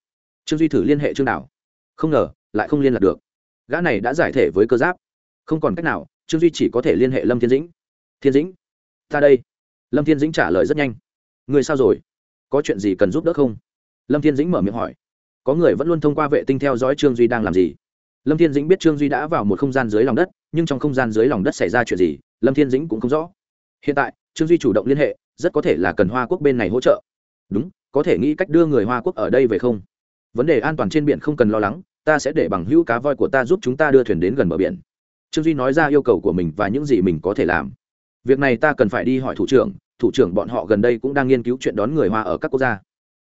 Trương duy thử liên hệ chương nào không ngờ, lại không liên lạc được. Gã này đã giải thể với cơ giáp. Không còn cách nào trương duy chỉ có thể liên hệ lâm thiên dĩnh thiên dĩnh ta đây lâm thiên dĩnh trả lời rất nhanh người sao rồi có chuyện gì cần giúp đỡ không lâm thiên dĩnh mở miệng hỏi có người vẫn luôn thông qua vệ tinh theo dõi trương duy đang làm gì lâm thiên dĩnh biết trương duy đã vào một không gian dưới lòng đất nhưng trong không gian dưới lòng đất xảy ra chuyện gì lâm thiên dĩnh cũng không rõ hiện tại trương duy chủ động liên hệ rất có thể là cần hoa quốc bên này hỗ trợ đúng có thể nghĩ cách đưa người hoa quốc ở đây về không vấn đề an toàn trên biển không cần lo lắng ta sẽ để bằng hữu cá voi của ta giúp chúng ta đưa thuyền đến gần bờ biển trương duy nói ra yêu cầu của mình và những gì mình có thể làm. Việc này ta cần phải đi hỏi thủ trưởng thủ trưởng bọn họ gần đây cũng đang nghiên cứu chuyện đón người hoa ở các quốc gia.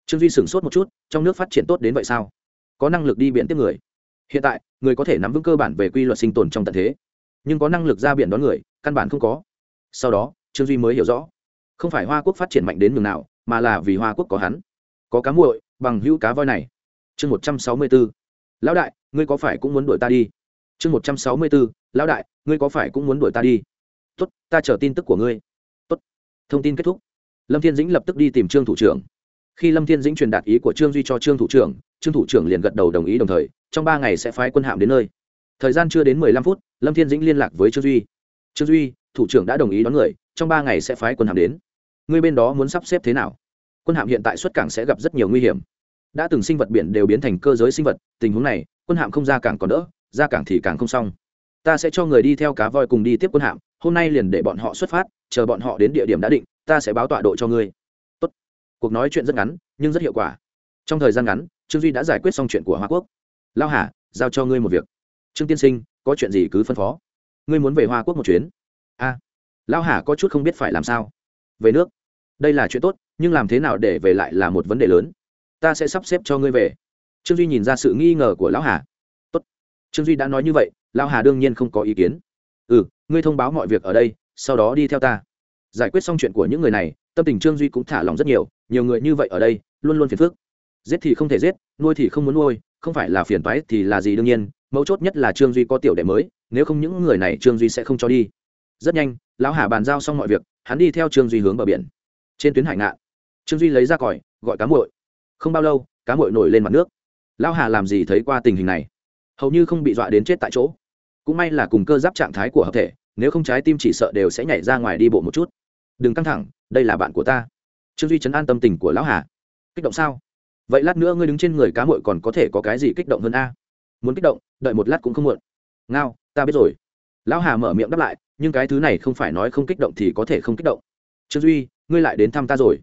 Trương duy sửng sốt một chút, trong nước phát triển tốt đến vậy sao? Có năng lực đi biển tiếp người. Hiện tại, người có thể nắm vững cơ bản về quy luật sinh tồn trong tận thế. Nhưng có năng lực ra biển đón người, căn bản không có. Sau đó, trương duy mới hiểu rõ. Không phải hoa quốc phát triển mạnh đến nhường nào, mà là vì hoa quốc có hắn. Có cá muội, bằng hữu cá voi này. Chương một trăm sáu mươi bốn lão đại, ngươi có phải cũng muốn đuổi ta đi? Chương một trăm sáu mươi bốn, lão đại, ngươi có phải cũng muốn đuổi ta đi? Tốt, ta chờ tin tức của ngươi. Tốt. Thông tin kết thúc. Lâm thiên dĩnh lập tức đi tìm trương thủ trưởng. Khi lâm thiên dĩnh truyền đạt ý của trương duy cho trương thủ trưởng, trương thủ trưởng liền gật đầu đồng ý đồng thời, trong ba ngày sẽ phái quân hạm đến nơi. Thời gian chưa đến mười lăm phút, lâm thiên dĩnh liên lạc với trương duy. Trương duy, thủ trưởng đã đồng ý đón người, trong ba ngày sẽ phái quân hạm đến. Người bên đó muốn sắp xếp thế nào? Quân hạm hiện tại xuất cảng sẽ gặp rất nhiều nguy hiểm. Đã từng sinh vật biển đều biến thành cơ giới sinh vật, tình huống này, quân hạm không ra cảng còn đỡ ra cảng thì càng không xong. Ta sẽ cho người đi theo cá voi cùng đi tiếp quân hạm, hôm nay liền để bọn họ xuất phát, chờ bọn họ đến địa điểm đã định, ta sẽ báo tọa độ cho ngươi. Tốt. cuộc nói chuyện rất ngắn, nhưng rất hiệu quả. Trong thời gian ngắn, trương duy đã giải quyết xong chuyện của hoa quốc. Lao hà, giao cho ngươi một việc. Trương tiên sinh, có chuyện gì cứ phân phó. Ngươi muốn về hoa quốc một chuyến. A. Lão hà có chút không biết phải làm sao. Về nước. Đây là chuyện tốt, nhưng làm thế nào để về lại là một vấn đề lớn. Ta sẽ sắp xếp cho ngươi về. Trương duy nhìn ra sự nghi ngờ của lão hà trương duy đã nói như vậy, lão hà đương nhiên không có ý kiến. Ừ ngươi thông báo mọi việc ở đây, sau đó đi theo ta. Giải quyết xong chuyện của những người này, tâm tình trương duy cũng thả lòng rất nhiều nhiều người như vậy ở đây, luôn luôn phiền phức. Giết thì không thể giết, nuôi thì không muốn nuôi, không phải là phiền toái thì là gì đương nhiên, mấu chốt nhất là trương duy có tiểu đệ mới, nếu không những người này trương duy sẽ không cho đi. Rất nhanh, lão hà bàn giao xong mọi việc, hắn đi theo trương duy hướng bờ biển. Trên tuyến hải ngạn, trương duy lấy ra còi, gọi cá muội. Không bao lâu, cá muội nổi lên mặt nước. Lão hà làm gì thấy qua tình hình này? Hầu như không bị dọa đến chết tại chỗ. Cũng may là cùng cơ giáp trạng thái của hợp thể, nếu không trái tim chỉ sợ đều sẽ nhảy ra ngoài đi bộ một chút. Đừng căng thẳng, đây là bạn của ta. Trương duy chấn an tâm tình của lão hà. Kích động sao? Vậy lát nữa ngươi đứng trên người cá mội còn có thể có cái gì kích động hơn a? Muốn kích động, đợi một lát cũng không muộn. Ngao, ta biết rồi. Lão hà mở miệng đáp lại, nhưng cái thứ này không phải nói không kích động thì có thể không kích động. Trương duy, ngươi lại đến thăm ta rồi.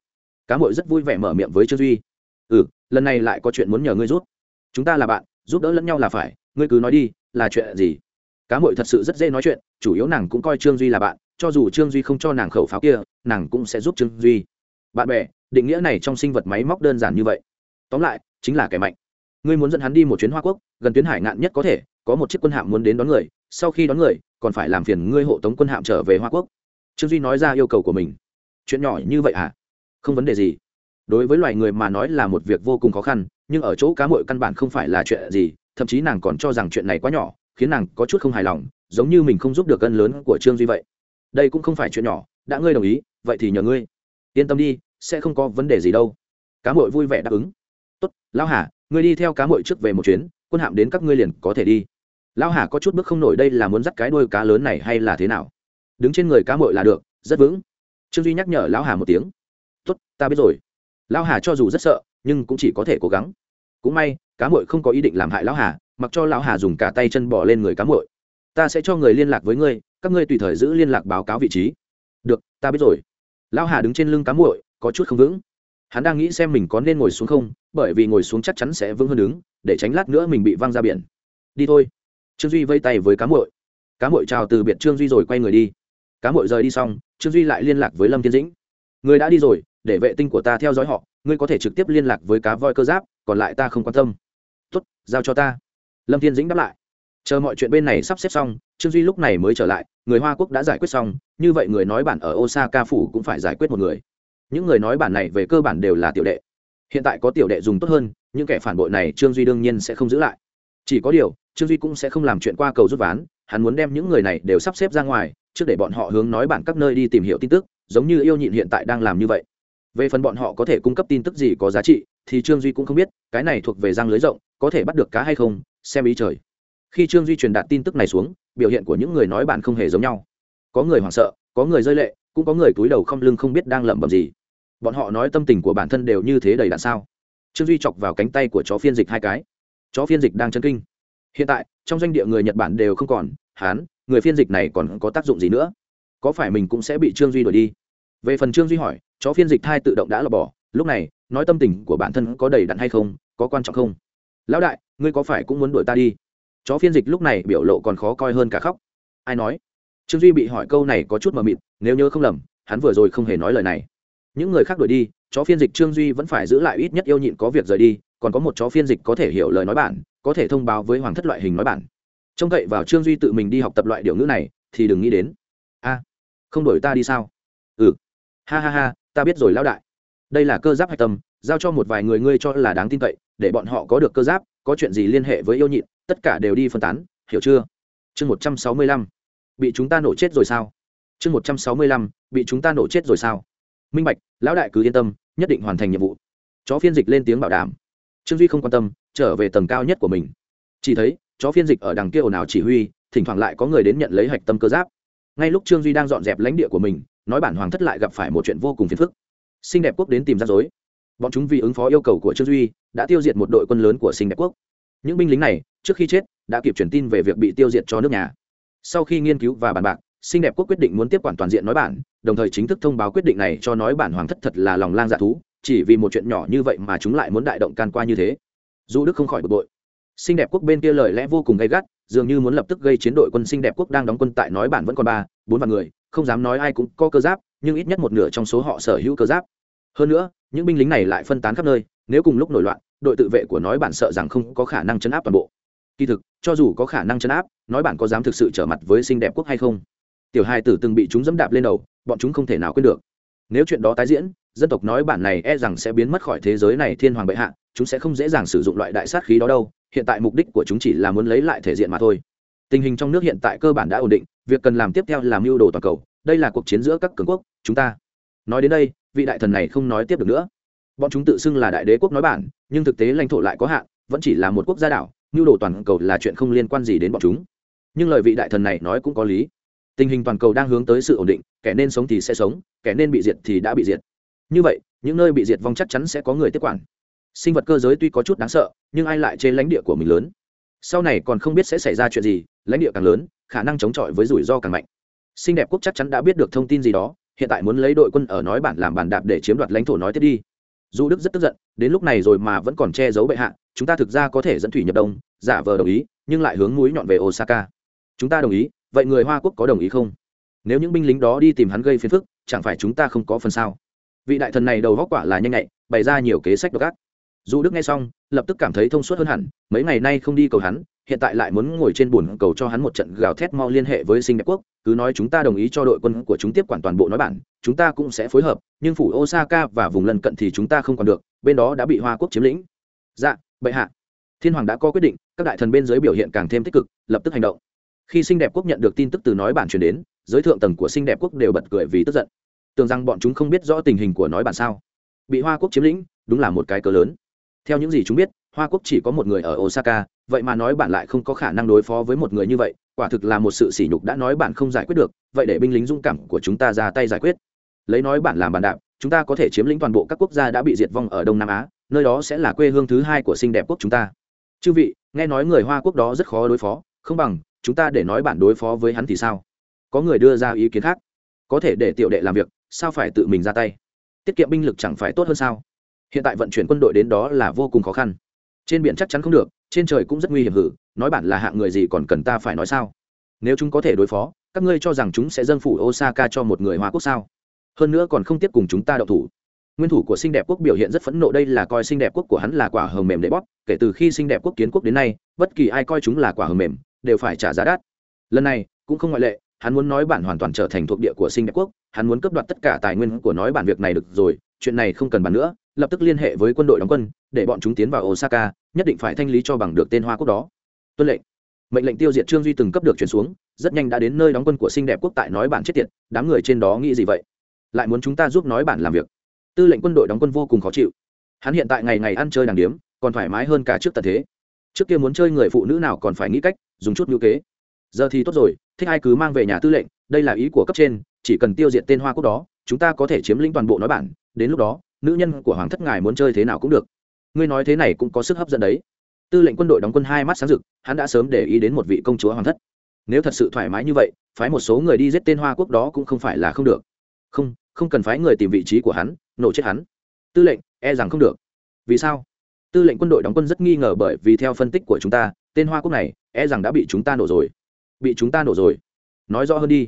Cá mội rất vui vẻ mở miệng với trương duy. Ừ lần này lại có chuyện muốn nhờ ngươi rút chúng ta là bạn giúp đỡ lẫn nhau là phải, ngươi cứ nói đi, là chuyện gì? Cá mội thật sự rất dễ nói chuyện, chủ yếu nàng cũng coi trương duy là bạn, cho dù trương duy không cho nàng khẩu pháo kia, nàng cũng sẽ giúp trương duy. Bạn bè, định nghĩa này trong sinh vật máy móc đơn giản như vậy. Tóm lại, chính là kẻ mạnh. Ngươi muốn dẫn hắn đi một chuyến hoa quốc, gần tuyến hải ngạn nhất có thể, có một chiếc quân hạm muốn đến đón người, sau khi đón người, còn phải làm phiền ngươi hộ tống quân hạm trở về hoa quốc. Trương duy nói ra yêu cầu của mình. Chuyện nhỏ như vậy à? Không vấn đề gì. Đối với loài người mà nói là một việc vô cùng khó khăn nhưng ở chỗ cá mội căn bản không phải là chuyện gì, thậm chí nàng còn cho rằng chuyện này quá nhỏ, khiến nàng có chút không hài lòng, giống như mình không giúp được cân lớn của trương duy vậy. Đây cũng không phải chuyện nhỏ, đã ngươi đồng ý, vậy thì nhờ ngươi. Yên tâm đi, sẽ không có vấn đề gì đâu. Cá mội vui vẻ đáp ứng. Tốt, lão hà, ngươi đi theo cá mội trước về một chuyến, quân hạm đến các ngươi liền có thể đi. Lão hà có chút bước không nổi đây là muốn dắt cái đôi cá lớn này hay là thế nào? Đứng trên người cá mội là được, rất vững. Trương duy nhắc nhở lão hà một tiếng. Tốt, ta biết rồi. Lão hà cho dù rất sợ nhưng cũng chỉ có thể cố gắng. Cũng may, cá mội không có ý định làm hại lão hà, mặc cho lão hà dùng cả tay chân bỏ lên người cá mội ta sẽ cho người liên lạc với ngươi, các ngươi tùy thời giữ liên lạc báo cáo vị trí. Được, ta biết rồi. Lão hà đứng trên lưng cá muội, có chút không vững. Hắn đang nghĩ xem mình có nên ngồi xuống không, bởi vì ngồi xuống chắc chắn sẽ vững hơn đứng, để tránh lát nữa mình bị văng ra biển. Đi thôi. Trương duy vây tay với cá muội. Cá muội chào từ biệt trương duy rồi quay người đi. Cá muội rời đi xong, trương duy lại liên lạc với lâm thiên dĩnh. Người đã đi rồi, để vệ tinh của ta theo dõi họ ngươi có thể trực tiếp liên lạc với cá voi cơ giáp còn lại ta không quan tâm. Tốt, giao cho ta. Lâm thiên dĩnh đáp lại. Chờ mọi chuyện bên này sắp xếp xong trương duy lúc này mới trở lại người hoa quốc đã giải quyết xong như vậy người nói bản ở osaka phủ cũng phải giải quyết một người. Những người nói bản này về cơ bản đều là tiểu đệ. Hiện tại có tiểu đệ dùng tốt hơn những kẻ phản bội này trương duy đương nhiên sẽ không giữ lại. Chỉ có điều trương duy cũng sẽ không làm chuyện qua cầu rút ván hắn muốn đem những người này đều sắp xếp ra ngoài trước để bọn họ hướng nói bản các nơi đi tìm hiểu tin tức giống như yêu nhịn hiện tại đang làm như vậy về phần bọn họ có thể cung cấp tin tức gì có giá trị, thì trương duy cũng không biết, cái này thuộc về giang lưới rộng, có thể bắt được cá hay không, xem ý trời. Khi trương duy truyền đạt tin tức này xuống, biểu hiện của những người nói bạn không hề giống nhau. Có người hoảng sợ, có người rơi lệ, cũng có người túi đầu không lưng không biết đang lẩm bẩm gì. Bọn họ nói tâm tình của bản thân đều như thế đầy đạn sao? Trương duy chọc vào cánh tay của chó phiên dịch hai cái. Chó phiên dịch đang chân kinh. Hiện tại, trong doanh địa người nhật bản đều không còn, hán, người phiên dịch này còn có tác dụng gì nữa? Có phải mình cũng sẽ bị trương duy đuổi đi? Về phần trương duy hỏi, chó phiên dịch thai tự động đã lọc bỏ, lúc này, nói tâm tình của bản thân có đầy đặn hay không, có quan trọng không? Lão đại, ngươi có phải cũng muốn đuổi ta đi? Chó phiên dịch lúc này biểu lộ còn khó coi hơn cả khóc. Ai nói? Trương duy bị hỏi câu này có chút mờ mịt, nếu nhớ không lầm, hắn vừa rồi không hề nói lời này. Những người khác đuổi đi, chó phiên dịch trương duy vẫn phải giữ lại ít nhất yêu nhịn có việc rời đi, còn có một chó phiên dịch có thể hiểu lời nói bản, có thể thông báo với hoàng thất loại hình nói bản. Trông cậy vào trương duy tự mình đi học tập loại điều ngữ này, thì đừng nghĩ đến. A, không đổi ta đi sao? Ừ ha ha ha, ta biết rồi lão đại. Đây là cơ giáp hạch tâm, giao cho một vài người ngươi cho là đáng tin cậy, để bọn họ có được cơ giáp, có chuyện gì liên hệ với yêu nhịn, tất cả đều đi phân tán, hiểu chưa? Chương một trăm sáu mươi lăm. Bị chúng ta nổ chết rồi sao? Chương một trăm sáu mươi lăm, bị chúng ta nổ chết rồi sao? Minh bạch, lão đại cứ yên tâm, nhất định hoàn thành nhiệm vụ. Chó phiên dịch lên tiếng bảo đảm. Trương duy không quan tâm, trở về tầng cao nhất của mình. Chỉ thấy, chó phiên dịch ở đằng kia ồn ào chỉ huy, thỉnh thoảng lại có người đến nhận lấy hạch tâm cơ giáp. Ngay lúc trương duy đang dọn dẹp lãnh địa của mình nói bản hoàng thất lại gặp phải một chuyện vô cùng phiền phức. Xinh đẹp quốc đến tìm ra dối bọn chúng vì ứng phó yêu cầu của trương duy, đã tiêu diệt một đội quân lớn của xinh đẹp quốc. Những binh lính này, trước khi chết, đã kịp truyền tin về việc bị tiêu diệt cho nước nhà. Sau khi nghiên cứu và bàn bạc, xinh đẹp quốc quyết định muốn tiếp quản toàn diện nói bản, đồng thời chính thức thông báo quyết định này cho nói bản hoàng thất thật là lòng lang dạ thú, chỉ vì một chuyện nhỏ như vậy mà chúng lại muốn đại động can qua như thế. Du đức không khỏi bực bội. Xinh đẹp quốc bên kia lời lẽ vô cùng gay gắt, dường như muốn lập tức gây chiến đội quân xinh đẹp quốc đang đóng quân tại nói bản vẫn còn ba, bốn vạn người không dám nói ai cũng có cơ giáp, nhưng ít nhất một nửa trong số họ sở hữu cơ giáp. Hơn nữa, những binh lính này lại phân tán khắp nơi, nếu cùng lúc nổi loạn, đội tự vệ của nói bạn sợ rằng không có khả năng chấn áp toàn bộ. Kỳ thực, cho dù có khả năng chấn áp, nói bạn có dám thực sự trở mặt với xinh đẹp quốc hay không? Tiểu hai tử từng bị chúng dẫm đạp lên đầu, bọn chúng không thể nào quên được. Nếu chuyện đó tái diễn, dân tộc nói bản này e rằng sẽ biến mất khỏi thế giới này thiên hoàng bệ hạ, chúng sẽ không dễ dàng sử dụng loại đại sát khí đó đâu, hiện tại mục đích của chúng chỉ là muốn lấy lại thể diện mà thôi tình hình trong nước hiện tại cơ bản đã ổn định, việc cần làm tiếp theo là mưu đồ toàn cầu, đây là cuộc chiến giữa các cường quốc, chúng ta. Nói đến đây, vị đại thần này không nói tiếp được nữa. Bọn chúng tự xưng là đại đế quốc nói bản, nhưng thực tế lãnh thổ lại có hạn, vẫn chỉ là một quốc gia đảo, mưu đồ toàn cầu là chuyện không liên quan gì đến bọn chúng. Nhưng lời vị đại thần này nói cũng có lý. Tình hình toàn cầu đang hướng tới sự ổn định, kẻ nên sống thì sẽ sống, kẻ nên bị diệt thì đã bị diệt. Như vậy, những nơi bị diệt vong chắc chắn sẽ có người tiếp quản. Sinh vật cơ giới tuy có chút đáng sợ, nhưng ai lại trên lãnh địa của mình lớn? Sau này còn không biết sẽ xảy ra chuyện gì, lãnh địa càng lớn, khả năng chống chọi với rủi ro càng mạnh. Xinh đẹp quốc chắc chắn đã biết được thông tin gì đó, hiện tại muốn lấy đội quân ở nói bản làm bàn đạp để chiếm đoạt lãnh thổ nói tiếp đi. Du đức rất tức giận, đến lúc này rồi mà vẫn còn che giấu bệ hạ, chúng ta thực ra có thể dẫn thủy nhập đông, giả vờ đồng ý, nhưng lại hướng núi nhọn về osaka. Chúng ta đồng ý, vậy người hoa quốc có đồng ý không? Nếu những binh lính đó đi tìm hắn gây phiền phức, chẳng phải chúng ta không có phần sao? Vị đại thần này đầu góc quả là nhanh nhạy, bày ra nhiều kế sách độc ác dù đức nghe xong, lập tức cảm thấy thông suốt hơn hẳn, mấy ngày nay không đi cầu hắn, hiện tại lại muốn ngồi trên bùn cầu cho hắn một trận gào thét mau liên hệ với sinh đẹp quốc, cứ nói chúng ta đồng ý cho đội quân của chúng tiếp quản toàn bộ nói bản, chúng ta cũng sẽ phối hợp, nhưng phủ osaka và vùng lân cận thì chúng ta không còn được, bên đó đã bị hoa quốc chiếm lĩnh. Dạ bệ hạ. Thiên hoàng đã có quyết định, các đại thần bên dưới biểu hiện càng thêm tích cực, lập tức hành động. Khi sinh đẹp quốc nhận được tin tức từ nói bản truyền đến, giới thượng tầng của sinh đẹp quốc đều bật cười vì tức giận. Tưởng rằng bọn chúng không biết rõ tình hình của nói bản sao. Bị hoa quốc chiếm lĩnh, đúng là một cái cớ lớn theo những gì chúng biết, hoa quốc chỉ có một người ở osaka, vậy mà nói bạn lại không có khả năng đối phó với một người như vậy, quả thực là một sự sỉ nhục đã nói bạn không giải quyết được, vậy để binh lính dung cảm của chúng ta ra tay giải quyết. Lấy nói bạn làm bàn đạp, chúng ta có thể chiếm lĩnh toàn bộ các quốc gia đã bị diệt vong ở đông nam á, nơi đó sẽ là quê hương thứ hai của xinh đẹp quốc chúng ta. Chư vị, nghe nói người hoa quốc đó rất khó đối phó, không bằng, chúng ta để nói bạn đối phó với hắn thì sao? Có người đưa ra ý kiến khác. Có thể để tiểu đệ làm việc, sao phải tự mình ra tay? Tiết kiệm binh lực chẳng phải tốt hơn sao? Hiện tại vận chuyển quân đội đến đó là vô cùng khó khăn. Trên biển chắc chắn không được, trên trời cũng rất nguy hiểm hử, nói bản là hạng người gì còn cần ta phải nói sao? Nếu chúng có thể đối phó, các ngươi cho rằng chúng sẽ dâng phủ osaka cho một người hoa quốc sao? Hơn nữa còn không tiếp cùng chúng ta đậu thủ. Nguyên thủ của xinh đẹp quốc biểu hiện rất phẫn nộ, đây là coi xinh đẹp quốc của hắn là quả hờ mềm để bóp, kể từ khi xinh đẹp quốc kiến quốc đến nay, bất kỳ ai coi chúng là quả hờ mềm, đều phải trả giá đắt. Lần này, cũng không ngoại lệ, hắn muốn nói bản hoàn toàn trở thành thuộc địa của Sinh đẹp quốc, hắn muốn cướp đoạt tất cả tài nguyên của nói bản việc này được rồi, chuyện này không cần bàn nữa lập tức liên hệ với quân đội đóng quân, để bọn chúng tiến vào osaka, nhất định phải thanh lý cho bằng được tên hoa quốc đó. Tuân lệnh. Mệnh lệnh tiêu diệt trương duy từng cấp được chuyển xuống, rất nhanh đã đến nơi đóng quân của xinh đẹp quốc tại nói bản chết tiệt, đám người trên đó nghĩ gì vậy? Lại muốn chúng ta giúp nói bản làm việc. Tư lệnh quân đội đóng quân vô cùng khó chịu. Hắn hiện tại ngày ngày ăn chơi đàng điếm, còn thoải mái hơn cả trước tận thế. Trước kia muốn chơi người phụ nữ nào còn phải nghĩ cách, dùng chút ngữ kế. Giờ thì tốt rồi, thích ai cứ mang về nhà tư lệnh, đây là ý của cấp trên, chỉ cần tiêu diệt tên hoa quốc đó, chúng ta có thể chiếm lĩnh toàn bộ nói bản, đến lúc đó nữ nhân của hoàng thất ngài muốn chơi thế nào cũng được. Ngươi nói thế này cũng có sức hấp dẫn đấy. Tư lệnh quân đội đóng quân hai mắt sáng rực, hắn đã sớm để ý đến một vị công chúa hoàng thất. Nếu thật sự thoải mái như vậy, phái một số người đi giết tên hoa quốc đó cũng không phải là không được. Không không cần phái người tìm vị trí của hắn, nổ chết hắn. Tư lệnh e rằng không được. Vì sao? Tư lệnh quân đội đóng quân rất nghi ngờ bởi vì theo phân tích của chúng ta, tên hoa quốc này e rằng đã bị chúng ta nổ rồi. Bị chúng ta nổ rồi. Nói rõ hơn đi.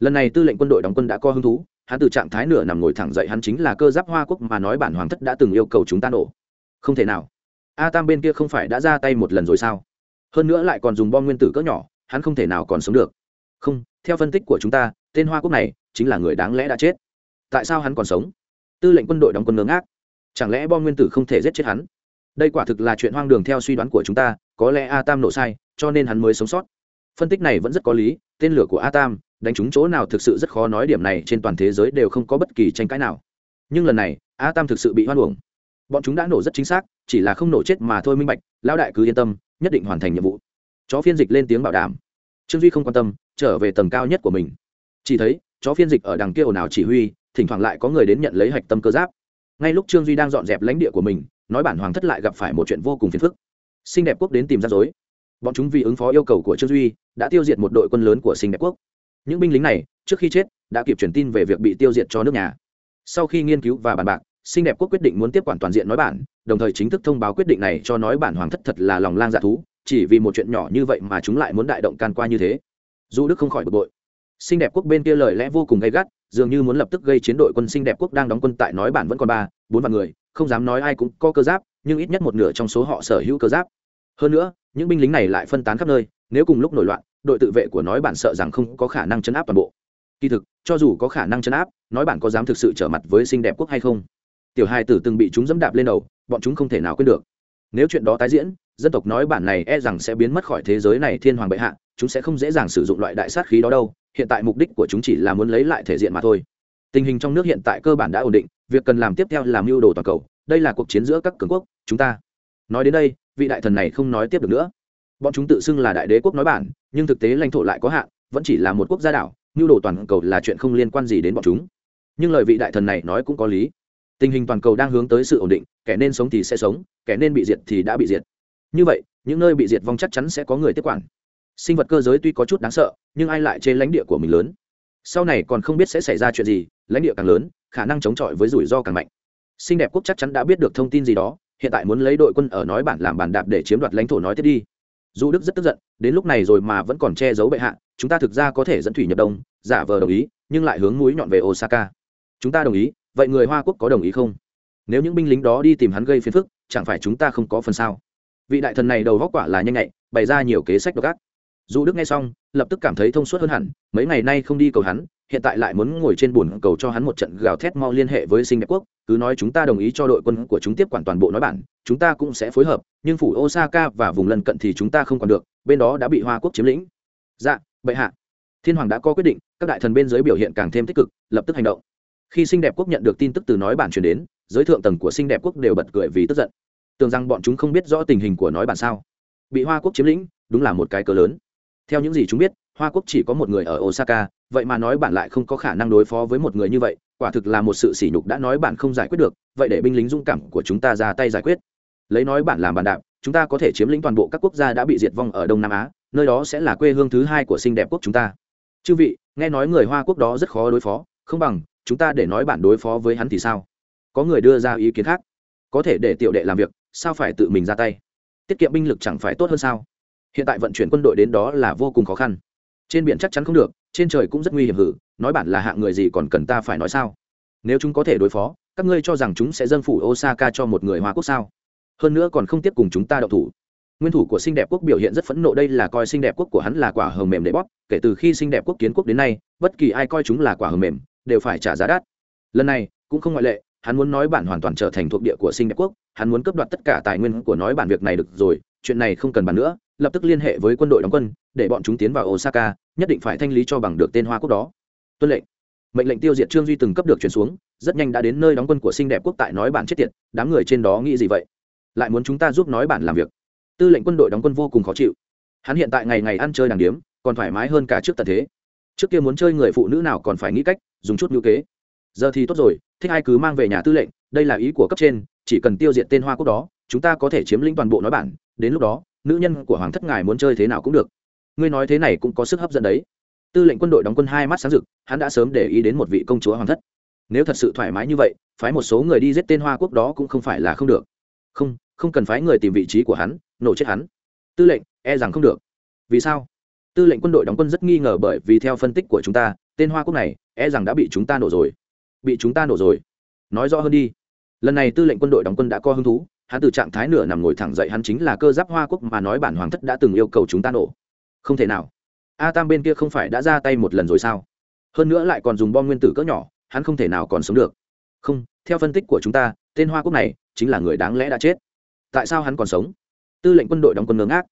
Lần này tư lệnh quân đội đóng quân đã có hứng thú hắn từ trạng thái nửa nằm ngồi thẳng dậy, hắn chính là cơ giáp hoa quốc mà nói bản hoàng thất đã từng yêu cầu chúng ta nổ. Không thể nào. A tam bên kia không phải đã ra tay một lần rồi sao? Hơn nữa lại còn dùng bom nguyên tử cỡ nhỏ, hắn không thể nào còn sống được. Không, theo phân tích của chúng ta, tên hoa quốc này chính là người đáng lẽ đã chết. Tại sao hắn còn sống? Tư lệnh quân đội đóng quân ngớ ngác. Chẳng lẽ bom nguyên tử không thể giết chết hắn? Đây quả thực là chuyện hoang đường theo suy đoán của chúng ta, có lẽ a tam nổ sai, cho nên hắn mới sống sót. Phân tích này vẫn rất có lý, tên lửa của a tam đánh trúng chỗ nào thực sự rất khó nói điểm này trên toàn thế giới đều không có bất kỳ tranh cãi nào. Nhưng lần này, a tam thực sự bị hoan uổng. Bọn chúng đã nổ rất chính xác, chỉ là không nổ chết mà thôi minh bạch, lão đại cứ yên tâm, nhất định hoàn thành nhiệm vụ. Chó phiên dịch lên tiếng bảo đảm. Trương duy không quan tâm, trở về tầng cao nhất của mình. Chỉ thấy, chó phiên dịch ở đằng kia ồn ào chỉ huy, thỉnh thoảng lại có người đến nhận lấy hạch tâm cơ giáp. Ngay lúc trương duy đang dọn dẹp lãnh địa của mình, nói bản hoàng thất lại gặp phải một chuyện vô cùng phiền phức. Xinh đẹp quốc đến tìm ra dối bọn chúng vì ứng phó yêu cầu của trương duy, đã tiêu diệt một đội quân lớn của xinh đẹp quốc những binh lính này, trước khi chết, đã kịp truyền tin về việc bị tiêu diệt cho nước nhà. Sau khi nghiên cứu và bàn bạc xinh đẹp quốc quyết định muốn tiếp quản toàn diện nói bản, đồng thời chính thức thông báo quyết định này cho nói bản hoàng thất thật là lòng lang dạ thú, chỉ vì một chuyện nhỏ như vậy mà chúng lại muốn đại động can qua như thế. Du đức không khỏi bực bội. Xinh đẹp quốc bên kia lời lẽ vô cùng gay gắt, dường như muốn lập tức gây chiến đội quân xinh đẹp quốc đang đóng quân tại nói bản vẫn còn ba, bốn vạn người, không dám nói ai cũng có cơ giáp, nhưng ít nhất một nửa trong số họ sở hữu cơ giáp. Hơn nữa, những binh lính này lại phân tán khắp nơi, nếu cùng lúc nổi loạn đội tự vệ của nói bản sợ rằng không có khả năng chấn áp toàn bộ. Kỳ thực, cho dù có khả năng chấn áp, nói bản có dám thực sự trở mặt với xinh đẹp quốc hay không? Tiểu hai tử từng bị chúng dẫm đạp lên đầu, bọn chúng không thể nào quên được. Nếu chuyện đó tái diễn, dân tộc nói bản này e rằng sẽ biến mất khỏi thế giới này thiên hoàng bệ hạ, chúng sẽ không dễ dàng sử dụng loại đại sát khí đó đâu, hiện tại mục đích của chúng chỉ là muốn lấy lại thể diện mà thôi. Tình hình trong nước hiện tại cơ bản đã ổn định, việc cần làm tiếp theo là mưu đồ toàn cầu, đây là cuộc chiến giữa các cường quốc, chúng ta. Nói đến đây, vị đại thần này không nói tiếp được nữa bọn chúng tự xưng là đại đế quốc nói bản, nhưng thực tế lãnh thổ lại có hạn, vẫn chỉ là một quốc gia đảo Nhu đồ toàn cầu là chuyện không liên quan gì đến bọn chúng. Nhưng lời vị đại thần này nói cũng có lý. Tình hình toàn cầu đang hướng tới sự ổn định, kẻ nên sống thì sẽ sống, kẻ nên bị diệt thì đã bị diệt. Như vậy, những nơi bị diệt vong chắc chắn sẽ có người tiếp quản. Sinh vật cơ giới tuy có chút đáng sợ, nhưng ai lại trên lãnh địa của mình lớn? Sau này còn không biết sẽ xảy ra chuyện gì, lãnh địa càng lớn, khả năng chống chọi với rủi ro càng mạnh. Xinh đẹp quốc chắc chắn đã biết được thông tin gì đó, hiện tại muốn lấy đội quân ở nói bản làm bản đạp để chiếm đoạt lãnh thổ nói tiếp đi du đức rất tức giận, đến lúc này rồi mà vẫn còn che giấu bệ hạ, chúng ta thực ra có thể dẫn thủy nhập đông, giả vờ đồng ý, nhưng lại hướng núi nhọn về osaka. Chúng ta đồng ý, vậy người hoa quốc có đồng ý không? Nếu những binh lính đó đi tìm hắn gây phiền phức, chẳng phải chúng ta không có phần sao? Vị đại thần này đầu góc quả là nhanh nhạy, bày ra nhiều kế sách độc ác dù đức nghe xong, lập tức cảm thấy thông suốt hơn hẳn, mấy ngày nay không đi cầu hắn, hiện tại lại muốn ngồi trên bồn cầu cho hắn một trận gào thét mau liên hệ với sinh đẹp quốc, cứ nói chúng ta đồng ý cho đội quân của chúng tiếp quản toàn bộ nói bản, chúng ta cũng sẽ phối hợp, nhưng phủ osaka và vùng lân cận thì chúng ta không còn được, bên đó đã bị hoa quốc chiếm lĩnh. Dạ bệ hạ. Thiên hoàng đã có quyết định, các đại thần bên dưới biểu hiện càng thêm tích cực, lập tức hành động. Khi sinh đẹp quốc nhận được tin tức từ nói bản truyền đến, giới thượng tầng của sinh đẹp quốc đều bật cười vì tức giận. Tưởng rằng bọn chúng không biết rõ tình hình của nói bản sao. Bị hoa quốc chiếm lĩnh, đúng là một cái cớ lớn theo những gì chúng biết, hoa quốc chỉ có một người ở osaka, vậy mà nói bạn lại không có khả năng đối phó với một người như vậy, quả thực là một sự sỉ nhục đã nói bạn không giải quyết được, vậy để binh lính dung cảm của chúng ta ra tay giải quyết. Lấy nói bạn làm bàn đạp, chúng ta có thể chiếm lĩnh toàn bộ các quốc gia đã bị diệt vong ở đông nam á, nơi đó sẽ là quê hương thứ hai của xinh đẹp quốc chúng ta. Chư vị, nghe nói người hoa quốc đó rất khó đối phó, không bằng, chúng ta để nói bạn đối phó với hắn thì sao? Có người đưa ra ý kiến khác. Có thể để tiểu đệ làm việc, sao phải tự mình ra tay? Tiết kiệm binh lực chẳng phải tốt hơn sao? Hiện tại vận chuyển quân đội đến đó là vô cùng khó khăn. Trên biển chắc chắn không được, trên trời cũng rất nguy hiểm hử, nói bản là hạng người gì còn cần ta phải nói sao? Nếu chúng có thể đối phó, các ngươi cho rằng chúng sẽ dâng phủ osaka cho một người hoa quốc sao? Hơn nữa còn không tiếp cùng chúng ta đậu thủ. Nguyên thủ của xinh đẹp quốc biểu hiện rất phẫn nộ, đây là coi xinh đẹp quốc của hắn là quả hờ mềm để bóp, kể từ khi xinh đẹp quốc kiến quốc đến nay, bất kỳ ai coi chúng là quả hờ mềm, đều phải trả giá đắt. Lần này, cũng không ngoại lệ, hắn muốn nói bản hoàn toàn trở thành thuộc địa của Sinh đẹp quốc, hắn muốn cấp đoạt tất cả tài nguyên của nói bản việc này được rồi, chuyện này không cần bàn nữa lập tức liên hệ với quân đội đóng quân, để bọn chúng tiến vào osaka, nhất định phải thanh lý cho bằng được tên hoa quốc đó. Tuân lệnh. Mệnh lệnh tiêu diệt trương duy từng cấp được chuyển xuống, rất nhanh đã đến nơi đóng quân của xinh đẹp quốc tại nói bản chết tiệt, đám người trên đó nghĩ gì vậy? Lại muốn chúng ta giúp nói bản làm việc. Tư lệnh quân đội đóng quân vô cùng khó chịu. Hắn hiện tại ngày ngày ăn chơi đàng điếm, còn thoải mái hơn cả trước tận thế. Trước kia muốn chơi người phụ nữ nào còn phải nghĩ cách, dùng chút ngữ kế. Giờ thì tốt rồi, thích ai cứ mang về nhà tư lệnh, đây là ý của cấp trên, chỉ cần tiêu diệt tên hoa quốc đó, chúng ta có thể chiếm lĩnh toàn bộ nói bản, đến lúc đó nữ nhân của hoàng thất ngài muốn chơi thế nào cũng được. Ngươi nói thế này cũng có sức hấp dẫn đấy. Tư lệnh quân đội đóng quân hai mắt sáng rực, hắn đã sớm để ý đến một vị công chúa hoàng thất. Nếu thật sự thoải mái như vậy, phái một số người đi giết tên hoa quốc đó cũng không phải là không được. Không không cần phái người tìm vị trí của hắn, nổ chết hắn. Tư lệnh e rằng không được. Vì sao? Tư lệnh quân đội đóng quân rất nghi ngờ bởi vì theo phân tích của chúng ta, tên hoa quốc này e rằng đã bị chúng ta nổ rồi. Bị chúng ta nổ rồi. Nói rõ hơn đi. Lần này tư lệnh quân đội đóng quân đã có hứng thú hắn từ trạng thái nửa nằm ngồi thẳng dậy, hắn chính là cơ giáp hoa quốc mà nói bản hoàng thất đã từng yêu cầu chúng ta nổ. Không thể nào. A tam bên kia không phải đã ra tay một lần rồi sao? Hơn nữa lại còn dùng bom nguyên tử cỡ nhỏ, hắn không thể nào còn sống được. Không, theo phân tích của chúng ta, tên hoa quốc này chính là người đáng lẽ đã chết. Tại sao hắn còn sống? Tư lệnh quân đội đóng quân ngớ ngác.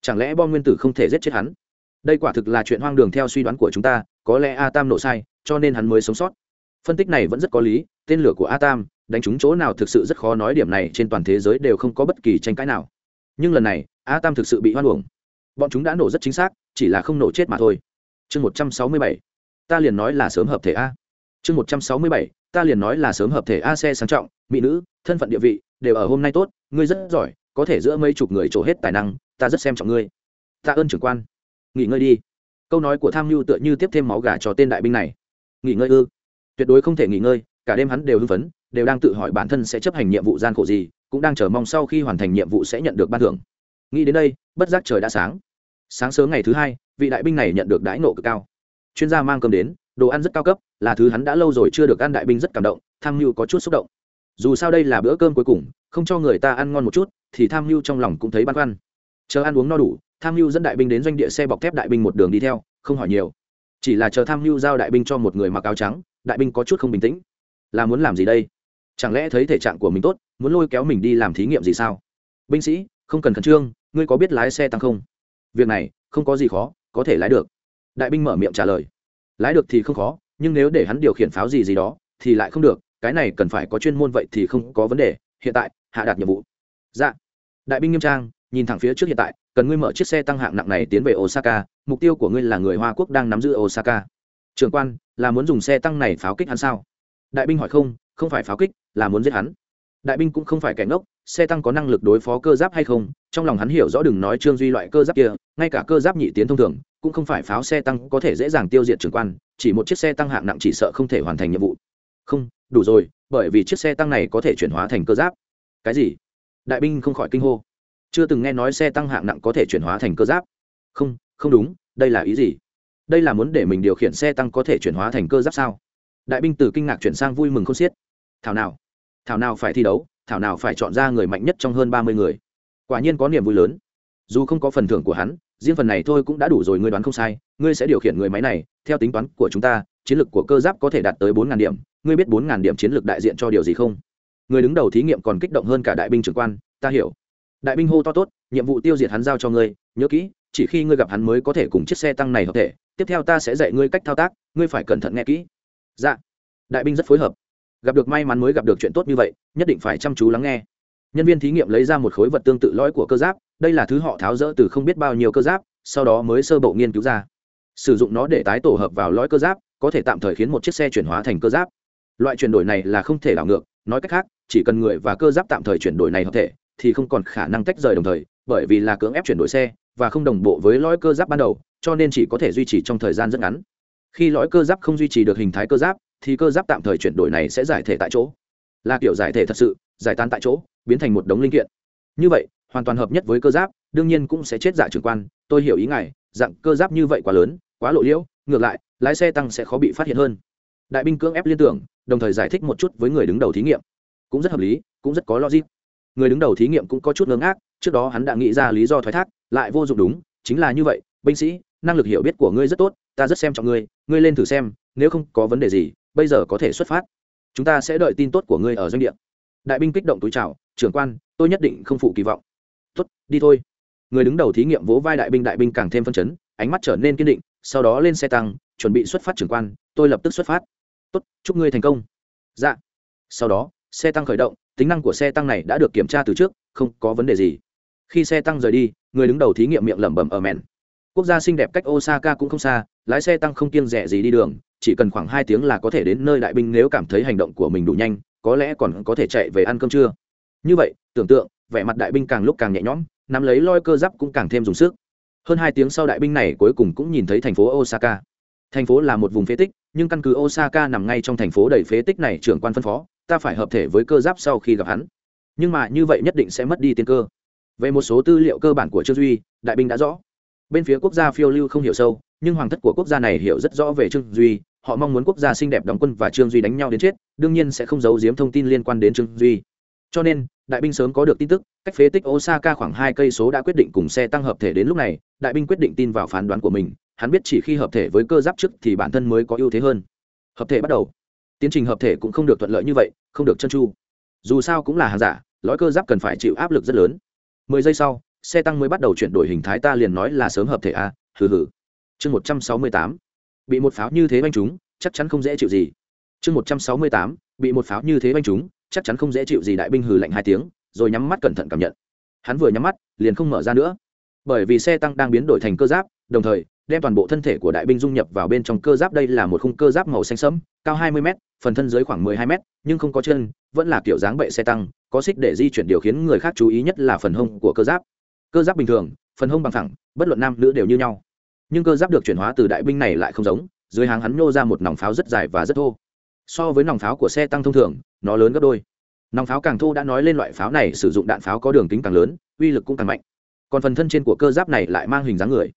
Chẳng lẽ bom nguyên tử không thể giết chết hắn? Đây quả thực là chuyện hoang đường theo suy đoán của chúng ta, có lẽ a tam nổ sai, cho nên hắn mới sống sót. Phân tích này vẫn rất có lý, tên lửa của a tam đánh trúng chỗ nào thực sự rất khó nói điểm này trên toàn thế giới đều không có bất kỳ tranh cãi nào. Nhưng lần này, a tam thực sự bị hoan uổng. Bọn chúng đã nổ rất chính xác, chỉ là không nổ chết mà thôi. Chương một trăm sáu mươi bảy. Ta liền nói là sớm hợp thể a. Chương một trăm sáu mươi bảy. Ta liền nói là sớm hợp thể a xe sang trọng, mỹ nữ, thân phận địa vị, đều ở hôm nay tốt, ngươi rất giỏi, có thể giữa mấy chục người trổ hết tài năng, ta rất xem trọng ngươi. Ta ơn trưởng quan. Nghỉ ngơi đi. Câu nói của tham mưu tựa như tiếp thêm máu gà cho tên đại binh này. Nghỉ ngơi ư? Tuyệt đối không thể nghỉ ngơi, cả đêm hắn đều hưng phấn đều đang tự hỏi bản thân sẽ chấp hành nhiệm vụ gian khổ gì, cũng đang chờ mong sau khi hoàn thành nhiệm vụ sẽ nhận được ban thưởng. Nghĩ đến đây, bất giác trời đã sáng. Sáng sớm ngày thứ hai, vị đại binh này nhận được đãi nộ cực cao. Chuyên gia mang cơm đến, đồ ăn rất cao cấp, là thứ hắn đã lâu rồi chưa được ăn đại binh rất cảm động, tham mưu có chút xúc động. Dù sao đây là bữa cơm cuối cùng, không cho người ta ăn ngon một chút, thì tham mưu trong lòng cũng thấy băn khoăn. Chờ ăn uống no đủ, tham mưu dẫn đại binh đến doanh địa xe bọc thép đại binh một đường đi theo, không hỏi nhiều. Chỉ là chờ tham mưu giao đại binh cho một người mặc áo trắng, đại binh có chút không bình tĩnh. Là muốn làm gì đây? Chẳng lẽ thấy thể trạng của mình tốt, muốn lôi kéo mình đi làm thí nghiệm gì sao? Binh sĩ, không cần khẩn trương, ngươi có biết lái xe tăng không? Việc này, không có gì khó, có thể lái được. Đại binh mở miệng trả lời. Lái được thì không khó, nhưng nếu để hắn điều khiển pháo gì gì đó, thì lại không được, cái này cần phải có chuyên môn vậy thì không có vấn đề. Hiện tại, hạ đạt nhiệm vụ. Dạ. Đại binh nghiêm trang, nhìn thẳng phía trước hiện tại, cần ngươi mở chiếc xe tăng hạng nặng này tiến về osaka, mục tiêu của ngươi là người hoa quốc đang nắm giữ osaka. Trưởng quan, là muốn dùng xe tăng này pháo kích hắn sao? Đại binh hỏi không không phải pháo kích, là muốn giết hắn. Đại binh cũng không phải kẻ ngốc, xe tăng có năng lực đối phó cơ giáp hay không, trong lòng hắn hiểu rõ đừng nói trương duy loại cơ giáp kia, ngay cả cơ giáp nhị tiến thông thường, cũng không phải pháo xe tăng có thể dễ dàng tiêu diệt trưởng quan, chỉ một chiếc xe tăng hạng nặng chỉ sợ không thể hoàn thành nhiệm vụ. Không, đủ rồi, bởi vì chiếc xe tăng này có thể chuyển hóa thành cơ giáp. Cái gì? Đại binh không khỏi kinh hô. Chưa từng nghe nói xe tăng hạng nặng có thể chuyển hóa thành cơ giáp. Không không đúng, đây là ý gì? Đây là muốn để mình điều khiển xe tăng có thể chuyển hóa thành cơ giáp sao? Đại binh từ kinh ngạc chuyển sang vui mừng không xiết thảo nào? Thảo nào phải thi đấu, thảo nào phải chọn ra người mạnh nhất trong hơn ba mươi người. Quả nhiên có niềm vui lớn. Dù không có phần thưởng của hắn, riêng phần này thôi cũng đã đủ rồi, ngươi đoán không sai, ngươi sẽ điều khiển người máy này, theo tính toán của chúng ta, chiến lược của cơ giáp có thể đạt tới bốn điểm, ngươi biết bốn điểm chiến lược đại diện cho điều gì không? Người đứng đầu thí nghiệm còn kích động hơn cả đại binh trưởng quan, ta hiểu. Đại binh hô to tốt, nhiệm vụ tiêu diệt hắn giao cho ngươi, nhớ kỹ, chỉ khi ngươi gặp hắn mới có thể cùng chiếc xe tăng này hợp thể, tiếp theo ta sẽ dạy ngươi cách thao tác, ngươi phải cẩn thận nghe kỹ. Dạ. Đại binh rất phối hợp gặp được may mắn mới gặp được chuyện tốt như vậy, nhất định phải chăm chú lắng nghe. Nhân viên thí nghiệm lấy ra một khối vật tương tự lõi của cơ giáp, đây là thứ họ tháo rỡ từ không biết bao nhiêu cơ giáp, sau đó mới sơ bộ nghiên cứu ra. Sử dụng nó để tái tổ hợp vào lõi cơ giáp, có thể tạm thời khiến một chiếc xe chuyển hóa thành cơ giáp. Loại chuyển đổi này là không thể đảo ngược, nói cách khác, chỉ cần người và cơ giáp tạm thời chuyển đổi này hợp thể, thì không còn khả năng tách rời đồng thời, bởi vì là cưỡng ép chuyển đổi xe, và không đồng bộ với lõi cơ giáp ban đầu, cho nên chỉ có thể duy trì trong thời gian rất ngắn. Khi lõi cơ giáp không duy trì được hình thái cơ giáp thì cơ giáp tạm thời chuyển đổi này sẽ giải thể tại chỗ. Là kiểu giải thể thật sự, giải tán tại chỗ, biến thành một đống linh kiện. Như vậy, hoàn toàn hợp nhất với cơ giáp, đương nhiên cũng sẽ chết giả trưởng quan, tôi hiểu ý ngài, dạng cơ giáp như vậy quá lớn, quá lộ liễu, ngược lại, lái xe tăng sẽ khó bị phát hiện hơn. Đại binh cưỡng ép liên tưởng, đồng thời giải thích một chút với người đứng đầu thí nghiệm. Cũng rất hợp lý, cũng rất có logic. Người đứng đầu thí nghiệm cũng có chút ngớ ngác, trước đó hắn đã nghĩ ra lý do thoái thác, lại vô dụng đúng, chính là như vậy, binh sĩ, năng lực hiểu biết của ngươi rất tốt, ta rất xem trọng ngươi ngươi lên thử xem, nếu không có vấn đề gì bây giờ có thể xuất phát. Chúng ta sẽ đợi tin tốt của ngươi ở doanh địa. Đại binh kích động túi chào, trưởng quan, tôi nhất định không phụ kỳ vọng. Tốt, đi thôi. Người đứng đầu thí nghiệm vỗ vai đại binh đại binh càng thêm phân chấn, ánh mắt trở nên kiên định, sau đó lên xe tăng, chuẩn bị xuất phát, trưởng quan, tôi lập tức xuất phát. Tốt, chúc ngươi thành công. Dạ. Sau đó, xe tăng khởi động, tính năng của xe tăng này đã được kiểm tra từ trước, không có vấn đề gì. Khi xe tăng rời đi, người đứng đầu thí nghiệm miệng lẩm bẩm ở mẹn. Quốc gia xinh đẹp cách osaka cũng không xa, lái xe tăng không kiêng rẻ gì đi đường chỉ cần khoảng hai tiếng là có thể đến nơi đại binh nếu cảm thấy hành động của mình đủ nhanh, có lẽ còn có thể chạy về ăn cơm trưa. Như vậy, tưởng tượng, vẻ mặt đại binh càng lúc càng nhẹ nhõm, nắm lấy loi cơ giáp cũng càng thêm dùng sức. Hơn hai tiếng sau đại binh này cuối cùng cũng nhìn thấy thành phố osaka. Thành phố là một vùng phế tích, nhưng căn cứ osaka nằm ngay trong thành phố đầy phế tích này, trưởng quan phân phó, ta phải hợp thể với cơ giáp sau khi gặp hắn. Nhưng mà như vậy nhất định sẽ mất đi tiên cơ. Về một số tư liệu cơ bản của trương duy, đại binh đã rõ. Bên phía quốc gia phiêu lưu không hiểu sâu, nhưng hoàng thất của quốc gia này hiểu rất rõ về trương duy họ mong muốn quốc gia xinh đẹp đóng quân và trương duy đánh nhau đến chết, đương nhiên sẽ không giấu giếm thông tin liên quan đến trương duy. Cho nên, đại binh sớm có được tin tức, cách phế tích osaka khoảng hai cây số đã quyết định cùng xe tăng hợp thể đến lúc này, đại binh quyết định tin vào phán đoán của mình, hắn biết chỉ khi hợp thể với cơ giáp trước thì bản thân mới có ưu thế hơn. Hợp thể bắt đầu. Tiến trình hợp thể cũng không được thuận lợi như vậy, không được chân chu dù sao cũng là hàng giả, lõi cơ giáp cần phải chịu áp lực rất lớn. Mười giây sau, xe tăng mới bắt đầu chuyển đổi hình thái, ta liền nói là sớm hợp thể a, hừ hừ. Chương một trăm sáu mươi tám bị một pháo như thế banh chúng chắc chắn không dễ chịu gì. Chương một trăm sáu mươi tám, bị một pháo như thế banh chúng chắc chắn không dễ chịu gì đại binh hừ lạnh hai tiếng, rồi nhắm mắt cẩn thận cảm nhận. Hắn vừa nhắm mắt, liền không mở ra nữa. Bởi vì xe tăng đang biến đổi thành cơ giáp, đồng thời, đem toàn bộ thân thể của đại binh dung nhập vào bên trong cơ giáp đây là một khung cơ giáp màu xanh sẫm, cao 20 m phần thân dưới khoảng 12 m nhưng không có chân, vẫn là kiểu dáng bệ xe tăng, có xích để di chuyển điều khiến người khác chú ý nhất là phần hông của cơ giáp. Cơ giáp bình thường, phần hông bằng thẳng bất luận nam nữ đều như nhau nhưng cơ giáp được chuyển hóa từ đại binh này lại không giống, dưới hàng hắn nhô ra một nòng pháo rất dài và rất thô. So với nòng pháo của xe tăng thông thường, nó lớn gấp đôi. Nòng pháo càng thô đã nói lên loại pháo này sử dụng đạn pháo có đường kính càng lớn, uy lực cũng càng mạnh. Còn phần thân trên của cơ giáp này lại mang hình dáng người.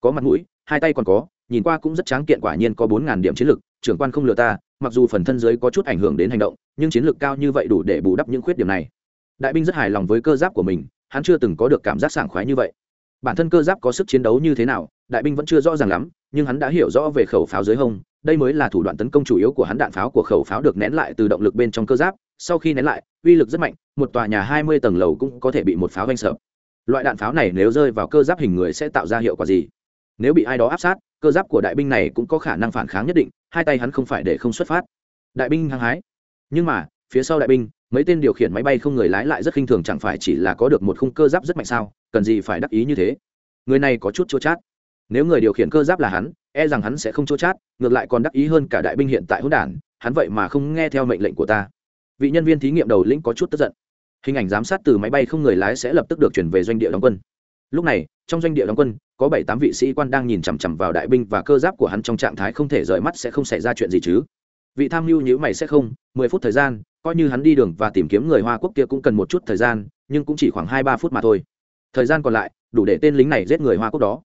Có mặt mũi, hai tay còn có, nhìn qua cũng rất tráng kiện quả nhiên có bốn ngàn điểm chiến lực, trưởng quan không lừa ta, mặc dù phần thân dưới có chút ảnh hưởng đến hành động, nhưng chiến lược cao như vậy đủ để bù đắp những khuyết điểm này. Đại binh rất hài lòng với cơ giáp của mình, hắn chưa từng có được cảm giác sảng khoái như vậy. Bản thân cơ giáp có sức chiến đấu như thế nào đại binh vẫn chưa rõ ràng lắm, nhưng hắn đã hiểu rõ về khẩu pháo dưới hông, đây mới là thủ đoạn tấn công chủ yếu của hắn đạn pháo của khẩu pháo được nén lại từ động lực bên trong cơ giáp, sau khi nén lại, uy lực rất mạnh, một tòa nhà hai mươi tầng lầu cũng có thể bị một pháo vanh sợ. Loại đạn pháo này nếu rơi vào cơ giáp hình người sẽ tạo ra hiệu quả gì? Nếu bị ai đó áp sát, cơ giáp của đại binh này cũng có khả năng phản kháng nhất định, hai tay hắn không phải để không xuất phát. Đại binh hăng hái. Nhưng mà, phía sau đại binh, mấy tên điều khiển máy bay không người lái lại rất khinh thường chẳng phải chỉ là có được một khung cơ giáp rất mạnh sao? Cần gì phải đắc ý như thế? Người này có chút chua chát nếu người điều khiển cơ giáp là hắn e rằng hắn sẽ không chỗ chát, ngược lại còn đắc ý hơn cả đại binh hiện tại hỗn đản, hắn vậy mà không nghe theo mệnh lệnh của ta. Vị nhân viên thí nghiệm đầu lĩnh có chút tức giận. Hình ảnh giám sát từ máy bay không người lái sẽ lập tức được chuyển về doanh địa đóng quân. Lúc này, trong doanh địa đóng quân, có bảy tám vị sĩ quan đang nhìn chằm chằm vào đại binh và cơ giáp của hắn trong trạng thái không thể rời mắt sẽ không xảy ra chuyện gì chứ. Vị tham mưu nhữ mày sẽ không, mười phút thời gian, coi như hắn đi đường và tìm kiếm người hoa quốc kia cũng cần một chút thời gian, nhưng cũng chỉ khoảng hai ba phút mà thôi. Thời gian còn lại, đủ để tên lính này giết người hoa quốc đó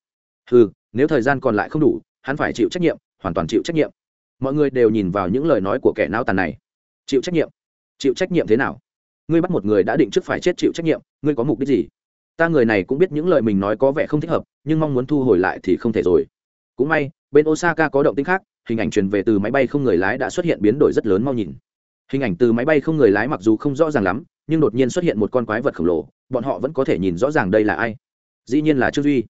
ừ nếu thời gian còn lại không đủ, hắn phải chịu trách nhiệm, hoàn toàn chịu trách nhiệm. Mọi người đều nhìn vào những lời nói của kẻ nao tàn này. Chịu trách nhiệm? Chịu trách nhiệm thế nào? Ngươi bắt một người đã định trước phải chết chịu trách nhiệm, ngươi có mục đích gì? Ta người này cũng biết những lời mình nói có vẻ không thích hợp, nhưng mong muốn thu hồi lại thì không thể rồi. Cũng may, bên osaka có động tĩnh khác, hình ảnh truyền về từ máy bay không người lái đã xuất hiện biến đổi rất lớn mau nhìn. Hình ảnh từ máy bay không người lái mặc dù không rõ ràng lắm, nhưng đột nhiên xuất hiện một con quái vật khổng lồ, bọn họ vẫn có thể nhìn rõ ràng đây là ai. Dĩ nhiên là trương duy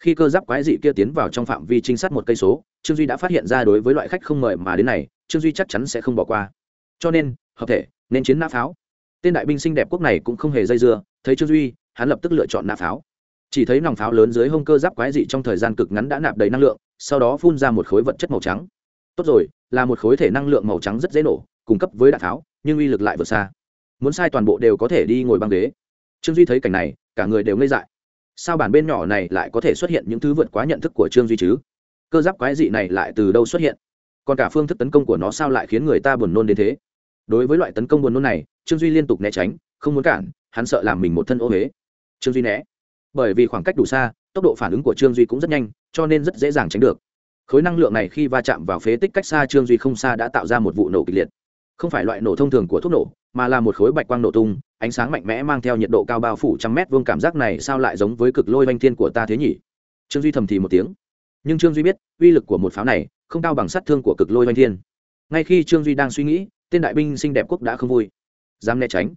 khi cơ giáp quái dị kia tiến vào trong phạm vi trinh sát một cây số, trương duy đã phát hiện ra đối với loại khách không mời mà đến này, trương duy chắc chắn sẽ không bỏ qua. Cho nên, hợp thể, nên chiến nã pháo. Tên đại binh xinh đẹp quốc này cũng không hề dây dưa, thấy trương duy, hắn lập tức lựa chọn nã pháo. Chỉ thấy nòng pháo lớn dưới hông cơ giáp quái dị trong thời gian cực ngắn đã nạp đầy năng lượng, sau đó phun ra một khối vật chất màu trắng. Tốt rồi, là một khối thể năng lượng màu trắng rất dễ nổ, cung cấp với đạn pháo, nhưng uy lực lại vượt xa. Muốn sai toàn bộ đều có thể đi ngồi băng ghế. Trương duy thấy cảnh này, cả người đều ngây dại sao bản bên nhỏ này lại có thể xuất hiện những thứ vượt quá nhận thức của trương duy chứ? Cơ giáp quái dị này lại từ đâu xuất hiện? Còn cả phương thức tấn công của nó sao lại khiến người ta buồn nôn đến thế? Đối với loại tấn công buồn nôn này, trương duy liên tục né tránh, không muốn cản, hắn sợ làm mình một thân ô huế trương duy né. Bởi vì khoảng cách đủ xa, tốc độ phản ứng của trương duy cũng rất nhanh, cho nên rất dễ dàng tránh được. Khối năng lượng này khi va chạm vào phế tích cách xa trương duy không xa đã tạo ra một vụ nổ kịch liệt không phải loại nổ thông thường của thuốc nổ, mà là một khối bạch quang nổ tung, ánh sáng mạnh mẽ mang theo nhiệt độ cao bao phủ trăm mét vuông cảm giác này sao lại giống với cực lôi oanh thiên của ta thế nhỉ? Trương duy thầm thì một tiếng. Nhưng trương duy biết, uy lực của một pháo này không cao bằng sát thương của cực lôi oanh thiên. Ngay khi trương duy đang suy nghĩ, tên đại binh xinh đẹp quốc đã không vui. Dám né tránh.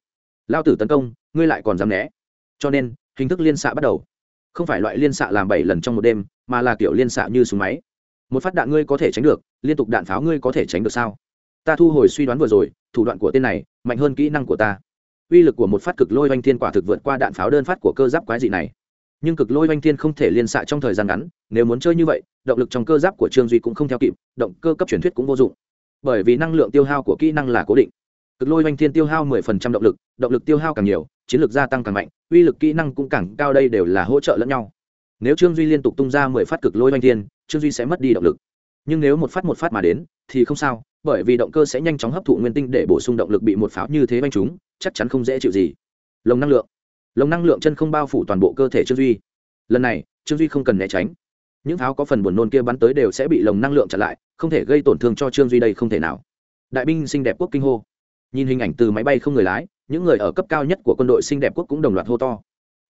Lao tử tấn công, ngươi lại còn dám né. Cho nên, hình thức liên xạ bắt đầu. Không phải loại liên xạ làm bảy lần trong một đêm, mà là kiểu liên xạ như súng máy. Một phát đạn ngươi có thể tránh được, liên tục đạn pháo ngươi có thể tránh được sao? Ta thu hồi suy đoán vừa rồi, thủ đoạn của tên này, mạnh hơn kỹ năng của ta. Uy lực của một phát cực lôi oanh thiên quả thực vượt qua đạn pháo đơn phát của cơ giáp quái dị này. Nhưng cực lôi oanh thiên không thể liên xạ trong thời gian ngắn, nếu muốn chơi như vậy, động lực trong cơ giáp của trương duy cũng không theo kịp, động cơ cấp truyền thuyết cũng vô dụng. Bởi vì năng lượng tiêu hao của kỹ năng là cố định. Cực lôi oanh thiên tiêu hao 10% động lực động lực tiêu hao càng nhiều, chiến lược gia tăng càng mạnh, uy lực kỹ năng cũng càng cao đây đều là hỗ trợ lẫn nhau. Nếu trương duy liên tục tung ra mười phát cực lôi oanh thiên, trương duy sẽ mất đi động lực. Nhưng nếu một phát một phát mà đến thì không sao, bởi vì động cơ sẽ nhanh chóng hấp thụ nguyên tinh để bổ sung động lực bị một pháo như thế banh chúng, chắc chắn không dễ chịu gì. Lồng năng lượng. Lồng năng lượng chân không bao phủ toàn bộ cơ thể trương duy. Lần này, trương duy không cần né tránh. Những pháo có phần buồn nôn kia bắn tới đều sẽ bị lồng năng lượng chặn lại, không thể gây tổn thương cho trương duy đây không thể nào. Đại binh xinh đẹp quốc kinh hô. Nhìn hình ảnh từ máy bay không người lái, những người ở cấp cao nhất của quân đội xinh đẹp quốc cũng đồng loạt hô to.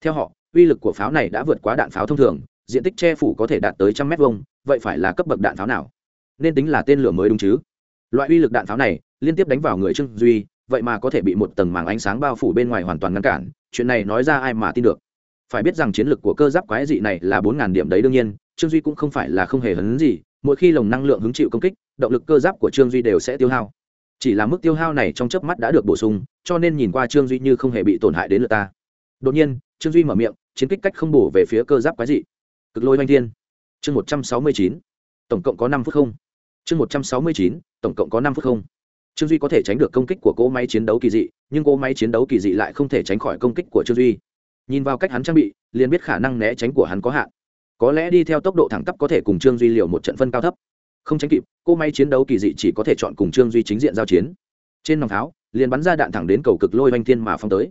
Theo họ, uy lực của pháo này đã vượt quá đạn pháo thông thường, diện tích che phủ có thể đạt tới trăm mét vuông, vậy phải là cấp bậc đạn pháo nào? Nên tính là tên lửa mới đúng chứ. Loại uy lực đạn pháo này, liên tiếp đánh vào người trương duy, vậy mà có thể bị một tầng màng ánh sáng bao phủ bên ngoài hoàn toàn ngăn cản, chuyện này nói ra ai mà tin được? Phải biết rằng chiến lược của cơ giáp quái dị này là bốn ngàn điểm đấy đương nhiên, trương duy cũng không phải là không hề hấn gì, mỗi khi lồng năng lượng hứng chịu công kích, động lực cơ giáp của trương duy đều sẽ tiêu hao. Chỉ là mức tiêu hao này trong chớp mắt đã được bổ sung, cho nên nhìn qua trương duy như không hề bị tổn hại đến lượt ta. Đột nhiên, trương duy mở miệng, chiến kích cách không bổ về phía cơ giáp quái dị. Cực lôi oanh thiên. Chương một trăm sáu mươi chín. Tổng cộng có năm phút không chương một trăm sáu mươi chín, tổng cộng có năm phút không. Trương duy có thể tránh được công kích của cỗ máy chiến đấu kỳ dị, nhưng cỗ máy chiến đấu kỳ dị lại không thể tránh khỏi công kích của trương duy. Nhìn vào cách hắn trang bị, liền biết khả năng né tránh của hắn có hạn. Có lẽ đi theo tốc độ thẳng tắp có thể cùng trương duy liều một trận phân cao thấp. Không tránh kịp, cỗ máy chiến đấu kỳ dị chỉ có thể chọn cùng trương duy chính diện giao chiến. Trên nòng tháo, liền bắn ra đạn thẳng đến cầu cực lôi oanh thiên mà phong tới.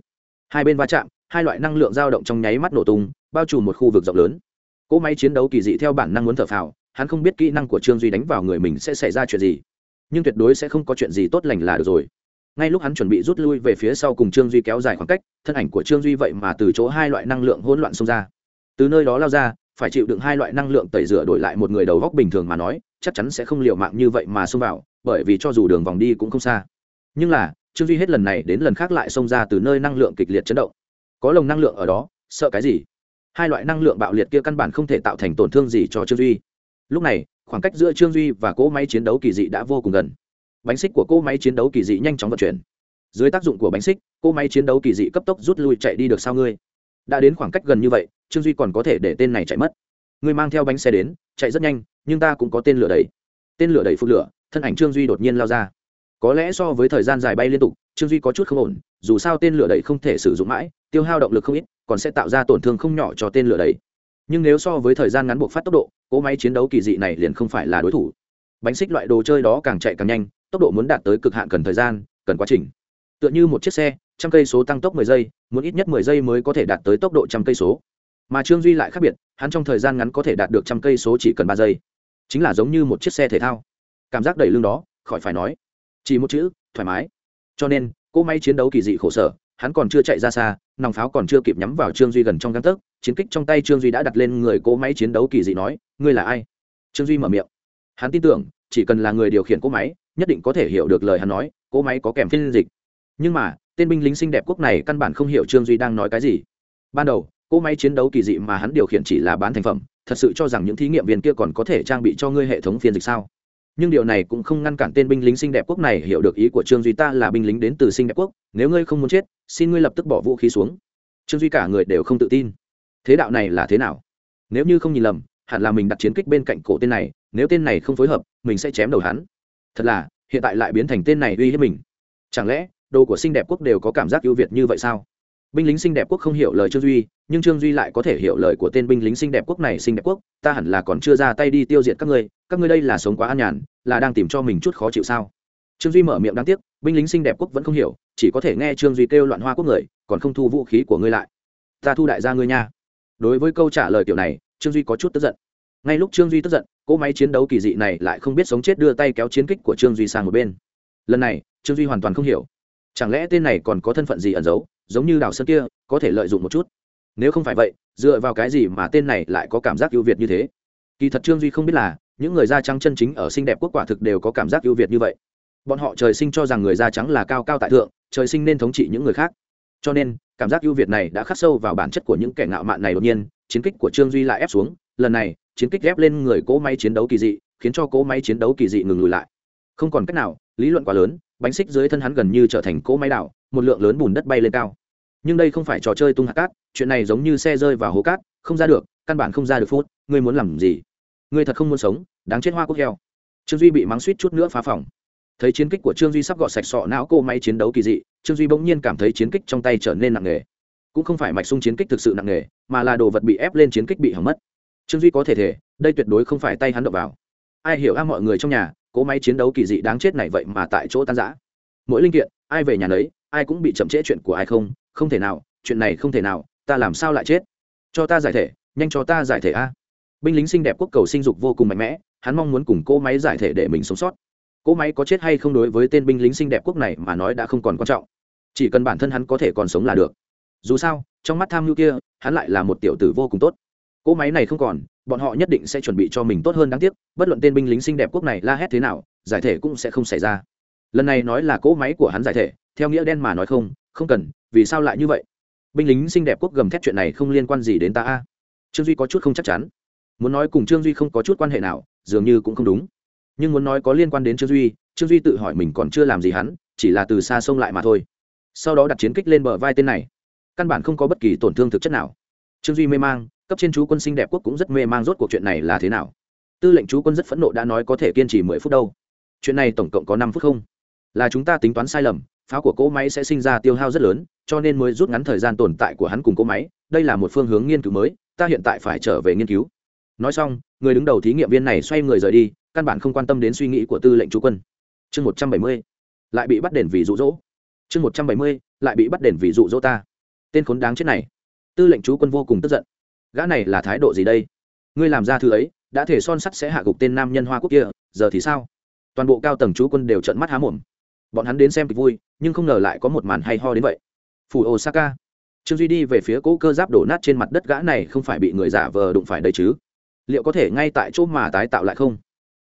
Hai bên va chạm, hai loại năng lượng dao động trong nháy mắt nổ tung, bao trùm một khu vực rộng lớn. Cỗ máy chiến đấu kỳ dị theo bản năng muốn thở phào hắn không biết kỹ năng của trương duy đánh vào người mình sẽ xảy ra chuyện gì, nhưng tuyệt đối sẽ không có chuyện gì tốt lành là được rồi. Ngay lúc hắn chuẩn bị rút lui về phía sau cùng trương duy kéo dài khoảng cách, thân ảnh của trương duy vậy mà từ chỗ hai loại năng lượng hỗn loạn xông ra. Từ nơi đó lao ra, phải chịu đựng hai loại năng lượng tẩy rửa đổi lại một người đầu góc bình thường mà nói, chắc chắn sẽ không liều mạng như vậy mà xông vào, bởi vì cho dù đường vòng đi cũng không xa. Nhưng là, trương duy hết lần này đến lần khác lại xông ra từ nơi năng lượng kịch liệt chấn động. Có lồng năng lượng ở đó, sợ cái gì? Hai loại năng lượng bạo liệt kia căn bản không thể tạo thành tổn thương gì cho trương duy lúc này, khoảng cách giữa trương duy và cỗ máy chiến đấu kỳ dị đã vô cùng gần. Bánh xích của cỗ máy chiến đấu kỳ dị nhanh chóng vận chuyển. Dưới tác dụng của bánh xích, cỗ máy chiến đấu kỳ dị cấp tốc rút lui chạy đi được sao ngươi? Đã đến khoảng cách gần như vậy, trương duy còn có thể để tên này chạy mất. Ngươi mang theo bánh xe đến, chạy rất nhanh, nhưng ta cũng có tên lửa đẩy. Tên lửa đẩy phun lửa, thân ảnh trương duy đột nhiên lao ra. Có lẽ so với thời gian dài bay liên tục, trương duy có chút không ổn, dù sao tên lửa đẩy không thể sử dụng mãi, tiêu hao động lực không ít, còn sẽ tạo ra tổn thương không nhỏ cho tên lửa đẩy. Nhưng nếu so với thời gian ngắn buộc phát tốc độ cỗ máy chiến đấu kỳ dị này liền không phải là đối thủ. Bánh xích loại đồ chơi đó càng chạy càng nhanh, tốc độ muốn đạt tới cực hạn cần thời gian, cần quá trình. Tựa như một chiếc xe, trăm cây số tăng tốc mười giây, muốn ít nhất mười giây mới có thể đạt tới tốc độ trăm cây số. Mà trương duy lại khác biệt, hắn trong thời gian ngắn có thể đạt được trăm cây số chỉ cần ba giây. Chính là giống như một chiếc xe thể thao. Cảm giác đẩy lưng đó, khỏi phải nói, chỉ một chữ, thoải mái. Cho nên, cỗ máy chiến đấu kỳ dị khổ sở, hắn còn chưa chạy ra xa, nòng pháo còn chưa kịp nhắm vào trương duy gần trong găng tấc chiến kích trong tay trương duy đã đặt lên người cỗ máy chiến đấu kỳ dị nói, ngươi là ai? Trương duy mở miệng. Hắn tin tưởng, chỉ cần là người điều khiển cỗ máy, nhất định có thể hiểu được lời hắn nói, cỗ máy có kèm phiên dịch. Nhưng mà, tên binh lính xinh đẹp quốc này căn bản không hiểu trương duy đang nói cái gì. Ban đầu, cỗ máy chiến đấu kỳ dị mà hắn điều khiển chỉ là bán thành phẩm, thật sự cho rằng những thí nghiệm viên kia còn có thể trang bị cho ngươi hệ thống phiên dịch sao? Nhưng điều này cũng không ngăn cản tên binh lính xinh đẹp quốc này hiểu được ý của trương duy ta là binh lính đến từ xinh đẹp quốc, nếu ngươi không muốn chết, xin ngươi lập tức bỏ vũ khí xuống. Trương duy cả người đều không tự tin thế đạo này là thế nào? Nếu như không nhìn lầm, hẳn là mình đặt chiến kích bên cạnh cổ tên này, nếu tên này không phối hợp, mình sẽ chém đầu hắn. Thật là, hiện tại lại biến thành tên này uy hiếp mình. Chẳng lẽ, đồ của xinh đẹp quốc đều có cảm giác ưu việt như vậy sao? Binh lính xinh đẹp quốc không hiểu lời trương duy, nhưng trương duy lại có thể hiểu lời của tên binh lính xinh đẹp quốc này. Xinh đẹp quốc, ta hẳn là còn chưa ra tay đi tiêu diệt các ngươi các ngươi đây là sống quá an nhàn, là đang tìm cho mình chút khó chịu sao? Trương duy mở miệng đáng tiếc, binh lính xinh đẹp quốc vẫn không hiểu, chỉ có thể nghe trương duy kêu loạn hoa quốc người, còn không thu vũ khí của ngươi lại. Ta thu đại gia ngươi nha đối với câu trả lời kiểu này, trương duy có chút tức giận. Ngay lúc trương duy tức giận, cỗ máy chiến đấu kỳ dị này lại không biết sống chết đưa tay kéo chiến kích của trương duy sang một bên. Lần này, trương duy hoàn toàn không hiểu. Chẳng lẽ tên này còn có thân phận gì ẩn giấu, giống như đào sơn kia, có thể lợi dụng một chút? Nếu không phải vậy, dựa vào cái gì mà tên này lại có cảm giác ưu việt như thế? Kỳ thật trương duy không biết là, những người da trắng chân chính ở xinh đẹp quốc quả thực đều có cảm giác ưu việt như vậy. Bọn họ trời sinh cho rằng người da trắng là cao cao tại thượng, trời sinh nên thống trị những người khác. Cho nên cảm giác ưu việt này đã khắc sâu vào bản chất của những kẻ ngạo mạn này đột nhiên, chiến kích của trương duy lại ép xuống. Lần này, chiến kích ép lên người cỗ máy chiến đấu kỳ dị, khiến cho cỗ máy chiến đấu kỳ dị ngừng lùi lại. Không còn cách nào, lý luận quá lớn, bánh xích dưới thân hắn gần như trở thành cỗ máy đảo, một lượng lớn bùn đất bay lên cao. Nhưng đây không phải trò chơi tung hạt cát, chuyện này giống như xe rơi vào hố cát, không ra được, căn bản không ra được phút, ngươi muốn làm gì? Ngươi thật không muốn sống, đáng chết hoa cốt heo. Trương duy bị mắng suýt chút nữa phá phòng thấy chiến kích của trương duy sắp gọt sạch sọ não cô máy chiến đấu kỳ dị, trương duy bỗng nhiên cảm thấy chiến kích trong tay trở nên nặng nề. Cũng không phải mạch sung chiến kích thực sự nặng nề, mà là đồ vật bị ép lên chiến kích bị hỏng mất. Trương duy có thể thể, đây tuyệt đối không phải tay hắn đập vào. Ai hiểu a mọi người trong nhà cỗ máy chiến đấu kỳ dị đáng chết này vậy mà tại chỗ tan giã mỗi linh kiện, ai về nhà lấy ai cũng bị chậm trễ chuyện của ai không không thể nào, chuyện này không thể nào, ta làm sao lại chết? Cho ta giải thể, nhanh cho ta giải thể a. Binh lính xinh đẹp quốc cầu sinh dục vô cùng mạnh mẽ, hắn mong muốn cùng cỗ máy giải thể để mình sống sót cỗ máy có chết hay không đối với tên binh lính xinh đẹp quốc này mà nói đã không còn quan trọng. Chỉ cần bản thân hắn có thể còn sống là được. Dù sao, trong mắt tham mưu kia, hắn lại là một tiểu tử vô cùng tốt. Cỗ máy này không còn, bọn họ nhất định sẽ chuẩn bị cho mình tốt hơn đáng tiếc, bất luận tên binh lính xinh đẹp quốc này la hét thế nào, giải thể cũng sẽ không xảy ra. Lần này nói là cỗ máy của hắn giải thể, theo nghĩa đen mà nói không không cần, vì sao lại như vậy? Binh lính xinh đẹp quốc gầm thét chuyện này không liên quan gì đến ta a. Trương duy có chút không chắc chắn. Muốn nói cùng trương duy không có chút quan hệ nào, dường như cũng không đúng nhưng muốn nói có liên quan đến trương duy trương duy tự hỏi mình còn chưa làm gì hắn chỉ là từ xa sông lại mà thôi sau đó đặt chiến kích lên bờ vai tên này căn bản không có bất kỳ tổn thương thực chất nào trương duy mê mang cấp trên chú quân sinh đẹp quốc cũng rất mê mang rốt cuộc chuyện này là thế nào tư lệnh chú quân rất phẫn nộ đã nói có thể kiên trì mười phút đâu chuyện này tổng cộng có năm phút không là chúng ta tính toán sai lầm pháo của cỗ máy sẽ sinh ra tiêu hao rất lớn cho nên mới rút ngắn thời gian tồn tại của hắn cùng cỗ máy đây là một phương hướng nghiên cứu mới ta hiện tại phải trở về nghiên cứu nói xong người đứng đầu thí nghiệm viên này xoay người rời đi căn bản không quan tâm đến suy nghĩ của tư lệnh chú quân. Chương một trăm bảy mươi, lại bị bắt đền vì rụ rỗ chương một trăm bảy mươi, lại bị bắt đền vì rụ rỗ ta. Tên khốn đáng chết này. Tư lệnh chú quân vô cùng tức giận. Gã này là thái độ gì đây? Ngươi làm ra thứ ấy, đã thể son sắt sẽ hạ gục tên nam nhân hoa quốc kia, giờ thì sao? Toàn bộ cao tầng chú quân đều trận mắt há mồm. Bọn hắn đến xem kịch vui, nhưng không ngờ lại có một màn hay ho đến vậy. Phủ osaka. Trương duy đi về phía cỗ cơ giáp đổ nát trên mặt đất, gã này không phải bị người giả vờ đụng phải đây chứ? Liệu có thể ngay tại chỗ mà tái tạo lại không?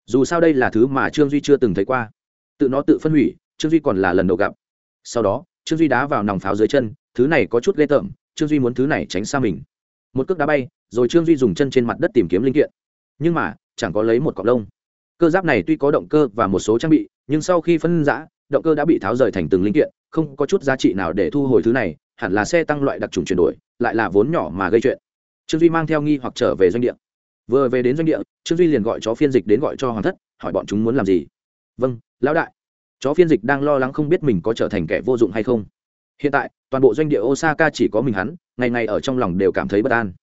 Dù sao đây là thứ mà trương duy chưa từng thấy qua. Tự nó tự phân hủy, trương duy còn là lần đầu gặp. Sau đó, trương duy đá vào nòng pháo dưới chân, thứ này có chút ghê tởm, trương duy muốn thứ này tránh xa mình. Một cước đá bay, rồi trương duy dùng chân trên mặt đất tìm kiếm linh kiện. Nhưng mà, chẳng có lấy một cọc lông. Cơ giáp này tuy có động cơ và một số trang bị, nhưng sau khi phân giã, động cơ đã bị tháo rời thành từng linh kiện, không có chút giá trị nào để thu hồi thứ này, hẳn là xe tăng loại đặc trùng chuyển đổi, lại là vốn nhỏ mà gây chuyện. Trương duy mang theo nghi hoặc trở về doanh địa vừa về đến doanh địa, trương duy liền gọi chó phiên dịch đến gọi cho hoàng thất, hỏi bọn chúng muốn làm gì. Vâng lão đại. Chó phiên dịch đang lo lắng không biết mình có trở thành kẻ vô dụng hay không. Hiện tại, toàn bộ doanh địa osaka chỉ có mình hắn, ngày ngày ở trong lòng đều cảm thấy bất an.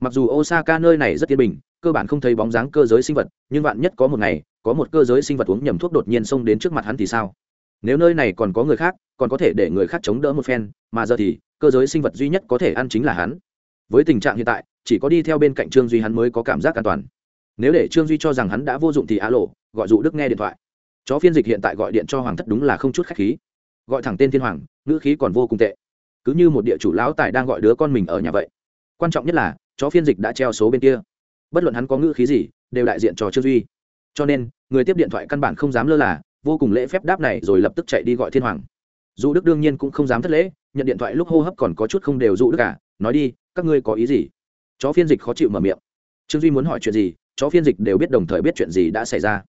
Mặc dù osaka nơi này rất yên bình, cơ bản không thấy bóng dáng cơ giới sinh vật, nhưng vạn nhất có một ngày, có một cơ giới sinh vật uống nhầm thuốc đột nhiên xông đến trước mặt hắn thì sao? Nếu nơi này còn có người khác, còn có thể để người khác chống đỡ một phen, mà giờ thì, cơ giới sinh vật duy nhất có thể ăn chính là hắn. Với tình trạng hiện tại chỉ có đi theo bên cạnh trương duy hắn mới có cảm giác an toàn. Nếu để trương duy cho rằng hắn đã vô dụng thì á lộ, gọi dụ đức nghe điện thoại. Chó phiên dịch hiện tại gọi điện cho hoàng thất đúng là không chút khách khí. Gọi thẳng tên thiên hoàng, ngữ khí còn vô cùng tệ. Cứ như một địa chủ lão tài đang gọi đứa con mình ở nhà vậy. Quan trọng nhất là, chó phiên dịch đã treo số bên kia. Bất luận hắn có ngữ khí gì, đều đại diện cho trương duy. Cho nên, người tiếp điện thoại căn bản không dám lơ là, vô cùng lễ phép đáp này rồi lập tức chạy đi gọi thiên hoàng. Dù đức đương nhiên cũng không dám thất lễ, nhận điện thoại lúc hô hấp còn có chút không đều dụ đức cả nói đi, các ngươi có ý gì? Chó phiên dịch khó chịu mở miệng. Trương duy muốn hỏi chuyện gì, chó phiên dịch đều biết đồng thời biết chuyện gì đã xảy ra.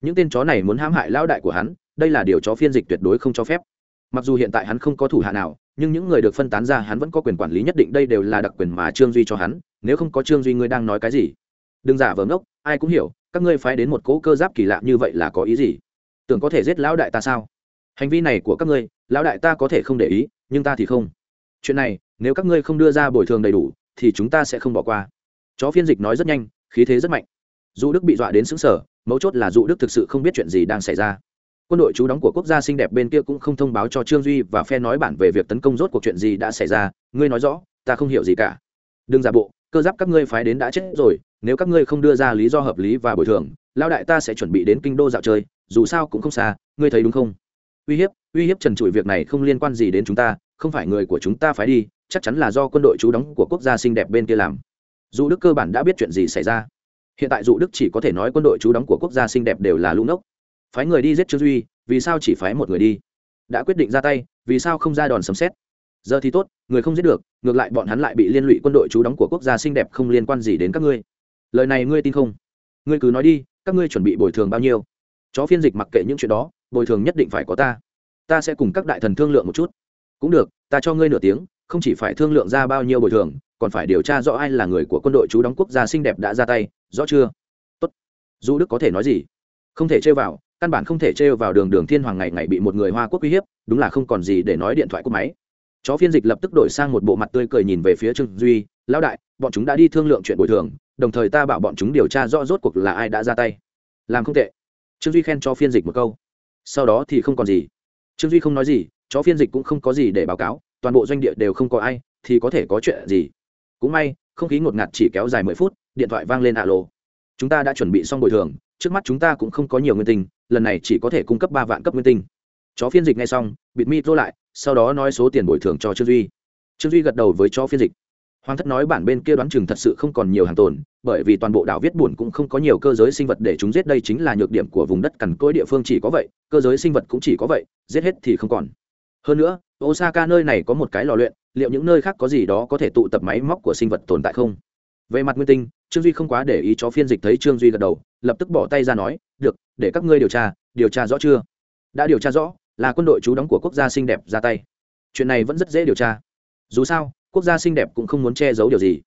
Những tên chó này muốn hãm hại lão đại của hắn, đây là điều chó phiên dịch tuyệt đối không cho phép. Mặc dù hiện tại hắn không có thủ hạ nào, nhưng những người được phân tán ra hắn vẫn có quyền quản lý nhất định đây đều là đặc quyền mà trương duy cho hắn, nếu không có trương duy ngươi đang nói cái gì? Đừng giả vờ ngốc, ai cũng hiểu, các ngươi phái đến một cỗ cơ giáp kỳ lạ như vậy là có ý gì? Tưởng có thể giết lão đại ta sao? Hành vi này của các ngươi, lão đại ta có thể không để ý, nhưng ta thì không. Chuyện này, nếu các ngươi không đưa ra bồi thường đầy đủ thì chúng ta sẽ không bỏ qua. Chó phiên dịch nói rất nhanh, khí thế rất mạnh. Dù đức bị dọa đến xứng sở mấu chốt là dụ đức thực sự không biết chuyện gì đang xảy ra. Quân đội chú đóng của quốc gia xinh đẹp bên kia cũng không thông báo cho trương duy và phe nói bản về việc tấn công rốt cuộc chuyện gì đã xảy ra, ngươi nói rõ, ta không hiểu gì cả. Đừng giả bộ, cơ giáp các ngươi phái đến đã chết rồi, nếu các ngươi không đưa ra lý do hợp lý và bồi thường lao đại ta sẽ chuẩn bị đến kinh đô dạo chơi, dù sao cũng không xa, ngươi thấy đúng không? Uy hiếp uy hiếp trần trụi việc này không liên quan gì đến chúng ta, không phải người của chúng ta phái đi chắc chắn là do quân đội trú đóng của quốc gia xinh đẹp bên kia làm. Dù đức cơ bản đã biết chuyện gì xảy ra. Hiện tại dụ đức chỉ có thể nói quân đội trú đóng của quốc gia xinh đẹp đều là lũ nốc. phái người đi giết trương duy, vì sao chỉ phái một người đi? Đã quyết định ra tay, vì sao không ra đòn sấm xét giờ thì tốt, người không giết được, ngược lại bọn hắn lại bị liên lụy quân đội trú đóng của quốc gia xinh đẹp không liên quan gì đến các ngươi. Lời này ngươi tin không? Ngươi cứ nói đi, các ngươi chuẩn bị bồi thường bao nhiêu? Chó phiên dịch mặc kệ những chuyện đó, bồi thường nhất định phải có ta. Ta sẽ cùng các đại thần thương lượng một chút. Cũng được, ta cho ngươi nửa tiếng không chỉ phải thương lượng ra bao nhiêu bồi thường, còn phải điều tra rõ ai là người của quân đội chú đóng quốc gia xinh đẹp đã ra tay, rõ chưa? Tốt. Du đức có thể nói gì? Không thể chơi vào, căn bản không thể trêu vào đường đường thiên hoàng ngày ngày bị một người hoa quốc uy hiếp, đúng là không còn gì để nói điện thoại của máy. Chó phiên dịch lập tức đổi sang một bộ mặt tươi cười nhìn về phía trương duy, lão đại, bọn chúng đã đi thương lượng chuyện bồi thường, đồng thời ta bảo bọn chúng điều tra rõ rốt cuộc là ai đã ra tay. Làm không tệ. Trương duy khen cho phiên dịch một câu. Sau đó thì không còn gì. Trương duy không nói gì, chó phiên dịch cũng không có gì để báo cáo toàn bộ doanh địa đều không có ai, thì có thể có chuyện gì? Cũng may, không khí ngột ngạt chỉ kéo dài mười phút, điện thoại vang lên ạ lô chúng ta đã chuẩn bị xong bồi thường, trước mắt chúng ta cũng không có nhiều nguyên tinh, lần này chỉ có thể cung cấp ba vạn cấp nguyên tinh. Chó phiên dịch ngay xong, bịt mi rô lại, sau đó nói số tiền bồi thường cho trương duy. Trương duy gật đầu với chó phiên dịch. Hoàng thất nói bản bên kia đoán chừng thật sự không còn nhiều hàng tồn, bởi vì toàn bộ đảo viết buồn cũng không có nhiều cơ giới sinh vật để chúng giết, đây chính là nhược điểm của vùng đất cằn cỗi địa phương chỉ có vậy, cơ giới sinh vật cũng chỉ có vậy, giết hết thì không còn hơn nữa, osaka nơi này có một cái lò luyện, liệu những nơi khác có gì đó có thể tụ tập máy móc của sinh vật tồn tại không? Về mặt nguyên tinh, trương duy không quá để ý cho phiên dịch thấy trương duy gật đầu, lập tức bỏ tay ra nói, được, để các ngươi điều tra điều tra rõ chưa? Đã điều tra rõ, là quân đội trú đóng của quốc gia xinh đẹp ra tay. Chuyện này vẫn rất dễ điều tra. Dù sao, quốc gia xinh đẹp cũng không muốn che giấu điều gì.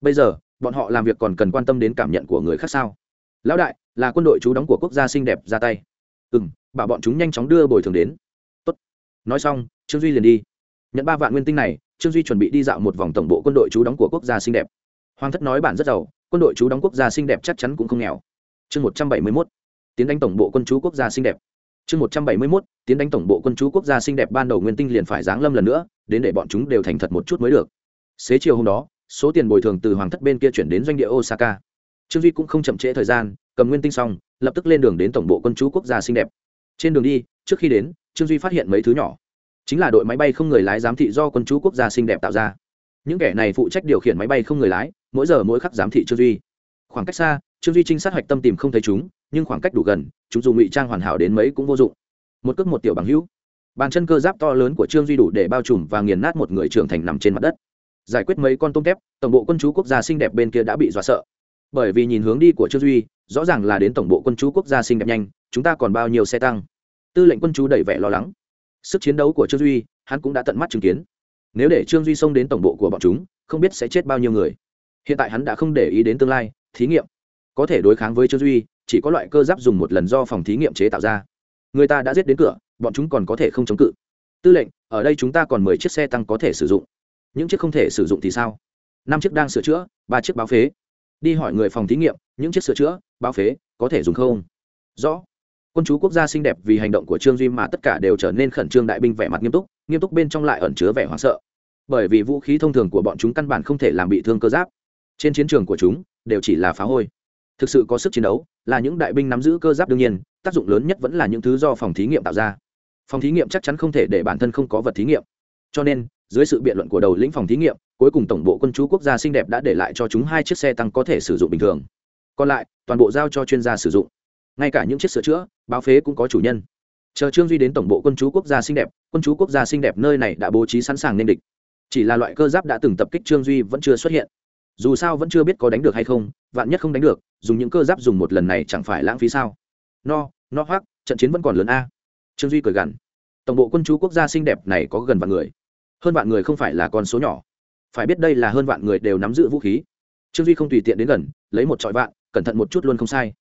Bây giờ, bọn họ làm việc còn cần quan tâm đến cảm nhận của người khác sao? Lão đại, là quân đội trú đóng của quốc gia xinh đẹp ra tay. Ừ m bảo bọn chúng nhanh chóng đưa bồi thường đến nói xong, trương duy liền đi. Nhận ba vạn nguyên tinh này, trương duy chuẩn bị đi dạo một vòng tổng bộ quân đội chú đóng của quốc gia xinh đẹp. Hoàng thất nói bản rất giàu, quân đội chú đóng quốc gia xinh đẹp chắc chắn cũng không nghèo. Chương một trăm bảy mươi mốt, tiến đánh tổng bộ quân chú quốc gia xinh đẹp. Chương một trăm bảy mươi mốt, tiến đánh tổng bộ quân chú quốc gia xinh đẹp ban đầu nguyên tinh liền phải giáng lâm lần nữa, đến để bọn chúng đều thành thật một chút mới được. Xế chiều hôm đó, số tiền bồi thường từ hoàng thất bên kia chuyển đến doanh địa osaka. Trương duy cũng không chậm trễ thời gian, cầm nguyên tinh xong, lập tức lên đường đến tổng bộ quân chú quốc gia xinh đẹp. Trên đường đi trước khi đến, trương duy phát hiện mấy thứ nhỏ. Chính là đội máy bay không người lái giám thị do quân chú quốc gia xinh đẹp tạo ra. Những kẻ này phụ trách điều khiển máy bay không người lái, mỗi giờ mỗi khắc giám thị trương duy. Khoảng cách xa, trương duy trinh sát hạch tâm tìm không thấy chúng, nhưng khoảng cách đủ gần, chúng dùng ngụy trang hoàn hảo đến mấy cũng vô dụng. Một cước một tiểu bằng hữu. Bàn chân cơ giáp to lớn của trương duy đủ để bao trùm và nghiền nát một người trưởng thành nằm trên mặt đất. Giải quyết mấy con tôm tép tổng bộ quân chú quốc gia xinh đẹp bên kia đã bị dọa sợ. Bởi vì nhìn hướng đi của trương duy, rõ ràng là đến tổng bộ quân chú quốc gia xinh đẹp nhanh, chúng ta còn bao nhiêu xe tăng? Tư lệnh quân chú đầy vẻ lo lắng. Sức chiến đấu của trương duy, hắn cũng đã tận mắt chứng kiến. Nếu để trương duy xông đến tổng bộ của bọn chúng, không biết sẽ chết bao nhiêu người. Hiện tại hắn đã không để ý đến tương lai, thí nghiệm. Có thể đối kháng với trương duy, chỉ có loại cơ giáp dùng một lần do phòng thí nghiệm chế tạo ra. Người ta đã giết đến cửa, bọn chúng còn có thể không chống cự. Tư lệnh, ở đây chúng ta còn mười chiếc xe tăng có thể sử dụng. Những chiếc không thể sử dụng thì sao? Năm chiếc đang sửa chữa, ba chiếc báo phế. Đi hỏi người phòng thí nghiệm, những chiếc sửa chữa, báo phế, có thể dùng không? Rõ quân chú quốc gia xinh đẹp vì hành động của trương duy mà tất cả đều trở nên khẩn trương đại binh vẻ mặt nghiêm túc nghiêm túc bên trong lại ẩn chứa vẻ hoảng sợ. Bởi vì vũ khí thông thường của bọn chúng căn bản không thể làm bị thương cơ giáp. Trên chiến trường của chúng, đều chỉ là phá hôi. Thực sự có sức chiến đấu, là những đại binh nắm giữ cơ giáp đương nhiên, tác dụng lớn nhất vẫn là những thứ do phòng thí nghiệm tạo ra. Phòng thí nghiệm chắc chắn không thể để bản thân không có vật thí nghiệm. Cho nên, dưới sự biện luận của đầu lĩnh phòng thí nghiệm, cuối cùng tổng bộ quân chú quốc gia xinh đẹp đã để lại cho chúng hai chiếc xe tăng có thể sử dụng bình thường. Còn lại, toàn bộ giao cho chuyên gia sử dụng ngay cả những chiếc sửa chữa, báo phế cũng có chủ nhân. Chờ trương duy đến tổng bộ quân chú quốc gia xinh đẹp, quân chú quốc gia xinh đẹp nơi này đã bố trí sẵn sàng nên địch. Chỉ là loại cơ giáp đã từng tập kích trương duy vẫn chưa xuất hiện. Dù sao vẫn chưa biết có đánh được hay không, vạn nhất không đánh được, dùng những cơ giáp dùng một lần này chẳng phải lãng phí sao? No no hoác trận chiến vẫn còn lớn a. Trương duy cười gằn. Tổng bộ quân chú quốc gia xinh đẹp này có gần vạn người. Hơn vạn người không phải là con số nhỏ. Phải biết đây là hơn vạn người đều nắm giữ vũ khí. Trương duy không tùy tiện đến gần, lấy một trọi vạn, cẩn thận một chút luôn không sai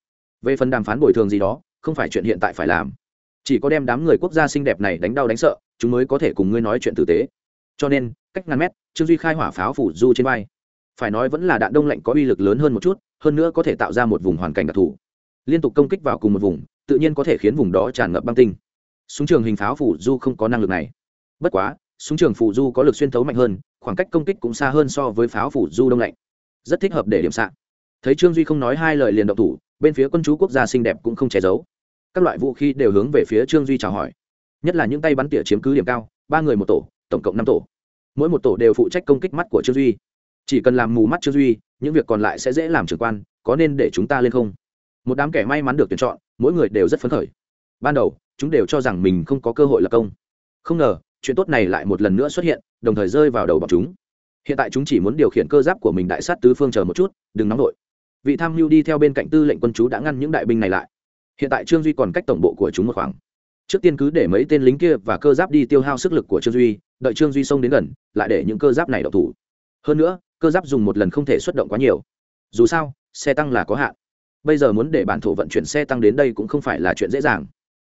về phần đàm phán bồi thường gì đó, không phải chuyện hiện tại phải làm. Chỉ có đem đám người quốc gia xinh đẹp này đánh đau đánh sợ, chúng mới có thể cùng ngươi nói chuyện tử tế. Cho nên, cách ngàn mét, trương duy khai hỏa pháo phủ du trên vai. Phải nói vẫn là đạn đông lạnh có uy lực lớn hơn một chút, hơn nữa có thể tạo ra một vùng hoàn cảnh đặc thù. Liên tục công kích vào cùng một vùng, tự nhiên có thể khiến vùng đó tràn ngập băng tinh. Súng trường hình pháo phủ du không có năng lực này. Bất quá, súng trường phủ du có lực xuyên thấu mạnh hơn, khoảng cách công kích cũng xa hơn so với pháo phủ du đông lạnh. Rất thích hợp để điểm sạc thấy trương duy không nói hai lời liền động thủ, bên phía quân chú quốc gia xinh đẹp cũng không che giấu. Các loại vũ khí đều hướng về phía trương duy chào hỏi. Nhất là những tay bắn tỉa chiếm cứ điểm cao, ba người một tổ, tổng cộng năm tổ. Mỗi một tổ đều phụ trách công kích mắt của trương duy. Chỉ cần làm mù mắt trương duy, những việc còn lại sẽ dễ làm trưởng quan, có nên để chúng ta lên không? Một đám kẻ may mắn được tuyển chọn, mỗi người đều rất phấn khởi. Ban đầu, chúng đều cho rằng mình không có cơ hội lập công. Không ngờ, chuyện tốt này lại một lần nữa xuất hiện, đồng thời rơi vào đầu bọn chúng. Hiện tại chúng chỉ muốn điều khiển cơ giáp của mình đại sát tứ phương chờ một chút, đừng nóng nổi vị tham mưu đi theo bên cạnh tư lệnh quân chú đã ngăn những đại binh này lại. Hiện tại trương duy còn cách tổng bộ của chúng một khoảng. Trước tiên cứ để mấy tên lính kia và cơ giáp đi tiêu hao sức lực của trương duy, đợi trương duy xông đến gần, lại để những cơ giáp này đậu thủ. Hơn nữa, cơ giáp dùng một lần không thể xuất động quá nhiều. Dù sao, xe tăng là có hạn. Bây giờ muốn để bản thổ vận chuyển xe tăng đến đây cũng không phải là chuyện dễ dàng.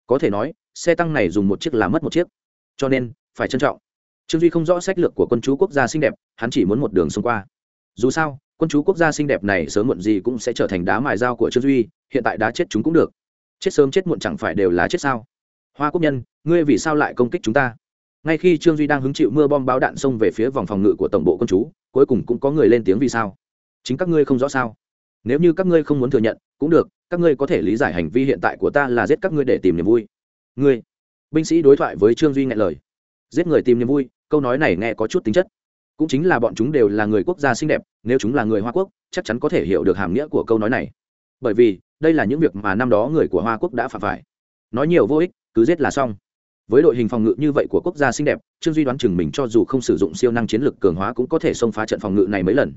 Có thể nói, xe tăng này dùng một chiếc là mất một chiếc. Cho nên, phải trân trọng. Trương duy không rõ sách lược của quân chú quốc gia xinh đẹp, hắn chỉ muốn một đường xông qua. Dù sao quân chú quốc gia xinh đẹp này sớm muộn gì cũng sẽ trở thành đá mài dao của trương duy, hiện tại đá chết chúng cũng được. Chết sớm chết muộn chẳng phải đều là chết sao? Hoa quốc nhân, ngươi vì sao lại công kích chúng ta? Ngay khi trương duy đang hứng chịu mưa bom báo đạn xông về phía vòng phòng ngự của tổng bộ quân chú, cuối cùng cũng có người lên tiếng vì sao. Chính các ngươi không rõ sao? Nếu như các ngươi không muốn thừa nhận, cũng được, các ngươi có thể lý giải hành vi hiện tại của ta là giết các ngươi để tìm niềm vui. Ngươi, binh sĩ đối thoại với trương duy nghe lời. Giết người tìm niềm vui, câu nói này nghe có chút tính chất. Cũng chính là bọn chúng đều là người quốc gia xinh đẹp nếu chúng là người hoa quốc, chắc chắn có thể hiểu được hàm nghĩa của câu nói này. Bởi vì, đây là những việc mà năm đó người của hoa quốc đã phạm phải. Nói nhiều vô ích, cứ giết là xong. Với đội hình phòng ngự như vậy của quốc gia xinh đẹp, trương duy đoán chừng mình cho dù không sử dụng siêu năng chiến lược cường hóa cũng có thể xông phá trận phòng ngự này mấy lần.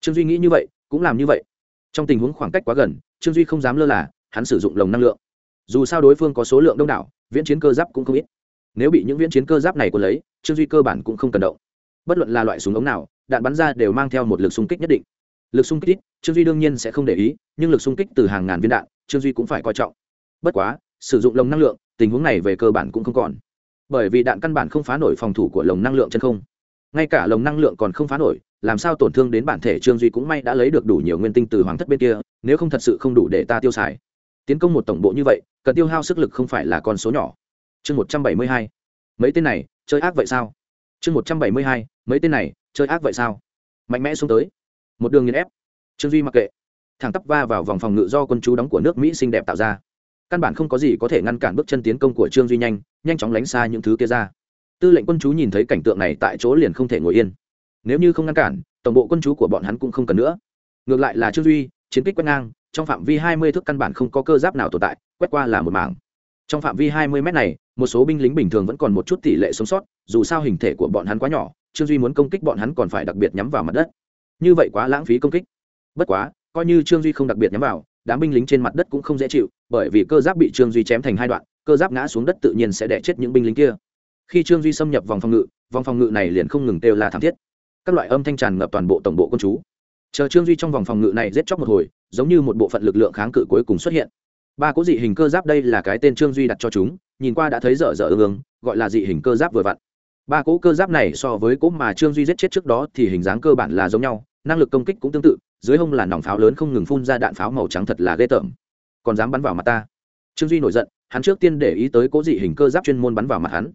Trương duy nghĩ như vậy, cũng làm như vậy. Trong tình huống khoảng cách quá gần, trương duy không dám lơ là, hắn sử dụng lồng năng lượng. Dù sao đối phương có số lượng đông đảo, viễn chiến cơ giáp cũng không ít. Nếu bị những viễn chiến cơ giáp này quân lấy, trương duy cơ bản cũng không cần động. Bất luận là loại súng ống nào đạn bắn ra đều mang theo một lực xung kích nhất định. Lực xung kích ít, trương duy đương nhiên sẽ không để ý, nhưng lực xung kích từ hàng ngàn viên đạn, trương duy cũng phải coi trọng. Bất quá, sử dụng lồng năng lượng, tình huống này về cơ bản cũng không còn. Bởi vì đạn căn bản không phá nổi phòng thủ của lồng năng lượng chân không. Ngay cả lồng năng lượng còn không phá nổi, làm sao tổn thương đến bản thể trương duy cũng may đã lấy được đủ nhiều nguyên tinh từ hoàng thất bên kia, nếu không thật sự không đủ để ta tiêu xài. Tiến công một tổng bộ như vậy, cần tiêu hao sức lực không phải là con số nhỏ. Chương một trăm bảy mươi hai. Mấy tên này, chơi ác vậy sao? Chương một trăm bảy mươi hai. Mấy tên này chơi ác vậy sao? Mạnh mẽ xuống tới. Một đường nghiền ép. Trương duy mặc kệ. Thẳng tắp va vào vòng phòng ngự do quân chú đóng của nước mỹ xinh đẹp tạo ra. Căn bản không có gì có thể ngăn cản bước chân tiến công của trương duy nhanh nhanh chóng lánh xa những thứ kia ra. Tư lệnh quân chú nhìn thấy cảnh tượng này tại chỗ liền không thể ngồi yên. Nếu như không ngăn cản, tổng bộ quân chú của bọn hắn cũng không cần nữa. Ngược lại là trương duy, chiến kích quét ngang, trong phạm vi hai mươi thước căn bản không có cơ giáp nào tồn tại, quét qua là một mảng. Trong phạm vi hai mươi mét này, một số binh lính bình thường vẫn còn một chút tỷ lệ sống sót, dù sao hình thể của bọn hắn quá nhỏ trương duy muốn công kích bọn hắn còn phải đặc biệt nhắm vào mặt đất. Như vậy quá lãng phí công kích. Bất quá, coi như trương duy không đặc biệt nhắm vào, đám binh lính trên mặt đất cũng không dễ chịu, bởi vì cơ giáp bị trương duy chém thành hai đoạn, cơ giáp ngã xuống đất tự nhiên sẽ đẻ chết những binh lính kia. Khi trương duy xâm nhập vòng phòng ngự, vòng phòng ngự này liền không ngừng têu là thảm thiết. Các loại âm thanh tràn ngập toàn bộ tổng bộ quân chú. Chờ trương duy trong vòng phòng ngự này giết chóc một hồi, giống như một bộ phận lực lượng kháng cự cuối cùng xuất hiện. Ba cố dị hình cơ giáp đây là cái tên trương duy đặt cho chúng, nhìn qua đã thấy dở dở ương ương, gọi là dị hình cơ giáp vừa vặn ba cỗ cơ giáp này so với cỗ mà trương duy giết chết trước đó thì hình dáng cơ bản là giống nhau, năng lực công kích cũng tương tự, dưới hông là nòng pháo lớn không ngừng phun ra đạn pháo màu trắng thật là ghê tởm. Còn dám bắn vào mặt ta? Trương duy nổi giận, hắn trước tiên để ý tới cố dị hình cơ giáp chuyên môn bắn vào mặt hắn.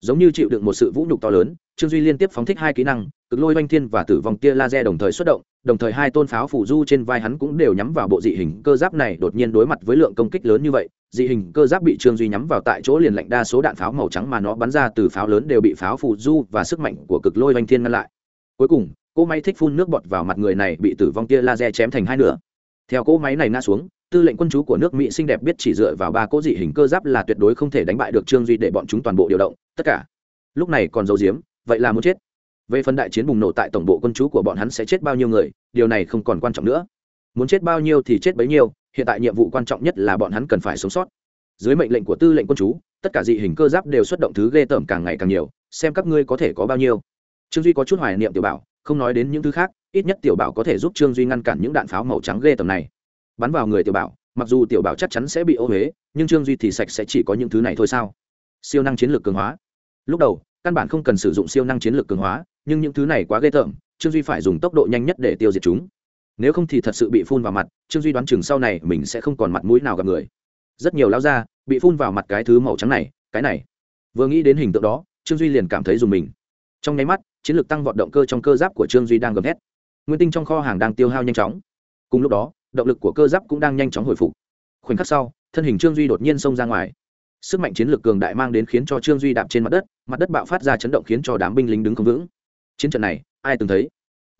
Giống như chịu đựng một sự vũ nhục to lớn, trương duy liên tiếp phóng thích hai kỹ năng, cực lôi oanh thiên và tử vong tia laser đồng thời xuất động đồng thời hai tôn pháo phủ du trên vai hắn cũng đều nhắm vào bộ dị hình cơ giáp này, đột nhiên đối mặt với lượng công kích lớn như vậy, dị hình cơ giáp bị trương duy nhắm vào tại chỗ liền lạnh đa số đạn pháo màu trắng mà nó bắn ra từ pháo lớn đều bị pháo phủ du và sức mạnh của cực lôi oanh thiên ngăn lại. Cuối cùng, cỗ máy thích phun nước bọt vào mặt người này bị tử vong tia laser chém thành hai nửa. Theo cỗ máy này ngã xuống, tư lệnh quân chú của nước mỹ xinh đẹp biết chỉ dựa vào ba cỗ dị hình cơ giáp là tuyệt đối không thể đánh bại được trương duy để bọn chúng toàn bộ điều động, tất cả. Lúc này còn giấu diếm, vậy là muốn chết về phần đại chiến bùng nổ tại tổng bộ quân chú của bọn hắn sẽ chết bao nhiêu người, điều này không còn quan trọng nữa. Muốn chết bao nhiêu thì chết bấy nhiêu, hiện tại nhiệm vụ quan trọng nhất là bọn hắn cần phải sống sót. Dưới mệnh lệnh của tư lệnh quân chú, tất cả dị hình cơ giáp đều xuất động thứ ghê tởm càng ngày càng nhiều, xem các ngươi có thể có bao nhiêu. Trương duy có chút hoài niệm tiểu bảo, không nói đến những thứ khác, ít nhất tiểu bảo có thể giúp trương duy ngăn cản những đạn pháo màu trắng ghê tởm này. Bắn vào người tiểu bảo, mặc dù tiểu bảo chắc chắn sẽ bị ô huế nhưng trương duy thì sạch sẽ chỉ có những thứ này thôi sao? Siêu năng chiến lược cường hóa. Lúc đầu, căn bản không cần sử dụng siêu năng chiến lược cường hóa nhưng những thứ này quá ghê tởm, trương duy phải dùng tốc độ nhanh nhất để tiêu diệt chúng. Nếu không thì thật sự bị phun vào mặt, trương duy đoán chừng sau này mình sẽ không còn mặt mũi nào gặp người. Rất nhiều lao ra bị phun vào mặt cái thứ màu trắng này, cái này. Vừa nghĩ đến hình tượng đó, trương duy liền cảm thấy dùng mình. Trong nháy mắt, chiến lược tăng vọt động cơ trong cơ giáp của trương duy đang gầm hét nguyên tinh trong kho hàng đang tiêu hao nhanh chóng. Cùng lúc đó, động lực của cơ giáp cũng đang nhanh chóng hồi phục. Khoảnh khắc sau, thân hình trương duy đột nhiên xông ra ngoài. Sức mạnh chiến lược cường đại mang đến khiến cho trương duy đạp trên mặt đất mặt đất bạo phát ra chấn động khiến cho đám binh lính đứng không vững chiến trận này, ai từng thấy?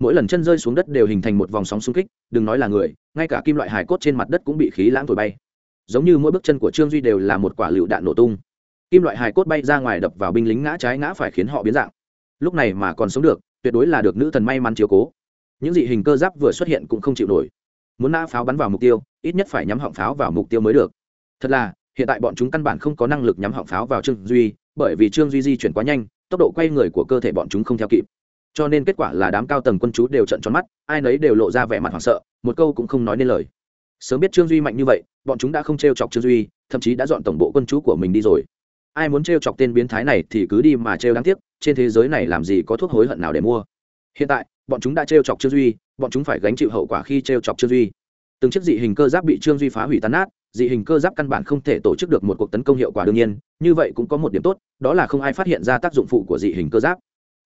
Mỗi lần chân rơi xuống đất đều hình thành một vòng sóng xung kích, đừng nói là người, ngay cả kim loại hải cốt trên mặt đất cũng bị khí lãng thổi bay. Giống như mỗi bước chân của trương duy đều là một quả lựu đạn nổ tung. Kim loại hải cốt bay ra ngoài đập vào binh lính ngã trái ngã phải khiến họ biến dạng. Lúc này mà còn sống được, tuyệt đối là được nữ thần may mắn chiếu cố. Những dị hình cơ giáp vừa xuất hiện cũng không chịu nổi. Muốn nã pháo bắn vào mục tiêu, ít nhất phải nhắm họng pháo vào mục tiêu mới được. Thật là, hiện tại bọn chúng căn bản không có năng lực nhắm họng pháo vào trương duy, bởi vì trương duy di chuyển quá nhanh, tốc độ quay người của cơ thể bọn chúng không theo kịp cho nên kết quả là đám cao tầng quân chú đều trận tròn mắt, ai nấy đều lộ ra vẻ mặt hoảng sợ, một câu cũng không nói nên lời. Sớm biết trương duy mạnh như vậy, bọn chúng đã không t r e o chọc trương duy, thậm chí đã dọn tổng bộ quân chú của mình đi rồi. Ai muốn t r e o chọc tên biến thái này thì cứ đi mà t r e o đáng tiếc, trên thế giới này làm gì có thuốc hối hận nào để mua. Hiện tại, bọn chúng đã t r e o chọc trương duy, bọn chúng phải gánh chịu hậu quả khi t r e o chọc trương duy. Từng chiếc dị hình cơ giáp bị trương duy phá hủy tan nát, dị hình cơ giáp căn bản không thể tổ chức được một cuộc tấn công hiệu quả đương nhiên, như vậy cũng có một điểm tốt, đó là không ai phát hiện ra tác dụng phụ của dị hình cơ giáp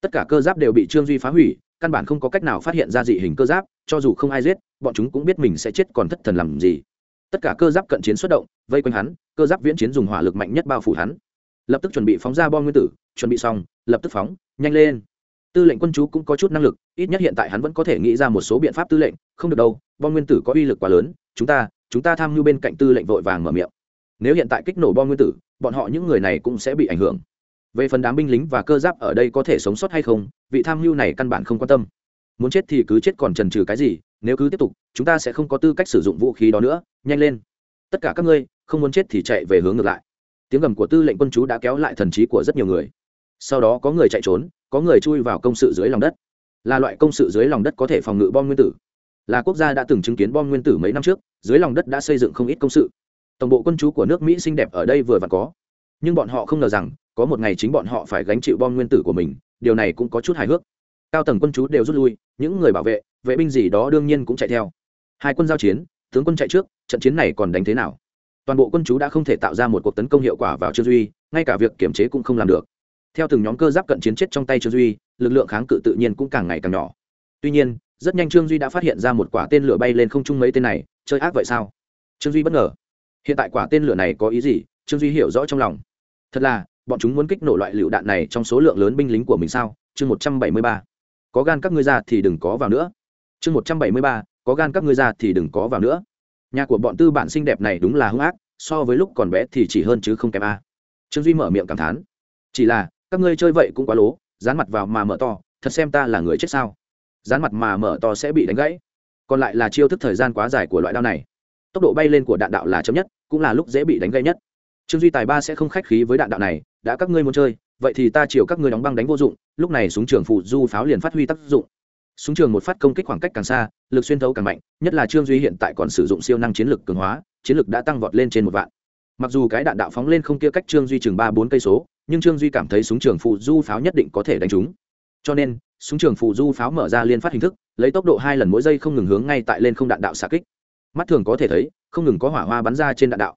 tất cả cơ giáp đều bị trương duy phá hủy, căn bản không có cách nào phát hiện ra dị hình cơ giáp, cho dù không ai giết, bọn chúng cũng biết mình sẽ chết còn thất thần làm gì. Tất cả cơ giáp cận chiến xuất động, vây quanh hắn, cơ giáp viễn chiến dùng hỏa lực mạnh nhất bao phủ hắn. Lập tức chuẩn bị phóng ra bom nguyên tử, chuẩn bị xong, lập tức phóng, nhanh lên. Tư lệnh quân chú cũng có chút năng lực, ít nhất hiện tại hắn vẫn có thể nghĩ ra một số biện pháp tư lệnh, không được đâu, bom nguyên tử có uy lực quá lớn, chúng ta chúng ta tham mưu bên cạnh tư lệnh vội vàng mở miệng. Nếu hiện tại kích nổ bom nguyên tử, bọn họ những người này cũng sẽ bị ảnh hưởng về phần đám binh lính và cơ giáp ở đây có thể sống sót hay không, vị tham mưu này căn bản không quan tâm. Muốn chết thì cứ chết còn trần trừ cái gì, nếu cứ tiếp tục, chúng ta sẽ không có tư cách sử dụng vũ khí đó nữa. Nhanh lên. Tất cả các ngươi, không muốn chết thì chạy về hướng ngược lại. Tiếng gầm của tư lệnh quân chú đã kéo lại thần trí của rất nhiều người. Sau đó có người chạy trốn, có người chui vào công sự dưới lòng đất. Là loại công sự dưới lòng đất có thể phòng ngự bom nguyên tử. Là quốc gia đã từng chứng kiến bom nguyên tử mấy năm trước, dưới lòng đất đã xây dựng không ít công sự. Tổng bộ quân chú của nước mỹ xinh đẹp ở đây vừa và có. Nhưng bọn họ không ngờ rằng có một ngày chính bọn họ phải gánh chịu bom nguyên tử của mình, điều này cũng có chút hài hước. Cao tầng quân chú đều rút lui, những người bảo vệ vệ binh gì đó đương nhiên cũng chạy theo. Hai quân giao chiến, tướng quân chạy trước, trận chiến này còn đánh thế nào? Toàn bộ quân chú đã không thể tạo ra một cuộc tấn công hiệu quả vào trương duy, ngay cả việc kiểm chế cũng không làm được. Theo từng nhóm cơ giáp cận chiến chết trong tay trương duy, lực lượng kháng cự tự nhiên cũng càng ngày càng nhỏ. Tuy nhiên, rất nhanh trương duy đã phát hiện ra một quả tên lửa bay lên không trung mấy tên này, chơi ác vậy sao? Trương duy bất ngờ. Hiện tại quả tên lửa này có ý gì? Trương duy hiểu rõ trong lòng. Thật là bọn chúng muốn kích nổ loại lựu đạn này trong số lượng lớn binh lính của mình sao? Chương một trăm bảy mươi ba. Có gan các ngươi ra thì đừng có vào nữa. Chương một trăm bảy mươi ba. Có gan các ngươi ra thì đừng có vào nữa. Nhà của bọn tư bản xinh đẹp này đúng là hung ác, so với lúc còn bé thì chỉ hơn chứ không kém a. Trương duy mở miệng cảm thán. Chỉ là, các ngươi chơi vậy cũng quá lố, dán mặt vào mà mở to, thật xem ta là người chết sao. Dán mặt mà mở to sẽ bị đánh gãy. Còn lại là chiêu thức thời gian quá dài của loại đao này. Tốc độ bay lên của đạn đạo là chấm nhất, cũng là lúc dễ bị đánh gãy nhất trương duy tài ba sẽ không khách khí với đạn đạo này, đã các ngươi muốn chơi, vậy thì ta chiều các ngươi đóng băng đánh vô dụng, lúc này súng trường phụ du pháo liền phát huy tác dụng. Súng trường một phát công kích khoảng cách càng xa, lực xuyên thấu càng mạnh, nhất là trương duy hiện tại còn sử dụng siêu năng chiến lược cường hóa, chiến lược đã tăng vọt lên trên một vạn. Mặc dù cái đạn đạo phóng lên không kia cách trương duy chừng ba bốn cây số, nhưng trương duy cảm thấy súng trường phụ du pháo nhất định có thể đánh trúng. Cho nên, súng trường phụ du pháo mở ra liên phát hình thức, lấy tốc độ hai lần mỗi giây không ngừng hướng ngay tại lên không đạn đạo xạ kích. Mắt thường có thể thấy, không ngừng có hỏa hoa bắn ra trên đạn đạo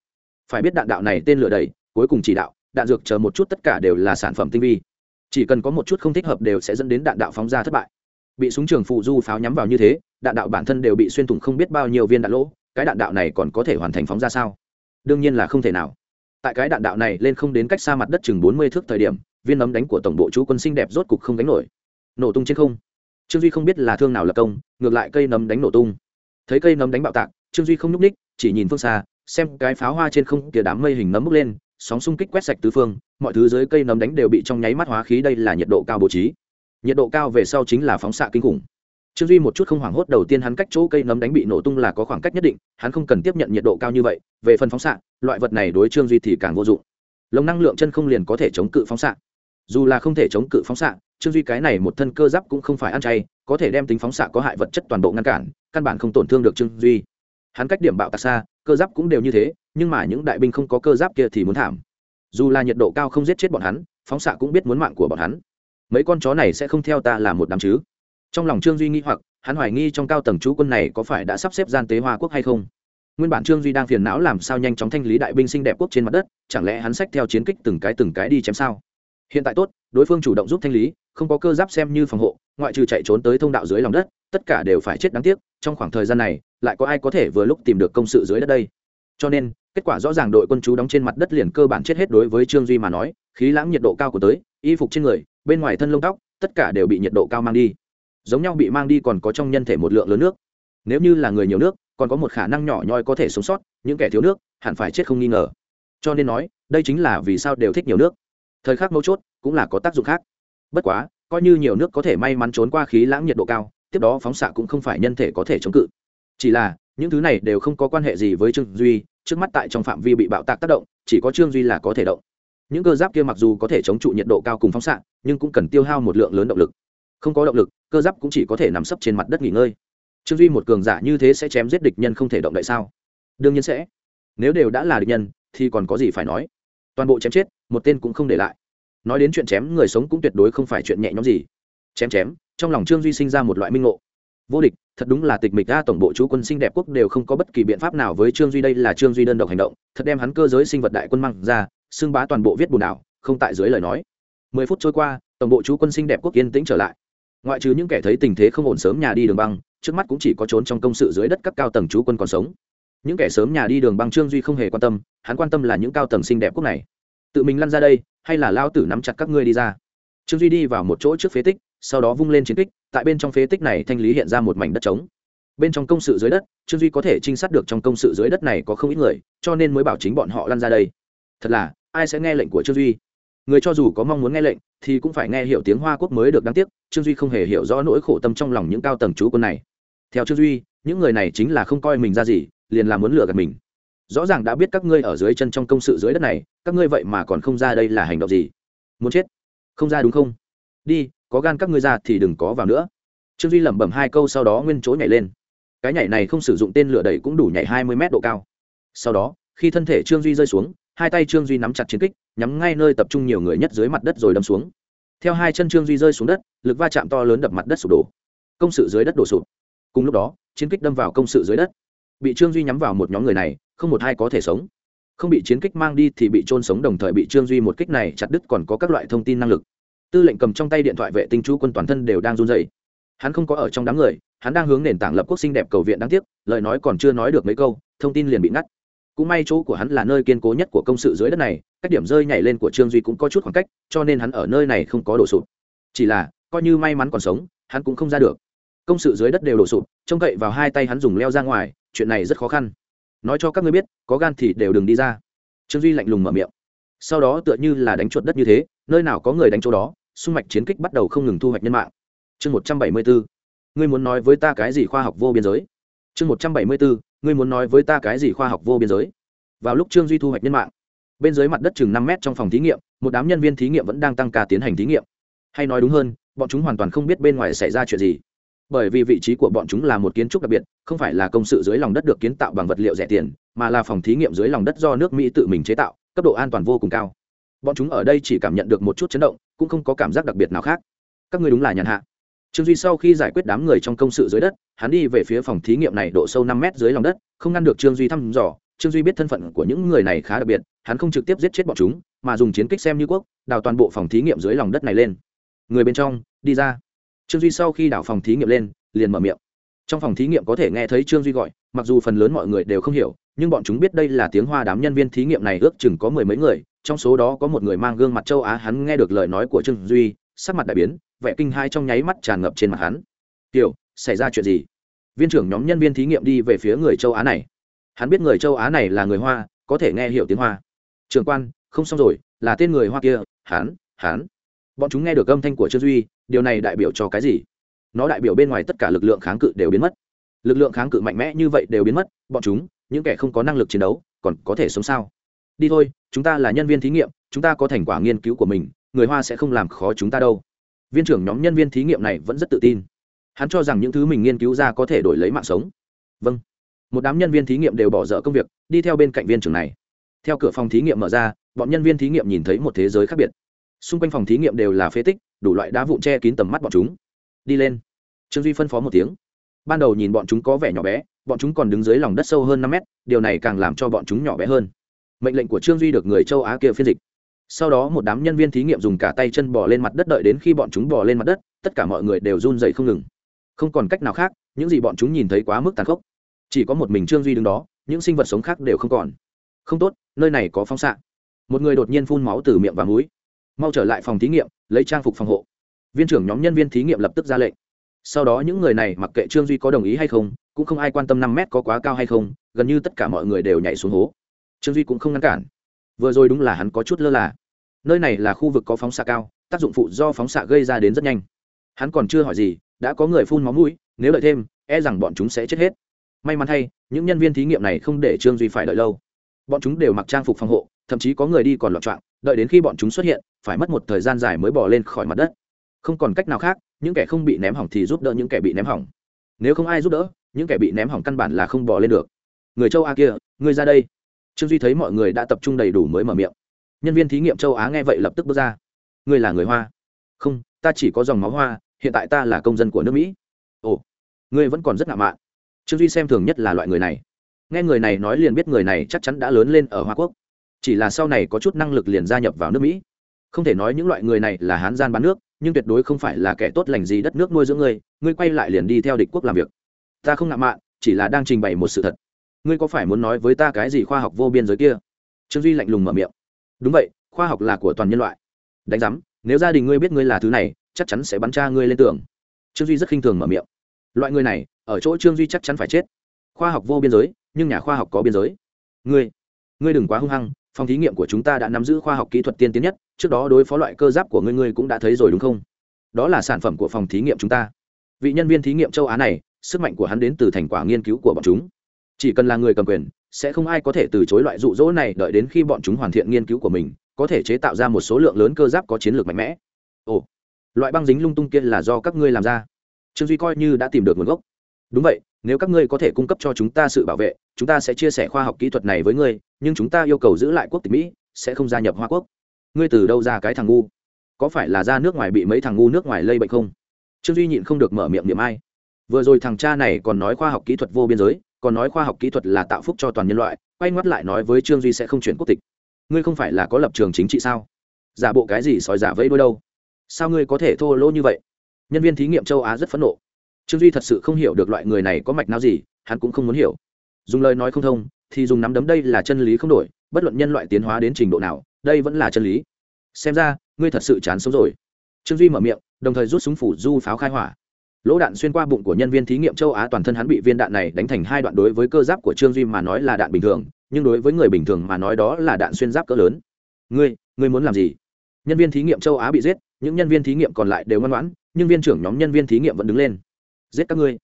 phải biết đạn đạo này tên lửa đầy, cuối cùng chỉ đạo, đạn dược chờ một chút tất cả đều là sản phẩm tinh vi. Chỉ cần có một chút không thích hợp đều sẽ dẫn đến đạn đạo phóng ra thất bại. Bị súng trường phụ du pháo nhắm vào như thế, đạn đạo bản thân đều bị xuyên thủng không biết bao nhiêu viên đạn lỗ, cái đạn đạo này còn có thể hoàn thành phóng ra sao? Đương nhiên là không thể nào. Tại cái đạn đạo này lên không đến cách xa mặt đất chừng bốn mươi thước thời điểm, viên ấm đánh của tổng bộ chú quân xinh đẹp rốt cục không đánh nổi. Nổ tung trên không. Trương duy không biết là thương nào là công, ngược lại cây nấm đánh nổ tung. Thấy cây nấm đánh bạo tạc, trương duy không nhúc ních chỉ nhìn phương xa xem cái pháo hoa trên không kia đám mây hình nấm bốc lên, sóng xung kích quét sạch tứ phương, mọi thứ dưới cây nấm đánh đều bị trong nháy mắt hóa khí, đây là nhiệt độ cao bố trí. Nhiệt độ cao về sau chính là phóng xạ kinh khủng. Trương duy một chút không hoảng hốt, đầu tiên hắn cách chỗ cây nấm đánh bị nổ tung là có khoảng cách nhất định, hắn không cần tiếp nhận nhiệt độ cao như vậy, về phần phóng xạ, loại vật này đối trương duy thì càng vô dụng. Lồng năng lượng chân không liền có thể chống cự phóng xạ. Dù là không thể chống cự phóng xạ, trương duy cái này một thân cơ giáp cũng không phải ăn chay, có thể đem tính phóng xạ có hại vật chất toàn bộ ngăn cản, căn bản không tổn thương được trương duy. Hắn cách điểm bạo tạc xa cơ giáp cũng đều như thế, nhưng mà những đại binh không có cơ giáp kia thì muốn thảm. Dù là nhiệt độ cao không giết chết bọn hắn, phóng xạ cũng biết muốn mạng của bọn hắn. Mấy con chó này sẽ không theo ta làm một đám chứ? Trong lòng trương duy nghĩ hoặc, hắn hoài nghi trong cao tầng chú quân này có phải đã sắp xếp gian tế hoa quốc hay không? Nguyên bản trương duy đang phiền não làm sao nhanh chóng thanh lý đại binh xinh đẹp quốc trên mặt đất, chẳng lẽ hắn sách theo chiến kích từng cái từng cái đi chém sao? Hiện tại tốt, đối phương chủ động giúp thanh lý không có cơ giáp xem như phòng hộ, ngoại trừ chạy trốn tới thông đạo dưới lòng đất, tất cả đều phải chết đáng tiếc, trong khoảng thời gian này, lại có ai có thể vừa lúc tìm được công sự dưới đất đây? Cho nên, kết quả rõ ràng đội quân chú đóng trên mặt đất liền cơ bản chết hết đối với trương duy mà nói, khí lãng nhiệt độ cao của tới, y phục trên người, bên ngoài thân lông tóc, tất cả đều bị nhiệt độ cao mang đi. Giống nhau bị mang đi còn có trong nhân thể một lượng lớn nước. Nếu như là người nhiều nước, còn có một khả năng nhỏ nhoi có thể sống sót, những kẻ thiếu nước, hẳn phải chết không nghi ngờ. Cho nên nói, đây chính là vì sao đều thích nhiều nước. Thời khắc mấu chốt cũng là có tác dụng khác bất quá, coi như nhiều nước có thể may mắn trốn qua khí lãng nhiệt độ cao, tiếp đó phóng xạ cũng không phải nhân thể có thể chống cự. Chỉ là, những thứ này đều không có quan hệ gì với trương duy, trước mắt tại trong phạm vi bị bạo tạc tác động, chỉ có trương duy là có thể động. Những cơ giáp kia mặc dù có thể chống trụ nhiệt độ cao cùng phóng xạ, nhưng cũng cần tiêu hao một lượng lớn động lực. Không có động lực, cơ giáp cũng chỉ có thể nằm sấp trên mặt đất nghỉ ngơi. Trương duy một cường giả như thế sẽ chém giết địch nhân không thể động đậy sao? Đương nhiên sẽ. Nếu đều đã là địch nhân, thì còn có gì phải nói? Toàn bộ chém chết, một tên cũng không để lại nói đến chuyện chém người sống cũng tuyệt đối không phải chuyện nhẹ nhõm gì. Chém chém, trong lòng trương duy sinh ra một loại minh ngộ. Vô địch, thật đúng là tịch mịch ra tổng bộ chú quân sinh đẹp quốc đều không có bất kỳ biện pháp nào với trương duy, đây là trương duy đơn độc hành động, thật đem hắn cơ giới sinh vật đại quân măng ra, xưng bá toàn bộ viết bùn đảo, không tại dưới lời nói. Mười phút trôi qua, tổng bộ chú quân sinh đẹp quốc yên tĩnh trở lại. Ngoại trừ những kẻ thấy tình thế không ổn sớm nhà đi đường băng, trước mắt cũng chỉ có trốn trong công sự dưới đất các cao tầng chú quân còn sống. Những kẻ sớm nhà đi đường băng trương duy không hề quan tâm, hắn quan tâm là những cao tầng xinh đẹp quốc này tự mình lăn ra đây, hay là lao tử nắm chặt các ngươi đi ra? Trương duy đi vào một chỗ trước phế tích, sau đó vung lên chiến kích, tại bên trong phế tích này thanh lý hiện ra một mảnh đất trống. Bên trong công sự dưới đất, trương duy có thể trinh sát được trong công sự dưới đất này có không ít người, cho nên mới bảo chính bọn họ lăn ra đây. Thật là, ai sẽ nghe lệnh của trương duy? Người cho dù có mong muốn nghe lệnh, thì cũng phải nghe hiểu tiếng hoa quốc mới được đáng tiếc, trương duy không hề hiểu rõ nỗi khổ tâm trong lòng những cao tầng chú quân này. Theo trương duy, những người này chính là không coi mình ra gì, liền là muốn lừa gạt mình rõ ràng đã biết các ngươi ở dưới chân trong công sự dưới đất này, các ngươi vậy mà còn không ra đây là hành động gì? Muốn chết? Không ra đúng không? Đi, có gan các ngươi ra thì đừng có vào nữa. Trương duy lẩm bẩm hai câu sau đó nguyên chỗ nhảy lên. Cái nhảy này không sử dụng tên lửa đẩy cũng đủ nhảy hai mươi mét độ cao. Sau đó, khi thân thể trương duy rơi xuống, hai tay trương duy nắm chặt chiến kích, nhắm ngay nơi tập trung nhiều người nhất dưới mặt đất rồi đâm xuống. Theo hai chân trương duy rơi xuống đất, lực va chạm to lớn đập mặt đất sụp đổ. Công sự dưới đất đổ sụp. Cùng lúc đó, chiến kích đâm vào công sự dưới đất. Bị trương duy nhắm vào một nhóm người này không một hai có thể sống. Không bị chiến kích mang đi thì bị trôn sống đồng thời bị trương duy một kích này chặt đứt còn có các loại thông tin năng lực. Tư lệnh cầm trong tay điện thoại vệ tinh chú quân toàn thân đều đang run dày hắn không có ở trong đám người, hắn đang hướng nền tảng lập quốc xinh đẹp cầu viện đáng tiếc, lời nói còn chưa nói được mấy câu, thông tin liền bị ngắt. Cũng may chỗ của hắn là nơi kiên cố nhất của công sự dưới đất này, cách điểm rơi nhảy lên của trương duy cũng có chút khoảng cách, cho nên hắn ở nơi này không có đổ sụp. Chỉ là, coi như may mắn còn sống, hắn cũng không ra được. Công sự dưới đất đều đổ sụp, trông cậy vào hai tay hắn dùng leo ra ngoài, chuyện này rất khó khăn nói cho các ngươi biết, có gan thì đều đừng đi ra. Trương duy lạnh lùng mở miệng. Sau đó tựa như là đánh chuột đất như thế, nơi nào có người đánh chỗ đó, xung mạch chiến kích bắt đầu không ngừng thu hoạch nhân mạng. Chương một trăm bảy mươi bốn, ngươi muốn nói với ta cái gì khoa học vô biên giới? Chương một trăm bảy mươi bốn, ngươi muốn nói với ta cái gì khoa học vô biên giới? Vào lúc trương duy thu hoạch nhân mạng, bên dưới mặt đất chừng năm mét trong phòng thí nghiệm, một đám nhân viên thí nghiệm vẫn đang tăng ca tiến hành thí nghiệm. Hay nói đúng hơn, bọn chúng hoàn toàn không biết bên ngoài xảy ra chuyện gì bởi vì vị trí của bọn chúng là một kiến trúc đặc biệt, không phải là công sự dưới lòng đất được kiến tạo bằng vật liệu rẻ tiền, mà là phòng thí nghiệm dưới lòng đất do nước mỹ tự mình chế tạo, cấp độ an toàn vô cùng cao. Bọn chúng ở đây chỉ cảm nhận được một chút chấn động, cũng không có cảm giác đặc biệt nào khác. Các ngươi đúng là nhàn hạ. Trương duy sau khi giải quyết đám người trong công sự dưới đất, hắn đi về phía phòng thí nghiệm này độ sâu năm mét dưới lòng đất, không ngăn được trương duy thăm dò. Trương duy biết thân phận của những người này khá đặc biệt, hắn không trực tiếp giết chết bọn chúng, mà dùng chiến kích xem như quốc, đào toàn bộ phòng thí nghiệm dưới lòng đất này lên. Người bên trong, đi ra trương duy sau khi đảo phòng thí nghiệm lên, liền mở miệng. Trong phòng thí nghiệm có thể nghe thấy trương duy gọi, mặc dù phần lớn mọi người đều không hiểu, nhưng bọn chúng biết đây là tiếng hoa đám nhân viên thí nghiệm này ước chừng có mười mấy người, trong số đó có một người mang gương mặt châu á, hắn nghe được lời nói của trương duy, sắc mặt đại biến, vẻ kinh hai trong nháy mắt tràn ngập trên mặt hắn. Tiểu, xảy ra chuyện gì? Viên trưởng nhóm nhân viên thí nghiệm đi về phía người châu á này. Hắn biết người châu á này là người hoa, có thể nghe hiểu tiếng hoa. Trường quan, không xong rồi, là tên người hoa kia, hắn hắn bọn chúng nghe được âm thanh của trương duy, điều này đại biểu cho cái gì? Nó đại biểu bên ngoài tất cả lực lượng kháng cự đều biến mất. Lực lượng kháng cự mạnh mẽ như vậy đều biến mất, bọn chúng, những kẻ không có năng lực chiến đấu, còn có thể sống sao? Đi thôi, chúng ta là nhân viên thí nghiệm, chúng ta có thành quả nghiên cứu của mình, người hoa sẽ không làm khó chúng ta đâu. Viên trưởng nhóm nhân viên thí nghiệm này vẫn rất tự tin. Hắn cho rằng những thứ mình nghiên cứu ra có thể đổi lấy mạng sống. Vâng. Một đám nhân viên thí nghiệm đều bỏ dở công việc, đi theo bên cạnh viên trưởng này. Theo cửa phòng thí nghiệm mở ra, bọn nhân viên thí nghiệm nhìn thấy một thế giới khác biệt xung quanh phòng thí nghiệm đều là phế tích, đủ loại đá vụn che kín tầm mắt bọn chúng. Đi lên. Trương duy phân phó một tiếng. Ban đầu nhìn bọn chúng có vẻ nhỏ bé, bọn chúng còn đứng dưới lòng đất sâu hơn năm mét, điều này càng làm cho bọn chúng nhỏ bé hơn. Mệnh lệnh của trương duy được người châu á kia phiên dịch. Sau đó một đám nhân viên thí nghiệm dùng cả tay chân bỏ lên mặt đất đợi đến khi bọn chúng bỏ lên mặt đất, tất cả mọi người đều run dậy không ngừng. Không còn cách nào khác, những gì bọn chúng nhìn thấy quá mức tàn khốc. Chỉ có một mình trương duy đứng đó, những sinh vật sống khác đều không còn. Không tốt, nơi này có phóng xạ. Một người đột nhiên phun máu từ miệng và mũi mau trở lại phòng thí nghiệm, lấy trang phục phòng hộ. Viên trưởng nhóm nhân viên thí nghiệm lập tức ra lệnh. Sau đó những người này mặc kệ trương duy có đồng ý hay không, cũng không ai quan tâm năm mét có quá cao hay không, gần như tất cả mọi người đều nhảy xuống hố. Trương duy cũng không ngăn cản. Vừa rồi đúng là hắn có chút lơ là. Nơi này là khu vực có phóng xạ cao, tác dụng phụ do phóng xạ gây ra đến rất nhanh. Hắn còn chưa hỏi gì, đã có người phun máu mũi, nếu đợi thêm e rằng bọn chúng sẽ chết hết. May mắn thay, những nhân viên thí nghiệm này không để trương duy phải đợi lâu. Bọn chúng đều mặc trang phục phòng hộ, thậm chí có người đi còn loạn trọng đợi đến khi bọn chúng xuất hiện, phải mất một thời gian dài mới bỏ lên khỏi mặt đất. Không còn cách nào khác, những kẻ không bị ném hỏng thì giúp đỡ những kẻ bị ném hỏng. Nếu không ai giúp đỡ, những kẻ bị ném hỏng căn bản là không bỏ lên được. Người châu a kia người ra đây. Trương duy thấy mọi người đã tập trung đầy đủ mới mở miệng. Nhân viên thí nghiệm châu á nghe vậy lập tức bước ra. Ngươi là người hoa. Không, ta chỉ có dòng máu hoa, hiện tại ta là công dân của nước mỹ. Ồ, ngươi vẫn còn rất ngạo mạn. Trương duy xem thường nhất là loại người này. Nghe người này nói liền biết người này chắc chắn đã lớn lên ở hoa quốc chỉ là sau này có chút năng lực liền gia nhập vào nước mỹ. Không thể nói những loại người này là hán gian bán nước, nhưng tuyệt đối không phải là kẻ tốt lành gì đất nước nuôi dưỡng ngươi ngươi quay lại liền đi theo địch quốc làm việc. Ta không ngạo mạn, chỉ là đang trình bày một sự thật. Ngươi có phải muốn nói với ta cái gì khoa học vô biên giới kia? Trương duy lạnh lùng mở miệng. Đúng vậy, khoa học là của toàn nhân loại. Đánh giám, nếu gia đình ngươi biết ngươi là thứ này, chắc chắn sẽ bắn cha ngươi lên tường. Trương duy rất khinh thường mở miệng. Loại người này, ở chỗ trương duy chắc chắn phải chết. Khoa học vô biên giới, nhưng nhà khoa học có biên giới. Ngươi ngươi đừng quá hung hăng phòng thí nghiệm của chúng ta đã nắm giữ khoa học kỹ thuật tiên tiến nhất, trước đó đối phó loại cơ giáp của ngươi ngươi cũng đã thấy rồi đúng không? Đó là sản phẩm của phòng thí nghiệm chúng ta. Vị nhân viên thí nghiệm châu á này, sức mạnh của hắn đến từ thành quả nghiên cứu của bọn chúng. Chỉ cần là người cầm quyền, sẽ không ai có thể từ chối loại rụ rỗ này đợi đến khi bọn chúng hoàn thiện nghiên cứu của mình, có thể chế tạo ra một số lượng lớn cơ giáp có chiến lược mạnh mẽ. Ồ, loại băng dính lung tung kia là do các ngươi làm ra. Trương duy coi như đã tìm được nguồn gốc đúng vậy, nếu các ngươi có thể cung cấp cho chúng ta sự bảo vệ, chúng ta sẽ chia sẻ khoa học kỹ thuật này với ngươi, nhưng chúng ta yêu cầu giữ lại quốc tịch mỹ, sẽ không gia nhập hoa quốc. Ngươi từ đâu ra cái thằng ngu? Có phải là ra nước ngoài bị mấy thằng ngu nước ngoài lây bệnh không? Trương duy nhịn không được mở miệng niệm ai. Vừa rồi thằng cha này còn nói khoa học kỹ thuật vô biên giới, còn nói khoa học kỹ thuật là tạo phúc cho toàn nhân loại, quay ngoắt lại nói với trương duy sẽ không chuyển quốc tịch. Ngươi không phải là có lập trường chính trị sao? Giả bộ cái gì sói giả vẫy đôi đâu? Sao ngươi có thể thô lỗ như vậy? Nhân viên thí nghiệm châu á rất phẫn nộ trương duy thật sự không hiểu được loại người này có mạch nào gì, hắn cũng không muốn hiểu. Dùng lời nói không thông, thì dùng nắm đấm đây là chân lý không đổi, bất luận nhân loại tiến hóa đến trình độ nào, đây vẫn là chân lý. Xem ra, ngươi thật sự chán sống rồi. Trương duy mở miệng, đồng thời rút súng phủ du pháo khai hỏa. Lỗ đạn xuyên qua bụng của nhân viên thí nghiệm châu á toàn thân hắn bị viên đạn này đánh thành hai đoạn đối với cơ giáp của trương duy mà nói là đạn bình thường, nhưng đối với người bình thường mà nói đó là đạn xuyên giáp cỡ lớn. Ngươi ngươi muốn làm gì? Nhân viên thí nghiệm châu á bị giết, những nhân viên thí nghiệm còn lại đều ngoan ngoãn, nhưng viên trưởng nhóm nhân viên thí nghiệm vẫn đứng lên giết các ngươi.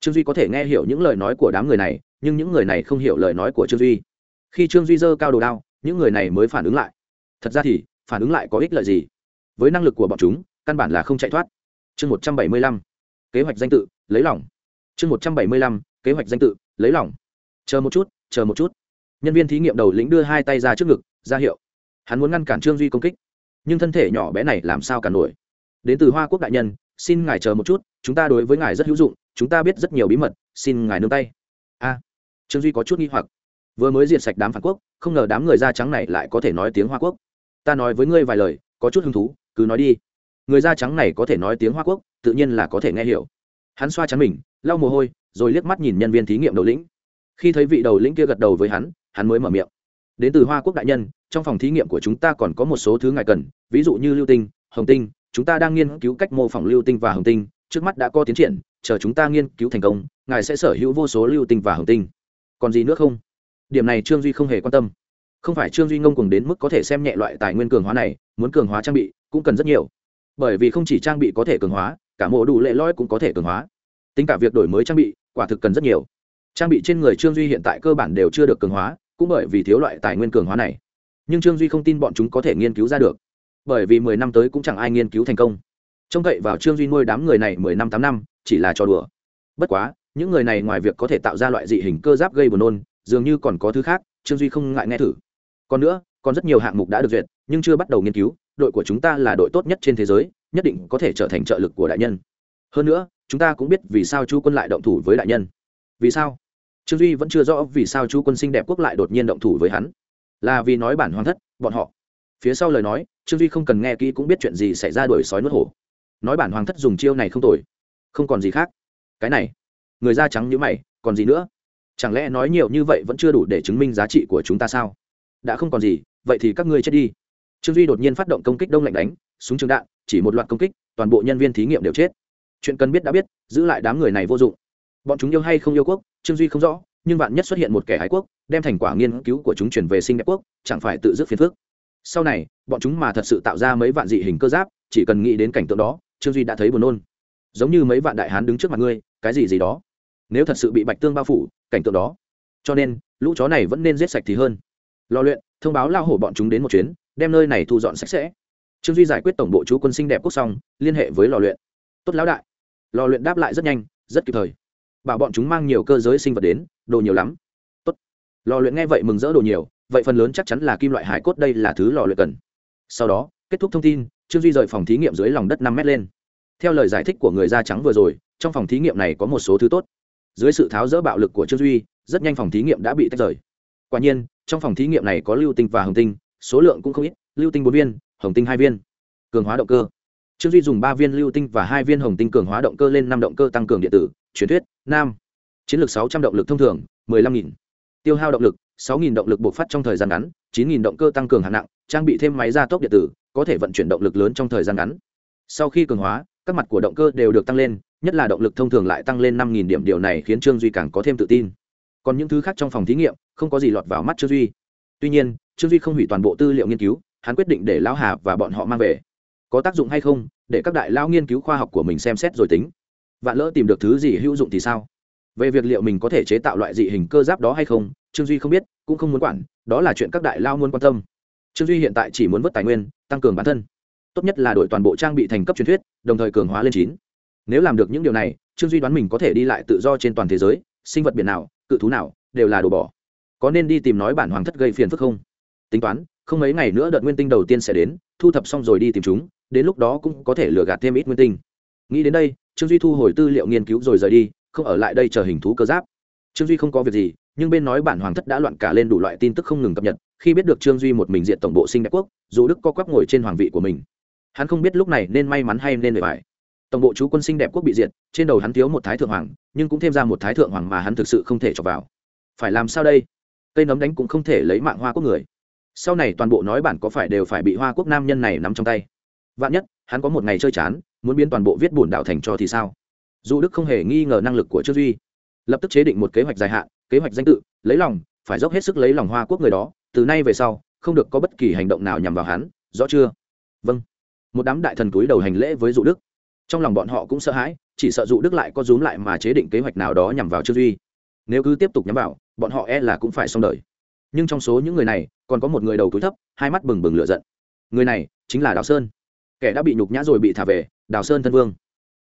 Trương duy có thể nghe hiểu những lời nói của đám người này, nhưng những người này không hiểu lời nói của trương duy. Khi trương duy dơ cao đồ đao, những người này mới phản ứng lại. Thật ra thì, phản ứng lại có ích lợi gì? Với năng lực của bọn chúng, căn bản là không chạy thoát. Chương một trăm bảy mươi lăm, kế hoạch danh tự, lấy lỏng chương một trăm bảy mươi lăm, kế hoạch danh tự, lấy lỏng chờ một chút, chờ một chút. Nhân viên thí nghiệm đầu lĩnh đưa hai tay ra trước ngực, ra hiệu. Hắn muốn ngăn cản trương duy công kích. Nhưng thân thể nhỏ bé này làm sao cản nổi? Đến từ hoa quốc đại nhân xin ngài chờ một chút, chúng ta đối với ngài rất hữu dụng, chúng ta biết rất nhiều bí mật, xin ngài nương tay. A. Trương duy có chút nghi hoặc. Vừa mới diệt sạch đám phản quốc, không ngờ đám người da trắng này lại có thể nói tiếng hoa quốc. Ta nói với ngươi vài lời, có chút hứng thú, cứ nói đi. Người da trắng này có thể nói tiếng hoa quốc, tự nhiên là có thể nghe hiểu. Hắn xoa chắn mình, lau mồ hôi, rồi liếc mắt nhìn nhân viên thí nghiệm đầu lĩnh. Khi thấy vị đầu lĩnh kia gật đầu với hắn hắn mới mở miệng. Đến từ hoa quốc đại nhân, trong phòng thí nghiệm của chúng ta còn có một số thứ ngài cần, ví dụ như lưu tinh, hồng tinh chúng ta đang nghiên cứu cách mô phỏng lưu tinh và hồng tinh, trước mắt đã có tiến triển, chờ chúng ta nghiên cứu thành công, ngài sẽ sở hữu vô số lưu tinh và hồng tinh. Còn gì nữa không? Điểm này trương duy không hề quan tâm. Không phải trương duy ngông cùng đến mức có thể xem nhẹ loại tài nguyên cường hóa này, muốn cường hóa trang bị cũng cần rất nhiều. Bởi vì không chỉ trang bị có thể cường hóa, cả mộ đủ lệ lõi cũng có thể cường hóa. Tính cả việc đổi mới trang bị, quả thực cần rất nhiều. Trang bị trên người trương duy hiện tại cơ bản đều chưa được cường hóa, cũng bởi vì thiếu loại tài nguyên cường hóa này. Nhưng trương duy không tin bọn chúng có thể nghiên cứu ra được bởi vì mười năm tới cũng chẳng ai nghiên cứu thành công. Trông cậy vào trương duy nuôi đám người này mười năm, tám năm, chỉ là trò đùa. Bất quá, những người này ngoài việc có thể tạo ra loại dị hình cơ giáp gây buồn nôn, dường như còn có thứ khác, trương duy không ngại nghe thử. Còn nữa, còn rất nhiều hạng mục đã được duyệt, nhưng chưa bắt đầu nghiên cứu, đội của chúng ta là đội tốt nhất trên thế giới, nhất định có thể trở thành trợ lực của đại nhân. Hơn nữa, chúng ta cũng biết vì sao chu quân lại động thủ với đại nhân. Vì sao? Trương duy vẫn chưa rõ vì sao chu quân sinh đẹp quốc lại đột nhiên động thủ với hắn. Là vì nói bản hoàng thất, bọn họ. Phía sau lời nói trương duy không cần nghe kỹ cũng biết chuyện gì xảy ra đuổi sói nuốt hổ nói bản hoàng thất dùng chiêu này không tồi không còn gì khác cái này người da trắng như mày còn gì nữa chẳng lẽ nói nhiều như vậy vẫn chưa đủ để chứng minh giá trị của chúng ta sao đã không còn gì vậy thì các ngươi chết đi trương duy đột nhiên phát động công kích đông lạnh đánh súng trường đạn chỉ một loạt công kích toàn bộ nhân viên thí nghiệm đều chết chuyện cần biết đã biết giữ lại đám người này vô dụng bọn chúng yêu hay không yêu quốc trương duy không rõ nhưng vạn nhất xuất hiện một kẻ hải quốc đem thành quả nghiên cứu của chúng chuyển về sinh đẹp quốc chẳng phải tự dứt phiền phước sau này, bọn chúng mà thật sự tạo ra mấy vạn dị hình cơ giáp, chỉ cần nghĩ đến cảnh tượng đó, trương duy đã thấy buồn nôn. Giống như mấy vạn đại hán đứng trước mặt ngươi, cái gì gì đó. Nếu thật sự bị bạch tương bao phủ, cảnh tượng đó. Cho nên, lũ chó này vẫn nên giết sạch thì hơn. Lò luyện, thông báo lao hổ bọn chúng đến một chuyến, đem nơi này thu dọn sạch sẽ. Trương duy giải quyết tổng bộ chú quân sinh đẹp quốc xong, liên hệ với lò luyện. Tốt lão đại. Lò luyện đáp lại rất nhanh, rất kịp thời. Bảo bọn chúng mang nhiều cơ giới sinh vật đến, đồ nhiều lắm. Tốt. Lò luyện nghe vậy mừng rỡ đồ nhiều vậy phần lớn chắc chắn là kim loại hải cốt đây là thứ lò luyện cần. Sau đó, kết thúc thông tin, trương duy rời phòng thí nghiệm dưới lòng đất năm mét lên. Theo lời giải thích của người da trắng vừa rồi, trong phòng thí nghiệm này có một số thứ tốt. Dưới sự tháo rỡ bạo lực của trương duy, rất nhanh phòng thí nghiệm đã bị tách rời. Quả nhiên, trong phòng thí nghiệm này có lưu tinh và hồng tinh, số lượng cũng không ít, lưu tinh bốn viên, hồng tinh hai viên. Cường hóa động cơ. Trương duy dùng ba viên lưu tinh và hai viên hồng tinh cường hóa động cơ lên năm động cơ tăng cường điện tử, truyền thuyết, nam. Chiến lược sáu trăm động lực thông thường, mười lăm nghìn. Tiêu hao động lực sáu nghìn động lực bộc phát trong thời gian ngắn, chín nghìn động cơ tăng cường hạng nặng, trang bị thêm máy gia tốc điện tử, có thể vận chuyển động lực lớn trong thời gian ngắn. Sau khi cường hóa, các mặt của động cơ đều được tăng lên, nhất là động lực thông thường lại tăng lên năm nghìn điểm. Điều này khiến trương duy càng có thêm tự tin. Còn những thứ khác trong phòng thí nghiệm, không có gì lọt vào mắt trương duy. Tuy nhiên, trương duy không hủy toàn bộ tư liệu nghiên cứu, hắn quyết định để lão hà và bọn họ mang về. Có tác dụng hay không, để các đại lão nghiên cứu khoa học của mình xem xét rồi tính. Vạn lỡ tìm được thứ gì hữu dụng thì sao? Về việc liệu mình có thể chế tạo loại dị hình cơ giáp đó hay không trương duy không biết, cũng không muốn quản, đó là chuyện các đại lao muốn quan tâm. Trương duy hiện tại chỉ muốn vớt tài nguyên, tăng cường bản thân. Tốt nhất là đổi toàn bộ trang bị thành cấp truyền thuyết, đồng thời cường hóa lên chín. Nếu làm được những điều này, trương duy đoán mình có thể đi lại tự do trên toàn thế giới, sinh vật biển nào, cự thú nào, đều là đồ bỏ. Có nên đi tìm nói bản hoàng thất gây phiền phức không? Tính toán, không mấy ngày nữa đợt nguyên tinh đầu tiên sẽ đến, thu thập xong rồi đi tìm chúng, đến lúc đó cũng có thể lừa gạt thêm ít nguyên tinh. Nghĩ đến đây, trương duy thu hồi tư liệu nghiên cứu rồi rời đi, không ở lại đây chờ hình thú cơ giáp. Trương duy không có việc gì nhưng bên nói bản hoàng thất đã loạn cả lên đủ loại tin tức không ngừng cập nhật, khi biết được trương duy một mình diện tổng bộ sinh đẹp quốc, dù đức co quắp ngồi trên hoàng vị của mình. Hắn không biết lúc này nên may mắn hay nên bề bài tổng bộ chú quân sinh đẹp quốc bị diệt, trên đầu hắn thiếu một thái thượng hoàng, nhưng cũng thêm ra một thái thượng hoàng mà hắn thực sự không thể chọc vào. Phải làm sao đây? Cây nấm đánh cũng không thể lấy mạng hoa quốc người. Sau này toàn bộ nói bản có phải đều phải bị hoa quốc nam nhân này nắm trong tay. Vạn nhất, hắn có một ngày chơi chán, muốn biến toàn bộ viết bổn đạo thành cho thì sao? Dù đức không hề nghi ngờ năng lực của trương duy. Lập tức chế định một kế hoạch dài hạn kế hoạch danh tự, lấy lòng, phải dốc hết sức lấy lòng hoa quốc người đó, từ nay về sau, không được có bất kỳ hành động nào nhằm vào hắn, rõ chưa? Vâng. Một đám đại thần túi đầu hành lễ với dụ đức. Trong lòng bọn họ cũng sợ hãi, chỉ sợ dụ đức lại có rúm lại mà chế định kế hoạch nào đó nhằm vào trương duy. Nếu cứ tiếp tục nhắm vào, bọn họ e là cũng phải xong đời. Nhưng trong số những người này, còn có một người đầu túi thấp, hai mắt bừng bừng lửa giận. Người này chính là đào sơn. Kẻ đã bị nhục nhã rồi bị thả về, đào sơn thân vương.